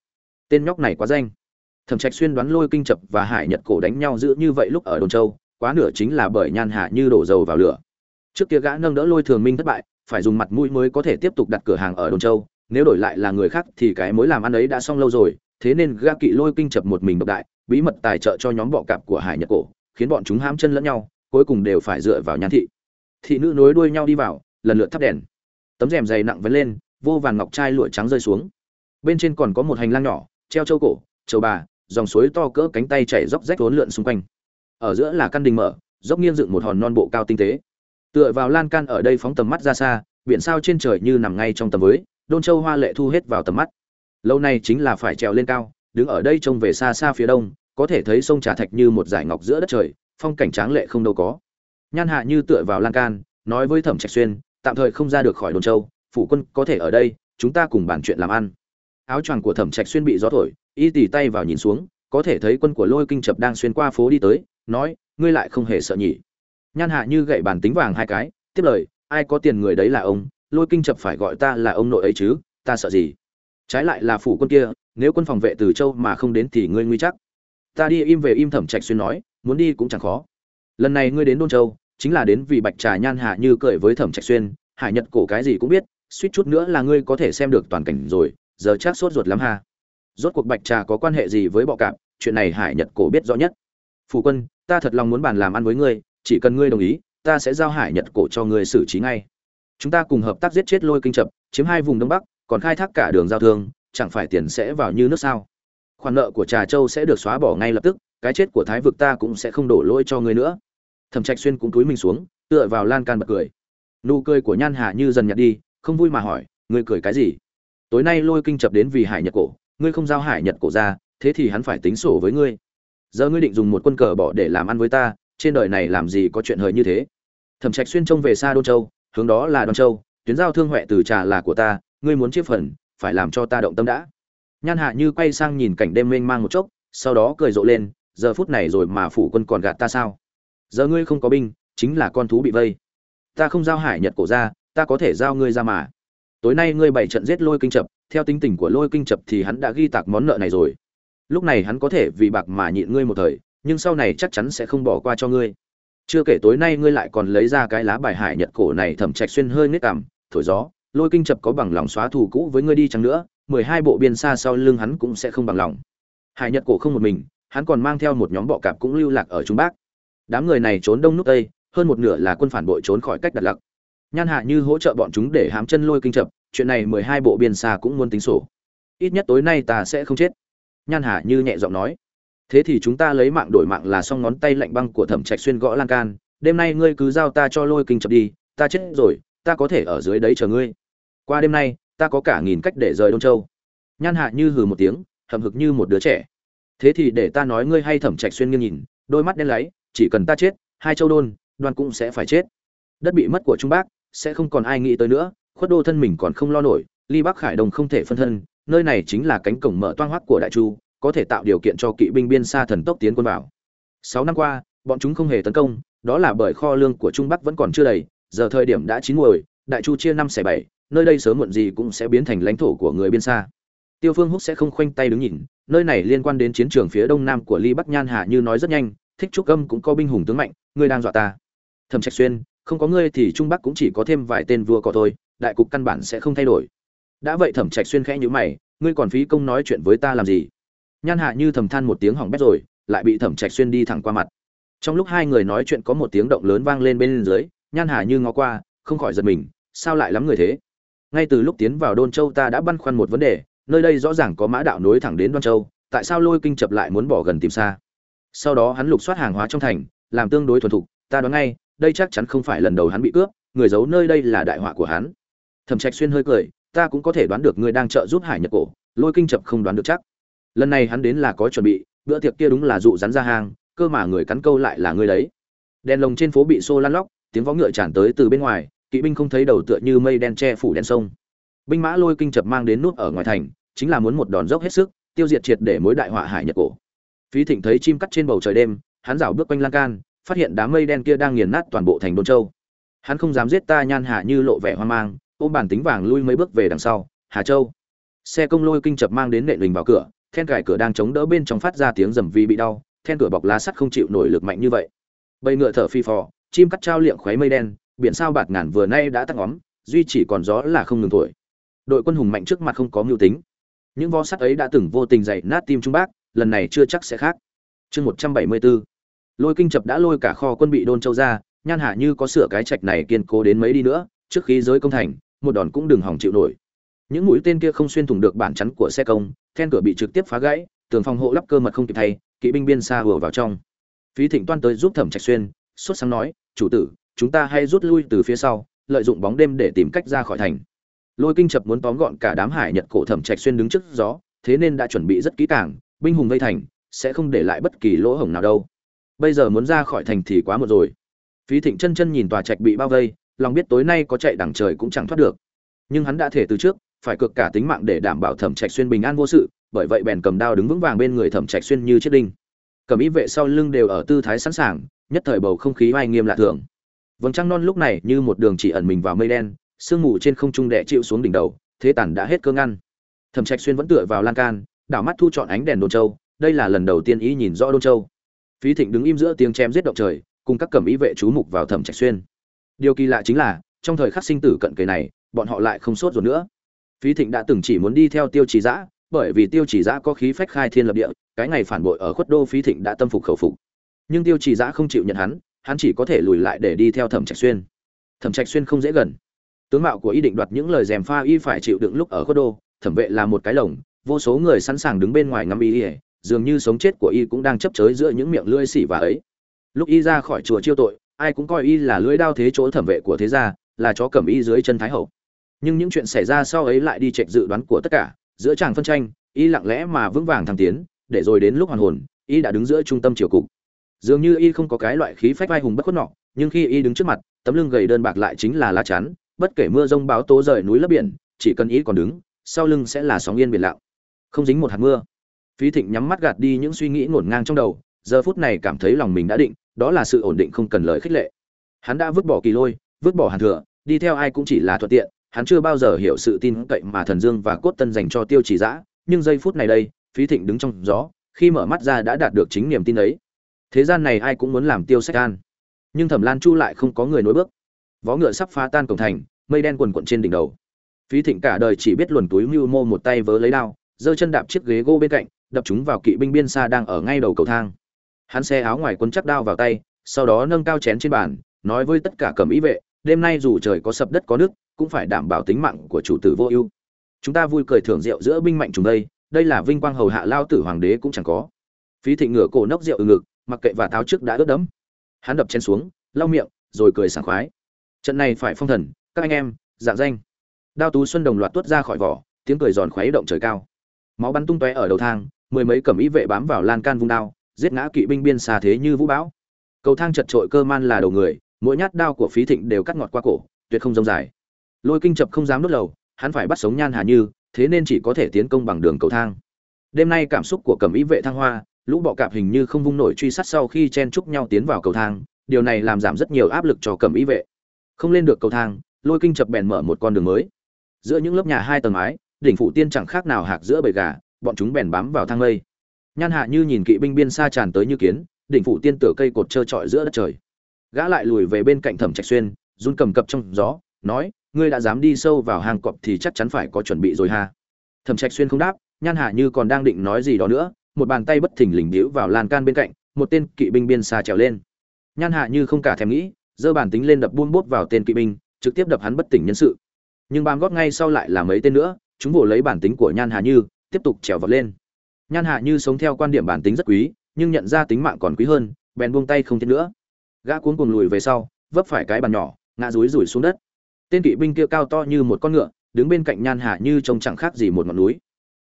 Tên nhóc này quá danh. Thẩm trạch xuyên đoán lôi kinh chập và hải nhật cổ đánh nhau giữ như vậy lúc ở đồn châu, quá nửa chính là bởi nhan hạ như đổ dầu vào lửa. Trước kia gã nâng đỡ lôi thường minh thất bại, phải dùng mặt mũi mới có thể tiếp tục đặt cửa hàng ở đồn châu, nếu đổi lại là người khác thì cái mối làm ăn ấy đã xong lâu rồi, thế nên gã kỵ lôi kinh chập một mình độc đại, bí mật tài trợ cho nhóm bọ cạp của hải nhật cổ, khiến bọn chúng hãm chân lẫn nhau cuối cùng đều phải dựa vào nhan thị. Thị nữ nối đuôi nhau đi vào, lần lượt thắp đèn. Tấm rèm dày nặng vấn lên, vô vàn ngọc trai lụa trắng rơi xuống. Bên trên còn có một hành lang nhỏ, treo châu cổ, châu bà, dòng suối to cỡ cánh tay chảy dốc rách vốn lượn xung quanh. Ở giữa là căn đình mở, dốc nghiêng dựng một hòn non bộ cao tinh tế. Tựa vào lan can ở đây phóng tầm mắt ra xa, biển sao trên trời như nằm ngay trong tầm với, đôn châu hoa lệ thu hết vào tầm mắt. Lâu nay chính là phải trèo lên cao, đứng ở đây trông về xa xa phía đông, có thể thấy sông trà thạch như một dải ngọc giữa đất trời phong cảnh tráng lệ không đâu có. Nhan hạ như tựa vào lan can, nói với thẩm trạch xuyên, tạm thời không ra được khỏi đồn châu phụ quân có thể ở đây, chúng ta cùng bàn chuyện làm ăn. Áo choàng của thẩm trạch xuyên bị gió thổi, y tỉ tay vào nhìn xuống, có thể thấy quân của lôi kinh chập đang xuyên qua phố đi tới, nói, ngươi lại không hề sợ nhỉ? Nhan hạ như gậy bàn tính vàng hai cái, tiếp lời, ai có tiền người đấy là ông, lôi kinh chập phải gọi ta là ông nội ấy chứ, ta sợ gì? Trái lại là phủ quân kia, nếu quân phòng vệ từ châu mà không đến thì ngươi nguy chắc. Ta đi im về im thẩm trạch xuyên nói muốn đi cũng chẳng khó. Lần này ngươi đến đôn châu, chính là đến vì bạch trà nhan hạ như cười với thẩm trạch xuyên, hải nhật cổ cái gì cũng biết, suýt chút nữa là ngươi có thể xem được toàn cảnh rồi, giờ chắc sốt ruột lắm ha. Rốt cuộc bạch trà có quan hệ gì với bọ cạp, chuyện này hải nhật cổ biết rõ nhất. Phủ quân, ta thật lòng muốn bàn làm ăn với ngươi, chỉ cần ngươi đồng ý, ta sẽ giao hải nhật cổ cho ngươi xử trí ngay. Chúng ta cùng hợp tác giết chết lôi kinh chập, chiếm hai vùng đông bắc, còn khai thác cả đường giao thương, chẳng phải tiền sẽ vào như nước sao? Khoản nợ của trà châu sẽ được xóa bỏ ngay lập tức cái chết của thái vực ta cũng sẽ không đổ lỗi cho ngươi nữa. Thẩm trạch xuyên cũng túi mình xuống, tựa vào lan can bật cười. Nụ cười của nhan hà như dần nhạt đi, không vui mà hỏi, ngươi cười cái gì? Tối nay lôi kinh chập đến vì hải nhật cổ, ngươi không giao hải nhật cổ ra, thế thì hắn phải tính sổ với ngươi. Giờ ngươi định dùng một quân cờ bỏ để làm ăn với ta, trên đời này làm gì có chuyện hời như thế? Thẩm trạch xuyên trông về xa đôn châu, hướng đó là đôn châu, tuyến giao thương huệ từ trà là của ta, ngươi muốn chiếc phần, phải làm cho ta động tâm đã. Nhan hạ như quay sang nhìn cảnh đêm mênh mang một chốc, sau đó cười rộ lên giờ phút này rồi mà phủ quân còn gạt ta sao? Giờ ngươi không có binh, chính là con thú bị vây. Ta không giao hải nhật cổ ra, ta có thể giao ngươi ra mà. Tối nay ngươi bảy trận giết lôi kinh chập, theo tính tình của lôi kinh chập thì hắn đã ghi tạc món nợ này rồi. Lúc này hắn có thể vì bạc mà nhịn ngươi một thời, nhưng sau này chắc chắn sẽ không bỏ qua cho ngươi. Chưa kể tối nay ngươi lại còn lấy ra cái lá bài hải nhật cổ này thẩm trạch xuyên hơi nết cảm thổi gió, lôi kinh chập có bằng lòng xóa thù cũ với ngươi đi chăng nữa, mười hai bộ biên xa sau lưng hắn cũng sẽ không bằng lòng. Hải nhật cổ không một mình hắn còn mang theo một nhóm bọ cạp cũng lưu lạc ở trung bắc. Đám người này trốn đông nút tây, hơn một nửa là quân phản bội trốn khỏi cách đặt lặc. Nhan hạ như hỗ trợ bọn chúng để hám chân lôi kinh chập, chuyện này mười hai bộ biên xa cũng muốn tính sổ. Ít nhất tối nay ta sẽ không chết. Nhan hạ như nhẹ giọng nói. Thế thì chúng ta lấy mạng đổi mạng là xong ngón tay lạnh băng của thẩm trạch xuyên gõ lan can. Đêm nay ngươi cứ giao ta cho lôi kinh chập đi, ta chết rồi, ta có thể ở dưới đấy chờ ngươi. Qua đêm nay, ta có cả nghìn cách để rời đông châu. Nhan hạ như hừ một tiếng, hậm hực như một đứa trẻ thế thì để ta nói ngươi hay thẩm trạch xuyên nghiêng nhìn, đôi mắt đen láy, chỉ cần ta chết, hai châu đôn, đoan cũng sẽ phải chết. Đất bị mất của trung bắc sẽ không còn ai nghĩ tới nữa, khuất đô thân mình còn không lo nổi, ly bắc khải đồng không thể phân thân, nơi này chính là cánh cổng mở toang hoác của đại chu, có thể tạo điều kiện cho kỵ binh biên xa thần tốc tiến quân vào. Sáu năm qua, bọn chúng không hề tấn công, đó là bởi kho lương của trung bắc vẫn còn chưa đầy, giờ thời điểm đã chín muồi, đại chu chia năm xẻ bảy, nơi đây sớm muộn gì cũng sẽ biến thành lãnh thổ của người biên xa tiêu phương húc sẽ không khoanh tay đứng nhìn, nơi này liên quan đến chiến trường phía đông nam của ly bắc nhan hà như nói rất nhanh, thích trúc âm cũng có binh hùng tướng mạnh, ngươi đang dọa ta. Thẩm trạch xuyên, không có ngươi thì trung bắc cũng chỉ có thêm vài tên vua cỏ thôi, đại cục căn bản sẽ không thay đổi. Đã vậy thẩm trạch xuyên khẽ nhíu mày, ngươi còn phí công nói chuyện với ta làm gì? Nhan hạ như thầm than một tiếng hỏng bét rồi, lại bị thẩm trạch xuyên đi thẳng qua mặt. Trong lúc hai người nói chuyện có một tiếng động lớn vang lên bên dưới, nhan hạ như ngó qua, không khỏi giật mình, sao lại lắm người thế? Ngay từ lúc tiến vào đôn châu ta đã băn khoăn một vấn đề nơi đây rõ ràng có mã đạo nối thẳng đến đoan châu, tại sao lôi kinh chập lại muốn bỏ gần tìm xa? Sau đó hắn lục soát hàng hóa trong thành, làm tương đối thuần thục, ta đoán ngay, đây chắc chắn không phải lần đầu hắn bị cướp, người giấu nơi đây là đại họa của hắn. Thẩm trạch xuyên hơi cười, ta cũng có thể đoán được ngươi đang trợ giúp hải nhật cổ, lôi kinh chập không đoán được chắc. Lần này hắn đến là có chuẩn bị, bữa tiệc kia đúng là dụ rắn ra hàng cơ mà người cắn câu lại là ngươi đấy. Đèn lồng trên phố bị xô lan lóc, tiếng vó ngựa tràn tới từ bên ngoài, kỵ binh không thấy đầu tựa như mây đen che phủ đen sông binh mã lôi kinh chập mang đến nút ở ngoài thành, chính là muốn một đòn dốc hết sức, tiêu diệt triệt để mối đại họa hải nhật cổ. Phí thịnh thấy chim cắt trên bầu trời đêm, hắn rảo bước quanh lan can, phát hiện đám mây đen kia đang nghiền nát toàn bộ thành đôn châu. Hắn không dám giết ta nhan hạ như lộ vẻ hoang mang, ôm bản tính vàng lui mấy bước về đằng sau, hà châu. Xe công lôi kinh chập mang đến nệ lình vào cửa, then cải cửa đang chống đỡ bên trong phát ra tiếng rầm vì bị đau, then cửa bọc lá sắt không chịu nổi lực mạnh như vậy. Bầy ngựa thở phi phò, chim cắt trao liệng khoáy mây đen, biển sao bạt ngàn vừa nay đã tắt ngóm, duy chỉ còn gió là không ngừng thổi đội quân hùng mạnh trước mặt không có mưu tính. Những vo sắt ấy đã từng vô tình dạy nát tim trung bác, lần này chưa chắc sẽ khác. Chương một trăm bảy mươi bốn lôi kinh chập đã lôi cả kho quân bị đôn châu ra, nhan hạ như có sửa cái trạch này kiên cố đến mấy đi nữa, trước khi giới công thành, một đòn cũng đừng hỏng chịu nổi. Những mũi tên kia không xuyên thủng được bản chắn của xe công, then cửa bị trực tiếp phá gãy, tường phòng hộ lắp cơ mật không kịp thay, kỵ binh biên xa vừa vào trong. Phí thịnh toan tới giúp thẩm trạch xuyên suốt sáng nói, chủ tử, chúng ta hay rút lui từ phía sau, lợi dụng bóng đêm để tìm cách ra khỏi thành lôi kinh chập muốn tóm gọn cả đám hải nhật cổ thẩm trạch xuyên đứng trước gió, thế nên đã chuẩn bị rất kỹ càng, binh hùng vây thành, sẽ không để lại bất kỳ lỗ hổng nào đâu. Bây giờ muốn ra khỏi thành thì quá muộn rồi. Phí thịnh chân chân nhìn tòa trạch bị bao vây, lòng biết tối nay có chạy đằng trời cũng chẳng thoát được. Nhưng hắn đã thể từ trước, phải cực cả tính mạng để đảm bảo thẩm trạch xuyên bình an vô sự, bởi vậy bèn cầm đao đứng vững vàng bên người thẩm trạch xuyên như chiếc đinh. Cầm ý vệ sau lưng đều ở tư thái sẵn sàng, nhất thời bầu không khí oai nghiêm lạ thường. Vầng trăng non lúc này như một đường chỉ ẩn mình vào mây đen sương mù trên không trung đè chịu xuống đỉnh đầu, thế tản đã hết cơ ngăn. Thẩm trạch xuyên vẫn tựa vào lan can, đảo mắt thu chọn ánh đèn đôn châu, đây là lần đầu tiên ý nhìn rõ đôn châu. Phí thịnh đứng im giữa tiếng chém giết động trời, cùng các cẩm ý vệ chú mục vào thẩm trạch xuyên. Điều kỳ lạ chính là, trong thời khắc sinh tử cận kề này, bọn họ lại không sốt ruột nữa. Phí thịnh đã từng chỉ muốn đi theo tiêu chỉ giã, bởi vì tiêu chỉ giã có khí phách khai thiên lập địa, cái ngày phản bội ở khuất đô phí thịnh đã tâm phục khẩu phục. Nhưng tiêu chỉ giã không chịu nhận hắn hắn chỉ có thể lùi lại để đi theo thẩm trạch xuyên. Thẩm trạch xuyên không dễ gần tướng mạo của y định đoạt những lời dèm pha y phải chịu đựng lúc ở khuất đô, thẩm vệ là một cái lồng, vô số người sẵn sàng đứng bên ngoài ngắm y ỉa dường như sống chết của y cũng đang chấp chới giữa những miệng lưỡi xỉ và ấy. Lúc y ra khỏi chùa chiêu tội, ai cũng coi y là lưỡi đao thế chỗ thẩm vệ của thế gia, là chó cầm y dưới chân thái hậu. Nhưng những chuyện xảy ra sau ấy lại đi chệch dự đoán của tất cả, giữa chàng phân tranh, y lặng lẽ mà vững vàng thăng tiến, để rồi đến lúc hoàn hồn, y đã đứng giữa trung tâm triều cục. Dường như y không có cái loại khí phách vai hùng bất khuất nọ, nhưng khi y đứng trước mặt, tấm lưng gầy đơn bạc lại chính là lá chắn bất kể mưa rông báo tố rời núi lấp biển, chỉ cần ý còn đứng, sau lưng sẽ là sóng yên biển lặng. Không dính một hạt mưa. Phí thịnh nhắm mắt gạt đi những suy nghĩ ngổn ngang trong đầu, giờ phút này cảm thấy lòng mình đã định, đó là sự ổn định không cần lời khích lệ. Hắn đã vứt bỏ kỳ lôi, vứt bỏ hàn thừa, đi theo ai cũng chỉ là thuận tiện, hắn chưa bao giờ hiểu sự tin cậy mà thần dương và cốt tân dành cho tiêu chỉ giã nhưng giây phút này đây, phí thịnh đứng trong gió, khi mở mắt ra đã đạt được chính niềm tin ấy. Thế gian này ai cũng muốn làm tiêu sách an, nhưng thẩm lan chu lại không có người nối bước vó ngựa sắp phá tan cổng thành, mây đen quần quận trên đỉnh đầu. Phí thịnh cả đời chỉ biết luồn túi mưu mô một tay vớ lấy đao, giơ chân đạp chiếc ghế gỗ bên cạnh, đập chúng vào kỵ binh biên xa đang ở ngay đầu cầu thang. Hắn xe áo ngoài quân chắc đao vào tay, sau đó nâng cao chén trên bàn, nói với tất cả cầm ý vệ, đêm nay dù trời có sập đất có nước, cũng phải đảm bảo tính mạng của chủ tử vô ưu. Chúng ta vui cười thưởng rượu giữa binh mạnh chúng đây đây là vinh quang hầu hạ lao tử hoàng đế cũng chẳng có. Phí thịnh ngửa cổ nốc rượu ở ngực, mặc kệ và tháo trước đã ướt đẫm. Hắn đập chén xuống, lau miệng, rồi cười sảng khoái trận này phải phong thần, các anh em, dạng danh. Đao tú xuân đồng loạt tuốt ra khỏi vỏ, tiếng cười giòn khuấy động trời cao. Máu bắn tung tóe ở đầu thang, mười mấy cẩm ý vệ bám vào lan can vung đao, giết ngã kỵ binh biên xa thế như vũ bão. Cầu thang chật trội cơ man là đầu người, mỗi nhát đao của phí thịnh đều cắt ngọt qua cổ, tuyệt không rông dài. Lôi kinh chập không dám đốt lầu, hắn phải bắt sống nhan hà như, thế nên chỉ có thể tiến công bằng đường cầu thang. Đêm nay cảm xúc của cẩm ý vệ thăng hoa, lũ bọ cạp hình như không vung nổi truy sát sau khi chen chúc nhau tiến vào cầu thang, điều này làm giảm rất nhiều áp lực cho cẩm ý vệ không lên được cầu thang, lôi kinh chập bèn mở một con đường mới. Giữa những lớp nhà hai tầng mái, đỉnh phụ tiên chẳng khác nào hạc giữa bầy gà, bọn chúng bèn bám vào thang lây. nhan hạ như nhìn kỵ binh biên xa tràn tới như kiến, đỉnh phụ tiên tựa cây cột trơ trọi giữa đất trời. Gã lại lùi về bên cạnh thẩm trạch xuyên, run cầm cập trong gió, nói, ngươi đã dám đi sâu vào hang cọp thì chắc chắn phải có chuẩn bị rồi ha. Thẩm trạch xuyên không đáp, nhan hạ như còn đang định nói gì đó nữa, một bàn tay bất thình lình đĩu vào lan can bên cạnh, một tên kỵ binh biên xa trèo lên. Nhan hạ như không cả thèm nghĩ giơ bản tính lên đập buôn bốt vào tên kỵ binh, trực tiếp đập hắn bất tỉnh nhân sự. Nhưng bám gót ngay sau lại là mấy tên nữa, chúng vồ lấy bản tính của nhan hà như, tiếp tục trèo vật lên. Nhan hà như sống theo quan điểm bản tính rất quý, nhưng nhận ra tính mạng còn quý hơn, bèn buông tay không thiết nữa. Gã cuốn cuồng lùi về sau, vấp phải cái bàn nhỏ, ngã rúi rủi xuống đất. Tên kỵ binh kia cao to như một con ngựa, đứng bên cạnh nhan hà như trông chẳng khác gì một ngọn núi.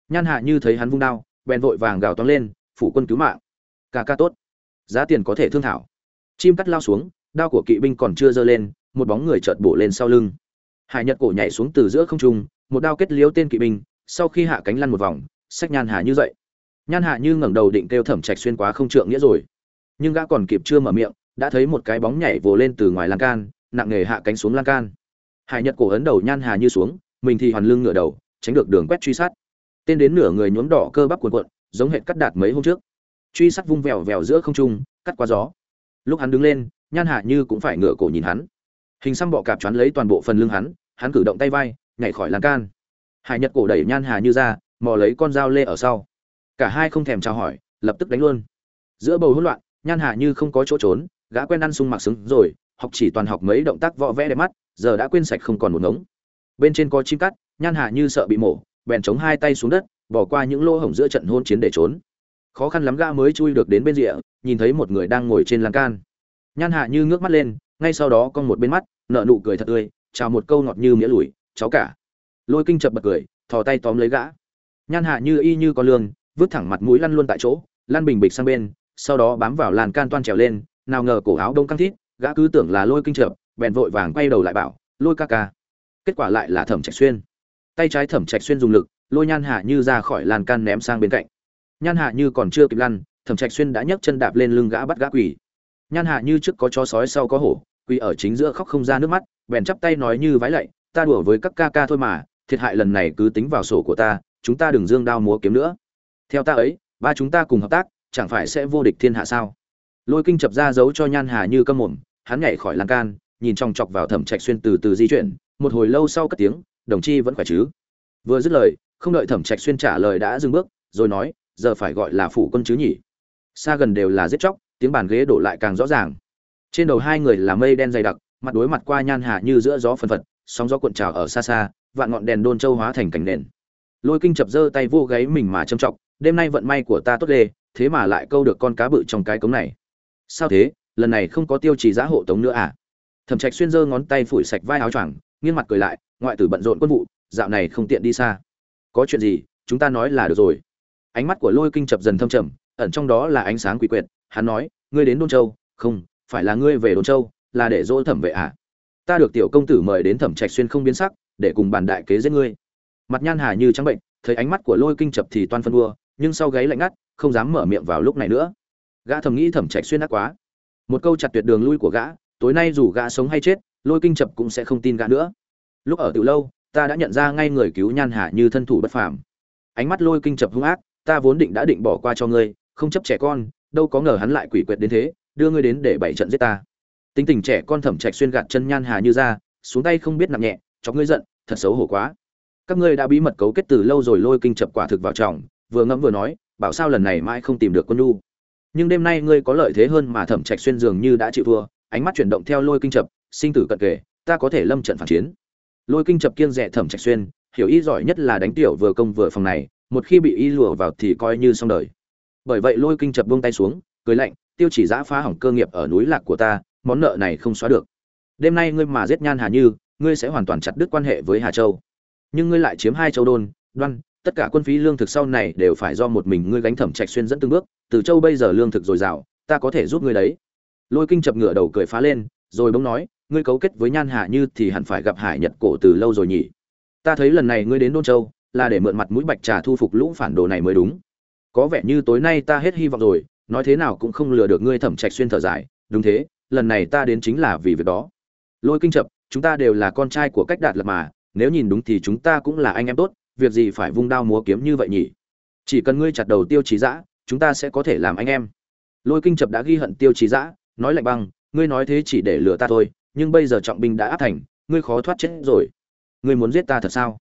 Nhan hà như thấy hắn vung đao, bèn vội vàng gào toáng lên, phủ quân cứu mạng. Ca ca tốt. Giá tiền có thể thương thảo. Chim cắt lao xuống đao của kỵ binh còn chưa giơ lên, một bóng người chợt bổ lên sau lưng. Hải nhật cổ nhảy xuống từ giữa không trung, một đao kết liếu tên kỵ binh, sau khi hạ cánh lăn một vòng, sách nhan hà như dậy nhan hà như ngẩng đầu định kêu thẩm trạch xuyên quá không trượng nghĩa rồi. Nhưng gã còn kịp chưa mở miệng, đã thấy một cái bóng nhảy vồ lên từ ngoài lan can, nặng nghề hạ cánh xuống lan can. Hải nhật cổ ấn đầu nhan hà như xuống, mình thì hoàn lưng ngửa đầu, tránh được đường quét truy sát. Tên đến nửa người nhuốm đỏ cơ bắp cuộn cuộn, giống hệt cắt đạt mấy hôm trước. Truy sát vung vèo vèo giữa không trung, cắt qua gió. Lúc hắn đứng lên nhan hạ như cũng phải ngửa cổ nhìn hắn. Hình xăm bọ cạp choán lấy toàn bộ phần lưng hắn hắn cử động tay vai, nhảy khỏi lan can. Hải nhật cổ đẩy nhan hà như ra, mò lấy con dao lê ở sau. Cả hai không thèm chào hỏi, lập tức đánh luôn. Giữa bầu hỗn loạn, nhan hà như không có chỗ trốn, gã quen ăn sung mặc xứng rồi, học chỉ toàn học mấy động tác võ vẽ đẹp mắt, giờ đã quên sạch không còn một ngống. Bên trên có chim cắt, nhan hà như sợ bị mổ, bèn chống hai tay xuống đất, bỏ qua những lỗ hổng giữa trận hôn chiến để trốn. Khó khăn lắm gã mới chui được đến bên rìa, nhìn thấy một người đang ngồi trên lan can nhan hạ như ngước mắt lên, ngay sau đó con một bên mắt nợ nụ cười thật tươi, chào một câu ngọt như nghĩa lùi cháu cả. Lôi kinh chập bật cười, thò tay tóm lấy gã. Nhan hạ như y như con lương, vứt thẳng mặt mũi lăn luôn tại chỗ, lăn bình bịch sang bên, sau đó bám vào làn can toan trèo lên, nào ngờ cổ áo đông căng thít, gã cứ tưởng là lôi kinh chập bèn vội vàng quay đầu lại bảo, lôi ca ca. Kết quả lại là thẩm trạch xuyên. Tay trái thẩm trạch xuyên dùng lực, lôi nhan hạ như ra khỏi làn can ném sang bên cạnh. Nhan hạ như còn chưa kịp lăn, thẩm trạch xuyên đã nhấc chân đạp lên lưng gã bắt gã quỳ nhan hạ như trước có chó sói sau có hổ, quỳ ở chính giữa khóc không ra nước mắt, bèn chắp tay nói như vái lạy, ta đùa với các ca ca thôi mà, thiệt hại lần này cứ tính vào sổ của ta, chúng ta đừng dương đao múa kiếm nữa. Theo ta ấy, ba chúng ta cùng hợp tác, chẳng phải sẽ vô địch thiên hạ sao? Lôi kinh chập ra giấu cho nhan hà như câm mồm, hắn nhảy khỏi lan can, nhìn chòng chọc vào thẩm trạch xuyên từ từ di chuyển, một hồi lâu sau cất tiếng, đồng chi vẫn khỏe chứ? Vừa dứt lời, không đợi thẩm trạch xuyên trả lời đã dừng bước, rồi nói, giờ phải gọi là phủ quân chứ nhỉ? Xa gần đều là giết chóc tiếng bàn ghế đổ lại càng rõ ràng. Trên đầu hai người là mây đen dày đặc, mặt đối mặt qua nhan hạ như giữa gió phần phật, sóng gió cuộn trào ở xa xa, vạn ngọn đèn đôn châu hóa thành cảnh nền. Lôi kinh chập giơ tay vô gáy mình mà châm trọng, đêm nay vận may của ta tốt lê thế mà lại câu được con cá bự trong cái cống này. Sao thế? Lần này không có tiêu chí giá hộ tống nữa à? Thẩm trạch xuyên giơ ngón tay phủi sạch vai áo choàng, nghiêng mặt cười lại, ngoại tử bận rộn quân vụ, dạo này không tiện đi xa. Có chuyện gì, chúng ta nói là được rồi. Ánh mắt của lôi kinh chập dần thâm trầm ẩn trong đó là ánh sáng quỷ quyệt, hắn nói, ngươi đến đôn châu, không, phải là ngươi về đôn châu, là để dỗ thẩm vệ à ta được tiểu công tử mời đến thẩm trạch xuyên không biến sắc, để cùng bàn đại kế giết ngươi. Mặt nhan hà như trắng bệnh, thấy ánh mắt của lôi kinh chập thì toan phân đua, nhưng sau gáy lạnh ngắt, không dám mở miệng vào lúc này nữa. Gã thầm nghĩ thẩm trạch xuyên ác quá. Một câu chặt tuyệt đường lui của gã, tối nay dù gã sống hay chết, lôi kinh chập cũng sẽ không tin gã nữa. Lúc ở từ lâu, ta đã nhận ra ngay người cứu nhan hà như thân thủ bất phàm. Ánh mắt lôi kinh chập hung ác, ta vốn định đã định bỏ qua cho ngươi không chấp trẻ con, đâu có ngờ hắn lại quỷ quyệt đến thế, đưa ngươi đến để bảy trận giết ta. Tính tình trẻ con thẩm trạch xuyên gạt chân nhan hà như ra, xuống tay không biết nặng nhẹ, chọc ngươi giận, thật xấu hổ quá. Các ngươi đã bí mật cấu kết từ lâu rồi lôi kinh chập quả thực vào trọng, vừa ngẫm vừa nói, bảo sao lần này mãi không tìm được quân nhu. Nhưng đêm nay ngươi có lợi thế hơn mà thẩm trạch xuyên dường như đã chịu thua, ánh mắt chuyển động theo lôi kinh chập, sinh tử cận kề, ta có thể lâm trận phản chiến. Lôi kinh chập kiêng rẻ thẩm trạch xuyên, hiểu ý giỏi nhất là đánh tiểu vừa công vừa phòng này, một khi bị y lùa vào thì coi như xong đời bởi vậy lôi kinh chập buông tay xuống, cười lạnh, tiêu chỉ giã phá hỏng cơ nghiệp ở núi lạc của ta, món nợ này không xóa được. Đêm nay ngươi mà giết nhan hà như, ngươi sẽ hoàn toàn chặt đứt quan hệ với hà châu. Nhưng ngươi lại chiếm hai châu đôn, đoan, tất cả quân phí lương thực sau này đều phải do một mình ngươi gánh thẩm trạch xuyên dẫn từng bước, từ châu bây giờ lương thực dồi dào, ta có thể giúp ngươi đấy. Lôi kinh chập ngửa đầu cười phá lên, rồi bỗng nói, ngươi cấu kết với nhan hà như thì hẳn phải gặp hải nhật cổ từ lâu rồi nhỉ? Ta thấy lần này ngươi đến đôn châu, là để mượn mặt mũi bạch trà thu phục lũ phản đồ này mới đúng có vẻ như tối nay ta hết hy vọng rồi, nói thế nào cũng không lừa được ngươi thẩm trạch xuyên thở dài, đúng thế, lần này ta đến chính là vì việc đó. Lôi kinh chập, chúng ta đều là con trai của cách đạt lập mà, nếu nhìn đúng thì chúng ta cũng là anh em tốt, việc gì phải vung đao múa kiếm như vậy nhỉ? Chỉ cần ngươi chặt đầu tiêu trí dã, chúng ta sẽ có thể làm anh em. Lôi kinh chập đã ghi hận tiêu trí dã, nói lạnh băng, ngươi nói thế chỉ để lừa ta thôi, nhưng bây giờ trọng binh đã áp thành, ngươi khó thoát chết rồi. Ngươi muốn giết ta thật sao?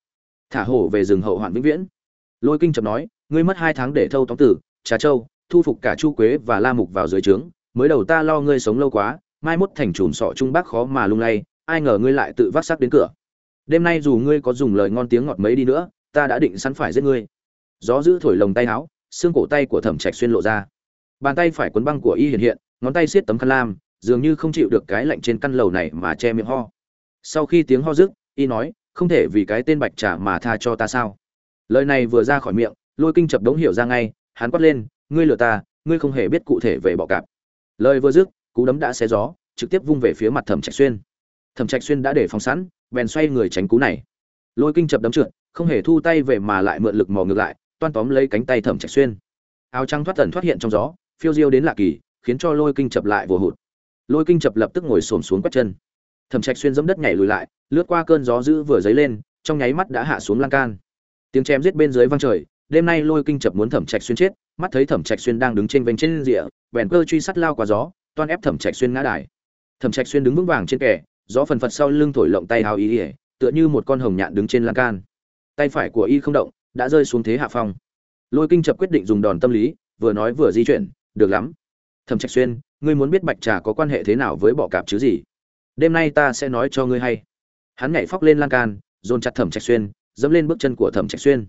Thả hổ về rừng hậu hoạn vĩnh viễn. Lôi kinh chập nói ngươi mất hai tháng để thâu tóm tử, trà châu thu phục cả chu quế và la mục vào dưới trướng, mới đầu ta lo ngươi sống lâu quá, mai mốt thành chùm sọ trung bắc khó mà lung lay, ai ngờ ngươi lại tự vác sắc đến cửa. Đêm nay dù ngươi có dùng lời ngon tiếng ngọt mấy đi nữa, ta đã định sẵn phải giết ngươi. Gió giữ thổi lồng tay áo, xương cổ tay của thẩm trạch xuyên lộ ra. Bàn tay phải quấn băng của y hiện hiện, ngón tay siết tấm khăn lam, dường như không chịu được cái lạnh trên căn lầu này mà che miệng ho. Sau khi tiếng ho dứt, y nói, không thể vì cái tên bạch trả mà tha cho ta sao? Lời này vừa ra khỏi miệng lôi kinh chập đống hiểu ra ngay, hắn quát lên, ngươi lừa ta, ngươi không hề biết cụ thể về bọ cạp. Lời vừa dứt, cú đấm đã xé gió, trực tiếp vung về phía mặt thẩm trạch xuyên. Thẩm trạch xuyên đã để phòng sẵn, bèn xoay người tránh cú này. Lôi kinh chập đấm trượt, không hề thu tay về mà lại mượn lực mò ngược lại, toan tóm lấy cánh tay thẩm trạch xuyên. Áo trắng thoát tần thoát hiện trong gió, phiêu diêu đến lạ kỳ, khiến cho lôi kinh chập lại vừa hụt. Lôi kinh chập lập tức ngồi xổm xuống quét chân. Thẩm trạch xuyên dẫm đất nhảy lùi lại, lướt qua cơn gió dữ vừa dấy lên, trong nháy mắt đã hạ xuống lan can. Tiếng chém giết bên dưới vang trời đêm nay lôi kinh chập muốn thẩm trạch xuyên chết, mắt thấy thẩm trạch xuyên đang đứng trên vành trên rìa, bèn cơ truy sát lao qua gió, toan ép thẩm trạch xuyên ngã đài. Thẩm trạch xuyên đứng vững vàng trên kẻ gió phần phật sau lưng thổi lộng tay hào ý ỉa tựa như một con hồng nhạn đứng trên lan can. Tay phải của y không động, đã rơi xuống thế hạ phong. Lôi kinh chập quyết định dùng đòn tâm lý, vừa nói vừa di chuyển, được lắm. Thẩm trạch xuyên, ngươi muốn biết bạch trà có quan hệ thế nào với bọ cạp chứ gì? Đêm nay ta sẽ nói cho ngươi hay. Hắn nhảy phóc lên lan can, dồn chặt thẩm trạch xuyên, dẫm lên bước chân của thẩm trạch xuyên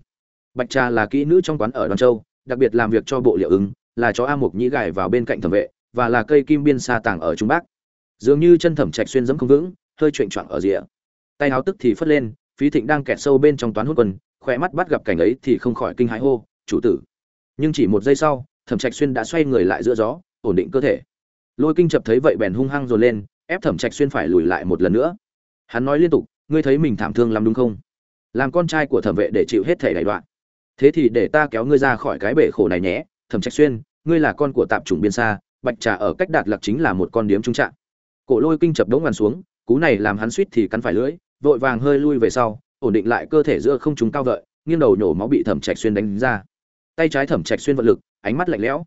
bạch trà là kỹ nữ trong quán ở đoàn châu, đặc biệt làm việc cho bộ liệu ứng, là chó a mục nhĩ gài vào bên cạnh thẩm vệ, và là cây kim biên sa tàng ở trung bắc. Dường như chân thẩm trạch xuyên dẫm không vững, hơi chuyển choạng ở rìa. Tay áo tức thì phất lên, phí thịnh đang kẹt sâu bên trong toán hút quần, khỏe mắt bắt gặp cảnh ấy thì không khỏi kinh hãi hô, chủ tử. Nhưng chỉ một giây sau, thẩm trạch xuyên đã xoay người lại giữa gió, ổn định cơ thể. Lôi kinh chập thấy vậy bèn hung hăng rồi lên, ép thẩm trạch xuyên phải lùi lại một lần nữa. Hắn nói liên tục, ngươi thấy mình thảm thương lắm đúng không? Làm con trai của thẩm vệ để chịu hết thể đại đoạn thế thì để ta kéo ngươi ra khỏi cái bể khổ này nhé, thẩm trạch xuyên, ngươi là con của tạp chủng biên xa, bạch trà ở cách đạt lạc chính là một con điếm trung trạng. Cổ lôi kinh chập đống ngàn xuống, cú này làm hắn suýt thì cắn phải lưỡi, vội vàng hơi lui về sau, ổn định lại cơ thể giữa không trung cao vợi nghiêng đầu nhổ máu bị thẩm trạch xuyên đánh ra. Tay trái thẩm trạch xuyên vận lực, ánh mắt lạnh lẽo.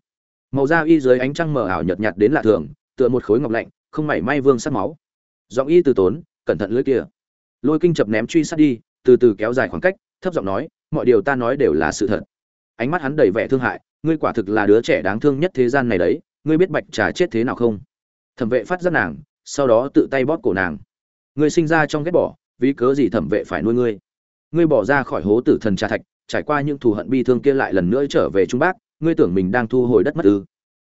Màu da y dưới ánh trăng mờ ảo nhợt nhạt đến lạ thường, tựa một khối ngọc lạnh, không mảy may vương sát máu. Giọng y từ tốn, cẩn thận lưỡi kia. Lôi kinh chập ném truy sát đi, từ từ kéo dài khoảng cách, thấp giọng nói mọi điều ta nói đều là sự thật. Ánh mắt hắn đầy vẻ thương hại, ngươi quả thực là đứa trẻ đáng thương nhất thế gian này đấy, ngươi biết bạch trà chết thế nào không? Thẩm vệ phát giác nàng, sau đó tự tay bóp cổ nàng. Ngươi sinh ra trong ghét bỏ, vì cớ gì thẩm vệ phải nuôi ngươi? Ngươi bỏ ra khỏi hố tử thần trà thạch, trải qua những thù hận bi thương kia lại lần nữa trở về trung bắc ngươi tưởng mình đang thu hồi đất mất ư?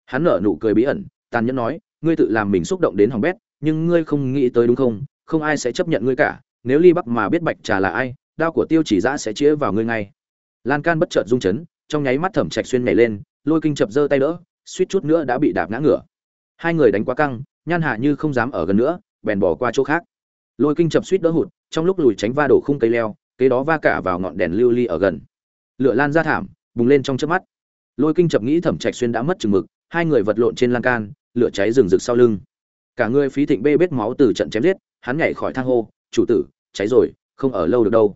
Hắn nở nụ cười bí ẩn, tàn nhẫn nói, ngươi tự làm mình xúc động đến hỏng bét, nhưng ngươi không nghĩ tới đúng không? Không ai sẽ chấp nhận ngươi cả, nếu ly bắc mà biết bạch trà là ai đao của tiêu chỉ giã sẽ chĩa vào ngươi ngay. Lan can bất chợt rung chấn, trong nháy mắt thẩm trạch xuyên nhảy lên, lôi kinh chập giơ tay đỡ, suýt chút nữa đã bị đạp ngã ngửa. Hai người đánh quá căng, nhan hạ như không dám ở gần nữa, bèn bỏ qua chỗ khác. Lôi kinh chập suýt đỡ hụt, trong lúc lùi tránh va đổ khung cây leo, kế đó va cả vào ngọn đèn lưu ly ở gần. Lửa lan ra thảm, bùng lên trong chớp mắt. Lôi kinh chập nghĩ thẩm trạch xuyên đã mất chừng mực, hai người vật lộn trên lan can, lửa cháy rừng rực sau lưng. Cả người phí thịnh bê bết máu từ trận chém giết, hắn nhảy khỏi thang hô, chủ tử, cháy rồi, không ở lâu được đâu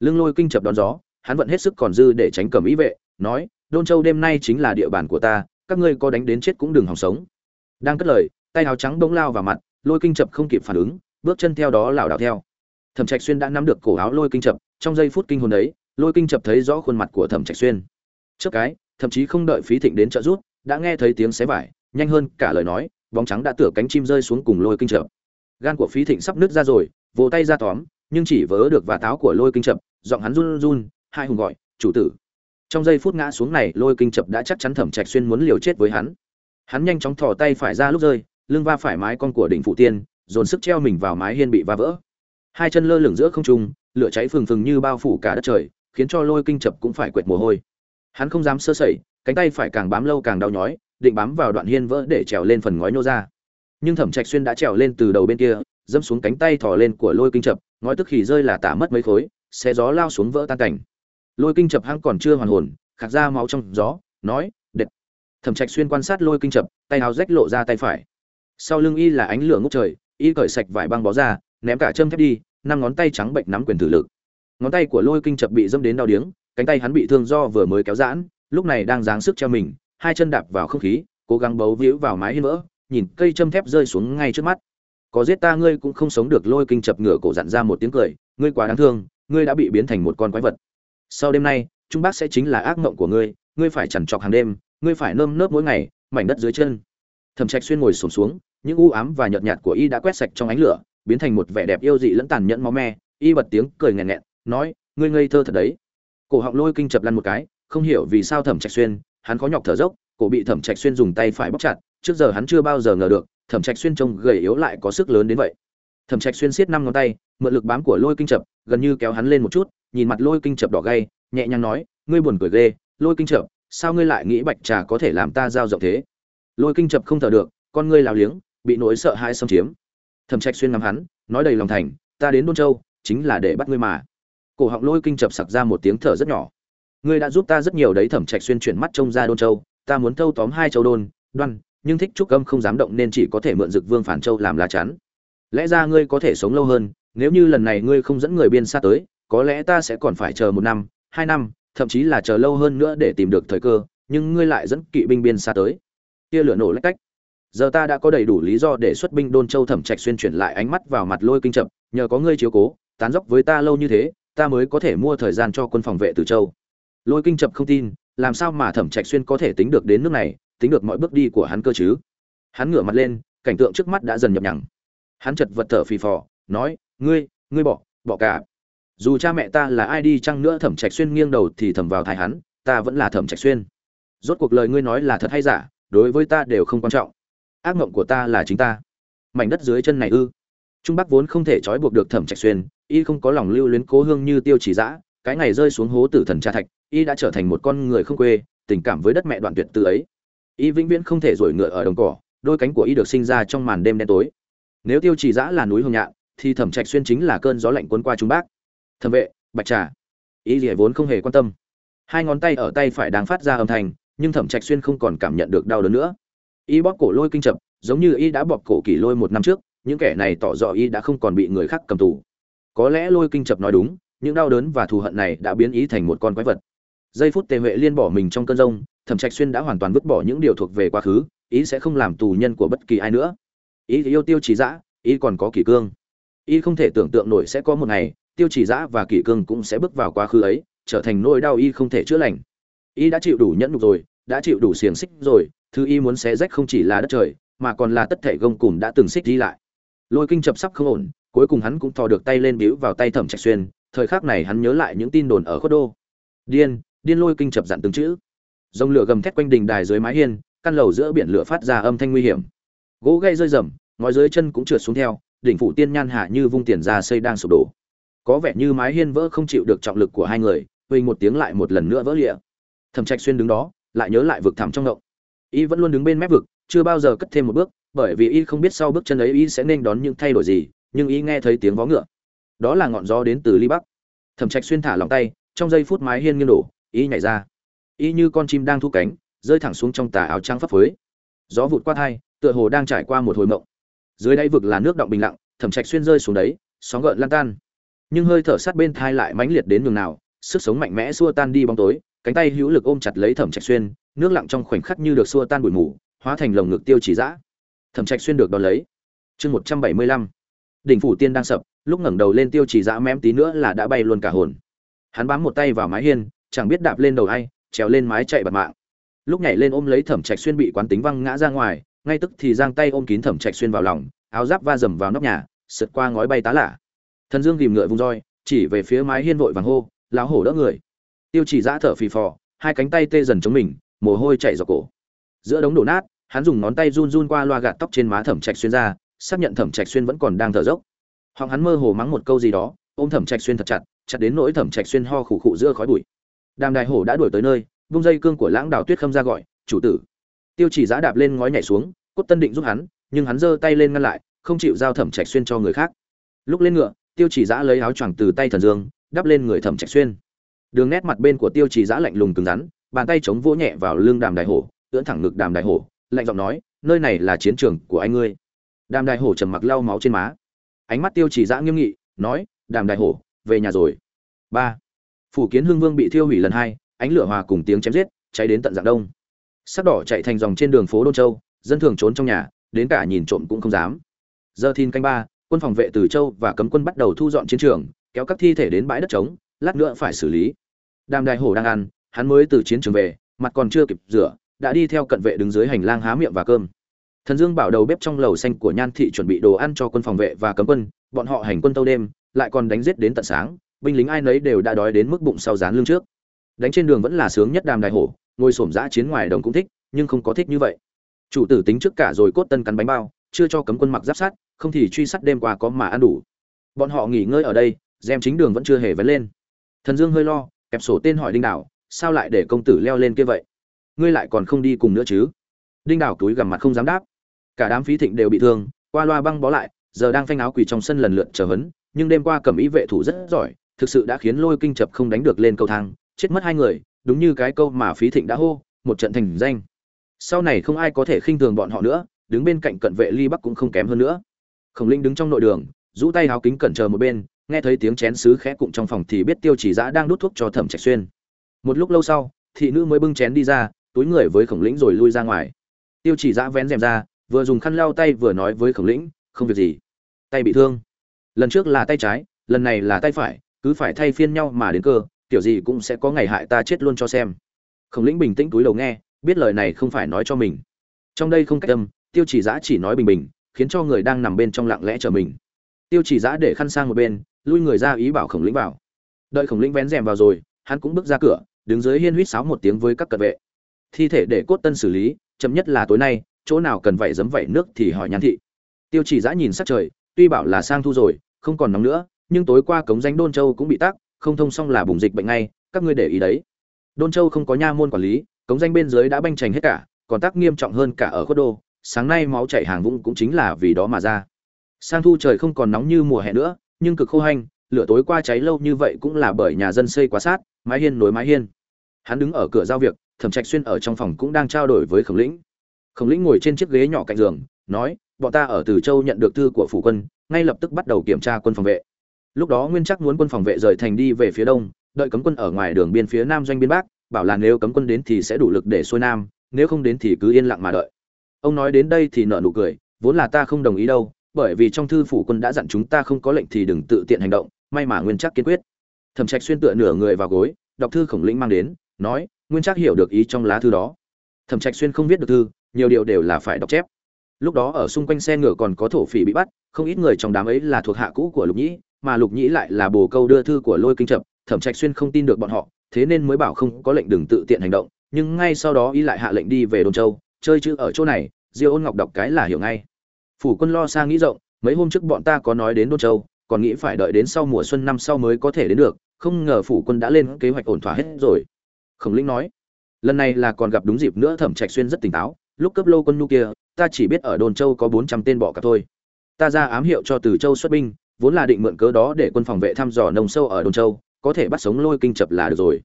lưng lôi kinh chập đón gió hắn vẫn hết sức còn dư để tránh cầm ý vệ nói đôn châu đêm nay chính là địa bàn của ta các ngươi có đánh đến chết cũng đừng hòng sống. Đang cất lời tay áo trắng bỗng lao vào mặt lôi kinh chập không kịp phản ứng bước chân theo đó lảo đảo theo. Thẩm trạch xuyên đã nắm được cổ áo lôi kinh chập trong giây phút kinh hồn ấy lôi kinh chập thấy rõ khuôn mặt của thẩm trạch xuyên. Trước cái thậm chí không đợi phí thịnh đến trợ giúp, đã nghe thấy tiếng xé vải nhanh hơn cả lời nói bóng trắng đã tựa cánh chim rơi xuống cùng lôi kinh chập. Gan của phí thịnh sắp nứt ra rồi vỗ tay ra tóm nhưng chỉ vớ được và táo của lôi kinh chập, giọng hắn run run, hai hùng gọi, chủ tử. Trong giây phút ngã xuống này, lôi kinh chập đã chắc chắn thẩm trạch xuyên muốn liều chết với hắn. Hắn nhanh chóng thò tay phải ra lúc rơi, lưng va phải mái con của đỉnh phụ tiên, dồn sức treo mình vào mái hiên bị va vỡ. Hai chân lơ lửng giữa không trung, lửa cháy phừng phừng như bao phủ cả đất trời, khiến cho lôi kinh chập cũng phải quệt mồ hôi. Hắn không dám sơ sẩy, cánh tay phải càng bám lâu càng đau nhói, định bám vào đoạn hiên vỡ để trèo lên phần ngói nô ra. Nhưng thẩm trạch xuyên đã trèo lên từ đầu bên kia dâm xuống cánh tay thò lên của lôi kinh chập ngói tức khỉ rơi là tả mất mấy khối, xe gió lao xuống vỡ tan cảnh. Lôi kinh chập hăng còn chưa hoàn hồn, khạc ra máu trong gió, nói đệt thẩm trạch xuyên quan sát lôi kinh chập, tay áo rách lộ ra tay phải. Sau lưng y là ánh lửa ngút trời, y cởi sạch vải băng bó ra, ném cả châm thép đi, năm ngón tay trắng bệnh nắm quyền tử lực. Ngón tay của lôi kinh chập bị dâm đến đau điếng, cánh tay hắn bị thương do vừa mới kéo giãn, lúc này đang giáng sức treo mình, hai chân đạp vào không khí, cố gắng bấu víu vào mái hiên vỡ, nhìn cây châm thép rơi xuống ngay trước mắt có giết ta ngươi cũng không sống được lôi kinh chập ngửa cổ dặn ra một tiếng cười ngươi quá đáng thương ngươi đã bị biến thành một con quái vật. Sau đêm nay trung bác sẽ chính là ác mộng của ngươi ngươi phải chằn trọc hàng đêm ngươi phải nơm nớp mỗi ngày mảnh đất dưới chân. Thẩm trạch xuyên ngồi sổm xuống, xuống những u ám và nhợt nhạt của y đã quét sạch trong ánh lửa biến thành một vẻ đẹp yêu dị lẫn tàn nhẫn máu me y bật tiếng cười nghẹn nghẹn nói ngươi ngây thơ thật đấy. Cổ họng lôi kinh chập lăn một cái không hiểu vì sao thẩm trạch xuyên hắn khó nhọc thở dốc cổ bị thẩm trạch xuyên dùng tay phải bóc chặt trước giờ hắn chưa bao giờ ngờ được thẩm trạch xuyên trông gầy yếu lại có sức lớn đến vậy. Thẩm trạch xuyên siết năm ngón tay, mượn lực bám của lôi kinh chập, gần như kéo hắn lên một chút, nhìn mặt lôi kinh chập đỏ gay, nhẹ nhàng nói, ngươi buồn cười ghê, lôi kinh chập, sao ngươi lại nghĩ bạch trà có thể làm ta giao rộng thế? Lôi kinh chập không thở được, con ngươi lao liếng, bị nỗi sợ hãi xâm chiếm. Thẩm trạch xuyên ngắm hắn, nói đầy lòng thành, ta đến đôn châu, chính là để bắt ngươi mà. Cổ họng lôi kinh chập sặc ra một tiếng thở rất nhỏ. Ngươi đã giúp ta rất nhiều đấy, thẩm trạch xuyên chuyển mắt trông ra đôn châu, ta muốn thâu tóm hai châu đôn, đoan nhưng thích trúc âm không dám động nên chỉ có thể mượn dực vương phản châu làm lá chắn. Lẽ ra ngươi có thể sống lâu hơn, nếu như lần này ngươi không dẫn người biên xa tới, có lẽ ta sẽ còn phải chờ một năm, hai năm, thậm chí là chờ lâu hơn nữa để tìm được thời cơ, nhưng ngươi lại dẫn kỵ binh biên xa tới. Tia lửa nổ lách cách. Giờ ta đã có đầy đủ lý do để xuất binh đôn châu thẩm trạch xuyên chuyển lại ánh mắt vào mặt lôi kinh chậm nhờ có ngươi chiếu cố, tán dốc với ta lâu như thế, ta mới có thể mua thời gian cho quân phòng vệ từ châu. Lôi kinh chậm không tin, làm sao mà thẩm trạch xuyên có thể tính được đến nước này tính được mọi bước đi của hắn cơ chứ? Hắn ngửa mặt lên, cảnh tượng trước mắt đã dần nhập nhằng. Hắn chật vật thở phì phò, nói, ngươi ngươi bỏ bỏ cả. Dù cha mẹ ta là ai đi chăng nữa thẩm trạch xuyên nghiêng đầu thì thầm vào thai hắn, ta vẫn là thẩm trạch xuyên. Rốt cuộc lời ngươi nói là thật hay giả, đối với ta đều không quan trọng. Ác mộng của ta là chính ta. Mảnh đất dưới chân này ư. Trung bắc vốn không thể trói buộc được thẩm trạch xuyên, y không có lòng lưu luyến cố hương như tiêu chỉ dã, cái ngày rơi xuống hố tử thần cha thạch, y đã trở thành một con người không quê, tình cảm với đất mẹ đoạn tuyệt từ ấy y vĩnh viễn không thể rổi ngựa ở đồng cỏ, đôi cánh của y được sinh ra trong màn đêm đen tối. Nếu tiêu chỉ dã là núi hồng nhạn, thì thẩm trạch xuyên chính là cơn gió lạnh cuốn qua trung bắc thẩm vệ, bạch trà. Y lìa vốn không hề quan tâm. Hai ngón tay ở tay phải đang phát ra âm thanh, nhưng thẩm trạch xuyên không còn cảm nhận được đau đớn nữa. Y bóp cổ lôi kinh chập, giống như y đã bóp cổ kỷ lôi một năm trước, những kẻ này tỏ rõ y đã không còn bị người khác cầm tù. Có lẽ lôi kinh chập nói đúng, những đau đớn và thù hận này đã biến ý thành một con quái vật. Giây phút tề huệ liên bỏ mình trong cơn rông thẩm trạch xuyên đã hoàn toàn vứt bỏ những điều thuộc về quá khứ, ý sẽ không làm tù nhân của bất kỳ ai nữa. Ý thì yêu tiêu chỉ dã, ý còn có kỷ cương. Ý không thể tưởng tượng nổi sẽ có một ngày, tiêu chỉ dã và kỷ cương cũng sẽ bước vào quá khứ ấy, trở thành nỗi đau y không thể chữa lành. Y đã chịu đủ nhẫn nhục rồi, đã chịu đủ xiềng xích rồi, thứ y muốn xé rách không chỉ là đất trời, mà còn là tất thể gông cùm đã từng xích đi lại. Lôi kinh chập sắp không ổn, cuối cùng hắn cũng thò được tay lên bĩu vào tay thẩm trạch xuyên, thời khắc này hắn nhớ lại những tin đồn ở khuất đô. Điên điên lôi kinh chập dặn từng chữ dòng lửa gầm thét quanh đình đài dưới mái hiên, căn lầu giữa biển lửa phát ra âm thanh nguy hiểm. Gỗ gây rơi rầm, ngói dưới chân cũng trượt xuống theo, đỉnh phủ tiên nhan hạ như vung tiền ra xây đang sụp đổ. Có vẻ như mái hiên vỡ không chịu được trọng lực của hai người, huỳnh một tiếng lại một lần nữa vỡ lịa. Thẩm trạch xuyên đứng đó, lại nhớ lại vực thẳm trong động. Y vẫn luôn đứng bên mép vực, chưa bao giờ cất thêm một bước, bởi vì y không biết sau bước chân ấy y sẽ nên đón những thay đổi gì, nhưng y nghe thấy tiếng vó ngựa. Đó là ngọn gió đến từ ly bắc. Thẩm trạch xuyên thả lòng tay, trong giây phút mái hiên nghiêng đổ, y nhảy ra y như con chim đang thu cánh, rơi thẳng xuống trong tà áo trắng phấp phới. Gió vụt qua thai, tựa hồ đang trải qua một hồi mộng. Dưới đáy vực là nước động bình lặng, thẩm trạch xuyên rơi xuống đấy, sóng gợn lan tan. Nhưng hơi thở sát bên thai lại mãnh liệt đến nhường nào, sức sống mạnh mẽ xua tan đi bóng tối, cánh tay hữu lực ôm chặt lấy thẩm trạch xuyên, nước lặng trong khoảnh khắc như được xua tan bụi mù, hóa thành lồng ngực tiêu chỉ dã. Thẩm trạch xuyên được đón lấy. Chương một trăm bảy mươi lăm. Đỉnh phủ tiên đang sập, lúc ngẩng đầu lên tiêu chỉ dã mém tí nữa là đã bay luôn cả hồn. Hắn bám một tay vào mái hiên, chẳng biết đạp lên đầu ai trèo lên mái chạy bật mạng. Lúc nhảy lên ôm lấy thẩm trạch xuyên bị quán tính văng ngã ra ngoài, ngay tức thì giang tay ôm kín thẩm trạch xuyên vào lòng, áo giáp va dầm vào nóc nhà, sượt qua ngói bay tá lả thần dương tìm ngựa vung roi, chỉ về phía mái hiên vội vàng hô, lão hổ đỡ người. Tiêu chỉ giã thở phì phò, hai cánh tay tê dần chống mình, mồ hôi chảy dọc cổ. Giữa đống đổ nát, hắn dùng ngón tay run run qua loa gạt tóc trên má thẩm trạch xuyên ra, xác nhận thẩm trạch xuyên vẫn còn đang thở dốc. Họng hắn mơ hồ mắng một câu gì đó, ôm thẩm trạch xuyên thật chặt chặt đến nỗi thẩm trạch xuyên ho khủ khụ giữa khói bụi đàm đại hổ đã đuổi tới nơi, vung dây cương của lãng đào tuyết khâm ra gọi, chủ tử. Tiêu chỉ giã đạp lên ngói nhảy xuống, cốt tân định giúp hắn, nhưng hắn giơ tay lên ngăn lại, không chịu giao thẩm trạch xuyên cho người khác. Lúc lên ngựa, tiêu chỉ giã lấy áo choàng từ tay thần dương, đắp lên người thẩm trạch xuyên. Đường nét mặt bên của tiêu chỉ giã lạnh lùng cứng rắn, bàn tay chống vỗ nhẹ vào lưng đàm đại hổ, ưỡn thẳng ngực đàm đại hổ, lạnh giọng nói, nơi này là chiến trường của anh ngươi. Đàm đại hổ trầm mặc lau máu trên má. Ánh mắt tiêu chỉ giã nghiêm nghị, nói, đàm đại hổ, về nhà rồi. Ba phủ kiến hương vương bị thiêu hủy lần hai, ánh lửa hòa cùng tiếng chém giết, cháy đến tận dạng đông. Sắc đỏ chạy thành dòng trên đường phố đôn châu, dân thường trốn trong nhà, đến cả nhìn trộm cũng không dám. Giờ thìn canh ba, quân phòng vệ từ châu và cấm quân bắt đầu thu dọn chiến trường, kéo các thi thể đến bãi đất trống, lát nữa phải xử lý. Đàm đại hổ đang ăn, hắn mới từ chiến trường về, mặt còn chưa kịp rửa, đã đi theo cận vệ đứng dưới hành lang há miệng và cơm. Thần dương bảo đầu bếp trong lầu xanh của nhan thị chuẩn bị đồ ăn cho quân phòng vệ và cấm quân, bọn họ hành quân tâu đêm, lại còn đánh giết đến tận sáng binh lính ai nấy đều đã đói đến mức bụng sau dán lưng trước. Đánh trên đường vẫn là sướng nhất đàm đại hổ, ngồi xổm giã chiến ngoài đồng cũng thích, nhưng không có thích như vậy. Chủ tử tính trước cả rồi cốt tân cắn bánh bao, chưa cho cấm quân mặc giáp sắt, không thì truy sát đêm qua có mà ăn đủ. Bọn họ nghỉ ngơi ở đây xem chính đường vẫn chưa hề vấn lên. Thần dương hơi lo, kẹp sổ tên hỏi đinh đảo, sao lại để công tử leo lên kia vậy? Ngươi lại còn không đi cùng nữa chứ? Đinh đảo túi gằm mặt không dám đáp. Cả đám phí thịnh đều bị thương, qua loa băng bó lại, giờ đang phanh áo quỳ trong sân lần lượt chờ hấn nhưng đêm qua cẩm ý vệ thủ rất giỏi thực sự đã khiến lôi kinh chập không đánh được lên cầu thang, chết mất hai người, đúng như cái câu mà phí thịnh đã hô, một trận thành danh. Sau này không ai có thể khinh thường bọn họ nữa, đứng bên cạnh cận vệ ly bắc cũng không kém hơn nữa. Khổng linh đứng trong nội đường, rũ tay háo kính cẩn chờ một bên, nghe thấy tiếng chén sứ khẽ cụng trong phòng thì biết tiêu chỉ giã đang đút thuốc cho thẩm trạch xuyên. Một lúc lâu sau, thị nữ mới bưng chén đi ra, túi người với khổng lĩnh rồi lui ra ngoài. Tiêu chỉ giã vén rèm ra, vừa dùng khăn lau tay vừa nói với khổng lĩnh, không việc gì, tay bị thương. Lần trước là tay trái, lần này là tay phải cứ phải thay phiên nhau mà đến cơ kiểu gì cũng sẽ có ngày hại ta chết luôn cho xem. Khổng lĩnh bình tĩnh túi đầu nghe, biết lời này không phải nói cho mình. Trong đây không cách tâm tiêu chỉ giã chỉ nói bình bình, khiến cho người đang nằm bên trong lặng lẽ chờ mình. Tiêu chỉ giã để khăn sang một bên, lui người ra ý bảo khổng lĩnh vào. Đợi khổng lĩnh vén rèm vào rồi, hắn cũng bước ra cửa, đứng dưới hiên huýt sáo một tiếng với các cận vệ. Thi thể để cốt tân xử lý, chậm nhất là tối nay, chỗ nào cần vậy giấm vậy nước thì hỏi nhan thị. Tiêu chỉ giã nhìn sắc trời, tuy bảo là sang thu rồi, không còn nóng nữa nhưng tối qua cống danh đôn châu cũng bị tắc, không thông xong là bùng dịch bệnh ngay, các ngươi để ý đấy. Đôn châu không có nha môn quản lý, cống danh bên dưới đã banh chành hết cả, còn tắc nghiêm trọng hơn cả ở khuất đô, sáng nay máu chảy hàng vũng cũng chính là vì đó mà ra. Sang thu trời không còn nóng như mùa hè nữa, nhưng cực khô hanh, lửa tối qua cháy lâu như vậy cũng là bởi nhà dân xây quá sát, mái hiên nối mái hiên. Hắn đứng ở cửa giao việc, thẩm trạch xuyên ở trong phòng cũng đang trao đổi với khổng lĩnh. Khổng lĩnh ngồi trên chiếc ghế nhỏ cạnh giường, nói, bọn ta ở từ châu nhận được thư của phủ quân, ngay lập tức bắt đầu kiểm tra quân phòng vệ lúc đó nguyên chắc muốn quân phòng vệ rời thành đi về phía đông, đợi cấm quân ở ngoài đường biên phía nam doanh biên bắc bảo là nếu cấm quân đến thì sẽ đủ lực để xuôi nam, nếu không đến thì cứ yên lặng mà đợi. Ông nói đến đây thì nở nụ cười, vốn là ta không đồng ý đâu, bởi vì trong thư phủ quân đã dặn chúng ta không có lệnh thì đừng tự tiện hành động, may mà nguyên chắc kiên quyết. Thẩm trạch xuyên tựa nửa người vào gối, đọc thư khổng lĩnh mang đến, nói, nguyên chắc hiểu được ý trong lá thư đó. Thẩm trạch xuyên không viết được thư, nhiều điều đều là phải đọc chép. Lúc đó ở xung quanh xe ngựa còn có thổ phỉ bị bắt, không ít người trong đám ấy là thuộc hạ cũ của lục nhĩ mà lục nhĩ lại là bồ câu đưa thư của lôi kinh trập, thẩm trạch xuyên không tin được bọn họ, thế nên mới bảo không có lệnh đừng tự tiện hành động, nhưng ngay sau đó y lại hạ lệnh đi về đồn châu, chơi chữ ở chỗ này, diêu ôn ngọc đọc cái là hiểu ngay. Phủ quân lo xa nghĩ rộng, mấy hôm trước bọn ta có nói đến đồn châu, còn nghĩ phải đợi đến sau mùa xuân năm sau mới có thể đến được, không ngờ phủ quân đã lên kế hoạch ổn thỏa hết rồi. Khổng lĩnh nói, lần này là còn gặp đúng dịp nữa, thẩm trạch xuyên rất tỉnh táo, lúc cấp lô quân nhu kia, ta chỉ biết ở đồn châu có bốn trăm tên bọ cạp thôi. Ta ra ám hiệu cho từ châu xuất binh vốn là định mượn cớ đó để quân phòng vệ thăm dò nông sâu ở đồn châu, có thể bắt sống lôi kinh chập là được rồi.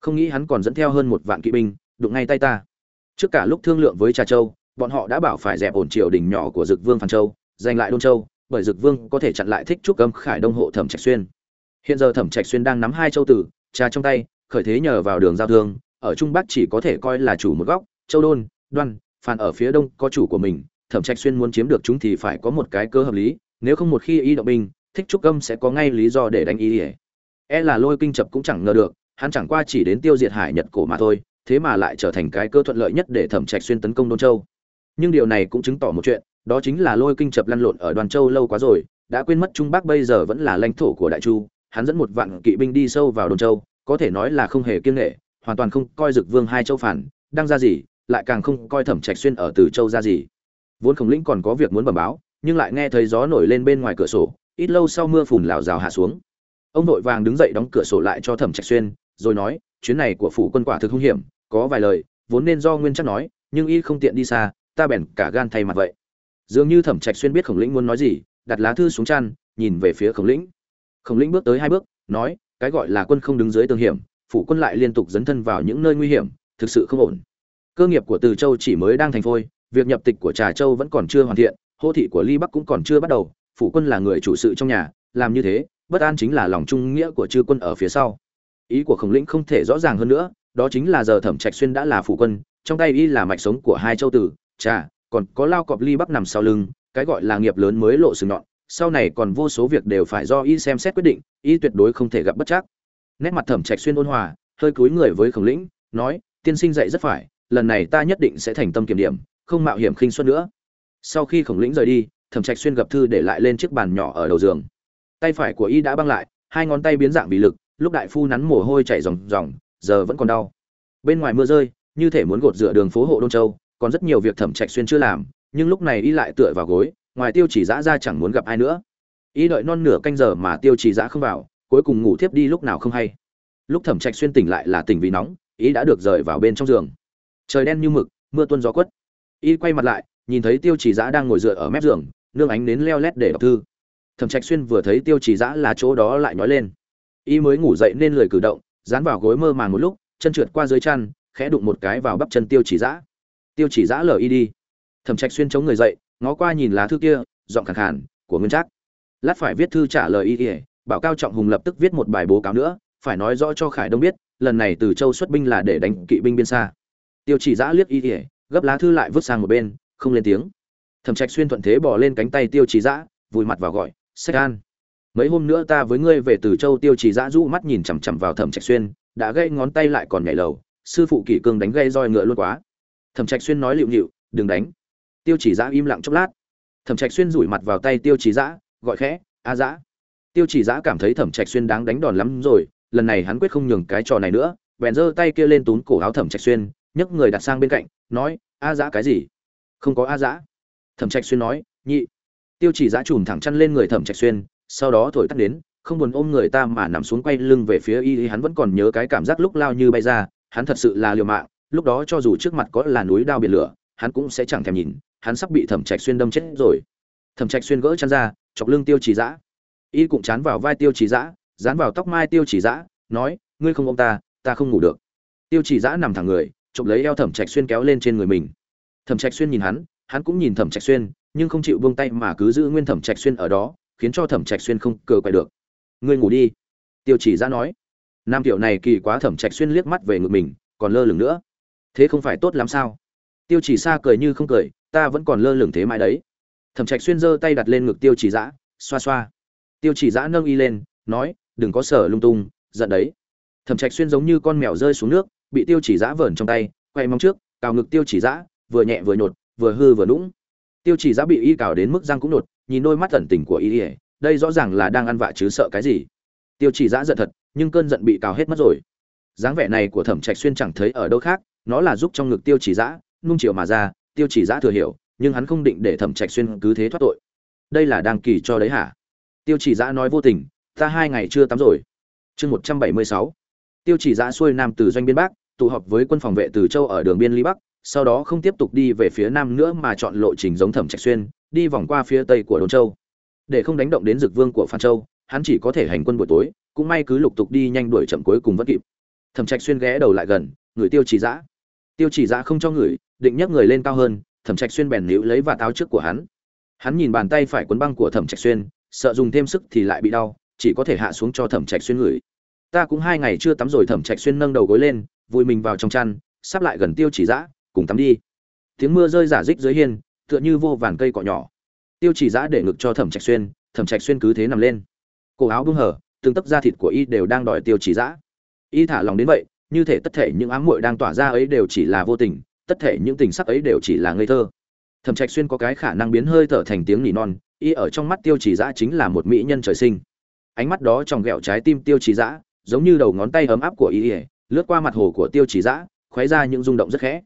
Không nghĩ hắn còn dẫn theo hơn một vạn kỵ binh, đụng ngay tay ta. Trước cả lúc thương lượng với trà châu, bọn họ đã bảo phải dẹp ổn triều đình nhỏ của dực vương phan châu, giành lại đôn châu, bởi dực vương có thể chặn lại thích trúc âm khải đông hộ thẩm trạch xuyên. Hiện giờ thẩm trạch xuyên đang nắm hai châu tử, trà trong tay, khởi thế nhờ vào đường giao thương, ở trung bắc chỉ có thể coi là chủ một góc, châu đôn, đoan Phan ở phía đông có chủ của mình, thẩm trạch xuyên muốn chiếm được chúng thì phải có một cái cơ hợp lý nếu không một khi y động binh, thích trúc âm sẽ có ngay lý do để đánh y ỉa e là lôi kinh chập cũng chẳng ngờ được, hắn chẳng qua chỉ đến tiêu diệt hải nhật cổ mà thôi, thế mà lại trở thành cái cơ thuận lợi nhất để thẩm trạch xuyên tấn công đôn châu. Nhưng điều này cũng chứng tỏ một chuyện, đó chính là lôi kinh chập lăn lộn ở đoàn châu lâu quá rồi, đã quên mất trung bắc bây giờ vẫn là lãnh thổ của đại chu, hắn dẫn một vạn kỵ binh đi sâu vào đồn châu, có thể nói là không hề kiêng nghệ hoàn toàn không coi dực vương hai châu phản, đang ra gì, lại càng không coi thẩm trạch xuyên ở từ châu ra gì. Vốn khổng lĩnh còn có việc muốn bẩm báo nhưng lại nghe thấy gió nổi lên bên ngoài cửa sổ, ít lâu sau mưa phùn lào rào hạ xuống. Ông vội vàng đứng dậy đóng cửa sổ lại cho thẩm trạch xuyên, rồi nói, chuyến này của phủ quân quả thực hung hiểm, có vài lời, vốn nên do nguyên chắc nói, nhưng y không tiện đi xa, ta bèn cả gan thay mặt vậy. Dường như thẩm trạch xuyên biết khổng lĩnh muốn nói gì, đặt lá thư xuống chăn, nhìn về phía khổng lĩnh. Khổng lĩnh bước tới hai bước, nói, cái gọi là quân không đứng dưới tường hiểm, phủ quân lại liên tục dấn thân vào những nơi nguy hiểm, thực sự không ổn. Cơ nghiệp của từ châu chỉ mới đang thành phôi, việc nhập tịch của trà châu vẫn còn chưa hoàn thiện hô thị của ly bắc cũng còn chưa bắt đầu, phủ quân là người chủ sự trong nhà, làm như thế, bất an chính là lòng trung nghĩa của chư quân ở phía sau. Ý của khổng lĩnh không thể rõ ràng hơn nữa, đó chính là giờ thẩm trạch xuyên đã là phủ quân, trong tay y là mạch sống của hai châu tử, chà, còn có lao cọp ly bắc nằm sau lưng, cái gọi là nghiệp lớn mới lộ sừng nhọn, sau này còn vô số việc đều phải do y xem xét quyết định, y tuyệt đối không thể gặp bất chắc. Nét mặt thẩm trạch xuyên ôn hòa, hơi cúi người với khổng lĩnh, nói, tiên sinh dạy rất phải, lần này ta nhất định sẽ thành tâm kiểm điểm, không mạo hiểm khinh suất nữa sau khi khổng lĩnh rời đi, thẩm trạch xuyên gặp thư để lại lên chiếc bàn nhỏ ở đầu giường. Tay phải của y đã băng lại, hai ngón tay biến dạng bị lực, lúc đại phu nắn mồ hôi chảy ròng ròng, giờ vẫn còn đau. Bên ngoài mưa rơi, như thể muốn gột rửa đường phố hộ đôn châu, còn rất nhiều việc thẩm trạch xuyên chưa làm, nhưng lúc này y lại tựa vào gối, ngoài tiêu chỉ dã ra chẳng muốn gặp ai nữa. Y đợi non nửa canh giờ mà tiêu chỉ dã không vào, cuối cùng ngủ thiếp đi lúc nào không hay. Lúc thẩm trạch xuyên tỉnh lại là tỉnh vì nóng, y đã được rời vào bên trong giường. Trời đen như mực, mưa tuôn gió quất. Y quay mặt lại nhìn thấy tiêu chỉ giã đang ngồi dựa ở mép giường, nương ánh nến leo lét để đọc thư. Thẩm trạch xuyên vừa thấy tiêu chỉ giã là chỗ đó lại nói lên. Y mới ngủ dậy nên lười cử động, dán vào gối mơ màng một lúc, chân trượt qua dưới chăn, khẽ đụng một cái vào bắp chân tiêu chỉ giã. Tiêu chỉ giã lờ y đi. Thẩm trạch xuyên chống người dậy, ngó qua nhìn lá thư kia, giọng khẳng khàn, của nguyên trác. Lát phải viết thư trả lời y ỉa bảo cao trọng hùng lập tức viết một bài bố cáo nữa, phải nói rõ cho khải đông biết, lần này từ châu xuất binh là để đánh kỵ binh biên xa. Tiêu chỉ giã liếc y ỉa gấp lá thư lại vứt sang một bên không lên tiếng. Thẩm trạch xuyên thuận thế bỏ lên cánh tay tiêu chỉ dã, vùi mặt vào gọi, sách an, mấy hôm nữa ta với ngươi về từ châu. Tiêu chỉ dã rũ mắt nhìn chằm chằm vào thẩm trạch xuyên, đã gây ngón tay lại còn nhảy lầu, sư phụ kỷ cương đánh gây roi ngựa luôn quá. Thẩm trạch xuyên nói liệu nhịu, đừng đánh. Tiêu chỉ dã im lặng chốc lát. Thẩm trạch xuyên rủi mặt vào tay tiêu chỉ dã, gọi khẽ, a dã. Tiêu chỉ dã cảm thấy thẩm trạch xuyên đáng đánh đòn lắm rồi, lần này hắn quyết không nhường cái trò này nữa, bèn giơ tay kia lên túm cổ áo thẩm trạch xuyên, nhấc người đặt sang bên cạnh, nói, a dã cái gì? Không có a dã. Thẩm trạch xuyên nói, nhị. Tiêu chỉ dã chùm thẳng chăn lên người thẩm trạch xuyên, sau đó thổi tắt đến, không buồn ôm người ta mà nằm xuống quay lưng về phía y, hắn vẫn còn nhớ cái cảm giác lúc lao như bay ra, hắn thật sự là liều mạng, lúc đó cho dù trước mặt có là núi đao biển lửa, hắn cũng sẽ chẳng thèm nhìn, hắn sắp bị thẩm trạch xuyên đâm chết rồi. Thẩm trạch xuyên gỡ chăn ra, chọc lưng tiêu chỉ dã. Y cũng chán vào vai tiêu chỉ dã, dán vào tóc mai tiêu chỉ dã, nói, ngươi không ôm ta ta không ngủ được. Tiêu chỉ dã nằm thẳng người, chụp lấy eo thẩm trạch xuyên kéo lên trên người mình thẩm trạch xuyên nhìn hắn hắn cũng nhìn thẩm trạch xuyên, nhưng không chịu buông tay mà cứ giữ nguyên thẩm trạch xuyên ở đó, khiến cho thẩm trạch xuyên không cờ quay được. Ngươi ngủ đi. Tiêu chỉ ra nói. Nam tiểu này kỳ quá thẩm trạch xuyên liếc mắt về ngực mình, còn lơ lửng nữa. Thế không phải tốt lắm sao? Tiêu chỉ xa cười như không cười, ta vẫn còn lơ lửng thế mãi đấy. Thẩm trạch xuyên giơ tay đặt lên ngực tiêu chỉ dã xoa xoa. Tiêu chỉ dã nâng y lên, nói, đừng có sở lung tung, giận đấy. Thẩm trạch xuyên giống như con mèo rơi xuống nước, bị tiêu chỉ dã vờn trong tay, quay mong trước, cào ngực tiêu chỉ dã vừa nhẹ vừa nhột, vừa hư vừa nũng. Tiêu chỉ giá bị y cào đến mức răng cũng nhột nhìn đôi mắt thần tình của y ỉa đây rõ ràng là đang ăn vạ chứ sợ cái gì. Tiêu chỉ giá giận thật, nhưng cơn giận bị cào hết mất rồi. Dáng vẻ này của thẩm trạch xuyên chẳng thấy ở đâu khác, nó là giúp trong ngực tiêu chỉ giã, nung chiều mà ra, tiêu chỉ giã thừa hiểu, nhưng hắn không định để thẩm trạch xuyên cứ thế thoát tội. Đây là đang kỳ cho đấy hả? Tiêu chỉ giã nói vô tình, ta hai ngày chưa tắm rồi. Chương một trăm bảy mươi sáu. Tiêu chỉ giã xuôi nam từ doanh biên bắc tụ họp với quân phòng vệ từ châu ở đường biên ly bắc sau đó không tiếp tục đi về phía nam nữa mà chọn lộ trình giống thẩm trạch xuyên, đi vòng qua phía tây của đồn châu. Để không đánh động đến dực vương của phan châu, hắn chỉ có thể hành quân buổi tối, cũng may cứ lục tục đi nhanh đuổi chậm cuối cùng vẫn kịp. Thẩm trạch xuyên ghé đầu lại gần, người tiêu chỉ dã. Tiêu chỉ dã không cho người, định nhấc người lên cao hơn, thẩm trạch xuyên bèn níu lấy và táo trước của hắn. Hắn nhìn bàn tay phải quấn băng của thẩm trạch xuyên, sợ dùng thêm sức thì lại bị đau, chỉ có thể hạ xuống cho thẩm trạch xuyên ngửi ta cũng hai ngày chưa tắm rồi, thẩm trạch xuyên nâng đầu gối lên, vùi mình vào trong chăn, sắp lại gần tiêu chỉ dã cùng tắm đi. Tiếng mưa rơi giả dích dưới hiên, tựa như vô vàn cây cọ nhỏ. Tiêu chỉ giã để ngực cho thẩm trạch xuyên, thẩm trạch xuyên cứ thế nằm lên. Cổ áo bưng hở, từng tấc da thịt của y đều đang đòi tiêu chỉ giã y thả lòng đến vậy, như thể tất thể những ám muội đang tỏa ra ấy đều chỉ là vô tình, tất thể những tình sắc ấy đều chỉ là ngây thơ. Thẩm trạch xuyên có cái khả năng biến hơi thở thành tiếng nỉ non, y ở trong mắt tiêu chỉ giã chính là một mỹ nhân trời sinh. Ánh mắt đó tròng ghẹo trái tim tiêu chỉ giã giống như đầu ngón tay ấm áp của y lướt qua mặt hồ của tiêu chỉ giã khoé ra những rung động rất khẽ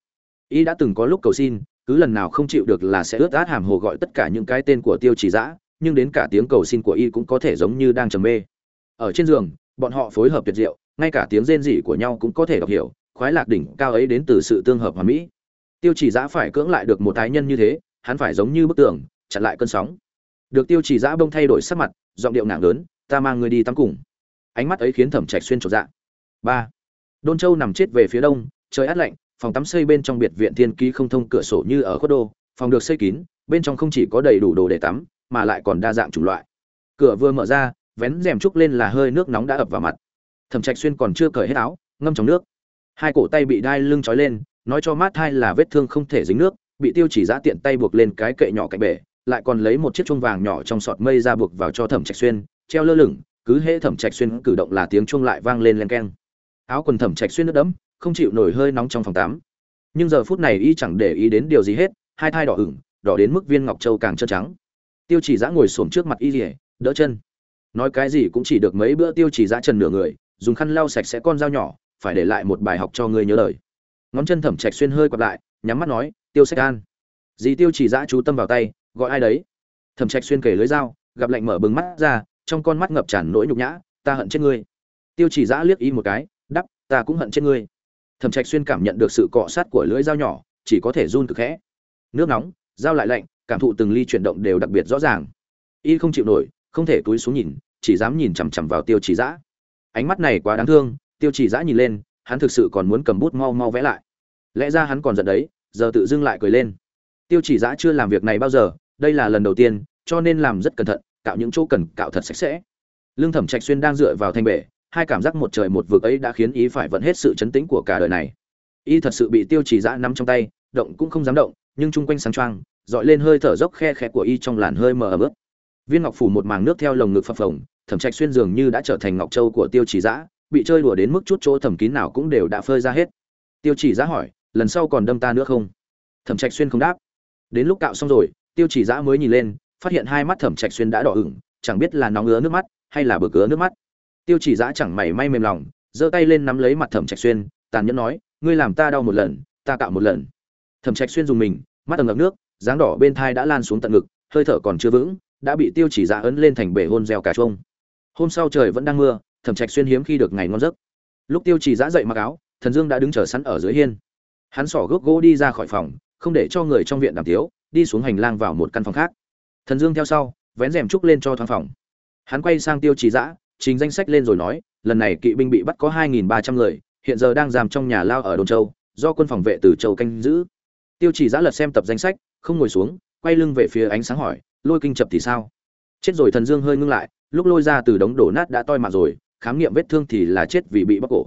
y đã từng có lúc cầu xin, cứ lần nào không chịu được là sẽ ướt át hàm hồ gọi tất cả những cái tên của tiêu chỉ dã, nhưng đến cả tiếng cầu xin của y cũng có thể giống như đang trầm mê. Ở trên giường, bọn họ phối hợp tuyệt diệu, ngay cả tiếng rên rỉ của nhau cũng có thể đọc hiểu, khoái lạc đỉnh cao ấy đến từ sự tương hợp hòa mỹ. Tiêu chỉ giã phải cưỡng lại được một tái nhân như thế, hắn phải giống như bức tường, chặn lại cơn sóng. Được tiêu chỉ giã bông thay đổi sắc mặt, giọng điệu nặng lớn, ta mang người đi tắm cùng. Ánh mắt ấy khiến thẩm trạch xuyên trột dạ. Ba. Đôn châu nằm chết về phía đông, trời át lạnh phòng tắm xây bên trong biệt viện thiên ký không thông cửa sổ như ở khuất đô, phòng được xây kín, bên trong không chỉ có đầy đủ đồ để tắm, mà lại còn đa dạng chủng loại. Cửa vừa mở ra, vén rèm trúc lên là hơi nước nóng đã ập vào mặt. Thẩm trạch xuyên còn chưa cởi hết áo, ngâm trong nước. Hai cổ tay bị đai lưng trói lên, nói cho mát hai là vết thương không thể dính nước, bị tiêu chỉ giã tiện tay buộc lên cái kệ nhỏ cạnh bể, lại còn lấy một chiếc chuông vàng nhỏ trong sọt mây ra buộc vào cho thẩm trạch xuyên, treo lơ lửng, cứ hễ thẩm trạch xuyên cử động là tiếng chuông lại vang lên len keng. Áo quần thẩm trạch xuyên nước đẫm không chịu nổi hơi nóng trong phòng tắm. Nhưng giờ phút này y chẳng để ý đến điều gì hết, hai thai đỏ ửng, đỏ đến mức viên ngọc châu càng trơn trắng. Tiêu chỉ giã ngồi xổm trước mặt y rỉa đỡ chân. Nói cái gì cũng chỉ được mấy bữa tiêu chỉ giã trần nửa người, dùng khăn lau sạch sẽ con dao nhỏ, phải để lại một bài học cho người nhớ lời. Ngón chân thẩm trạch xuyên hơi quặp lại, nhắm mắt nói, tiêu sách an. Dì tiêu chỉ giã chú tâm vào tay, gọi ai đấy? Thẩm trạch xuyên kể lưới dao, gặp lạnh mở bừng mắt ra, trong con mắt ngập tràn nỗi nhục nhã, ta hận chết ngươi. Tiêu chỉ giã liếc y một cái, đắp, ta cũng hận chết ngươi thẩm trạch xuyên cảm nhận được sự cọ sát của lưỡi dao nhỏ, chỉ có thể run cực khẽ. Nước nóng, dao lại lạnh, cảm thụ từng ly chuyển động đều đặc biệt rõ ràng. Y không chịu nổi, không thể túi xuống nhìn, chỉ dám nhìn chằm chằm vào tiêu chỉ dã. Ánh mắt này quá đáng thương, tiêu chỉ dã nhìn lên, hắn thực sự còn muốn cầm bút mau mau vẽ lại. Lẽ ra hắn còn giận đấy, giờ tự dưng lại cười lên. Tiêu chỉ dã chưa làm việc này bao giờ, đây là lần đầu tiên, cho nên làm rất cẩn thận, cạo những chỗ cần cạo thật sạch sẽ. Lương thẩm trạch xuyên đang dựa vào thanh bể hai cảm giác một trời một vực ấy đã khiến ý phải vận hết sự chấn tĩnh của cả đời này. Y thật sự bị tiêu chỉ dã nắm trong tay, động cũng không dám động, nhưng chung quanh sáng choang, dọi lên hơi thở dốc khe khẽ của y trong làn hơi mờ ướt. Viên ngọc phủ một màng nước theo lồng ngực phập phồng, thẩm trạch xuyên dường như đã trở thành ngọc châu của tiêu chỉ dã, bị chơi đùa đến mức chút chỗ thẩm kín nào cũng đều đã phơi ra hết. Tiêu chỉ dã hỏi, lần sau còn đâm ta nữa không? Thẩm trạch xuyên không đáp. Đến lúc cạo xong rồi, tiêu chỉ dã mới nhìn lên, phát hiện hai mắt thẩm trạch xuyên đã đỏ ửng, chẳng biết là nóng ngứa nước mắt hay là bực ngứa nước mắt tiêu chỉ giã chẳng mảy may mềm lòng, giơ tay lên nắm lấy mặt thẩm trạch xuyên, tàn nhẫn nói, ngươi làm ta đau một lần, ta cạo một lần. Thẩm trạch xuyên dùng mình, mắt tầng ngập nước, dáng đỏ bên thai đã lan xuống tận ngực, hơi thở còn chưa vững, đã bị tiêu chỉ giã ấn lên thành bể hôn reo cả chuông. Hôm sau trời vẫn đang mưa, thẩm trạch xuyên hiếm khi được ngày ngon giấc. Lúc tiêu chỉ giã dậy mặc áo, thần dương đã đứng chờ sẵn ở dưới hiên. Hắn xỏ gốc gỗ đi ra khỏi phòng, không để cho người trong viện đàm tiếu, đi xuống hành lang vào một căn phòng khác. Thần dương theo sau, vén rèm trúc lên cho thoáng phòng. Hắn quay sang tiêu chỉ giã trình danh sách lên rồi nói, lần này kỵ binh bị bắt có hai nghìn ba trăm người, hiện giờ đang giam trong nhà lao ở đồn châu, do quân phòng vệ từ châu canh giữ. Tiêu chỉ giã lật xem tập danh sách, không ngồi xuống, quay lưng về phía ánh sáng hỏi, lôi kinh chập thì sao? Chết rồi thần dương hơi ngưng lại, lúc lôi ra từ đống đổ nát đã toi mạng rồi, khám nghiệm vết thương thì là chết vì bị bóc cổ.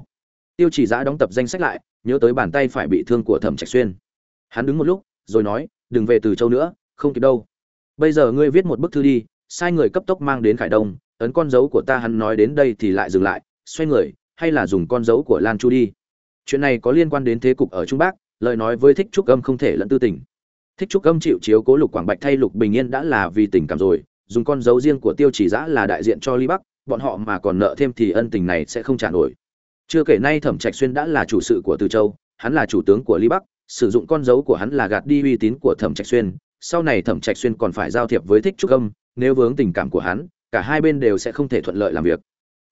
Tiêu chỉ giã đóng tập danh sách lại, nhớ tới bàn tay phải bị thương của thẩm trạch xuyên. Hắn đứng một lúc, rồi nói, đừng về từ châu nữa, không kịp đâu. Bây giờ ngươi viết một bức thư đi, sai người cấp tốc mang đến khải đông ấn con dấu của ta hắn nói đến đây thì lại dừng lại, xoay người, hay là dùng con dấu của lan chu đi. Chuyện này có liên quan đến thế cục ở trung bắc, lời nói với thích trúc âm không thể lẫn tư tình. Thích trúc âm chịu chiếu cố lục quảng bạch thay lục bình yên đã là vì tình cảm rồi, dùng con dấu riêng của tiêu chỉ giã là đại diện cho ly bắc, bọn họ mà còn nợ thêm thì ân tình này sẽ không trả nổi. Chưa kể nay thẩm trạch xuyên đã là chủ sự của từ châu, hắn là chủ tướng của ly bắc, sử dụng con dấu của hắn là gạt đi uy tín của thẩm trạch xuyên. Sau này thẩm trạch xuyên còn phải giao thiệp với thích trúc âm, nếu vướng tình cảm của hắn cả hai bên đều sẽ không thể thuận lợi làm việc.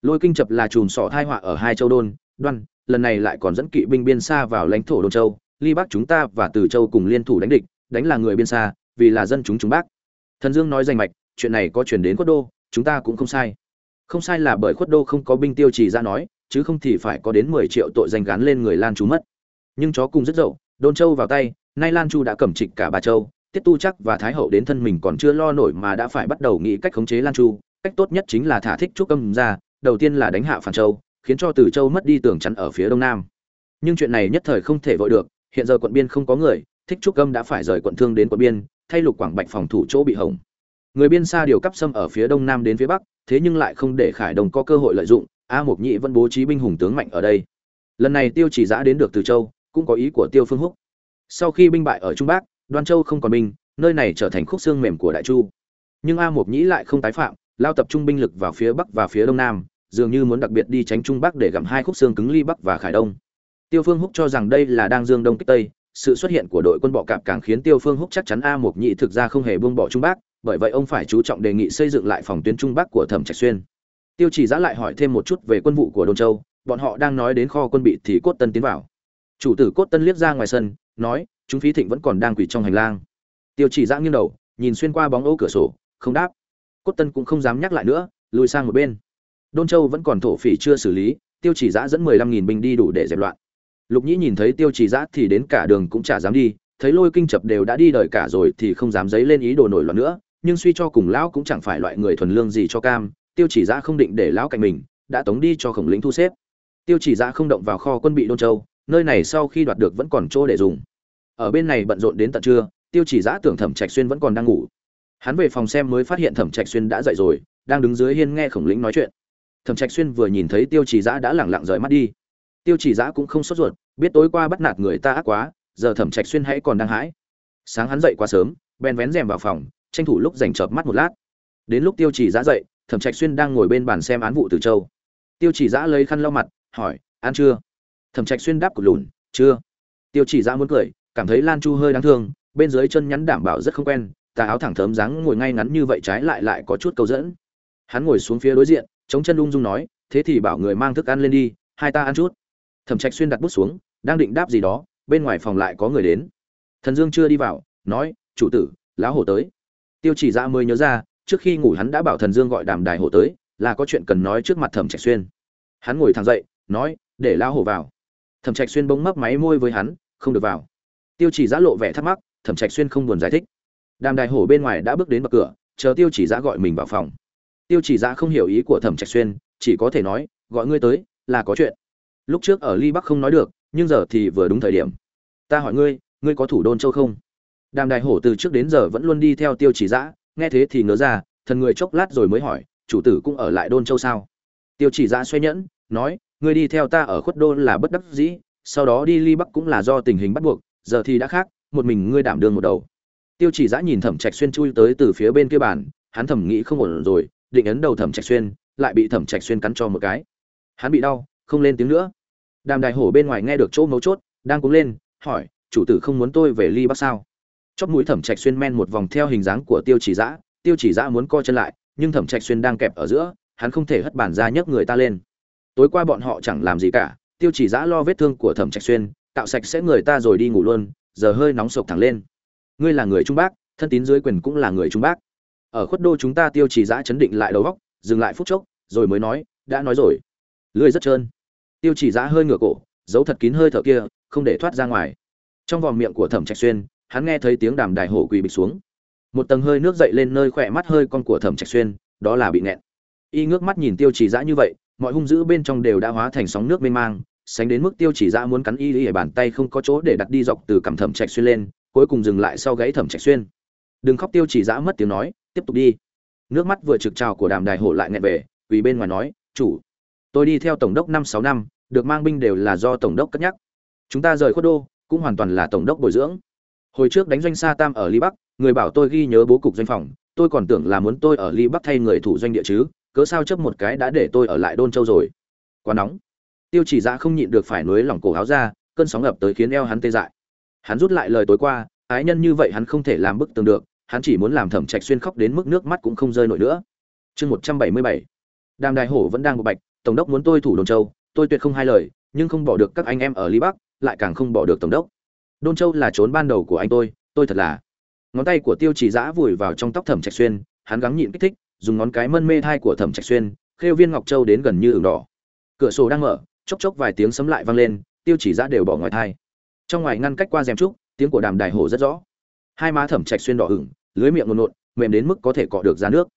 Lôi kinh chập là chùm sọ thai họa ở hai châu đôn, đoan, lần này lại còn dẫn kỵ binh biên xa vào lãnh thổ đôn châu, ly bắc chúng ta và từ châu cùng liên thủ đánh địch, đánh là người biên xa, vì là dân chúng chúng bác thần dương nói danh mạch, chuyện này có chuyển đến khuất đô, chúng ta cũng không sai. Không sai là bởi khuất đô không có binh tiêu trì ra nói, chứ không thì phải có đến mười triệu tội danh gán lên người lan chú mất. Nhưng chó cùng rất dậu, đôn châu vào tay, nay lan chu đã cầm trịch cả ba châu, tiết tu chắc và thái hậu đến thân mình còn chưa lo nổi mà đã phải bắt đầu nghĩ cách khống chế lan chu cách tốt nhất chính là thả thích trúc âm ra, đầu tiên là đánh hạ phản châu, khiến cho từ châu mất đi tường chắn ở phía đông nam. Nhưng chuyện này nhất thời không thể vội được, hiện giờ quận biên không có người, thích trúc âm đã phải rời quận thương đến quận biên, thay lục quảng bạch phòng thủ chỗ bị hỏng. Người biên xa điều cấp xâm ở phía đông nam đến phía bắc, thế nhưng lại không để khải đồng có cơ hội lợi dụng, a mộc nhị vẫn bố trí binh hùng tướng mạnh ở đây. Lần này tiêu chỉ giã đến được từ châu, cũng có ý của tiêu phương húc. Sau khi binh bại ở trung bắc, đoan châu không còn binh, nơi này trở thành khúc xương mềm của đại chu. Nhưng a mộc nhĩ lại không tái phạm lao tập trung binh lực vào phía bắc và phía đông nam, dường như muốn đặc biệt đi tránh trung bắc để gặm hai khúc xương cứng ly bắc và khải đông. Tiêu phương húc cho rằng đây là đang dương đông kích tây, sự xuất hiện của đội quân bọ cạp càng khiến tiêu phương húc chắc chắn a mộc nhị thực ra không hề buông bỏ trung bắc, bởi vậy ông phải chú trọng đề nghị xây dựng lại phòng tuyến trung bắc của thẩm trạch xuyên. Tiêu chỉ giã lại hỏi thêm một chút về quân vụ của đôn châu, bọn họ đang nói đến kho quân bị thì cốt tân tiến vào. Chủ tử cốt tân liếc ra ngoài sân, nói, chúng phí thịnh vẫn còn đang quỳ trong hành lang. Tiêu chỉ giã nghiêng đầu, nhìn xuyên qua bóng ô cửa sổ, không đáp cốt tân cũng không dám nhắc lại nữa, lùi sang một bên. Đôn châu vẫn còn thổ phỉ chưa xử lý, tiêu chỉ giã dẫn mười lăm nghìn binh đi đủ để dẹp loạn. Lục nhĩ nhìn thấy tiêu chỉ giã thì đến cả đường cũng chả dám đi, thấy lôi kinh chập đều đã đi đời cả rồi thì không dám dấy lên ý đồ nổi loạn nữa, nhưng suy cho cùng lão cũng chẳng phải loại người thuần lương gì cho cam, tiêu chỉ giã không định để lão cạnh mình, đã tống đi cho khổng lĩnh thu xếp. Tiêu chỉ giã không động vào kho quân bị đôn châu, nơi này sau khi đoạt được vẫn còn chỗ để dùng. Ở bên này bận rộn đến tận trưa, tiêu chỉ giã tưởng thẩm trạch xuyên vẫn còn đang ngủ hắn về phòng xem mới phát hiện thẩm trạch xuyên đã dậy rồi, đang đứng dưới hiên nghe khổng lĩnh nói chuyện. Thẩm trạch xuyên vừa nhìn thấy tiêu chỉ giã đã lẳng lặng rời mắt đi. Tiêu chỉ giã cũng không sốt ruột, biết tối qua bắt nạt người ta ác quá, giờ thẩm trạch xuyên hãy còn đang hãi. Sáng hắn dậy quá sớm, bèn vén rèm vào phòng, tranh thủ lúc dành chợp mắt một lát. Đến lúc tiêu chỉ giã dậy, thẩm trạch xuyên đang ngồi bên bàn xem án vụ từ châu. Tiêu chỉ giã lấy khăn lau mặt, hỏi, ăn chưa? Thẩm trạch xuyên đáp cụt lùn, chưa. Tiêu chỉ giã muốn cười, cảm thấy lan chu hơi đáng thương, bên dưới chân nhắn đảm bảo rất không quen tà áo thẳng thớm dáng ngồi ngay ngắn như vậy trái lại lại có chút câu dẫn. Hắn ngồi xuống phía đối diện, chống chân ung dung nói, thế thì bảo người mang thức ăn lên đi, hai ta ăn chút. Thẩm trạch xuyên đặt bút xuống, đang định đáp gì đó, bên ngoài phòng lại có người đến. Thần dương chưa đi vào, nói, chủ tử, lão hổ tới. Tiêu chỉ ra mới nhớ ra, trước khi ngủ hắn đã bảo thần dương gọi đàm đài hổ tới, là có chuyện cần nói trước mặt thẩm trạch xuyên. Hắn ngồi thẳng dậy, nói, để lão hổ vào. Thẩm trạch xuyên bỗng mấp máy môi với hắn, không được vào. Tiêu chỉ dạ lộ vẻ thắc mắc, thẩm trạch xuyên không buồn giải thích đàm đài hổ bên ngoài đã bước đến bậc cửa, chờ tiêu chỉ giã gọi mình vào phòng. Tiêu chỉ giã không hiểu ý của thẩm trạch xuyên, chỉ có thể nói, gọi ngươi tới, là có chuyện. Lúc trước ở ly bắc không nói được, nhưng giờ thì vừa đúng thời điểm. Ta hỏi ngươi ngươi có thủ đôn châu không? Đàm đài hổ từ trước đến giờ vẫn luôn đi theo tiêu chỉ giã, nghe thế thì ngớ ra, thần người chốc lát rồi mới hỏi, chủ tử cũng ở lại đôn châu sao? Tiêu chỉ giã xoay nhẫn, nói, ngươi đi theo ta ở khuất đôn là bất đắc dĩ, sau đó đi ly bắc cũng là do tình hình bắt buộc, giờ thì đã khác, một mình ngươi đảm đương một đầu tiêu chỉ giã nhìn thẩm trạch xuyên chui tới từ phía bên kia bàn, hắn thẩm nghĩ không ổn rồi, định ấn đầu thẩm trạch xuyên, lại bị thẩm trạch xuyên cắn cho một cái. Hắn bị đau, không lên tiếng nữa. Đàm đại hổ bên ngoài nghe được chỗ mấu chốt, đang cúng lên, hỏi, chủ tử không muốn tôi về ly bắc sao? Chóp mũi thẩm trạch xuyên men một vòng theo hình dáng của tiêu chỉ giã tiêu chỉ giã muốn co chân lại, nhưng thẩm trạch xuyên đang kẹp ở giữa, hắn không thể hất bản ra nhấc người ta lên. Tối qua bọn họ chẳng làm gì cả, tiêu chỉ giã lo vết thương của thẩm trạch xuyên tạo sạch sẽ người ta rồi đi ngủ luôn, giờ hơi nóng sộc thẳng lên ngươi là người trung bắc thân tín dưới quyền cũng là người trung bắc ở khuất đô chúng ta tiêu chỉ giã chấn định lại đầu góc dừng lại phút chốc, rồi mới nói, đã nói rồi. Lưỡi rất trơn. Tiêu chỉ giã hơi ngửa cổ, giấu thật kín hơi thở kia, không để thoát ra ngoài. Trong vòng miệng của thẩm trạch xuyên, hắn nghe thấy tiếng đàm đài hổ quỳ bịch xuống. Một tầng hơi nước dậy lên nơi khỏe mắt hơi con của thẩm trạch xuyên, đó là bị nghẹn. Y ngước mắt nhìn tiêu chỉ giã như vậy, mọi hung dữ bên trong đều đã hóa thành sóng nước mênh mang, sánh đến mức tiêu chỉ giã muốn cắn y y bàn tay không có chỗ để đặt đi dọc từ cằm thẩm trạch xuyên lên cuối cùng dừng lại sau gáy thẩm trạch xuyên. Đừng khóc tiêu chỉ dã mất tiếng nói, tiếp tục đi. Nước mắt vừa trực trào của đàm đài hổ lại nghẹn về vì bên ngoài nói, chủ, tôi đi theo tổng đốc năm sáu năm, được mang binh đều là do tổng đốc cất nhắc. Chúng ta rời khuất đô, cũng hoàn toàn là tổng đốc bồi dưỡng. Hồi trước đánh doanh sa tam ở ly bắc, người bảo tôi ghi nhớ bố cục doanh phòng, tôi còn tưởng là muốn tôi ở ly bắc thay người thủ doanh địa chứ, cớ sao chấp một cái đã để tôi ở lại đôn châu rồi. Quá nóng. Tiêu chỉ dã không nhịn được phải nối lỏng cổ áo ra, cơn sóng ập tới khiến eo hắn tê dại hắn rút lại lời tối qua, ái nhân như vậy hắn không thể làm bức tường được, hắn chỉ muốn làm thẩm trạch xuyên khóc đến mức nước mắt cũng không rơi nổi nữa. Chương một trăm bảy mươi bảy. Đàm đại hổ vẫn đang một bạch, tổng đốc muốn tôi thủ đồn châu, tôi tuyệt không hai lời, nhưng không bỏ được các anh em ở ly bắc, lại càng không bỏ được tổng đốc. Đôn châu là trốn ban đầu của anh tôi tôi thật là. Ngón tay của tiêu chỉ giã vùi vào trong tóc thẩm trạch xuyên, hắn gắng nhịn kích thích, dùng ngón cái mân mê thai của thẩm trạch xuyên, khêu viên ngọc châu đến gần như ửng đỏ. Cửa sổ đang mở, chốc chốc vài tiếng sấm lại vang lên, tiêu chỉ giã đều bỏ ngoài thai trong ngoài ngăn cách qua rèm trúc, tiếng của đàm đài hổ rất rõ. Hai má thẩm trạch xuyên đỏ hửng lưới miệng ngột ngột mềm đến mức có thể cọ được ra nước.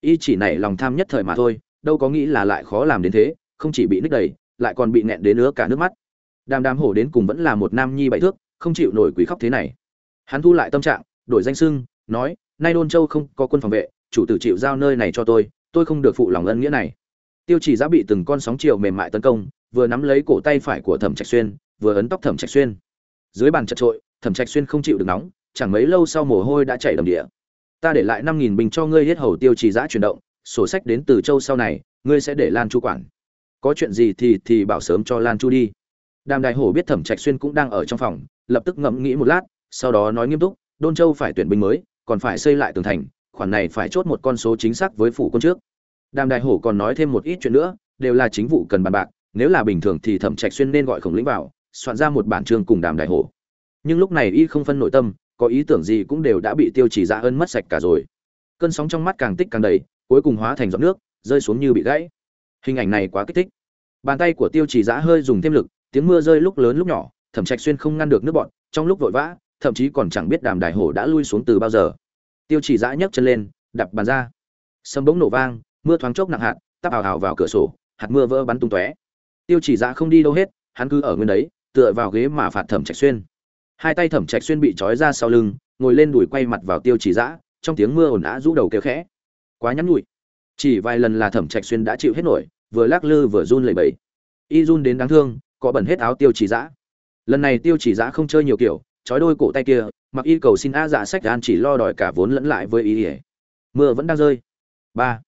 Y chỉ nảy lòng tham nhất thời mà thôi, đâu có nghĩ là lại khó làm đến thế, không chỉ bị nứt đầy, lại còn bị nẹn đến nữa cả nước mắt. Đàm đàm hổ đến cùng vẫn là một nam nhi bảy thước, không chịu nổi quý khóc thế này. Hắn thu lại tâm trạng, đổi danh sưng nói, nay đôn châu không có quân phòng vệ, chủ tử chịu giao nơi này cho tôi tôi không được phụ lòng ân nghĩa này. Tiêu chỉ giã bị từng con sóng chiều mềm mại tấn công, vừa nắm lấy cổ tay phải của thẩm trạch xuyên, vừa ấn tóc thẩm trạch xuyên dưới bàn chật trội, thẩm trạch xuyên không chịu được nóng, chẳng mấy lâu sau mồ hôi đã chảy đầm địa. Ta để lại năm nghìn bình cho ngươi hết hầu tiêu trì giã chuyển động, sổ sách đến từ châu sau này, ngươi sẽ để lan chu quản. Có chuyện gì thì thì bảo sớm cho lan chu đi. Đàm đại hổ biết thẩm trạch xuyên cũng đang ở trong phòng, lập tức ngẫm nghĩ một lát, sau đó nói nghiêm túc, đôn châu phải tuyển binh mới, còn phải xây lại tường thành, khoản này phải chốt một con số chính xác với phủ quân trước. Đàm đại hổ còn nói thêm một ít chuyện nữa, đều là chính vụ cần bàn bạc, nếu là bình thường thì thẩm trạch xuyên nên gọi khổng lĩnh vào soạn ra một bản chương cùng đàm đại hổ. Nhưng lúc này y không phân nội tâm, có ý tưởng gì cũng đều đã bị tiêu chỉ ra ơn mất sạch cả rồi. Cơn sóng trong mắt càng tích càng đầy, cuối cùng hóa thành giọt nước, rơi xuống như bị gãy. Hình ảnh này quá kích thích. Bàn tay của tiêu chỉ giã hơi dùng thêm lực, tiếng mưa rơi lúc lớn lúc nhỏ, thẩm trạch xuyên không ngăn được nước bọn, trong lúc vội vã, thậm chí còn chẳng biết đàm đại hổ đã lui xuống từ bao giờ. Tiêu chỉ giã nhấc chân lên, đập bàn ra. Sấm bỗng nổ vang, mưa thoáng chốc nặng hạt tắp ào ào vào cửa sổ, hạt mưa vỡ bắn tung tóe. Tiêu chỉ giã không đi đâu hết, hắn cứ ở nguyên đấy tựa vào ghế mà phạt thẩm trạch xuyên. Hai tay thẩm trạch xuyên bị trói ra sau lưng, ngồi lên đùi quay mặt vào tiêu chỉ dã, trong tiếng mưa ồn ào rũ đầu kêu khẽ. Quá nhắn nhụi chỉ vài lần là thẩm trạch xuyên đã chịu hết nổi, vừa lắc lư vừa run lẩy bẩy. Y run đến đáng thương, có bẩn hết áo tiêu chỉ dã. Lần này tiêu chỉ dã không chơi nhiều kiểu, trói đôi cổ tay kia, mặc y cầu xin a dạ sách an chỉ lo đòi cả vốn lẫn lại với ý ỉa mưa vẫn đang rơi. Ba.